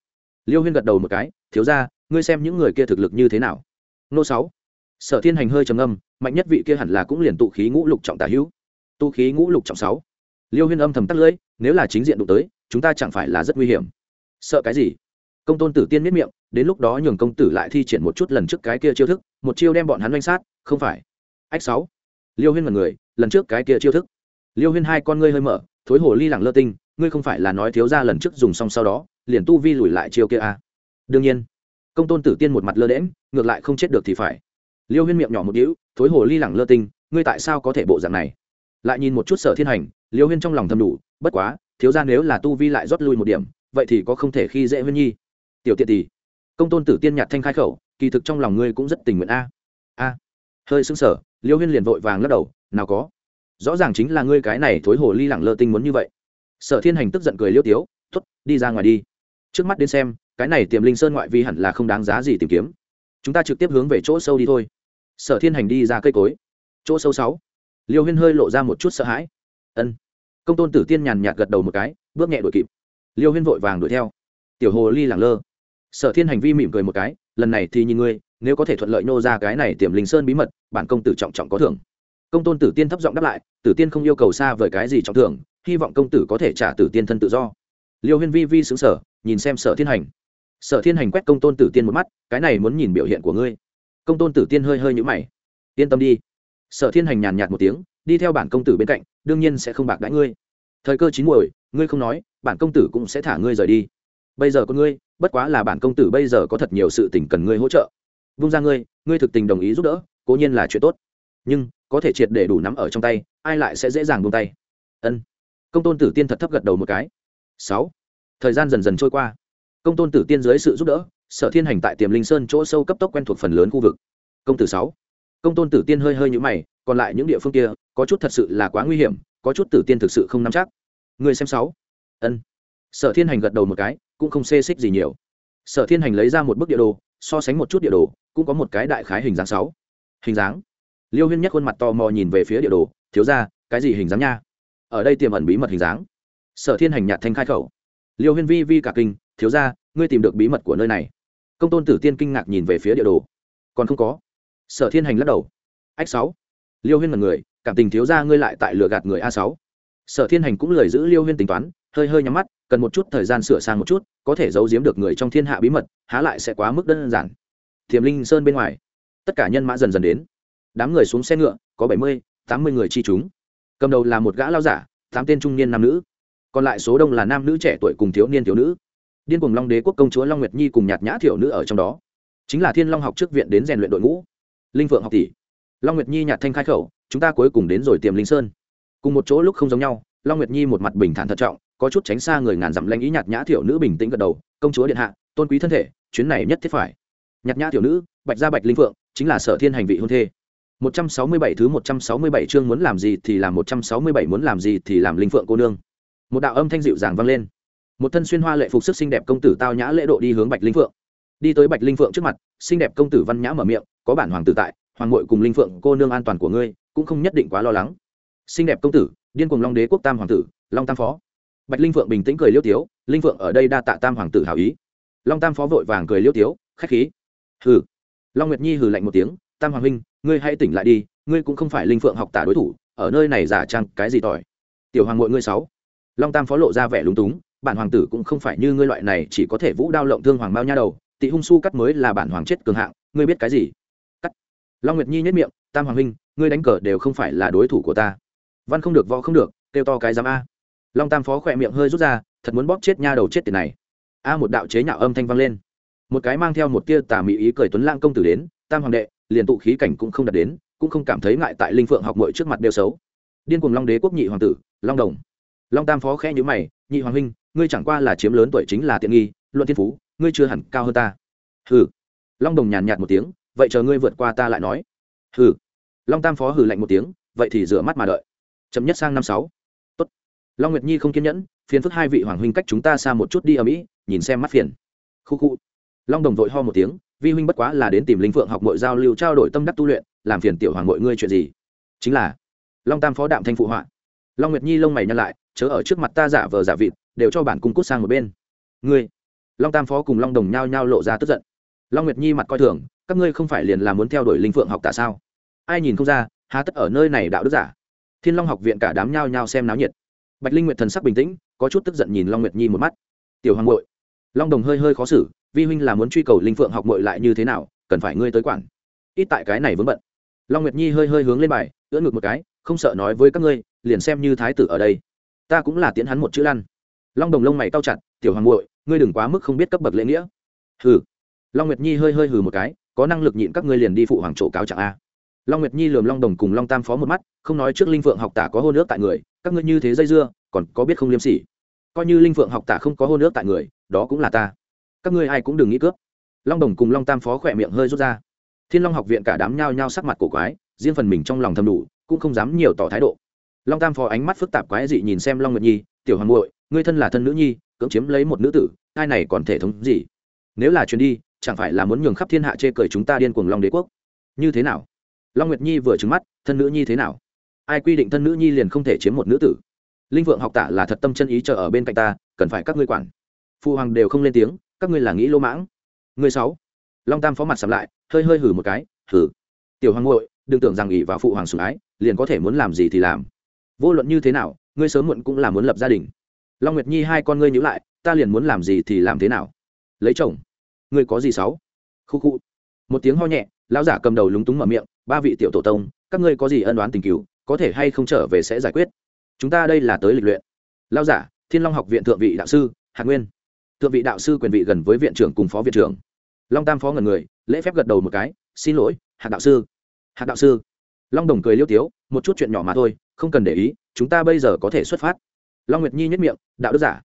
Liêu huyên gật đầu một cái, thiếu ra ngươi xem những người kia thực lực như thế nào? Nô sáu. Sở thiên hành hơi trầm âm mạnh nhất vị kia hẳn là cũng liền tụ khí ngũ lục trọng tả hữu. Tụ khí ngũ lục trọng sáu. Liêu huyên âm thầm tắt lưỡi, nếu là chính diện đụng tới, chúng ta chẳng phải là rất nguy hiểm. Sợ cái gì? Công tôn tử tiên miết miệng, đến lúc đó nhường công tử lại thi triển một chút lần trước cái kia chiêu thức, một chiêu đem bọn hắn doanh sát, không phải. Ách sáu. Liêu huyên mật người lần trước cái kia chiêu thức. Liêu huyên hai con ngươi hơi mở, thối hồ ly lẳng lơ tinh, ngươi không phải là nói thiếu ra lần trước dùng xong sau đó, liền tu vi lùi lại chiêu kia à. đương nhiên, công tôn tử tiên một mặt lơ đễm ngược lại không chết được thì phải. Liêu huyên miệng nhỏ một đĩu thối hồ ly lẳng lơ tinh, ngươi tại sao có thể bộ dạng này? Lại nhìn một chút sở thiên hành, liêu huyên trong lòng thầm đủ, bất quá, thiếu ra nếu là tu vi lại rót lui một điểm, vậy thì có không thể khi dễ huyên nhi. Tiểu tiện tỷ, công tôn tử tiên nhạt thanh khai khẩu, kỳ thực trong lòng ngươi cũng rất tình nguyện a. A. Hơi xứng sở liêu huyên liền vội vàng lắc đầu nào có. Rõ ràng chính là ngươi cái này thối hồ ly lẳng lơ tinh muốn như vậy. Sở thiên hành tức giận cười liêu tiếu t ố t đi ra ngoài đi. Trước mắt đến xem, cái này tiềm linh sơn ngoại vi hẳn là không đáng giá gì tìm kiếm. Chúng ta trực tiếp hướng về chỗ sâu đi thôi. Sở thiên hành đi ra cây cối. Chỗ sâu sáu. Liêu huyên hơi lộ ra một chút sợ hãi. Ân. Công tôn tử tiên nhàn nhạt gật đầu một cái, bước nhẹ đuổi kịp. Liêu huyên vội vàng đuổi theo. Tiểu hồ ly lẳng lơ. Sở thiên hành vi mỉm cười một cái, lần này thì nhìn ngươi, nếu có thể thuận lợi nô ra cái này tiềm linh sơn bí mật, bản công tử trọng trọng có thưởng công tôn tử tiên thấp giọng đáp lại, tử tiên không yêu cầu xa vời cái gì trọng thưởng, hy vọng công tử có thể trả tử tiên thân tự do. Liêu huyên vi vi xứng sở nhìn xem sở thiên hành. Sở thiên hành quét công tôn tử tiên một mắt, cái này muốn nhìn biểu hiện của ngươi. Công tôn tử tiên hơi hơi nhũ mày. Yên tâm đi. Sở thiên hành nhàn nhạt một tiếng, đi theo bản công tử bên cạnh, đương nhiên sẽ không bạc đãi ngươi. Thời cơ chín muồi, ngươi không nói, bản công tử cũng sẽ thả ngươi rời đi. Bây giờ con ngươi, bất quá là bản công tử bây giờ có thật nhiều sự tình cần ngươi hỗ trợ. Vung ra ngươi ngươi thực tình đồng ý giúp đỡ, cố nhiên là chuyện tốt. Nhưng có thể triệt để đủ nắm ở trong tay, ai lại sẽ dễ dàng buông tay? Ân. Công tôn tử tiên thật thấp gật đầu một cái. Sáu. Thời gian dần dần trôi qua. Công tôn tử tiên dưới sự giúp đỡ, sở thiên hành tại tiềm linh sơn chỗ sâu cấp tốc quen thuộc phần lớn khu vực. Công tử sáu. Công tôn tử tiên hơi hơi nhũ mày, còn lại những địa phương kia, có chút thật sự là quá nguy hiểm, có chút tử tiên thực sự không nắm chắc. Người xem sáu. Ân. Sở thiên hành gật đầu một cái, cũng không xê xích gì nhiều. Sở thiên hành lấy ra một bức địa đồ, so sánh một chút địa đồ, cũng có một cái đại khái hình dáng sáu. Hình dáng liêu huyên nhắc khuôn mặt tò mò nhìn về phía địa đồ, thiếu ra cái gì hình dáng nha? Ở đây tiềm ẩn bí mật hình dáng. Sở thiên hành nhạt thanh khai khẩu. Liêu huyên vi vi cả kinh, thiếu ra ngươi tìm được bí mật của nơi này. Công tôn tử tiên kinh ngạc nhìn về phía địa đồ. Còn không có. Sở thiên hành lắc đầu. Ách sáu. Liêu huyên là người, cảm tình thiếu ra ngươi lại tại lừa gạt người a sáu. Sở thiên hành cũng lời giữ liêu huyên tính toán, hơi hơi nhắm mắt, cần một chút thời gian sửa sang một chút, có thể giấu giếm được người trong thiên hạ bí mật, há lại sẽ quá mức đơn giản. Thiềm linh sơn bên ngoài, tất cả nhân mã dần dần đến đám người xuống xe ngựa, có bảy mươi, tám mươi người chi chúng. Cầm đầu là một gã lao giả, tám tên trung niên nam nữ. Còn lại số đông là nam nữ trẻ tuổi cùng thiếu niên thiếu nữ. Điên cùng long đế quốc công chúa long nguyệt nhi cùng nhạt nhã thiểu nữ ở trong đó. Chính là thiên long học trước viện đến rèn luyện đội ngũ. Linh phượng học tỷ. Long nguyệt nhi nhạt thanh khai khẩu, chúng ta cuối cùng đến rồi tiềm linh sơn. Cùng một chỗ lúc không giống nhau, long nguyệt nhi một mặt bình thản thận trọng, có chút tránh xa người ngàn dặm lanh ý nhạt nhã thiểu nữ bình tĩnh gật đầu, công chúa điện hạ, tôn quý thân thể, chuyến này nhất thiết phải. Nhạt nhã thiểu nữ, bạch gia bạch linh phượng, chính là sở thiên hành vị hôn thê. 167 thứ 167 chương muốn làm gì thì làm 167 muốn làm gì thì làm linh phượng cô nương. Một đạo âm thanh dịu dàng vang lên. Một thân xuyên hoa lệ phục sức xinh đẹp công tử tao nhã lễ độ đi hướng Bạch Linh Phượng. Đi tới Bạch Linh Phượng trước mặt, xinh đẹp công tử văn nhã mở miệng, có bản hoàng tử tại, hoàng muội cùng Linh Phượng cô nương an toàn của ngươi, cũng không nhất định quá lo lắng. Xinh đẹp công tử, điên cuồng Long Đế quốc Tam hoàng tử, Long Tam phó. Bạch Linh Phượng bình tĩnh cười liêu tiếu, Linh Phượng ở đây đa tạ Tam hoàng tử hảo ý. Long Tam phó vội vàng cười liêu tiếu, khách khí. Hừ. Long Nguyệt Nhi hừ lạnh một tiếng, Tam hoàng huynh, ngươi hãy tỉnh lại đi, ngươi cũng không phải linh phượng học tả đối thủ ở nơi này giả trang cái gì tỏi? Tiểu hoàng ngội ngươi sáu. Long tam phó lộ ra vẻ lúng túng bản hoàng tử cũng không phải như ngươi loại này chỉ có thể vũ đao lộng thương hoàng Mao nha đầu tị hung su cắt mới là bản hoàng chết cường hạng ngươi biết cái gì? Cắt. Long nguyệt nhi nhất miệng tam hoàng huynh ngươi đánh cờ đều không phải là đối thủ của ta. Văn không được võ không được kêu to cái giám a. Long tam phó khỏe miệng hơi rút ra thật muốn bóp chết nha đầu chết tiền này. A một đạo chế nhạo âm thanh vang lên. Một cái mang theo một tia tà mỹ ý cười tuấn lang công tử đến tam hoàng đệ liền tụ khí cảnh cũng không đạt đến, cũng không cảm thấy ngại tại linh phượng học mội trước mặt đều xấu. Điên cùng long đế quốc nhị hoàng tử, long đồng. Long tam phó khẽ nhữ mày, nhị hoàng huynh, ngươi chẳng qua là chiếm lớn tuổi chính là tiện nghi, luận thiên phú, ngươi chưa hẳn cao hơn ta. Hừ. Long đồng nhàn nhạt một tiếng, vậy chờ ngươi vượt qua ta lại nói. Hừ. Long tam phó hừ lạnh một tiếng, vậy thì rửa mắt mà đợi. Chậm nhất sang năm sáu. Tốt. Long nguyệt nhi không kiên nhẫn, phiền phức hai vị hoàng huynh cách chúng ta xa một chút đi ở mỹ, nhìn xem mắt phiền. Khu khu. Long đồng vội ho một tiếng vi huynh bất quá là đến tìm linh phượng học mội giao lưu trao đổi tâm đắc tu luyện, làm phiền tiểu hoàng mọi ngươi chuyện gì? Chính là, long tam phó đạm thanh phụ họa. Long nguyệt nhi lông mày nhăn lại, chớ ở trước mặt ta giả vờ giả vịt, đều cho bản cung cút sang một bên. Ngươi, long tam phó cùng long đồng nhao nhao lộ ra tức giận. Long nguyệt nhi mặt coi thường, các ngươi không phải liền là muốn theo đuổi linh phượng học tại sao? Ai nhìn không ra, há tất ở nơi này đạo đức giả. Thiên long học viện cả đám nhao nhao xem náo nhiệt. Bạch linh nguyệt thần sắc bình tĩnh, có chút tức giận nhìn long nguyệt nhi một mắt. Tiểu hoàng bội long đồng hơi hơi khó xử vi huynh là muốn truy cầu linh phượng học mội lại như thế nào, cần phải ngươi tới quản. Ít tại cái này vướng bận. Long nguyệt nhi hơi hơi hướng lên bài, ưỡn ngược một cái, không sợ nói với các ngươi, liền xem như thái tử ở đây. Ta cũng là tiến hắn một chữ lăn. Long đồng lông mày cao chặt, tiểu hoàng muội, ngươi đừng quá mức không biết cấp bậc lễ nghĩa. Hừ. Long nguyệt nhi hơi hơi hừ một cái, có năng lực nhịn các ngươi liền đi phụ hoàng chỗ cáo trạng a. Long nguyệt nhi lườm long đồng cùng long tam phó một mắt, không nói trước linh phượng học tả có hôn ước tại người, các ngươi như thế dây dưa, còn có biết không liêm sỉ? Coi như linh phượng học tả không có hôn ước tại người, đó cũng là ta các ngươi ai cũng đừng nghĩ cướp. Long đồng cùng long tam phó khỏe miệng hơi rút ra. Thiên long học viện cả đám nhao nhao sắc mặt cổ quái, riêng phần mình trong lòng thầm đủ, cũng không dám nhiều tỏ thái độ. Long tam phó ánh mắt phức tạp quái dị nhìn xem long nguyệt nhi, tiểu hoàng muội, ngươi thân là thân nữ nhi, cưỡng chiếm lấy một nữ tử, ai này còn thể thống gì? Nếu là chuyến đi, chẳng phải là muốn nhường khắp thiên hạ chê cười chúng ta điên cuồng long đế quốc? Như thế nào? Long nguyệt nhi vừa trứng mắt, thân nữ nhi thế nào? Ai quy định thân nữ nhi liền không thể chiếm một nữ tử? Linh vượng học tạ là thật tâm chân ý chờ ở bên cạnh ta, cần phải các ngươi quản. Phụ hoàng đều không lên tiếng các ngươi là nghĩ lô mãng. Người sáu. Long tam phó mặt sầm lại, hơi hơi hử một cái, hử. Tiểu hoàng ngội đừng tưởng rằng ỷ vào phụ hoàng sủng ái, liền có thể muốn làm gì thì làm. Vô luận như thế nào, ngươi sớm muộn cũng là muốn lập gia đình. Long nguyệt nhi hai con ngươi nhữ lại, ta liền muốn làm gì thì làm thế nào? Lấy chồng. Ngươi có gì sáu? Khu khu. Một tiếng ho nhẹ, lão giả cầm đầu lúng túng mở miệng, ba vị tiểu tổ tông, các ngươi có gì ân đoán tình cứu có thể hay không trở về sẽ giải quyết. Chúng ta đây là tới lịch luyện. Lão giả, thiên long học viện thượng vị đạo sư, hạc nguyên thượng vị đạo sư quyền vị gần với viện trưởng cùng phó viện trưởng. Long tam phó ngần người, lễ phép gật đầu một cái, xin lỗi, hạc đạo sư. Hạc đạo sư. Long đồng cười liêu tiếu, một chút chuyện nhỏ mà thôi, không cần để ý, chúng ta bây giờ có thể xuất phát. Long nguyệt nhi nhất miệng, đạo đức giả.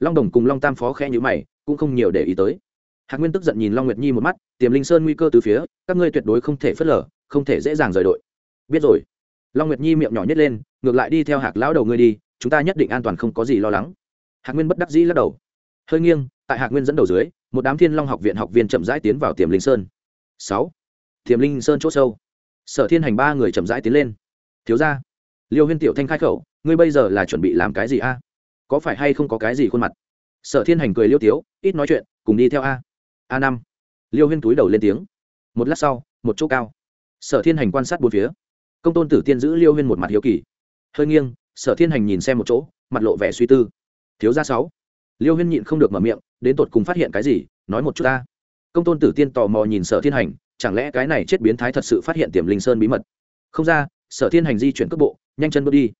Long đồng cùng long tam phó khe nhữ mày, cũng không nhiều để ý tới. Hạc nguyên tức giận nhìn long nguyệt nhi một mắt, tiềm linh sơn nguy cơ từ phía, các ngươi tuyệt đối không thể phớt lờ, không thể dễ dàng rời đội. Biết rồi. Long nguyệt nhi miệng nhỏ nhất lên, ngược lại đi theo hạc lão đầu ngươi đi, chúng ta nhất định an toàn không có gì lo lắng. Hạc nguyên bất đắc dĩ lắc đầu hơi nghiêng, tại hạc nguyên dẫn đầu dưới, một đám thiên long học viện học viên chậm rãi tiến vào tiềm linh sơn. Sáu. Tiềm linh sơn c h ỗ sâu. Sở thiên hành ba người chậm rãi tiến lên. Thiếu ra liêu huyên tiểu thanh khai khẩu, ngươi bây giờ là chuẩn bị làm cái gì a? Có phải hay không có cái gì khuôn mặt? Sở thiên hành cười liêu tiếu, ít nói chuyện, cùng đi theo a. A năm. Liêu huyên túi đầu lên tiếng. Một lát sau, một chỗ cao. Sở thiên hành quan sát bốn phía. Công tôn tử tiên giữ liêu huyên một mặt hiếu kỳ. Hơi nghiêng, sở thiên hành nhìn xem một chỗ, mặt lộ vẻ suy tư. Thiếu gia sáu liêu huyên nhịn không được mở miệng, đến tột cùng phát hiện cái gì, nói một chút ta. Công tôn tử tiên tò mò nhìn sở thiên hành, chẳng lẽ cái này chết biến thái thật sự phát hiện tiềm linh sơn bí mật? Không ra, sở thiên hành di chuyển cước bộ, nhanh chân bước đi.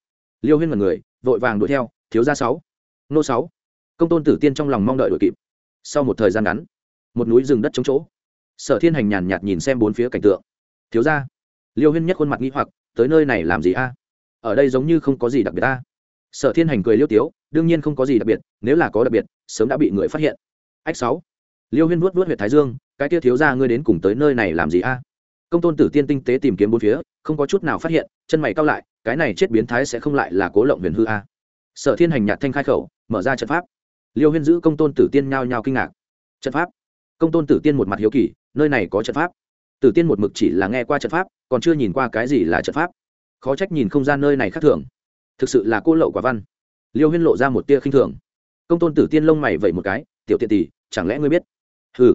Liêu huyên mật người, vội vàng đuổi theo, thiếu ra sáu, nô sáu. Công tôn tử tiên trong lòng mong đợi đuổi kịp. Sau một thời gian ngắn, một núi rừng đất trống chỗ, sở thiên hành nhàn nhạt nhìn xem bốn phía cảnh tượng. Thiếu ra liêu huyên nhất khuôn mặt nghĩ hoặc, tới nơi này làm gì a? Ở đây giống như không có gì đặc biệt a sở thiên hành cười liêu tiếu, đương nhiên không có gì đặc biệt, nếu là có đặc biệt, sớm đã bị người phát hiện. Ách sáu. Liêu huyên vuốt vuốt huyện thái dương, cái kia thiếu ra ngươi đến cùng tới nơi này làm gì a? Công tôn tử tiên tinh tế tìm kiếm bốn phía, không có chút nào phát hiện, chân mày cao lại, cái này chết biến thái sẽ không lại là cố lộng huyền hư a. Sở thiên hành nhạt thanh khai khẩu, mở ra trận pháp. Liêu huyên giữ công tôn tử tiên nhao nhao kinh ngạc. Trận pháp? Công tôn tử tiên một mặt hiếu kỳ, nơi này có trận pháp? Tử tiên một mực chỉ là nghe qua trận pháp, còn chưa nhìn qua cái gì là trận pháp. Khó trách nhìn không gian nơi này khác thường thực sự là cô lậu quả văn. Liêu huyên lộ ra một tia khinh thường. Công tôn tử tiên lông mày vẩy một cái, tiểu tiện tỷ, chẳng lẽ ngươi biết? Hừ.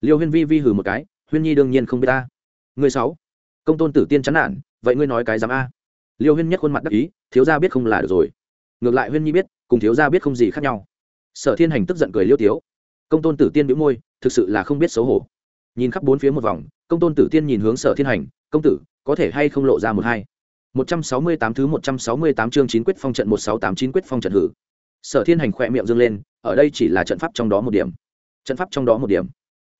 Liêu huyên vi vi hừ một cái, huyên nhi đương nhiên không biết ta. Người sáu. Công tôn tử tiên chán nản, vậy ngươi nói cái dám a? Liêu huyên nhất khuôn mặt đắc ý, thiếu gia biết không là được rồi. Ngược lại huyên nhi biết, cùng thiếu gia biết không gì khác nhau. Sở thiên hành tức giận cười liêu tiếu. Công tôn tử tiên bĩu môi, thực sự là không biết xấu hổ. Nhìn khắp bốn phía một vòng, công tôn tử tiên nhìn hướng sở thiên hành, công tử, có thể hay không lộ ra một hai? Một trăm sáu mươi tám thứ một trăm sáu mươi tám chương chín quyết phong trận một sáu tám chín quyết phong trận hử. Sở thiên hành khẽ miệng dương lên, ở đây chỉ là trận pháp trong đó một điểm. Trận pháp trong đó một điểm.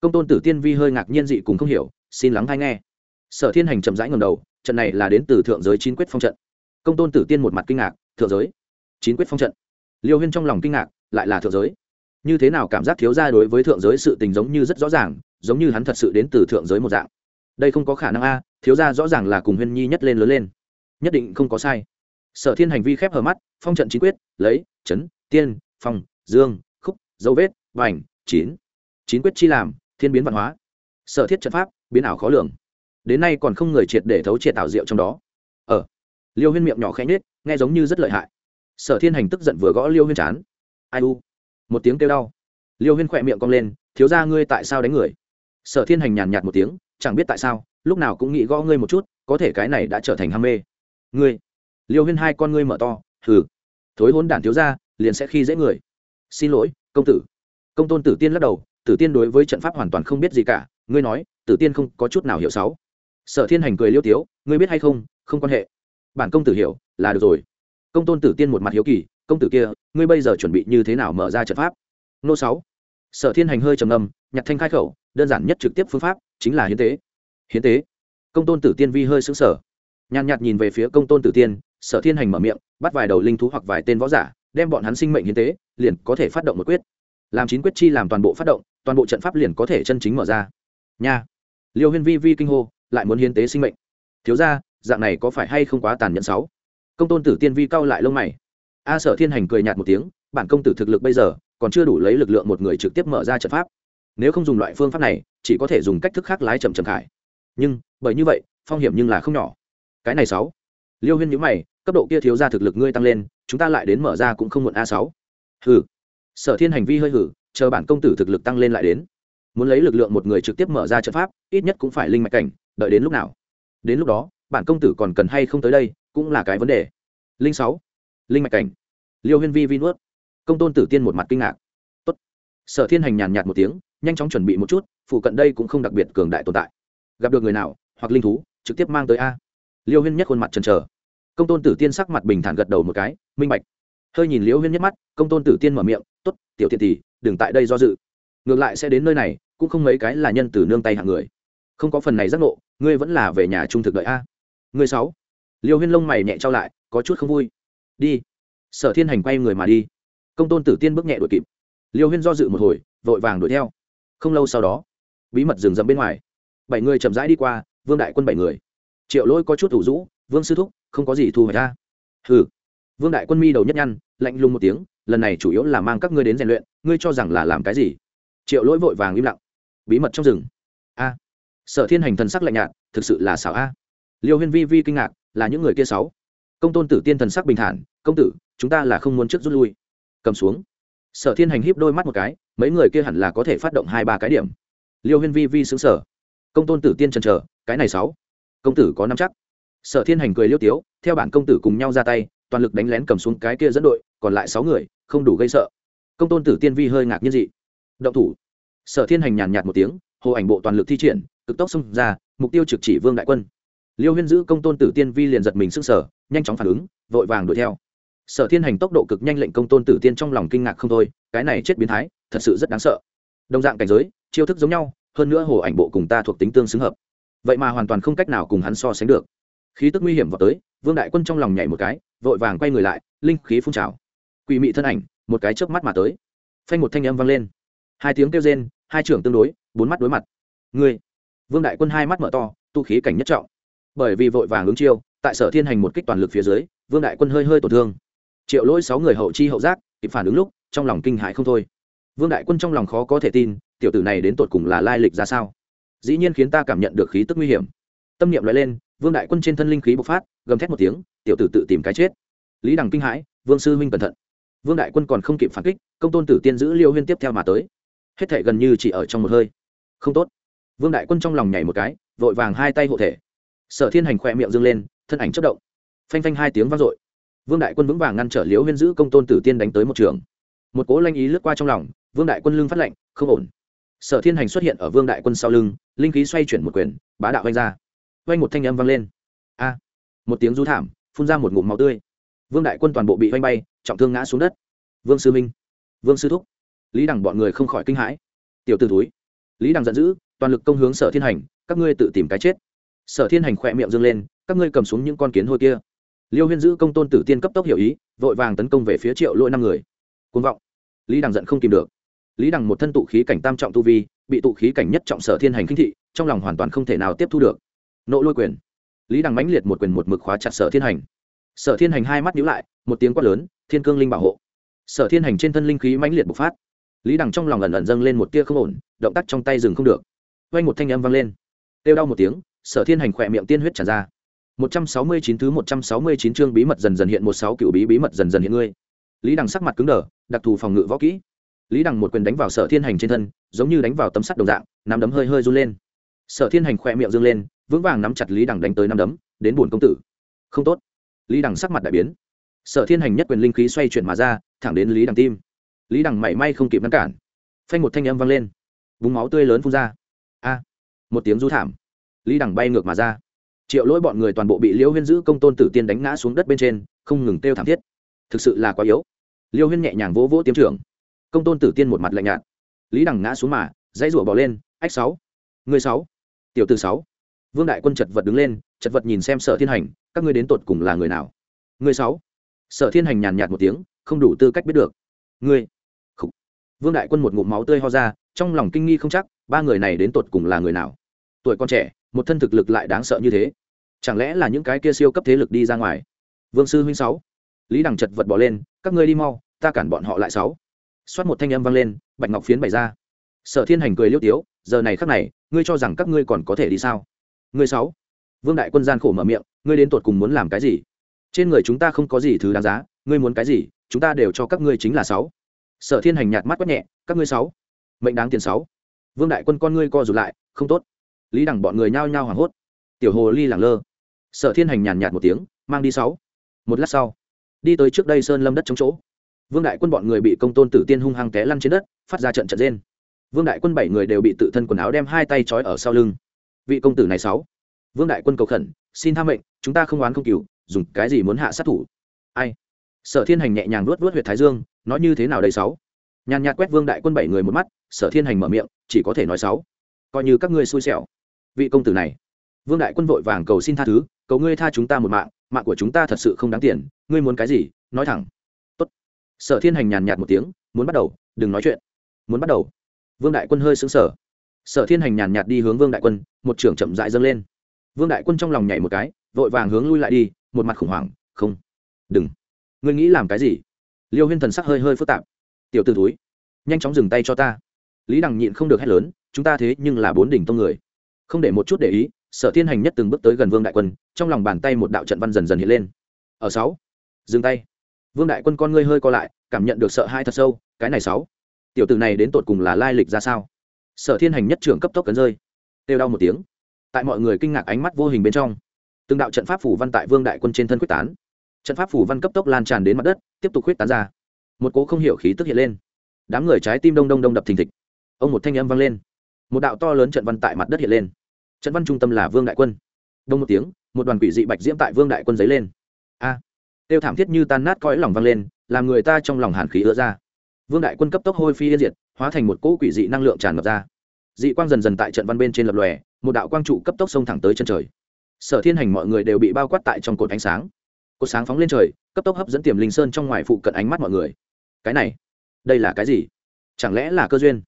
Công tôn tử tiên vi hơi ngạc nhiên dị cùng không hiểu, xin lắng hay nghe. Sở thiên hành chậm rãi ngẩng đầu, trận này là đến từ thượng giới chín quyết phong trận. Công tôn tử tiên một mặt kinh ngạc, thượng giới. Chín quyết phong trận. Liêu huyên trong lòng kinh ngạc, lại là thượng giới. Như thế nào cảm giác thiếu gia đối với thượng giới sự tình giống như rất rõ ràng, giống như hắn thật sự đến từ thượng giới một dạng. Đây không có khả năng a, thiếu gia rõ ràng là cùng huyên nhi nhất lên lớn lên nhất định không có sai. Sở thiên hành vi khép hờ mắt, phong trận chính quyết, lấy, chấn, tiên, phong, dương, khúc, dấu vết, vành, chín. Chín quyết chi làm, thiên biến văn hóa. Sở thiết trận pháp, biến ảo khó lường. Đến nay còn không người triệt để thấu triệt tạo diệu trong đó. Ở ờ. liêu huyên miệng nhỏ khẽ nhết nghe giống như rất lợi hại. Sở thiên hành tức giận vừa gõ liêu huyên chán. Ai u? Một tiếng kêu đau. Liêu huyên khỏe miệng cong lên, thiếu ra ngươi tại sao đánh người? Sở thiên hành nhàn nhạt một tiếng, chẳng biết tại sao, lúc nào cũng nghĩ gõ ngươi một chút, có thể cái này đã trở thành ham mê ngươi liêu huyên hai con ngươi mở to hừ thối hôn đản thiếu ra liền sẽ khi dễ người. Xin lỗi công tử. Công tôn tử tiên lắc đầu tử tiên đối với trận pháp hoàn toàn không biết gì cả ngươi nói tử tiên không có chút nào hiểu sáu. Sở thiên hành cười liêu tiếu ngươi biết hay không không quan hệ. Bản công tử hiểu là được rồi. Công tôn tử tiên một mặt hiếu kỳ công tử kia ngươi bây giờ chuẩn bị như thế nào mở ra trận pháp? Nô sáu. Sở thiên hành hơi trầm ngâm, nhặt thanh khai khẩu đơn giản nhất trực tiếp phương pháp chính là hiến tế. Hiến tế. Công tôn tử tiên vi hơi xứng sở nhàn nhạt nhìn về phía công tôn tử tiên, sở thiên hành mở miệng, bắt vài đầu linh thú hoặc vài tên võ giả, đem bọn hắn sinh mệnh hiến tế, liền có thể phát động một quyết. Làm chín quyết chi làm toàn bộ phát động, toàn bộ trận pháp liền có thể chân chính mở ra. Nha. Liêu huyên vi vi kinh hô, lại muốn hiến tế sinh mệnh. Thiếu ra dạng này có phải hay không quá tàn nhẫn sáu? Công tôn tử tiên vi cau lại lông mày. A sở thiên hành cười nhạt một tiếng, bản công tử thực lực bây giờ, còn chưa đủ lấy lực lượng một người trực tiếp mở ra trận pháp. Nếu không dùng loại phương pháp này, chỉ có thể dùng cách thức khác lái chậm chậm khải. Nhưng, bởi như vậy, phong hiểm nhưng là không nhỏ cái này sáu. Liêu huyên nhữ mày, cấp độ kia thiếu ra thực lực ngươi tăng lên, chúng ta lại đến mở ra cũng không muộn a sáu. Hừ. Sở thiên hành vi hơi hử, chờ bản công tử thực lực tăng lên lại đến. Muốn lấy lực lượng một người trực tiếp mở ra trận pháp, ít nhất cũng phải linh mạch cảnh, đợi đến lúc nào? Đến lúc đó, bản công tử còn cần hay không tới đây, cũng là cái vấn đề. Linh sáu. Linh mạch cảnh. Liêu huyên vi vi nuốt. Công tôn tử tiên một mặt kinh ngạc. Tốt. sở thiên hành nhàn nhạt một tiếng, nhanh chóng chuẩn bị một chút, phụ cận đây cũng không đặc biệt cường đại tồn tại. Gặp được người nào, hoặc linh thú, trực tiếp mang tới a liêu huyên nhất khuôn mặt trần trờ công tôn tử tiên sắc mặt bình thản gật đầu một cái, minh bạch. Hơi nhìn liêu huyên nhất mắt, công tôn tử tiên mở miệng t ố t tiểu thiện tỷ, đừng tại đây do dự. Ngược lại sẽ đến nơi này, cũng không mấy cái là nhân từ nương tay hạng người. Không có phần này giác ngộ, ngươi vẫn là về nhà trung thực đợi a. Ngươi sáu. Liêu huyên lông mày nhẹ trao lại, có chút không vui. Đi. Sở thiên hành quay người mà đi. Công tôn tử tiên bước nhẹ đuổi kịp. Liêu huyên do dự một hồi, vội vàng đuổi theo. Không lâu sau đó, bí mật rừng rậm bên ngoài. Bảy người chậm rãi đi qua, vương đại quân bảy người triệu lỗi có chút thủ rũ, vương sư thúc, không có gì thu hoạch ra hừ. Vương đại quân mi đầu nhất nhăn, lạnh lùng một tiếng, lần này chủ yếu là mang các ngươi đến rèn luyện, ngươi cho rằng là làm cái gì? Triệu lỗi vội vàng im lặng, bí mật trong rừng. A. Sở thiên hành thần sắc lạnh nhạt, thực sự là xảo a. Liêu huyên vi vi kinh ngạc, là những người kia sáu? Công tôn tử tiên thần sắc bình thản, công tử, chúng ta là không muốn trước rút lui. Cầm xuống. Sở thiên hành híp đôi mắt một cái, mấy người kia hẳn là có thể phát động hai ba cái điểm. Liêu huyên vi vi xứng sở công tôn tử tiên trần trờ cái này sáu? Công tử có năm chắc. Sở thiên hành cười liêu tiếu, theo bản công tử cùng nhau ra tay, toàn lực đánh lén cầm xuống cái kia dẫn đội, còn lại sáu người, không đủ gây sợ. Công tôn tử tiên vi hơi ngạc nhiên dị. Động thủ. Sở thiên hành nhàn nhạt một tiếng, hồ ảnh bộ toàn lực thi triển, cực tốc xông ra, mục tiêu trực chỉ vương đại quân. Liêu huyên giữ công tôn tử tiên vi liền giật mình sức sở nhanh chóng phản ứng, vội vàng đuổi theo. Sở thiên hành tốc độ cực nhanh lệnh công tôn tử tiên trong lòng kinh ngạc không thôi, cái này chết biến thái, thật sự rất đáng sợ. Đồng dạng cảnh giới, chiêu thức giống nhau, hơn nữa hồ ảnh bộ cùng ta thuộc tính tương xứng hợp vậy mà hoàn toàn không cách nào cùng hắn so sánh được. Khí tức nguy hiểm vào tới, vương đại quân trong lòng nhảy một cái, vội vàng quay người lại, linh khí phun trào. Quỷ mị thân ảnh, một cái chớp mắt mà tới. Phanh một thanh âm vang lên. Hai tiếng kêu rên, hai trưởng tương đối, bốn mắt đối mặt. Người vương đại quân hai mắt mở to, tu khí cảnh nhất trọng. Bởi vì vội vàng ứng chiêu, tại sở thiên hành một kích toàn lực phía dưới, vương đại quân hơi hơi tổn thương. Triệu lỗi sáu người hậu chi hậu giác, kịp phản ứng lúc, trong lòng kinh hại không thôi. Vương đại quân trong lòng khó có thể tin, tiểu tử này đến tột cùng là lai lịch ra sao? Dĩ nhiên khiến ta cảm nhận được khí tức nguy hiểm. Tâm niệm loại lên, vương đại quân trên thân linh khí bộc phát, gầm thét một tiếng, tiểu tử tự tìm cái chết. Lý đằng kinh hãi, vương sư huynh cẩn thận. Vương đại quân còn không kịp phản kích, công tôn tử tiên giữ liêu huyên tiếp theo mà tới. Hết thể gần như chỉ ở trong một hơi. Không tốt. Vương đại quân trong lòng nhảy một cái, vội vàng hai tay hộ thể. Sở thiên hành khỏe miệng dâng lên, thân ảnh chất động. Phanh phanh hai tiếng vang dội. Vương đại quân vững vàng ngăn trở liễu huyên giữ công tôn tử tiên đánh tới một trường. Một cố lanh ý lướt qua trong lòng, vương đại quân lưng phát lệnh không ổn sở thiên hành xuất hiện ở vương đại quân sau lưng, linh khí xoay chuyển một quyền, bá đạo vanh ra. Vanh một thanh âm vang lên. A! Một tiếng rú thảm, phun ra một ngụm máu tươi. Vương đại quân toàn bộ bị vanh bay, trọng thương ngã xuống đất. Vương sư minh, vương sư thúc, lý đằng bọn người không khỏi kinh hãi. Tiểu t ử túi lý đằng giận dữ, toàn lực công hướng sở thiên hành, các ngươi tự tìm cái chết. Sở thiên hành khỏe miệng dâng lên, các ngươi cầm xuống những con kiến hôi kia. Liêu huyên giữ công tôn tử tiên cấp tốc hiểu ý, vội vàng tấn công về phía triệu lỗi năm người. Côn vọng. Lý đằng giận không tìm được lý đằng một thân tụ khí cảnh tam trọng tu vi, bị tụ khí cảnh nhất trọng sở thiên hành kinh thị, trong lòng hoàn toàn không thể nào tiếp thu được. Nộ lôi quyền. Lý đằng mãnh liệt một quyền một mực khóa chặt sở thiên hành. Sở thiên hành hai mắt nhíu lại, một tiếng quát lớn, thiên cương linh bảo hộ. Sở thiên hành trên thân linh khí mãnh liệt bộc phát. Lý đằng trong lòng ẩn ẩn dâng lên một tia không ổn, động tác trong tay dừng không được. Quanh một thanh âm vang lên. Kêu đau một tiếng, sở thiên hành khỏe miệng tiên huyết tràn ra. 169 thứ 169 chương bí mật dần dần hiện một sáu cựu bí bí mật dần dần hiện ngươi. Lý đằng sắc mặt cứng đờ, đặc thù phòng ngự võ kỹ lý đằng một quyền đánh vào sở thiên hành trên thân, giống như đánh vào tấm sắt đồng dạng, nắm đấm hơi hơi run lên. Sở thiên hành khỏe miệng dương lên, vững vàng nắm chặt lý đằng đánh tới năm đấm, đến buồn công tử. Không tốt. Lý đằng sắc mặt đại biến. Sở thiên hành nhất quyền linh khí xoay chuyển mà ra, thẳng đến lý đằng tim. Lý đằng mảy may không kịp ngăn cản. Phanh một thanh âm vang lên. Vùng máu tươi lớn phun ra. A. Một tiếng rú thảm. Lý đằng bay ngược mà ra. Triệu lỗi bọn người toàn bộ bị liêu huyên giữ công tôn tử tiên đánh ngã xuống đất bên trên, không ngừng kêu thảm thiết. Thực sự là quá yếu. Liêu huyên nhẹ nhàng vỗ vỗ tiêm trưởng công tôn tử tiên một mặt lạnh nhạt. Lý đằng ngã xuống mà, dãy rủa bỏ lên, ách sáu người sáu, tiểu từ sáu. Vương đại quân chật vật đứng lên, chật vật nhìn xem sở thiên hành, các ngươi đến tột cùng là người nào? Người sáu. Sở thiên hành nhàn nhạt một tiếng, không đủ tư cách biết được. Ngươi. Khủ. vương đại quân một ngụm máu tươi ho ra, trong lòng kinh nghi không chắc, ba người này đến tột cùng là người nào? Tuổi con trẻ, một thân thực lực lại đáng sợ như thế. Chẳng lẽ là những cái kia siêu cấp thế lực đi ra ngoài? Vương sư huynh sáu. Lý đằng chật vật bỏ lên, các ngươi đi mau, ta cản bọn họ lại sáu xoát một thanh âm vang lên, bạch ngọc phiến bày ra. Sở thiên hành cười liêu tiếu, giờ này khắc này, ngươi cho rằng các ngươi còn có thể đi sao? Ngươi sáu. Vương đại quân gian khổ mở miệng, ngươi đến tột cùng muốn làm cái gì? Trên người chúng ta không có gì thứ đáng giá, ngươi muốn cái gì, chúng ta đều cho các ngươi chính là sáu. Sở thiên hành nhạt mắt quét nhẹ, các ngươi sáu. Mệnh đáng tiền sáu. Vương đại quân con ngươi co rụt lại, không tốt. Lý đẳng bọn người nhao nhao hoảng hốt. Tiểu hồ ly lẳng lơ. Sở thiên hành nhàn nhạt một tiếng, mang đi sáu. Một lát sau, đi tới trước đây sơn lâm đất chống chỗ vương đại quân bọn người bị công tôn tử tiên hung hăng té lăn trên đất, phát ra trận trận rên. Vương đại quân bảy người đều bị tự thân quần áo đem hai tay trói ở sau lưng. Vị công tử này sáu. Vương đại quân cầu khẩn, xin tham mệnh, chúng ta không oán không cừu dùng cái gì muốn hạ sát thủ? Ai? Sở thiên hành nhẹ nhàng luốt luốt huyệt thái dương nói như thế nào đây sáu? Nhàn nhạt quét vương đại quân bảy người một mắt, sở thiên hành mở miệng, chỉ có thể nói sáu. Coi như các ngươi xui xẻo. Vị công tử này. Vương đại quân vội vàng cầu xin tha thứ, cầu ngươi tha chúng ta một mạng mạng của chúng ta thật sự không đáng tiền, ngươi muốn cái gì, nói thẳng sở thiên hành nhàn nhạt một tiếng, muốn bắt đầu, đừng nói chuyện. Muốn bắt đầu? Vương đại quân hơi xứng sở sở thiên hành nhàn nhạt đi hướng vương đại quân, một trưởng chậm dại dâng lên. Vương đại quân trong lòng nhảy một cái, vội vàng hướng lui lại đi, một mặt khủng hoảng, không, đừng. Ngươi nghĩ làm cái gì? Liêu huyên thần sắc hơi hơi phức tạp. Tiểu t ử túi nhanh chóng dừng tay cho ta. Lý đằng nhịn không được hét lớn, chúng ta thế nhưng là bốn đỉnh tông người. Không để một chút để ý, sở thiên hành nhất từng bước tới gần vương đại quân, trong lòng bàn tay một đạo trận văn dần dần hiện lên. Ở sáu, dừng tay vương đại quân con ngươi hơi co lại cảm nhận được sợ hai thật sâu cái này sáu. Tiểu tử này đến tột cùng là lai lịch ra sao? Sở thiên hành nhất trưởng cấp tốc cấn rơi. Têu đau một tiếng. Tại mọi người kinh ngạc ánh mắt vô hình bên trong từng đạo trận pháp phủ văn tại vương đại quân trên thân quyết tán. Trận pháp phủ văn cấp tốc lan tràn đến mặt đất tiếp tục quyết tán ra. Một cố không hiểu khí tức hiện lên. Đám người trái tim đông đông đông đập thình thịch. Ông một thanh âm vang lên. Một đạo to lớn trận văn tại mặt đất hiện lên. Trận văn trung tâm là vương đại quân. Đông một tiếng một đoàn quỷ dị bạch diễm tại vương đại quân dấy lên. A! à, tiêu thảm thiết như tan nát cõi lòng vang lên, làm người ta trong lòng hàn khí ứa ra. Vương đại quân cấp tốc hôi phi yên diệt, hóa thành một cỗ quỷ dị năng lượng tràn ngập ra. Dị quang dần dần tại trận văn bên trên lập lòe, một đạo quang trụ cấp tốc xông thẳng tới chân trời. Sở thiên hành mọi người đều bị bao quát tại trong cột ánh sáng. Cột sáng phóng lên trời, cấp tốc hấp dẫn tiềm linh sơn trong ngoài phụ cận ánh mắt mọi người. Cái này, đây là cái gì? Chẳng lẽ là cơ duyên?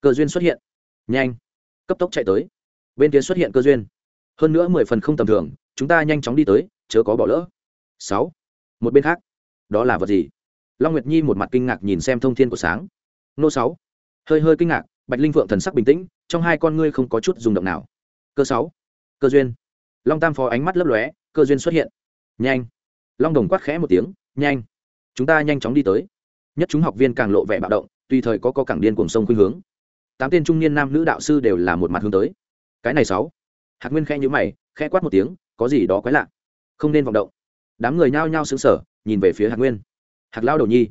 Cơ duyên xuất hiện. Nhanh, cấp tốc chạy tới. Bên kia xuất hiện cơ duyên. Hơn nữa mười phần không tầm thường, chúng ta nhanh chóng đi tới, chớ có bỏ lỡ. Sáu một bên khác, đó là vật gì? Long nguyệt nhi một mặt kinh ngạc nhìn xem thông thiên của sáng. Nô sáu. Hơi hơi kinh ngạc, bạch linh vượng thần sắc bình tĩnh, trong hai con ngươi không có chút rung động nào. Cơ sáu. Cơ duyên. Long tam phó ánh mắt lấp lóe, cơ duyên xuất hiện. Nhanh. Long đồng quát khẽ một tiếng, nhanh. Chúng ta nhanh chóng đi tới. Nhất chúng học viên càng lộ vẻ bạo động, tùy thời có có cảng điên cuồng sông khuynh hướng. Tám tên trung niên nam nữ đạo sư đều là một mặt hướng tới. Cái này sáu. Hạc nguyên khẽ nhíu mày, khẽ quát một tiếng, có gì đó quái lạ. Không nên vọng động đám người nhao nhao xứng sở nhìn về phía hạc nguyên. Hạc lao đầu nhi,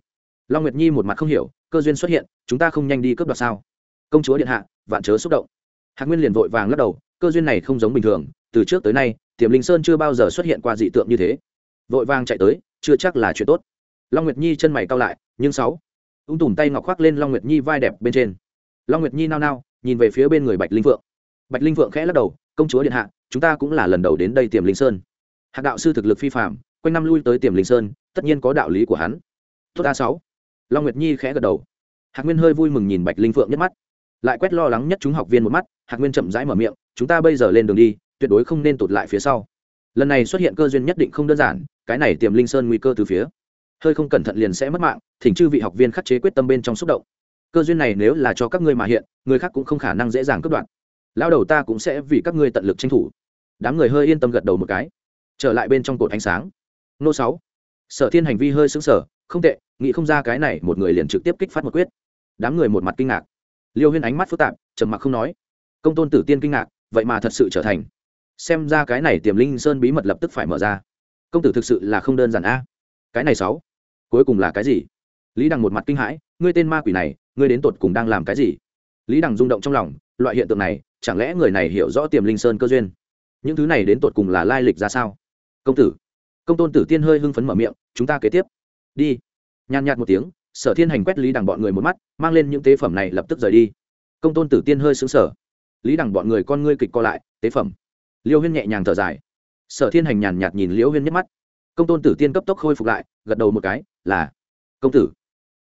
long nguyệt nhi một mặt không hiểu, cơ duyên xuất hiện, chúng ta không nhanh đi cướp đoạt sao? Công chúa điện hạ, vạn chớ xúc động. Hạc nguyên liền vội vàng lắc đầu, cơ duyên này không giống bình thường, từ trước tới nay, tiềm linh sơn chưa bao giờ xuất hiện qua dị tượng như thế. Vội vàng chạy tới, chưa chắc là chuyện tốt. Long nguyệt nhi chân mày cao lại, nhưng sáu. Ung tùm tay ngọc khoác lên long nguyệt nhi vai đẹp bên trên. Long nguyệt nhi nao nao, nhìn về phía bên người bạch linh vượng bạch linh vượng khẽ lắc đầu, công chúa điện hạ, chúng ta cũng là lần đầu đến đây tiềm linh sơn. Hạc đạo sư thực lực phi phạm quanh năm lui tới tiềm linh sơn, tất nhiên có đạo lý của hắn. Tốt a sáu. Long nguyệt nhi khẽ gật đầu. Hạc nguyên hơi vui mừng nhìn bạch linh phượng nhất mắt. Lại quét lo lắng nhất chúng học viên một mắt, hạc nguyên chậm rãi mở miệng, chúng ta bây giờ lên đường đi, tuyệt đối không nên tụt lại phía sau. Lần này xuất hiện cơ duyên nhất định không đơn giản, cái này tiềm linh sơn nguy cơ từ phía. Hơi không cẩn thận liền sẽ mất mạng, thỉnh chư vị học viên khắc chế quyết tâm bên trong xúc động. Cơ duyên này nếu là cho các ngươi mà hiện, người khác cũng không khả năng dễ dàng cướp đoạt. Lao đầu ta cũng sẽ vì các ngươi tận lực tranh thủ. Đám người hơi yên tâm gật đầu một cái. Trở lại bên trong cột ánh sáng nô sáu. Sở thiên hành vi hơi xứng sở không tệ, nghĩ không ra cái này một người liền trực tiếp kích phát một quyết. Đám người một mặt kinh ngạc. Liêu huyên ánh mắt phức tạp, trầm mặc không nói. Công tôn tử tiên kinh ngạc, vậy mà thật sự trở thành. Xem ra cái này tiềm linh sơn bí mật lập tức phải mở ra. Công tử thực sự là không đơn giản a. Cái này sáu, cuối cùng là cái gì? Lý đằng một mặt kinh hãi, ngươi tên ma quỷ này, ngươi đến tột cùng đang làm cái gì? Lý đằng rung động trong lòng, loại hiện tượng này, chẳng lẽ người này hiểu rõ tiềm linh sơn cơ duyên? Những thứ này đến tột cùng là lai lịch ra sao? Công tử công tôn tử tiên hơi hưng phấn mở miệng, chúng ta kế tiếp. Đi. Nhàn nhạt một tiếng, sở thiên hành quét lý đằng bọn người một mắt, mang lên những tế phẩm này lập tức rời đi. Công tôn tử tiên hơi xứng sở lý đằng bọn người con ngươi kịch co lại, tế phẩm. Liêu huyên nhẹ nhàng thở dài. Sở thiên hành nhàn nhạt nhìn liễu huyên nhắc mắt. Công tôn tử tiên cấp tốc khôi phục lại, gật đầu một cái, là, công tử